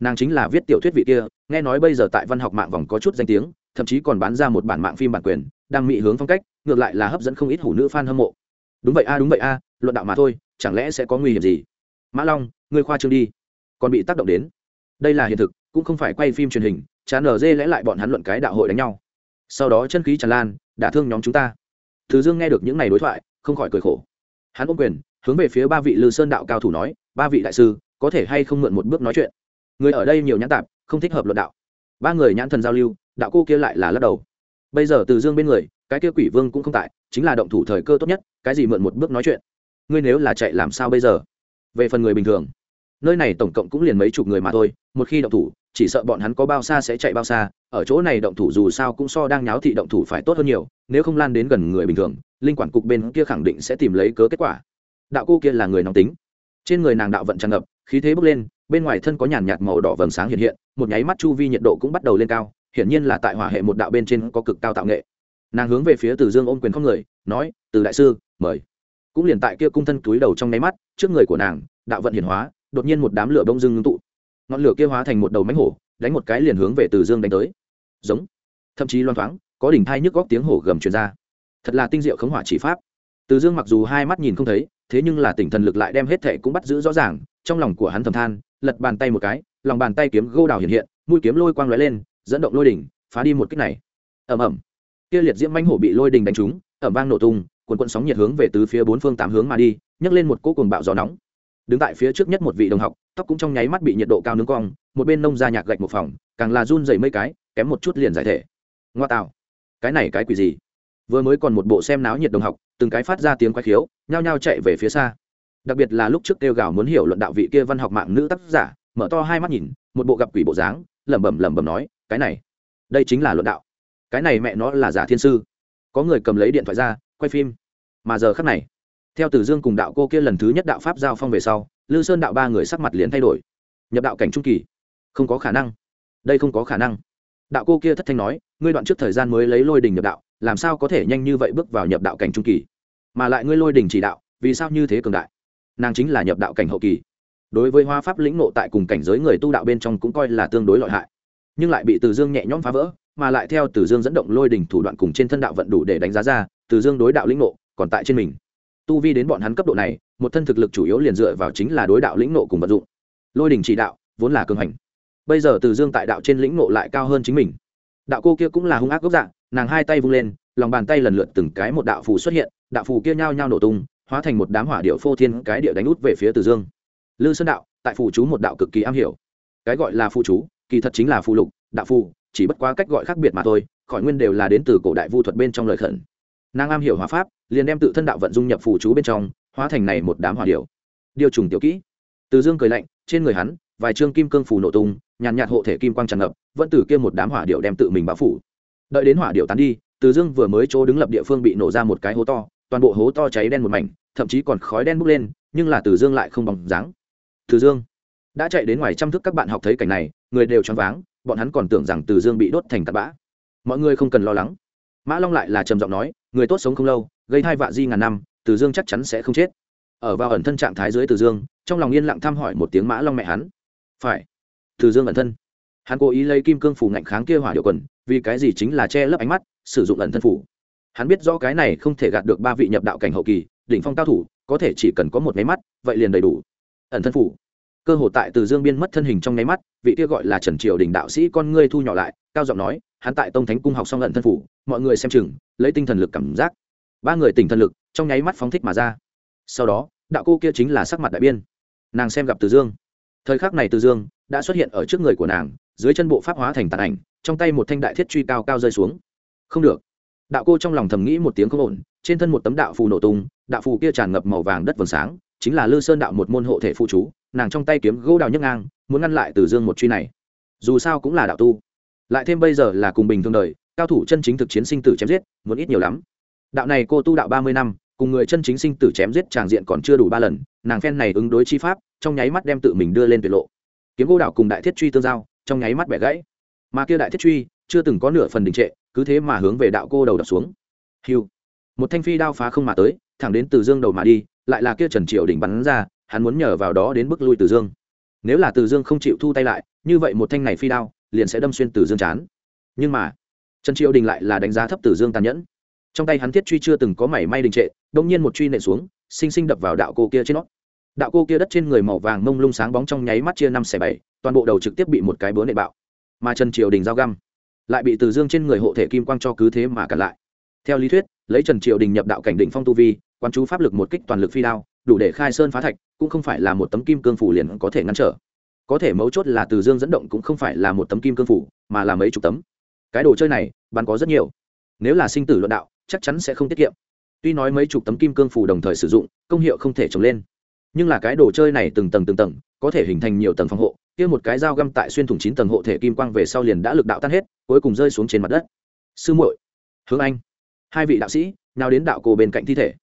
Nàng chính là viết tiểu thuyết vị kia, nghe nói bây giờ tại văn học mạng vòng có chút danh tiếng, thậm chí còn bán ra một bản mạng phim bản quyền, đang mỹ hướng phong cách, ngược lại là hấp dẫn không ít hủ nữ f a n hâm mộ. Đúng vậy a, đúng vậy a, luận đạo mà thôi chẳng lẽ sẽ có nguy hiểm gì? Mã long, ngươi khoa trương đi. Còn bị tác động đến. Đây là hiện thực, cũng không phải quay phim truyền hình chán ở dê lẽ lại bọn hắn luận cái đạo hội đánh nhau. Sau đó chân khí tràn lan, đã thương nhóm chúng ta. Thứ dương nghe được những này đối thoại, không khỏi cười khổ. Hắn ôm quyền, hướng về phía ba vị lư sơn đạo cao thủ nói, ba vị đại sư, có thể hay không mượn một bước nói chuyện? Người ở đây nhiều nhãn tạp, không thích hợp luận đạo. Ba người nhãn thần giao lưu, đạo cô kia lại là lắc đầu. Bây giờ từ dương bên người, cái kia quỷ vương cũng không tại, chính là động thủ thời cơ tốt nhất, cái gì mượn một bước nói chuyện? Ngươi nếu là chạy làm sao bây giờ? Về phần người bình thường, nơi này tổng cộng cũng liền mấy chục người mà thôi, một khi động thủ, chỉ sợ bọn hắn có bao xa sẽ chạy bao xa, ở chỗ này động thủ dù sao cũng so đang nháo thị động thủ phải tốt hơn nhiều, nếu không lan đến gần người bình thường, linh quản cục bên kia khẳng định sẽ tìm lấy cớ kết quả. Đạo cô kia là người nóng tính. Trên người nàng đạo vận tràn ngập, khí thế bước lên, bên ngoài thân có nhàn nhạt màu đỏ vầng sáng hiện hiện, một nháy mắt chu vi nhiệt độ cũng bắt đầu lên cao, hiển nhiên là tại hỏa hệ một đạo bên trên có cực cao tạo nghệ. Nàng hướng về phía từ dương ôm quyền không người, nói, từ đại sư, mời cũng liền tại kia cung thân túi đầu trong nháy mắt, trước người của nàng, đạo vận hiển hóa, đột nhiên một đám lửa bông dưng ngưng tụ. Ngọn lửa kia hóa thành một đầu mánh hổ, đánh một cái liền hướng về từ dương đánh tới. Giống. Thậm chí loan thoáng, có đỉnh thai nhức góc tiếng hổ gầm truyền ra. Thật là tinh diệu khống hỏa chỉ pháp. Từ dương mặc dù hai mắt nhìn không thấy, thế nhưng là tỉnh thần lực lại đem hết thệ cũng bắt giữ rõ ràng, trong lòng của hắn thầm than, lật bàn tay một cái, lòng bàn tay kiếm gô đào hiện hiện, mũi kiếm lôi quang lóe lên, dẫn động lôi đỉnh, phá đi một kích này. Ầm ầm. Kia liệt diễm manh hổ bị lôi đỉnh đánh trúng ẩm vang nổ tung quần quận sóng nhiệt hướng về tứ phía bốn phương tám hướng mà đi, nhấc lên một cỗ cuồng bạo gió nóng. Đứng tại phía trước nhất một vị đồng học, tóc cũng trong nháy mắt bị nhiệt độ cao nướng cong, một bên nông ra nhạc gạch một phòng, càng là run dày mấy cái, kém một chút liền giải thể. Ngoa tạo. Cái này cái quỷ gì? Vừa mới còn một bộ xem náo nhiệt đồng học, từng cái phát ra tiếng quái khiếu, nhao nhao chạy về phía xa. Đặc biệt là lúc trước kêu gào muốn hiểu luận đạo vị kia văn học mạng nữ tác giả, mở to hai mắt nhìn, một bộ gặp quỷ bộ dáng, lẩm bẩm lẩm bẩm nói, cái này, đây chính là luận đạo. Cái này mẹ nó là giả thiên sư. Có người cầm lấy điện thoại ra quay phim. Mà giờ khắc này, theo tử dương cùng đạo cô kia lần thứ nhất đạo pháp giao phong về sau, lư sơn đạo ba người sắc mặt liền thay đổi. Nhập đạo cảnh trung kỳ. Không có khả năng. Đây không có khả năng. Đạo cô kia thất thanh nói, ngươi đoạn trước thời gian mới lấy lôi đình nhập đạo, làm sao có thể nhanh như vậy bước vào nhập đạo cảnh trung kỳ? Mà lại ngươi lôi đình chỉ đạo, vì sao như thế cường đại? Nàng chính là nhập đạo cảnh hậu kỳ. Đối với hoa pháp lĩnh nộ tại cùng cảnh giới người tu đạo bên trong cũng coi là tương đối lợi hại. Nhưng lại bị từ dương nhẹ nhõm phá vỡ, mà lại theo từ dương dẫn động lôi đình thủ đoạn cùng trên thân đạo vận đủ để đánh giá ra từ dương đối đạo lĩnh nộ còn tại trên mình. Tu vi đến bọn hắn cấp độ này, một thân thực lực chủ yếu liền dựa vào chính là đối đạo lĩnh nộ cùng vận dụng. Lôi đình chỉ đạo, vốn là cường hành. Bây giờ từ dương tại đạo trên lĩnh nộ lại cao hơn chính mình. Đạo cô kia cũng là hung ác gốc dạng, nàng hai tay vung lên, lòng bàn tay lần lượt từng cái một đạo phù xuất hiện, đạo phù kia nhao nhao nổ tung, hóa thành một đám hỏa điệu phô thiên cái điệu đánh út về phía từ dương. Lư sơn đạo, tại phù chú một đạo cực kỳ am hiểu. Cái gọi là phù chú, kỳ thật chính là phù lục, đạo phù, chỉ bất quá cách gọi khác biệt mà thôi, khỏi nguyên đều là đến từ cổ đại vu thuật bên trong lời khẩn nàng am hiểu hóa pháp, liền đem tự thân đạo vận dung nhập phù chú bên trong, hóa thành này một đám hỏa điều điều trùng tiểu kỹ. Từ dương cười lạnh, trên người hắn, vài trương kim cương phù nổ tung, nhàn nhạt hộ thể kim quang tràn ngập, vẫn từ kia một đám hỏa điệu đem tự mình bao phủ. Đợi đến hỏa điệu tán đi, từ dương vừa mới chỗ đứng lập địa phương bị nổ ra một cái hố to, toàn bộ hố to cháy đen một mảnh, thậm chí còn khói đen bốc lên, nhưng là từ dương lại không bóng dáng. Từ dương, đã chạy đến ngoài trăm thước các bạn học thấy cảnh này, người đều choáng váng, bọn hắn còn tưởng rằng từ dương bị đốt thành tạt bã. Mọi người không cần lo lắng. Mã long lại là trầm giọng nói người tốt sống không lâu, gây thai vạ di ngàn năm, từ dương chắc chắn sẽ không chết. Ở vào ẩn thân trạng thái dưới từ dương, trong lòng yên lặng thăm hỏi một tiếng mã long mẹ hắn. Phải. Từ dương ẩn thân. Hắn cố ý lấy kim cương phủ ngạnh kháng kia hỏa điệu quần, vì cái gì chính là che lấp ánh mắt, sử dụng ẩn thân phủ. Hắn biết rõ cái này không thể gạt được ba vị nhập đạo cảnh hậu kỳ, đỉnh phong cao thủ, có thể chỉ cần có một máy mắt, vậy liền đầy đủ. Ẩn thân phủ. Cơ hội tại từ dương biên mất thân hình trong nháy mắt, vị kia gọi là trần triều đình đạo sĩ con ngươi thu nhỏ lại, cao giọng nói hắn tại tông thánh cung học xong lận thân phủ, mọi người xem chừng, lấy tinh thần lực cảm giác. Ba người tỉnh thần lực, trong nháy mắt phóng thích mà ra. Sau đó, đạo cô kia chính là sắc mặt đại biên nàng xem gặp từ dương. Thời khắc này từ dương đã xuất hiện ở trước người của nàng, dưới chân bộ pháp hóa thành tàn ảnh, trong tay một thanh đại thiết truy cao cao rơi xuống. Không được. Đạo cô trong lòng thầm nghĩ một tiếng không ổn, trên thân một tấm đạo phù nổ tung, đạo phù kia tràn ngập màu vàng đất vầng sáng, chính là lư sơn đạo một môn hộ thể phụ chú, nàng trong tay kiếm gỗ đào nhấc ngang, muốn ngăn lại từ dương một truy này. Dù sao cũng là đạo tu lại thêm bây giờ là cùng bình thường đời, cao thủ chân chính thực chiến sinh tử chém giết, muốn ít nhiều lắm. Đạo này cô tu đạo ba mươi năm, cùng người chân chính sinh tử chém giết tràng diện còn chưa đủ ba lần, nàng phen này ứng đối chi pháp, trong nháy mắt đem tự mình đưa lên tuyệt lộ. Kiếm cô đạo cùng đại thiết truy tương giao, trong nháy mắt bẻ gãy. Mà kia đại thiết truy, chưa từng có nửa phần đình trệ, cứ thế mà hướng về đạo cô đầu đập xuống. Hiu. Một thanh phi đao phá không mà tới, thẳng đến từ dương đầu mà đi, lại là kia trần triệu đỉnh bắn ra, hắn muốn nhờ vào đó đến bức lui từ dương. Nếu là từ dương không chịu thu tay lại, như vậy một thanh này phi đao liền sẽ đâm xuyên từ dương chán. Nhưng mà, trần triệu đình lại là đánh giá thấp từ dương tàn nhẫn. Trong tay hắn thiết truy chưa từng có mảy may đình trệ đông nhiên một truy nện xuống xinh xinh đập vào đạo cô kia trên nót đạo cô kia đất trên người màu vàng mông lung sáng bóng trong nháy mắt chia năm xẻ bảy, toàn bộ đầu trực tiếp bị một cái búa nệ bạo. Mà trần triều đình giao găm, lại bị từ dương trên người hộ thể kim quang cho cứ thế mà cản lại. Theo lý thuyết, lấy trần triều đình nhập đạo cảnh định phong tu vi quan chú pháp lực một kích toàn lực phi đao, đủ để khai sơn phá thạch, cũng không phải là một tấm kim cương phủ liền có thể ngăn trở có thể mấu chốt là từ dương dẫn động cũng không phải là một tấm kim cương phủ, mà là mấy chục tấm. Cái đồ chơi này, bắn có rất nhiều. Nếu là sinh tử luận đạo, chắc chắn sẽ không tiết kiệm. Tuy nói mấy chục tấm kim cương phủ đồng thời sử dụng, công hiệu không thể trồng lên. Nhưng là cái đồ chơi này từng tầng từng tầng, có thể hình thành nhiều tầng phòng hộ, kia một cái dao găm tại xuyên thủng chín tầng hộ thể kim quang về sau liền đã lực đạo tan hết, cuối cùng rơi xuống trên mặt đất. Sư muội, hướng anh. Hai vị đạo sĩ, nào đến đạo cổ bên cạnh thi thể.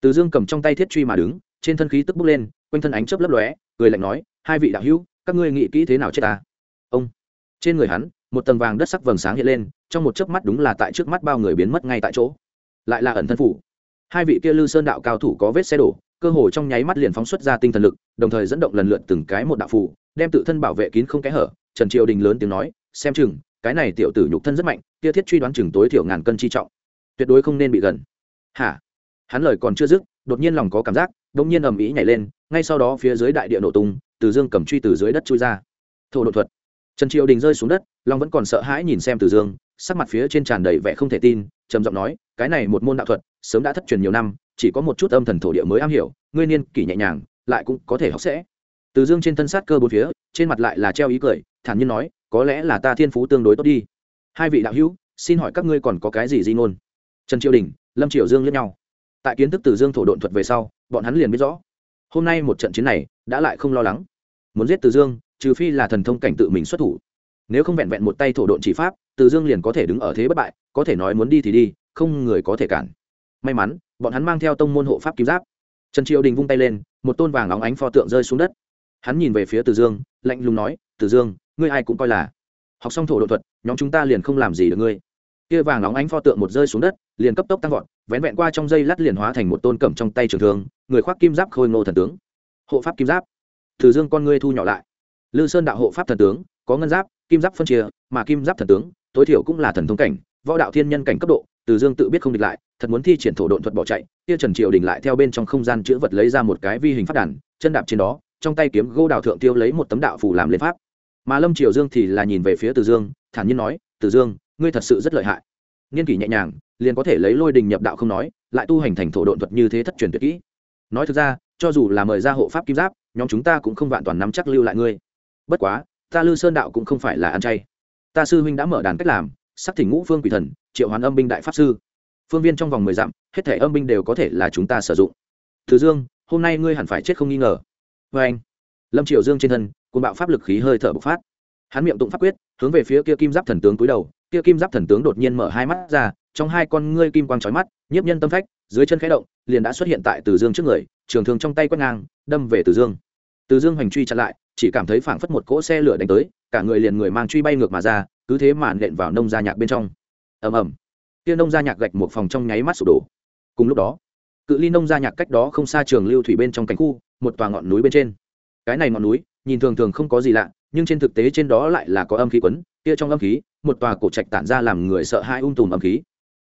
Từ dương cầm trong tay thiết truy mà đứng, trên thân khí tức bốc lên, quanh thân ánh chớp lấp lóe, cười lạnh nói, hai vị đạo hữu các ngươi nghĩ kỹ thế nào chết ta? Ông. Trên người hắn, một tầng vàng đất sắc vầng sáng hiện lên, trong một chớp mắt đúng là tại trước mắt bao người biến mất ngay tại chỗ. Lại là ẩn thân phủ. Hai vị kia lư sơn đạo cao thủ có vết xe đổ, cơ hồ trong nháy mắt liền phóng xuất ra tinh thần lực, đồng thời dẫn động lần lượt từng cái một đạo phủ, đem tự thân bảo vệ kín không kẽ hở. Trần triều đình lớn tiếng nói, xem chừng, cái này tiểu tử nhục thân rất mạnh, kia thiết truy đoán chừng tối thiểu ngàn cân chi trọng. Tuyệt đối không nên bị gần. Hả? Hắn lời còn chưa dứt, đột nhiên lòng có cảm giác đ ỗ n g nhiên ầm ĩ nhảy lên, ngay sau đó phía dưới đại địa nổ tung từ dương cầm truy từ dưới đất chui ra. Thổ đột thuật. Trần triều đình rơi xuống đất, long vẫn còn sợ hãi nhìn xem từ dương, sắc mặt phía trên tràn đầy vẻ không thể tin, trầm giọng nói, cái này một môn đạo thuật, sớm đã thất truyền nhiều năm, chỉ có một chút âm thần thổ địa mới am hiểu, ngươi niên kỷ nhẹ nhàng, lại cũng có thể học sẽ. Từ dương trên thân sát cơ bốn phía, trên mặt lại là treo ý cười, thản nhiên nói, có lẽ là ta thiên phú tương đối tốt đi. Hai vị đạo hữu, xin hỏi các ngươi còn có cái gì di ngôn? Trần triều đình, lâm triều dương lẫn nhau. Tại kiến thức từ dương thổ độn thuật về sau, bọn hắn liền biết rõ hôm nay một trận chiến này, đã lại không lo lắng. Muốn giết từ dương, trừ phi là thần thông cảnh tự mình xuất thủ. Nếu không vẹn vẹn một tay thổ độn chỉ pháp, từ dương liền có thể đứng ở thế bất bại, có thể nói muốn đi thì đi, không người có thể cản. May mắn, bọn hắn mang theo tông môn hộ pháp kim giáp. Trần triều đình vung tay lên, một tôn vàng óng ánh pho tượng rơi xuống đất. Hắn nhìn về phía từ dương, lạnh lùng nói, từ dương, ngươi ai cũng coi là. Học xong thổ độ thuật, nhóm chúng ta liền không làm gì được ngươi. Kia vàng óng ánh pho tượng một rơi xuống đất, liền cấp tốc tăng vọt, vén vẹn qua trong dây lát liền hóa thành một tôn cẩm trong tay trường thương người khoác kim giáp khôi ngô thần tướng. Hộ pháp kim giáp. Từ dương con ngươi thu nhỏ lại. Lư sơn đạo hộ pháp thần tướng, có ngân giáp, kim giáp phân chia, mà kim giáp thần tướng, tối thiểu cũng là thần thông cảnh, võ đạo thiên nhân cảnh cấp độ, từ dương tự biết không địch lại, thật muốn thi triển thổ độn thuật bỏ chạy, kia trần triều đình lại theo bên trong không gian chữ vật lấy ra một cái vi hình phát đàn, chân đạp trên đó, trong tay kiếm gỗ đào thượng tiêu lấy một tấm đạo phủ làm lên pháp. Mà lâm triều dương thì là nhìn về phía từ dương, thản nhiên nói, từ dương, ngươi thật sự rất lợi hại. Nghiên kỷ nhẹ nhàng, liền có thể lấy lôi đình nhập đạo không nói, lại tu hành thành thổ độn thuật như thế thất truyền tuyệt kỹ nói thực ra, cho dù là mời ra hộ pháp kim giáp, nhóm chúng ta cũng không vạn toàn nắm chắc lưu lại ngươi. Bất quá, ta lư sơn đạo cũng không phải là ăn chay. Ta sư huynh đã mở đàn cách làm sắc thỉnh ngũ phương quỷ thần, triệu hoán âm binh đại pháp sư. Phương viên trong vòng mười dặm, hết thể âm binh đều có thể là chúng ta sử dụng. Thứ dương, hôm nay ngươi hẳn phải chết không nghi ngờ. Vê anh, lâm triệu dương trên thân côn bạo pháp lực khí hơi thở bộc phát. Hắn miệng tụng pháp quyết, hướng về phía kia kim giáp thần tướng cúi đầu, kia kim giáp thần tướng đột nhiên mở hai mắt ra trong hai con ngươi kim quang trói mắt, nhiếp nhân tâm phách, dưới chân khẽ động, liền đã xuất hiện tại từ dương trước người, trường thường trong tay quét ngang, đâm về từ dương. Từ dương hoành truy chặn lại, chỉ cảm thấy phảng phất một cỗ xe lửa đánh tới, cả người liền người mang truy bay ngược mà ra, cứ thế mà nện vào nông gia nhạc bên trong. Ầm ầm. Kia nông gia nhạc gạch một phòng trong nháy mắt sụp đổ. Cùng lúc đó, cự ly nông gia nhạc cách đó không xa trường lưu thủy bên trong cảnh khu, một tòa ngọn núi bên trên. Cái này ngọn núi, nhìn thường thường không có gì lạ, nhưng trên thực tế trên đó lại là có âm khí quấn, kia trong âm khí, một tòa cổ trạch tản ra làm người sợ hãi ung tùm âm khí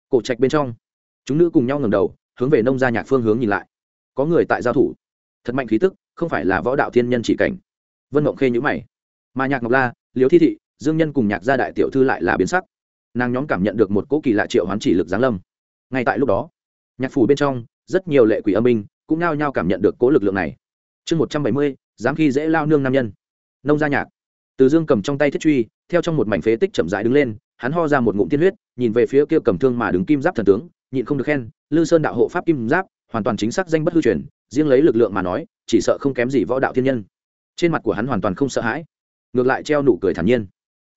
cổ trạch bên trong. Chúng nữ cùng nhau ngầm đầu, hướng về nông gia nhạc phương hướng nhìn lại. Có người tại giao thủ. Thật mạnh khí tức, không phải là võ đạo thiên nhân chỉ cảnh. Vân mộng khê nhữ mày. Mà nhạc ngọc la liếu thi thị, dương nhân cùng nhạc gia đại tiểu thư lại là biến sắc. Nàng nhóm cảm nhận được một cỗ kỳ lạ triệu hoán chỉ lực giáng lâm. Ngay tại lúc đó, nhạc phủ bên trong, rất nhiều lệ quỷ âm minh cũng nao nhao cảm nhận được cỗ lực lượng này. Chương một trăm bảy mươi, dám khi dễ lao nương nam nhân. Nông gia nhạc. Từ dương cầm trong tay thiết truy, theo trong một mảnh phế tích chậm rãi đứng lên hắn ho ra một ngụm tiên huyết, nhìn về phía kia cầm thương mà đứng kim giáp thần tướng, nhịn không được khen, lư sơn đạo hộ pháp kim giáp, hoàn toàn chính xác danh bất hư truyền, riêng lấy lực lượng mà nói, chỉ sợ không kém gì võ đạo thiên nhân. Trên mặt của hắn hoàn toàn không sợ hãi, ngược lại treo nụ cười thản nhiên.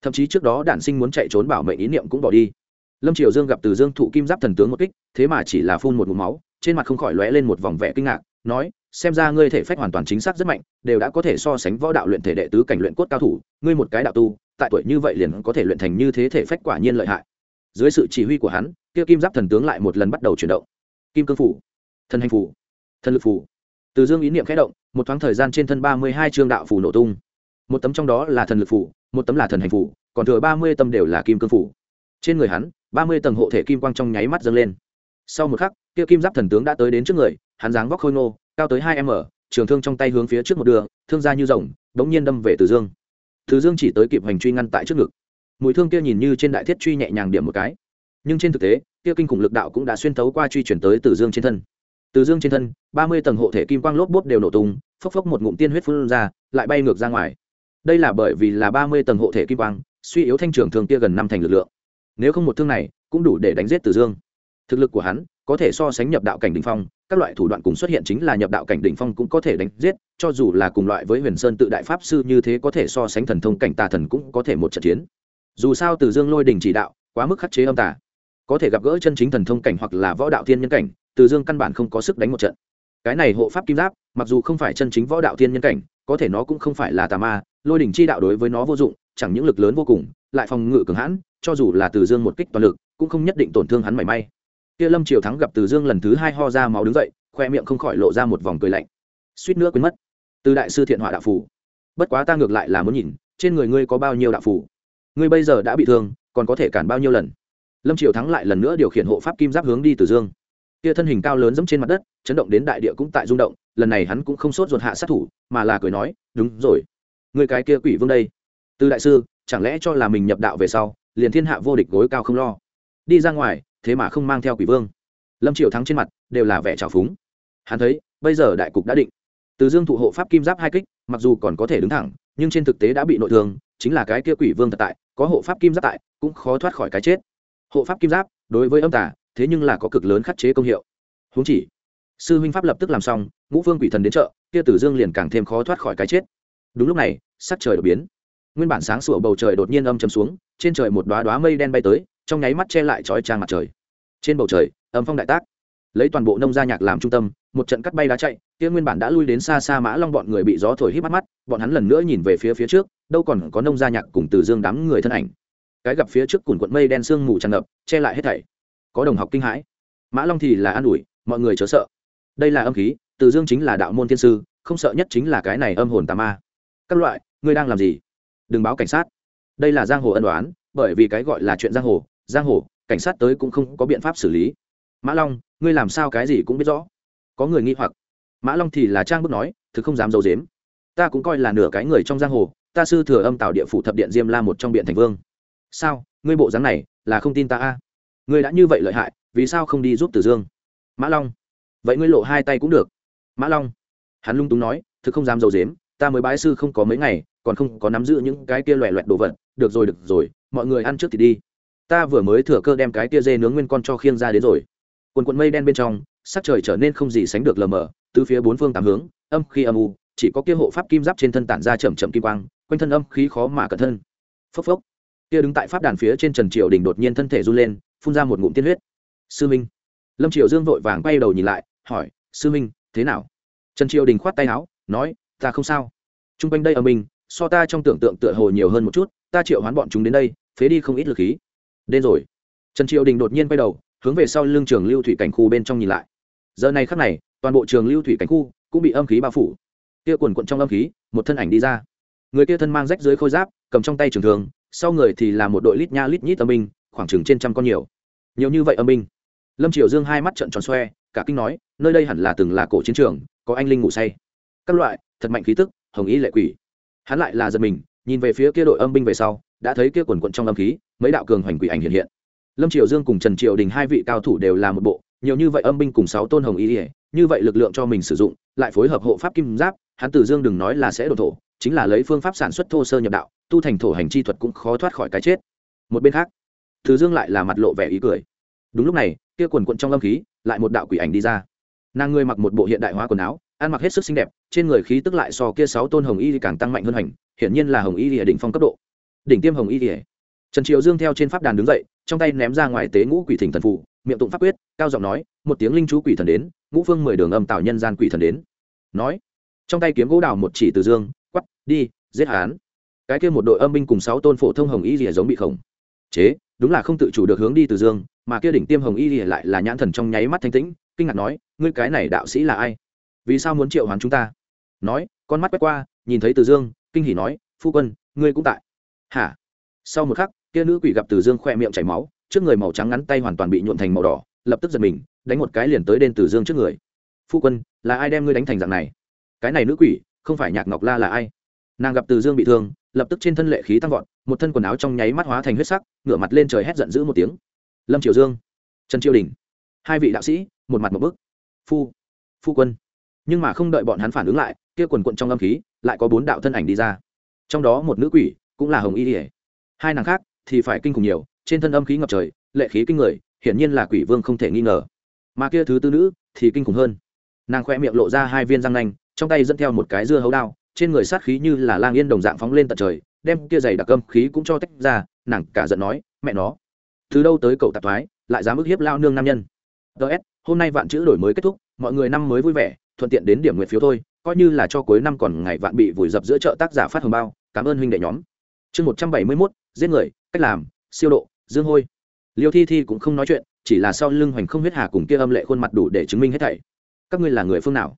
Thậm chí trước đó đản sinh muốn chạy trốn bảo mệnh ý niệm cũng bỏ đi. Lâm triều dương gặp từ dương thụ kim giáp thần tướng một kích, thế mà chỉ là phun một ngụm máu, trên mặt không khỏi lóe lên một vòng vẻ kinh ngạc, nói xem ra ngươi thể phách hoàn toàn chính xác rất mạnh, đều đã có thể so sánh võ đạo luyện thể đệ tứ cảnh luyện cốt cao thủ, ngươi một cái đạo tu, tại tuổi như vậy liền có thể luyện thành như thế thể phách quả nhiên lợi hại. Dưới sự chỉ huy của hắn, kia kim giáp thần tướng lại một lần bắt đầu chuyển động. Kim cương phủ, thần hành phủ, thần lực phủ. Từ dương ý niệm khẽ động, một thoáng thời gian trên thân ba mươi hai chương đạo phủ nổ tung. Một tấm trong đó là thần lực phủ, một tấm là thần hành phủ, còn thừa ba mươi tâm đều là kim cương phủ. Trên người hắn, ba mươi tầng hộ thể kim quang trong nháy mắt dâng lên. Sau một khắc, kia kim giáp thần tướng đã tới đến trước người, hắn dáng vóc khôi ngô cao tới hai m, trường thương trong tay hướng phía trước một đường, thương ra như rồng bỗng nhiên đâm về từ dương. Từ dương chỉ tới kịp hành truy ngăn tại trước ngực. Mũi thương kia nhìn như trên đại thiết truy nhẹ nhàng điểm một cái. Nhưng trên thực tế, kia kinh khủng lực đạo cũng đã xuyên thấu qua truy chuyển tới từ dương trên thân. Từ dương trên thân, ba mươi tầng hộ thể kim quang lốp bốp đều nổ tung, phốc phốc một ngụm tiên huyết phun ra, lại bay ngược ra ngoài. Đây là bởi vì là ba mươi tầng hộ thể kim quang, suy yếu thanh trưởng thường kia gần năm thành lực lượng. Nếu không một thương này, cũng đủ để đánh giết từ dương. Thực lực của hắn có thể so sánh nhập đạo cảnh đỉnh phong các loại thủ đoạn cùng xuất hiện chính là nhập đạo cảnh đỉnh phong cũng có thể đánh giết, cho dù là cùng loại với huyền sơn tự đại pháp sư như thế có thể so sánh thần thông cảnh tà thần cũng có thể một trận chiến. Dù sao từ dương lôi đỉnh chỉ đạo, quá mức khắc chế âm tà. Có thể gặp gỡ chân chính thần thông cảnh hoặc là võ đạo thiên nhân cảnh, từ dương căn bản không có sức đánh một trận. Cái này hộ pháp kim giáp, mặc dù không phải chân chính võ đạo thiên nhân cảnh, có thể nó cũng không phải là tà ma, lôi đỉnh chi đạo đối với nó vô dụng, chẳng những lực lớn vô cùng, lại phòng ngự cường hãn, cho dù là từ dương một kích toàn lực, cũng không nhất định tổn thương hắn mảy may kia lâm triều thắng gặp từ dương lần thứ hai ho ra máu đứng dậy, khoe miệng không khỏi lộ ra một vòng cười lạnh. Suýt nữa quên mất. Từ đại sư thiện họa đạo phủ bất quá ta ngược lại là muốn nhìn, trên người ngươi có bao nhiêu đạo phủ ngươi bây giờ đã bị thương, còn có thể cản bao nhiêu lần? Lâm triều thắng lại lần nữa điều khiển hộ pháp kim giáp hướng đi từ dương. Kia thân hình cao lớn dẫm trên mặt đất, chấn động đến đại địa cũng tại rung động, lần này hắn cũng không sốt ruột hạ sát thủ, mà là cười nói, đúng rồi. Người cái kia quỷ vương đây. Từ đại sư, chẳng lẽ cho là mình nhập đạo về sau, liền thiên hạ vô địch gối cao không lo? Đi ra ngoài thế mà không mang theo quỷ vương. Lâm triều thắng trên mặt đều là vẻ trào phúng. Hắn thấy, bây giờ đại cục đã định. Từ dương thụ hộ pháp kim giáp hai kích, mặc dù còn có thể đứng thẳng, nhưng trên thực tế đã bị nội thương, chính là cái kia quỷ vương thật tại, có hộ pháp kim giáp tại, cũng khó thoát khỏi cái chết. Hộ pháp kim giáp, đối với âm tả thế nhưng là có cực lớn khắc chế công hiệu. Húng chỉ, sư huynh pháp lập tức làm xong, ngũ vương quỷ thần đến chợ, kia tử dương liền càng thêm khó thoát khỏi cái chết. Đúng lúc này, sắc trời đột biến. Nguyên bản sáng sủa bầu trời đột nhiên âm chầm xuống, trên trời một đoá đoá mây đen bay tới trong nháy mắt che lại chói trang mặt trời. Trên bầu trời, âm phong đại tác. Lấy toàn bộ nông gia nhạc làm trung tâm, một trận cắt bay đá chạy, kia nguyên bản đã lui đến xa xa mã long bọn người bị gió thổi hít mắt mắt, bọn hắn lần nữa nhìn về phía phía trước, đâu còn có nông gia nhạc cùng từ dương đám người thân ảnh. Cái gặp phía trước cùn quận mây đen sương mù tràn ngập, che lại hết thảy. Có đồng học kinh hãi. Mã long thì là an ủi, mọi người chớ sợ. Đây là âm khí, từ dương chính là đạo môn thiên sư, không sợ nhất chính là cái này âm hồn tà ma. Các loại, ngươi đang làm gì? Đừng báo cảnh sát. Đây là giang hồ ân đoán bởi vì cái gọi là chuyện giang hồ giang hồ, cảnh sát tới cũng không có biện pháp xử lý. Mã long, ngươi làm sao cái gì cũng biết rõ. Có người nghi hoặc. Mã long thì là trang bức nói, thực không dám d i ấ u dếm ta cũng coi là nửa cái người trong giang hồ, ta sư thừa âm tạo địa phủ thập điện diêm la một trong biện thành vương. Sao? Ngươi bộ dáng này là không tin ta a? Ngươi đã như vậy lợi hại, vì sao không đi giúp tử dương? Mã long. Vậy ngươi lộ hai tay cũng được. Mã long. Hắn lung túng nói, thực không dám d i ấ u dếm ta mới bái sư không có mấy ngày, còn không có nắm giữ những cái kia loẹ loẹt đồ vật. Được rồi được rồi, mọi người ăn trước thì đi ta vừa mới thừa cơ đem cái tia dê nướng nguyên con cho khiêng ra đến rồi. Quần quần mây đen bên trong, sắc trời trở nên không gì sánh được lờ mờ từ phía bốn phương tám hướng, âm khi âm u, chỉ có kia hộ pháp kim giáp trên thân tản ra chậm chậm kim quang, quanh thân âm khí khó mà cẩn thân. Phốc phốc. Kia đứng tại pháp đàn phía trên trần triều đình đột nhiên thân thể run lên, phun ra một ngụm tiên huyết. Sư minh. Lâm triều dương vội vàng quay đầu nhìn lại, hỏi, sư minh, thế nào? Trần triều đình khoát tay áo, nói, ta không sao. T r u n g quanh đây ở mình, so ta trong tưởng tượng tựa hồ nhiều hơn một chút, ta triệu hoán bọn chúng đến đây, phế đi không ít lực khí đến rồi. Trần Triệu đình đột nhiên quay đầu, hướng về sau lưng trường lưu thủy cảnh khu bên trong nhìn lại. Giờ này khắc này, toàn bộ trường lưu thủy cảnh khu cũng bị âm khí bao phủ. Kia quần quận trong âm khí, một thân ảnh đi ra. Người kia thân mang rách dưới khôi giáp, cầm trong tay trường thường sau người thì là một đội lít nha lít nhít âm binh, khoảng chừng trên trăm con nhiều. Nhiều như vậy âm binh. Lâm triều dương hai mắt trận tròn xoe, cả kinh nói, nơi đây hẳn là từng là cổ chiến trường, có anh linh ngủ say. Các loại, thật mạnh khí tức, hồng ý lệ quỷ. Hắn lại là giật mình, nhìn về phía kia đội âm binh về sau đã thấy kia quần quận trong âm khí, mấy đạo cường hoành quỷ ảnh hiện hiện. Lâm triều dương cùng trần triều đình hai vị cao thủ đều là một bộ, nhiều như vậy âm binh cùng sáu tôn hồng y ỉa như vậy lực lượng cho mình sử dụng, lại phối hợp hộ pháp kim giáp, hắn tử dương đừng nói là sẽ đổ thổ, chính là lấy phương pháp sản xuất thô sơ nhập đạo, tu thành thổ hành chi thuật cũng khó thoát khỏi cái chết. Một bên khác, tử dương lại là mặt lộ vẻ ý cười. Đúng lúc này, kia quần quận trong âm khí, lại một đạo quỷ ảnh đi ra. Nàng ngươi mặc một bộ hiện đại hóa quần áo, ăn mặc hết sức xinh đẹp, trên người khí tức lại so kia sáu tôn hồng y càng tăng mạnh hơn hành, hiển nhiên là hồng y địa đỉnh phong cấp độ đỉnh tiêm hồng y địa trần triều dương theo trên pháp đàn đứng dậy, trong tay ném ra ngoài tế ngũ quỷ thỉnh thần phụ, miệng tụng pháp quyết, cao giọng nói, một tiếng linh chú quỷ thần đến, ngũ phương mười đường âm tạo nhân gian quỷ thần đến. Nói, trong tay kiếm gỗ đào một chỉ từ dương quắp đi, giết hán cái kia một đội âm binh cùng sáu tôn phổ thông hồng y rìa giống bị khổng. Chế, đúng là không tự chủ được hướng đi từ dương, mà kia đỉnh tiêm hồng y rìa lại là nhãn thần trong nháy mắt thanh tĩnh, kinh ngạc nói, ngươi cái này đạo sĩ là ai? Vì sao muốn triệu hoán chúng ta? Nói, con mắt quét qua, nhìn thấy từ dương, kinh hỉ nói, phu quân, ngươi cũng tại hả? Sau một khắc, kia nữ quỷ gặp từ dương khoe miệng chảy máu, trước người màu trắng ngắn tay hoàn toàn bị nhuộn thành màu đỏ, lập tức giật mình, đánh một cái liền tới đen từ dương trước người. Phu quân, là ai đem ngươi đánh thành dạng này? Cái này nữ quỷ, không phải nhạc ngọc la là ai? Nàng gặp từ dương bị thương, lập tức trên thân lệ khí tăng vọt, một thân quần áo trong nháy mắt hóa thành huyết sắc, ngửa mặt lên trời hét giận dữ một tiếng. Lâm triều dương, trần triều đình, hai vị đạo sĩ, một mặt một bức. Phu phu quân. Nhưng mà không đợi bọn hắn phản ứng lại, kia quần quận trong âm khí, lại có bốn đạo thân ảnh đi ra. Trong đó một nữ quỷ cũng là hồng y ỉa hai nàng khác thì phải kinh khủng nhiều, trên thân âm khí ngập trời, lệ khí kinh người, hiển nhiên là quỷ vương không thể nghi ngờ. Mà kia thứ tư nữ thì kinh khủng hơn. Nàng khoe miệng lộ ra hai viên răng nanh, trong tay dẫn theo một cái dưa hấu đao, trên người sát khí như là lang yên đồng dạng phóng lên tận trời, đem kia giày đặc âm khí cũng cho tách ra, nàng cả giận nói, mẹ nó, từ đâu tới cậu tạp thoái, lại dám ức hiếp lao nương nam nhân? Ts hôm nay vạn chữ đổi mới kết thúc, mọi người năm mới vui vẻ, thuận tiện đến điểm nguyện phiếu thôi, coi như là cho cuối năm còn ngày vạn bị vùi dập giữa chợ tác giả phát hồng bao, cảm ơn huynh đệ nhóm chương một trăm bảy mươi mốt, giết người, cách làm, siêu độ, dương hôi. Liêu thi thi cũng không nói chuyện, chỉ là sau lưng hoành không huyết hà cùng kia âm lệ khuôn mặt đủ để chứng minh hết thảy. Các ngươi là người phương nào?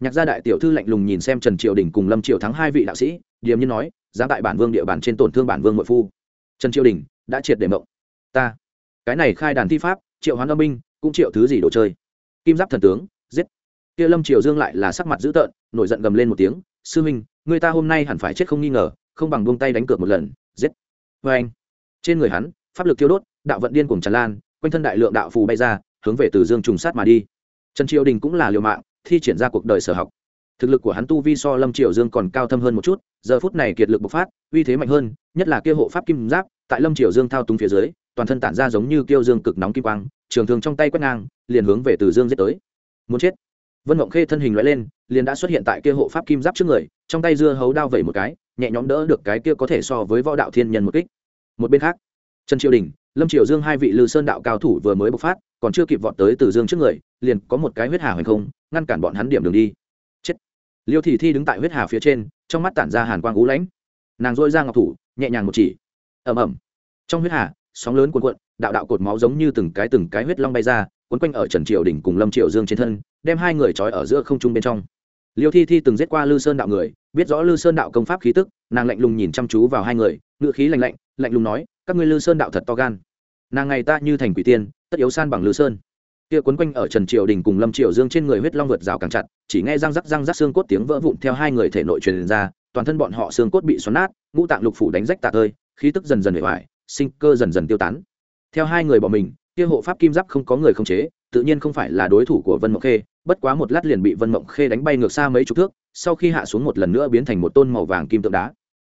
Nhạc gia đại tiểu thư lạnh lùng nhìn xem trần triều đình cùng lâm triều thắng hai vị đạo sĩ, điềm nhiên nói giá tại bản vương địa bàn trên tổn thương bản vương nội phu. Trần triều đình đã triệt để mộng. Ta, cái này khai đàn thi pháp, triệu hoán âm binh, cũng triệu thứ gì đồ chơi? Kim giáp thần tướng, giết. Kia lâm triều dương lại là sắc mặt dữ tợn, nổi giận gầm lên một tiếng, sư minh, người ta hôm nay hẳn phải chết không nghi ngờ không bằng buông tay đánh cược một lần, giết. Vê anh, trên người hắn, pháp lực thiêu đốt, đạo vận điên cùng tràn lan, quanh thân đại lượng đạo phù bay ra, hướng về từ dương trùng sát mà đi. Trần triều đình cũng là liều mạng, thi triển ra cuộc đời sở học. Thực lực của hắn tu vi so lâm triều dương còn cao thâm hơn một chút, giờ phút này kiệt lực bộc phát, uy thế mạnh hơn, nhất là kia hộ pháp kim giáp, tại lâm triều dương thao túng phía dưới, toàn thân tản ra giống như kiêu dương cực nóng kim quang, trường thường trong tay quét ngang, liền hướng về từ dương giết tới. Muốn chết vân mộng khê thân hình loại lên, liền đã xuất hiện tại kia hộ pháp kim giáp trước người, trong tay dưa hấu đao vẩy một cái, nhẹ nhõm đỡ được cái kia có thể so với võ đạo thiên nhân một kích. Một bên khác, trần triều đình, lâm triều dương hai vị lư sơn đạo cao thủ vừa mới bộc phát, còn chưa kịp vọt tới từ dương trước người, liền có một cái huyết hà hoành không, ngăn cản bọn hắn điểm đường đi. Chết. Liêu thị thi đứng tại huyết hà phía trên, trong mắt tản ra hàn quang ú lãnh. Nàng dôi ra ngọc thủ, nhẹ nhàng một chỉ. Ẩm ẩm trong huyết hà, sóng lớn cuồn cuộn, đạo đạo cột máu giống như từng cái từng cái huyết long bay ra quấn quanh ở trần triều đỉnh cùng lâm triều dương trên thân đem hai người trói ở giữa không trung bên trong. Liêu thi thi từng giết qua lư sơn đạo người biết rõ lư sơn đạo công pháp khí tức nàng lạnh lùng nhìn chăm chú vào hai người ngựa khí lạnh lạnh lạnh lùng nói các ngươi lư sơn đạo thật to gan. Nàng ngày ta như thành quỷ tiên tất yếu san bằng lư sơn. Kia quấn quanh ở trần triều đình cùng lâm triều dương trên người huyết long vượt rào càng chặt chỉ nghe răng rắc răng rắc xương cốt tiếng vỡ vụn theo hai người thể nội truyền ra toàn thân bọn họ xương cốt bị xoắn nát ngũ tạng lục phủ đánh rách tạc hơi, khí tức dần dần bể hoại sinh cơ dần dần tiêu tán. Theo hai người bỏ mình kia hộ pháp kim giáp không có người không chế, tự nhiên không phải là đối thủ của vân mộng khê, bất quá một lát liền bị vân mộng khê đánh bay ngược xa mấy chục thước, sau khi hạ xuống một lần nữa biến thành một tôn màu vàng kim tượng đá.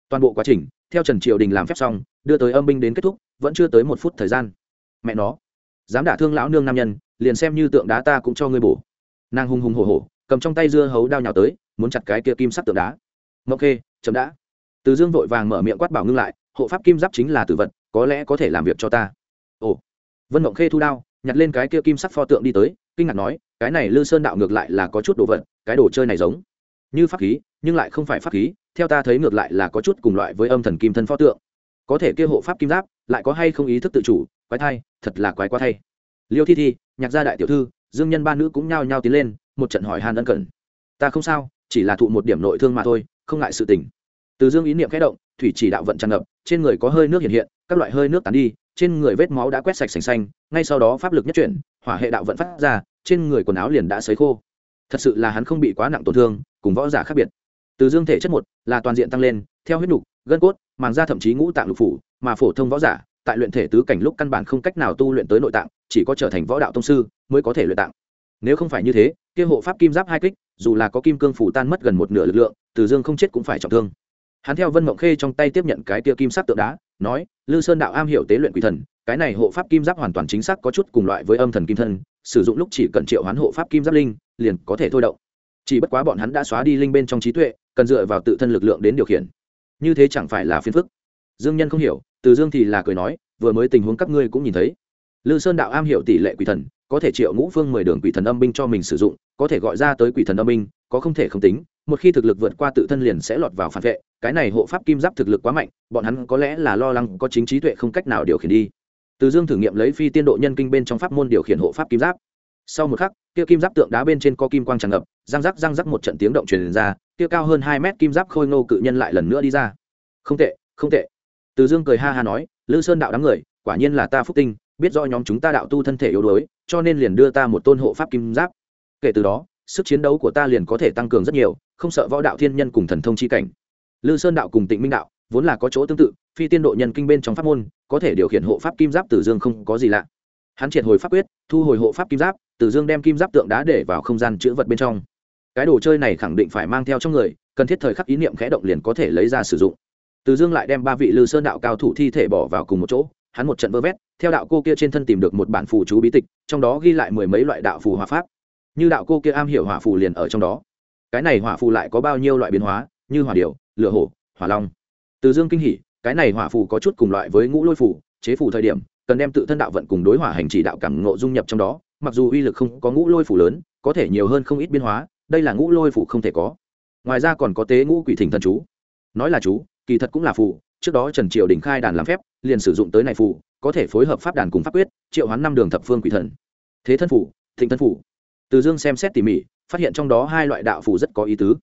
Toàn bộ quá trình, theo trần triều đình làm phép xong, đưa tới âm binh đến kết thúc, vẫn chưa tới một phút thời gian. Mẹ nó, dám đả thương lão nương nam nhân, liền xem như tượng đá ta cũng cho ngươi bổ. Nàng hung hùng hổ hổ, cầm trong tay dưa hấu đao nhào tới, muốn chặt cái kia kim sắc tượng đá. Mộng khê chấm đã. Từ dương vội vàng mở miệng quát bảo ngưng lại, hộ pháp kim giáp chính là tử vật, có lẽ có thể làm việc cho ta. Ồ vân mộng khê thu đao, nhặt lên cái kia kim sắc pho tượng đi tới, kinh ngạc nói, cái này lư sơn đạo ngược lại là có chút đồ vật, cái đồ chơi này giống như pháp khí, nhưng lại không phải pháp khí, theo ta thấy ngược lại là có chút cùng loại với âm thần kim thân pho tượng. Có thể kia hộ pháp kim giáp, lại có hay không ý thức tự chủ, quái thai, thật là quái quá thay. Liêu thi thi, nhạc gia đại tiểu thư, dương nhân ba nữ cũng nhao nhao tiến lên, một trận hỏi hàn ân cẩn ta không sao, chỉ là thụ một điểm nội thương mà thôi, không ngại sự tình. Từ dương ý niệm khẽ động, thủy chỉ đạo vận tràn ngập, trên người có hơi nước hiện hiện, các loại hơi nước tán đi trên người vết máu đã quét sạch sành xanh, ngay sau đó pháp lực nhất chuyển, hỏa hệ đạo vận phát ra, trên người quần áo liền đã sấy khô. Thật sự là hắn không bị quá nặng tổn thương, cùng võ giả khác biệt. Từ dương thể chất một là toàn diện tăng lên, theo huyết nục gân cốt, màng da thậm chí ngũ tạng lục phủ, mà phổ thông võ giả, tại luyện thể tứ cảnh lúc căn bản không cách nào tu luyện tới nội tạng, chỉ có trở thành võ đạo tông sư mới có thể luyện tạng. Nếu không phải như thế, kia hộ pháp kim giáp hai kích, dù là có kim cương phủ tan mất gần một nửa lực lượng, từ dương không chết cũng phải trọng thương hắn theo vân mộng khê trong tay tiếp nhận cái kia kim sắc tượng đá, nói, lư sơn đạo am hiểu tế luyện quỷ thần, cái này hộ pháp kim giáp hoàn toàn chính xác có chút cùng loại với âm thần kim thân, sử dụng lúc chỉ cần triệu hoán hộ pháp kim giáp linh, liền có thể thôi động. Chỉ bất quá bọn hắn đã xóa đi linh bên trong trí tuệ, cần dựa vào tự thân lực lượng đến điều khiển. Như thế chẳng phải là phiền phức. Dương nhân không hiểu, từ dương thì là cười nói, vừa mới tình huống các ngươi cũng nhìn thấy. Lư sơn đạo am hiểu tỷ lệ quỷ thần, có thể triệu ngũ phương mười đường quỷ thần âm binh cho mình sử dụng, có thể gọi ra tới quỷ thần âm binh, có không thể không tính một khi thực lực vượt qua tự thân liền sẽ lọt vào phản vệ, cái này hộ pháp kim giáp thực lực quá mạnh, bọn hắn có lẽ là lo lắng có chính trí tuệ không cách nào điều khiển đi. Từ dương thử nghiệm lấy phi tiên độ nhân kinh bên trong pháp môn điều khiển hộ pháp kim giáp. Sau một khắc, kia kim giáp tượng đá bên trên có kim quang tràn ngập, răng rắc răng rắc một trận tiếng động truyền ra, kia cao hơn hai mét kim giáp khôi ngô cự nhân lại lần nữa đi ra. Không tệ không tệ. Từ dương cười ha ha nói, lư sơn đạo đám người, quả nhiên là ta phúc tinh, biết do nhóm chúng ta đạo tu thân thể yếu đuối, cho nên liền đưa ta một tôn hộ pháp kim giáp. Kể từ đó, sức chiến đấu của ta liền có thể tăng cường rất nhiều không sợ võ đạo thiên nhân cùng thần thông chi cảnh. Lư sơn đạo cùng tịnh minh đạo vốn là có chỗ tương tự, phi tiên độ nhân kinh bên trong pháp môn, có thể điều khiển hộ pháp kim giáp tử dương không có gì lạ. Hắn triệt hồi pháp quyết, thu hồi hộ pháp kim giáp tử dương đem kim giáp tượng đá để vào không gian chữ vật bên trong. Cái đồ chơi này khẳng định phải mang theo trong người, cần thiết thời khắc ý niệm khẽ động liền có thể lấy ra sử dụng. Từ dương lại đem ba vị lư sơn đạo cao thủ thi thể bỏ vào cùng một chỗ, hắn một trận vơ vét, theo đạo cô kia trên thân tìm được một bản phù chú bí tịch, trong đó ghi lại mười mấy loại đạo phù hòa pháp. Như đạo cô kia am hiểu hỏa phù liền ở trong đó cái này hỏa phù lại có bao nhiêu loại biến hóa, như hỏa điều lửa hổ, hỏa long. Từ dương kinh hỉ, cái này hỏa phù có chút cùng loại với ngũ lôi phù, chế phù thời điểm, cần đem tự thân đạo vận cùng đối hỏa hành chỉ đạo cảm ngộ dung nhập trong đó, mặc dù uy lực không có ngũ lôi phù lớn, có thể nhiều hơn không ít biến hóa, đây là ngũ lôi phù không thể có. Ngoài ra còn có tế ngũ quỷ thỉnh thần chú. Nói là chú, kỳ thật cũng là phù, trước đó trần triều đình khai đàn làm phép, liền sử dụng tới này phù, có thể phối hợp pháp đàn cùng pháp quyết, triệu hoán năm đường thập phương quỷ thần. Thế thân phủ thịnh thân phủ từ dương xem xét tỉ mỉ phát hiện trong đó hai loại đạo phủ rất có ý tứ.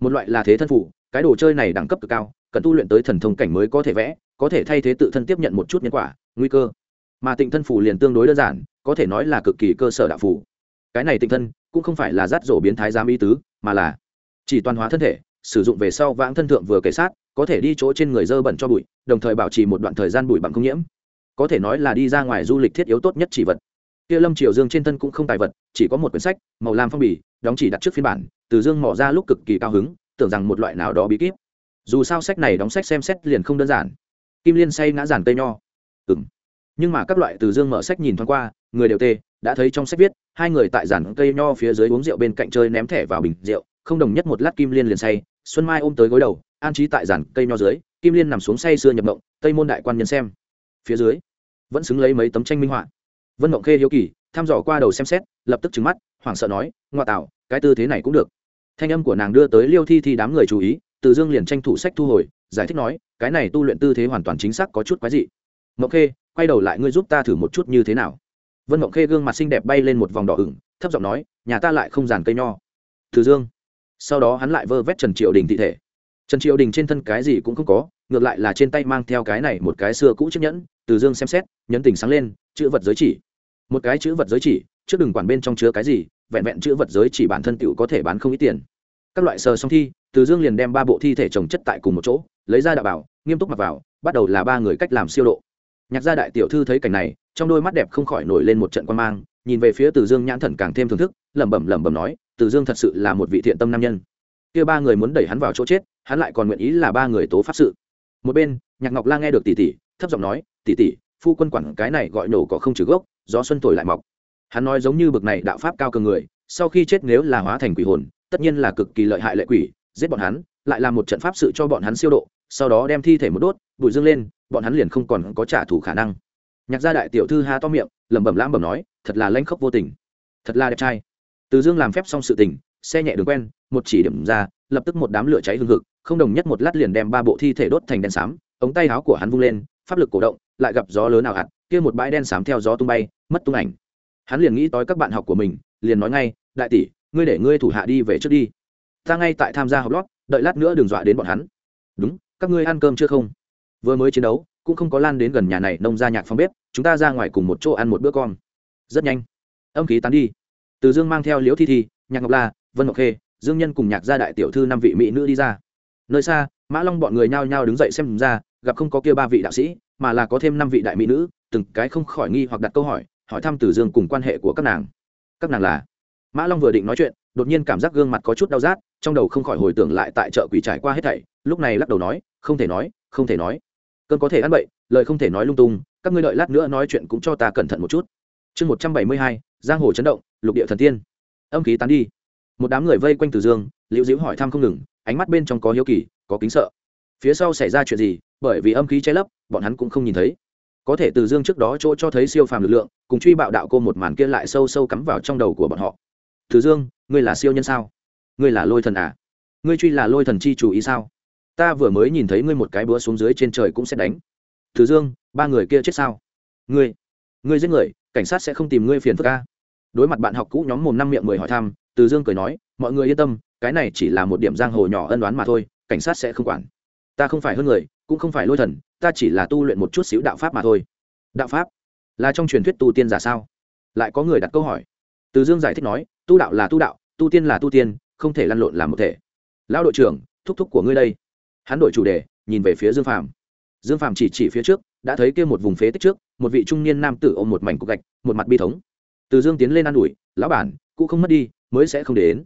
Một loại là thế thân phủ cái đồ chơi này đẳng cấp cực cao, cần tu luyện tới thần thông cảnh mới có thể vẽ, có thể thay thế tự thân tiếp nhận một chút nhân quả, nguy cơ. Mà tịnh thân phủ liền tương đối đơn giản, có thể nói là cực kỳ cơ sở đạo phủ cái này tịnh thân cũng không phải là rát rổ biến thái giám ý tứ, mà là chỉ toàn hóa thân thể, sử dụng về sau vãng thân thượng vừa kể sát, có thể đi chỗ trên người dơ bẩn cho bụi, đồng thời bảo trì một đoạn thời gian bụi bằng không nhiễm. Có thể nói là đi ra ngoài du lịch thiết yếu tốt nhất chỉ vật kia lâm triều dương trên thân cũng không tài vật, chỉ có một quyển sách, màu lam phong bì, đóng chỉ đặt trước phiên bản, từ dương mỏ ra lúc cực kỳ cao hứng, tưởng rằng một loại nào đó bí kíp. Dù sao sách này đóng sách xem xét liền không đơn giản. Kim liên say ngã giản cây nho. Ừ m nhưng mà các loại từ dương mở sách nhìn thoáng qua, người đều tê, đã thấy trong sách viết, hai người tại giản cây nho phía dưới uống rượu bên cạnh chơi ném thẻ vào bình rượu, không đồng nhất một lát kim liên liền say, xuân mai ôm tới gối đầu, an trí tại giản cây nho dưới, kim liên nằm xuống say sưa nhập mộng, tây môn đại quan nhân xem. Phía dưới, vẫn xứng lấy mấy tấm tranh minh họa vân mộng khê hiếu kỳ, thăm dò qua đầu xem xét, lập tức trứng mắt, hoảng sợ nói, ngoa tạo, cái tư thế này cũng được. Thanh âm của nàng đưa tới liêu thi thi đám người chú ý, từ dương liền tranh thủ sách thu hồi, giải thích nói, cái này tu luyện tư thế hoàn toàn chính xác có chút quái dị. Mộng khê, quay đầu lại ngươi giúp ta thử một chút như thế nào. Vân mộng khê gương mặt xinh đẹp bay lên một vòng đỏ ửng, thấp giọng nói, nhà ta lại không giàn cây nho. Từ dương. Sau đó hắn lại vơ vét trần triệu đình thị thể. Trần triệu đình trên thân cái gì cũng không có ngược lại là trên tay mang theo cái này một cái xưa cũ chiếc nhẫn, từ dương xem xét nhấn tình sáng lên, chữ vật giới chỉ. Một cái chữ vật giới chỉ, trước đừng quản bên trong chứa cái gì, vẹn vẹn chữ vật giới chỉ bản thân tựu có thể bán không ít tiền. Các loại sờ xong thi, từ dương liền đem ba bộ thi thể trồng chất tại cùng một chỗ, lấy ra đạo bảo, nghiêm túc mặc vào, bắt đầu là ba người cách làm siêu độ. Nhạc gia đại tiểu thư thấy cảnh này, trong đôi mắt đẹp không khỏi nổi lên một trận quan mang, nhìn về phía từ dương nhãn thần càng thêm thưởng thức, lẩm bẩm lẩm bẩm nói, từ dương thật sự là một vị thiện tâm nam nhân. Kia ba người muốn đẩy hắn vào chỗ chết, hắn lại còn nguyện ý là ba người tố pháp sự một bên, nhạc ngọc la nghe được tỷ tỷ, thấp giọng nói, tỷ tỷ, phu quân quản cái này gọi nổ cỏ không trừ gốc, gió xuân thổi lại mọc. Hắn nói giống như bực này đạo pháp cao cường người, sau khi chết nếu là hóa thành quỷ hồn, tất nhiên là cực kỳ lợi hại lệ quỷ, giết bọn hắn, lại làm một trận pháp sự cho bọn hắn siêu độ, sau đó đem thi thể một đốt, bụi dương lên, bọn hắn liền không còn có trả thù khả năng. Nhạc gia đại tiểu thư ha to miệng, lẩm bẩm lãm bẩm nói, thật là lanh khốc vô tình. Thật là đẹp trai. Từ dương làm phép xong sự tình, xe nhẹ đường quen, một chỉ điểm ra lập tức một đám lửa cháy hừng hực, không đồng nhất một lát liền đem ba bộ thi thể đốt thành đen xám, ống tay áo của hắn vung lên, pháp lực cổ động, lại gặp gió lớn nào hạt, kia một bãi đen xám theo gió tung bay, mất tung ảnh. Hắn liền nghĩ tới các bạn học của mình, liền nói ngay, đại tỷ, ngươi để ngươi thủ hạ đi về trước đi. Ta ngay tại tham gia học lót, đợi lát nữa đừng dọa đến bọn hắn. Đúng, các ngươi ăn cơm chưa không? Vừa mới chiến đấu, cũng không có lan đến gần nhà này, nông ra nhạc phòng bếp, chúng ta ra ngoài cùng một chỗ ăn một bữa con rất nhanh. Âm khí tán đi. Từ dương mang theo liễu thi thi, nhạc ngọc la, vân ngọc khê dương nhân cùng nhạc gia đại tiểu thư năm vị mỹ nữ đi ra. Nơi xa, mã long bọn người nhao nhao đứng dậy xem ra, gặp không có kia ba vị đạo sĩ, mà là có thêm năm vị đại mỹ nữ, từng cái không khỏi nghi hoặc đặt câu hỏi hỏi thăm tử dương cùng quan hệ của các nàng. Các nàng là? Mã long vừa định nói chuyện, đột nhiên cảm giác gương mặt có chút đau rát, trong đầu không khỏi hồi tưởng lại tại chợ quỷ trải qua hết thảy, lúc này lắc đầu nói, không thể nói, không thể nói. Cơn có thể ăn bậy, lời không thể nói lung tung, các ngươi đợi lát nữa nói chuyện cũng cho ta cẩn thận một chút. Chương một trăm bảy mươi hai, giang hồ chấn động, lục địa thần tiên. Âm khí tán đi một đám người vây quanh từ dương, liễu diễu hỏi thăm không ngừng, ánh mắt bên trong có hiếu kỳ, có kính sợ. Phía sau xảy ra chuyện gì, bởi vì âm khí che lấp, bọn hắn cũng không nhìn thấy. Có thể từ dương trước đó chỗ cho thấy siêu phàm lực lượng, cùng truy bạo đạo cô một màn kia lại sâu sâu cắm vào trong đầu của bọn họ. Từ dương, ngươi là siêu nhân sao? Ngươi là lôi thần à? Ngươi truy là lôi thần chi chủ ý sao? Ta vừa mới nhìn thấy ngươi một cái búa xuống dưới trên trời cũng sẽ đánh. Từ dương, ba người kia chết sao? Ngươi ngươi giết người, cảnh sát sẽ không tìm ngươi phiền phức ca đối mặt bạn học cũ nhóm mồm năm miệng mười hỏi thăm từ dương cười nói, mọi người yên tâm, cái này chỉ là một điểm giang hồ nhỏ ân đoán mà thôi, cảnh sát sẽ không quản. Ta không phải hơn người, cũng không phải lôi thần, ta chỉ là tu luyện một chút xíu đạo pháp mà thôi. Đạo pháp? Là trong truyền thuyết tu tiên giả sao? Lại có người đặt câu hỏi. Từ dương giải thích nói, tu đạo là tu đạo, tu tiên là tu tiên, không thể lăn lộn làm một thể. Lão đội trưởng, thúc thúc của ngươi đây. Hắn đổi chủ đề, nhìn về phía dương phàm. Dương phàm chỉ chỉ phía trước, đã thấy kia một vùng phế tích trước, một vị trung niên nam tử ôm một mảnh cục gạch, một mặt bi thống. Từ dương tiến lên ă n ủi, lão bản cụ không mất đi mới sẽ không đến.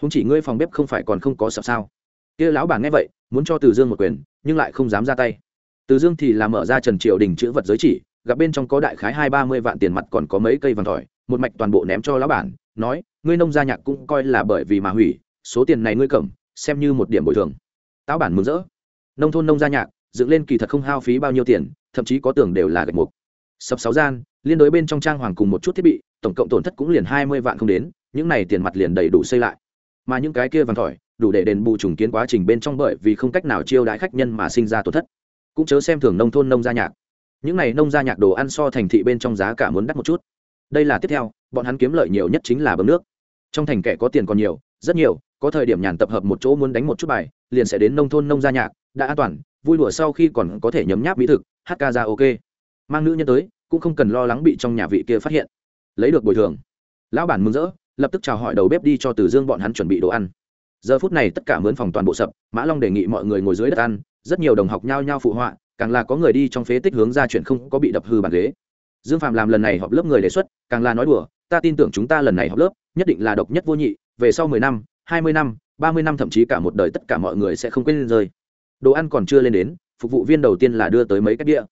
Không chỉ ngươi phòng bếp không phải còn không có sập sao? Kia lão bản nghe vậy, muốn cho từ dương một quyền, nhưng lại không dám ra tay. Từ dương thì làm mở ra trần triều đình chữ vật giới chỉ, gặp bên trong có đại khái hai ba mươi vạn tiền mặt còn có mấy cây vàng tỏi một mạch toàn bộ ném cho lão bản, nói, ngươi nông gia nhạc cũng coi là bởi vì mà hủy, số tiền này ngươi cầm, xem như một điểm bồi thường. Táo bản mừng rỡ. Nông thôn nông gia nhạc, dựng lên kỳ thật không hao phí bao nhiêu tiền, thậm chí có tưởng đều là gạch mục. Sập sáu gian, liên đối bên trong trang hoàng cùng một chút thiết bị, tổng cộng tổn thất cũng liền hai mươi vạn không đến những này tiền mặt liền đầy đủ xây lại. Mà những cái kia vàng thỏi, đủ để đền bù trùng kiến quá trình bên trong bởi vì không cách nào chiêu đãi khách nhân mà sinh ra tổn thất. Cũng chớ xem thường nông thôn nông gia nhạc. Những này nông gia nhạc đồ ăn so thành thị bên trong giá cả muốn đắt một chút. Đây là tiếp theo, bọn hắn kiếm lợi nhiều nhất chính là bơm nước. Trong thành kẻ có tiền còn nhiều, rất nhiều, có thời điểm nhàn tập hợp một chỗ muốn đánh một chút bài, liền sẽ đến nông thôn nông gia nhạc, đã an toàn, vui đùa sau khi còn có thể nhấm nháp mỹ thực, hát ca ra ok. Mang nữ nhân tới, cũng không cần lo lắng bị trong nhà vị kia phát hiện. Lấy được bồi thường. Lão bản mừng rỡ lập tức chào hỏi đầu bếp đi cho từ dương bọn hắn chuẩn bị đồ ăn. Giờ phút này tất cả mướn phòng toàn bộ sập, mã long đề nghị mọi người ngồi dưới đất ăn, rất nhiều đồng học nhao nhao phụ họa, càng là có người đi trong phế tích hướng ra chuyện không có bị đập hư bàn ghế. Dương phạm làm lần này họp lớp người đề xuất, càng là nói đùa, ta tin tưởng chúng ta lần này họp lớp, nhất định là độc nhất vô nhị, về sau mười năm, hai mươi năm, ba mươi năm thậm chí cả một đời tất cả mọi người sẽ không quên rơi. Đồ ăn còn chưa lên đến, phục vụ viên đầu tiên là đưa tới mấy cái đĩa.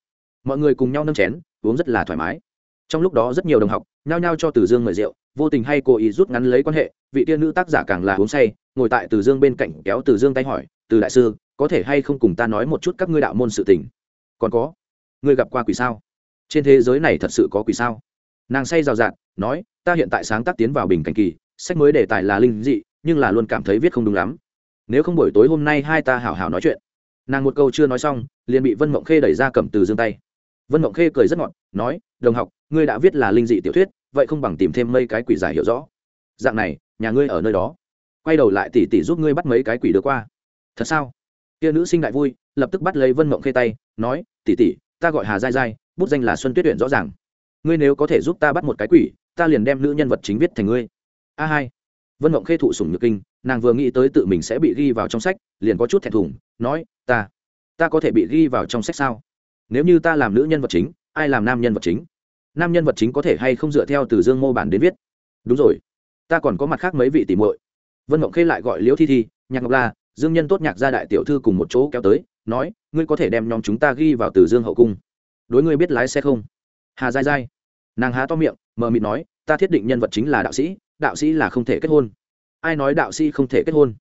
Mọi người cùng nhau nâng chén, uống rất là thoải mái trong lúc đó rất nhiều đồng học nhao nhao cho từ dương mời rượu, vô tình hay cố ý rút ngắn lấy quan hệ, vị tiên nữ tác giả càng là uống say, ngồi tại từ dương bên cạnh kéo từ dương tay hỏi, từ đại sư, có thể hay không cùng ta nói một chút các ngươi đạo môn sự tình? Còn có, ngươi gặp qua quỷ sao? Trên thế giới này thật sự có quỷ sao? Nàng say rào rạt, nói, ta hiện tại sáng tác tiến vào bình cảnh kỳ, sách mới đề tài là linh dị, nhưng là luôn cảm thấy viết không đúng lắm. Nếu không buổi tối hôm nay hai ta hảo hảo nói chuyện. Nàng một câu chưa nói xong, liền bị vân mộng khê đẩy ra cầm từ dương tay. Vân mộng khê cười rất ngọt, nói, đồng học ngươi đã viết là linh dị tiểu thuyết, vậy không bằng tìm thêm mấy cái quỷ giải hiểu rõ. Dạng này, nhà ngươi ở nơi đó. Quay đầu lại tỉ tỉ giúp ngươi bắt mấy cái quỷ đưa qua. Thật sao? Kia nữ sinh đại vui, lập tức bắt lấy vân mộng khê tay, nói, tỉ tỉ, ta gọi hà dai dai bút danh là xuân tuyết tuyển rõ ràng. Ngươi nếu có thể giúp ta bắt một cái quỷ, ta liền đem nữ nhân vật chính viết thành ngươi. A hai. Vân mộng khê thụ sủng nhược kinh, nàng vừa nghĩ tới tự mình sẽ bị ghi vào trong sách, liền có chút thẹn thùng, nói, ta ta có thể bị ghi vào trong sách sao? Nếu như ta làm nữ nhân vật chính, ai làm nam nhân vật chính? Nam nhân vật chính có thể hay không dựa theo từ dương mô bản đến viết? Đúng rồi. Ta còn có mặt khác mấy vị tỉ muội. Vân mộng khê lại gọi liễu thi thi, nhạc ngọc la, dương nhân tốt nhạc gia đại tiểu thư cùng một chỗ kéo tới, nói, ngươi có thể đem nhóm chúng ta ghi vào từ dương hậu cung. Đối ngươi biết lái xe không? Hà dai dai nàng há to miệng, mờ mịt nói, ta thiết định nhân vật chính là đạo sĩ đạo sĩ là không thể kết hôn. Ai nói đạo sĩ không thể kết hôn?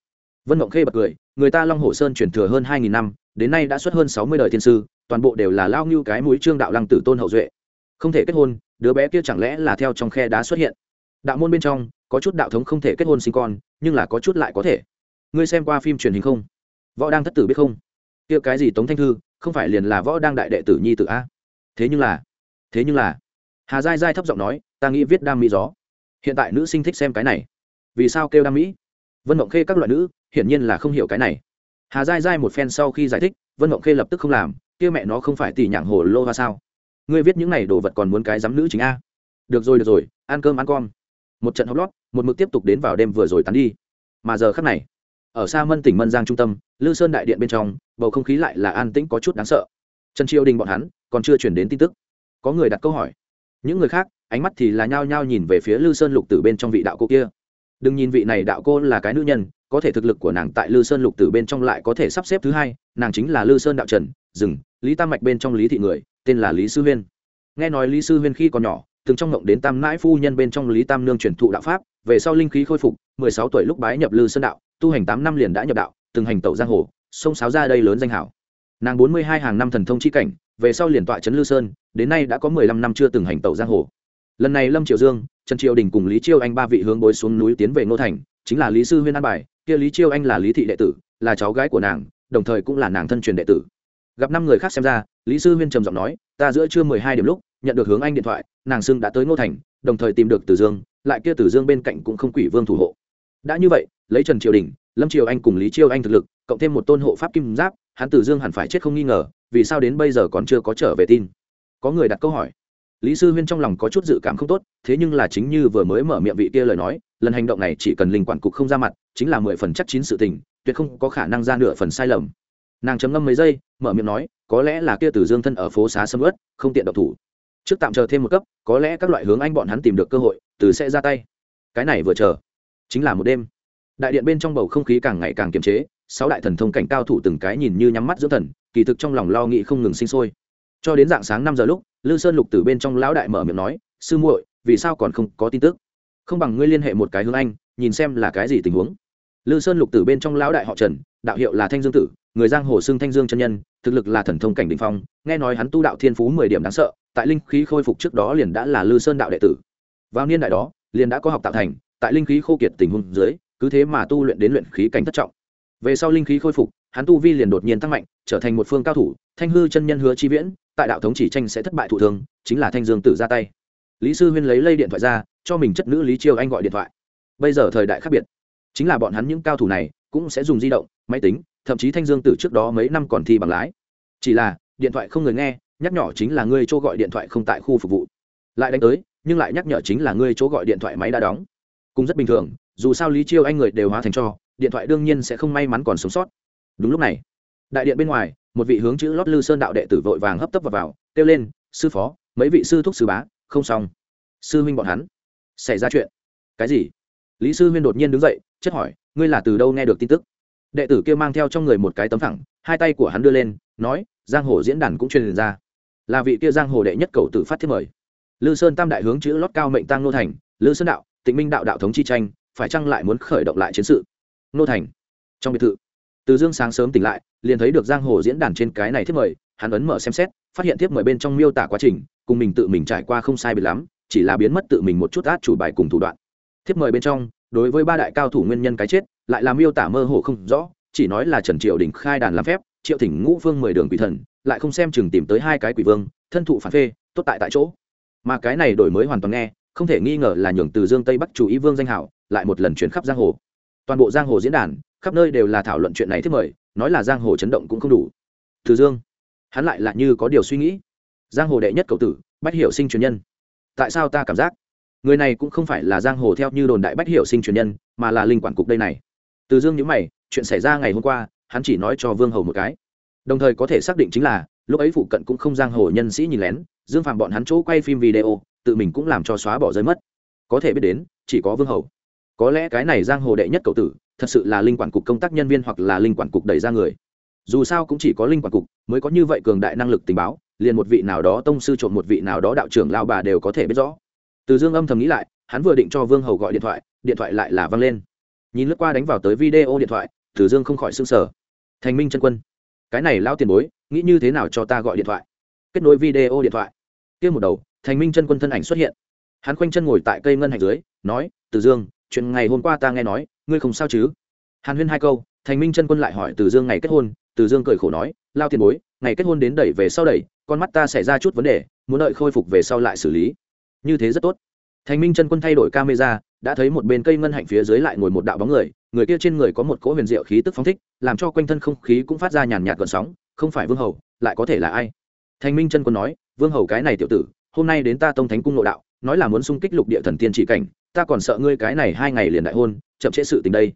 Vân mộng khê bật cười, người ta long hồ sơn truyền thừa hơn hai nghìn năm, đến nay đã xuất hơn sáu mươi đời thiên sư, toàn bộ đều là lao ngưu cái mũi trương đạo lăng tử tôn hậu duệ không thể kết hôn, đứa bé kia chẳng lẽ là theo trong khe đá xuất hiện? Đạo môn bên trong, có chút đạo thống không thể kết hôn sinh con, nhưng là có chút lại có thể. Ngươi xem qua phim truyền hình không? Võ đang thất tử biết không? Kia cái gì tống thanh thư, không phải liền là võ đang đại đệ tử nhi tử a? Thế nhưng là, thế nhưng là. Hà giai giai thấp giọng nói, ta nghĩ viết đam mỹ gió. Hiện tại nữ sinh thích xem cái này. Vì sao kêu đam mỹ? Vân mộng khê các loại nữ, hiển nhiên là không hiểu cái này. Hà giai giai một phen sau khi giải thích, vân mộng khê lập tức không làm, kia mẹ nó không phải tỉ nhảng hồ lô hoa sao? Ngươi viết những này đồ vật còn muốn cái giám nữ chính a. Được rồi được rồi, ăn cơm, ăn con. Một trận hóc lót, một mực tiếp tục đến vào đêm vừa rồi tán đi. Mà giờ khắc này, ở xa mân tỉnh mân giang trung tâm, lư sơn đại điện bên trong, bầu không khí lại là an tĩnh có chút đáng sợ. Trần triều đình bọn hắn còn chưa chuyển đến tin tức. Có người đặt câu hỏi. Những người khác, ánh mắt thì là nhao nhao nhìn về phía lư sơn lục tử bên trong vị đạo cô kia. Đừng nhìn vị này đạo cô là cái nữ nhân, có thể thực lực của nàng tại lư sơn lục tử bên trong lại có thể sắp xếp thứ hai, nàng chính là lư sơn đạo trần rừng lý tam mạch bên trong lý thị người tên là lý sư huyên. Nghe nói lý sư huyên khi còn nhỏ, từng trong ngộng đến tam nãi phu nhân bên trong lý tam nương truyền thụ đạo pháp, về sau linh khí khôi phục, mười sáu tuổi lúc bái nhập lư sơn đạo, tu hành tám năm liền đã nhập đạo, từng hành tẩu giang hồ, sông sáo ra đây lớn danh hảo. Nàng bốn mươi hai hàng năm thần thông chi cảnh, về sau liền tọa trấn lư sơn, đến nay đã có mười lăm năm chưa từng hành tẩu giang hồ. Lần này lâm triệu dương, trần triều đình cùng lý chiêu anh ba vị hướng bối xuống núi tiến về ngô thành, chính là lý sư huyên an bài, kia lý chiêu anh là lý thị đệ tử, là cháu gái của nàng, đồng thời cũng là nàng thân truyền đệ tử. Gặp năm người khác xem ra lý sư huyên trầm giọng nói, ta giữa trưa mười hai điểm lúc, nhận được hướng anh điện thoại, nàng xưng đã tới ngô thành, đồng thời tìm được tử dương, lại kia tử dương bên cạnh cũng không quỷ vương thủ hộ. Đã như vậy, lấy trần triều đình, lâm triều anh cùng lý chiêu anh thực lực, cộng thêm một tôn hộ pháp kim giáp, hắn tử dương hẳn phải chết không nghi ngờ, vì sao đến bây giờ còn chưa có trở về tin? Có người đặt câu hỏi. Lý sư huyên trong lòng có chút dự cảm không tốt, thế nhưng là chính như vừa mới mở miệng vị kia lời nói, lần hành động này chỉ cần linh quản cục không ra mặt, chính là mười phần chắc chín sự tình, tuyệt không có khả năng ra nửa phần sai lầm nàng chấm ngâm mấy giây mở miệng nói có lẽ là kia tử dương thân ở phố xá sâm ướt, không tiện độc thủ. Trước tạm chờ thêm một cấp có lẽ các loại hướng anh bọn hắn tìm được cơ hội từ sẽ ra tay. Cái này vừa chờ chính là một đêm. Đại điện bên trong bầu không khí càng ngày càng kiềm chế sáu đại thần thông cảnh cao thủ từng cái nhìn như nhắm mắt giữa thần kỳ thực trong lòng lo nghĩ không ngừng sinh sôi. Cho đến dạng sáng năm giờ lúc lư sơn lục từ bên trong lão đại mở miệng nói sư muội vì sao còn không có tin tức? Không bằng ngươi liên hệ một cái hướng anh nhìn xem là cái gì tình huống. Lư sơn lục tử bên trong lão đại họ trần đạo hiệu là thanh dương tử người giang hồ xưng thanh dương chân nhân, thực lực là thần thông cảnh đ ỉ n h phong, nghe nói hắn tu đạo thiên phú mười điểm đáng sợ, tại linh khí khôi phục trước đó liền đã là lư sơn đạo đệ tử. Vào niên đại đó, liền đã có học tạo thành, tại linh khí khô kiệt tình huống dưới, cứ thế mà tu luyện đến luyện khí cảnh thất trọng. Về sau linh khí khôi phục, hắn tu vi liền đột nhiên tăng mạnh, trở thành một phương cao thủ, thanh hư chân nhân hứa chi viễn, tại đạo thống chỉ tranh sẽ thất bại thủ thường chính là thanh dương tử ra tay. Lý sư huyên lấy lây điện thoại ra, cho mình chất nữ lý chiêu anh gọi điện thoại. Bây giờ thời đại khác biệt, chính là bọn hắn những cao thủ này cũng sẽ dùng di động, máy tính thậm chí thanh dương tử trước đó mấy năm còn thi bằng lái. Chỉ là điện thoại không người nghe nhắc nhỏ chính là ngươi chỗ gọi điện thoại không tại khu phục vụ. Lại đánh tới nhưng lại nhắc nhở chính là ngươi chỗ gọi điện thoại máy đã đóng. Cũng rất bình thường dù sao lý chiêu anh người đều hóa thành cho điện thoại đương nhiên sẽ không may mắn còn sống sót. Đúng lúc này đại điện bên ngoài một vị hướng chữ lót lư sơn đạo đệ tử vội vàng hấp tấp vào, vào kêu lên sư phó mấy vị sư thúc sư bá không xong. Sư huynh bọn hắn xảy ra chuyện. Cái gì? Lý sư huynh đột nhiên đứng dậy chất hỏi ngươi là từ đâu nghe được tin tức? Đệ tử kia mang theo trong người một cái tấm thẳng hai tay của hắn đưa lên, nói, giang hồ diễn đàn cũng truyền ra. Là vị kia giang hồ đệ nhất cầu tự phát thiết mời. Lư sơn tam đại hướng chữ lót cao mệnh tăng nô thành, lư sơn đạo, tịnh minh đạo đạo thống chi tranh, phải chăng lại muốn khởi động lại chiến sự? Nô thành, trong biệt thự, từ dương sáng sớm tỉnh lại, liền thấy được giang hồ diễn đàn trên cái này thiết mời, hắn ấn mở xem xét, phát hiện thiết mời bên trong miêu tả quá trình, cùng mình tự mình trải qua không sai biệt lắm, chỉ là biến mất tự mình một chút át chủ bài cùng thủ đoạn. Thiếp mời bên trong, đối với ba đại cao thủ nguyên nhân cái chết lại làm miêu tả mơ hồ không rõ, chỉ nói là trần triệu đình khai đàn làm phép, triệu thỉnh ngũ phương mười đường quỷ thần, lại không xem chừng tìm tới hai cái quỷ vương, thân thụ phản phê, tốt tại tại chỗ. Mà cái này đổi mới hoàn toàn nghe, không thể nghi ngờ là nhường từ dương tây bắc chủ ý vương danh hảo, lại một lần chuyển khắp giang hồ. Toàn bộ giang hồ diễn đàn, khắp nơi đều là thảo luận chuyện này thế mời, nói là giang hồ chấn động cũng không đủ. Từ dương, hắn lại là như có điều suy nghĩ. Giang hồ đệ nhất cầu tử, bách hiểu sinh truyền nhân. Tại sao ta cảm giác, người này cũng không phải là giang hồ theo như đồn đại bách hiểu sinh truyền nhân, mà là linh quản cục đây này? Từ dương nhữ mày, chuyện xảy ra ngày hôm qua, hắn chỉ nói cho vương hầu một cái. Đồng thời có thể xác định chính là, lúc ấy phụ cận cũng không giang hồ nhân sĩ nhìn lén, dương phạm bọn hắn chỗ quay phim video, tự mình cũng làm cho xóa bỏ rơi mất. Có thể biết đến, chỉ có vương hầu. Có lẽ cái này giang hồ đệ nhất cầu tử, thật sự là linh quản cục công tác nhân viên hoặc là linh quản cục đẩy ra người. Dù sao cũng chỉ có linh quản cục, mới có như vậy cường đại năng lực tình báo, liền một vị nào đó tông sư trộm một vị nào đó đạo trưởng lao bà đều có thể biết rõ. Từ dương âm thầm nghĩ lại, hắn vừa định cho vương hầu gọi điện thoại điện thoại lại là văng lên nhìn lướt qua đánh vào tới video điện thoại Tử dương không khỏi s ư n g sở thành minh chân quân, cái này lao tiền bối, nghĩ như thế nào cho ta gọi điện thoại? Kết nối video điện thoại. Kia một đầu, thành minh chân quân thân ảnh xuất hiện. Hắn khoanh chân ngồi tại cây ngân hạch dưới, nói Tử dương, chuyện ngày hôm qua ta nghe nói, ngươi không sao chứ? Hàn huyên hai câu, thành minh chân quân lại hỏi Tử dương ngày kết hôn. Tử dương cười khổ nói lao tiền bối, ngày kết hôn đến đẩy về sau đẩy, con mắt ta xảy ra chút vấn đề, muốn đợi khôi phục về sau lại xử lý. Như thế rất tốt thành minh chân quân thay đổi camera, đã thấy một bên cây ngân hạnh phía dưới lại ngồi một đạo bóng người người kia trên người có một cỗ huyền diệu khí tức phóng thích, làm cho quanh thân không khí cũng phát ra nhàn nhạt gợn sóng, không phải vương hầu, lại có thể là ai? Thành minh chân quân nói, vương hầu cái này tiểu tử, hôm nay đến ta tông thánh cung nội đạo, nói là muốn xung kích lục địa thần tiên chỉ cảnh, ta còn sợ ngươi cái này hai ngày liền đại hôn, chậm trễ sự tình đây.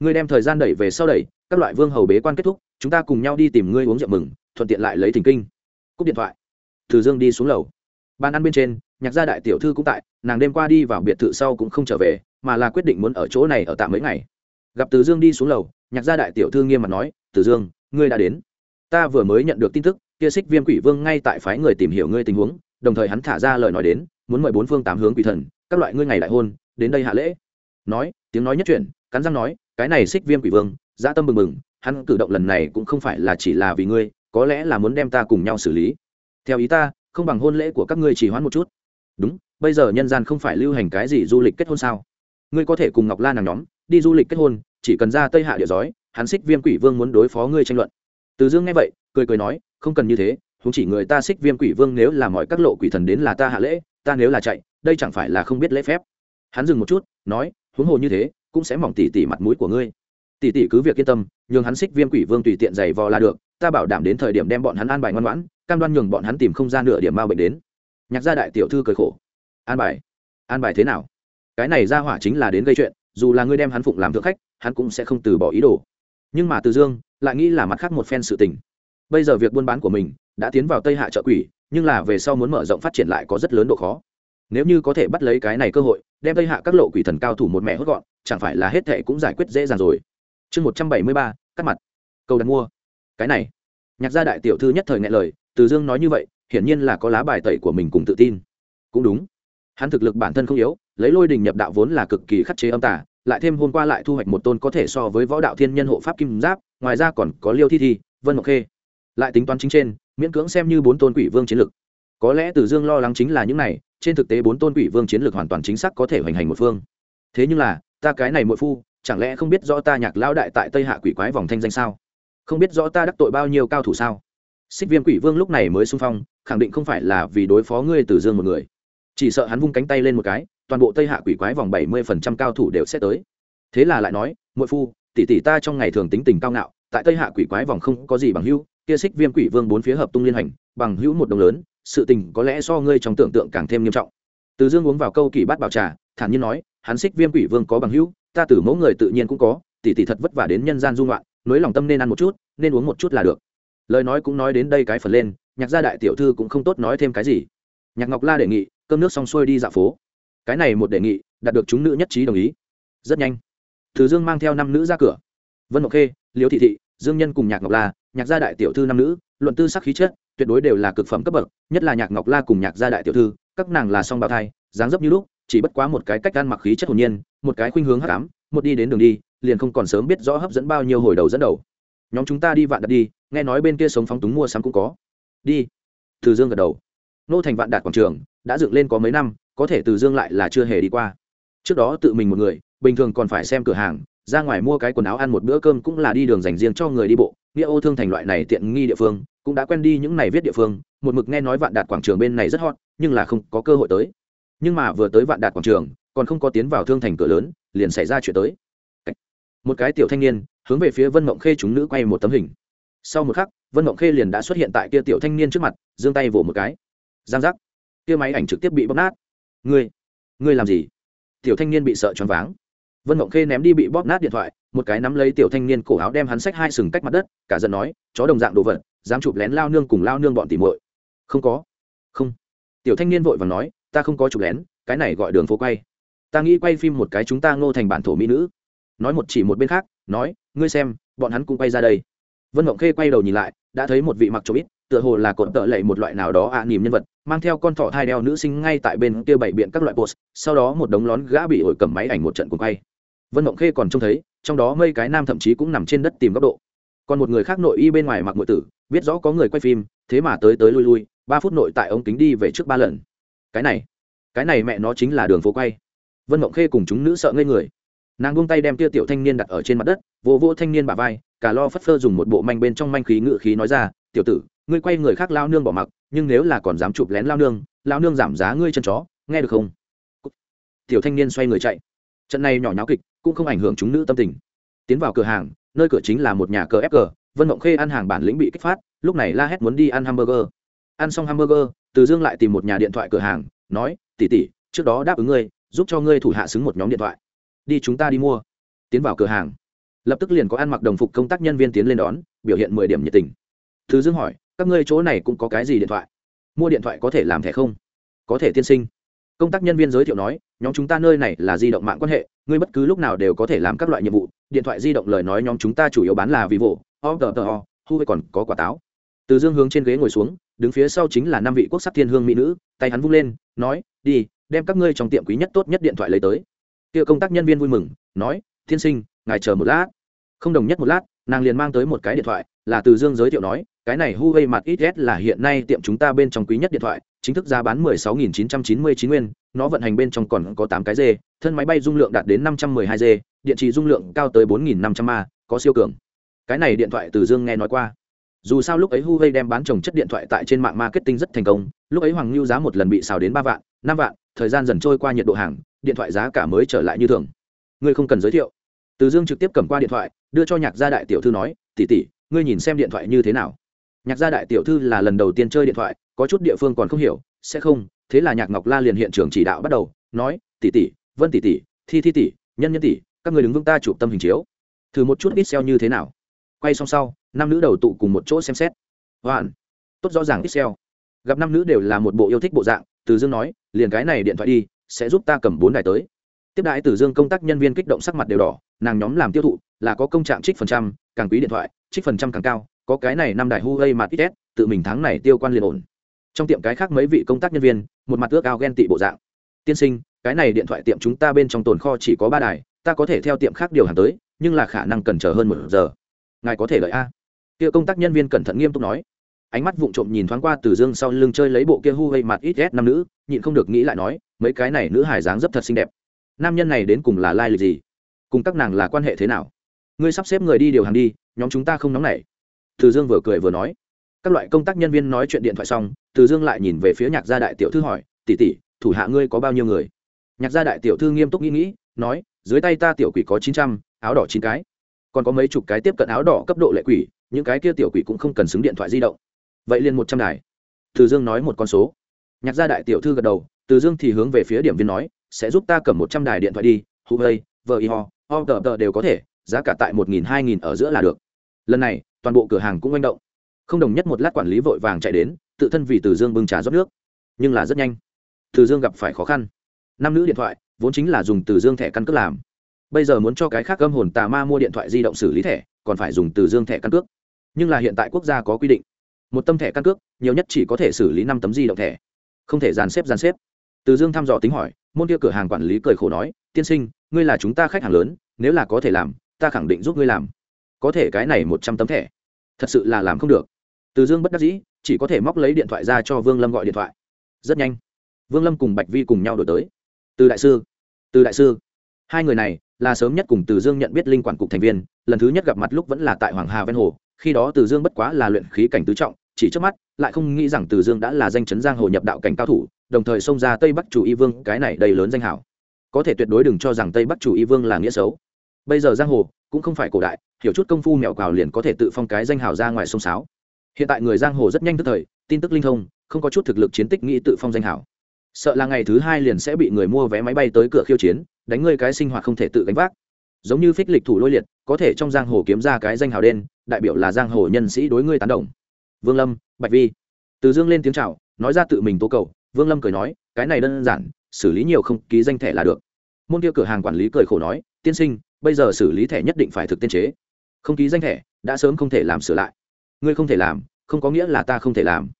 Ngươi đem thời gian đẩy về sau đẩy, các loại vương hầu bế quan kết thúc, chúng ta cùng nhau đi tìm ngươi uống rượu mừng, thuận tiện lại lấy thỉnh kinh. Cúp điện thoại. Từ dương đi xuống lầu. Bàn ăn bên trên nhạc gia đại tiểu thư cũng tại, nàng đêm qua đi vào biệt thự sau cũng không trở về, mà là quyết định muốn ở chỗ này ở tạm mấy ngày. Gặp từ dương đi xuống lầu, nhạc gia đại tiểu thư nghiêm mặt nói, từ dương, ngươi đã đến. Ta vừa mới nhận được tin tức, kia xích viêm quỷ vương ngay tại phái người tìm hiểu ngươi tình huống, đồng thời hắn thả ra lời nói đến, muốn mời bốn phương tám hướng quỷ thần, các loại ngươi ngày đại hôn, đến đây hạ lễ. Nói, tiếng nói nhất chuyển, cắn răng nói, cái này xích viêm quỷ vương, dã tâm mừng mừng hắn cử động lần này cũng không phải là chỉ là vì ngươi, có lẽ là muốn đem ta cùng nhau xử lý. Theo ý ta, không bằng hôn lễ của các ngươi chỉ hoãn một chút đúng, bây giờ nhân gian không phải lưu hành cái gì du lịch kết hôn sao? Ngươi có thể cùng ngọc la nàng nhóm, đi du lịch kết hôn, chỉ cần ra tây hạ địa giói, hắn xích viêm quỷ vương muốn đối phó ngươi tranh luận. Từ dương nghe vậy, cười cười nói, không cần như thế chúng chỉ người ta xích viêm quỷ vương nếu là mọi các lộ quỷ thần đến là ta hạ lễ, ta nếu là chạy, đây chẳng phải là không biết lễ phép. Hắn dừng một chút, nói, huống hồ như thế, cũng sẽ mỏng tỉ tỉ mặt mũi của ngươi. Tỉ tỉ cứ việc yên tâm, nhường hắn xích viêm quỷ vương tùy tiện giày vò là được, ta bảo đảm đến thời điểm đem bọn hắn an bài ngoan ngoãn, cam đoan nhường bọn hắn tìm không gian nửa điểm mau bệnh đến nhạc gia đại tiểu thư cười khổ. An bài. An bài thế nào? Cái này ra hỏa chính là đến gây chuyện, dù là ngươi đem hắn phụng làm thượng khách, hắn cũng sẽ không từ bỏ ý đồ. Nhưng mà từ dương lại nghĩ là mặt khác một phen sự tình. Bây giờ việc buôn bán của mình đã tiến vào tây hạ trợ quỷ, nhưng là về sau muốn mở rộng phát triển lại có rất lớn độ khó. Nếu như có thể bắt lấy cái này cơ hội, đem tây hạ các lộ quỷ thần cao thủ một mẹ hốt gọn, chẳng phải là hết thệ cũng giải quyết dễ dàng rồi. Chương một trăm bảy mươi ba, cắt mặt. Câu đặt mua. Cái này. Nhạc gia đại tiểu thư nhất thời ngại lời, từ dương nói như vậy hiển nhiên là có lá bài tẩy của mình cùng tự tin. Cũng đúng. Hắn thực lực bản thân không yếu, lấy lôi đình nhập đạo vốn là cực kỳ khắc chế âm tả lại thêm hôm qua lại thu hoạch một tôn có thể so với võ đạo thiên nhân hộ pháp kim giáp, ngoài ra còn có liêu thi thi, vân ngọc khê. Lại tính toán chính trên, miễn cưỡng xem như bốn tôn quỷ vương chiến lực. Có lẽ từ dương lo lắng chính là những này, trên thực tế bốn tôn quỷ vương chiến lược hoàn toàn chính xác có thể hoành hành một phương. Thế nhưng là, ta cái này muội phu, chẳng lẽ không biết rõ ta nhạc lão đại tại tây hạ quỷ quái vòng thanh danh sao? Không biết rõ ta đắc tội bao nhiêu cao thủ sao? Xích viêm quỷ vương lúc này mới xung phong, khẳng định không phải là vì đối phó ngươi từ dương một người. Chỉ sợ hắn vung cánh tay lên một cái, toàn bộ tây hạ quỷ quái vòng bảy mươi phần trăm cao thủ đều sẽ tới. Thế là lại nói, muội phu, tỷ tỷ ta trong ngày thường tính tình cao ngạo, tại tây hạ quỷ quái vòng không có gì bằng hữu, kia xích viêm quỷ vương bốn phía hợp tung liên hành, bằng hữu một đồng lớn, sự tình có lẽ so ngươi trong tưởng tượng càng thêm nghiêm trọng. Từ dương uống vào câu kỳ bát bảo trà, thản nhiên nói, hắn xích viêm quỷ vương có bằng hữu, ta tử mẫu người tự nhiên cũng có, tỷ tỷ thật vất vả đến nhân gian dung loạn nối lòng tâm nên ăn một chút, nên uống một chút là được lời nói cũng nói đến đây cái phần lên, nhạc gia đại tiểu thư cũng không tốt nói thêm cái gì. Nhạc ngọc la đề nghị, cơm nước xong xuôi đi dạo phố. Cái này một đề nghị, đạt được chúng nữ nhất trí đồng ý. Rất nhanh. Thứ dương mang theo năm nữ ra cửa. Vân ngọc khê, liễu thị thị, dương nhân cùng nhạc ngọc la, nhạc gia đại tiểu thư năm nữ, luận tư sắc khí chất, tuyệt đối đều là cực phẩm cấp bậc, nhất là nhạc ngọc la cùng nhạc gia đại tiểu thư, các nàng là song bào thai, dáng dấp như lúc, chỉ bất quá một cái cách ăn mặc khí chất hồn nhiên, một cái khuynh hướng hắc ám, một đi đến đường đi, liền không còn sớm biết rõ hấp dẫn bao nhiêu hồi đầu dẫn đầu. Nhóm chúng ta đi vạn đặt đi nghe nói bên kia sống phóng túng mua sắm cũng có. Đi. Từ dương gật đầu. Nô thành vạn đạt quảng trường, đã dựng lên có mấy năm, có thể từ dương lại là chưa hề đi qua. Trước đó tự mình một người, bình thường còn phải xem cửa hàng, ra ngoài mua cái quần áo ăn một bữa cơm cũng là đi đường dành riêng cho người đi bộ. Nghĩa ô thương thành loại này tiện nghi địa phương, cũng đã quen đi những này viết địa phương. Một mực nghe nói vạn đạt quảng trường bên này rất hot, nhưng là không có cơ hội tới. Nhưng mà vừa tới vạn đạt quảng trường, còn không có tiến vào thương thành cửa lớn, liền xảy ra chuyện tới. Một cái tiểu thanh niên, hướng về phía vân mộng khê chúng nữ quay một tấm hình sau một khắc, vân mộng khê liền đã xuất hiện tại kia tiểu thanh niên trước mặt, giương tay vỗ một cái. Giang giác. Kia máy ảnh trực tiếp bị bóp nát. Ngươi ngươi làm gì? Tiểu thanh niên bị sợ choáng váng. Vân mộng khê ném đi bị bóp nát điện thoại, một cái nắm lấy tiểu thanh niên cổ áo đem hắn xách hai sừng cách mặt đất, cả giận nói, chó đồng dạng đồ vật, dám chụp lén lao nương cùng lao nương bọn tỉ muội. Không có. Không. Tiểu thanh niên vội vàng nói, ta không có chụp lén, cái này gọi đường phố quay. Ta nghĩ quay phim một cái chúng ta ngô thành bản thổ mỹ nữ. Nói một chỉ một bên khác, nói, ngươi xem, bọn hắn cũng quay ra đây vân mộng khê quay đầu nhìn lại, đã thấy một vị mặc cho ít, tựa hồ là cột tợ lệ một loại nào đó ạ à nỉm nhân vật, mang theo con thỏ thai đeo nữ sinh ngay tại bên kia bảy biện các loại post sau đó một đống lón gã bị ổi cầm máy ảnh một trận cùng quay. Vân mộng khê còn trông thấy, trong đó mây cái nam thậm chí cũng nằm trên đất tìm góc độ. Còn một người khác nội y bên ngoài mặc ngụy tử, biết rõ có người quay phim, thế mà tới tới lui lui, ba phút nội tại ống kính đi về trước ba lần. Cái này cái này mẹ nó chính là đường phố quay. Vân mộng khê cùng chúng nữ sợ ngây người. Nàng buông tay đem tia tiểu thanh niên đặt ở trên mặt đất vô vô thanh niên bà vai cả lo phất phơ dùng một bộ manh bên trong manh khí ngự khí nói ra, tiểu tử, ngươi quay người khác lao nương bỏ mặc, nhưng nếu là còn dám chụp lén lao nương lao nương giảm giá ngươi chân chó, nghe được không? Tiểu thanh niên xoay người chạy. Trận này nhỏ nháo kịch cũng không ảnh hưởng chúng nữ tâm tình. Tiến vào cửa hàng, nơi cửa chính là một nhà cờ ép cờ, vân mộng khê ăn hàng bản lĩnh bị kích phát, lúc này la hét muốn đi ăn hamburger. Ăn xong hamburger, từ dương lại tìm một nhà điện thoại cửa hàng, nói tỉ tỉ trước đó đáp ứng ngươi, giúp cho ngươi thủ hạ xứng một nhóm điện thoại. Đi chúng ta đi mua. Tiến vào cửa hàng lập tức liền có ăn mặc đồng phục công tác nhân viên tiến lên đón, biểu hiện mười điểm nhiệt tình. Thứ dương hỏi, các ngươi chỗ này cũng có cái gì điện thoại? Mua điện thoại có thể làm thẻ không? Có thể tiên sinh. Công tác nhân viên giới thiệu nói, nhóm chúng ta nơi này là di động mạng quan hệ, ngươi bất cứ lúc nào đều có thể làm các loại nhiệm vụ, điện thoại di động lời nói nhóm chúng ta chủ yếu bán là vivo o huawei còn có quả táo. Từ dương hướng trên ghế ngồi xuống, đứng phía sau chính là năm vị quốc sắc thiên hương mỹ nữ, tay hắn vung lên, nói, đi, đem các ngươi trong tiệm quý nhất tốt nhất điện thoại lấy tới. Kia công tác nhân viên vui mừng, nói tiên sinh, ngài chờ một lát. Không đồng nhất một lát, nàng liền mang tới một cái điện thoại, là từ dương giới thiệu nói, cái này huawei mặt ít là hiện nay tiệm chúng ta bên trong quý nhất điện thoại, chính thức giá bán 16.999 nguyên, nó vận hành bên trong còn có tám cái dê, thân máy bay dung lượng đạt đến 512 dê, điện trì dung lượng cao tới 4.500 a, có siêu cường. Cái này điện thoại từ dương nghe nói qua. Dù sao lúc ấy huawei đem bán trồng chất điện thoại tại trên mạng marketing rất thành công, lúc ấy hoàng lưu giá một lần bị xào đến ba vạn, năm vạn, thời gian dần trôi qua nhiệt độ hàng, điện thoại giá cả mới trở lại như thường. Ngươi không cần giới thiệu từ dương trực tiếp cầm qua điện thoại, đưa cho nhạc gia đại tiểu thư nói tỉ tỉ ngươi nhìn xem điện thoại như thế nào? Nhạc gia đại tiểu thư là lần đầu tiên chơi điện thoại, có chút địa phương còn không hiểu, sẽ không, thế là nhạc ngọc la liền hiện trường chỉ đạo bắt đầu, nói tỉ tỉ vân tỉ tỉ thi thi tỉ nhân nhân tỉ các người đứng vững ta chụp tâm hình chiếu. Thử một chút ít xeo như thế nào? Quay xong sau, năm nữ đầu tụ cùng một chỗ xem xét. Hoàn tốt rõ ràng ít xeo gặp năm nữ đều là một bộ yêu thích bộ dạng, từ dương nói, liền cái này điện thoại đi, sẽ giúp ta cầm bốn đài tới tiếp đãi từ dương công tác nhân viên kích động sắc mặt đều đỏ, nàng nhóm làm tiêu thụ, là có công trạng trích phần trăm, càng quý điện thoại, trích phần trăm càng cao, có cái này năm đài huawei mặt ít tự mình tháng này tiêu quan liền ổn. Trong tiệm cái khác mấy vị công tác nhân viên, một mặt ước ao ghen tị bộ dạng. Tiên sinh, cái này điện thoại tiệm chúng ta bên trong tồn kho chỉ có ba đài, ta có thể theo tiệm khác điều hàng tới, nhưng là khả năng cần chờ hơn một giờ. Ngài có thể lợi a? Kia công tác nhân viên cẩn thận nghiêm túc nói. Ánh mắt vụng trộm nhìn thoáng qua từ dương sau lưng chơi lấy bộ kia hu gây mặt ít ghét nam nữ, nhịn không được nghĩ lại nói, mấy cái này nữ hài dáng dấp thật xinh đẹp nam nhân này đến cùng là lai lịch gì? Cùng các nàng là quan hệ thế nào? Ngươi sắp xếp người đi điều hàng đi, nhóm chúng ta không nóng nảy. Từ dương vừa cười vừa nói. Các loại công tác nhân viên nói chuyện điện thoại xong, từ dương lại nhìn về phía nhạc gia đại tiểu thư hỏi, tỷ tỷ, thủ hạ ngươi có bao nhiêu người? Nhạc gia đại tiểu thư nghiêm túc nghĩ nghĩ, nói, dưới tay ta tiểu quỷ có chín trăm, áo đỏ chín cái. Còn có mấy chục cái tiếp cận áo đỏ cấp độ lệ quỷ, những cái kia tiểu quỷ cũng không cần xứng điện thoại di động. Vậy liền một trăm đài. Từ dương nói một con số. Nhạc gia đại tiểu thư gật đầu, từ dương thì hướng về phía điểm viên nói sẽ giúp ta cầm một trăm đài điện thoại đi, huawei vây vờ y ho ho tờ tờ đều có thể, giá cả tại một nghìn, hai nghìn ở giữa là được. Lần này, toàn bộ cửa hàng cũng manh động. Không đồng nhất một lát quản lý vội vàng chạy đến, tự thân vì từ dương bưng trà rót nước. Nhưng là rất nhanh. Từ dương gặp phải khó khăn. Năm nữ điện thoại, vốn chính là dùng từ dương thẻ căn cước làm. Bây giờ muốn cho cái khác âm hồn tà ma mua điện thoại di động xử lý thẻ, còn phải dùng từ dương thẻ căn cước. Nhưng là hiện tại quốc gia có quy định. Một tâm thẻ căn cước, nhiều nhất chỉ có thể xử lý năm tấm di động thẻ. Không thể dàn xếp dàn xếp. Từ dương thăm dò tính hỏi môn kia cửa hàng quản lý cười khổ nói, tiên sinh, ngươi là chúng ta khách hàng lớn, nếu là có thể làm, ta khẳng định giúp ngươi làm. Có thể cái này một trăm tấm thẻ, thật sự là làm không được. Từ dương bất đắc dĩ, chỉ có thể móc lấy điện thoại ra cho vương lâm gọi điện thoại. Rất nhanh, vương lâm cùng bạch vi cùng nhau đổi tới. Từ đại sư, từ đại sư. Hai người này là sớm nhất cùng từ dương nhận biết linh quản cục thành viên, lần thứ nhất gặp mặt lúc vẫn là tại hoàng hà ven hồ, khi đó từ dương bất quá là luyện khí cảnh tứ trọng, chỉ trước mắt lại không nghĩ rằng từ dương đã là danh chấn giang hồ nhập đạo cảnh cao thủ đồng thời xông ra tây bắc chủ y vương, cái này đầy lớn danh hảo. Có thể tuyệt đối đừng cho rằng tây bắc chủ y vương là nghĩa xấu. Bây giờ giang hồ cũng không phải cổ đại, hiểu chút công phu mẹo cào liền có thể tự phong cái danh hào ra ngoài sông sáo. Hiện tại người giang hồ rất nhanh tức thời, tin tức linh thông, không có chút thực lực chiến tích nghĩ tự phong danh hảo. Sợ là ngày thứ hai liền sẽ bị người mua vé máy bay tới cửa khiêu chiến, đánh ngươi cái sinh hoạt không thể tự gánh vác. Giống như phích lịch thủ lôi liệt, có thể trong giang hồ kiếm ra cái danh hào đen, đại biểu là giang hồ nhân sĩ đối ngươi tán đồng. Vương lâm, bạch vi. Từ dương lên tiếng chào, nói ra tự mình tố cầu vương lâm cười nói, cái này đơn giản, xử lý nhiều không ký danh thẻ là được. Môn kia cửa hàng quản lý cười khổ nói, tiên sinh, bây giờ xử lý thẻ nhất định phải thực tiên chế. Không ký danh thẻ, đã sớm không thể làm sửa lại. Ngươi không thể làm, không có nghĩa là ta không thể làm.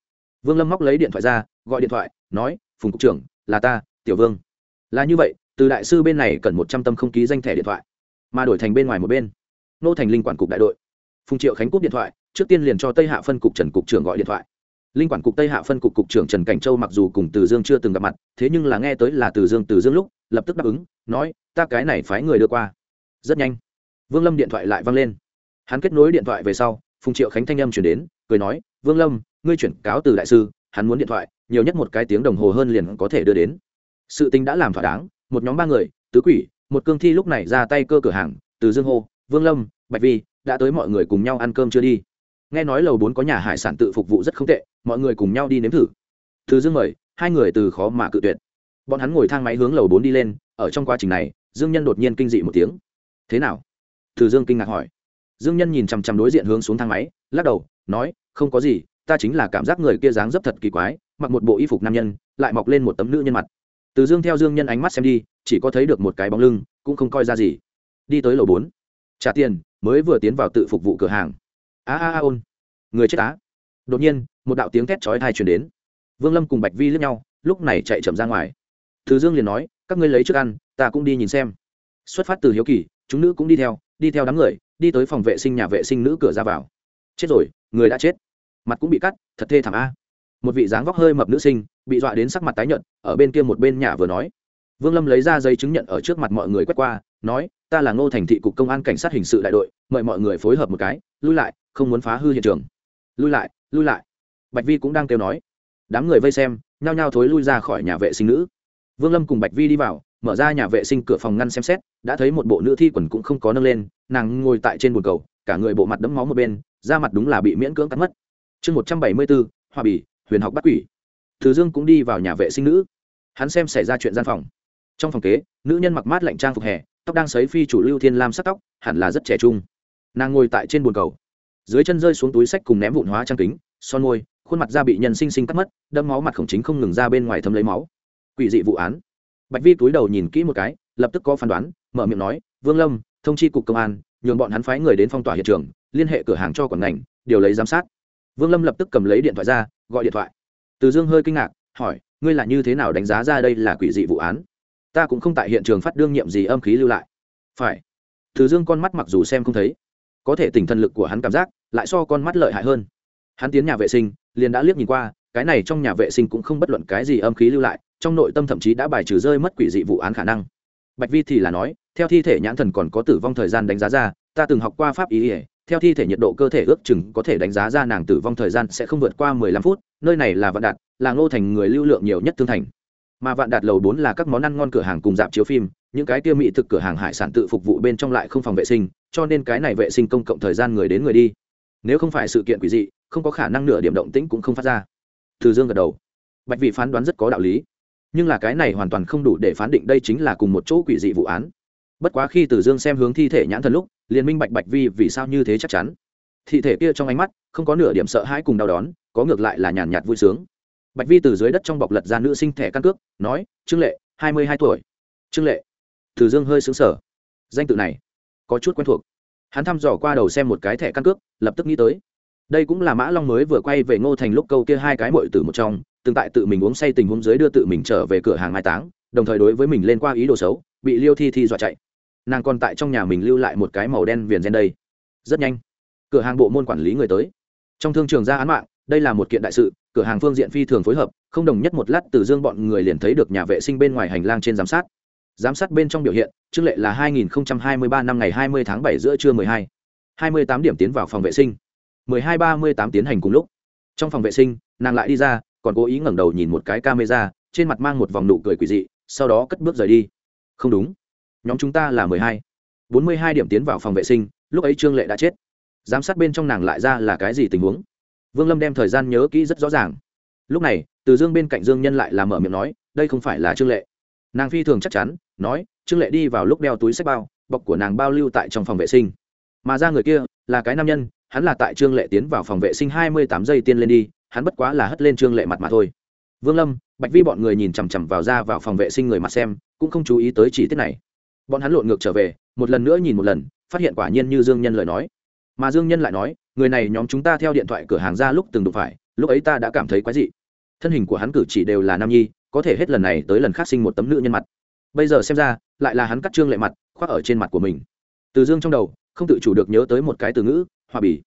Vương lâm móc lấy điện thoại ra, gọi điện thoại, nói, phùng cục trưởng, là ta, tiểu vương. Là như vậy, từ đại sư bên này cần một trăm tâm không ký danh thẻ điện thoại, mà đổi thành bên ngoài một bên. Nô thành linh quản cục đại đội. Phùng triệu khánh cúp điện thoại, trước tiên liền cho tây hạ phân cục trần cục trưởng gọi điện thoại linh quản cục tây hạ phân cục cục trưởng trần cảnh châu mặc dù cùng từ dương chưa từng gặp mặt, thế nhưng là nghe tới là từ dương từ dương lúc, lập tức đáp ứng, nói, ta cái này phái người đưa qua. Rất nhanh, vương lâm điện thoại lại văng lên. Hắn kết nối điện thoại về sau, phùng triệu khánh thanh âm chuyển đến, cười nói, vương lâm, ngươi chuyển cáo từ đại sư, hắn muốn điện thoại, nhiều nhất một cái tiếng đồng hồ hơn liền có thể đưa đến. Sự tình đã làm thỏa đáng, một nhóm ba người, tứ quỷ, một cương thi lúc này ra tay cơ cửa hàng, từ dương hô, vương lâm, bạch vi, đã tới mọi người cùng nhau ăn cơm chưa đi? Nghe nói lầu bốn có nhà hải sản tự phục vụ rất không tệ, mọi người cùng nhau đi nếm thử. Từ dương mời, hai người từ khó mà cự tuyệt. Bọn hắn ngồi thang máy hướng lầu bốn đi lên, ở trong quá trình này, dương nhân đột nhiên kinh dị một tiếng. Thế nào? Từ dương kinh ngạc hỏi. Dương nhân nhìn chằm chằm đối diện hướng xuống thang máy, lắc đầu, nói, không có gì, ta chính là cảm giác người kia dáng dấp thật kỳ quái, mặc một bộ y phục nam nhân, lại mọc lên một tấm nữ nhân mặt. Từ dương theo dương nhân ánh mắt xem đi, chỉ có thấy được một cái bóng lưng, cũng không coi ra gì. Đi tới lầu bốn. Trả tiền, mới vừa tiến vào tự phục vụ cửa hàng a a a, ôn. Người chết á. Đột nhiên, một đạo tiếng thét chói thai truyền đến. Vương lâm cùng bạch vi lướt nhau, lúc này chạy chậm ra ngoài. Thứ dương liền nói, các ngươi lấy trước ăn, ta cũng đi nhìn xem. Xuất phát từ hiếu kỳ, chúng nữ cũng đi theo đi theo đám người, đi tới phòng vệ sinh nhà vệ sinh nữ cửa ra vào. Chết rồi, người đã chết. Mặt cũng bị cắt, thật thê thảm a. Một vị dáng vóc hơi mập nữ sinh, bị dọa đến sắc mặt tái nhợt, ở bên kia một bên nhà vừa nói. Vương lâm lấy ra giấy chứng nhận ở trước mặt mọi người quét qua, nói, ta là ngô thành thị cục công an cảnh sát hình sự đại đội, mời mọi người phối hợp một cái, lui lại không muốn phá hư hiện trường. Lui lại lui lại. Bạch vi cũng đang kêu nói. Đám người vây xem, nhao nhao thối lui ra khỏi nhà vệ sinh nữ. Vương lâm cùng bạch vi đi vào, mở ra nhà vệ sinh cửa phòng ngăn xem xét, đã thấy một bộ nữ thi quần cũng không có nâng lên, nàng ngồi tại trên bồn cầu, cả người bộ mặt đẫm máu một bên, da mặt đúng là bị miễn cưỡng cắt mất. Chương một trăm bảy mươi bốn, hoa bì, huyền học bắt quỷ. Thứ dương cũng đi vào nhà vệ sinh nữ. Hắn xem xảy ra chuyện gian phòng. Trong phòng kế, nữ nhân mặc mát lạnh trang phục hè, tóc đang xấy phi chủ lưu thiên lam sắc tóc, hẳn là rất trẻ trung. Nàng ngồi tại trên bồn cầu dưới chân rơi xuống túi sách cùng ném vụn hóa trang kính, son môi, khuôn mặt da bị nhân sinh sinh cắt mất đâm máu mặt khổng chính không ngừng ra bên ngoài thấm lấy máu. Quỷ dị vụ án. Bạch vi túi đầu nhìn kỹ một cái, lập tức có phán đoán, mở miệng nói, vương lâm, thông chi cục công an, nhường bọn hắn phái người đến phong tỏa hiện trường, liên hệ cửa hàng cho quản ngành, điều lấy giám sát. Vương lâm lập tức cầm lấy điện thoại ra, gọi điện thoại. Từ dương hơi kinh ngạc, hỏi, ngươi là như thế nào đánh giá ra đây là quỷ dị vụ án? Ta cũng không tại hiện trường phát đương nhiệm gì âm khí lưu lại. Phải. Từ dương con mắt mặc dù xem không thấy có thể tỉnh thần lực của hắn cảm giác lại so con mắt lợi hại hơn. Hắn tiến nhà vệ sinh, liền đã liếc nhìn qua, cái này trong nhà vệ sinh cũng không bất luận cái gì âm khí lưu lại, trong nội tâm thậm chí đã bài trừ rơi mất quỷ dị vụ án khả năng. Bạch vi thì là nói, theo thi thể nhãn thần còn có tử vong thời gian đánh giá ra, ta từng học qua pháp ý ỉa theo thi thể nhiệt độ cơ thể ước chừng có thể đánh giá ra nàng tử vong thời gian sẽ không vượt qua mười lăm phút, nơi này là vạn đạt, là ngô thành người lưu lượng nhiều nhất thương thành. Mà vạn đạt lầu bốn là các món ăn ngon cửa hàng cùng dạp chiếu phim những cái kia mỹ thực cửa hàng hải sản tự phục vụ bên trong lại không phòng vệ sinh, cho nên cái này vệ sinh công cộng thời gian người đến người đi. Nếu không phải sự kiện quỷ dị, không có khả năng nửa điểm động tĩnh cũng không phát ra. Từ dương gật đầu. Bạch vị phán đoán rất có đạo lý. Nhưng là cái này hoàn toàn không đủ để phán định đây chính là cùng một chỗ quỷ dị vụ án. Bất quá khi từ dương xem hướng thi thể nhãn thần lúc, liền minh bạch bạch vi vì sao như thế chắc chắn. Thi thể kia trong ánh mắt, không có nửa điểm sợ hãi cùng đau đón có ngược lại là nhàn nhạt vui sướng. Bạch vi từ dưới đất trong bọc lật ra nữ sinh thẻ căn cước, nói, trương lệ, hai mươi hai tuổi. Trương lệ từ dương hơi xứng sở danh tự này có chút quen thuộc. Hắn thăm dò qua đầu xem một cái thẻ căn cước, lập tức nghĩ tới. Đây cũng là mã long mới vừa quay về ngô thành lúc câu kia hai cái mội từ một trong, từng tại tự mình uống say tình huống dưới đưa tự mình trở về cửa hàng mai táng, đồng thời đối với mình lên qua ý đồ xấu, bị liêu thi thi dọa chạy. Nàng còn tại trong nhà mình lưu lại một cái màu đen viền gen đây. Rất nhanh, cửa hàng bộ môn quản lý người tới. Trong thương trường ra án mạng, đây là một kiện đại sự, cửa hàng phương diện phi thường phối hợp, không đồng nhất một lát từ dương bọn người liền thấy được nhà vệ sinh bên ngoài hành lang trên giám sát giám sát bên trong biểu hiện trương lệ là 2023 năm ngày 20 tháng 7 giữa trưa 12. 28 điểm tiến vào phòng vệ sinh 12:38 tiến hành cùng lúc. Trong phòng vệ sinh, nàng lại đi ra, còn cố ý ngẩng đầu nhìn một cái camera, trên mặt mang một vòng nụ cười quỷ dị, sau đó cất bước rời đi. Không đúng. Nhóm chúng ta là 12. 42 điểm tiến vào phòng vệ sinh, lúc ấy trương lệ đã chết. Giám sát bên trong nàng lại ra là cái gì tình huống? Vương lâm đem thời gian nhớ kỹ rất rõ ràng. Lúc này, từ dương bên cạnh dương nhân lại làm mở miệng nói, đây không phải là trương lệ nàng phi thường chắc chắn, nói, trương lệ đi vào lúc đeo túi sách bao, bọc của nàng bao lưu tại trong phòng vệ sinh. Mà ra người kia là cái nam nhân, hắn là tại trương lệ tiến vào phòng vệ sinh hai mươi tám giây tiên lên đi, hắn bất quá là hất lên trương lệ mặt mà thôi. Vương lâm, bạch vi bọn người nhìn chằm chằm vào ra vào phòng vệ sinh người mặt xem, cũng không chú ý tới chỉ tiết này. Bọn hắn lộn ngược trở về, một lần nữa nhìn một lần, phát hiện quả nhiên như dương nhân lời nói. Mà dương nhân lại nói, người này nhóm chúng ta theo điện thoại cửa hàng ra lúc từng đụng phải, lúc ấy ta đã cảm thấy quái dị. Thân hình của hắn cử chỉ đều là nam nhi có thể hết lần này tới lần khác sinh một tấm nữ nhân mặt. Bây giờ xem ra, lại là hắn cắt trương lệ mặt, khoác ở trên mặt của mình. Từ dương trong đầu, không tự chủ được nhớ tới một cái từ ngữ, hoa bì.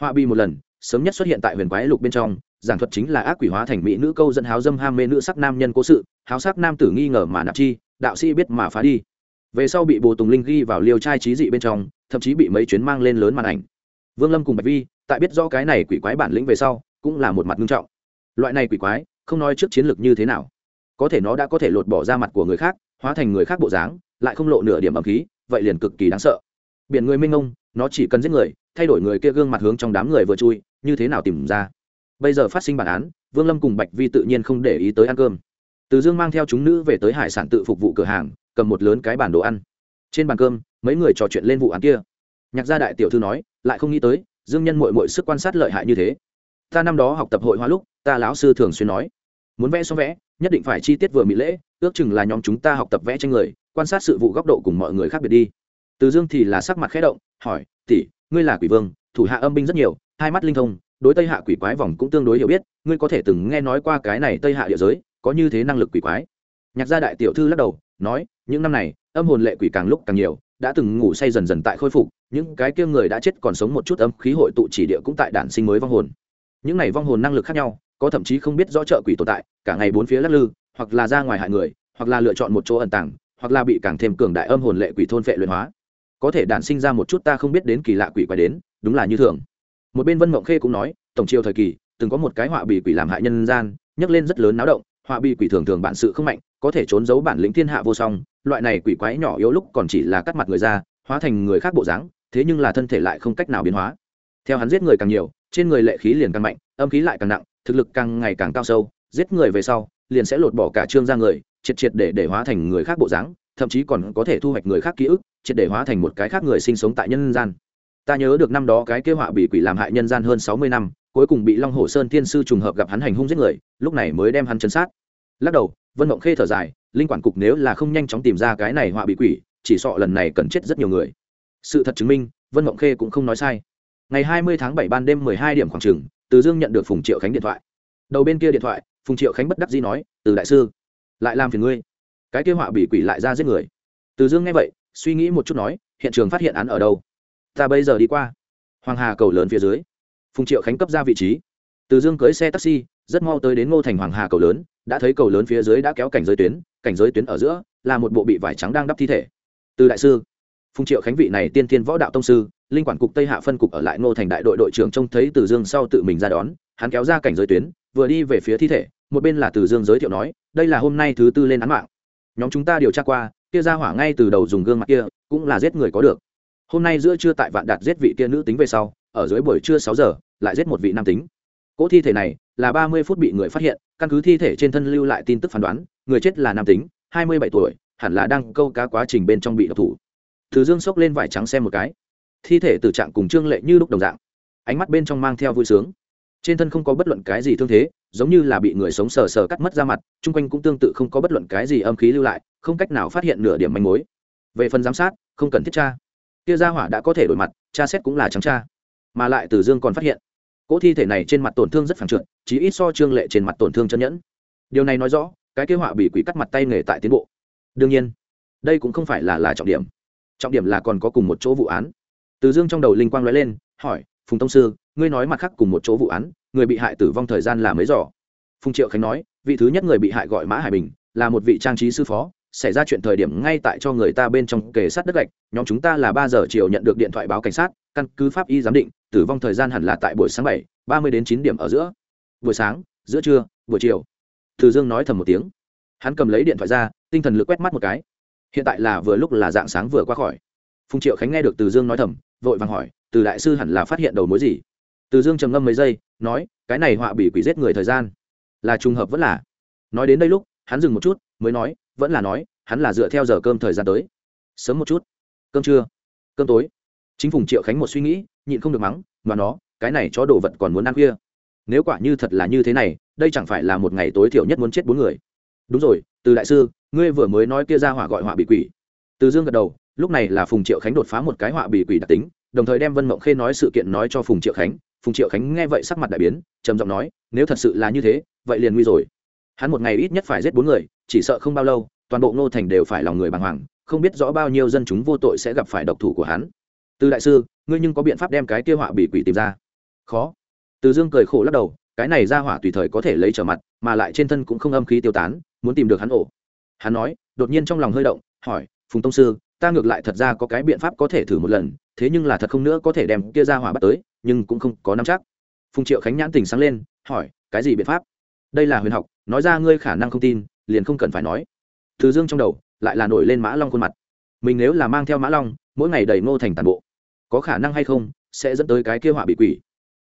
Hoa bì một lần, sớm nhất xuất hiện tại huyền quái lục bên trong, giảng thuật chính là ác quỷ hóa thành mỹ nữ câu dẫn háo dâm ham mê nữ sắc nam nhân cố sự, háo sắc nam tử nghi ngờ mà nạp chi, đạo sĩ biết mà phá đi. Về sau bị bồ tùng linh ghi vào liều trai trí dị bên trong, thậm chí bị mấy chuyến mang lên lớn màn ảnh. Vương lâm cùng bạch vi, tại biết do cái này quỷ quái bản lĩnh về sau, cũng là một mặt nghiêm trọng. Loại này quỷ quái, không nói trước chiến lược như thế nào có thể nó đã có thể lột bỏ ra mặt của người khác, hóa thành người khác bộ dáng, lại không lộ nửa điểm ẩm khí, vậy liền cực kỳ đáng sợ. Biển người minh ông nó chỉ cần giết người, thay đổi người kia gương mặt hướng trong đám người vừa chui, như thế nào tìm ra? Bây giờ phát sinh bản án, vương lâm cùng bạch vi tự nhiên không để ý tới ăn cơm. Từ dương mang theo chúng nữ về tới hải sản tự phục vụ cửa hàng, cầm một lớn cái bản đồ ăn. Trên bàn cơm, mấy người trò chuyện lên vụ án kia. Nhạc gia đại tiểu thư nói, lại không nghĩ tới, dương nhân mội mội sức quan sát lợi hại như thế. Ta năm đó học tập hội hoa lúc, ta lão sư thường xuyên nói muốn vẽ xong vẽ, nhất định phải chi tiết vừa mỹ lễ, ước chừng là nhóm chúng ta học tập vẽ tranh người, quan sát sự vụ góc độ cùng mọi người khác biệt đi. Từ dương thì là sắc mặt khẽ động, hỏi, tỷ, ngươi là quỷ vương, thủ hạ âm binh rất nhiều, hai mắt linh thông, đối tây hạ quỷ quái vòng cũng tương đối hiểu biết, ngươi có thể từng nghe nói qua cái này tây hạ địa giới, có như thế năng lực quỷ quái? Nhạc gia đại tiểu thư lắc đầu, nói, những năm này, âm hồn lệ quỷ càng lúc càng nhiều, đã từng ngủ say dần dần tại khôi phục, những cái kia người đã chết còn sống một chút âm khí hội tụ chỉ địa cũng tại đản sinh mới vong hồn. Những này vong hồn năng lực khác nhau có thậm chí không biết rõ chợ quỷ tồn tại, cả ngày bốn phía lắc lư, hoặc là ra ngoài hại người, hoặc là lựa chọn một chỗ ẩn tàng, hoặc là bị càng thêm cường đại âm hồn lệ quỷ thôn phệ luyện hóa. Có thể đản sinh ra một chút ta không biết đến kỳ lạ quỷ quái đến, đúng là như thường. Một bên vân mộng khê cũng nói, tổng triều thời kỳ, từng có một cái họa bị quỷ làm hại nhân gian, nhấc lên rất lớn náo động, họa bị quỷ thường thường bản sự không mạnh, có thể trốn giấu bản lĩnh thiên hạ vô song, loại này quỷ quái nhỏ yếu lúc còn chỉ là cắt mặt người ra, hóa thành người khác bộ dáng, thế nhưng là thân thể lại không cách nào biến hóa. Theo hắn giết người càng nhiều, trên người lệ khí liền càng mạnh, âm khí lại càng nặng thực lực càng ngày càng cao sâu, giết người về sau, liền sẽ lột bỏ cả trương ra người, triệt triệt để để hóa thành người khác bộ dáng, thậm chí còn có thể thu hoạch người khác ký ức, triệt để hóa thành một cái khác người sinh sống tại nhân gian. Ta nhớ được năm đó cái kế họa bị quỷ làm hại nhân gian hơn sáu mươi năm, cuối cùng bị long hồ sơn thiên sư trùng hợp gặp hắn hành hung giết người, lúc này mới đem hắn chấn sát. Lắc đầu, vân mộng khê thở dài, linh quản cục nếu là không nhanh chóng tìm ra cái này họa bị quỷ, chỉ sợ lần này cần chết rất nhiều người. Sự thật chứng minh, vân mộng khê cũng không nói sai. Ngày hai mươi tháng bảy ban đêm mười hai điểm khoảng trường từ dương nhận được phùng triệu khánh điện thoại. Đầu bên kia điện thoại, phùng triệu khánh bất đắc dĩ nói, từ đại sư, lại làm phiền ngươi. Cái kia họa bị quỷ lại ra giết người. Từ dương nghe vậy, suy nghĩ một chút nói, hiện trường phát hiện án ở đâu? Ta bây giờ đi qua. Hoàng hà cầu lớn phía dưới. Phùng triệu khánh cấp ra vị trí. Từ dương cưới xe taxi, rất mau tới đến ngô thành hoàng hà cầu lớn, đã thấy cầu lớn phía dưới đã kéo cảnh giới tuyến, cảnh giới tuyến ở giữa là một bộ bị vải trắng đang đắp thi thể. Từ đại sư. Phùng triệu khánh vị này tiên thiên võ đạo tông sư linh quản cục tây hạ phân cục ở lại ngô thành đại đội đội trưởng trông thấy từ dương sau tự mình ra đón, hắn kéo ra cảnh giới tuyến, vừa đi về phía thi thể, một bên là từ dương giới thiệu nói, đây là hôm nay thứ tư lên án mạng. Nhóm chúng ta điều tra qua, kia ra hỏa ngay từ đầu dùng gương mặt kia, cũng là giết người có được. Hôm nay giữa trưa tại vạn đạt giết vị kia nữ tính về sau, ở dưới buổi trưa sáu giờ, lại giết một vị nam tính. Cỗ thi thể này là ba mươi phút bị người phát hiện, căn cứ thi thể trên thân lưu lại tin tức phán đoán, người chết là nam tính, hai mươi bảy tuổi, hẳn là đang câu cá quá trình bên trong bị độc thủ. Từ dương xốc lên vải trắng xem một cái thi thể từ trạng cùng trương lệ như lúc đồng dạng. Ánh mắt bên trong mang theo vui sướng. Trên thân không có bất luận cái gì thương thế, giống như là bị người sống sờ sờ cắt mất ra mặt, chung quanh cũng tương tự không có bất luận cái gì âm khí lưu lại, không cách nào phát hiện nửa điểm manh mối. Về phần giám sát, không cần thiết tra. Kia gia hỏa đã có thể đổi mặt, tra xét cũng là trắng tra. Mà lại từ dương còn phát hiện, cỗ thi thể này trên mặt tổn thương rất phẳng trượt chỉ ít so trương lệ trên mặt tổn thương chân nhẫn. Điều này nói rõ, cái kế họa bị quỷ cắt mặt tay nghề tại tiến bộ. Đương nhiên, đây cũng không phải là là trọng điểm. Trọng điểm là còn có cùng một chỗ vụ án từ dương trong đầu linh quang nói lên, hỏi, phùng tông sư, ngươi nói mặt khác cùng một chỗ vụ án, người bị hại tử vong thời gian là mấy giỏ phùng triệu khánh nói, vị thứ nhất người bị hại gọi mã hải bình, là một vị trang trí sư phó, xảy ra chuyện thời điểm ngay tại cho người ta bên trong kề sát đất gạch, nhóm chúng ta là ba giờ chiều nhận được điện thoại báo cảnh sát, căn cứ pháp y giám định, tử vong thời gian hẳn là tại buổi sáng bảy, ba mươi đến chín điểm ở giữa. Buổi sáng, giữa trưa, buổi chiều. Từ dương nói thầm một tiếng. Hắn cầm lấy điện thoại ra, tinh thần lực quét mắt một cái. Hiện tại là vừa lúc là dạng sáng vừa qua khỏi phùng triệu khánh nghe được từ dương nói thầm, vội vàng hỏi, từ đại sư hẳn là phát hiện đầu mối gì? Từ dương trầm ngâm mấy giây, nói, cái này họa bị quỷ giết người thời gian. Là trùng hợp vẫn là. Nói đến đây lúc, hắn dừng một chút, mới nói, vẫn là nói, hắn là dựa theo giờ cơm thời gian tới. Sớm một chút. Cơm trưa. Cơm tối. Chính phùng triệu khánh một suy nghĩ, nhịn không được mắng, mà nó, cái này cho đồ vật còn muốn ăn khuya. Nếu quả như thật là như thế này, đây chẳng phải là một ngày tối thiểu nhất muốn chết bốn người. Đúng rồi, từ đại sư, ngươi vừa mới nói kia ra hỏa gọi hỏa bị quỷ. Từ dương gật đầu lúc này là phùng triệu khánh đột phá một cái họa bị quỷ đặc tính, đồng thời đem vân mộng khê nói sự kiện nói cho phùng triệu khánh. Phùng triệu khánh nghe vậy sắc mặt đại biến, trầm giọng nói, nếu thật sự là như thế, vậy liền nguy rồi. Hắn một ngày ít nhất phải giết bốn người, chỉ sợ không bao lâu, toàn bộ ngô thành đều phải lòng người bàng hoàng, không biết rõ bao nhiêu dân chúng vô tội sẽ gặp phải độc thủ của hắn. Từ đại sư, ngươi nhưng có biện pháp đem cái kia họa bị quỷ tìm ra? Khó. Từ dương cười khổ lắc đầu, cái này ra hỏa tùy thời có thể lấy trở mặt, mà lại trên thân cũng không âm khí tiêu tán, muốn tìm được hắn ổ. Hắn nói, đột nhiên trong lòng hơi động, hỏi, phùng tông sư ta ngược lại thật ra có cái biện pháp có thể thử một lần, thế nhưng là thật không nữa có thể đem kia ra hỏa bắt tới, nhưng cũng không có nắm chắc. Phùng triệu khánh nhãn tình sáng lên, hỏi, cái gì biện pháp? Đây là huyền học, nói ra ngươi khả năng không tin, liền không cần phải nói. Từ dương trong đầu lại là nổi lên mã long khuôn mặt. Mình nếu là mang theo mã long, mỗi ngày đầy ngô thành tàn bộ, có khả năng hay không sẽ dẫn tới cái kia họa bị quỷ.